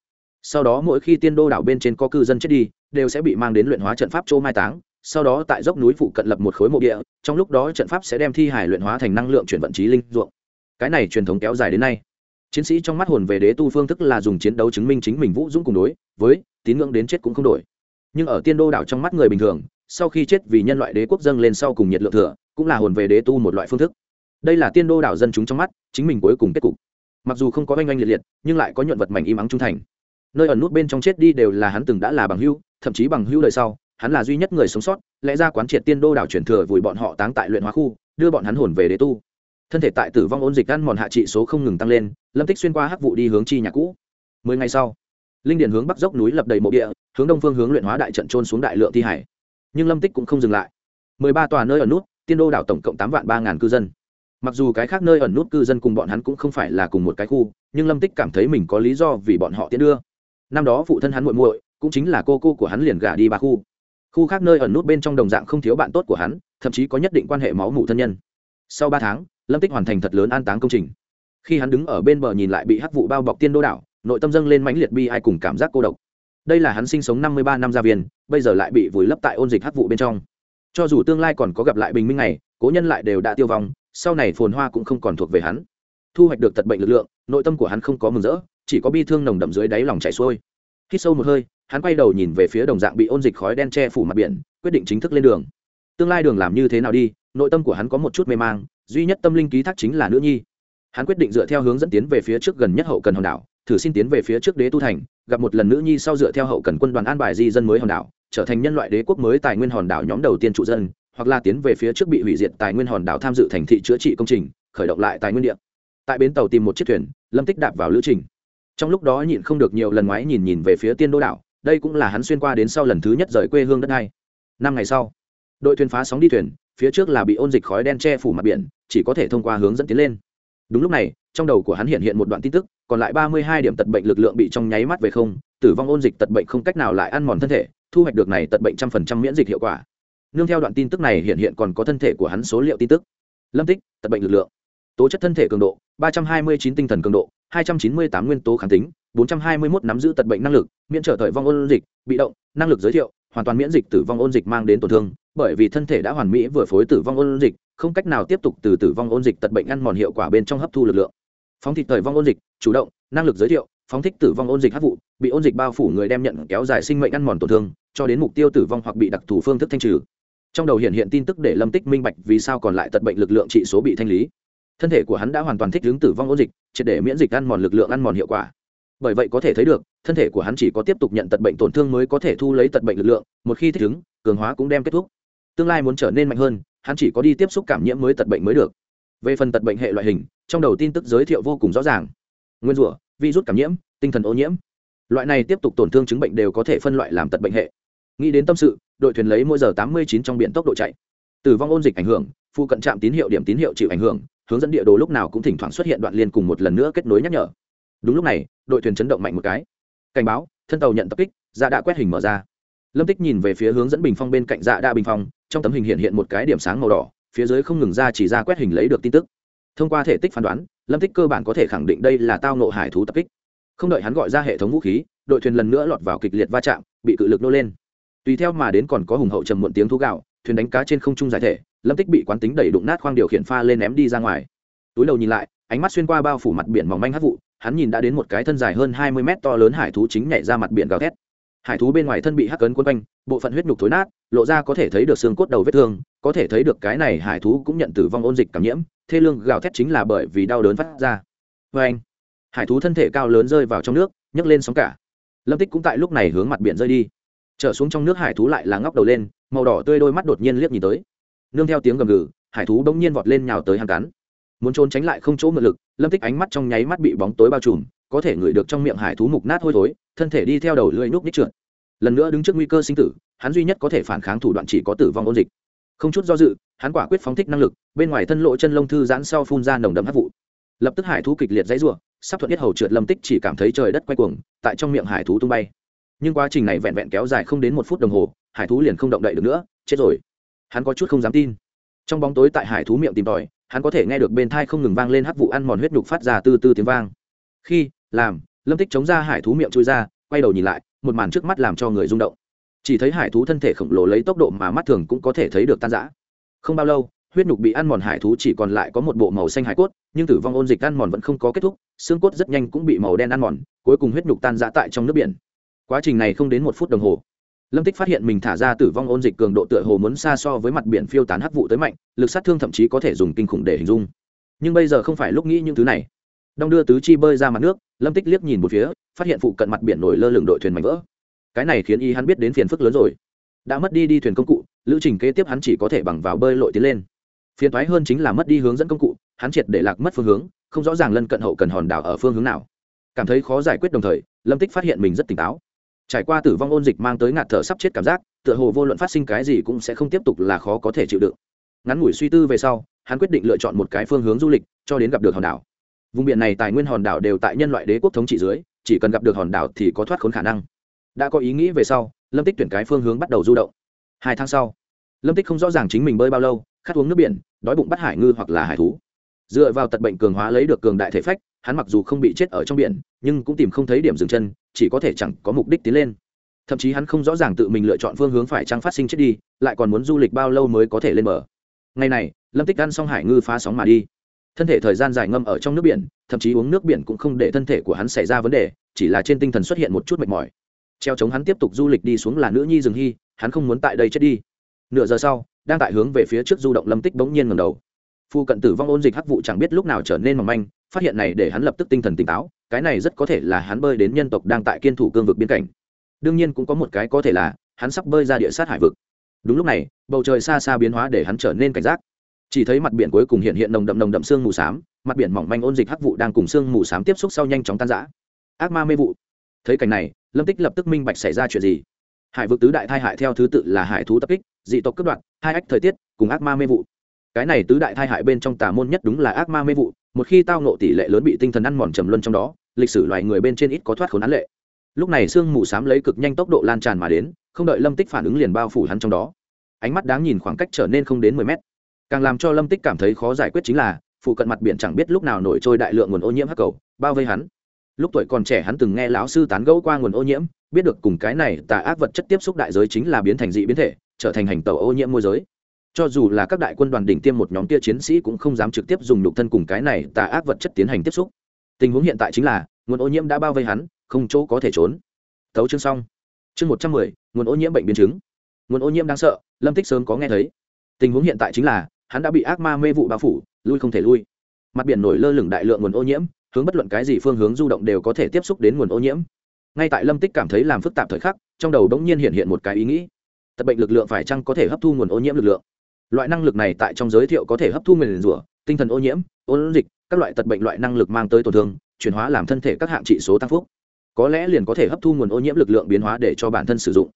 Sau đó mỗi khi tiên đô đảo bên trên có cư dân chết đi, đều sẽ bị mang đến luyện hóa trận pháp chỗ mai táng, sau đó tại dốc núi phụ cận lập một khối mộ địa, trong lúc đó trận pháp sẽ đem thi hải luyện hóa thành năng lượng chuyển vận trí linh ruộng. Cái này truyền thống kéo dài đến nay. Chiến sĩ trong mắt hồn về đế tu phương thức là dùng chiến đấu chứng minh chính mình vũ dũng cùng đối, với, tín ngưỡng đến chết cũng không đổi. Nhưng ở tiên đô đảo trong mắt người bình thường, sau khi chết vì nhân loại đế quốc dâng lên sau cùng nhiệt lượng thừa, cũng là hồn về đế tu một loại phương thức đây là tiên đô đảo dân chúng trong mắt, chính mình cuối cùng kết cục. Mặc dù không có oanh oanh liệt liệt, nhưng lại có nhuận vật mảnh im ắng trung thành. Nơi ẩn nút bên trong chết đi đều là hắn từng đã là bằng hưu thậm chí bằng hưu đời sau, hắn là duy nhất người sống sót, lẽ ra quán triệt tiên đô đảo chuyển thừa vùi bọn họ táng tại luyện hóa khu, đưa bọn hắn hồn về đế tu. Thân thể tại tử vong ôn dịch ăn mòn hạ trị số không ngừng tăng lên, lâm tích xuyên qua hắc vụ đi hướng chi nhà cũ. Mười ngày sau, linh điện hướng bắc dốc núi lập đầy mộ địa, hướng đông phương hướng luyện hóa đại trận trôn xuống đại lượng thi hải. Nhưng lâm tích cũng không dừng lại. Mười ba tòa nơi ở nút, tiên đô đảo tổng cộng tám vạn ba ngàn cư dân mặc dù cái khác nơi ẩn nút cư dân cùng bọn hắn cũng không phải là cùng một cái khu, nhưng lâm tích cảm thấy mình có lý do vì bọn họ tiến đưa. Năm đó phụ thân hắn muội muội cũng chính là cô cô của hắn liền gả đi ba khu. Khu khác nơi ẩn nút bên trong đồng dạng không thiếu bạn tốt của hắn, thậm chí có nhất định quan hệ máu mủ thân nhân. Sau ba tháng, lâm tích hoàn thành thật lớn an táng công trình. Khi hắn đứng ở bên bờ nhìn lại bị hắc vụ bao bọc tiên đô đảo, nội tâm dâng lên mãnh liệt bi ai cùng cảm giác cô độc. Đây là hắn sinh sống năm mươi ba năm gia viên, bây giờ lại bị vùi lấp tại ôn dịch hắc vụ bên trong. Cho dù tương lai còn có gặp lại bình minh này cố nhân lại đều đã tiêu vong sau này phồn hoa cũng không còn thuộc về hắn. Thu hoạch được tật bệnh lực lượng, nội tâm của hắn không có mừng rỡ, chỉ có bi thương nồng đậm dưới đáy lòng chảy xuôi. Hít sâu một hơi, hắn quay đầu nhìn về phía đồng dạng bị ôn dịch khói đen che phủ mặt biển, quyết định chính thức lên đường. Tương lai đường làm như thế nào đi, nội tâm của hắn có một chút mê mang, duy nhất tâm linh ký thác chính là nữ nhi. Hắn quyết định dựa theo hướng dẫn tiến về phía trước gần nhất hậu cần hòn đảo, thử xin tiến về phía trước đế tu thành, gặp một lần nữ nhi sau dựa theo hậu cần quân đoàn an bài di dân mới hòn đảo, trở thành nhân loại đế quốc mới tài nguyên hòn đảo nhóm đầu tiên trụ dân hoặc là tiến về phía trước bị hủy diệt tài nguyên hòn đảo tham dự thành thị chữa trị công trình, khởi động lại tài nguyên điện tại bến tàu tìm một chiếc thuyền, lâm tích đạp vào lữ trình. Trong lúc đó nhịn không được nhiều lần ngoái nhìn nhìn về phía tiên đô đảo, đây cũng là hắn xuyên qua đến sau lần thứ nhất rời quê hương đất hai năm ngày sau, đội thuyền phá sóng đi thuyền, phía trước là bị ôn dịch khói đen che phủ mặt biển, chỉ có thể thông qua hướng dẫn tiến lên. Đúng lúc này, trong đầu của hắn hiện hiện một đoạn tin tức, còn lại ba mươi hai điểm tật bệnh lực lượng bị trong nháy mắt về không, tử vong ôn dịch tật bệnh không cách nào lại ăn mòn thân thể, thu hoạch được này tật bệnh trăm phần trăm miễn dịch hiệu quả nương theo đoạn tin tức này hiện hiện còn có thân thể của hắn số liệu tin tức. Lâm tích, tật bệnh lực lượng. Tố chất thân thể cường độ, ba trăm hai mươi chín tinh thần cường độ, hai trăm chín mươi tám nguyên tố kháng tính, bốn trăm hai mươi một nắm giữ tật bệnh năng lực, miễn trở thời vong ôn dịch, bị động, năng lực giới thiệu, hoàn toàn miễn dịch tử vong ôn dịch mang đến tổn thương, bởi vì thân thể đã hoàn mỹ vừa phối tử vong ôn dịch, không cách nào tiếp tục từ tử vong ôn dịch tật bệnh ăn mòn hiệu quả bên trong hấp thu lực lượng. Phóng thích thời vong ôn dịch, chủ động, năng lực giới thiệu, phóng thích tử vong ôn dịch hấp vụ, bị ôn dịch bao phủ người đem nhận kéo dài sinh mệnh ăn mòn tổn thương, cho đến mục tiêu tử vong hoặc bị đặc thù phương thức thanh trừ trong đầu hiện hiện tin tức để lâm tích minh bạch vì sao còn lại tật bệnh lực lượng trị số bị thanh lý. Thân thể của hắn đã hoàn toàn thích ứng tử vong ôn dịch, triệt để miễn dịch ăn mòn lực lượng ăn mòn hiệu quả. Bởi vậy có thể thấy được, thân thể của hắn chỉ có tiếp tục nhận tật bệnh tổn thương mới có thể thu lấy tật bệnh lực lượng, một khi thích ứng, cường hóa cũng đem kết thúc. Tương lai muốn trở nên mạnh hơn, hắn chỉ có đi tiếp xúc cảm nhiễm mới tật bệnh mới được. Về phần tật bệnh hệ loại hình, trong đầu tin tức giới thiệu vô cùng rõ ràng. Nguyên rủa, virus cảm nhiễm, tinh thần ô nhiễm. Loại này tiếp tục tổn thương chứng bệnh đều có thể phân loại làm tật bệnh hệ nghĩ đến tâm sự, đội thuyền lấy mỗi giờ tám mươi chín trong biển tốc độ chạy. Tử vong ôn dịch ảnh hưởng, phụ cận trạm tín hiệu điểm tín hiệu chịu ảnh hưởng, hướng dẫn địa đồ lúc nào cũng thỉnh thoảng xuất hiện đoạn liên cùng một lần nữa kết nối nhắc nhở. Đúng lúc này, đội thuyền chấn động mạnh một cái. Cảnh báo, thân tàu nhận tập kích dạ đã quét hình mở ra. Lâm tích nhìn về phía hướng dẫn bình phong bên cạnh dạ đa bình phong, trong tấm hình hiện hiện một cái điểm sáng màu đỏ, phía dưới không ngừng ra chỉ ra quét hình lấy được tin tức. Thông qua thể tích phán đoán, lâm tích cơ bản có thể khẳng định đây là tao nộ hải thú tập kích. Không đợi hắn gọi ra hệ thống vũ khí, đội thuyền lần nữa lọt vào kịch liệt va chạm, bị cự lực nô lên tùy theo mà đến còn có hùng hậu trầm muộn tiếng thú gạo, thuyền đánh cá trên không trung giải thể, lâm tích bị quán tính đẩy đụng nát khoang điều khiển pha lên ném đi ra ngoài. Túi đầu nhìn lại, ánh mắt xuyên qua bao phủ mặt biển mỏng manh hát vụ, hắn nhìn đã đến một cái thân dài hơn hai mươi mét to lớn hải thú chính nhảy ra mặt biển gào thét. Hải thú bên ngoài thân bị hắc cấn quân quanh, bộ phận huyết nhục thối nát, lộ ra có thể thấy được xương cốt đầu vết thương, có thể thấy được cái này hải thú cũng nhận tử vong ôn dịch cảm nhiễm, thê lương gào thét chính là bởi vì đau đớn phát ra. Vê anh, hải thú thân thể cao lớn rơi vào trong nước, nhấc lên sóng cả. Lâm tích cũng tại lúc này hướng mặt biển rơi đi trở xuống trong nước hải thú lại là ngóc đầu lên, màu đỏ tươi đôi mắt đột nhiên liếc nhìn tới. Nương theo tiếng gầm gừ, hải thú bỗng nhiên vọt lên nhào tới hàng cắn. Muốn trốn tránh lại không chỗ mượn lực, lâm tích ánh mắt trong nháy mắt bị bóng tối bao trùm, có thể ngửi được trong miệng hải thú mục nát hôi thối, thân thể đi theo đầu lưỡi núp nít trượt. Lần nữa đứng trước nguy cơ sinh tử, hắn duy nhất có thể phản kháng thủ đoạn chỉ có tử vong ôn dịch. Không chút do dự, hắn quả quyết phóng thích năng lực, bên ngoài thân lộ chân lông thư giãn sau phun ra nồng đậm hấp vụ. Lập tức hải thú kịch liệt dãy rủa, sắp thuận nhất hầu trượt lâm tích chỉ cảm thấy trời đất quay cuồng, tại trong miệng hải thú tung bay nhưng quá trình này vẹn vẹn kéo dài không đến một phút đồng hồ, hải thú liền không động đậy được nữa, chết rồi. Hắn có chút không dám tin. Trong bóng tối tại hải thú miệng tìm tòi, hắn có thể nghe được bên thai không ngừng vang lên hắc vụ ăn mòn huyết nhục phát ra từ từ tiếng vang. Khi, làm, lâm tích chống ra hải thú miệng chui ra, quay đầu nhìn lại, một màn trước mắt làm cho người rung động. Chỉ thấy hải thú thân thể khổng lồ lấy tốc độ mà mắt thường cũng có thể thấy được tan rã. Không bao lâu, huyết nhục bị ăn mòn hải thú chỉ còn lại có một bộ màu xanh hải cốt, nhưng tử vong ôn dịch ăn mòn vẫn không có kết thúc, xương cốt rất nhanh cũng bị màu đen ăn mòn, cuối cùng huyết nhục tan rã tại trong nước biển quá trình này không đến một phút đồng hồ. Lâm tích phát hiện mình thả ra tử vong ôn dịch cường độ tựa hồ muốn xa so với mặt biển phiêu tán hắc vụ tới mạnh, lực sát thương thậm chí có thể dùng kinh khủng để hình dung. Nhưng bây giờ không phải lúc nghĩ những thứ này. Đong đưa tứ chi bơi ra mặt nước, lâm tích liếc nhìn một phía, phát hiện phụ cận mặt biển nổi lơ lửng đội thuyền mảnh vỡ. Cái này khiến y hắn biết đến phiền phức lớn rồi. Đã mất đi đi thuyền công cụ, lữ trình kế tiếp hắn chỉ có thể bằng vào bơi lội tiến lên. Phiền thoái hơn chính là mất đi hướng dẫn công cụ, hắn triệt để lạc mất phương hướng, không rõ ràng lân cận hậu cần hòn đảo ở phương hướng nào. Cảm thấy khó giải quyết đồng thời, lâm tích phát hiện mình rất tỉnh táo trải qua tử vong ôn dịch mang tới ngạt thở sắp chết cảm giác, tựa hồ vô luận phát sinh cái gì cũng sẽ không tiếp tục là khó có thể chịu đựng. Ngắn ngủi suy tư về sau, hắn quyết định lựa chọn một cái phương hướng du lịch, cho đến gặp được hòn đảo. Vùng biển này tài nguyên hòn đảo đều tại nhân loại đế quốc thống trị dưới, chỉ cần gặp được hòn đảo thì có thoát khốn khả năng. Đã có ý nghĩ về sau, lâm tích tuyển cái phương hướng bắt đầu du động. Hai tháng sau, lâm tích không rõ ràng chính mình bơi bao lâu, khát uống nước biển, đói bụng bắt hải ngư hoặc là hải thú. Dựa vào tật bệnh cường hóa lấy được cường đại thể phách, hắn mặc dù không bị chết ở trong biển, nhưng cũng tìm không thấy điểm dừng chân chỉ có thể chẳng có mục đích tiến lên. Thậm chí hắn không rõ ràng tự mình lựa chọn phương hướng phải trăng phát sinh chết đi, lại còn muốn du lịch bao lâu mới có thể lên bờ. Ngày này, lâm tích ăn xong hải ngư phá sóng mà đi. Thân thể thời gian dài ngâm ở trong nước biển, thậm chí uống nước biển cũng không để thân thể của hắn xảy ra vấn đề, chỉ là trên tinh thần xuất hiện một chút mệt mỏi. Treo chống hắn tiếp tục du lịch đi xuống là nữ nhi rừng hy, hắn không muốn tại đây chết đi. Nửa giờ sau, đang tại hướng về phía trước du động lâm tích bỗng nhiên ngầm đầu. Phu cận tử vong ôn dịch hắc vụ chẳng biết lúc nào trở nên mỏng manh phát hiện này để hắn lập tức tinh thần tỉnh táo, cái này rất có thể là hắn bơi đến nhân tộc đang tại kiên thủ cương vực biên cảnh. Đương nhiên cũng có một cái có thể là, hắn sắp bơi ra địa sát hải vực. Đúng lúc này, bầu trời xa xa biến hóa để hắn trở nên cảnh giác. Chỉ thấy mặt biển cuối cùng hiện hiện nồng đậm nồng đậm sương mù s á m mặt biển mỏng manh ôn dịch hắc vụ đang cùng sương mù s á m tiếp xúc sau nhanh chóng tan giã ác ma mê vụ. Thấy cảnh này, lâm tích lập tức minh bạch xảy ra chuyện gì. Hải vực tứ đại thai hại theo thứ tự là hải thú tập kích, dị tộc cướp đoạt, hai ách thời tiết, cùng ác ma mê vụ. Cái này tứ đại thai hại bên trong tà môn nhất đúng là ác ma mê vụ một khi tao nộ tỷ lệ lớn bị tinh thần ăn mòn trầm luân trong đó, lịch sử loài người bên trên ít có thoát khốn án lệ. Lúc này sương mù s á m lấy cực nhanh tốc độ lan tràn mà đến, không đợi lâm tích phản ứng liền bao phủ hắn trong đó. Ánh mắt đáng nhìn khoảng cách trở nên không đến mười mét. Càng làm cho lâm tích cảm thấy khó giải quyết chính là, phụ cận mặt biển chẳng biết lúc nào nổi trôi đại lượng nguồn ô nhiễm hắc cầu, bao vây hắn. Lúc tuổi còn trẻ hắn từng nghe lão sư tán gẫu qua nguồn ô nhiễm, biết được cùng cái này tà ác vật chất tiếp xúc đại giới chính là biến thành dị biến thể, trở thành hành tàu ô nhiễm môi giới cho dù là các đại quân đoàn đỉnh tiêm một nhóm kia chiến sĩ cũng không dám trực tiếp dùng nhục thân cùng cái này tà ác vật chất tiến hành tiếp xúc. Tình huống hiện tại chính là, nguồn ô nhiễm đã bao vây hắn, không chỗ có thể trốn. Thấu chương xong. Chương một trăm mười, nguồn ô nhiễm bệnh biến chứng. Nguồn ô nhiễm đáng sợ, lâm tích sớm có nghe thấy. Tình huống hiện tại chính là, hắn đã bị ác ma mê vụ bao phủ, lui không thể lui. Mặt biển nổi lơ lửng đại lượng nguồn ô nhiễm, hướng bất luận cái gì phương hướng du động đều có thể tiếp xúc đến nguồn ô nhiễm. Ngay tại lâm tích cảm thấy làm phức tạp thời khắc, trong đầu đ ỗ n g nhiên hiện hiện một cái ý nghĩ. Tật bệnh lực lượng phải chăng có thể hấp thu nguồn ô nhiễm lực lượng? Loại năng lực này tại trong giới thiệu có thể hấp thu nguyền rủa, tinh thần ô nhiễm, ôn dịch, các loại tật bệnh loại năng lực mang tới tổn thương, chuyển hóa làm thân thể các hạng trị số tăng phúc. Có lẽ liền có thể hấp thu nguồn ô nhiễm lực lượng biến hóa để cho bản thân sử dụng.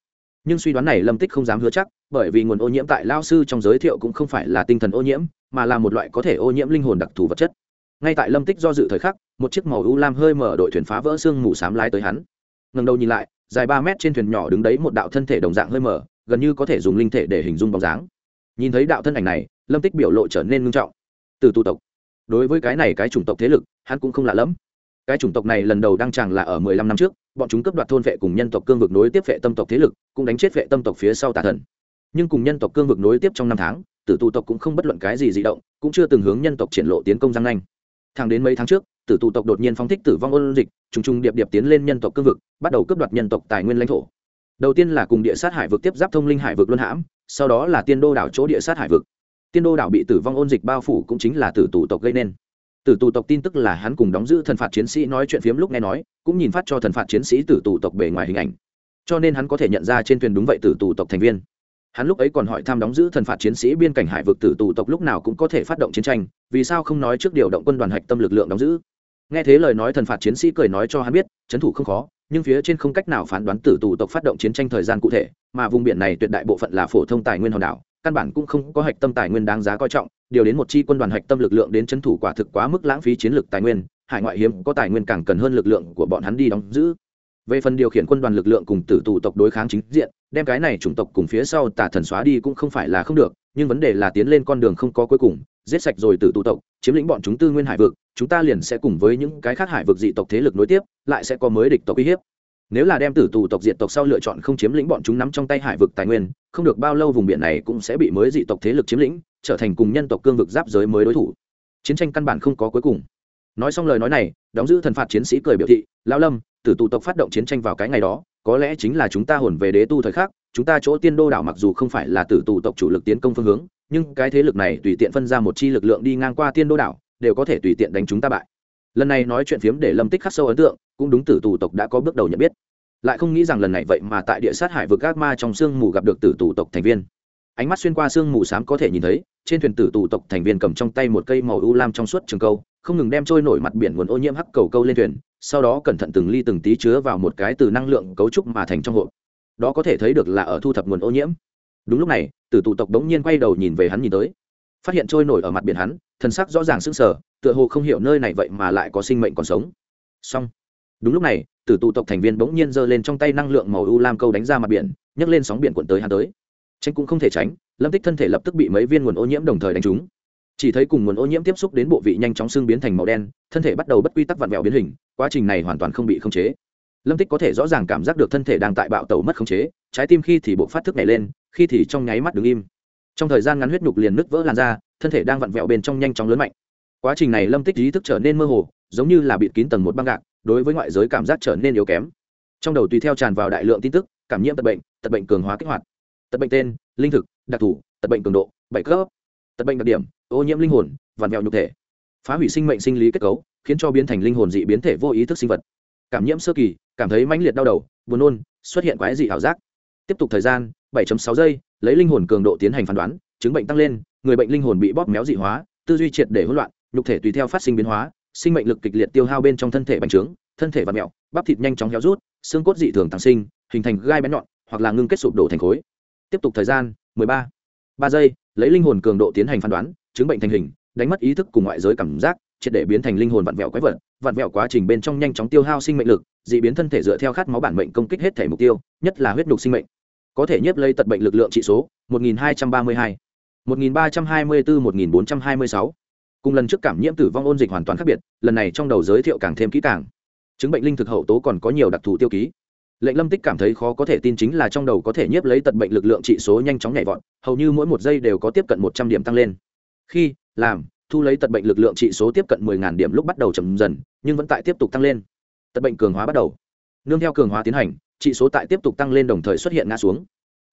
Nhưng suy đoán này lâm tích không dám hứa chắc, bởi vì nguồn ô nhiễm tại lao sư trong giới thiệu cũng không phải là tinh thần ô nhiễm, mà là một loại có thể ô nhiễm linh hồn đặc thù vật chất. Ngay tại lâm tích do dự thời khắc, một chiếc màu u lam hơi mở đội thuyền phá vỡ xương mù xám lái tới hắn. Ngần đầu nhìn lại, dài ba mét trên thuyền nhỏ đứng đấy một đạo thân thể đồng dạng hơi mở, gần như có thể dùng linh thể để hình dung bóng dáng nhìn thấy đạo thân ảnh này, lâm tích biểu lộ trở nên ngưng trọng. Từ tu tộc, đối với cái này cái chủng tộc thế lực, hắn cũng không lạ lẫm. Cái chủng tộc này lần đầu đăng tràng là ở mười lăm năm trước, bọn chúng cướp đoạt thôn vệ cùng nhân tộc cương vực nối tiếp vệ tâm tộc thế lực, cũng đánh chết vệ tâm tộc phía sau tà thần. Nhưng cùng nhân tộc cương vực nối tiếp trong năm tháng, tử tụ tộc cũng không bất luận cái gì di động, cũng chưa từng hướng nhân tộc triển lộ tiến công giang anh. thẳng đến mấy tháng trước, tử tụ tộc đột nhiên phóng thích tử vong ôn dịch, trùng trùng điệp điệp tiến lên nhân tộc cương vực, bắt đầu cướp đoạt nhân tộc tài nguyên lãnh thổ. Đầu tiên là cùng địa sát hải vực tiếp giáp thông linh hải vực luân hãm sau đó là tiên đô đảo chỗ địa sát hải vực. Tiên đô đảo bị tử vong ôn dịch bao phủ cũng chính là tử tù tộc gây nên. Tử tù tộc tin tức là hắn cùng đóng giữ thần phạt chiến sĩ nói chuyện phiếm lúc nghe nói, cũng nhìn phát cho thần phạt chiến sĩ tử tù tộc bề ngoài hình ảnh. Cho nên hắn có thể nhận ra trên thuyền đúng vậy tử tù tộc thành viên. Hắn lúc ấy còn hỏi thăm đóng giữ thần phạt chiến sĩ biên cảnh hải vực tử tù tộc lúc nào cũng có thể phát động chiến tranh, vì sao không nói trước điều động quân đoàn hạch tâm lực lượng đóng giữ. Nghe thế lời nói thần phạt chiến sĩ cười nói cho hắn biết trấn thủ không khó nhưng phía trên không cách nào phán đoán tử tù tộc phát động chiến tranh thời gian cụ thể, mà vùng biển này tuyệt đại bộ phận là phổ thông tài nguyên hòn đảo, căn bản cũng không có hạch tâm tài nguyên đáng giá coi trọng, điều đến một chi quân đoàn hạch tâm lực lượng đến c thủ quả thực quá mức lãng phí chiến lược tài nguyên, hải ngoại hiếm có tài nguyên càng cần hơn lực lượng của bọn hắn đi đóng giữ. Về phần điều khiển quân đoàn lực lượng cùng tử tù tộc đối kháng chính diện, đem cái này chủng tộc cùng phía sau tả thần xóa đi cũng không phải là không được, nhưng vấn đề là tiến lên con đường không có cuối cùng giết sạch rồi từ tụ tộc, chiếm lĩnh bọn chúng tư nguyên hải vực, chúng ta liền sẽ cùng với những cái khác hải vực dị tộc thế lực nối tiếp, lại sẽ có mới địch tộc uy hiếp. Nếu là đem tử tù tộc diện tộc sau lựa chọn không chiếm lĩnh bọn chúng nắm trong tay hải vực tài nguyên, không được bao lâu vùng biển này cũng sẽ bị mới dị tộc thế lực chiếm lĩnh, trở thành cùng nhân tộc cương vực giáp giới mới đối thủ. Chiến tranh căn bản không có cuối cùng. Nói xong lời nói này, đóng giữ thần phạt chiến sĩ cười biểu thị lao lâm, tử tù tộc phát động chiến tranh vào cái ngày đó có lẽ chính là chúng ta hồn về đế tu thời khắc, chúng ta chỗ tiên đô đảo mặc dù không phải là tử tù tộc chủ lực tiến công phương hướng, nhưng cái thế lực này tùy tiện phân ra một chi lực lượng đi ngang qua tiên đô đảo, đều có thể tùy tiện đánh chúng ta bại. Lần này nói chuyện phiếm để lâm tích khắc sâu ấn tượng, cũng đúng tử tù tộc đã có bước đầu nhận biết. Lại không nghĩ rằng lần này vậy mà tại địa sát hải vực các ma trong sương mù gặp được tử tù tộc thành viên. Ánh mắt xuyên qua sương mù xám có thể nhìn thấy, trên thuyền tử tù tộc thành viên cầm trong tay một cây màu u lam trong suốt trường câu, không ngừng đem trôi nổi mặt biển nguồn ô nhiễm hắc cầu câu lên thuyền sau đó cẩn thận từng ly từng tí chứa vào một cái từ năng lượng cấu trúc mà thành trong hộp. Đó có thể thấy được là ở thu thập nguồn ô nhiễm. Đúng lúc này, tử tụ tộc đống nhiên quay đầu nhìn về hắn nhìn tới. Phát hiện trôi nổi ở mặt biển hắn, thân sắc rõ ràng sững sờ, tựa hồ không hiểu nơi này vậy mà lại có sinh mệnh còn sống. Xong. Đúng lúc này, tử tụ tộc thành viên bỗng nhiên giơ lên trong tay năng lượng màu u lam câu đánh ra mặt biển, nhấc lên sóng biển cuộn tới hắn tới. Tránh cũng không thể tránh, lâm tích thân thể lập tức bị mấy viên nguồn ô nhiễm đồng thời đánh trúng chỉ thấy cùng nguồn ô nhiễm tiếp xúc đến bộ vị nhanh chóng xương biến thành màu đen, thân thể bắt đầu bất quy tắc vặn vẹo biến hình, quá trình này hoàn toàn không bị khống chế. Lâm tích có thể rõ ràng cảm giác được thân thể đang tại bạo tàu mất khống chế, trái tim khi thì bộ phát thức nhảy lên, khi thì trong nháy mắt đứng im. Trong thời gian ngắn huyết nhục liền nứt vỡ làn ra thân thể đang vặn vẹo bên trong nhanh chóng lớn mạnh. Quá trình này lâm tích ý thức trở nên mơ hồ, giống như là bịt kín tầng một băng gạc, đối với ngoại giới cảm giác trở nên yếu kém. Trong đầu tùy theo tràn vào đại lượng tin tức, cảm nhiễm tật bệnh tật bệnh cường hóa kích hoạt. Tật bệnh tên, linh thực, đặc thù, tật bệnh cường độ, bảy cấp tật bệnh đặc điểm, ô nhiễm linh hồn vằn vẹo nhục thể. Phá hủy sinh mệnh sinh lý kết cấu, khiến cho biến thành linh hồn dị biến thể vô ý thức sinh vật. Cảm nhiễm sơ kỳ, cảm thấy mãnh liệt đau đầu, buồn nôn, xuất hiện quái dị ảo giác. Tiếp tục thời gian 7.6 giây, lấy linh hồn cường độ tiến hành phán đoán, chứng bệnh tăng lên, người bệnh linh hồn bị bóp méo dị hóa, tư duy triệt để hỗn loạn, nhục thể tùy theo phát sinh biến hóa, sinh mệnh lực kịch liệt tiêu hao bên trong thân thể bành trướng, thân thể và mẹo, bắp thịt nhanh chóng héo rút, xương cốt dị thường tăng sinh, hình thành gai bén nhọn, hoặc là ngưng kết sụp đổ thành khối. Tiếp tục thời gian 13. ba giây lấy linh hồn cường độ tiến hành phán đoán chứng bệnh thành hình đánh mất ý thức cùng ngoại giới cảm giác triệt để biến thành linh hồn vặn vẹo quái vật vặn vẹo quá trình bên trong nhanh chóng tiêu hao sinh mệnh lực dị biến thân thể dựa theo khát máu bản mệnh công kích hết thể mục tiêu nhất là huyết nhục sinh mệnh. Có thể nhiếp lây tật bệnh lực lượng trị số 1232, 1324 1426. cùng lần trước cảm nhiễm tử vong ôn dịch hoàn toàn khác biệt lần này trong đầu giới thiệu càng thêm kỹ càng. Chứng bệnh linh thực hậu tố còn có nhiều đặc thù tiêu ký lệnh lâm tích cảm thấy khó có thể tin chính là trong đầu có thể nhiếp lấy tật bệnh lực lượng trị số nhanh chóng nhảy vọt, hầu như mỗi một giây đều có tiếp cận một trăm điểm tăng lên. Khi, làm, thu lấy tật bệnh lực lượng trị số tiếp cận mười ngàn điểm lúc bắt đầu chậm dần, nhưng vẫn tại tiếp tục tăng lên. Tật bệnh cường hóa bắt đầu. Nương theo cường hóa tiến hành, trị số tại tiếp tục tăng lên đồng thời xuất hiện ngã xuống.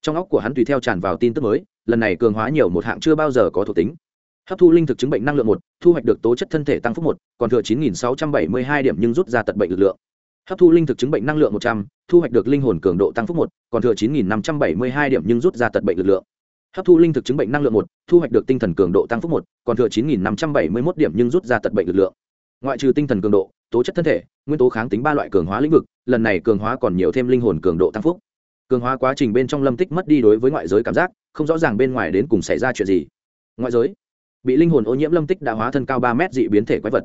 Trong óc của hắn tùy theo tràn vào tin tức mới, lần này cường hóa nhiều một hạng chưa bao giờ có thuộc tính. Hấp thu linh thực chứng bệnh năng lượng một, thu hoạch được tố chất thân thể tăng phúc một, còn thừa chín nghìn sáu trăm bảy mươi hai điểm nhưng rút ra tật bệnh lực lượng hấp thu linh thực chứng bệnh năng lượng một trăm, thu hoạch được linh hồn cường độ tăng phúc một, còn thừa chín nghìn năm trăm bảy mươi hai điểm nhưng rút ra tật bệnh lực lượng. Hấp thu linh thực chứng bệnh năng lượng một, thu hoạch được tinh thần cường độ tăng phúc một, còn thừa chín nghìn năm trăm bảy mươi một điểm nhưng rút ra tật bệnh lực lượng. Ngoại trừ tinh thần cường độ, tố chất thân thể, nguyên tố kháng tính ba loại cường hóa lĩnh vực, lần này cường hóa còn nhiều thêm linh hồn cường độ tăng phúc. Cường hóa quá trình bên trong lâm tích mất đi đối với ngoại giới cảm giác, không rõ ràng bên ngoài đến cùng xảy ra chuyện gì. Ngoại giới, bị linh hồn ô nhiễm lâm tích đã hóa thân cao ba mét dị biến thể quái vật.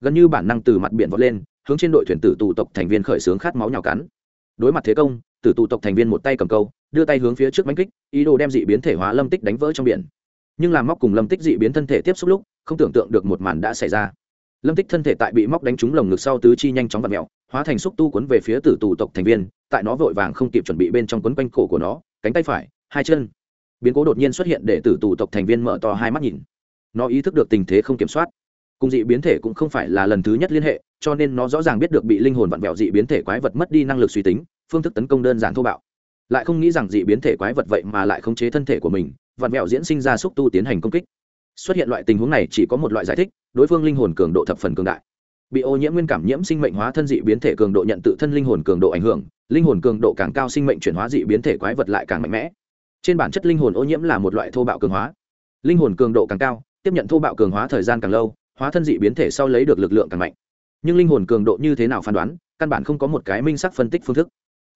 Gần như bản năng từ mặt biển vọt lên hướng trên đội thuyền tử tụ tộc thành viên khởi xướng khát máu nhào cắn. Đối mặt thế công, tử tụ tộc thành viên một tay cầm câu, đưa tay hướng phía trước bánh kích, ý đồ đem dị biến thể hóa lâm tích đánh vỡ trong biển. Nhưng làm móc cùng lâm tích dị biến thân thể tiếp xúc lúc, không tưởng tượng được một màn đã xảy ra. Lâm tích thân thể tại bị móc đánh trúng lồng ngực sau tứ chi nhanh chóng vặt mẹo hóa thành xúc tu quấn về phía tử tù tộc thành viên, tại nó vội vàng không kịp chuẩn bị bên trong quấn quanh cổ của nó, cánh tay phải, hai chân. Biến cố đột nhiên xuất hiện để tử tù tộc thành viên mở to hai mắt nhìn. Nó ý thức được tình thế không kiểm soát. Cùng dị biến thể cũng không phải là lần thứ nhất liên hệ cho nên nó rõ ràng biết được bị linh hồn vặn vẹo dị biến thể quái vật mất đi năng lực suy tính, phương thức tấn công đơn giản thô bạo. Lại không nghĩ rằng dị biến thể quái vật vậy mà lại khống chế thân thể của mình, vặn vẹo diễn sinh ra xúc tu tiến hành công kích. Xuất hiện loại tình huống này chỉ có một loại giải thích, đối phương linh hồn cường độ thập phần cường đại. Bị ô nhiễm nguyên cảm nhiễm sinh mệnh hóa thân dị biến thể cường độ nhận tự thân linh hồn cường độ ảnh hưởng, linh hồn cường độ càng cao sinh mệnh chuyển hóa dị biến thể quái vật lại càng mạnh mẽ. Trên bản chất linh hồn ô nhiễm là một loại thô bạo cường hóa. Linh hồn cường độ càng cao, tiếp nhận thô bạo cường hóa thời gian càng lâu, hóa thân dị biến thể sau lấy được lực lượng càng mạnh nhưng linh hồn cường độ như thế nào phán đoán, căn bản không có một cái minh sắc phân tích phương thức.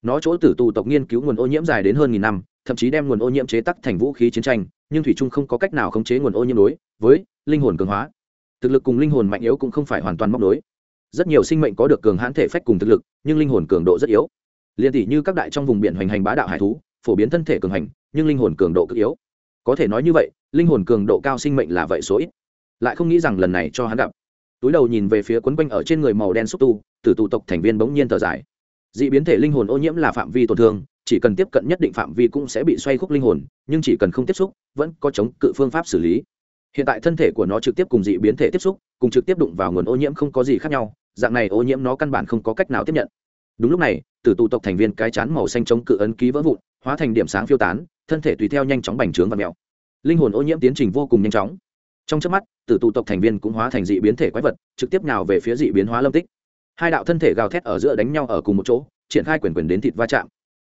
Nó chỗ tử tù tộc nghiên cứu nguồn ô nhiễm dài đến hơn nghìn năm, thậm chí đem nguồn ô nhiễm chế tắc thành vũ khí chiến tranh, nhưng thủy trung không có cách nào khống chế nguồn ô nhiễm đối với linh hồn cường hóa. Thực lực cùng linh hồn mạnh yếu cũng không phải hoàn toàn móc đối rất nhiều sinh mệnh có được cường hãn thể phách cùng thực lực, nhưng linh hồn cường độ rất yếu. Liền tỷ như các đại trong vùng biển hoành hành bá đạo hải thú, phổ biến thân thể cường hành, nhưng linh hồn cường độ cực yếu. Có thể nói như vậy, linh hồn cường độ cao sinh mệnh là vậy số ít. Lại không nghĩ rằng lần này cho hắn gặp túi đầu nhìn về phía quấn quanh ở trên người màu đen xúc tu từ tụ tộc thành viên bỗng nhiên thở dài. D ị biến thể linh hồn ô nhiễm là phạm vi tổn thương, chỉ cần tiếp cận nhất định phạm vi cũng sẽ bị xoay khúc linh hồn, nhưng chỉ cần không tiếp xúc, vẫn có chống cự phương pháp xử lý. Hiện tại thân thể của nó trực tiếp cùng dị biến thể tiếp xúc, cùng trực tiếp đụng vào nguồn ô nhiễm không có gì khác nhau, dạng này ô nhiễm nó căn bản không có cách nào tiếp nhận. Đúng lúc này từ tụ tộc thành viên cái chán màu xanh chống cự ấn ký vỡ vụn, hóa thành điểm sáng phiêu tán, thân thể tùy theo nhanh chóng bành trướng và mèo. Linh hồn ô nhiễm tiến trình vô cùng nhanh chóng trong trước mắt từ tụ tộc thành viên cũng hóa thành dị biến thể quái vật, trực tiếp nào về phía dị biến hóa lâm tích. Hai đạo thân thể gào thét ở giữa đánh nhau ở cùng một chỗ, triển khai quyền quyền đến thịt va chạm.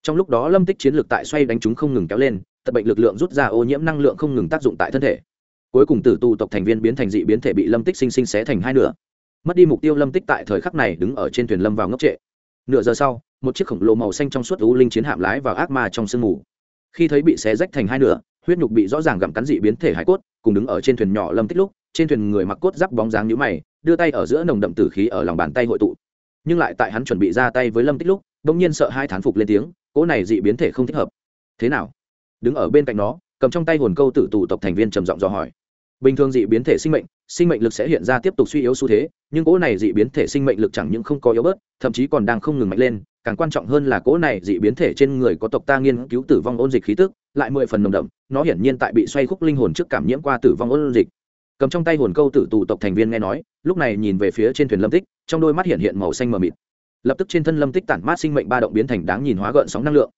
Trong lúc đó lâm tích chiến lược tại xoay đánh chúng không ngừng kéo lên tật bệnh lực lượng rút ra ô nhiễm năng lượng không ngừng tác dụng tại thân thể. Cuối cùng tử tụ tộc thành viên biến thành dị biến thể bị lâm tích sinh sinh xé thành hai nửa. Mất đi mục tiêu lâm tích tại thời khắc này đứng ở trên thuyền lâm vào ngốc trệ. Nửa giờ sau, một chiếc khổng lồ màu xanh trong suốt u linh chiến hạm lái vào ác ma trong sương mù. Khi thấy bị xé rách thành hai nửa huyết nhục bị rõ ràng gặm cắn dị biến thể hải cốt, cùng đứng ở trên thuyền nhỏ lâm tích lúc, trên thuyền người mặc cốt giáp bóng dáng nhũ mày, đưa tay ở giữa nồng đậm tử khí ở lòng bàn tay hội tụ. Nhưng lại tại hắn chuẩn bị ra tay với lâm tích lúc bỗng nhiên sợ hai thán phục lên tiếng, cỗ này dị biến thể không thích hợp. Thế nào? Đứng ở bên cạnh nó, cầm trong tay hồn câu tử tụ tộc thành viên trầm giọng dò hỏi. Bình thường dị biến thể sinh mệnh sinh mệnh lực sẽ hiện ra tiếp tục suy yếu xu thế, nhưng cỗ này dị biến thể sinh mệnh lực chẳng những không có yếu bớt, thậm chí còn đang không ngừng mạnh lên càng quan trọng hơn là cỗ này dị biến thể trên người có tộc ta nghiên cứu tử vong ôn dịch khí tức, lại mười phần nồng đậm, nó hiển nhiên tại bị xoay khúc linh hồn trước cảm nhiễm qua tử vong ôn dịch. Cầm trong tay hồn câu tử tụ tộc thành viên nghe nói, lúc này nhìn về phía trên thuyền lâm tích, trong đôi mắt hiện hiện màu xanh mờ mịt. Lập tức trên thân lâm tích tản mát sinh mệnh ba động biến thành đáng nhìn hóa gợn sóng năng lượng.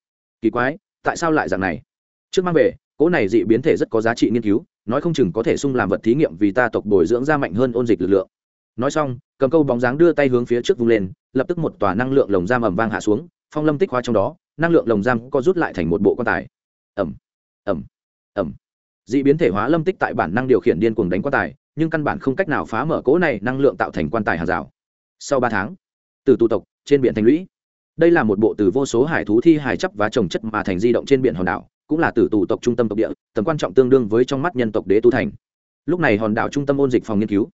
Kỳ quái, tại sao lại dạng này? Trước mang về, cỗ này dị biến thể rất có giá trị nghiên cứu, nói không chừng có thể sung làm vật thí nghiệm vì ta tộc bồi dưỡng ra mạnh hơn ôn dịch lực lượng nói xong, cầm câu bóng dáng đưa tay hướng phía trước vung lên, lập tức một tòa năng lượng lồng giam ẩm vang hạ xuống, phong lâm tích hóa trong đó, năng lượng lồng giam co rút lại thành một bộ quan tài. Ẩm ẩm ẩm dị biến thể hóa lâm tích tại bản năng điều khiển điên cuồng đánh quan tài, nhưng căn bản không cách nào phá mở cỗ này năng lượng tạo thành quan tài hàng rào. Sau ba tháng, từ tụ tộc, trên biển thành lũy. Đây là một bộ từ vô số hải thú thi hải chấp và trồng chất mà thành di động trên biển hòn đảo, cũng là tử tụ tộc trung tâm tộc địa, tầm quan trọng tương đương với trong mắt nhân tộc đế tu thành. Lúc này hòn đảo trung tâm ôn dịch phòng nghiên cứu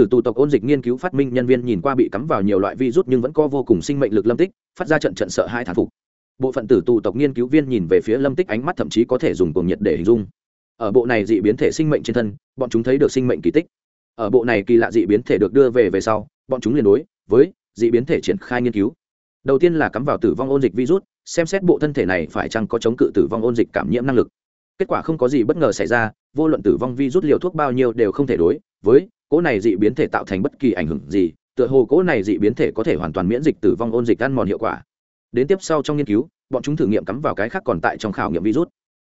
tử tụ tộc ôn dịch nghiên cứu phát minh nhân viên nhìn qua bị cắm vào nhiều loại virus nhưng vẫn có vô cùng sinh mệnh lực lâm tích, phát ra trận trận sợ hai thản phục. Bộ phận tử tụ tộc nghiên cứu viên nhìn về phía lâm tích ánh mắt thậm chí có thể dùng cuồng nhiệt để hình dung. Ở bộ này dị biến thể sinh mệnh trên thân, bọn chúng thấy được sinh mệnh kỳ tích. Ở bộ này kỳ lạ dị biến thể được đưa về về sau, bọn chúng liên đối với dị biến thể triển khai nghiên cứu. Đầu tiên là cắm vào tử vong ôn dịch virus, xem xét bộ thân thể này phải chăng có chống cự tử vong ôn dịch cảm nhiễm năng lực. Kết quả không có gì bất ngờ xảy ra, vô luận tử vong virus liều thuốc bao nhiêu đều không thể đối với cỗ này dị biến thể tạo thành bất kỳ ảnh hưởng gì, tựa hồ cỗ này dị biến thể có thể hoàn toàn miễn dịch tử vong ôn dịch ăn mòn hiệu quả. Đến tiếp sau trong nghiên cứu, bọn chúng thử nghiệm cắm vào cái khác còn tại trong khảo nghiệm virus.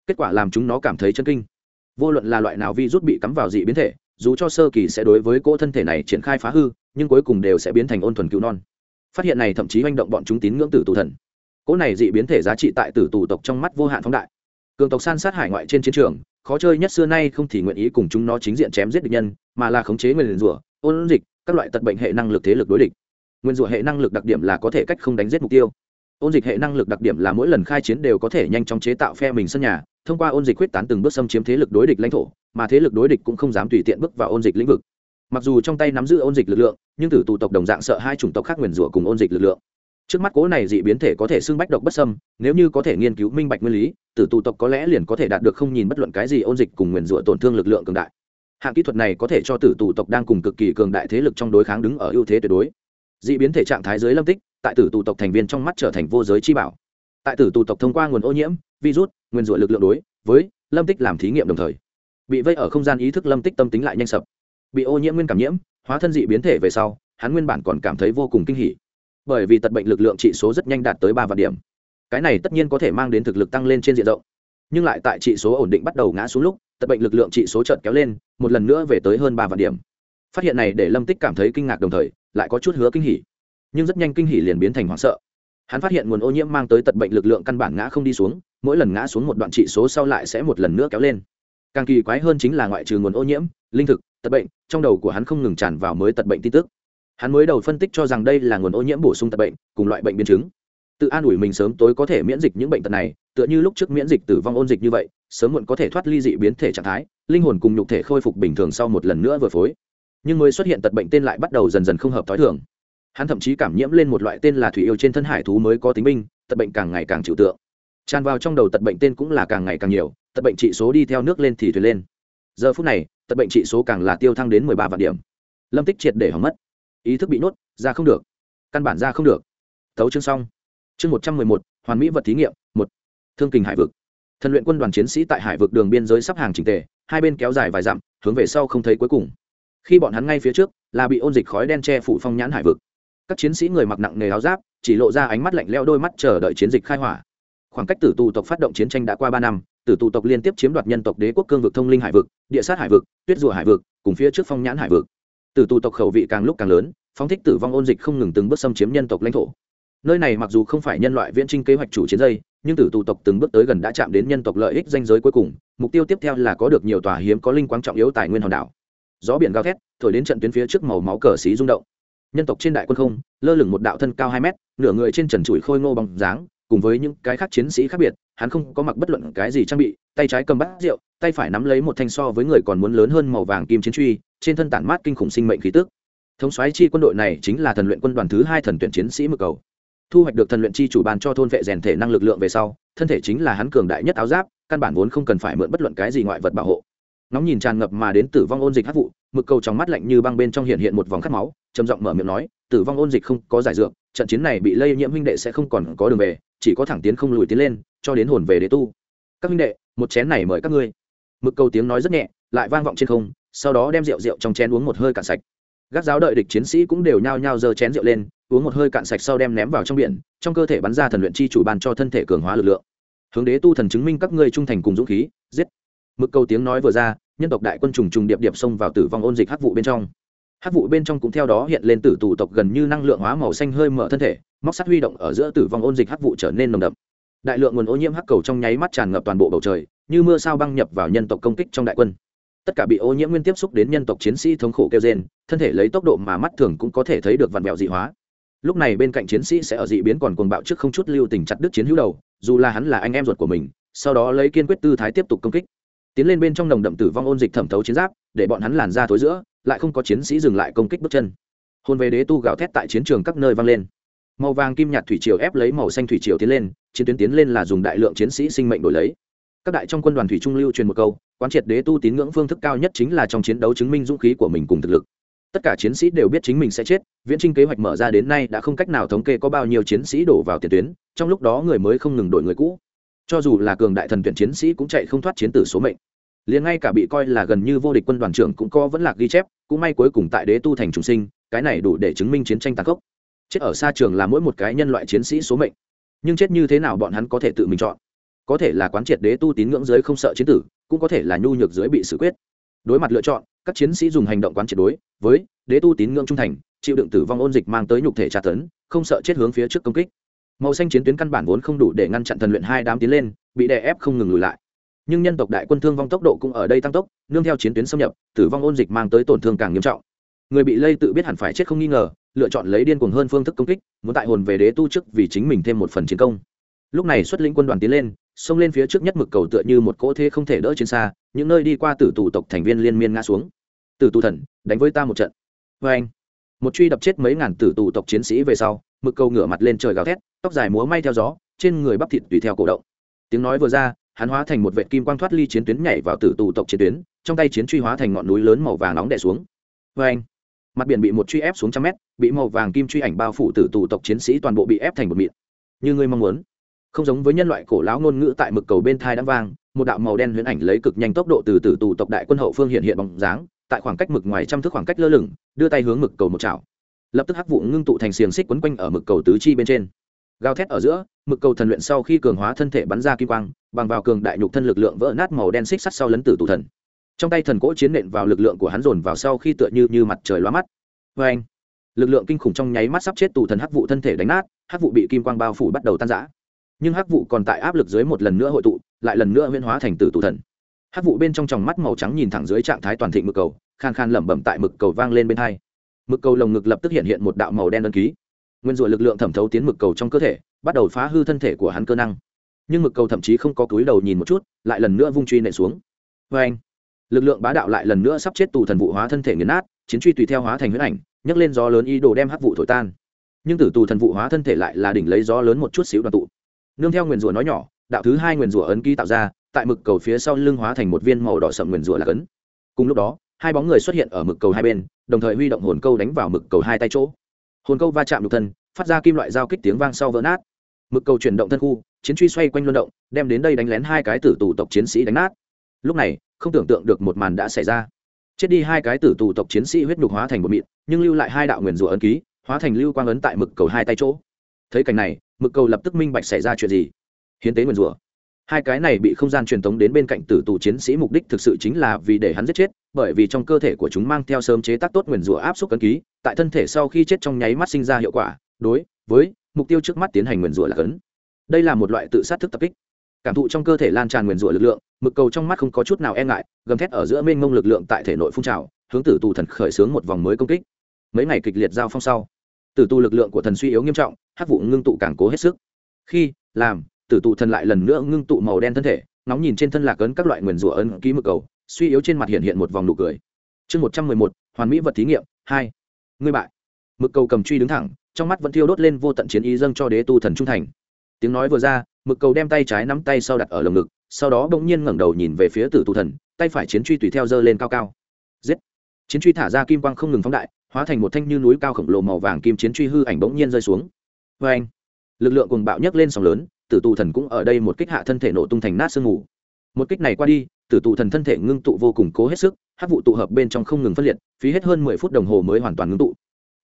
Kết quả làm chúng nó cảm thấy chân kinh. Vô luận là loại nào virus bị cắm vào dị biến thể, dù cho sơ kỳ sẽ đối với cỗ thân thể này triển khai phá hư, nhưng cuối cùng đều sẽ biến thành ôn thuần cứu non. Phát hiện này thậm chí manh động bọn chúng tín ngưỡng tử tù thần. Cỗ này dị biến thể giá trị tại tử tù tộc trong mắt vô hạn phóng đại cường tộc san sát hải ngoại trên chiến trường, khó chơi nhất xưa nay không thì nguyện ý cùng chúng nó chính diện chém giết địch nhân, mà là khống chế nguyên rủa, ôn dịch, các loại tật bệnh hệ năng lực thế lực đối địch. Nguyên rủa hệ năng lực đặc điểm là có thể cách không đánh giết mục tiêu. Ôn dịch hệ năng lực đặc điểm là mỗi lần khai chiến đều có thể nhanh chóng chế tạo phe mình sân nhà, thông qua ôn dịch quyết tán từng bước xâm chiếm thế lực đối địch lãnh thổ, mà thế lực đối địch cũng không dám tùy tiện bước vào ôn dịch lĩnh vực. Mặc dù trong tay nắm giữ ôn dịch lực lượng, nhưng tử tụ tộc đồng dạng sợ hai chủng tộc khác nguyền rủa cùng ôn dịch lực lượng trước mắt cố này dị biến thể có thể xưng bách độc bất sâm nếu như có thể nghiên cứu minh bạch nguyên lý, tử tụ tộc có lẽ liền có thể đạt được không nhìn bất luận cái gì ôn dịch cùng nguyền rủa tổn thương lực lượng cường đại. Hạng kỹ thuật này có thể cho tử tụ tộc đang cùng cực kỳ cường đại thế lực trong đối kháng đứng ở ưu thế tuyệt đối. Dị biến thể trạng thái dưới lâm tích, tại tử tụ tộc thành viên trong mắt trở thành vô giới chi bảo. Tại tử tụ tộc thông qua nguồn ô nhiễm, virus, nguyền rủa lực lượng đối với lâm tích làm thí nghiệm đồng thời, bị vây ở không gian ý thức lâm tích tâm tính lại nhanh sập. Bị ô nhiễm nguyên cảm nhiễm, hóa thân dị biến thể về sau, hắn nguyên bản còn cảm thấy vô cùng kinh hỉ bởi vì tật bệnh lực lượng trị số rất nhanh đạt tới ba vạn điểm. Cái này tất nhiên có thể mang đến thực lực tăng lên trên diện rộng. Nhưng lại tại trị số ổn định bắt đầu ngã xuống lúc, tật bệnh lực lượng trị số chợt kéo lên, một lần nữa về tới hơn ba vạn điểm. Phát hiện này để lâm tích cảm thấy kinh ngạc đồng thời, lại có chút hứa kinh hỉ. Nhưng rất nhanh kinh hỉ liền biến thành hoảng sợ. Hắn phát hiện nguồn ô nhiễm mang tới tật bệnh lực lượng căn bản ngã không đi xuống, mỗi lần ngã xuống một đoạn trị số sau lại sẽ một lần nữa kéo lên. Càng kỳ quái hơn chính là ngoại trừ nguồn ô nhiễm, linh thực, tật bệnh, trong đầu của hắn không ngừng tràn vào mới tật bệnh tin tức hắn mới đầu phân tích cho rằng đây là nguồn ô nhiễm bổ sung tật bệnh cùng loại bệnh biến chứng. Tự an ủi mình sớm tối có thể miễn dịch những bệnh tật này, tựa như lúc trước miễn dịch tử vong ôn dịch như vậy, sớm muộn có thể thoát ly dị biến thể trạng thái, linh hồn cùng nhục thể khôi phục bình thường sau một lần nữa vừa phối. Nhưng mới xuất hiện tật bệnh tên lại bắt đầu dần dần không hợp t h o i thường. Hắn thậm chí cảm nhiễm lên một loại tên là thủy yêu trên thân hải thú mới có tính binh, tật bệnh càng ngày càng chịu tượng. Tràn vào trong đầu tật bệnh tên cũng là càng ngày càng nhiều, tật bệnh trị số đi theo nước lên thì thuyền lên. Giờ phút này, tật bệnh trị số càng là tiêu thăng đến mười ba vạn điểm. Lâm tích triệt để hỏng mất ý thức bị nhốt, ra không được. Căn bản ra không được. Thấu chương xong. Chương một trăm mười một, hoàn mỹ vật thí nghiệm, một. Thương kình hải vực. Thần luyện quân đoàn chiến sĩ tại hải vực đường biên giới sắp hàng trình tề, hai bên kéo dài vài dặm, hướng về sau không thấy cuối cùng. Khi bọn hắn ngay phía trước, là bị ôn dịch khói đen che phủ phong nhãn hải vực. Các chiến sĩ người mặc nặng nề áo giáp, chỉ lộ ra ánh mắt lạnh leo đôi mắt chờ đợi chiến dịch khai hỏa. Khoảng cách tử tù tộc phát động chiến tranh đã qua ba năm, tử tù tộc liên tiếp chiếm đoạt nhân tộc đế quốc cương vực thông linh hải vực, địa sát hải vực, tuyết rùa hải vực, cùng phía trước phong nhãn hải vực. Tử tù tộc khẩu vị càng lúc càng lớn phóng thích tử vong ôn dịch không ngừng từng bước xâm chiếm nhân tộc lãnh thổ. Nơi này mặc dù không phải nhân loại viễn trinh kế hoạch chủ chiến dây, nhưng tử tù tộc từng bước tới gần đã chạm đến nhân tộc lợi ích danh giới cuối cùng, mục tiêu tiếp theo là có được nhiều tòa hiếm có linh quang trọng yếu tài nguyên hòn đảo. Gió biển gào thét, thổi đến trận tuyến phía trước màu máu cờ xí rung động. Nhân tộc trên đại quân không, lơ lửng một đạo thân cao hai mét, nửa người trên trần trụi khôi ngô bằng dáng, cùng với những cái khác chiến sĩ khác biệt, hắn không có mặc bất luận cái gì trang bị, tay trái cầm bát rượu, tay phải nắm lấy một thanh so với người còn muốn lớn hơn màu vàng kim chiến truy, trên thân tản mát kinh khủng sinh mệnh khí tức thống soái chi quân đội này chính là thần luyện quân đoàn thứ hai thần tuyển chiến sĩ mực cầu. Thu hoạch được thần luyện chi chủ bàn cho thôn vệ rèn thể năng lực lượng về sau, thân thể chính là hắn cường đại nhất áo giáp, căn bản vốn không cần phải mượn bất luận cái gì ngoại vật bảo hộ. Nóng nhìn tràn ngập mà đến tử vong ôn dịch hát vụ, mực cầu trong mắt lạnh như băng bên trong hiện hiện một vòng khát máu, trầm giọng mở miệng nói, tử vong ôn dịch không có giải dược, trận chiến này bị lây nhiễm huynh đệ sẽ không còn có đường về, chỉ có thẳng tiến không lùi tiến lên, cho đến hồn về để tu. Các huynh đệ, một chén này mời các ngươi. Mực cầu tiếng nói rất nhẹ, lại vang vọng trên không, sau đó đem rượu rượu trong chén uống một hơi cạn sạch gác giáo đợi địch chiến sĩ cũng đều nhao nhao giơ chén rượu lên, uống một hơi cạn sạch sau đem ném vào trong biển, trong cơ thể bắn ra thần luyện chi chủ ban cho thân thể cường hóa lực lượng. Hướng đế tu thần chứng minh các ngươi trung thành cùng dũng khí, giết. Mực câu tiếng nói vừa ra, nhân tộc đại quân trùng trùng điệp điệp xông vào tử vong ôn dịch hắc vụ bên trong. Hắc vụ bên trong cũng theo đó hiện lên tử tù tộc gần như năng lượng hóa màu xanh hơi mở thân thể, móc sắt huy động ở giữa tử vong ôn dịch hắc vụ trở nên nồng đậm. Đại lượng nguồn ô nhiễm hắc cầu trong nháy mắt tràn ngập toàn bộ bầu trời, như mưa sao băng nhập vào nhân tộc công kích trong đại quân. Tất cả bị ô nhiễm nguyên tiếp xúc đến nhân tộc chiến sĩ thống khổ kêu rên thân thể lấy tốc độ mà mắt thường cũng có thể thấy được vặn vẹo dị hóa. Lúc này bên cạnh chiến sĩ sẽ ở dị biến còn cuồng bạo trước không chút lưu tình chặt đứt chiến hữu đầu, dù là hắn là anh em ruột của mình, sau đó lấy kiên quyết tư thái tiếp tục công kích. Tiến lên bên trong nồng đậm tử vong ôn dịch thẩm thấu chiến giáp, để bọn hắn làn ra thối giữa, lại không có chiến sĩ dừng lại công kích bước chân. Hôn về đế tu gào thét tại chiến trường các nơi vang lên. Màu vàng kim nhạt thủy triều ép lấy màu xanh thủy triều tiến lên, chiến tuyến tiến lên là dùng đại lượng chiến sĩ sinh mệnh đổi lấy. Các đại trong quân đoàn thủy trung lưu truyền một câu, quán triệt đế tu tín ngưỡng phương thức cao nhất chính là trong chiến đấu chứng minh dũng khí của mình cùng thực lực tất cả chiến sĩ đều biết chính mình sẽ chết, viễn trinh kế hoạch mở ra đến nay đã không cách nào thống kê có bao nhiêu chiến sĩ đổ vào tiền tuyến, trong lúc đó người mới không ngừng đổi người cũ. Cho dù là cường đại thần tuyển chiến sĩ cũng chạy không thoát chiến tử số mệnh. Liền ngay cả bị coi là gần như vô địch quân đoàn trưởng cũng có vẫn lạc ghi chép, cũng may cuối cùng tại đế tu thành trùng sinh, cái này đủ để chứng minh chiến tranh tàn khốc. Chết ở xa trường là mỗi một cái nhân loại chiến sĩ số mệnh. Nhưng chết như thế nào bọn hắn có thể tự mình chọn? Có thể là quán triệt đế tu tín ngưỡng giới không sợ chiến tử, cũng có thể là nhu nhược giới bị xử quyết. Đối mặt lựa chọn các chiến sĩ dùng hành động quán triệt đối với đế tu tín ngưỡng trung thành, chịu đựng tử vong ôn dịch mang tới nhục thể tra tấn, không sợ chết hướng phía trước công kích. Màu xanh chiến tuyến căn bản vốn không đủ để ngăn chặn thần luyện hai đám tiến lên, bị đè ép không ngừng lùi lại. Nhưng nhân tộc đại quân thương vong tốc độ cũng ở đây tăng tốc, nương theo chiến tuyến xâm nhập, tử vong ôn dịch mang tới tổn thương càng nghiêm trọng. Người bị lây tự biết hẳn phải chết không nghi ngờ, lựa chọn lấy điên cuồng hơn phương thức công kích, muốn tại hồn về đế tu trước vì chính mình thêm một phần chiến công. Lúc này xuất lĩnh quân đoàn tiến lên, xông lên phía trước nhất mực cầu tựa như một cỗ thế không thể đỡ trên xa, những nơi đi qua tử tù tộc thành viên liên miên ngã xuống tử tù thần, đánh với ta một trận. Vê anh, một truy đập chết mấy ngàn tử tù tộc chiến sĩ về sau, mực cầu ngửa mặt lên trời gào thét, tóc dài múa may theo gió, trên người bắp thịt tùy theo cổ động. Tiếng nói vừa ra, hắn hóa thành một vệ kim quang thoát ly chiến tuyến nhảy vào tử tù tộc chiến tuyến, trong tay chiến truy hóa thành ngọn núi lớn màu vàng nóng đè xuống. Vê anh, mặt biển bị một truy ép xuống trăm mét, bị màu vàng kim truy ảnh bao phủ tử tù tộc chiến sĩ toàn bộ bị ép thành một mịn. Như ngươi mong muốn. Không giống với nhân loại cổ lão ngôn ngữ tại mực cầu bên thai đã vang, một đạo màu đen huyễn ảnh lấy cực nhanh tốc độ từ tử tù tộc đại quân hậu phương hiện hiện bóng dáng tại khoảng cách mực ngoài trăm thước khoảng cách lơ lửng, đưa tay hướng mực cầu một chảo. Lập tức hắc vụ ngưng tụ thành xiềng xích quấn quanh ở mực cầu tứ chi bên trên. Gào thét ở giữa, mực cầu thần luyện sau khi cường hóa thân thể bắn ra kim quang, bằng vào cường đại nhục thân lực lượng vỡ nát màu đen xích sắt sau lấn tử tụ thần. Trong tay thần cỗ chiến nện vào lực lượng của hắn dồn vào sau khi tựa như như mặt trời lóa mắt. Vê anh lực lượng kinh khủng trong nháy mắt sắp chết tù thần hắc vụ thân thể đánh nát, hắc vụ bị kim quang bao phủ bắt đầu tan rã. Nhưng hắc vụ còn tại áp lực dưới một lần nữa hội tụ, lại lần nữa huyễn hóa thành tử tù thần hắc vụ bên trong tròng mắt màu trắng nhìn thẳng dưới trạng thái toàn thịnh mực cầu khan khan lẩm bẩm tại mực cầu vang lên bên hai. Mực cầu lồng ngực lập tức hiện hiện một đạo màu đen đơn ký. Nguyên rủa lực lượng thẩm thấu tiến mực cầu trong cơ thể, bắt đầu phá hư thân thể của hắn cơ năng. Nhưng mực cầu thậm chí không có cúi đầu nhìn một chút, lại lần nữa vung truy nệ xuống. Vê anh lực lượng bá đạo lại lần nữa sắp chết tù thần vụ hóa thân thể nghiền nát, chiến truy tùy theo hóa thành huyết ảnh, nhấc lên gió lớn ý đồ đem hắc vụ thổi tan. Nhưng tử tù thần vụ hóa thân thể lại là đỉnh lấy gió lớn một chút xíu đoàn tụ. Nương theo nguyền rủa nói nhỏ, đạo thứ hai nguyền rủa ấn ký tạo ra tại mực cầu phía sau lưng hóa thành một viên màu đỏ sậm nguyền rủa là cấn cùng lúc đó, hai bóng người xuất hiện ở mực cầu hai bên, đồng thời huy động hồn câu đánh vào mực cầu hai tay chỗ. Hồn câu va chạm nhục thân, phát ra kim loại giao kích tiếng vang sau vỡ nát. Mực cầu chuyển động thân khu, chiến truy xoay quanh luân động, đem đến đây đánh lén hai cái tử tù tộc chiến sĩ đánh nát. Lúc này, không tưởng tượng được một màn đã xảy ra. Chết đi hai cái tử tù tộc chiến sĩ huyết nhục hóa thành một mịn, nhưng lưu lại hai đạo nguyền rủa ấn ký, hóa thành lưu quang ấn tại mực cầu hai tay chỗ. Thấy cảnh này, mực cầu lập tức minh bạch xảy ra chuyện gì. Hiến tế nguyền rủa hai cái này bị không gian truyền tống đến bên cạnh tử tù chiến sĩ mục đích thực sự chính là vì để hắn giết chết, bởi vì trong cơ thể của chúng mang theo sớm chế tác tốt nguyền rủa áp suất cấn ký, tại thân thể sau khi chết trong nháy mắt sinh ra hiệu quả, đối với mục tiêu trước mắt tiến hành nguyền rủa là cấn đây là một loại tự sát thức tập kích. Cảm thụ trong cơ thể lan tràn nguyền rủa lực lượng, mực cầu trong mắt không có chút nào e ngại, gầm thét ở giữa mênh mông lực lượng tại thể nội phun trào, hướng tử tù thần khởi xướng một vòng mới công kích. Mấy ngày kịch liệt giao phong sau, tử tù lực lượng của thần suy yếu nghiêm trọng hát vụ ngưng tụ càng cố hết sức. Khi làm tử tụ thần lại lần nữa ngưng tụ màu đen thân thể nóng nhìn trên thân lạc ấn các loại nguyền rủa ấn ký mực cầu, suy yếu trên mặt hiện hiện một vòng nụ cười. Chương một trăm mười một, hoàn mỹ vật thí nghiệm, hai. Ngươi bại. Mực cầu cầm truy đứng thẳng, trong mắt vẫn thiêu đốt lên vô tận chiến ý dâng cho đế tu thần trung thành. Tiếng nói vừa ra, mực cầu đem tay trái nắm tay sau đặt ở lồng ngực, sau đó bỗng nhiên ngẩng đầu nhìn về phía tử Tụ thần, tay phải chiến truy tùy theo dơ lên cao cao. Giết. Chiến truy thả ra kim quang không ngừng phóng đại, hóa thành một thanh như núi cao khổng lồ màu vàng kim chiến truy hư ảnh bỗng nhiên rơi xuống. Vê anh lực lượng cùng bạo nhấc lên sóng lớn tử tù thần cũng ở đây một kích hạ thân thể nổ tung thành nát sương mù. Một kích này qua đi, tử tù thần thân thể ngưng tụ vô cùng cố hết sức hát vụ tụ hợp bên trong không ngừng phân liệt, phí hết hơn mười phút đồng hồ mới hoàn toàn ngưng tụ.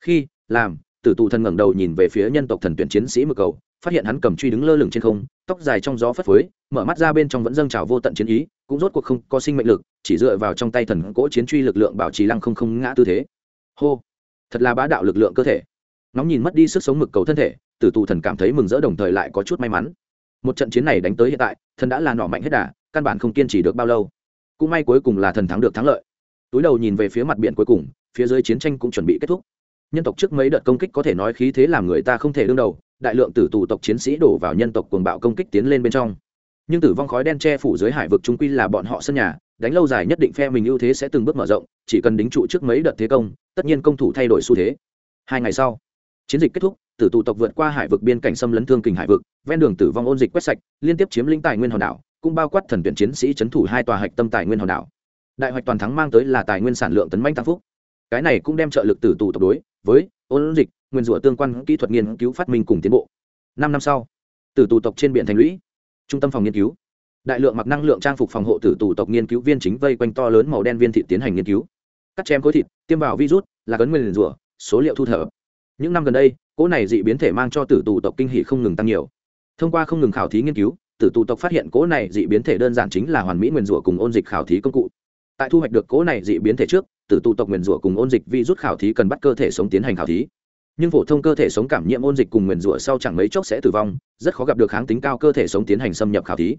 Khi, làm, tử tù thần ngẩng đầu nhìn về phía nhân tộc thần tuyển chiến sĩ mực cầu, phát hiện hắn cầm truy đứng lơ lửng trên không, tóc dài trong gió phất phới, mở mắt ra bên trong vẫn dâng trào vô tận chiến ý, cũng rốt cuộc không có sinh mệnh lực, chỉ dựa vào trong tay thần cỗ chiến truy lực lượng bảo trì lăng không không ngã tư thế. Hô, thật là bá đạo lực lượng cơ thể. Nóng nhìn mất đi sức sống mực cầu thân thể tử tù thần cảm thấy mừng rỡ đồng thời lại có chút may mắn. Một trận chiến này đánh tới hiện tại, thần đã là nọ mạnh hết đà, căn bản không kiên trì được bao lâu. Cũng may cuối cùng là thần thắng được thắng lợi. Túi đầu nhìn về phía mặt biển cuối cùng, phía dưới chiến tranh cũng chuẩn bị kết thúc. Nhân tộc trước mấy đợt công kích có thể nói khí thế làm người ta không thể đương đầu, đại lượng tử tù tộc chiến sĩ đổ vào nhân tộc cuồng bạo công kích tiến lên bên trong. Nhưng tử vong khói đen che phủ dưới hải vực trung quy là bọn họ sân nhà, đánh lâu dài nhất định phe mình ưu thế sẽ từng bước mở rộng, chỉ cần đính trụ trước mấy đợt thế công, tất nhiên công thủ thay đổi xu thế. Hai ngày sau, chiến dịch kết thúc tử tù tộc vượt qua hải vực biên cảnh xâm lấn thương kình hải vực, ven đường tử vong ôn dịch quét sạch, liên tiếp chiếm lĩnh tài nguyên hòn đảo, cũng bao quát thần tuyển chiến sĩ c thủ hai tòa hạch tâm tài nguyên hòn đảo. Đại hoạch toàn thắng mang tới là tài nguyên sản lượng tấn manh tăng phúc. Cái này cũng đem trợ lực tử tù tộc đối với ôn dịch, nguyên rủa tương quan kỹ thuật nghiên cứu phát minh cùng tiến bộ. Năm năm sau, tử tù tộc trên biển thành lũy, trung tâm phòng nghiên cứu. Đại lượng mặc năng lượng trang phục phòng hộ tử tù tộc nghiên cứu viên chính vây quanh to lớn màu đen viên thịt tiến hành nghiên cứu. Cắt chém khối thịt, tiêm vào virus, là cấn nguyên rủa, số liệu thu thập những năm gần đây, cỗ này dị biến thể mang cho tử tù tộc kinh hỷ không ngừng tăng nhiều. Thông qua không ngừng khảo thí nghiên cứu, tử tù tộc phát hiện cỗ này dị biến thể đơn giản chính là hoàn mỹ nguyên rủa cùng ôn dịch khảo thí công cụ. Tại thu hoạch được cỗ này dị biến thể trước, tử tù tộc nguyên rủa cùng ôn dịch vi rút khảo thí cần bắt cơ thể sống tiến hành khảo thí. Nhưng phổ thông cơ thể sống cảm nhiễm ôn dịch cùng nguyên rủa sau chẳng mấy chốc sẽ tử vong, rất khó gặp được kháng tính cao cơ thể sống tiến hành xâm nhập khảo thí.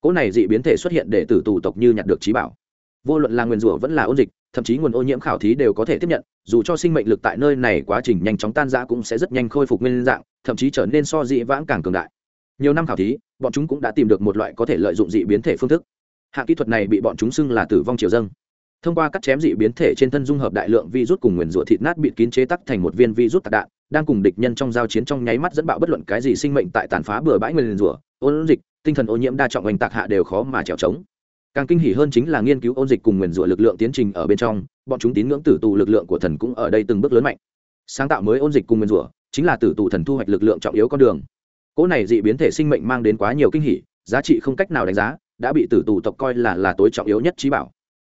Cỗ này dị biến thể xuất hiện để tử tù tộc như nhặt được trí bảo vô luận là nguyên rủa vẫn là ôn dịch, thậm chí nguồn ô nhiễm khảo thí đều có thể tiếp nhận, dù cho sinh mệnh lực tại nơi này quá trình nhanh chóng tan ra cũng sẽ rất nhanh khôi phục nguyên dạng, thậm chí trở nên so dị vãng càng cường đại. Nhiều năm khảo thí, bọn chúng cũng đã tìm được một loại có thể lợi dụng dị biến thể phương thức. Hạng kỹ thuật này bị bọn chúng xưng là tử vong triều dâng. Thông qua cắt chém dị biến thể trên thân dung hợp đại lượng virus cùng nguyền rủa thịt nát bị kín chế tắc thành một viên virus tạc đạn, đang cùng địch nhân trong giao chiến trong nháy mắt dẫn bạo bất luận cái gì sinh mệnh tại tàn phá bừa bãi nguyền rủa, ôn dịch, tinh thần ô nhiễm đa trọng oanh tạc hạ đều khó mà trèo trống càng kinh hỉ hơn chính là nghiên cứu ôn dịch cùng nguyền rủa lực lượng tiến trình ở bên trong, bọn chúng tín ngưỡng tử tù lực lượng của thần cũng ở đây từng bước lớn mạnh. Sáng tạo mới ôn dịch cùng nguyền rủa, chính là tử tù thần thu hoạch lực lượng trọng yếu con đường. Cỗ này dị biến thể sinh mệnh mang đến quá nhiều kinh hỉ, giá trị không cách nào đánh giá, đã bị tử tù tộc coi là là tối trọng yếu nhất trí bảo.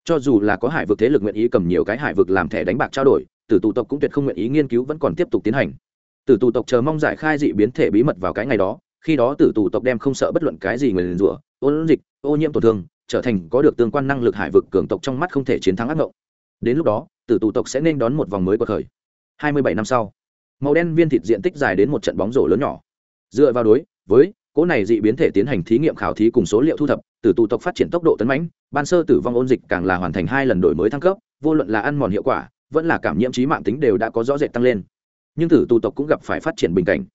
Cho dù là có hải vực thế lực nguyện ý cầm nhiều cái hải vực làm thẻ đánh bạc trao đổi, tử tù tộc cũng tuyệt không nguyện ý nghiên cứu vẫn còn tiếp tục tiến hành. Tử tù tộc chờ mong giải khai dị biến thể bí mật vào cái ngày đó, khi đó tử tù tộc đem không sợ bất luận cái gì người liền rủa, ôn dịch, ô nhiễm tổn thương trở thành có được tương quan năng lực hải vực cường tộc trong mắt không thể chiến thắng ác ngộng. Đến lúc đó, tử tù tộc sẽ nên đón một vòng mới của khởi hai mươi bảy năm sau, màu đen viên thịt diện tích dài đến một trận bóng rổ lớn nhỏ. Dựa vào đối với cỗ này dị biến thể tiến hành thí nghiệm khảo thí cùng số liệu thu thập, tử tù tộc phát triển tốc độ tấn mãnh, ban sơ tử vong ôn dịch càng là hoàn thành hai lần đổi mới thăng cấp, vô luận là ăn mòn hiệu quả, vẫn là cảm nhiễm trí mạng tính đều đã có rõ rệt tăng lên. Nhưng tử tù tộc cũng gặp phải phát triển bình cảnh.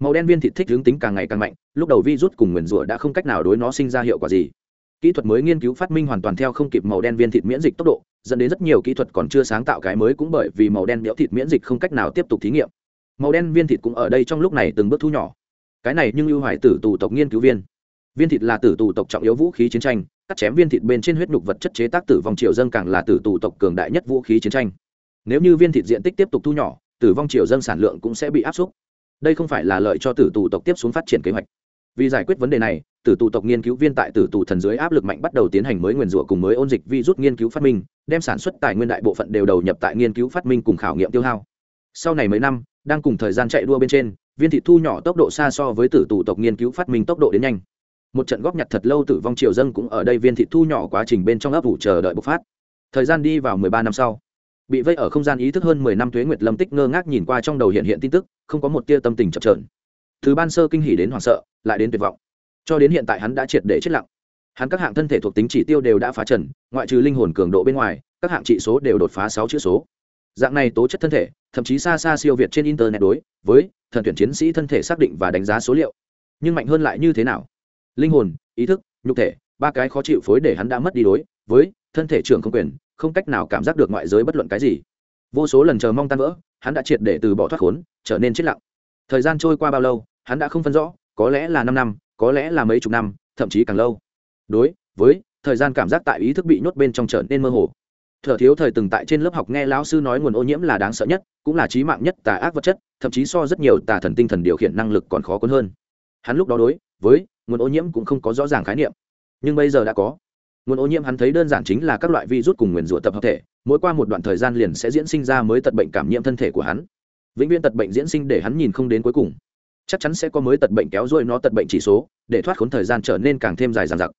Màu đen viên thịt thích hướng tính càng ngày càng mạnh, lúc đầu vi rút cùng nguyền rủa đã không cách nào đối nó sinh ra hiệu quả gì kỹ thuật mới nghiên cứu phát minh hoàn toàn theo không kịp màu đen viên thịt miễn dịch tốc độ, dẫn đến rất nhiều kỹ thuật còn chưa sáng tạo cái mới cũng bởi vì màu đen béo thịt miễn dịch không cách nào tiếp tục thí nghiệm. Màu đen viên thịt cũng ở đây trong lúc này từng bước thu nhỏ. Cái này nhưng ưu hoài tử tù tộc nghiên cứu viên. Viên thịt là tử tù tộc trọng yếu vũ khí chiến tranh, cắt chém viên thịt bên trên huyết nhục vật chất chế tác tử vong triều dân càng là tử tù tộc cường đại nhất vũ khí chiến tranh. Nếu như viên thịt diện tích tiếp tục thu nhỏ, tử vong triều dân sản lượng cũng sẽ bị áp suất đây không phải là lợi cho tử tù tộc tiếp xuống phát triển kế hoạch. Vì giải quyết vấn đề này tử tù tộc nghiên cứu viên tại tử tù thần dưới áp lực mạnh bắt đầu tiến hành mới nguyền rủa cùng mới ôn dịch vi rút nghiên cứu phát minh, đem sản xuất tài nguyên đại bộ phận đều đầu nhập tại nghiên cứu phát minh cùng khảo nghiệm tiêu hao. Sau này mấy năm, đang cùng thời gian chạy đua bên trên, viên thị thu nhỏ tốc độ xa so với tử tù tộc nghiên cứu phát minh tốc độ đến nhanh. Một trận góp nhặt thật lâu tử vong triều dân cũng ở đây viên thị thu nhỏ quá trình bên trong ấp ủ chờ đợi bộc phát. Thời gian đi vào mười ba năm sau, bị vây ở không gian ý thức hơn mười năm tuế nguyệt lâm tích ngơ ngác nhìn qua trong đầu hiện hiện tin tức, không có một tia tâm tình chợt trờn từ ban sơ kinh hỉ đến hoảng sợ, lại đến tuyệt vọng cho đến hiện tại hắn đã triệt để chết lặng. Hắn các hạng thân thể thuộc tính chỉ tiêu đều đã phá trần, ngoại trừ linh hồn cường độ bên ngoài, các hạng trị số đều đột phá sáu chữ số. Dạng này tố chất thân thể, thậm chí xa xa siêu việt trên internet đối với thần tuyển chiến sĩ thân thể xác định và đánh giá số liệu. Nhưng mạnh hơn lại như thế nào? Linh hồn, ý thức, nhục thể, ba cái khó chịu phối để hắn đã mất đi đối với thân thể trưởng không quyền, không cách nào cảm giác được ngoại giới bất luận cái gì. Vô số lần chờ mong tan vỡ, hắn đã triệt để từ bỏ thoát khốn, trở nên chết lặng. Thời gian trôi qua bao lâu, hắn đã không phân rõ, có lẽ là năm năm có lẽ là mấy chục năm, thậm chí càng lâu. Đối, với thời gian cảm giác tại ý thức bị nhốt bên trong trở nên mơ hồ. Thở thiếu thời từng tại trên lớp học nghe lão sư nói nguồn ô nhiễm là đáng sợ nhất, cũng là trí mạng nhất tà ác vật chất, thậm chí so rất nhiều tà thần tinh thần điều khiển năng lực còn khó cuốn hơn. Hắn lúc đó đối với nguồn ô nhiễm cũng không có rõ ràng khái niệm. Nhưng bây giờ đã có. Nguồn ô nhiễm hắn thấy đơn giản chính là các loại virus cùng nguyền rủa tập hợp thể, mỗi qua một đoạn thời gian liền sẽ diễn sinh ra mới tật bệnh cảm nhiễm thân thể của hắn. Vĩnh viễn tật bệnh diễn sinh để hắn nhìn không đến cuối cùng chắc chắn sẽ có mới tật bệnh kéo dôi nó tật bệnh chỉ số, để thoát khốn thời gian trở nên càng thêm dài dằng dặc.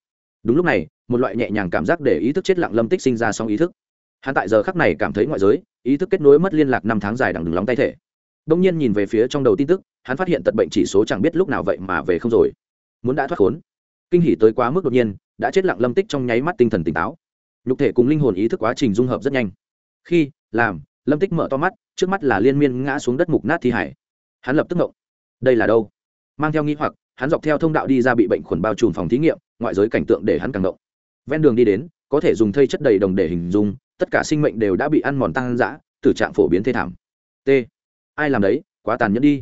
Đúng lúc này, một loại nhẹ nhàng cảm giác để ý thức chết lặng lâm tích sinh ra song ý thức. Hắn tại giờ khắc này cảm thấy ngoại giới, ý thức kết nối mất liên lạc năm tháng dài đằng đứng lóng tay thể. Đông nhiên nhìn về phía trong đầu tin tức, hắn phát hiện tật bệnh chỉ số chẳng biết lúc nào vậy mà về không rồi. Muốn đã thoát khốn. Kinh hỉ tới quá mức đột nhiên, đã chết lặng lâm tích trong nháy mắt tinh thần tỉnh táo. Nhục thể cùng linh hồn ý thức quá trình dung hợp rất nhanh. Khi, làm, lâm tích mở to mắt, trước mắt là liên miên ngã xuống đất mục nát thi hải. Hắn lập tức ngộng đây là đâu? Mang theo nghĩ hoặc, hắn dọc theo thông đạo đi ra bị bệnh khuẩn bao trùm phòng thí nghiệm, ngoại giới cảnh tượng để hắn càng động. Ven đường đi đến, có thể dùng thây chất đầy đồng để hình dung, tất cả sinh mệnh đều đã bị ăn mòn tăng dã tử trạng phổ biến thê thảm. T. Ai làm đấy? Quá tàn nhẫn đi.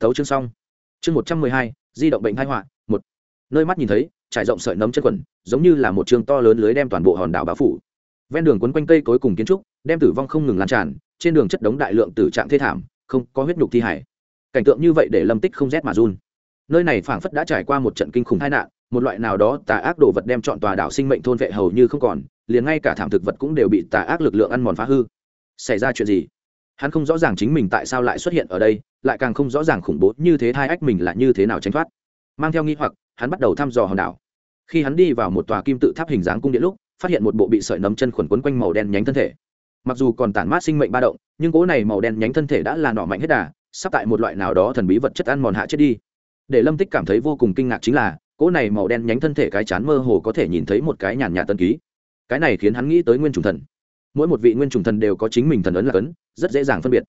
Thấu chương xong. Chương một trăm mười hai, di động bệnh hai họa, một. Nơi mắt nhìn thấy, trải rộng sợi nấm chân quần giống như là một trường to lớn lưới đem toàn bộ hòn đảo bao phủ. Ven đường quấn quanh cây cối cùng kiến trúc, đem tử vong không ngừng lan tràn, trên đường chất đống đại lượng tử trạng thê thảm, không có huyết nhục thi hải cảnh tượng như vậy để lâm tích không rét mà run. Nơi này phảng phất đã trải qua một trận kinh khủng tai nạn, một loại nào đó tà ác đồ vật đem chọn tòa đảo sinh mệnh thôn vệ hầu như không còn, liền ngay cả thảm thực vật cũng đều bị tà ác lực lượng ăn mòn phá hư. Xảy ra chuyện gì? Hắn không rõ ràng chính mình tại sao lại xuất hiện ở đây, lại càng không rõ ràng khủng bố như thế thai ách mình là như thế nào tránh thoát. Mang theo nghi hoặc, hắn bắt đầu thăm dò hòn đảo. Khi hắn đi vào một tòa kim tự tháp hình dáng cung điện lúc, phát hiện một bộ bị sợi nấm chân khuẩn quấn quanh màu đen nhánh thân thể. Mặc dù còn tản mát sinh mệnh ba động, nhưng cỗ này màu đen nhánh thân thể đã là nọ mạnh hết đà sắp tại một loại nào đó thần bí vật chất ăn mòn hạ chết đi. Để lâm tích cảm thấy vô cùng kinh ngạc chính là, cỗ này màu đen nhánh thân thể cái chán mơ hồ có thể nhìn thấy một cái nhàn nhạt tân ký. Cái này khiến hắn nghĩ tới nguyên trùng thần. Mỗi một vị nguyên trùng thần đều có chính mình thần ấn là ấn rất dễ dàng phân biệt.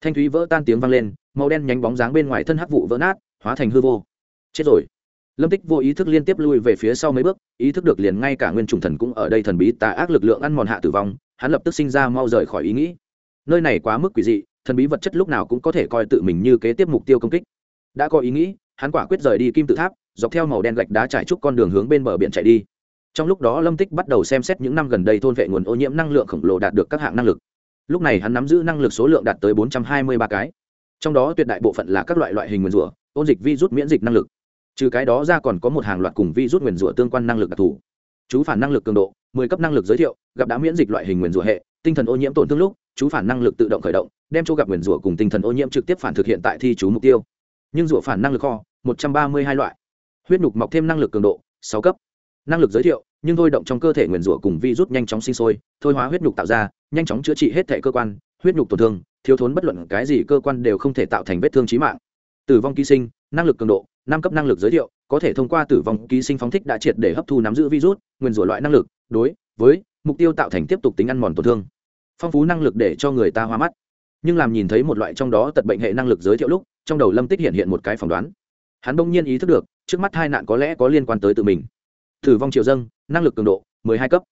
Thanh thúy vỡ tan tiếng vang lên, màu đen nhánh bóng dáng bên ngoài thân hắc vụ vỡ nát, hóa thành hư vô. Chết rồi. Lâm tích vô ý thức liên tiếp lui về phía sau mấy bước, ý thức được liền ngay cả nguyên trùng thần cũng ở đây thần bí tà ác lực lượng ăn mòn hạ tử vong, hắn lập tức sinh ra mau rời khỏi ý nghĩ. Nơi này quá mức quỷ dị thần bí vật chất lúc nào cũng có thể coi tự mình như kế tiếp mục tiêu công kích. Đã có ý nghĩ, hắn quả quyết rời đi kim tự tháp, dọc theo màu đen gạch đá trải trúc con đường hướng bên bờ biển chạy đi. Trong lúc đó lâm tích bắt đầu xem xét những năm gần đây thôn vệ nguồn ô nhiễm năng lượng khổng lồ đạt được các hạng năng lực. Lúc này hắn nắm giữ năng lực số lượng đạt tới bốn trăm hai mươi ba cái. Trong đó tuyệt đại bộ phận là các loại loại hình nguyền rủa, ôn dịch vi rút miễn dịch năng lực. Trừ cái đó ra còn có một hàng loạt cùng vi rút nguyền rủa tương quan năng lực đặc thù. Chú phản năng lực cường độ, mười cấp năng lực giới thiệu, gặp đã miễn dịch loại hình nguyền rủa hệ, tinh thần ô nhiễm tổn thương lúc chú phản năng lực tự động khởi động, đem chỗ gặp nguyền rủa cùng tinh thần ô nhiễm trực tiếp phản thực hiện tại thi chú mục tiêu. Nhưng rủa phản năng lực kho, một trăm ba mươi hai loại. Huyết nhục mọc thêm năng lực cường độ, sáu cấp. Năng lực giới thiệu, nhưng thôi động trong cơ thể nguyền rủa cùng vi rút nhanh chóng sinh sôi, thôi hóa huyết nhục tạo ra, nhanh chóng chữa trị hết thể cơ quan, huyết nhục tổn thương, thiếu thốn bất luận cái gì cơ quan đều không thể tạo thành vết thương trí mạng. Tử vong ký sinh, năng lực cường độ, năm cấp năng lực giới thiệu, có thể thông qua tử vong ký sinh phóng thích đã triệt để hấp thu nắm giữ virus nguyên rủa loại năng lực, đối với mục tiêu tạo thành tiếp tục tính ăn mòn tổn thương phong phú năng lực để cho người ta hoa mắt. Nhưng làm nhìn thấy một loại trong đó tật bệnh hệ năng lực giới thiệu lúc, trong đầu lâm tích hiện hiện một cái phỏng đoán. Hắn bỗng nhiên ý thức được, trước mắt hai nạn có lẽ có liên quan tới tự mình. Thử vong triệu dâng, năng lực cường độ 12 cấp.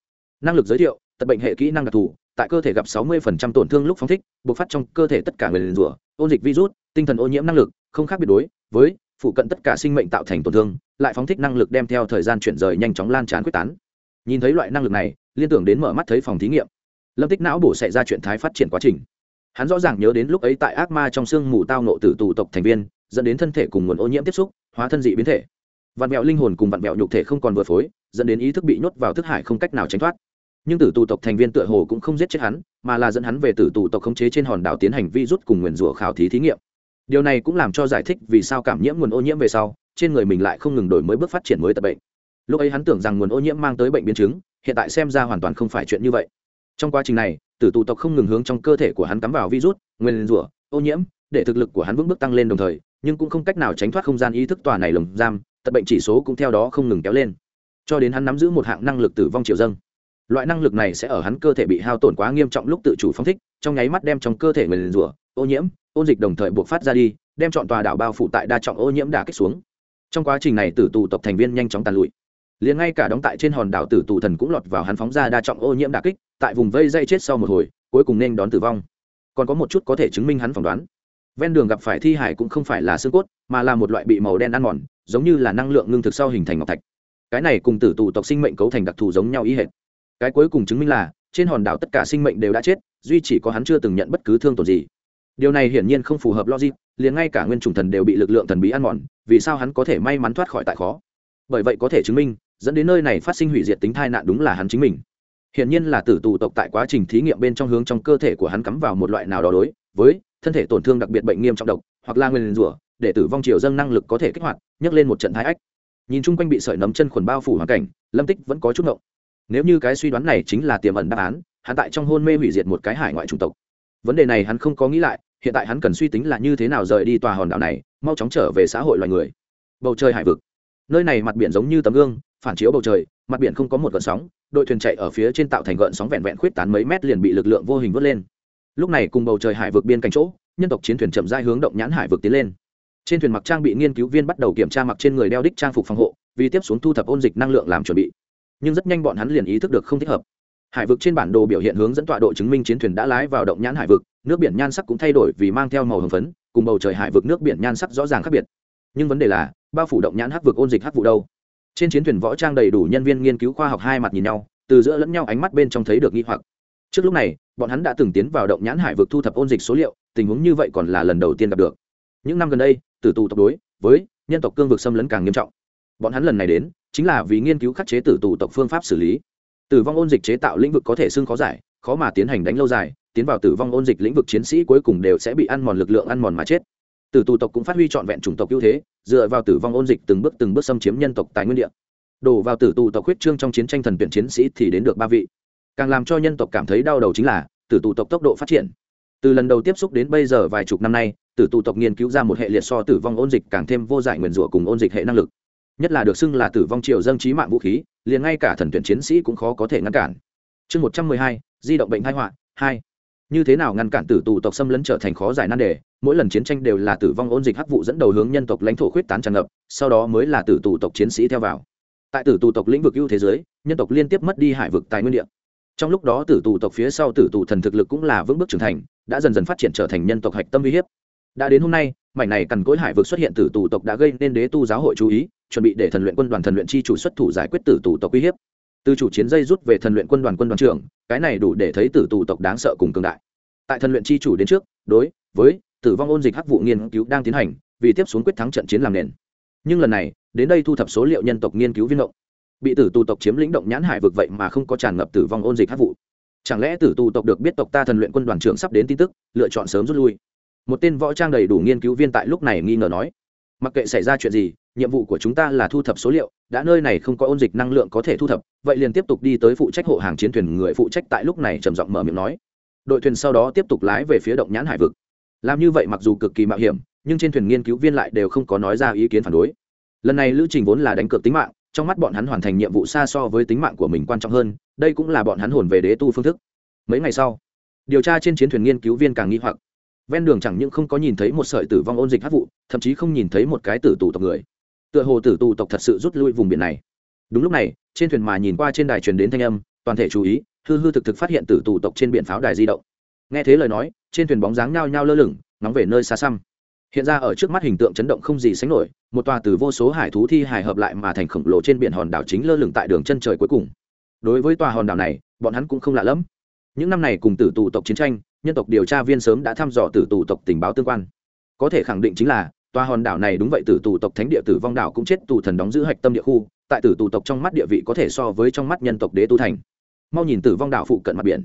Năng lực giới thiệu, tật bệnh hệ kỹ năng đặc thù, tại cơ thể gặp 60% tổn thương lúc phóng thích, bộc phát trong cơ thể tất cả người liền rủa, ôn dịch virus, tinh thần ô nhiễm năng lực, không khác biệt đối với phụ cận tất cả sinh mệnh tạo thành tổn thương, lại phóng thích năng lực đem theo thời gian chuyển rời nhanh chóng lan tràn quyết tán. Nhìn thấy loại năng lực này, liên tưởng đến mở mắt thấy phòng thí nghiệm lâm tích não bổ xảy ra chuyện thái phát triển quá trình. Hắn rõ ràng nhớ đến lúc ấy tại ác ma trong sương mù tao nộ tử tù tộc thành viên, dẫn đến thân thể cùng nguồn ô nhiễm tiếp xúc, hóa thân dị biến thể. Vạn mẹo linh hồn cùng vạn mẹo nhục thể không còn vừa phối, dẫn đến ý thức bị nhốt vào thức hải không cách nào tránh thoát. Nhưng tử tù tộc thành viên tựa hồ cũng không giết chết hắn, mà là dẫn hắn về tử tù tộc khống chế trên hòn đảo tiến hành vi rút cùng nguyền rủa khảo thí thí nghiệm. Điều này cũng làm cho giải thích vì sao cảm nhiễm nguồn ô nhiễm về sau, trên người mình lại không ngừng đổi mới bước phát triển mới tập bệnh. Lúc ấy hắn tưởng rằng nguồn ô nhiễm mang tới bệnh biến chứng, hiện tại xem ra hoàn toàn không phải chuyện như vậy trong quá trình này, tử tụ tộc không ngừng hướng trong cơ thể của hắn cắm vào virus, nguyên rủa, ô nhiễm, để thực lực của hắn vững bước tăng lên đồng thời, nhưng cũng không cách nào tránh thoát không gian ý thức tòa này lồng giam, tật bệnh chỉ số cũng theo đó không ngừng kéo lên. Cho đến hắn nắm giữ một hạng năng lực tử vong triều dâng. Loại năng lực này sẽ ở hắn cơ thể bị hao tổn quá nghiêm trọng lúc tự chủ phong thích, trong nháy mắt đem trong cơ thể người rủa, ô nhiễm, ôn dịch đồng thời buộc phát ra đi, đem chọn tòa đảo bao phủ tại đa trọng ô nhiễm đả kích xuống. Trong quá trình này tử tù tộc thành viên nhanh chóng tàn lụi. Liền ngay cả đóng tại trên hòn đảo tử tù thần cũng lọt vào hắn phóng ra đa trọng ô nhiễm đả kích tại vùng vây dây chết sau một hồi, cuối cùng nên đón tử vong. Còn có một chút có thể chứng minh hắn phỏng đoán. Ven đường gặp phải thi hải cũng không phải là xương cốt, mà là một loại bị màu đen ăn mòn, giống như là năng lượng ngưng thực sau hình thành ngọc thạch. Cái này cùng tử tù tộc sinh mệnh cấu thành đặc thù giống nhau ý hệt. Cái cuối cùng chứng minh là, trên hòn đảo tất cả sinh mệnh đều đã chết, duy chỉ có hắn chưa từng nhận bất cứ thương tổn gì. Điều này hiển nhiên không phù hợp logic, liền ngay cả nguyên chủng thần đều bị lực lượng thần bí ăn mòn, vì sao hắn có thể may mắn thoát khỏi tại khó? Bởi vậy có thể chứng minh, dẫn đến nơi này phát sinh hủy diệt tính tai nạn đúng là hắn chính mình hiển nhiên là tử tù tộc tại quá trình thí nghiệm bên trong hướng trong cơ thể của hắn cắm vào một loại nào đó đối với thân thể tổn thương đặc biệt bệnh nghiêm trọng độc hoặc là nguyên rủa để tử vong chiều dâng năng lực có thể kích hoạt, nhấc lên một trận thái ách. Nhìn chung quanh bị sợi nấm chân khuẩn bao phủ hoàn cảnh, lâm tích vẫn có chút ngộng. Nếu như cái suy đoán này chính là tiềm ẩn đáp án, hắn tại trong hôn mê hủy diệt một cái hải ngoại chủng tộc. Vấn đề này hắn không có nghĩ lại, hiện tại hắn cần suy tính là như thế nào rời đi tòa hòn đảo này, mau chóng trở về xã hội loài người. Bầu trời hải vực. Nơi này mặt biển giống như tấm gương, phản chiếu bầu trời, mặt biển không có một gợn sóng đội thuyền chạy ở phía trên tạo thành gợn sóng vẹn vẹn khuyết tán mấy mét liền bị lực lượng vô hình vớt lên. Lúc này cùng bầu trời hải vực biên cạnh chỗ, nhân tộc chiến thuyền chậm rãi hướng động nhãn hải vực tiến lên. Trên thuyền mặc trang bị nghiên cứu viên bắt đầu kiểm tra mặc trên người đeo đích trang phục phòng hộ, vì tiếp xuống thu thập ôn dịch năng lượng làm chuẩn bị. Nhưng rất nhanh bọn hắn liền ý thức được không thích hợp. Hải vực trên bản đồ biểu hiện hướng dẫn tọa độ chứng minh chiến thuyền đã lái vào động nhãn hải vực, nước biển nhan sắc cũng thay đổi vì mang theo màu hồng phấn, cùng bầu trời hải vực nước biển nhan sắc rõ ràng khác biệt. Nhưng vấn đề là, bao phủ động nhãn hắc vực ôn dịch hắc vụ đâu? Trên chiến thuyền võ trang đầy đủ nhân viên nghiên cứu khoa học hai mặt nhìn nhau, từ giữa lẫn nhau ánh mắt bên trong thấy được nghi hoặc. Trước lúc này, bọn hắn đã từng tiến vào động nhãn hải vực thu thập ôn dịch số liệu, tình huống như vậy còn là lần đầu tiên gặp được. Những năm gần đây, tử tù tộc đối với nhân tộc cương vực xâm lấn càng nghiêm trọng. Bọn hắn lần này đến, chính là vì nghiên cứu khắc chế tử tù tộc phương pháp xử lý. Tử vong ôn dịch chế tạo lĩnh vực có thể xương khó giải, khó mà tiến hành đánh lâu dài, tiến vào tử vong ôn dịch lĩnh vực chiến sĩ cuối cùng đều sẽ bị ăn mòn lực lượng ăn mòn mà chết. Tử tù tộc cũng phát huy trọn vẹn chủng tộc ưu thế dựa vào tử vong ôn dịch từng bước từng bước xâm chiếm nhân tộc tài nguyên địa. Đổ vào tử tù tộc huyết trương trong chiến tranh thần tuyển chiến sĩ thì đến được ba vị. Càng làm cho nhân tộc cảm thấy đau đầu chính là, tử tù tộc tốc độ phát triển. Từ lần đầu tiếp xúc đến bây giờ vài chục năm nay, tử tù tộc nghiên cứu ra một hệ liệt so tử vong ôn dịch càng thêm vô giải nguyền rủa cùng ôn dịch hệ năng lực. Nhất là được xưng là tử vong triều dâng trí mạng vũ khí, liền ngay cả thần tuyển chiến sĩ cũng khó có thể ngăn cản. Chương một trăm mười hai, di động bệnh hai họa, hai như thế nào ngăn cản tử tù tộc xâm lấn trở thành khó giải nan đề, mỗi lần chiến tranh đều là tử vong ôn dịch hắc vụ dẫn đầu hướng nhân tộc lãnh thổ khuyết tán tràn ngập, sau đó mới là tử tù tộc chiến sĩ theo vào. Tại tử tù tộc lĩnh vực ưu thế giới nhân tộc liên tiếp mất đi hải vực tài nguyên địa. Trong lúc đó tử tù tộc phía sau tử tù thần thực lực cũng là vững bước trưởng thành, đã dần dần phát triển trở thành nhân tộc hạch tâm uy hiếp. Đã đến hôm nay, mảnh này cằn cỗi hải vực xuất hiện tử tù tộc đã gây nên đế tu giáo hội chú ý, chuẩn bị để thần luyện quân đoàn thần luyện chi chủ xuất thủ giải quyết tử tù tộc uy hiếp từ chủ chiến dây rút về thần luyện quân đoàn quân đoàn trưởng, cái này đủ để thấy tử tù tộc đáng sợ cùng cường đại. Tại thần luyện chi chủ đến trước, đối với tử vong ôn dịch hắc vụ nghiên cứu đang tiến hành, vì tiếp xuống quyết thắng trận chiến làm nền. Nhưng lần này, đến đây thu thập số liệu nhân tộc nghiên cứu viên động bị tử tù tộc chiếm lĩnh động nhãn hải vực vậy mà không có tràn ngập tử vong ôn dịch hắc vụ. Chẳng lẽ tử tù tộc được biết tộc ta thần luyện quân đoàn trưởng sắp đến tin tức, lựa chọn sớm rút lui? Một tên võ trang đầy đủ nghiên cứu viên tại lúc này nghi ngờ nói. Mặc kệ xảy ra chuyện gì nhiệm vụ của chúng ta là thu thập số liệu, đã nơi này không có ôn dịch năng lượng có thể thu thập, vậy liền tiếp tục đi tới phụ trách hộ hàng chiến thuyền người phụ trách tại lúc này trầm giọng mở miệng nói. Đội thuyền sau đó tiếp tục lái về phía động nhãn hải vực. Làm như vậy mặc dù cực kỳ mạo hiểm, nhưng trên thuyền nghiên cứu viên lại đều không có nói ra ý kiến phản đối. Lần này lữ trình vốn là đánh cược tính mạng, trong mắt bọn hắn hoàn thành nhiệm vụ xa so với tính mạng của mình quan trọng hơn, đây cũng là bọn hắn hồn về đế tu phương thức. Mấy ngày sau, điều tra trên chiến thuyền nghiên cứu viên càng nghi hoặc. Ven đường chẳng những không có nhìn thấy một sợi tử vong ôn dịch hát vụ, thậm chí không nhìn thấy một cái tử tù tộc người tựa hồ tử tù tộc thật sự rút lui vùng biển này. Đúng lúc này, trên thuyền mà nhìn qua trên đài truyền đến thanh âm, toàn thể chú ý, hư hư thực thực phát hiện tử tù tộc trên biển pháo đài di động. Nghe thế lời nói, trên thuyền bóng dáng nhao nhao lơ lửng nóng về nơi xa xăm. Hiện ra ở trước mắt hình tượng chấn động không gì sánh nổi, một tòa từ vô số hải thú thi hài hợp lại mà thành khổng lồ trên biển hòn đảo chính lơ lửng tại đường chân trời cuối cùng. Đối với tòa hòn đảo này, bọn hắn cũng không lạ lẫm. Những năm này cùng tử tù tộc chiến tranh, nhân tộc điều tra viên sớm đã thăm dò tử tù tộc tình báo tương quan. Có thể khẳng định chính là tòa hòn đảo này đúng vậy, tử tù tộc thánh địa tử vong đảo cũng chết, tù thần đóng giữ hạch tâm địa khu, tại tử tù tộc trong mắt địa vị có thể so với trong mắt nhân tộc đế tu thành. Mau nhìn tử vong đảo phụ cận mặt biển.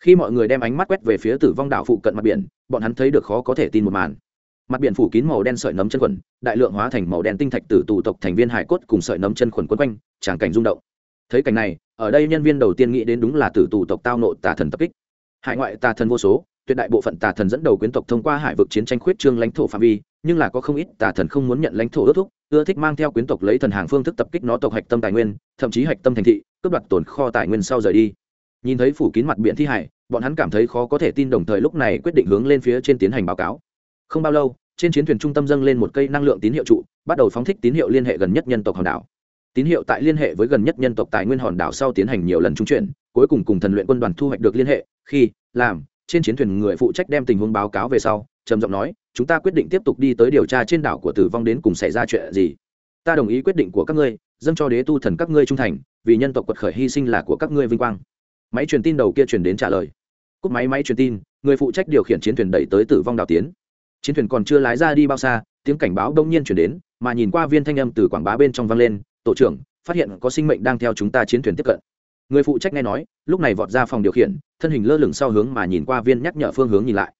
Khi mọi người đem ánh mắt quét về phía tử vong đảo phụ cận mặt biển, bọn hắn thấy được khó có thể tin một màn. Mặt biển phủ kín màu đen sợi nấm chân khuẩn đại lượng hóa thành màu đen tinh thạch tử tù tộc thành viên hải cốt cùng sợi nấm chân khuẩn quấn quanh, tràng cảnh rung động. Thấy cảnh này, ở đây nhân viên đầu tiên nghĩ đến đúng là tử tù tộc tao nộ tà thần tập kích. Hải ngoại tà thần vô số, tuyệt đại bộ phận tà thần dẫn đầu quyến tộc thông qua hải vực chiến tranh khuyết trương lãnh thổ phạm vi nhưng là có không ít tà thần không muốn nhận lãnh thổ ước thúc, ưa thích mang theo quyến tộc lấy thần hàng phương thức tập kích nó tộc hạch tâm tài nguyên, thậm chí hạch tâm thành thị, cướp đoạt tồn kho tài nguyên sau rời đi. Nhìn thấy phủ kín mặt biển thi hải, bọn hắn cảm thấy khó có thể tin đồng thời lúc này quyết định hướng lên phía trên tiến hành báo cáo. Không bao lâu, trên chiến thuyền trung tâm dâng lên một cây năng lượng tín hiệu trụ, bắt đầu phóng thích tín hiệu liên hệ gần nhất nhân tộc hòn đảo. Tín hiệu tại liên hệ với gần nhất nhân tộc tài nguyên hòn đảo sau tiến hành nhiều lần trung chuyển, cuối cùng cùng thần luyện quân đoàn thu hoạch được liên hệ, khi, làm, trên chiến thuyền người phụ trách đem tình huống báo cáo về sau, trầm giọng nói chúng ta quyết định tiếp tục đi tới điều tra trên đảo của tử vong đến cùng xảy ra chuyện gì. Ta đồng ý quyết định của các ngươi, dâng cho đế tu thần các ngươi trung thành, vì nhân tộc quật khởi hy sinh là của các ngươi vinh quang. Máy truyền tin đầu kia truyền đến trả lời. Cúp máy máy truyền tin, người phụ trách điều khiển chiến thuyền đẩy tới tử vong đảo tiến. Chiến thuyền còn chưa lái ra đi bao xa, tiếng cảnh báo đông nhiên chuyển đến, mà nhìn qua viên thanh âm từ quảng bá bên trong vang lên, tổ trưởng, phát hiện có sinh mệnh đang theo chúng ta chiến thuyền tiếp cận. Người phụ trách nghe nói, lúc này vọt ra phòng điều khiển, thân hình lơ lửng sau hướng mà nhìn qua viên nhắc nhở phương hướng nhìn lại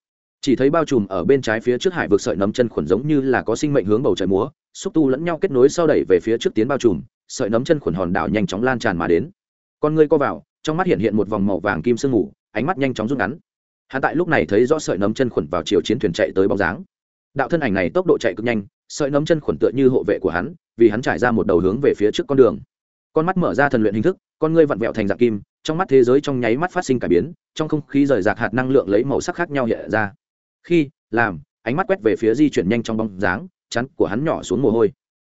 chỉ thấy bao trùm ở bên trái phía trước hải vực sợi nấm chân khuẩn giống như là có sinh mệnh hướng bầu trời múa, xúc tu lẫn nhau kết nối sau đẩy về phía trước tiến bao trùm, sợi nấm chân khuẩn hòn đảo nhanh chóng lan tràn mà đến. Con ngươi co vào, trong mắt hiện hiện một vòng màu vàng kim sương mù, ánh mắt nhanh chóng rút ngắn. Hắn tại lúc này thấy rõ sợi nấm chân khuẩn vào chiều chiến thuyền chạy tới bóng dáng. Đạo thân ảnh này tốc độ chạy cực nhanh, sợi nấm chân khuẩn tựa như hộ vệ của hắn, vì hắn trải ra một đầu hướng về phía trước con đường. Con mắt mở ra thần luyện hình thức, con ngươi vặn vẹo thành dạng kim, trong mắt thế giới trong nháy mắt phát sinh cải biến, trong không khí rời rạc hạt năng lượng lấy màu sắc khác nhau hiện ra khi, làm, ánh mắt quét về phía di chuyển nhanh trong bóng dáng, chắn của hắn nhỏ xuống mồ hôi.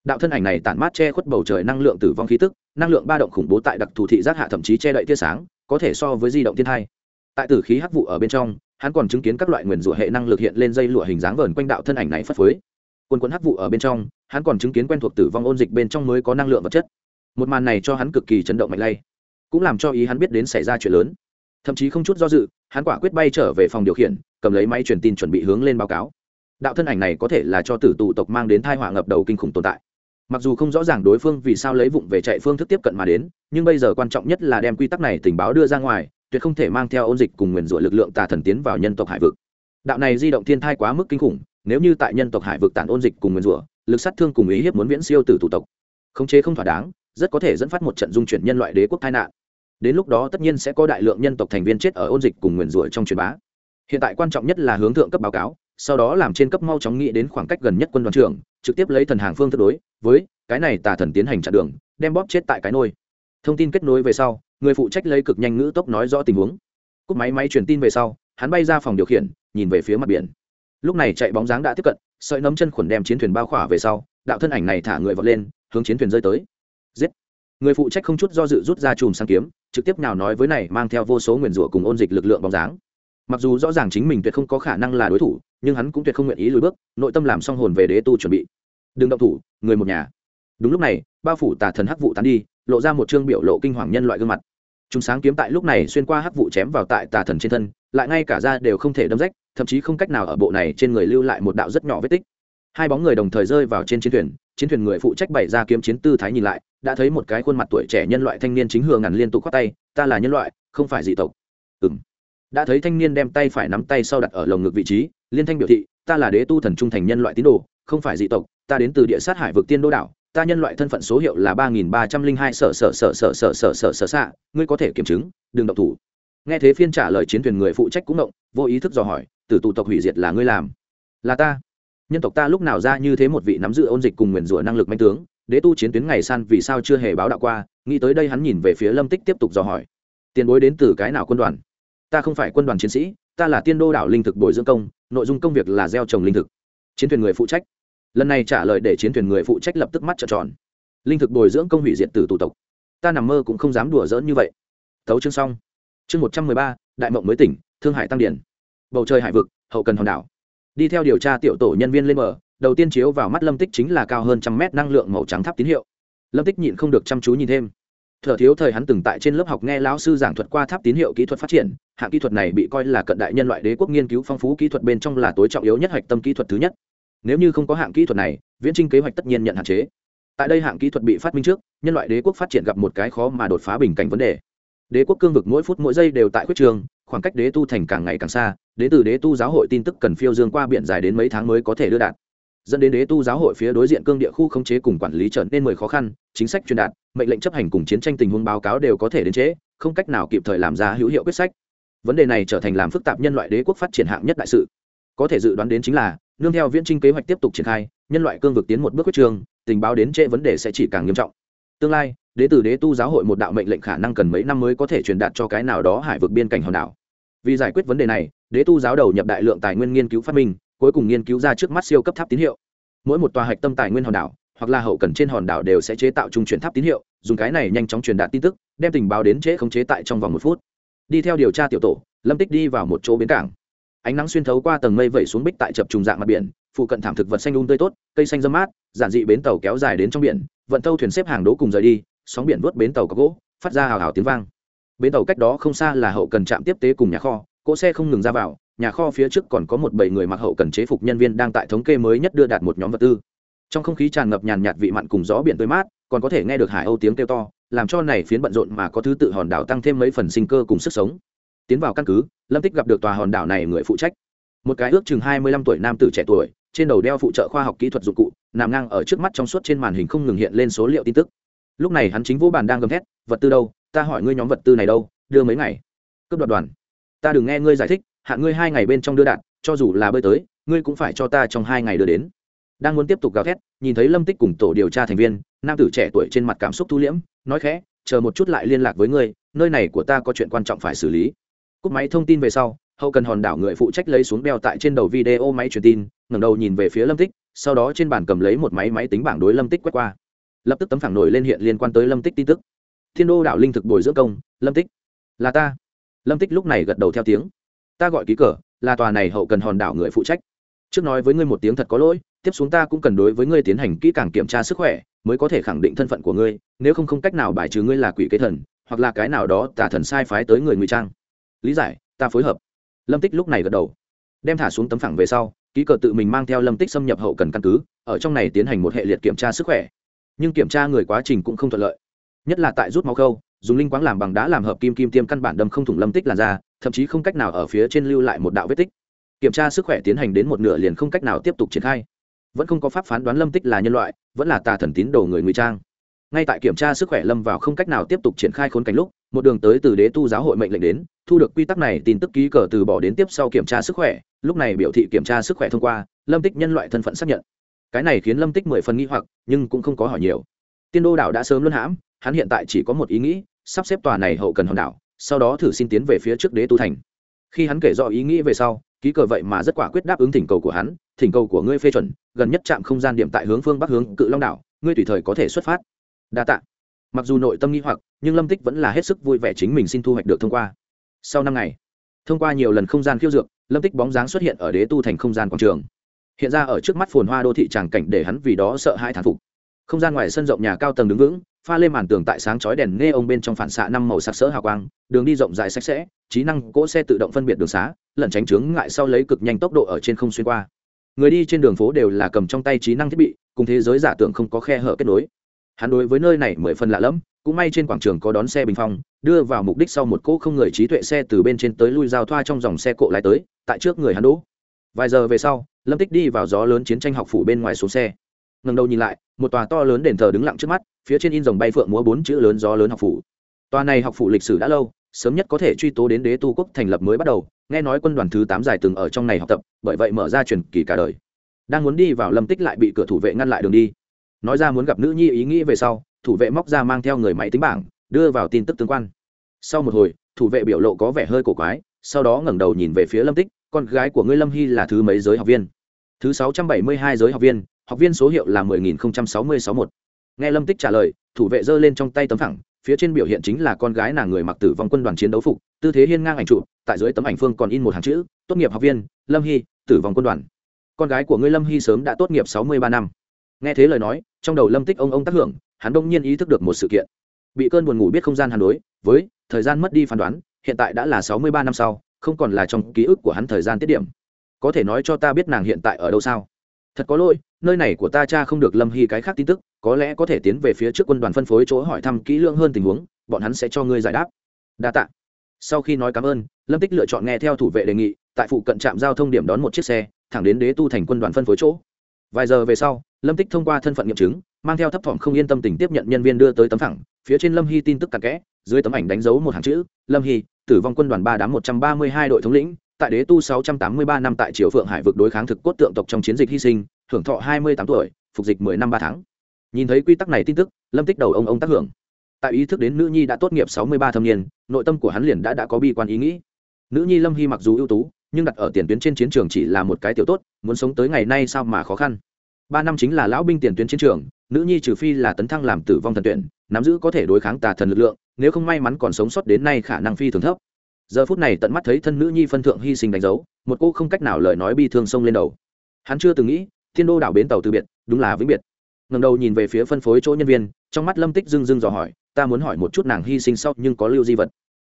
Đạo thân ảnh này tản mát che khuất bầu trời năng lượng tử vong khí tức, năng lượng ba động khủng bố tại đặc thù thị giác hạ thậm chí che đậy tia sáng, có thể so với di động thiên thai. Tại tử khí hắc vụ ở bên trong, hắn còn chứng kiến các loại nguyền rủa hệ năng lực hiện lên dây lụa hình dáng vờn quanh đạo thân ảnh này phất phới. Quân quân hắc vụ ở bên trong, hắn còn chứng kiến quen thuộc tử vong ôn dịch bên trong mới có năng lượng vật chất. Một màn này cho hắn cực kỳ chấn động mạnh lay, cũng làm cho ý hắn biết đến xảy ra chuyện lớn thậm chí không chút do dự, hắn quả quyết bay trở về phòng điều khiển, cầm lấy máy truyền tin chuẩn bị hướng lên báo cáo. Đạo thân ảnh này có thể là cho tử tụ tộc mang đến thai họa ngập đầu kinh khủng tồn tại. Mặc dù không rõ ràng đối phương vì sao lấy vụng về chạy phương thức tiếp cận mà đến, nhưng bây giờ quan trọng nhất là đem quy tắc này tình báo đưa ra ngoài, tuyệt không thể mang theo ôn dịch cùng nguyền rủa lực lượng tà thần tiến vào nhân tộc hải vực. Đạo này di động thiên thai quá mức kinh khủng, nếu như tại nhân tộc hải vực tản ôn dịch cùng nguyền rủa, lực sát thương cùng ý hiếp muốn viễn siêu tử tụ tộc. Khống chế không thỏa đáng, rất có thể dẫn phát một trận dung chuyển nhân loại đế quốc tai nạn đến lúc đó tất nhiên sẽ có đại lượng nhân tộc thành viên chết ở ôn dịch cùng nguyền rủa trong truyền bá. Hiện tại quan trọng nhất là hướng thượng cấp báo cáo, sau đó làm trên cấp mau chóng nghĩ đến khoảng cách gần nhất quân đoàn trưởng, trực tiếp lấy thần hàng phương thức đối với cái này tà thần tiến hành chặn đường, đem bóp chết tại cái nôi. Thông tin kết nối về sau, người phụ trách lấy cực nhanh ngữ tốc nói rõ tình huống. Cúp máy máy truyền tin về sau, hắn bay ra phòng điều khiển, nhìn về phía mặt biển. Lúc này chạy bóng dáng đã tiếp cận, sợi nấm chân khuẩn đem chiến thuyền bao khỏa về sau, đạo thân ảnh này thả người vọt lên, hướng chiến thuyền rơi tới. Giết! Người phụ trách không chút do dự rút ra chùm sang kiếm trực tiếp nào nói với này mang theo vô số nguyền rủa cùng ôn dịch lực lượng bóng dáng. Mặc dù rõ ràng chính mình tuyệt không có khả năng là đối thủ, nhưng hắn cũng tuyệt không nguyện ý lùi bước, nội tâm làm xong hồn về đế tu chuẩn bị. Đừng động thủ, người một nhà. Đúng lúc này, bao phủ tà thần hắc vụ tán đi, lộ ra một chương biểu lộ kinh hoàng nhân loại gương mặt. Chúng sáng kiếm tại lúc này xuyên qua hắc vụ chém vào tại tà thần trên thân, lại ngay cả ra đều không thể đâm rách, thậm chí không cách nào ở bộ này trên người lưu lại một đạo rất nhỏ vết tích. Hai bóng người đồng thời rơi vào trên chiến thuyền chiến thuyền người phụ trách bày ra kiếm chiến tư thái nhìn lại, đã thấy một cái khuôn mặt tuổi trẻ nhân loại thanh niên chính hường ngàn liên tục khoác tay, ta là nhân loại, không phải dị tộc. Ừ m đã thấy thanh niên đem tay phải nắm tay sau đặt ở lồng ngực vị trí, liên thanh biểu thị, ta là đế tu thần trung thành nhân loại tín đồ, không phải dị tộc, ta đến từ địa sát hải vực tiên đô đảo, ta nhân loại thân phận số hiệu là ba nghìn ba trăm linh hai sở sở sở sở sở sở sở sở xạ, ngươi có thể kiểm chứng, đừng động thủ. Nghe thế phiên trả lời chiến thuyền người phụ trách cũng động, vô ý thức dò hỏi từ tụ tộc hủy diệt là ngươi làm? Là ta nhân tộc ta lúc nào ra như thế một vị nắm giữ ôn dịch cùng nguyền rủa năng lực manh tướng, đế tu chiến tuyến ngày san vì sao chưa hề báo đạo qua, nghĩ tới đây hắn nhìn về phía lâm tích tiếp tục dò hỏi. Tiền bối đến từ cái nào quân đoàn? Ta không phải quân đoàn chiến sĩ, ta là tiên đô đảo linh thực bồi dưỡng công, nội dung công việc là gieo trồng linh thực. Chiến thuyền người phụ trách. Lần này trả lời để chiến thuyền người phụ trách lập tức mắt trợn tròn. Linh thực bồi dưỡng công hủy diệt từ tụ tộc. Ta nằm mơ cũng không dám đùa giỡn như vậy. Thấu chương xong. Chương một trăm mười ba, đại mộng mới tỉnh, thương hải tăng điển. Bầu trời hải vực, hậu cần hòn đảo đi theo điều tra tiểu tổ nhân viên lên mở đầu tiên chiếu vào mắt lâm tích chính là cao hơn trăm mét năng lượng màu trắng tháp tín hiệu. Lâm tích nhịn không được chăm chú nhìn thêm. Thở thiếu thời hắn từng tại trên lớp học nghe lão sư giảng thuật qua tháp tín hiệu kỹ thuật phát triển, hạng kỹ thuật này bị coi là cận đại nhân loại đế quốc nghiên cứu phong phú kỹ thuật bên trong là tối trọng yếu nhất hạch tâm kỹ thuật thứ nhất. Nếu như không có hạng kỹ thuật này, viễn trinh kế hoạch tất nhiên nhận hạn chế. Tại đây hạng kỹ thuật bị phát minh trước, nhân loại đế quốc phát triển gặp một cái khó mà đột phá bình cảnh vấn đề. Đế quốc cương vực mỗi phút mỗi giây đều tại khuyết trường, khoảng cách đế tu thành càng ngày càng xa đế từ đế tu giáo hội tin tức cần phiêu dương qua biển dài đến mấy tháng mới có thể đưa đạt. Dẫn đến đế tu giáo hội phía đối diện cương địa khu khống chế cùng quản lý trở nên mười khó khăn, chính sách truyền đạt, mệnh lệnh chấp hành cùng chiến tranh tình huống báo cáo đều có thể đến trễ không cách nào kịp thời làm ra hữu hiệu quyết sách. Vấn đề này trở thành làm phức tạp nhân loại đế quốc phát triển hạng nhất đại sự. Có thể dự đoán đến chính là, nương theo viễn trinh kế hoạch tiếp tục triển khai, nhân loại cương vực tiến một bước quyết trường, tình báo đến trễ vấn đề sẽ chỉ càng nghiêm trọng. Tương lai, đế tử đế tu giáo hội một đạo mệnh lệnh khả năng cần mấy năm mới có thể truyền đạt cho cái nào đó hải vực biên cảnh hòn đảo vì giải quyết vấn đề này, đế tu giáo đầu nhập đại lượng tài nguyên nghiên cứu phát minh, cuối cùng nghiên cứu ra trước mắt siêu cấp tháp tín hiệu. Mỗi một tòa hạch tâm tài nguyên hòn đảo, hoặc là hậu cần trên hòn đảo đều sẽ chế tạo trung chuyển tháp tín hiệu, dùng cái này nhanh chóng truyền đạt tin tức, đem tình báo đến chế khống chế tại trong vòng một phút. Đi theo điều tra tiểu tổ, lâm tích đi vào một chỗ bến cảng. Ánh nắng xuyên thấu qua tầng mây vẩy xuống bích tại chập trùng dạng mặt biển, phụ cận thảm thực vật xanh um tươi tốt, cây xanh dâm mát, giản dị bến tàu kéo dài đến trong biển, vận tâu thuyền xếp hàng đỗ cùng rời đi, sóng biển vớt bến tàu có gỗ, phát ra hào hào tiếng vang bến tàu cách đó không xa là hậu cần trạm tiếp tế cùng nhà kho, cỗ xe không ngừng ra vào, nhà kho phía trước còn có một bảy người mặc hậu cần chế phục nhân viên đang tại thống kê mới nhất đưa đạt một nhóm vật tư. Trong không khí tràn ngập nhàn nhạt vị mặn cùng gió biển tươi mát, còn có thể nghe được hải âu tiếng kêu to, làm cho này phiến bận rộn mà có thứ tự hòn đảo tăng thêm mấy phần sinh cơ cùng sức sống. Tiến vào căn cứ, lâm tích gặp được tòa hòn đảo này người phụ trách. Một cái ước chừng hai mươi lăm tuổi nam tử trẻ tuổi, trên đầu đeo phụ trợ khoa học kỹ thuật dụng cụ, nằm ngang ở trước mắt trong suốt trên màn hình không ngừng hiện lên số liệu tin tức. Lúc này hắn chính vô bàn đang gầm thét, vật tư đâu? Ta hỏi ngươi nhóm vật tư này đâu, đưa mấy ngày? Cướp đoạt đoàn. Ta đừng nghe ngươi giải thích hạn ngươi hai ngày bên trong đưa đạn, cho dù là bơi tới, ngươi cũng phải cho ta trong hai ngày đưa đến. Đang muốn tiếp tục gào thét, nhìn thấy lâm tích cùng tổ điều tra thành viên, nam tử trẻ tuổi trên mặt cảm xúc thu liễm, nói khẽ, chờ một chút lại liên lạc với ngươi, nơi này của ta có chuyện quan trọng phải xử lý. Cúp máy thông tin về sau, hậu cần hòn đảo người phụ trách lấy xuống beo tại trên đầu video máy truyền tin, ngẩng đầu nhìn về phía lâm tích, sau đó trên bàn cầm lấy một máy máy tính bảng đối lâm tích quét qua. Lập tức tấm phẳng nổi lên hiện liên quan tới lâm tích tin tức thiên đô Đạo linh thực bồi dưỡng công, lâm tích. Là ta. Lâm tích lúc này gật đầu theo tiếng. Ta gọi ký cờ, là tòa này hậu cần hòn đảo người phụ trách. Trước nói với ngươi một tiếng thật có lỗi, tiếp xuống ta cũng cần đối với ngươi tiến hành kỹ càng kiểm tra sức khỏe, mới có thể khẳng định thân phận của ngươi, nếu không không cách nào bài trừ ngươi là quỷ kế thần, hoặc là cái nào đó tà thần sai phái tới người ngụy trang. Lý giải, ta phối hợp. Lâm tích lúc này gật đầu. Đem thả xuống tấm phẳng về sau, ký cờ tự mình mang theo lâm tích xâm nhập hậu cần căn cứ, ở trong này tiến hành một hệ liệt kiểm tra sức khỏe. Nhưng kiểm tra người quá trình cũng không thuận lợi nhất là tại rút máu khâu, dùng linh quáng làm bằng đá làm hợp kim kim tiêm căn bản đâm không thủng lâm tích làn da, thậm chí không cách nào ở phía trên lưu lại một đạo vết tích. Kiểm tra sức khỏe tiến hành đến một nửa liền không cách nào tiếp tục triển khai. Vẫn không có pháp phán đoán lâm tích là nhân loại, vẫn là tà thần tín đồ người ngụy trang. Ngay tại kiểm tra sức khỏe lâm vào không cách nào tiếp tục triển khai khốn cảnh lúc, một đường tới từ đế tu giáo hội mệnh lệnh đến, thu được quy tắc này, tin tức ký cờ từ bỏ đến tiếp sau kiểm tra sức khỏe, lúc này biểu thị kiểm tra sức khỏe thông qua, lâm tích nhân loại thân phận xác nhận. Cái này khiến lâm tích mười phần nghi hoặc, nhưng cũng không có hỏi nhiều. Tiên đô đảo đã sớm luân hãm hắn hiện tại chỉ có một ý nghĩ, sắp xếp tòa này hậu cần hòn đảo, sau đó thử xin tiến về phía trước đế tu thành. Khi hắn kể rõ ý nghĩ về sau, ký cờ vậy mà rất quả quyết đáp ứng thỉnh cầu của hắn, thỉnh cầu của ngươi phê chuẩn, gần nhất trạm không gian điểm tại hướng phương bắc hướng cự long đảo, ngươi tùy thời có thể xuất phát. Đa t ạ mặc dù nội tâm nghi hoặc, nhưng lâm tích vẫn là hết sức vui vẻ chính mình xin thu hoạch được thông qua. Sau năm ngày, thông qua nhiều lần không gian khiêu dược, lâm tích bóng dáng xuất hiện ở đế tu thành không gian quảng trường. Hiện ra ở trước mắt phồn hoa đô thị tràng cảnh để hắn vì đó sợ hai thán phục. Không gian ngoài sân rộng nhà cao tầng đứng vững pha lên màn tường tại sáng chói đèn nghe ông bên trong phản xạ năm màu sặc sỡ hào quang, đường đi rộng dài sạch sẽ, trí năng cỗ xe tự động phân biệt đường xá, lẩn tránh chướng ngại sau lấy cực nhanh tốc độ ở trên không xuyên qua. Người đi trên đường phố đều là cầm trong tay trí năng thiết bị, cùng thế giới giả tưởng không có khe hở kết nối. Hắn đối với nơi này mười phần lạ lẫm, cũng may trên quảng trường có đón xe bình phong, đưa vào mục đích sau một cỗ không người trí tuệ xe từ bên trên tới lui giao thoa trong dòng xe cộ lái tới, tại trước người hắn đỗ. Vài giờ về sau, lâm tích đi vào gió lớn chiến tranh học phủ bên ngoài xuống xe. Ngần đầu nhìn lại, một tòa to lớn đền thờ đứng lặng trước mắt phía trên in dòng bay phượng múa bốn chữ lớn gió lớn học phủ. Tòa này học phủ lịch sử đã lâu, sớm nhất có thể truy tố đến đế tu quốc thành lập mới bắt đầu, nghe nói quân đoàn thứ tám giải từng ở trong này học tập, bởi vậy mở ra truyền kỳ cả đời. Đang muốn đi vào lâm tích lại bị cửa thủ vệ ngăn lại đường đi. Nói ra muốn gặp nữ nhi ý nghĩ về sau, thủ vệ móc ra mang theo người máy tính bảng, đưa vào tin tức tương quan. Sau một hồi, thủ vệ biểu lộ có vẻ hơi cổ quái, sau đó ngẩng đầu nhìn về phía lâm tích, con gái của ngươi lâm hy là thứ mấy giới học viên? Thứ sáu trăm bảy mươi hai giới học viên học viên số hiệu là mười nghìn sáu mươi sáu một nghe lâm tích trả lời, thủ vệ giơ lên trong tay tấm phẳng, phía trên biểu hiện chính là con gái nàng người mặc tử vong quân đoàn chiến đấu phục, tư thế hiên ngang ảnh trụ tại dưới tấm ảnh phương còn in một hàng chữ, tốt nghiệp học viên, lâm hy, tử vong quân đoàn. Con gái của ngươi lâm hy sớm đã tốt nghiệp sáu mươi ba năm. Nghe thế lời nói, trong đầu lâm tích ông ông tác hưởng, hắn đông nhiên ý thức được một sự kiện. Bị cơn buồn ngủ biết không gian hàn đối, với thời gian mất đi phán đoán, hiện tại đã là sáu mươi ba năm sau, không còn là trong ký ức của hắn thời gian tiết điểm. Có thể nói cho ta biết nàng hiện tại ở đâu sao? Thật có lỗi, nơi này của ta cha không được lâm hy cái khác tin tức có lẽ có thể tiến về phía trước quân đoàn phân phối chỗ hỏi thăm kỹ lưỡng hơn tình huống, bọn hắn sẽ cho ngươi giải đáp. Đa tạ. Sau khi nói cảm ơn, lâm tích lựa chọn nghe theo thủ vệ đề nghị, tại phụ cận trạm giao thông điểm đón một chiếc xe, thẳng đến đế tu thành quân đoàn phân phối chỗ. Vài giờ về sau, lâm tích thông qua thân phận nghiệm chứng, mang theo thấp thỏm không yên tâm tình tiếp nhận nhân viên đưa tới tấm thẳng, phía trên lâm hy tin tức cặn kẽ, dưới tấm ảnh đánh dấu một hàng chữ, lâm hy, tử vong quân đoàn ba đám một trăm ba mươi hai đội thống lĩnh, tại đế tu sáu trăm tám mươi ba năm tại triều phượng hải vực đối kháng thực cốt tượng tộc trong chiến dịch hy sinh, hưởng thọ hai mươi tám tuổi, phục dịch mười năm ba tháng nhìn thấy quy tắc này tin tức, lâm tích đầu ông ông tác hưởng. Tại ý thức đến nữ nhi đã tốt nghiệp sáu mươi ba thâm niên, nội tâm của hắn liền đã đã có bi quan ý nghĩ. Nữ nhi lâm hy mặc dù ưu tú, nhưng đặt ở tiền tuyến trên chiến trường chỉ là một cái tiểu tốt, muốn sống tới ngày nay sao mà khó khăn. Ba năm chính là lão binh tiền tuyến chiến trường, nữ nhi trừ phi là tấn thăng làm tử vong thần tuyển, nắm giữ có thể đối kháng tà thần lực lượng, nếu không may mắn còn sống sót đến nay khả năng phi thường thấp. Giờ phút này tận mắt thấy thân nữ nhi phân thượng hy sinh đánh dấu, một cô không cách nào lời nói bi thương sông lên đầu. Hắn chưa từng nghĩ, thiên đô đảo bến tàu từ biệt, đúng là vĩnh biệt ngầm đầu nhìn về phía phân phối chỗ nhân viên, trong mắt lâm tích dưng dưng dò hỏi, ta muốn hỏi một chút nàng hy sinh sau nhưng có lưu di vật.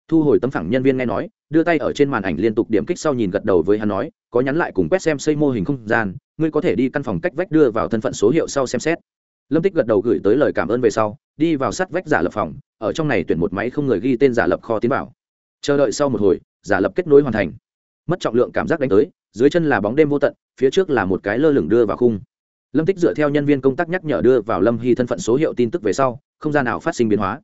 Thu hồi tấm phẳng nhân viên nghe nói, đưa tay ở trên màn ảnh liên tục điểm kích sau nhìn gật đầu với hắn nói, có nhắn lại cùng quét xem xây mô hình không gian, ngươi có thể đi căn phòng cách vách đưa vào thân phận số hiệu sau xem xét. Lâm tích gật đầu gửi tới lời cảm ơn về sau, đi vào sát vách giả lập phòng, ở trong này tuyển một máy không người ghi tên giả lập kho tiến vào. Chờ đợi sau một hồi, giả lập kết nối hoàn thành. Mất trọng lượng cảm giác đánh tới, dưới chân là bóng đêm vô tận, phía trước là một cái lơ lửng đưa vào khung lâm tích dựa theo nhân viên công tác nhắc nhở đưa vào lâm hy thân phận số hiệu tin tức về sau, không gian nào phát sinh biến hóa.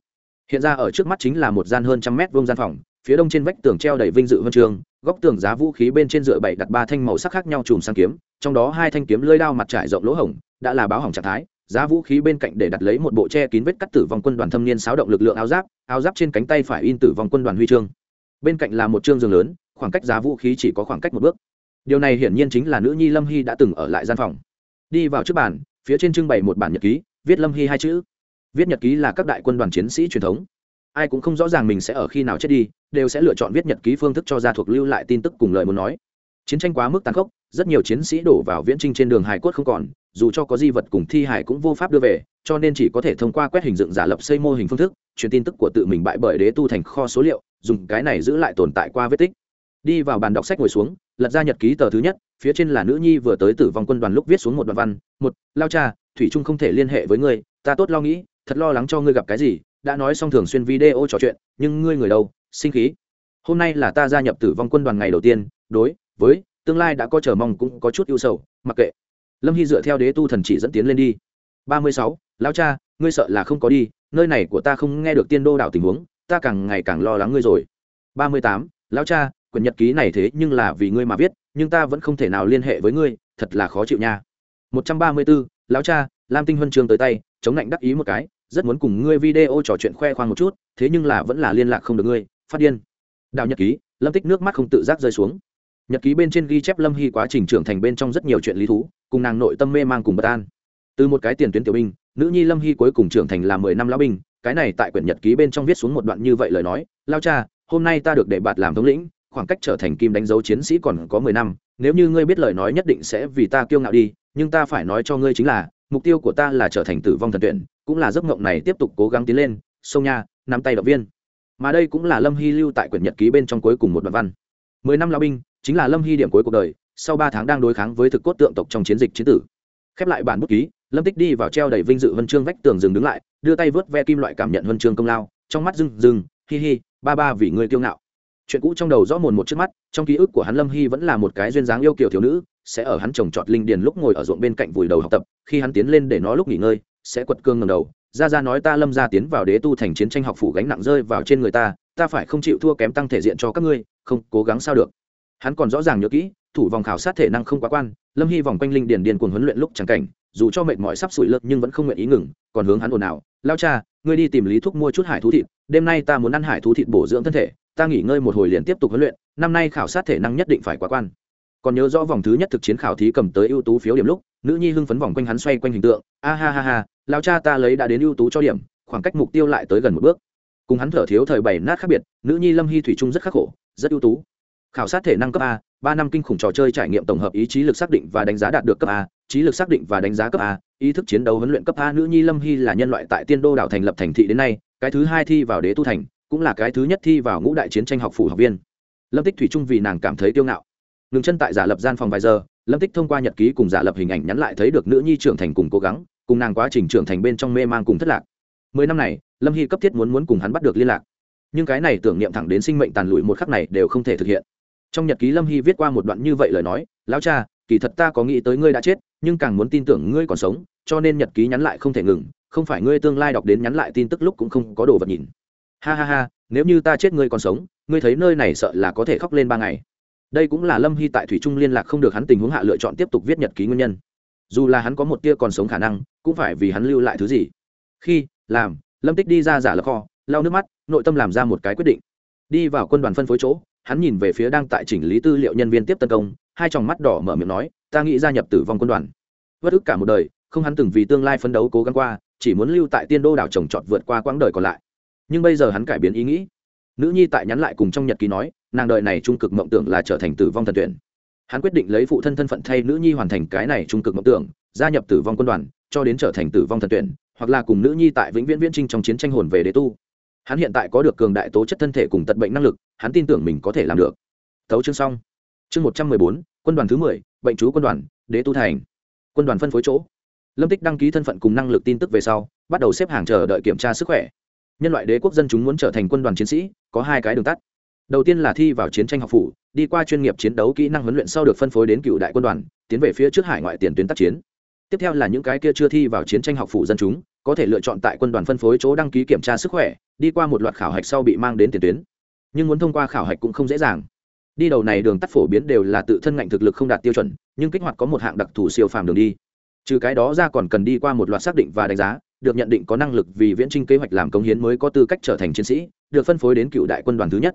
Hiện ra ở trước mắt chính là một gian hơn trăm mét vuông gian phòng, phía đông trên vách tường treo đầy vinh dự huân trường, góc tường giá vũ khí bên trên dựa bảy đặt ba thanh màu sắc khác nhau chùm sang kiếm, trong đó hai thanh kiếm lưỡi đao mặt trải rộng lỗ hổng, đã là báo hỏng trạng thái, giá vũ khí bên cạnh để đặt lấy một bộ che kín vết cắt tử vong quân đoàn thâm niên sáo động lực lượng áo giáp áo giáp trên cánh tay phải in tử vong quân đoàn huy chương. Bên cạnh là một chương giường lớn, khoảng cách giá vũ khí chỉ có khoảng cách một bước. Điều này hiển nhiên chính là nữ nhi lâm hy đã từng ở lại gian phòng đi vào trước bàn, phía trên trưng bày một bản nhật ký, viết lâm hy hai chữ. Viết nhật ký là các đại quân đoàn chiến sĩ truyền thống. Ai cũng không rõ ràng mình sẽ ở khi nào chết đi, đều sẽ lựa chọn viết nhật ký phương thức cho gia thuộc lưu lại tin tức cùng lời muốn nói. Chiến tranh quá mức tàn khốc, rất nhiều chiến sĩ đổ vào viễn trinh trên đường hải cốt không còn, dù cho có di vật cùng thi hải cũng vô pháp đưa về, cho nên chỉ có thể thông qua quét hình dựng giả lập xây mô hình phương thức, truyền tin tức của tự mình bại bởi đế tu thành kho số liệu, dùng cái này giữ lại tồn tại qua vết tích. Đi vào bàn đọc sách ngồi xuống lật ra nhật ký tờ thứ nhất, phía trên là nữ nhi vừa tới tử vong quân đoàn lúc viết xuống một đoạn văn, một, lao cha, thủy trung không thể liên hệ với ngươi, ta tốt lo nghĩ, thật lo lắng cho ngươi gặp cái gì, đã nói xong thường xuyên video trò chuyện, nhưng ngươi người đâu, sinh khí. Hôm nay là ta gia nhập tử vong quân đoàn ngày đầu tiên, đối với tương lai đã có chờ mong cũng có chút ưu sầu, mặc kệ. Lâm hy dựa theo đế tu thần chỉ dẫn tiến lên đi. Ba mươi sáu lão cha, ngươi sợ là không có đi, nơi này của ta không nghe được tiên đô đảo tình huống, ta càng ngày càng lo lắng ngươi rồi. Ba mươi tám lão cha quyển nhật ký này thế nhưng là vì ngươi mà viết, nhưng ta vẫn không thể nào liên hệ với ngươi, thật là khó chịu nha. Một trăm ba mươi bốn lão cha, lam tinh huân trường tới tay, chống lạnh đắc ý một cái, rất muốn cùng ngươi video trò chuyện khoe khoang một chút, thế nhưng là vẫn là liên lạc không được ngươi, phát điên. Đạo nhật ký, lâm tích nước mắt không tự giác rơi xuống. Nhật ký bên trên ghi chép lâm hy quá trình trưởng thành bên trong rất nhiều chuyện lý thú, cùng nàng nội tâm mê mang cùng bất an. Từ một cái tiền tuyến tiểu binh, nữ nhi lâm hy cuối cùng trưởng thành là mười năm lão binh, cái này tại quyển nhật ký bên trong viết xuống một đoạn như vậy lời nói lao cha, hôm nay ta được để bạt làm thống lĩnh khoảng cách trở thành kim đánh dấu chiến sĩ còn có mười năm, nếu như ngươi biết lời nói nhất định sẽ vì ta kiêu ngạo đi, nhưng ta phải nói cho ngươi chính là, mục tiêu của ta là trở thành tử vong thần tuyển, cũng là giấc mộng này tiếp tục cố gắng tiến lên, sông nha, nắm tay động viên. Mà đây cũng là lâm hy lưu tại quyển nhật ký bên trong cuối cùng một đoạn văn. Mười năm lao binh, chính là lâm hy điểm cuối cuộc đời, sau ba tháng đang đối kháng với thực cốt tượng tộc trong chiến dịch chiến tử. Khép lại bản bút ký, lâm tích đi vào treo đầy vinh dự huân chương vách tường dừng đứng lại, đưa tay vớt ve kim loại cảm nhận huân chương công lao, trong mắt rừng rừng hi hi, ba ba vì người kiêu ngạo chuyện cũ trong đầu rõ mồn một trước mắt, trong ký ức của hắn lâm hy vẫn là một cái duyên dáng yêu kiểu thiếu nữ, sẽ ở hắn trồng trọt linh điền lúc ngồi ở ruộng bên cạnh vùi đầu học tập, khi hắn tiến lên để nó lúc nghỉ ngơi, sẽ quật cương ngầm đầu, ra ra nói ta lâm ra tiến vào đế tu thành chiến tranh học phủ gánh nặng rơi vào trên người ta ta phải không chịu thua kém tăng thể diện cho các ngươi, không, cố gắng sao được. Hắn còn rõ ràng nhớ kỹ, thủ vòng khảo sát thể năng không quá quan, lâm hy vòng quanh linh điền điền cuồng huấn luyện lúc chẳng cảnh, dù cho mệt mỏi sắp sủi lớp nhưng vẫn không nguyện ý ngừng, còn hướng hắn ồn ào, lao cha, ngươi đi tìm lý thuốc mua chút hải thú thịt, đêm nay ta muốn ăn hải thú thịt bổ dưỡng thân thể ta nghỉ ngơi một hồi liền tiếp tục huấn luyện, năm nay khảo sát thể năng nhất định phải quá quan. Còn nhớ rõ vòng thứ nhất thực chiến khảo thí cầm tới ưu tú phiếu điểm lúc, nữ nhi hưng phấn vòng quanh hắn xoay quanh hình tượng, a ha ha ha lao cha ta lấy đã đến ưu tú cho điểm, khoảng cách mục tiêu lại tới gần một bước. Cùng hắn thở thiếu thời bảy nát khác biệt, nữ nhi lâm hy thủy trung rất khắc khổ, rất ưu tú. Khảo sát thể năng cấp a, ba năm kinh khủng trò chơi trải nghiệm tổng hợp ý chí lực xác định và đánh giá đạt được cấp a, trí lực xác định và đánh giá cấp a, ý thức chiến đấu huấn luyện cấp a, nữ nhi lâm hy là nhân loại tại tiên đô đảo thành lập thành thị đến nay, cái thứ hai thi vào đế tu thành cũng là cái thứ nhất thi vào ngũ đại chiến tranh học phủ học viên. Lâm tích thủy trung vì nàng cảm thấy kiêu ngạo. Ngừng chân tại giả lập gian phòng vài giờ, lâm tích thông qua nhật ký cùng giả lập hình ảnh nhắn lại thấy được nữ nhi trưởng thành cùng cố gắng, cùng nàng quá trình trưởng thành bên trong mê man cùng thất lạc. Mười năm này, lâm hy cấp thiết muốn muốn cùng hắn bắt được liên lạc. Nhưng cái này tưởng niệm thẳng đến sinh mệnh tàn lụi một khắc này đều không thể thực hiện. Trong nhật ký lâm hy viết qua một đoạn như vậy lời nói, lão cha, kỳ thật ta có nghĩ tới ngươi đã chết, nhưng càng muốn tin tưởng ngươi còn sống, cho nên nhật ký nhắn lại không thể ngừng, không phải ngươi tương lai đọc đến nhắn lại tin tức lúc cũng không có đồ vật nhìn ha ha ha, nếu như ta chết ngươi còn sống, ngươi thấy nơi này sợ là có thể khóc lên ba ngày. Đây cũng là lâm hy tại thủy trung liên lạc không được hắn tình huống hạ lựa chọn tiếp tục viết nhật ký nguyên nhân. Dù là hắn có một tia còn sống khả năng, cũng phải vì hắn lưu lại thứ gì. Khi, làm, lâm tích đi ra giả lập kho, lau nước mắt, nội tâm làm ra một cái quyết định. Đi vào quân đoàn phân phối chỗ, hắn nhìn về phía đang tại chỉnh lý tư liệu nhân viên tiếp tấn công, hai tròng mắt đỏ mở miệng nói, ta nghĩ gia nhập tử vong quân đoàn. Vất ức cả một đời, không hắn từng vì tương lai phấn đấu cố gắng qua, chỉ muốn lưu tại tiên đô đảo trồng trọt vượt qua quãng đời còn lại nhưng bây giờ hắn cải biến ý nghĩ. Nữ nhi tại nhắn lại cùng trong nhật ký nói, nàng đợi này trung cực mộng tưởng là trở thành tử vong thần tuyển. Hắn quyết định lấy phụ thân thân phận thay nữ nhi hoàn thành cái này trung cực mộng tưởng, gia nhập tử vong quân đoàn, cho đến trở thành tử vong thần tuyển, hoặc là cùng nữ nhi tại vĩnh viễn viễn trinh trong chiến tranh hồn về đế tu. Hắn hiện tại có được cường đại tố chất thân thể cùng tật bệnh năng lực, hắn tin tưởng mình có thể làm được. Tấu chương xong. Chương một trăm mười bốn, quân đoàn thứ mười, bệnh chú quân đoàn, đế tu thành. Quân đoàn phân phối chỗ. Lâm tích đăng ký thân phận cùng năng lực tin tức về sau, bắt đầu xếp hàng chờ đợi kiểm tra sức khỏe nhân loại đế quốc dân chúng muốn trở thành quân đoàn chiến sĩ, có hai cái đường tắt. Đầu tiên là thi vào chiến tranh học phủ, đi qua chuyên nghiệp chiến đấu kỹ năng huấn luyện sau được phân phối đến cựu đại quân đoàn, tiến về phía trước hải ngoại tiền tuyến tác chiến. Tiếp theo là những cái kia chưa thi vào chiến tranh học phủ dân chúng, có thể lựa chọn tại quân đoàn phân phối chỗ đăng ký kiểm tra sức khỏe, đi qua một loạt khảo hạch sau bị mang đến tiền tuyến. Nhưng muốn thông qua khảo hạch cũng không dễ dàng. Đi đầu này đường tắt phổ biến đều là tự thân ngạnh thực lực không đạt tiêu chuẩn, nhưng kích hoạt có một hạng đặc thù siêu phàm đường đi. Trừ cái đó ra còn cần đi qua một loạt xác định và đánh giá được nhận định có năng lực vì viễn trinh kế hoạch làm công hiến mới có tư cách trở thành chiến sĩ, được phân phối đến cựu đại quân đoàn thứ nhất.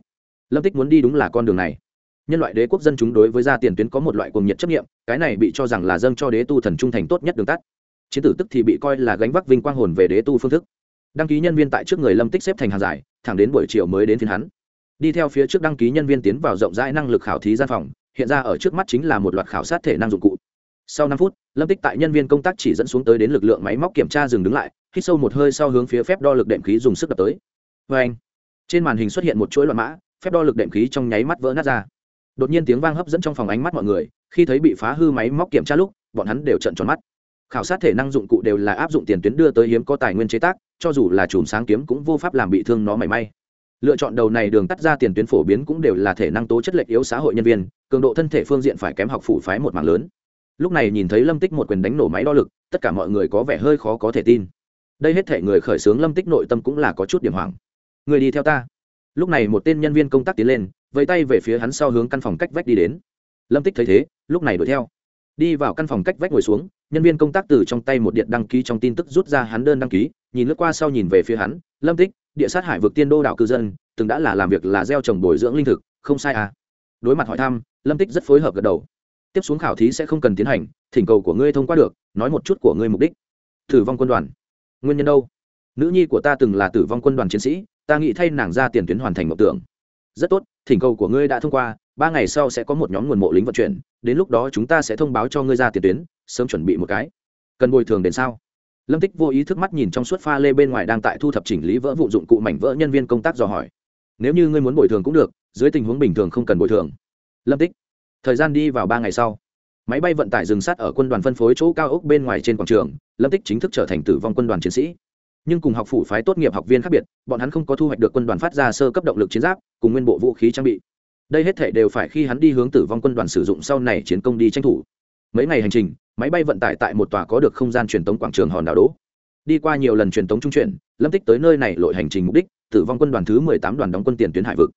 Lâm tích muốn đi đúng là con đường này. Nhân loại đế quốc dân chúng đối với gia tiền tuyến có một loại cuồng nhiệt chấp nghiệm cái này bị cho rằng là dâng cho đế tu thần trung thành tốt nhất đường tắt. Chiến tử tức thì bị coi là gánh vác vinh quang hồn về đế tu phương thức. Đăng ký nhân viên tại trước người lâm tích xếp thành hàng dài, thẳng đến buổi chiều mới đến phiên hắn. Đi theo phía trước đăng ký nhân viên tiến vào rộng rãi năng lực khảo thí gian phòng, hiện ra ở trước mắt chính là một loạt khảo sát thể năng dụng cụ sau năm phút, lâm tích tại nhân viên công tác chỉ dẫn xuống tới đến lực lượng máy móc kiểm tra dừng đứng lại, hít sâu một hơi sau hướng phía phép đo lực đệm khí dùng sức đập tới. Vê anh, trên màn hình xuất hiện một chuỗi loạn mã, phép đo lực đệm khí trong nháy mắt vỡ nát ra. Đột nhiên tiếng vang hấp dẫn trong phòng ánh mắt mọi người, khi thấy bị phá hư máy móc kiểm tra lúc, bọn hắn đều trận tròn mắt. Khảo sát thể năng dụng cụ đều là áp dụng tiền tuyến đưa tới hiếm có tài nguyên chế tác, cho dù là chùm sáng kiếm cũng vô pháp làm bị thương nó mảy may. Lựa chọn đầu này đường tắt ra tiền tuyến phổ biến cũng đều là thể năng tố chất lệch yếu xã hội nhân viên, cường độ thân thể phương diện phải kém học phủ phái một mảng lớn lúc này nhìn thấy lâm tích một quyền đánh nổ máy đo lực, tất cả mọi người có vẻ hơi khó có thể tin. Đây hết thể người khởi xướng lâm tích nội tâm cũng là có chút điểm hoảng. Người đi theo ta. Lúc này một tên nhân viên công tác tiến lên, vẫy tay về phía hắn sau hướng căn phòng cách vách đi đến. Lâm tích thấy thế, lúc này đuổi theo. Đi vào căn phòng cách vách ngồi xuống, nhân viên công tác từ trong tay một điện đăng ký trong tin tức rút ra hắn đơn đăng ký, nhìn lướt qua sau nhìn về phía hắn, lâm tích, địa sát hải vực tiên đô đảo cư dân, từng đã là làm việc là gieo trồng bồi dưỡng linh thực, không sai à? Đối mặt hỏi thăm, lâm tích rất phối hợp gật đầu tiếp xuống khảo thí sẽ không cần tiến hành, thỉnh cầu của ngươi thông qua được, nói một chút của ngươi mục đích. Tử vong quân đoàn. Nguyên nhân đâu? Nữ nhi của ta từng là tử vong quân đoàn chiến sĩ, ta nghĩ thay nàng ra tiền tuyến hoàn thành mộng tưởng. Rất tốt, thỉnh cầu của ngươi đã thông qua, ba ngày sau sẽ có một nhóm nguồn mộ lính vận chuyển, đến lúc đó chúng ta sẽ thông báo cho ngươi ra tiền tuyến, sớm chuẩn bị một cái. Cần bồi thường đến sao? Lâm tích vô ý thức mắt nhìn trong suốt pha lê bên ngoài đang tại thu thập chỉnh lý vỡ vụ dụng cụ mảnh vỡ nhân viên công tác dò hỏi. Nếu như ngươi muốn bồi thường cũng được, dưới tình huống bình thường không cần bồi thường. Lâm tích thời gian đi vào ba ngày sau, máy bay vận tải dừng sát ở quân đoàn phân phối chỗ cao ốc bên ngoài trên quảng trường, lâm tích chính thức trở thành tử vong quân đoàn chiến sĩ. Nhưng cùng học phủ phái tốt nghiệp học viên khác biệt, bọn hắn không có thu hoạch được quân đoàn phát ra sơ cấp động lực chiến giáp, cùng nguyên bộ vũ khí trang bị. Đây hết thể đều phải khi hắn đi hướng tử vong quân đoàn sử dụng sau này chiến công đi tranh thủ. Mấy ngày hành trình, máy bay vận tải tại một tòa có được không gian truyền tống quảng trường hòn đảo đỗ. Đi qua nhiều lần truyền tống trung chuyển, lâm tích tới nơi này lội hành trình mục đích, tử vong quân đoàn thứ mười tám đoàn đóng quân tiền tuyến hải vực.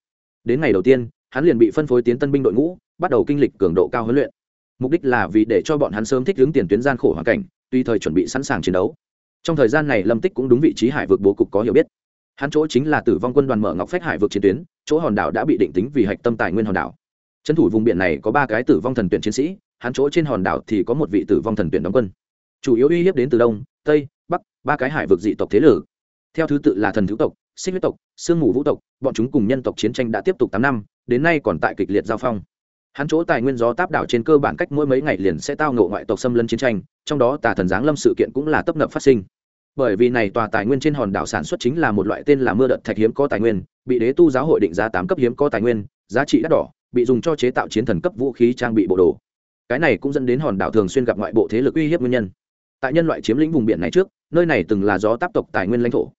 Đến ngày đầu tiên hắn liền bị phân phối tiến tân binh đội ngũ, bắt đầu kinh lịch cường độ cao huấn luyện. Mục đích là vì để cho bọn hắn sớm thích hướng tiền tuyến gian khổ hoàn cảnh, tùy thời chuẩn bị sẵn sàng chiến đấu. Trong thời gian này lâm tích cũng đúng vị trí hải vực bố cục có hiểu biết. Hắn chỗ chính là tử vong quân đoàn mở ngọc phách hải vực chiến tuyến, chỗ hòn đảo đã bị định tính vì hạch tâm tài nguyên hòn đảo. Trấn thủ vùng biển này có ba cái tử vong thần tuyển chiến sĩ, hắn chỗ trên hòn đảo thì có một vị tử vong thần tuyển đóng quân. Chủ yếu uy hiếp đến từ đông, tây, bắc, ba cái hải vực dị tộc thế lử theo thứ tự là thần thứ tộc xích huyết tộc, sương mù vũ tộc, bọn chúng cùng nhân tộc chiến tranh đã tiếp tục tám năm, đến nay còn tại kịch liệt giao phong. Hắn chỗ tài nguyên gió táp đảo trên cơ bản cách mỗi mấy ngày liền sẽ tao ngộ ngoại tộc xâm lấn chiến tranh, trong đó tà thần giáng lâm sự kiện cũng là tấp nập phát sinh. Bởi vì này tòa tài nguyên trên hòn đảo sản xuất chính là một loại tên là mưa đợt thạch hiếm có tài nguyên, bị đế tu giáo hội định giá tám cấp hiếm có tài nguyên, giá trị đắt đỏ, bị dùng cho chế tạo chiến thần cấp vũ khí trang bị bộ đồ. Cái này cũng dẫn đến hòn đảo thường xuyên gặp ngoại bộ thế lực uy hiếp nguyên nhân. Tại nhân loại chiếm lĩnh vùng biển này trước, nơi này từng là gió táp tộc tài nguyên lãnh thổ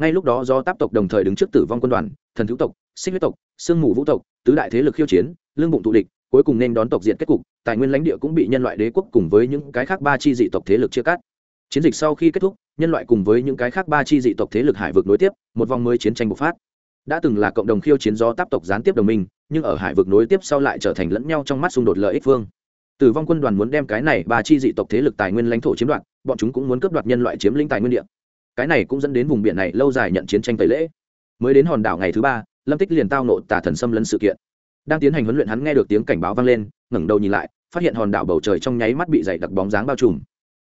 ngay lúc đó do táp tộc đồng thời đứng trước tử vong quân đoàn, thần thú tộc, xích huyết tộc, sương mù vũ tộc, tứ đại thế lực khiêu chiến lương bụng tụ địch, cuối cùng nên đón tộc diện kết cục, tài nguyên lãnh địa cũng bị nhân loại đế quốc cùng với những cái khác ba chi dị tộc thế lực chia cắt. Chiến dịch sau khi kết thúc, nhân loại cùng với những cái khác ba chi dị tộc thế lực hải vực nối tiếp, một vòng mới chiến tranh bộc phát. Đã từng là cộng đồng khiêu chiến do táp tộc gián tiếp đồng minh, nhưng ở hải vực nối tiếp sau lại trở thành lẫn nhau trong mắt xung đột lợi ích phương. Tử vong quân đoàn muốn đem cái này ba chi dị tộc thế lực tài nguyên lãnh thổ chiếm đoạt, bọn chúng cũng muốn cướp đoạt nhân loại chiếm lĩnh tài nguyên địa cái này cũng dẫn đến vùng biển này lâu dài nhận chiến tranh tẩy lễ. Mới đến hòn đảo ngày thứ ba, lâm tích liền tao nộ tả thần xâm lấn sự kiện. Đang tiến hành huấn luyện hắn nghe được tiếng cảnh báo vang lên, ngẩng đầu nhìn lại, phát hiện hòn đảo bầu trời trong nháy mắt bị dày đặc bóng dáng bao trùm.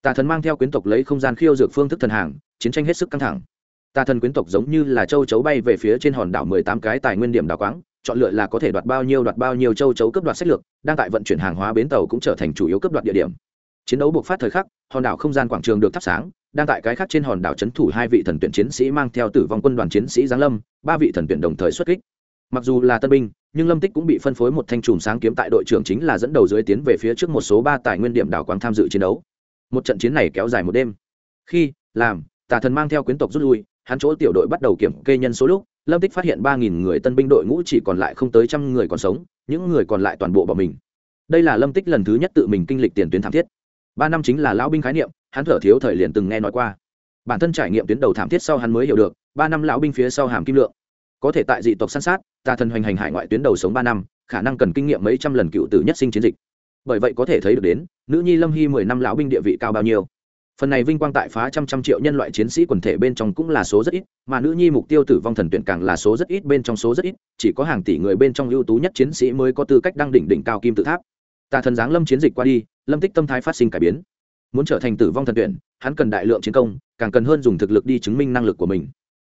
Tà thần mang theo quyến tộc lấy không gian khiêu dược phương thức thần hàng, chiến tranh hết sức căng thẳng. Tà thần quyến tộc giống như là châu chấu bay về phía trên hòn đảo mười tám cái tài nguyên điểm đảo quáng, chọn lựa là có thể đoạt bao nhiêu đoạt bao nhiêu châu chấu cấp đoạt sách lược, đang tại vận chuyển hàng hóa bến tàu cũng trở thành chủ yếu cấp đoạt địa điểm. Chiến đấu buộc phát thời khắc, hòn đảo không gian quảng trường được thắp sáng đang tại cái khác trên hòn đảo trấn thủ hai vị thần tuyển chiến sĩ mang theo tử vong quân đoàn chiến sĩ giáng lâm, ba vị thần tuyển đồng thời xuất kích. Mặc dù là tân binh, nhưng lâm tích cũng bị phân phối một thanh trùm sáng kiếm tại đội trưởng chính là dẫn đầu dưới tiến về phía trước một số ba tài nguyên điểm đảo quang tham dự chiến đấu. Một trận chiến này kéo dài một đêm. Khi, làm, tà thần mang theo quyến tộc rút lui, hắn chỗ tiểu đội bắt đầu kiểm kê nhân số lúc, lâm tích phát hiện ba nghìn người tân binh đội ngũ chỉ còn lại không tới trăm người còn sống, những người còn lại toàn bộ bỏ mình. Đây là lâm tích lần thứ nhất tự mình kinh lịch tiền tuyến thảm thiết ba năm chính là lão binh khái niệm, hắn thở thiếu thời liền từng nghe nói qua. Bản thân trải nghiệm tuyến đầu thảm thiết sau hắn mới hiểu được, ba năm lão binh phía sau hàm kim lượng. Có thể tại dị tộc săn sát, tà thần hoành hành hải ngoại tuyến đầu sống ba năm, khả năng cần kinh nghiệm mấy trăm lần cựu tử nhất sinh chiến dịch. Bởi vậy có thể thấy được đến, nữ nhi lâm hy mười năm lão binh địa vị cao bao nhiêu. Phần này vinh quang tại phá trăm trăm triệu nhân loại chiến sĩ quần thể bên trong cũng là số rất ít, mà nữ nhi mục tiêu tử vong thần tuyển càng là số rất ít bên trong số rất ít, chỉ có hàng tỷ người bên trong ưu tú nhất chiến sĩ mới có tư cách đăng đỉnh đỉnh cao kim tự tháp. Tà thần giáng lâm chiến dịch qua đi lâm tích tâm thái phát sinh cải biến. Muốn trở thành tử vong thần tuyển, hắn cần đại lượng chiến công, càng cần hơn dùng thực lực đi chứng minh năng lực của mình.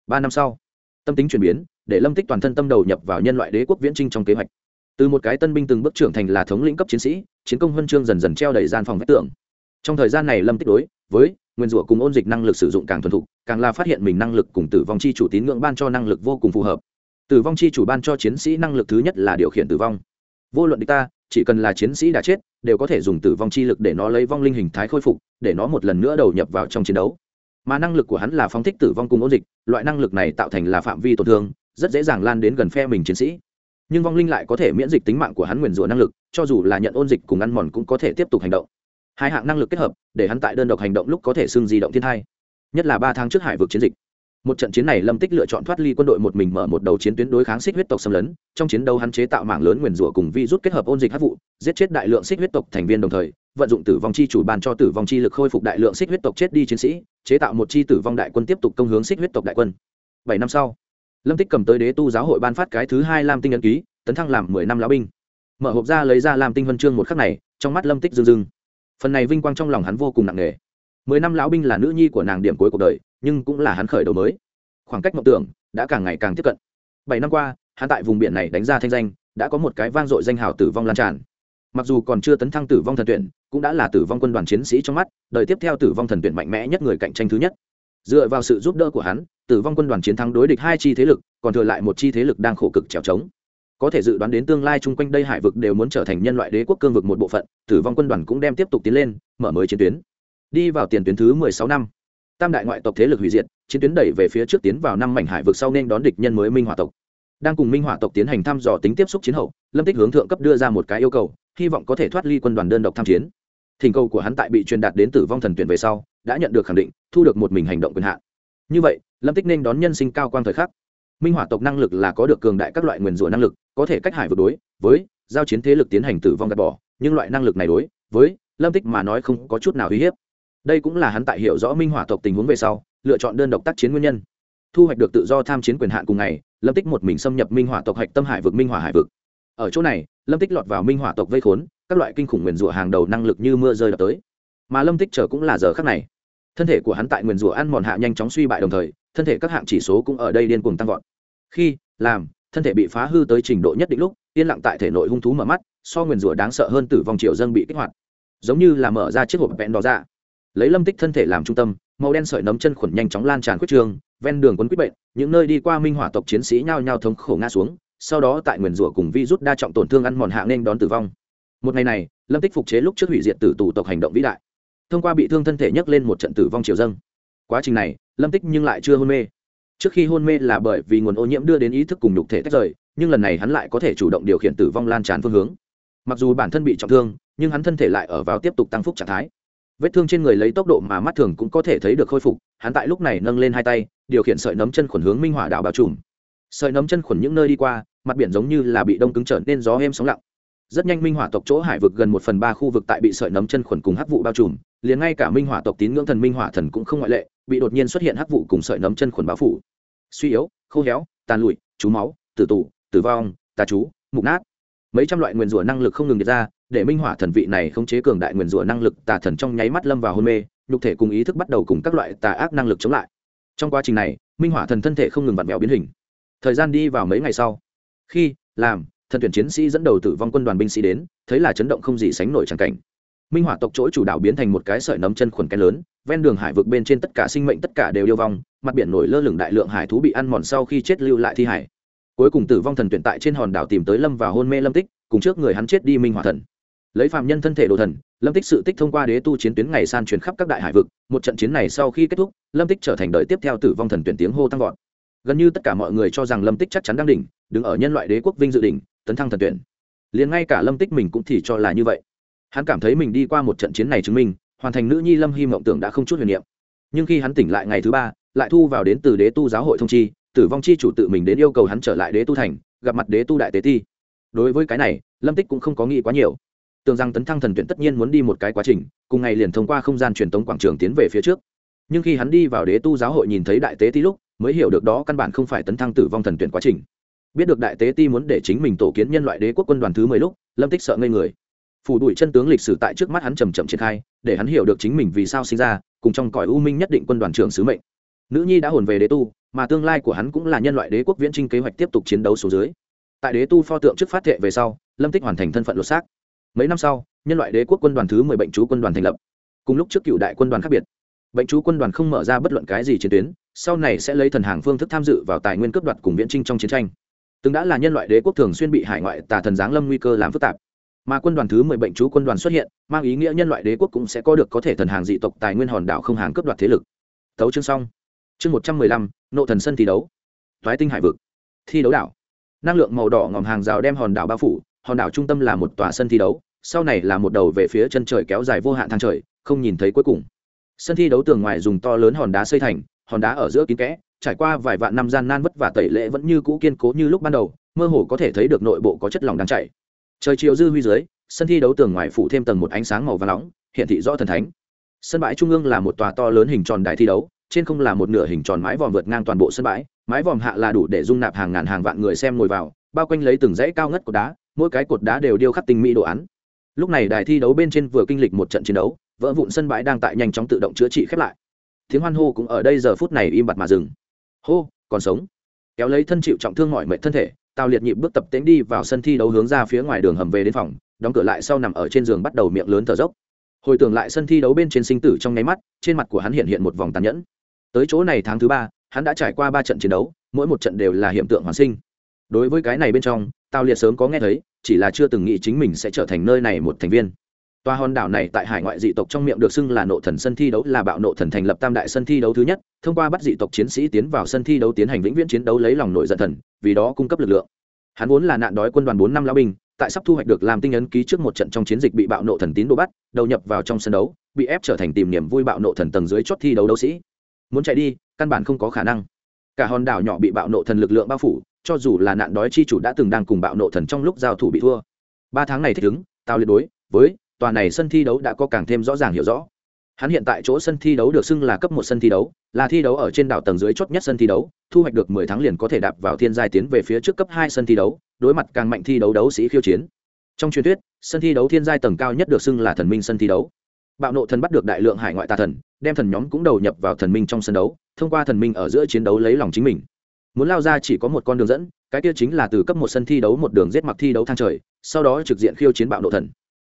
Ba năm sau, tâm tính chuyển biến, để lâm tích toàn thân tâm đầu nhập vào nhân loại đế quốc viễn trinh trong kế hoạch. Từ một cái tân binh từng bước trưởng thành là thống lĩnh cấp chiến sĩ, chiến công huân chương dần dần treo đầy gian phòng vách tường. Trong thời gian này lâm tích đối với nguyên rủa cùng ôn dịch năng lực sử dụng càng thuần thục, càng là phát hiện mình năng lực cùng tử vong chi chủ tín ngưỡng ban cho năng lực vô cùng phù hợp. Tử vong chi chủ ban cho chiến sĩ năng lực thứ nhất là điều khiển tử vong. Vô luận địch ta chỉ cần là chiến sĩ đã chết, đều có thể dùng tử vong chi lực để nó lấy vong linh hình thái khôi phục, để nó một lần nữa đầu nhập vào trong chiến đấu. Mà năng lực của hắn là phóng thích tử vong cùng ôn dịch, loại năng lực này tạo thành là phạm vi tổn thương, rất dễ dàng lan đến gần phe mình chiến sĩ. Nhưng vong linh lại có thể miễn dịch tính mạng của hắn nguyền rủa năng lực, cho dù là nhận ôn dịch cùng ăn mòn cũng có thể tiếp tục hành động. Hai hạng năng lực kết hợp, để hắn tại đơn độc hành động lúc có thể xưng di động thiên thai. Nhất là ba tháng trước hải vực chiến dịch một trận chiến này lâm tích lựa chọn thoát ly quân đội một mình mở một đầu chiến tuyến đối kháng xích huyết tộc xâm lấn. Trong chiến đấu hắn chế tạo mạng lớn nguyền rủa cùng vi rút kết hợp ôn dịch hát vụ, giết chết đại lượng xích huyết tộc thành viên đồng thời, vận dụng tử vong chi chủ bàn cho tử vong chi lực khôi phục đại lượng xích huyết tộc chết đi chiến sĩ, chế tạo một chi tử vong đại quân tiếp tục công hướng xích huyết tộc đại quân. Bảy năm sau, lâm tích cầm tới đế tu giáo hội ban phát cái thứ hai lam tinh ấn ký, tấn thăng làm mười năm lão binh. Mở hộp ra lấy ra làm tinh huân chương một khắc này, trong mắt lâm tích rưng rưng. Phần này vinh quang trong lòng hắn vô cùng nặng nề. Mười năm lão binh là nữ nhi của nàng điểm cuối cuộc đời nhưng cũng là hắn khởi đầu mới. Khoảng cách mộng tưởng đã càng ngày càng tiếp cận. Bảy năm qua, hắn tại vùng biển này đánh ra thanh danh, đã có một cái vang dội danh hào tử vong lan tràn. Mặc dù còn chưa tấn thăng tử vong thần tuyển, cũng đã là tử vong quân đoàn chiến sĩ trong mắt, đời tiếp theo tử vong thần tuyển mạnh mẽ nhất người cạnh tranh thứ nhất. Dựa vào sự giúp đỡ của hắn, tử vong quân đoàn chiến thắng đối địch hai chi thế lực, còn thừa lại một chi thế lực đang khổ cực trèo trống. Có thể dự đoán đến tương lai chung quanh đây hải vực đều muốn trở thành nhân loại đế quốc cương vực một bộ phận, tử vong quân đoàn cũng đem tiếp tục tiến lên, mở mới chiến tuyến. Đi vào tiền tuyến thứ mười sáu năm tam đại ngoại tộc thế lực hủy diệt, chiến tuyến đẩy về phía trước tiến vào năm mảnh hải vực sau nên đón địch nhân mới minh Hòa tộc. Đang cùng minh Hòa tộc tiến hành thăm dò tính tiếp xúc chiến hậu, lâm tích hướng thượng cấp đưa ra một cái yêu cầu, hy vọng có thể thoát ly quân đoàn đơn độc tham chiến. Thỉnh cầu của hắn tại bị truyền đạt đến tử vong thần tuyển về sau, đã nhận được khẳng định, thu được một mình hành động quyền hạn. Như vậy, lâm tích nên đón nhân sinh cao quang thời khắc. Minh hỏa tộc năng lực là có được cường đại các loại nguyền rủa năng lực, có thể cách hải vượt đối với giao chiến thế lực tiến hành tử vong gạt bỏ, nhưng loại năng lực này đối với lâm tích mà nói không có chút nào uy hiếp đây cũng là hắn tại hiểu rõ minh hỏa tộc tình huống về sau, lựa chọn đơn độc tác chiến nguyên nhân. Thu hoạch được tự do tham chiến quyền hạn cùng ngày, lâm tích một mình xâm nhập minh hỏa tộc hạch tâm hải vực minh hỏa hải vực. Ở chỗ này, lâm tích lọt vào minh hỏa tộc vây khốn, các loại kinh khủng nguyền rủa hàng đầu năng lực như mưa rơi đập tới. Mà lâm tích chờ cũng là giờ khác này. Thân thể của hắn tại nguyền rủa ăn mòn hạ nhanh chóng suy bại đồng thời, thân thể các hạng chỉ số cũng ở đây điên cuồng tăng vọt. Khi, làm, thân thể bị phá hư tới trình độ nhất định lúc, yên lặng tại thể nội hung thú mở mắt, so nguyền rủa đáng sợ hơn tử vong triệu dân bị kích hoạt. Giống như là mở ra chiếc hộp vẹn đỏ ra lấy lâm tích thân thể làm trung tâm, màu đen sợi nấm chân khuẩn nhanh chóng lan tràn quyết trường, ven đường quấn quýt bệnh, những nơi đi qua minh hỏa tộc chiến sĩ nhao nhao thống khổ ngã xuống, sau đó tại nguyền rủa cùng vi rút đa trọng tổn thương ăn mòn hạ nên đón tử vong. Một ngày này, lâm tích phục chế lúc trước hủy diệt tử tù tộc hành động vĩ đại. Thông qua bị thương thân thể nhấc lên một trận tử vong triều dâng. Quá trình này, lâm tích nhưng lại chưa hôn mê. Trước khi hôn mê là bởi vì nguồn ô nhiễm đưa đến ý thức cùng nhục thể tách rời, nhưng lần này hắn lại có thể chủ động điều khiển tử vong lan tràn phương hướng. Mặc dù bản thân bị trọng thương, nhưng hắn thân thể lại ở vào tiếp tục tăng phúc trạng thái vết thương trên người lấy tốc độ mà mắt thường cũng có thể thấy được khôi phục, hắn tại lúc này nâng lên hai tay, điều khiển sợi nấm chân khuẩn hướng minh hỏa đảo bao trùm. Sợi nấm chân khuẩn những nơi đi qua, mặt biển giống như là bị đông cứng trở nên gió êm sóng lặng. Rất nhanh minh hỏa tộc chỗ hải vực gần một phần ba khu vực tại bị sợi nấm chân khuẩn cùng hắc vụ bao trùm, liền ngay cả minh hỏa tộc tín ngưỡng thần minh hỏa thần cũng không ngoại lệ, bị đột nhiên xuất hiện hắc vụ cùng sợi nấm chân khuẩn bao phủ. Suy yếu, khô héo, tàn lụi, chú máu, tử tù, tử vong, tà chú, mục nát. Mấy trăm loại nguyền rủa năng lực không ngừng được ra để minh hỏa thần vị này khống chế cường đại nguyền rủa năng lực tà thần trong nháy mắt lâm vào hôn mê, nhục thể cùng ý thức bắt đầu cùng các loại tà ác năng lực chống lại. Trong quá trình này, minh hỏa thần thân thể không ngừng vặn vẹo biến hình. Thời gian đi vào mấy ngày sau, khi làm, thần tuyển chiến sĩ dẫn đầu tử vong quân đoàn binh sĩ đến, thấy là chấn động không gì sánh nổi tràng cảnh. Minh hỏa tộc chỗ chủ đạo biến thành một cái sợi nấm chân khuẩn cái lớn, ven đường hải vực bên trên tất cả sinh mệnh tất cả đều yêu vong, mặt biển nổi lơ lửng đại lượng hải thú bị ăn mòn sau khi chết lưu lại thi hải. Cuối cùng tử vong thần tuyển tại trên hòn đảo tìm tới lâm và hôn mê lâm tích, cùng trước người hắn chết đi minh hỏa thần lấy phạm nhân thân thể đồ thần, lâm tích sự tích thông qua đế tu chiến tuyến ngày san truyền khắp các đại hải vực, một trận chiến này sau khi kết thúc, lâm tích trở thành đời tiếp theo tử vong thần tuyển tiếng hô tăng vọt. Gần như tất cả mọi người cho rằng lâm tích chắc chắn đang đỉnh, đứng ở nhân loại đế quốc vinh dự đỉnh, tấn thăng thần tuyển. Liền ngay cả lâm tích mình cũng thì cho là như vậy. Hắn cảm thấy mình đi qua một trận chiến này chứng minh, hoàn thành nữ nhi lâm hy mộng tưởng đã không chút huyền niệm. Nhưng khi hắn tỉnh lại ngày thứ ba, lại thu vào đến từ đế tu giáo hội thông chi, tử vong chi chủ tự mình đến yêu cầu hắn trở lại đế tu thành, gặp mặt đế tu đại tế ti. Đối với cái này, lâm tích cũng không có nghĩ quá nhiều tưởng rằng tấn thăng thần tuyển tất nhiên muốn đi một cái quá trình, cùng ngày liền thông qua không gian truyền tống quảng trường tiến về phía trước. Nhưng khi hắn đi vào đế tu giáo hội nhìn thấy đại tế ti lúc, mới hiểu được đó căn bản không phải tấn thăng tử vong thần tuyển quá trình. Biết được đại tế ti muốn để chính mình tổ kiến nhân loại đế quốc quân đoàn thứ mười lúc, lâm tích sợ ngây người. Phủ đuổi chân tướng lịch sử tại trước mắt hắn chầm chậm triển khai, để hắn hiểu được chính mình vì sao sinh ra, cùng trong cõi u minh nhất định quân đoàn trưởng sứ mệnh. Nữ nhi đã hồn về đế tu, mà tương lai của hắn cũng là nhân loại đế quốc viễn trinh kế hoạch tiếp tục chiến đấu số dưới. Tại đế tu pho tượng trước phát thệ về sau, lâm tích hoàn thành thân phận lột xác mấy năm sau, nhân loại đế quốc quân đoàn thứ mười bệnh chú quân đoàn thành lập. Cùng lúc trước cựu đại quân đoàn khác biệt, bệnh chú quân đoàn không mở ra bất luận cái gì chiến tuyến, sau này sẽ lấy thần hàng phương thức tham dự vào tài nguyên cướp đoạt cùng viễn trinh trong chiến tranh. Từng đã là nhân loại đế quốc thường xuyên bị hải ngoại tà thần giáng lâm nguy cơ làm phức tạp. Mà quân đoàn thứ mười bệnh chú quân đoàn xuất hiện, mang ý nghĩa nhân loại đế quốc cũng sẽ có được có thể thần hàng dị tộc, tài nguyên hòn đảo không hàng cướp đoạt thế lực. Thấu chương xong. Chương một trăm mười lăm, nộ thần sân thi đấu. Thoái tinh hải vực. Thi đấu đảo. Năng lượng màu đỏ ngòm hàng rào đem hòn đảo bao phủ, hòn đảo trung tâm là một tòa sân thi đấu sau này là một đầu về phía chân trời kéo dài vô hạn thang trời, không nhìn thấy cuối cùng. Sân thi đấu tường ngoài dùng to lớn hòn đá xây thành, hòn đá ở giữa kín kẽ, trải qua vài vạn năm gian nan vất vả tẩy lệ vẫn như cũ kiên cố như lúc ban đầu, mơ hồ có thể thấy được nội bộ có chất lỏng đang chảy. Trời chiều dư huy dưới, sân thi đấu tường ngoài phủ thêm tầng một ánh sáng màu và nóng hiện thị rõ thần thánh. Sân bãi trung ương là một tòa to lớn hình tròn đài thi đấu, trên không là một nửa hình tròn mái vòm vượt ngang toàn bộ sân bãi, mái vòm hạ là đủ để dung nạp hàng ngàn hàng vạn người xem ngồi vào, bao quanh lấy từng dãy cao ngất của đá, mỗi cái cột đá đều điêu khắc tinh mỹ đồ án lúc này đài thi đấu bên trên vừa kinh lịch một trận chiến đấu, vỡ vụn sân bãi đang tại nhanh chóng tự động chữa trị khép lại. Tiếng hoan hô cũng ở đây giờ phút này im bặt mà dừng. Hô, còn sống. Kéo lấy thân chịu trọng thương mọi mệnh thân thể, tào liệt nhịp bước tập tễnh đi vào sân thi đấu hướng ra phía ngoài đường hầm về đến phòng, đóng cửa lại sau nằm ở trên giường bắt đầu miệng lớn thở dốc. Hồi tưởng lại sân thi đấu bên trên sinh tử trong nháy mắt, trên mặt của hắn hiện hiện một vòng tàn nhẫn. Tới chỗ này tháng thứ ba, hắn đã trải qua ba trận chiến đấu, mỗi một trận đều là hiện tượng hoàn sinh. Đối với cái này bên trong, tào liệt sớm có nghe thấy chỉ là chưa từng nghĩ chính mình sẽ trở thành nơi này một thành viên Tòa hòn đảo này tại hải ngoại dị tộc trong miệng được xưng là nộ thần sân thi đấu là bạo nộ thần thành lập tam đại sân thi đấu thứ nhất, thông qua bắt dị tộc chiến sĩ tiến vào sân thi đấu tiến hành vĩnh viễn chiến đấu lấy lòng nội giận thần, vì đó cung cấp lực lượng. Hắn vốn là nạn đói quân đoàn bốn năm lão binh, tại sắp thu hoạch được làm tinh ấn ký trước một trận trong chiến dịch bị bạo nộ thần tín đồ bắt, đầu nhập vào trong sân đấu, bị ép trở thành tìm niềm vui bạo nộ thần tầng dưới chót thi đấu đấu sĩ. Muốn chạy đi, căn bản không có khả năng. Cả hòn đảo nhỏ bị bạo nộ thần lực lượng bao phủ, cho dù là nạn đói chi chủ đã từng đang cùng bạo nộ thần trong lúc giao thủ bị thua. Ba tháng này thích ứng, tao liệt đối với tòa này sân thi đấu đã có càng thêm rõ ràng hiểu rõ. Hắn hiện tại chỗ sân thi đấu được xưng là cấp một sân thi đấu là thi đấu ở trên đảo tầng dưới chót nhất sân thi đấu thu hoạch được mười tháng liền có thể đạp vào thiên giai tiến về phía trước cấp hai sân thi đấu đối mặt càng mạnh thi đấu đấu sĩ khiêu chiến. Trong truyền thuyết sân thi đấu thiên giai tầng cao nhất được xưng là thần minh sân thi đấu. Bạo nộ thần bắt được đại lượng hải ngoại tà thần đem thần nhóm cũng đầu nhập vào thần minh trong sân đấu thông qua thần minh ở giữa chiến đấu lấy lòng chính mình. Muốn lao ra chỉ có một con đường dẫn, cái kia chính là từ cấp một sân thi đấu một đường giết mặc thi đấu thang trời, sau đó trực diện khiêu chiến bạo nộ thần.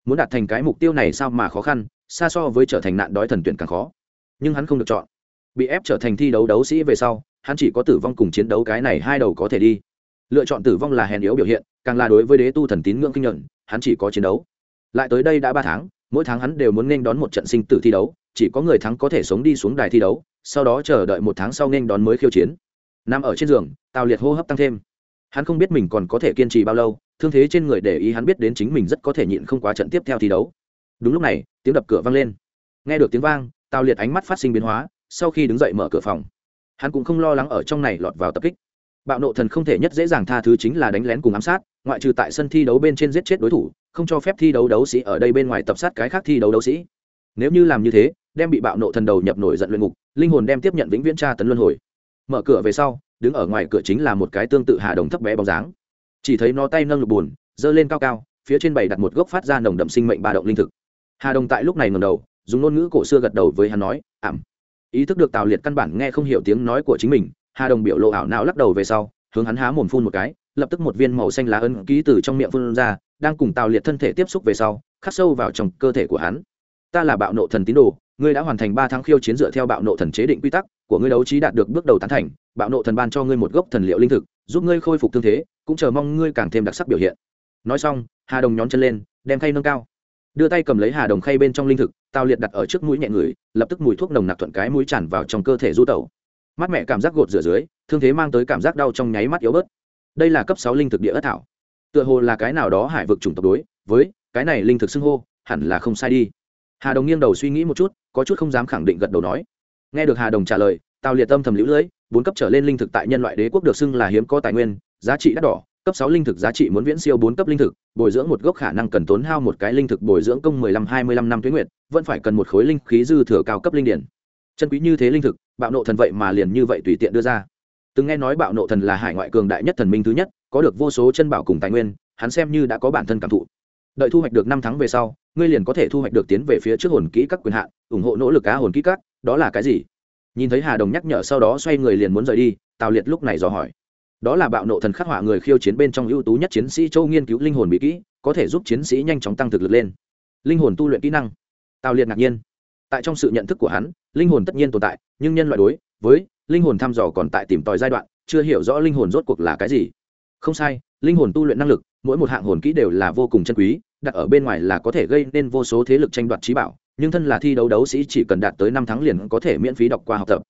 Muốn đạt thành cái mục tiêu này sao mà khó khăn, xa so với trở thành nạn đói thần tuyển càng khó. Nhưng hắn không được chọn. Bị ép trở thành thi đấu đấu sĩ về sau, hắn chỉ có tử vong cùng chiến đấu cái này hai đầu có thể đi. Lựa chọn tử vong là hèn yếu biểu hiện, càng là đối với đế tu thần tín ngưỡng kinh nhuận, hắn chỉ có chiến đấu. Lại tới đây đã ba tháng, mỗi tháng hắn đều muốn nên đón một trận sinh tử thi đấu, chỉ có người thắng có thể sống đi xuống đài thi đấu sau đó chờ đợi một tháng sau nên đón mới khiêu chiến. Nằm ở trên giường, tào liệt hô hấp tăng thêm. Hắn không biết mình còn có thể kiên trì bao lâu, thương thế trên người để ý hắn biết đến chính mình rất có thể nhịn không quá trận tiếp theo thi đấu. Đúng lúc này, tiếng đập cửa vang lên. Nghe được tiếng vang, tào liệt ánh mắt phát sinh biến hóa, sau khi đứng dậy mở cửa phòng, hắn cũng không lo lắng ở trong này lọt vào tập kích. Bạo nộ thần không thể nhất dễ dàng tha thứ chính là đánh lén cùng ám sát, ngoại trừ tại sân thi đấu bên trên giết chết đối thủ, không cho phép thi đấu đấu sĩ ở đây bên ngoài tập sát cái khác thi đấu đấu sĩ. Nếu như làm như thế đem bị bạo nộ thần đầu nhập nổi giận luyện ngục, linh hồn đem tiếp nhận vĩnh viễn tra tấn luân hồi. Mở cửa về sau, đứng ở ngoài cửa chính là một cái tương tự hà đồng thấp bé bóng dáng. Chỉ thấy nó tay nâng lục bùn giơ lên cao cao, phía trên bày đặt một gốc phát ra nồng đậm sinh mệnh ba động linh thực. Hà đồng tại lúc này ngầm đầu, dùng ngôn ngữ cổ xưa gật đầu với hắn nói, ảm. Ý thức được tào liệt căn bản nghe không hiểu tiếng nói của chính mình hà đồng biểu lộ ảo não lắc đầu về sau, hướng hắn há mồm phun một cái, lập tức một viên màu xanh lá ân ký từ trong miệng phun ra, đang cùng tào liệt thân thể tiếp xúc về sau, khắc sâu vào trong cơ thể của hắn. Ta là bạo nộ thần tín đồ ngươi đã hoàn thành ba tháng khiêu chiến dựa theo bạo nộ thần chế định quy tắc của ngươi đấu trí đạt được bước đầu tán thành, bạo nộ thần ban cho ngươi một gốc thần liệu linh thực, giúp ngươi khôi phục thương thế, cũng chờ mong ngươi càng thêm đặc sắc biểu hiện. Nói xong, hà đồng nhón chân lên, đem khay nâng cao. Đưa tay cầm lấy hà đồng khay bên trong linh thực tào liệt đặt ở trước mũi nhẹ người, lập tức mùi thuốc nồng nặc thuận cái mũi tràn vào trong cơ thể du tẩu. Mắt mẹ cảm giác gột rửa dưới, thương thế mang tới cảm giác đau trong nháy mắt yếu bớt. Đây là cấp sáu linh thực địa ất thảo. Tựa hồ là cái nào đó hải vực chủng tộc đối, với cái này linh thực xưng hô, hẳn là không sai đi hà đồng nghiêng đầu suy nghĩ một chút có chút không dám khẳng định gật đầu nói nghe được hà đồng trả lời tào liệt tâm thầm lũ lưỡi, bốn cấp trở lên linh thực tại nhân loại đế quốc được xưng là hiếm có tài nguyên giá trị đắt đỏ cấp sáu linh thực giá trị muốn viễn siêu bốn cấp linh thực bồi dưỡng một gốc khả năng cần tốn hao một cái linh thực bồi dưỡng công mười lăm hai mươi lăm năm tuyến nguyện vẫn phải cần một khối linh khí dư thừa cao cấp linh điển. Chân quý như thế linh thực, bạo nộ thần vậy mà liền như vậy tùy tiện đưa ra. Từng nghe nói bạo nộ thần là hải ngoại cường đại nhất thần minh thứ nhất, có được vô số chân bảo cùng tài nguyên, hắn xem như đã có bản thân cảm thụ đợi thu hoạch được năm tháng về sau, ngươi liền có thể thu hoạch được tiến về phía trước hồn kỹ các quyền hạn, ủng hộ nỗ lực cá hồn kỹ các, đó là cái gì? Nhìn thấy hà đồng nhắc nhở sau đó xoay người liền muốn rời đi, tào liệt lúc này dò hỏi. Đó là bạo nộ thần khắc họa người khiêu chiến bên trong ưu tú nhất chiến sĩ châu nghiên cứu linh hồn bị kỹ, có thể giúp chiến sĩ nhanh chóng tăng thực lực lên. Linh hồn tu luyện kỹ năng. Tào liệt ngạc nhiên. Tại trong sự nhận thức của hắn, linh hồn tất nhiên tồn tại, nhưng nhân loại đối với linh hồn thăm dò còn tại tìm tòi giai đoạn, chưa hiểu rõ linh hồn rốt cuộc là cái gì không sai, linh hồn tu luyện năng lực, mỗi một hạng hồn kỹ đều là vô cùng chân quý, đặt ở bên ngoài là có thể gây nên vô số thế lực tranh đoạt trí bảo, nhưng thân là thi đấu đấu sĩ chỉ cần đạt tới năm tháng liền có thể miễn phí đọc qua học tập.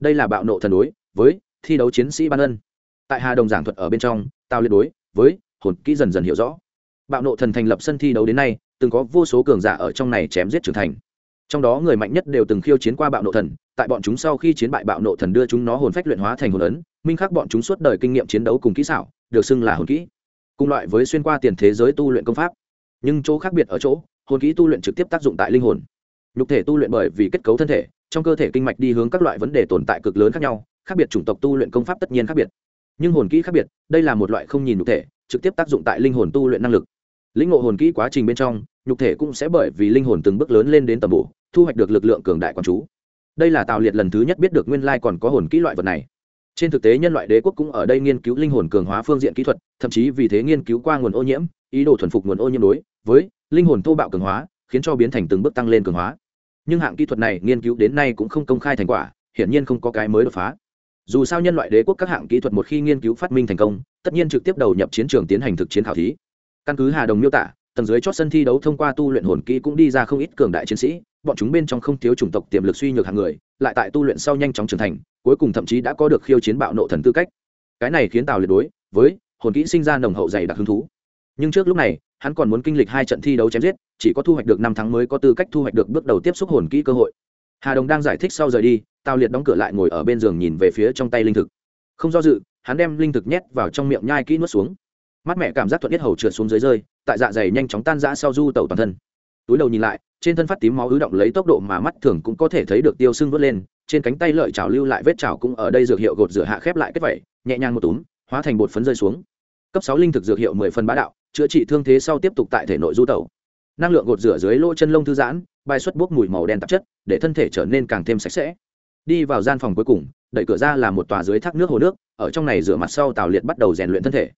Đây là bạo nộ thần đối với thi đấu chiến sĩ ban ân. Tại hà đồng giảng thuật ở bên trong tao liên đối với hồn kỹ dần dần hiểu rõ. Bạo nộ thần thành lập sân thi đấu đến nay, từng có vô số cường giả ở trong này chém giết trưởng thành trong đó người mạnh nhất đều từng khiêu chiến qua bạo nộ thần, tại bọn chúng sau khi chiến bại bạo nộ thần đưa chúng nó hồn phách luyện hóa thành hồn ấn, minh khắc bọn chúng suốt đời kinh nghiệm chiến đấu cùng kỹ xảo, được xưng là hồn kỹ. Cùng loại với xuyên qua tiền thế giới tu luyện công pháp. Nhưng chỗ khác biệt ở chỗ, hồn kỹ tu luyện trực tiếp tác dụng tại linh hồn. Nhục thể tu luyện bởi vì kết cấu thân thể, trong cơ thể kinh mạch đi hướng các loại vấn đề tồn tại cực lớn khác nhau, khác biệt chủng tộc tu luyện công pháp tất nhiên khác biệt. Nhưng hồn kỹ khác biệt, đây là một loại không nhìn nhục thể, trực tiếp tác dụng tại linh hồn tu luyện năng lực. Lĩnh ngộ hồn kỹ quá trình bên trong, nhục thể cũng sẽ bởi vì linh hồn từng bước lớn lên đến tầm bổ thu hoạch được lực lượng cường đại quán chú. Đây là tào liệt lần thứ nhất biết được nguyên lai còn có hồn kỹ loại vật này. Trên thực tế, nhân loại đế quốc cũng ở đây nghiên cứu linh hồn cường hóa phương diện kỹ thuật, thậm chí vì thế nghiên cứu qua nguồn ô nhiễm, ý đồ thuần phục nguồn ô nhiễm đối với linh hồn thô bạo cường hóa, khiến cho biến thành từng bước tăng lên cường hóa. Nhưng hạng kỹ thuật này nghiên cứu đến nay cũng không công khai thành quả, hiển nhiên không có cái mới đột phá. Dù sao nhân loại đế quốc các hạng kỹ thuật một khi nghiên cứu phát minh thành công, tất nhiên trực tiếp đầu nhập chiến trường tiến hành thực chiến khảo thí. Căn cứ hà đồng miêu tả tầng dưới chót sân thi đấu thông qua tu luyện hồn kỹ cũng đi ra không ít cường đại chiến sĩ, bọn chúng bên trong không thiếu chủng tộc tiềm lực suy nhược hàng người, lại tại tu luyện sau nhanh chóng trưởng thành, cuối cùng thậm chí đã có được khiêu chiến bạo nộ thần tư cách. Cái này khiến tào liệt đối với hồn kỹ sinh ra nồng hậu dày đặc hứng thú. Nhưng trước lúc này, hắn còn muốn kinh lịch hai trận thi đấu chém giết, chỉ có thu hoạch được năm tháng mới có tư cách thu hoạch được bước đầu tiếp xúc hồn kỹ cơ hội. Hà đồng đang giải thích sau rời đi, tào liệt đóng cửa lại ngồi ở bên giường nhìn về phía trong tay linh thực. Không do dự, hắn đem linh thực nhét vào trong miệng nhai kỹ nuốt xuống mắt mẹ cảm giác thuận tiết hầu trượt xuống dưới rơi, tại dạ dày nhanh chóng tan rã sau du tẩu toàn thân. Túi đầu nhìn lại, trên thân phát tím máu ứ động lấy tốc độ mà mắt thường cũng có thể thấy được tiêu sưng vớt lên, trên cánh tay lợi chảo lưu lại vết chảo cũng ở đây dược hiệu gột rửa hạ khép lại kết vẩy, nhẹ nhàng một túm, hóa thành bột phấn rơi xuống. Cấp sáu linh thực dược hiệu mười phần bá đạo, chữa trị thương thế sau tiếp tục tại thể nội du tẩu. Năng lượng gột rửa dưới lỗ chân lông thư giãn bay xuất bốc mùi màu đen tạp chất, để thân thể trở nên càng thêm sạch sẽ. Đi vào gian phòng cuối cùng, đẩy cửa ra là một tòa dưới thác nước hồ nước, ở trong này rửa mặt sau tào liệt bắt đầu rèn luyện thân thể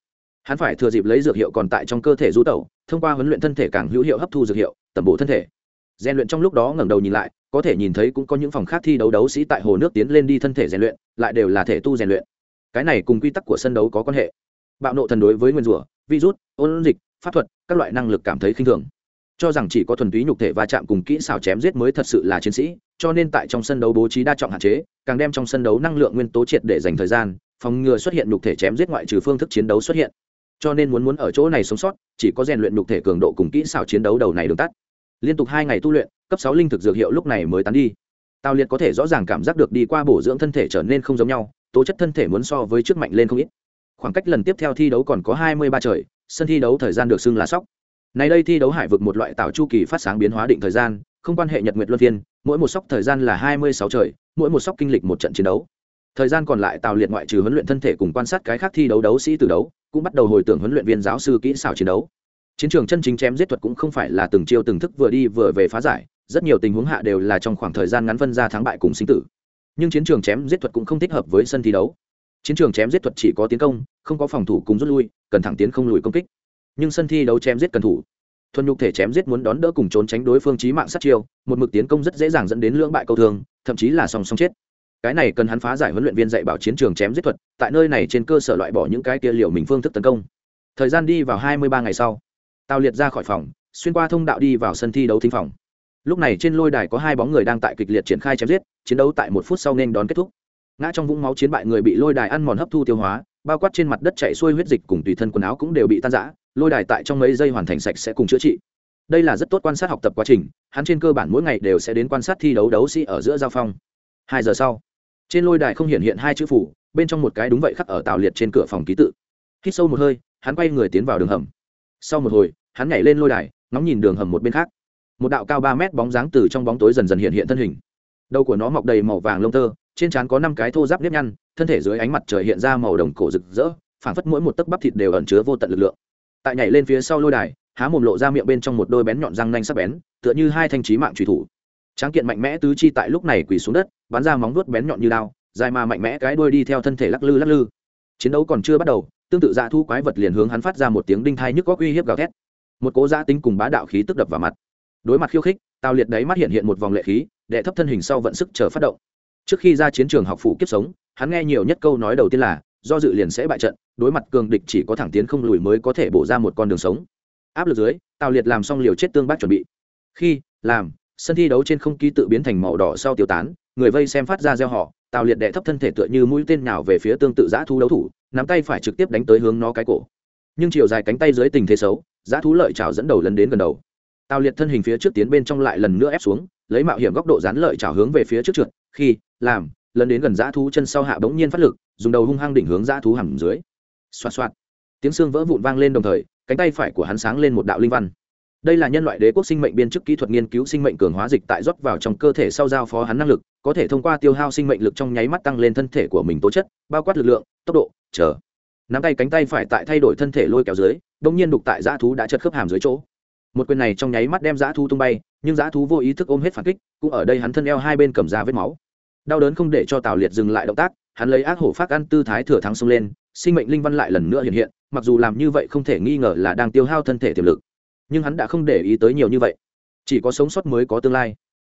hắn phải thừa dịp lấy dược hiệu còn tại trong cơ thể du tẩu, thông qua huấn luyện thân thể càng hữu hiệu hấp thu dược hiệu, tẩm bổ thân thể. Rèn luyện trong lúc đó ngẩng đầu nhìn lại, có thể nhìn thấy cũng có những phòng khác thi đấu đấu sĩ tại hồ nước tiến lên đi thân thể rèn luyện, lại đều là thể tu rèn luyện. Cái này cùng quy tắc của sân đấu có quan hệ. Bạo nộ thần đối với nguyên rủa, virus, ôn dịch, pháp thuật, các loại năng lực cảm thấy khinh thường. Cho rằng chỉ có thuần túy nhục thể va chạm cùng kỹ xảo chém giết mới thật sự là chiến sĩ, cho nên tại trong sân đấu bố trí đa trọng hạn chế, càng đem trong sân đấu năng lượng nguyên tố triệt để dành thời gian, phòng ngừa xuất hiện nhục thể chém giết ngoại trừ phương thức chiến đấu xuất hiện cho nên muốn muốn ở chỗ này sống sót, chỉ có rèn luyện nhục thể cường độ cùng kỹ xảo chiến đấu đầu này đường tắt. Liên tục hai ngày tu luyện, cấp sáu linh thực dược hiệu lúc này mới tán đi. Tào liệt có thể rõ ràng cảm giác được đi qua bổ dưỡng thân thể trở nên không giống nhau, tố chất thân thể muốn so với trước mạnh lên không ít. Khoảng cách lần tiếp theo thi đấu còn có hai mươi ba trời, sân thi đấu thời gian được xưng là sóc. Này đây thi đấu hải vực một loại tạo chu kỳ phát sáng biến hóa định thời gian, không quan hệ nhật nguyệt luân phiên mỗi một sóc thời gian là hai mươi sáu trời, mỗi một sóc kinh lịch một trận chiến đấu. Thời gian còn lại tào liệt ngoại trừ huấn luyện thân thể cùng quan sát cái khác thi đấu đấu sĩ từ đấu cũng bắt đầu hồi tưởng huấn luyện viên giáo sư kỹ xảo chiến đấu. Chiến trường chân chính chém giết thuật cũng không phải là từng chiêu từng thức vừa đi vừa về phá giải, rất nhiều tình huống hạ đều là trong khoảng thời gian ngắn phân ra thắng bại cùng sinh tử. Nhưng chiến trường chém giết thuật cũng không thích hợp với sân thi đấu. Chiến trường chém giết thuật chỉ có tiến công, không có phòng thủ cùng rút lui, cần thẳng tiến không lùi công kích. Nhưng sân thi đấu chém giết cần thủ. Thuần nhục thể chém giết muốn đón đỡ cùng trốn tránh đối phương trí mạng sát chiêu, một mực tiến công rất dễ dàng dẫn đến lưỡng bại câu thường thậm chí là song song chết cái này cần hắn phá giải huấn luyện viên dạy bảo chiến trường chém giết thuật, tại nơi này trên cơ sở loại bỏ những cái kia liệu mình phương thức tấn công. Thời gian đi vào hai mươi ba ngày sau, tào liệt ra khỏi phòng, xuyên qua thông đạo đi vào sân thi đấu thính phòng. Lúc này trên lôi đài có hai bóng người đang tại kịch liệt triển khai chém giết, chiến đấu tại một phút sau nên đón kết thúc. Ngã trong vũng máu chiến bại người bị lôi đài ăn mòn hấp thu tiêu hóa, bao quát trên mặt đất chạy xuôi huyết dịch cùng tùy thân quần áo cũng đều bị tan rã, lôi đài tại trong mấy giây hoàn thành sạch sẽ cùng chữa trị. Đây là rất tốt quan sát học tập quá trình, hắn trên cơ bản mỗi ngày đều sẽ đến quan sát thi đấu đấu sĩ ở giữa giao phong. Hai giờ sau trên lôi đài không hiện hiện hai chữ phủ, bên trong một cái đúng vậy khắc ở tào liệt trên cửa phòng ký tự. Hít sâu một hơi, hắn quay người tiến vào đường hầm. Sau một hồi, hắn nhảy lên lôi đài, ngóng nhìn đường hầm một bên khác. Một đạo cao ba mét bóng dáng từ trong bóng tối dần dần hiện hiện thân hình. Đầu của nó mọc đầy màu vàng lông tơ, trên trán có năm cái thô giáp nếp nhăn, thân thể dưới ánh mặt trời hiện ra màu đồng cổ rực rỡ, phảng phất mỗi một tấc bắp thịt đều ẩn chứa vô tận lực lượng. Tại nhảy lên phía sau lôi đài, há mồm lộ ra miệng bên trong một đôi bén nhọn răng nanh sắc bén, tựa như hai thanh trí mạng truy thủ. Tráng kiện mạnh mẽ tứ chi tại lúc này quỳ xuống đất bắn ra móng vuốt bén nhọn như đao, dài mà mạnh mẽ cái đuôi đi theo thân thể lắc lư lắc lư. Chiến đấu còn chưa bắt đầu, tương tự dạ thu quái vật liền hướng hắn phát ra một tiếng đinh thai nhức có uy hiếp gào thét. Một cố gia tính cùng bá đạo khí tức đập vào mặt. Đối mặt khiêu khích, tào liệt đấy mắt hiện hiện một vòng lệ khí đệ thấp thân hình sau vận sức chờ phát động. Trước khi ra chiến trường học phủ kiếp sống, hắn nghe nhiều nhất câu nói đầu tiên là, do dự liền sẽ bại trận, đối mặt cường địch chỉ có thẳng tiến không lùi mới có thể bổ ra một con đường sống. Áp lực dưới, tào liệt làm xong liều chết tương bác chuẩn bị. Khi, làm, sân thi đấu trên không khí tự biến thành màu đỏ sau tiêu tán người vây xem phát ra gieo họ tào liệt đệ thấp thân thể tựa như mũi tên nào về phía tương tự giã thú đấu thủ, nắm tay phải trực tiếp đánh tới hướng nó cái cổ. Nhưng chiều dài cánh tay dưới tình thế xấu, giã thú lợi trào dẫn đầu lần đến gần đầu. Tào liệt thân hình phía trước tiến bên trong lại lần nữa ép xuống, lấy mạo hiểm góc độ dán lợi trào hướng về phía trước trượt, khi, làm, lần đến gần giã thú chân sau hạ bỗng nhiên phát lực, dùng đầu hung hăng đỉnh hướng giã thú hầm dưới. Xoạt xoạt. Tiếng xương vỡ vụn vang lên đồng thời, cánh tay phải của hắn sáng lên một đạo linh văn. Đây là nhân loại đế quốc sinh mệnh biên chức kỹ thuật nghiên cứu sinh mệnh cường hóa dịch tại rót vào trong cơ thể sau giao phó hắn năng lực có thể thông qua tiêu hao sinh mệnh lực trong nháy mắt tăng lên thân thể của mình tố chất, bao quát lực lượng, tốc độ, chờ. Nắm tay cánh tay phải tại thay đổi thân thể lôi kéo dưới đông nhiên đục tại dã thú đã chật khớp hàm dưới chỗ. Một quyền này trong nháy mắt đem dã thú tung bay, nhưng dã thú vô ý thức ôm hết phản kích, cũng ở đây hắn thân eo hai bên cầm ra vết máu. Đau đớn không để cho tào liệt dừng lại động tác, hắn lấy ác hổ phát ăn tư thái thừa thắng xông lên, sinh mệnh linh văn lại lần nữa hiện hiện, mặc dù làm như vậy không thể nghi ngờ là đang tiêu hao thân thể tiềm lực. Nhưng hắn đã không để ý tới nhiều như vậy. Chỉ có sống sót mới có tương lai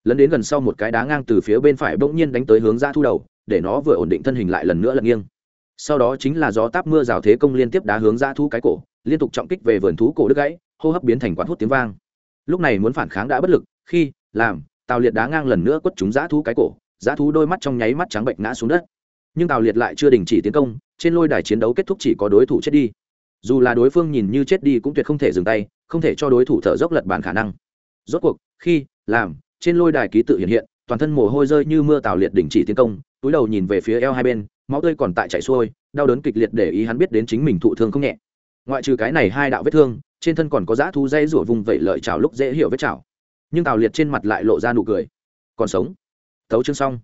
lấn đến gần sau một cái đá ngang từ phía bên phải bỗng nhiên đánh tới hướng ra thu đầu, để nó vừa ổn định thân hình lại lần nữa lật nghiêng. Sau đó chính là gió táp mưa rào thế công liên tiếp đá hướng ra thu cái cổ, liên tục trọng kích về vườn thú cổ đứt gãy, hô hấp biến thành quán hút tiếng vang. Lúc này muốn phản kháng đã bất lực, khi, làm, tào liệt đá ngang lần nữa quất chúng dã thú cái cổ dã thú đôi mắt trong nháy mắt trắng bệnh ngã xuống đất. Nhưng tào liệt lại chưa đình chỉ tiến công, trên lôi đài chiến đấu kết thúc chỉ có đối thủ chết đi. Dù là đối phương nhìn như chết đi cũng tuyệt không thể dừng tay, không thể cho đối thủ thở dốc lật bàn khả năng. Rốt cuộc, khi, làm trên lôi đài ký tự hiện hiện, toàn thân mồ hôi rơi như mưa tào liệt đình chỉ tiến công, túi đầu nhìn về phía eo hai bên, máu tươi còn tại chảy xuôi, đau đớn kịch liệt để ý hắn biết đến chính mình thụ thương không nhẹ. Ngoại trừ cái này hai đạo vết thương, trên thân còn có dã thu dây rủa vùng vẩy lợi chảo lúc dễ hiểu vết chảo. Nhưng tào liệt trên mặt lại lộ ra nụ cười. Còn sống. Thấu chương xong.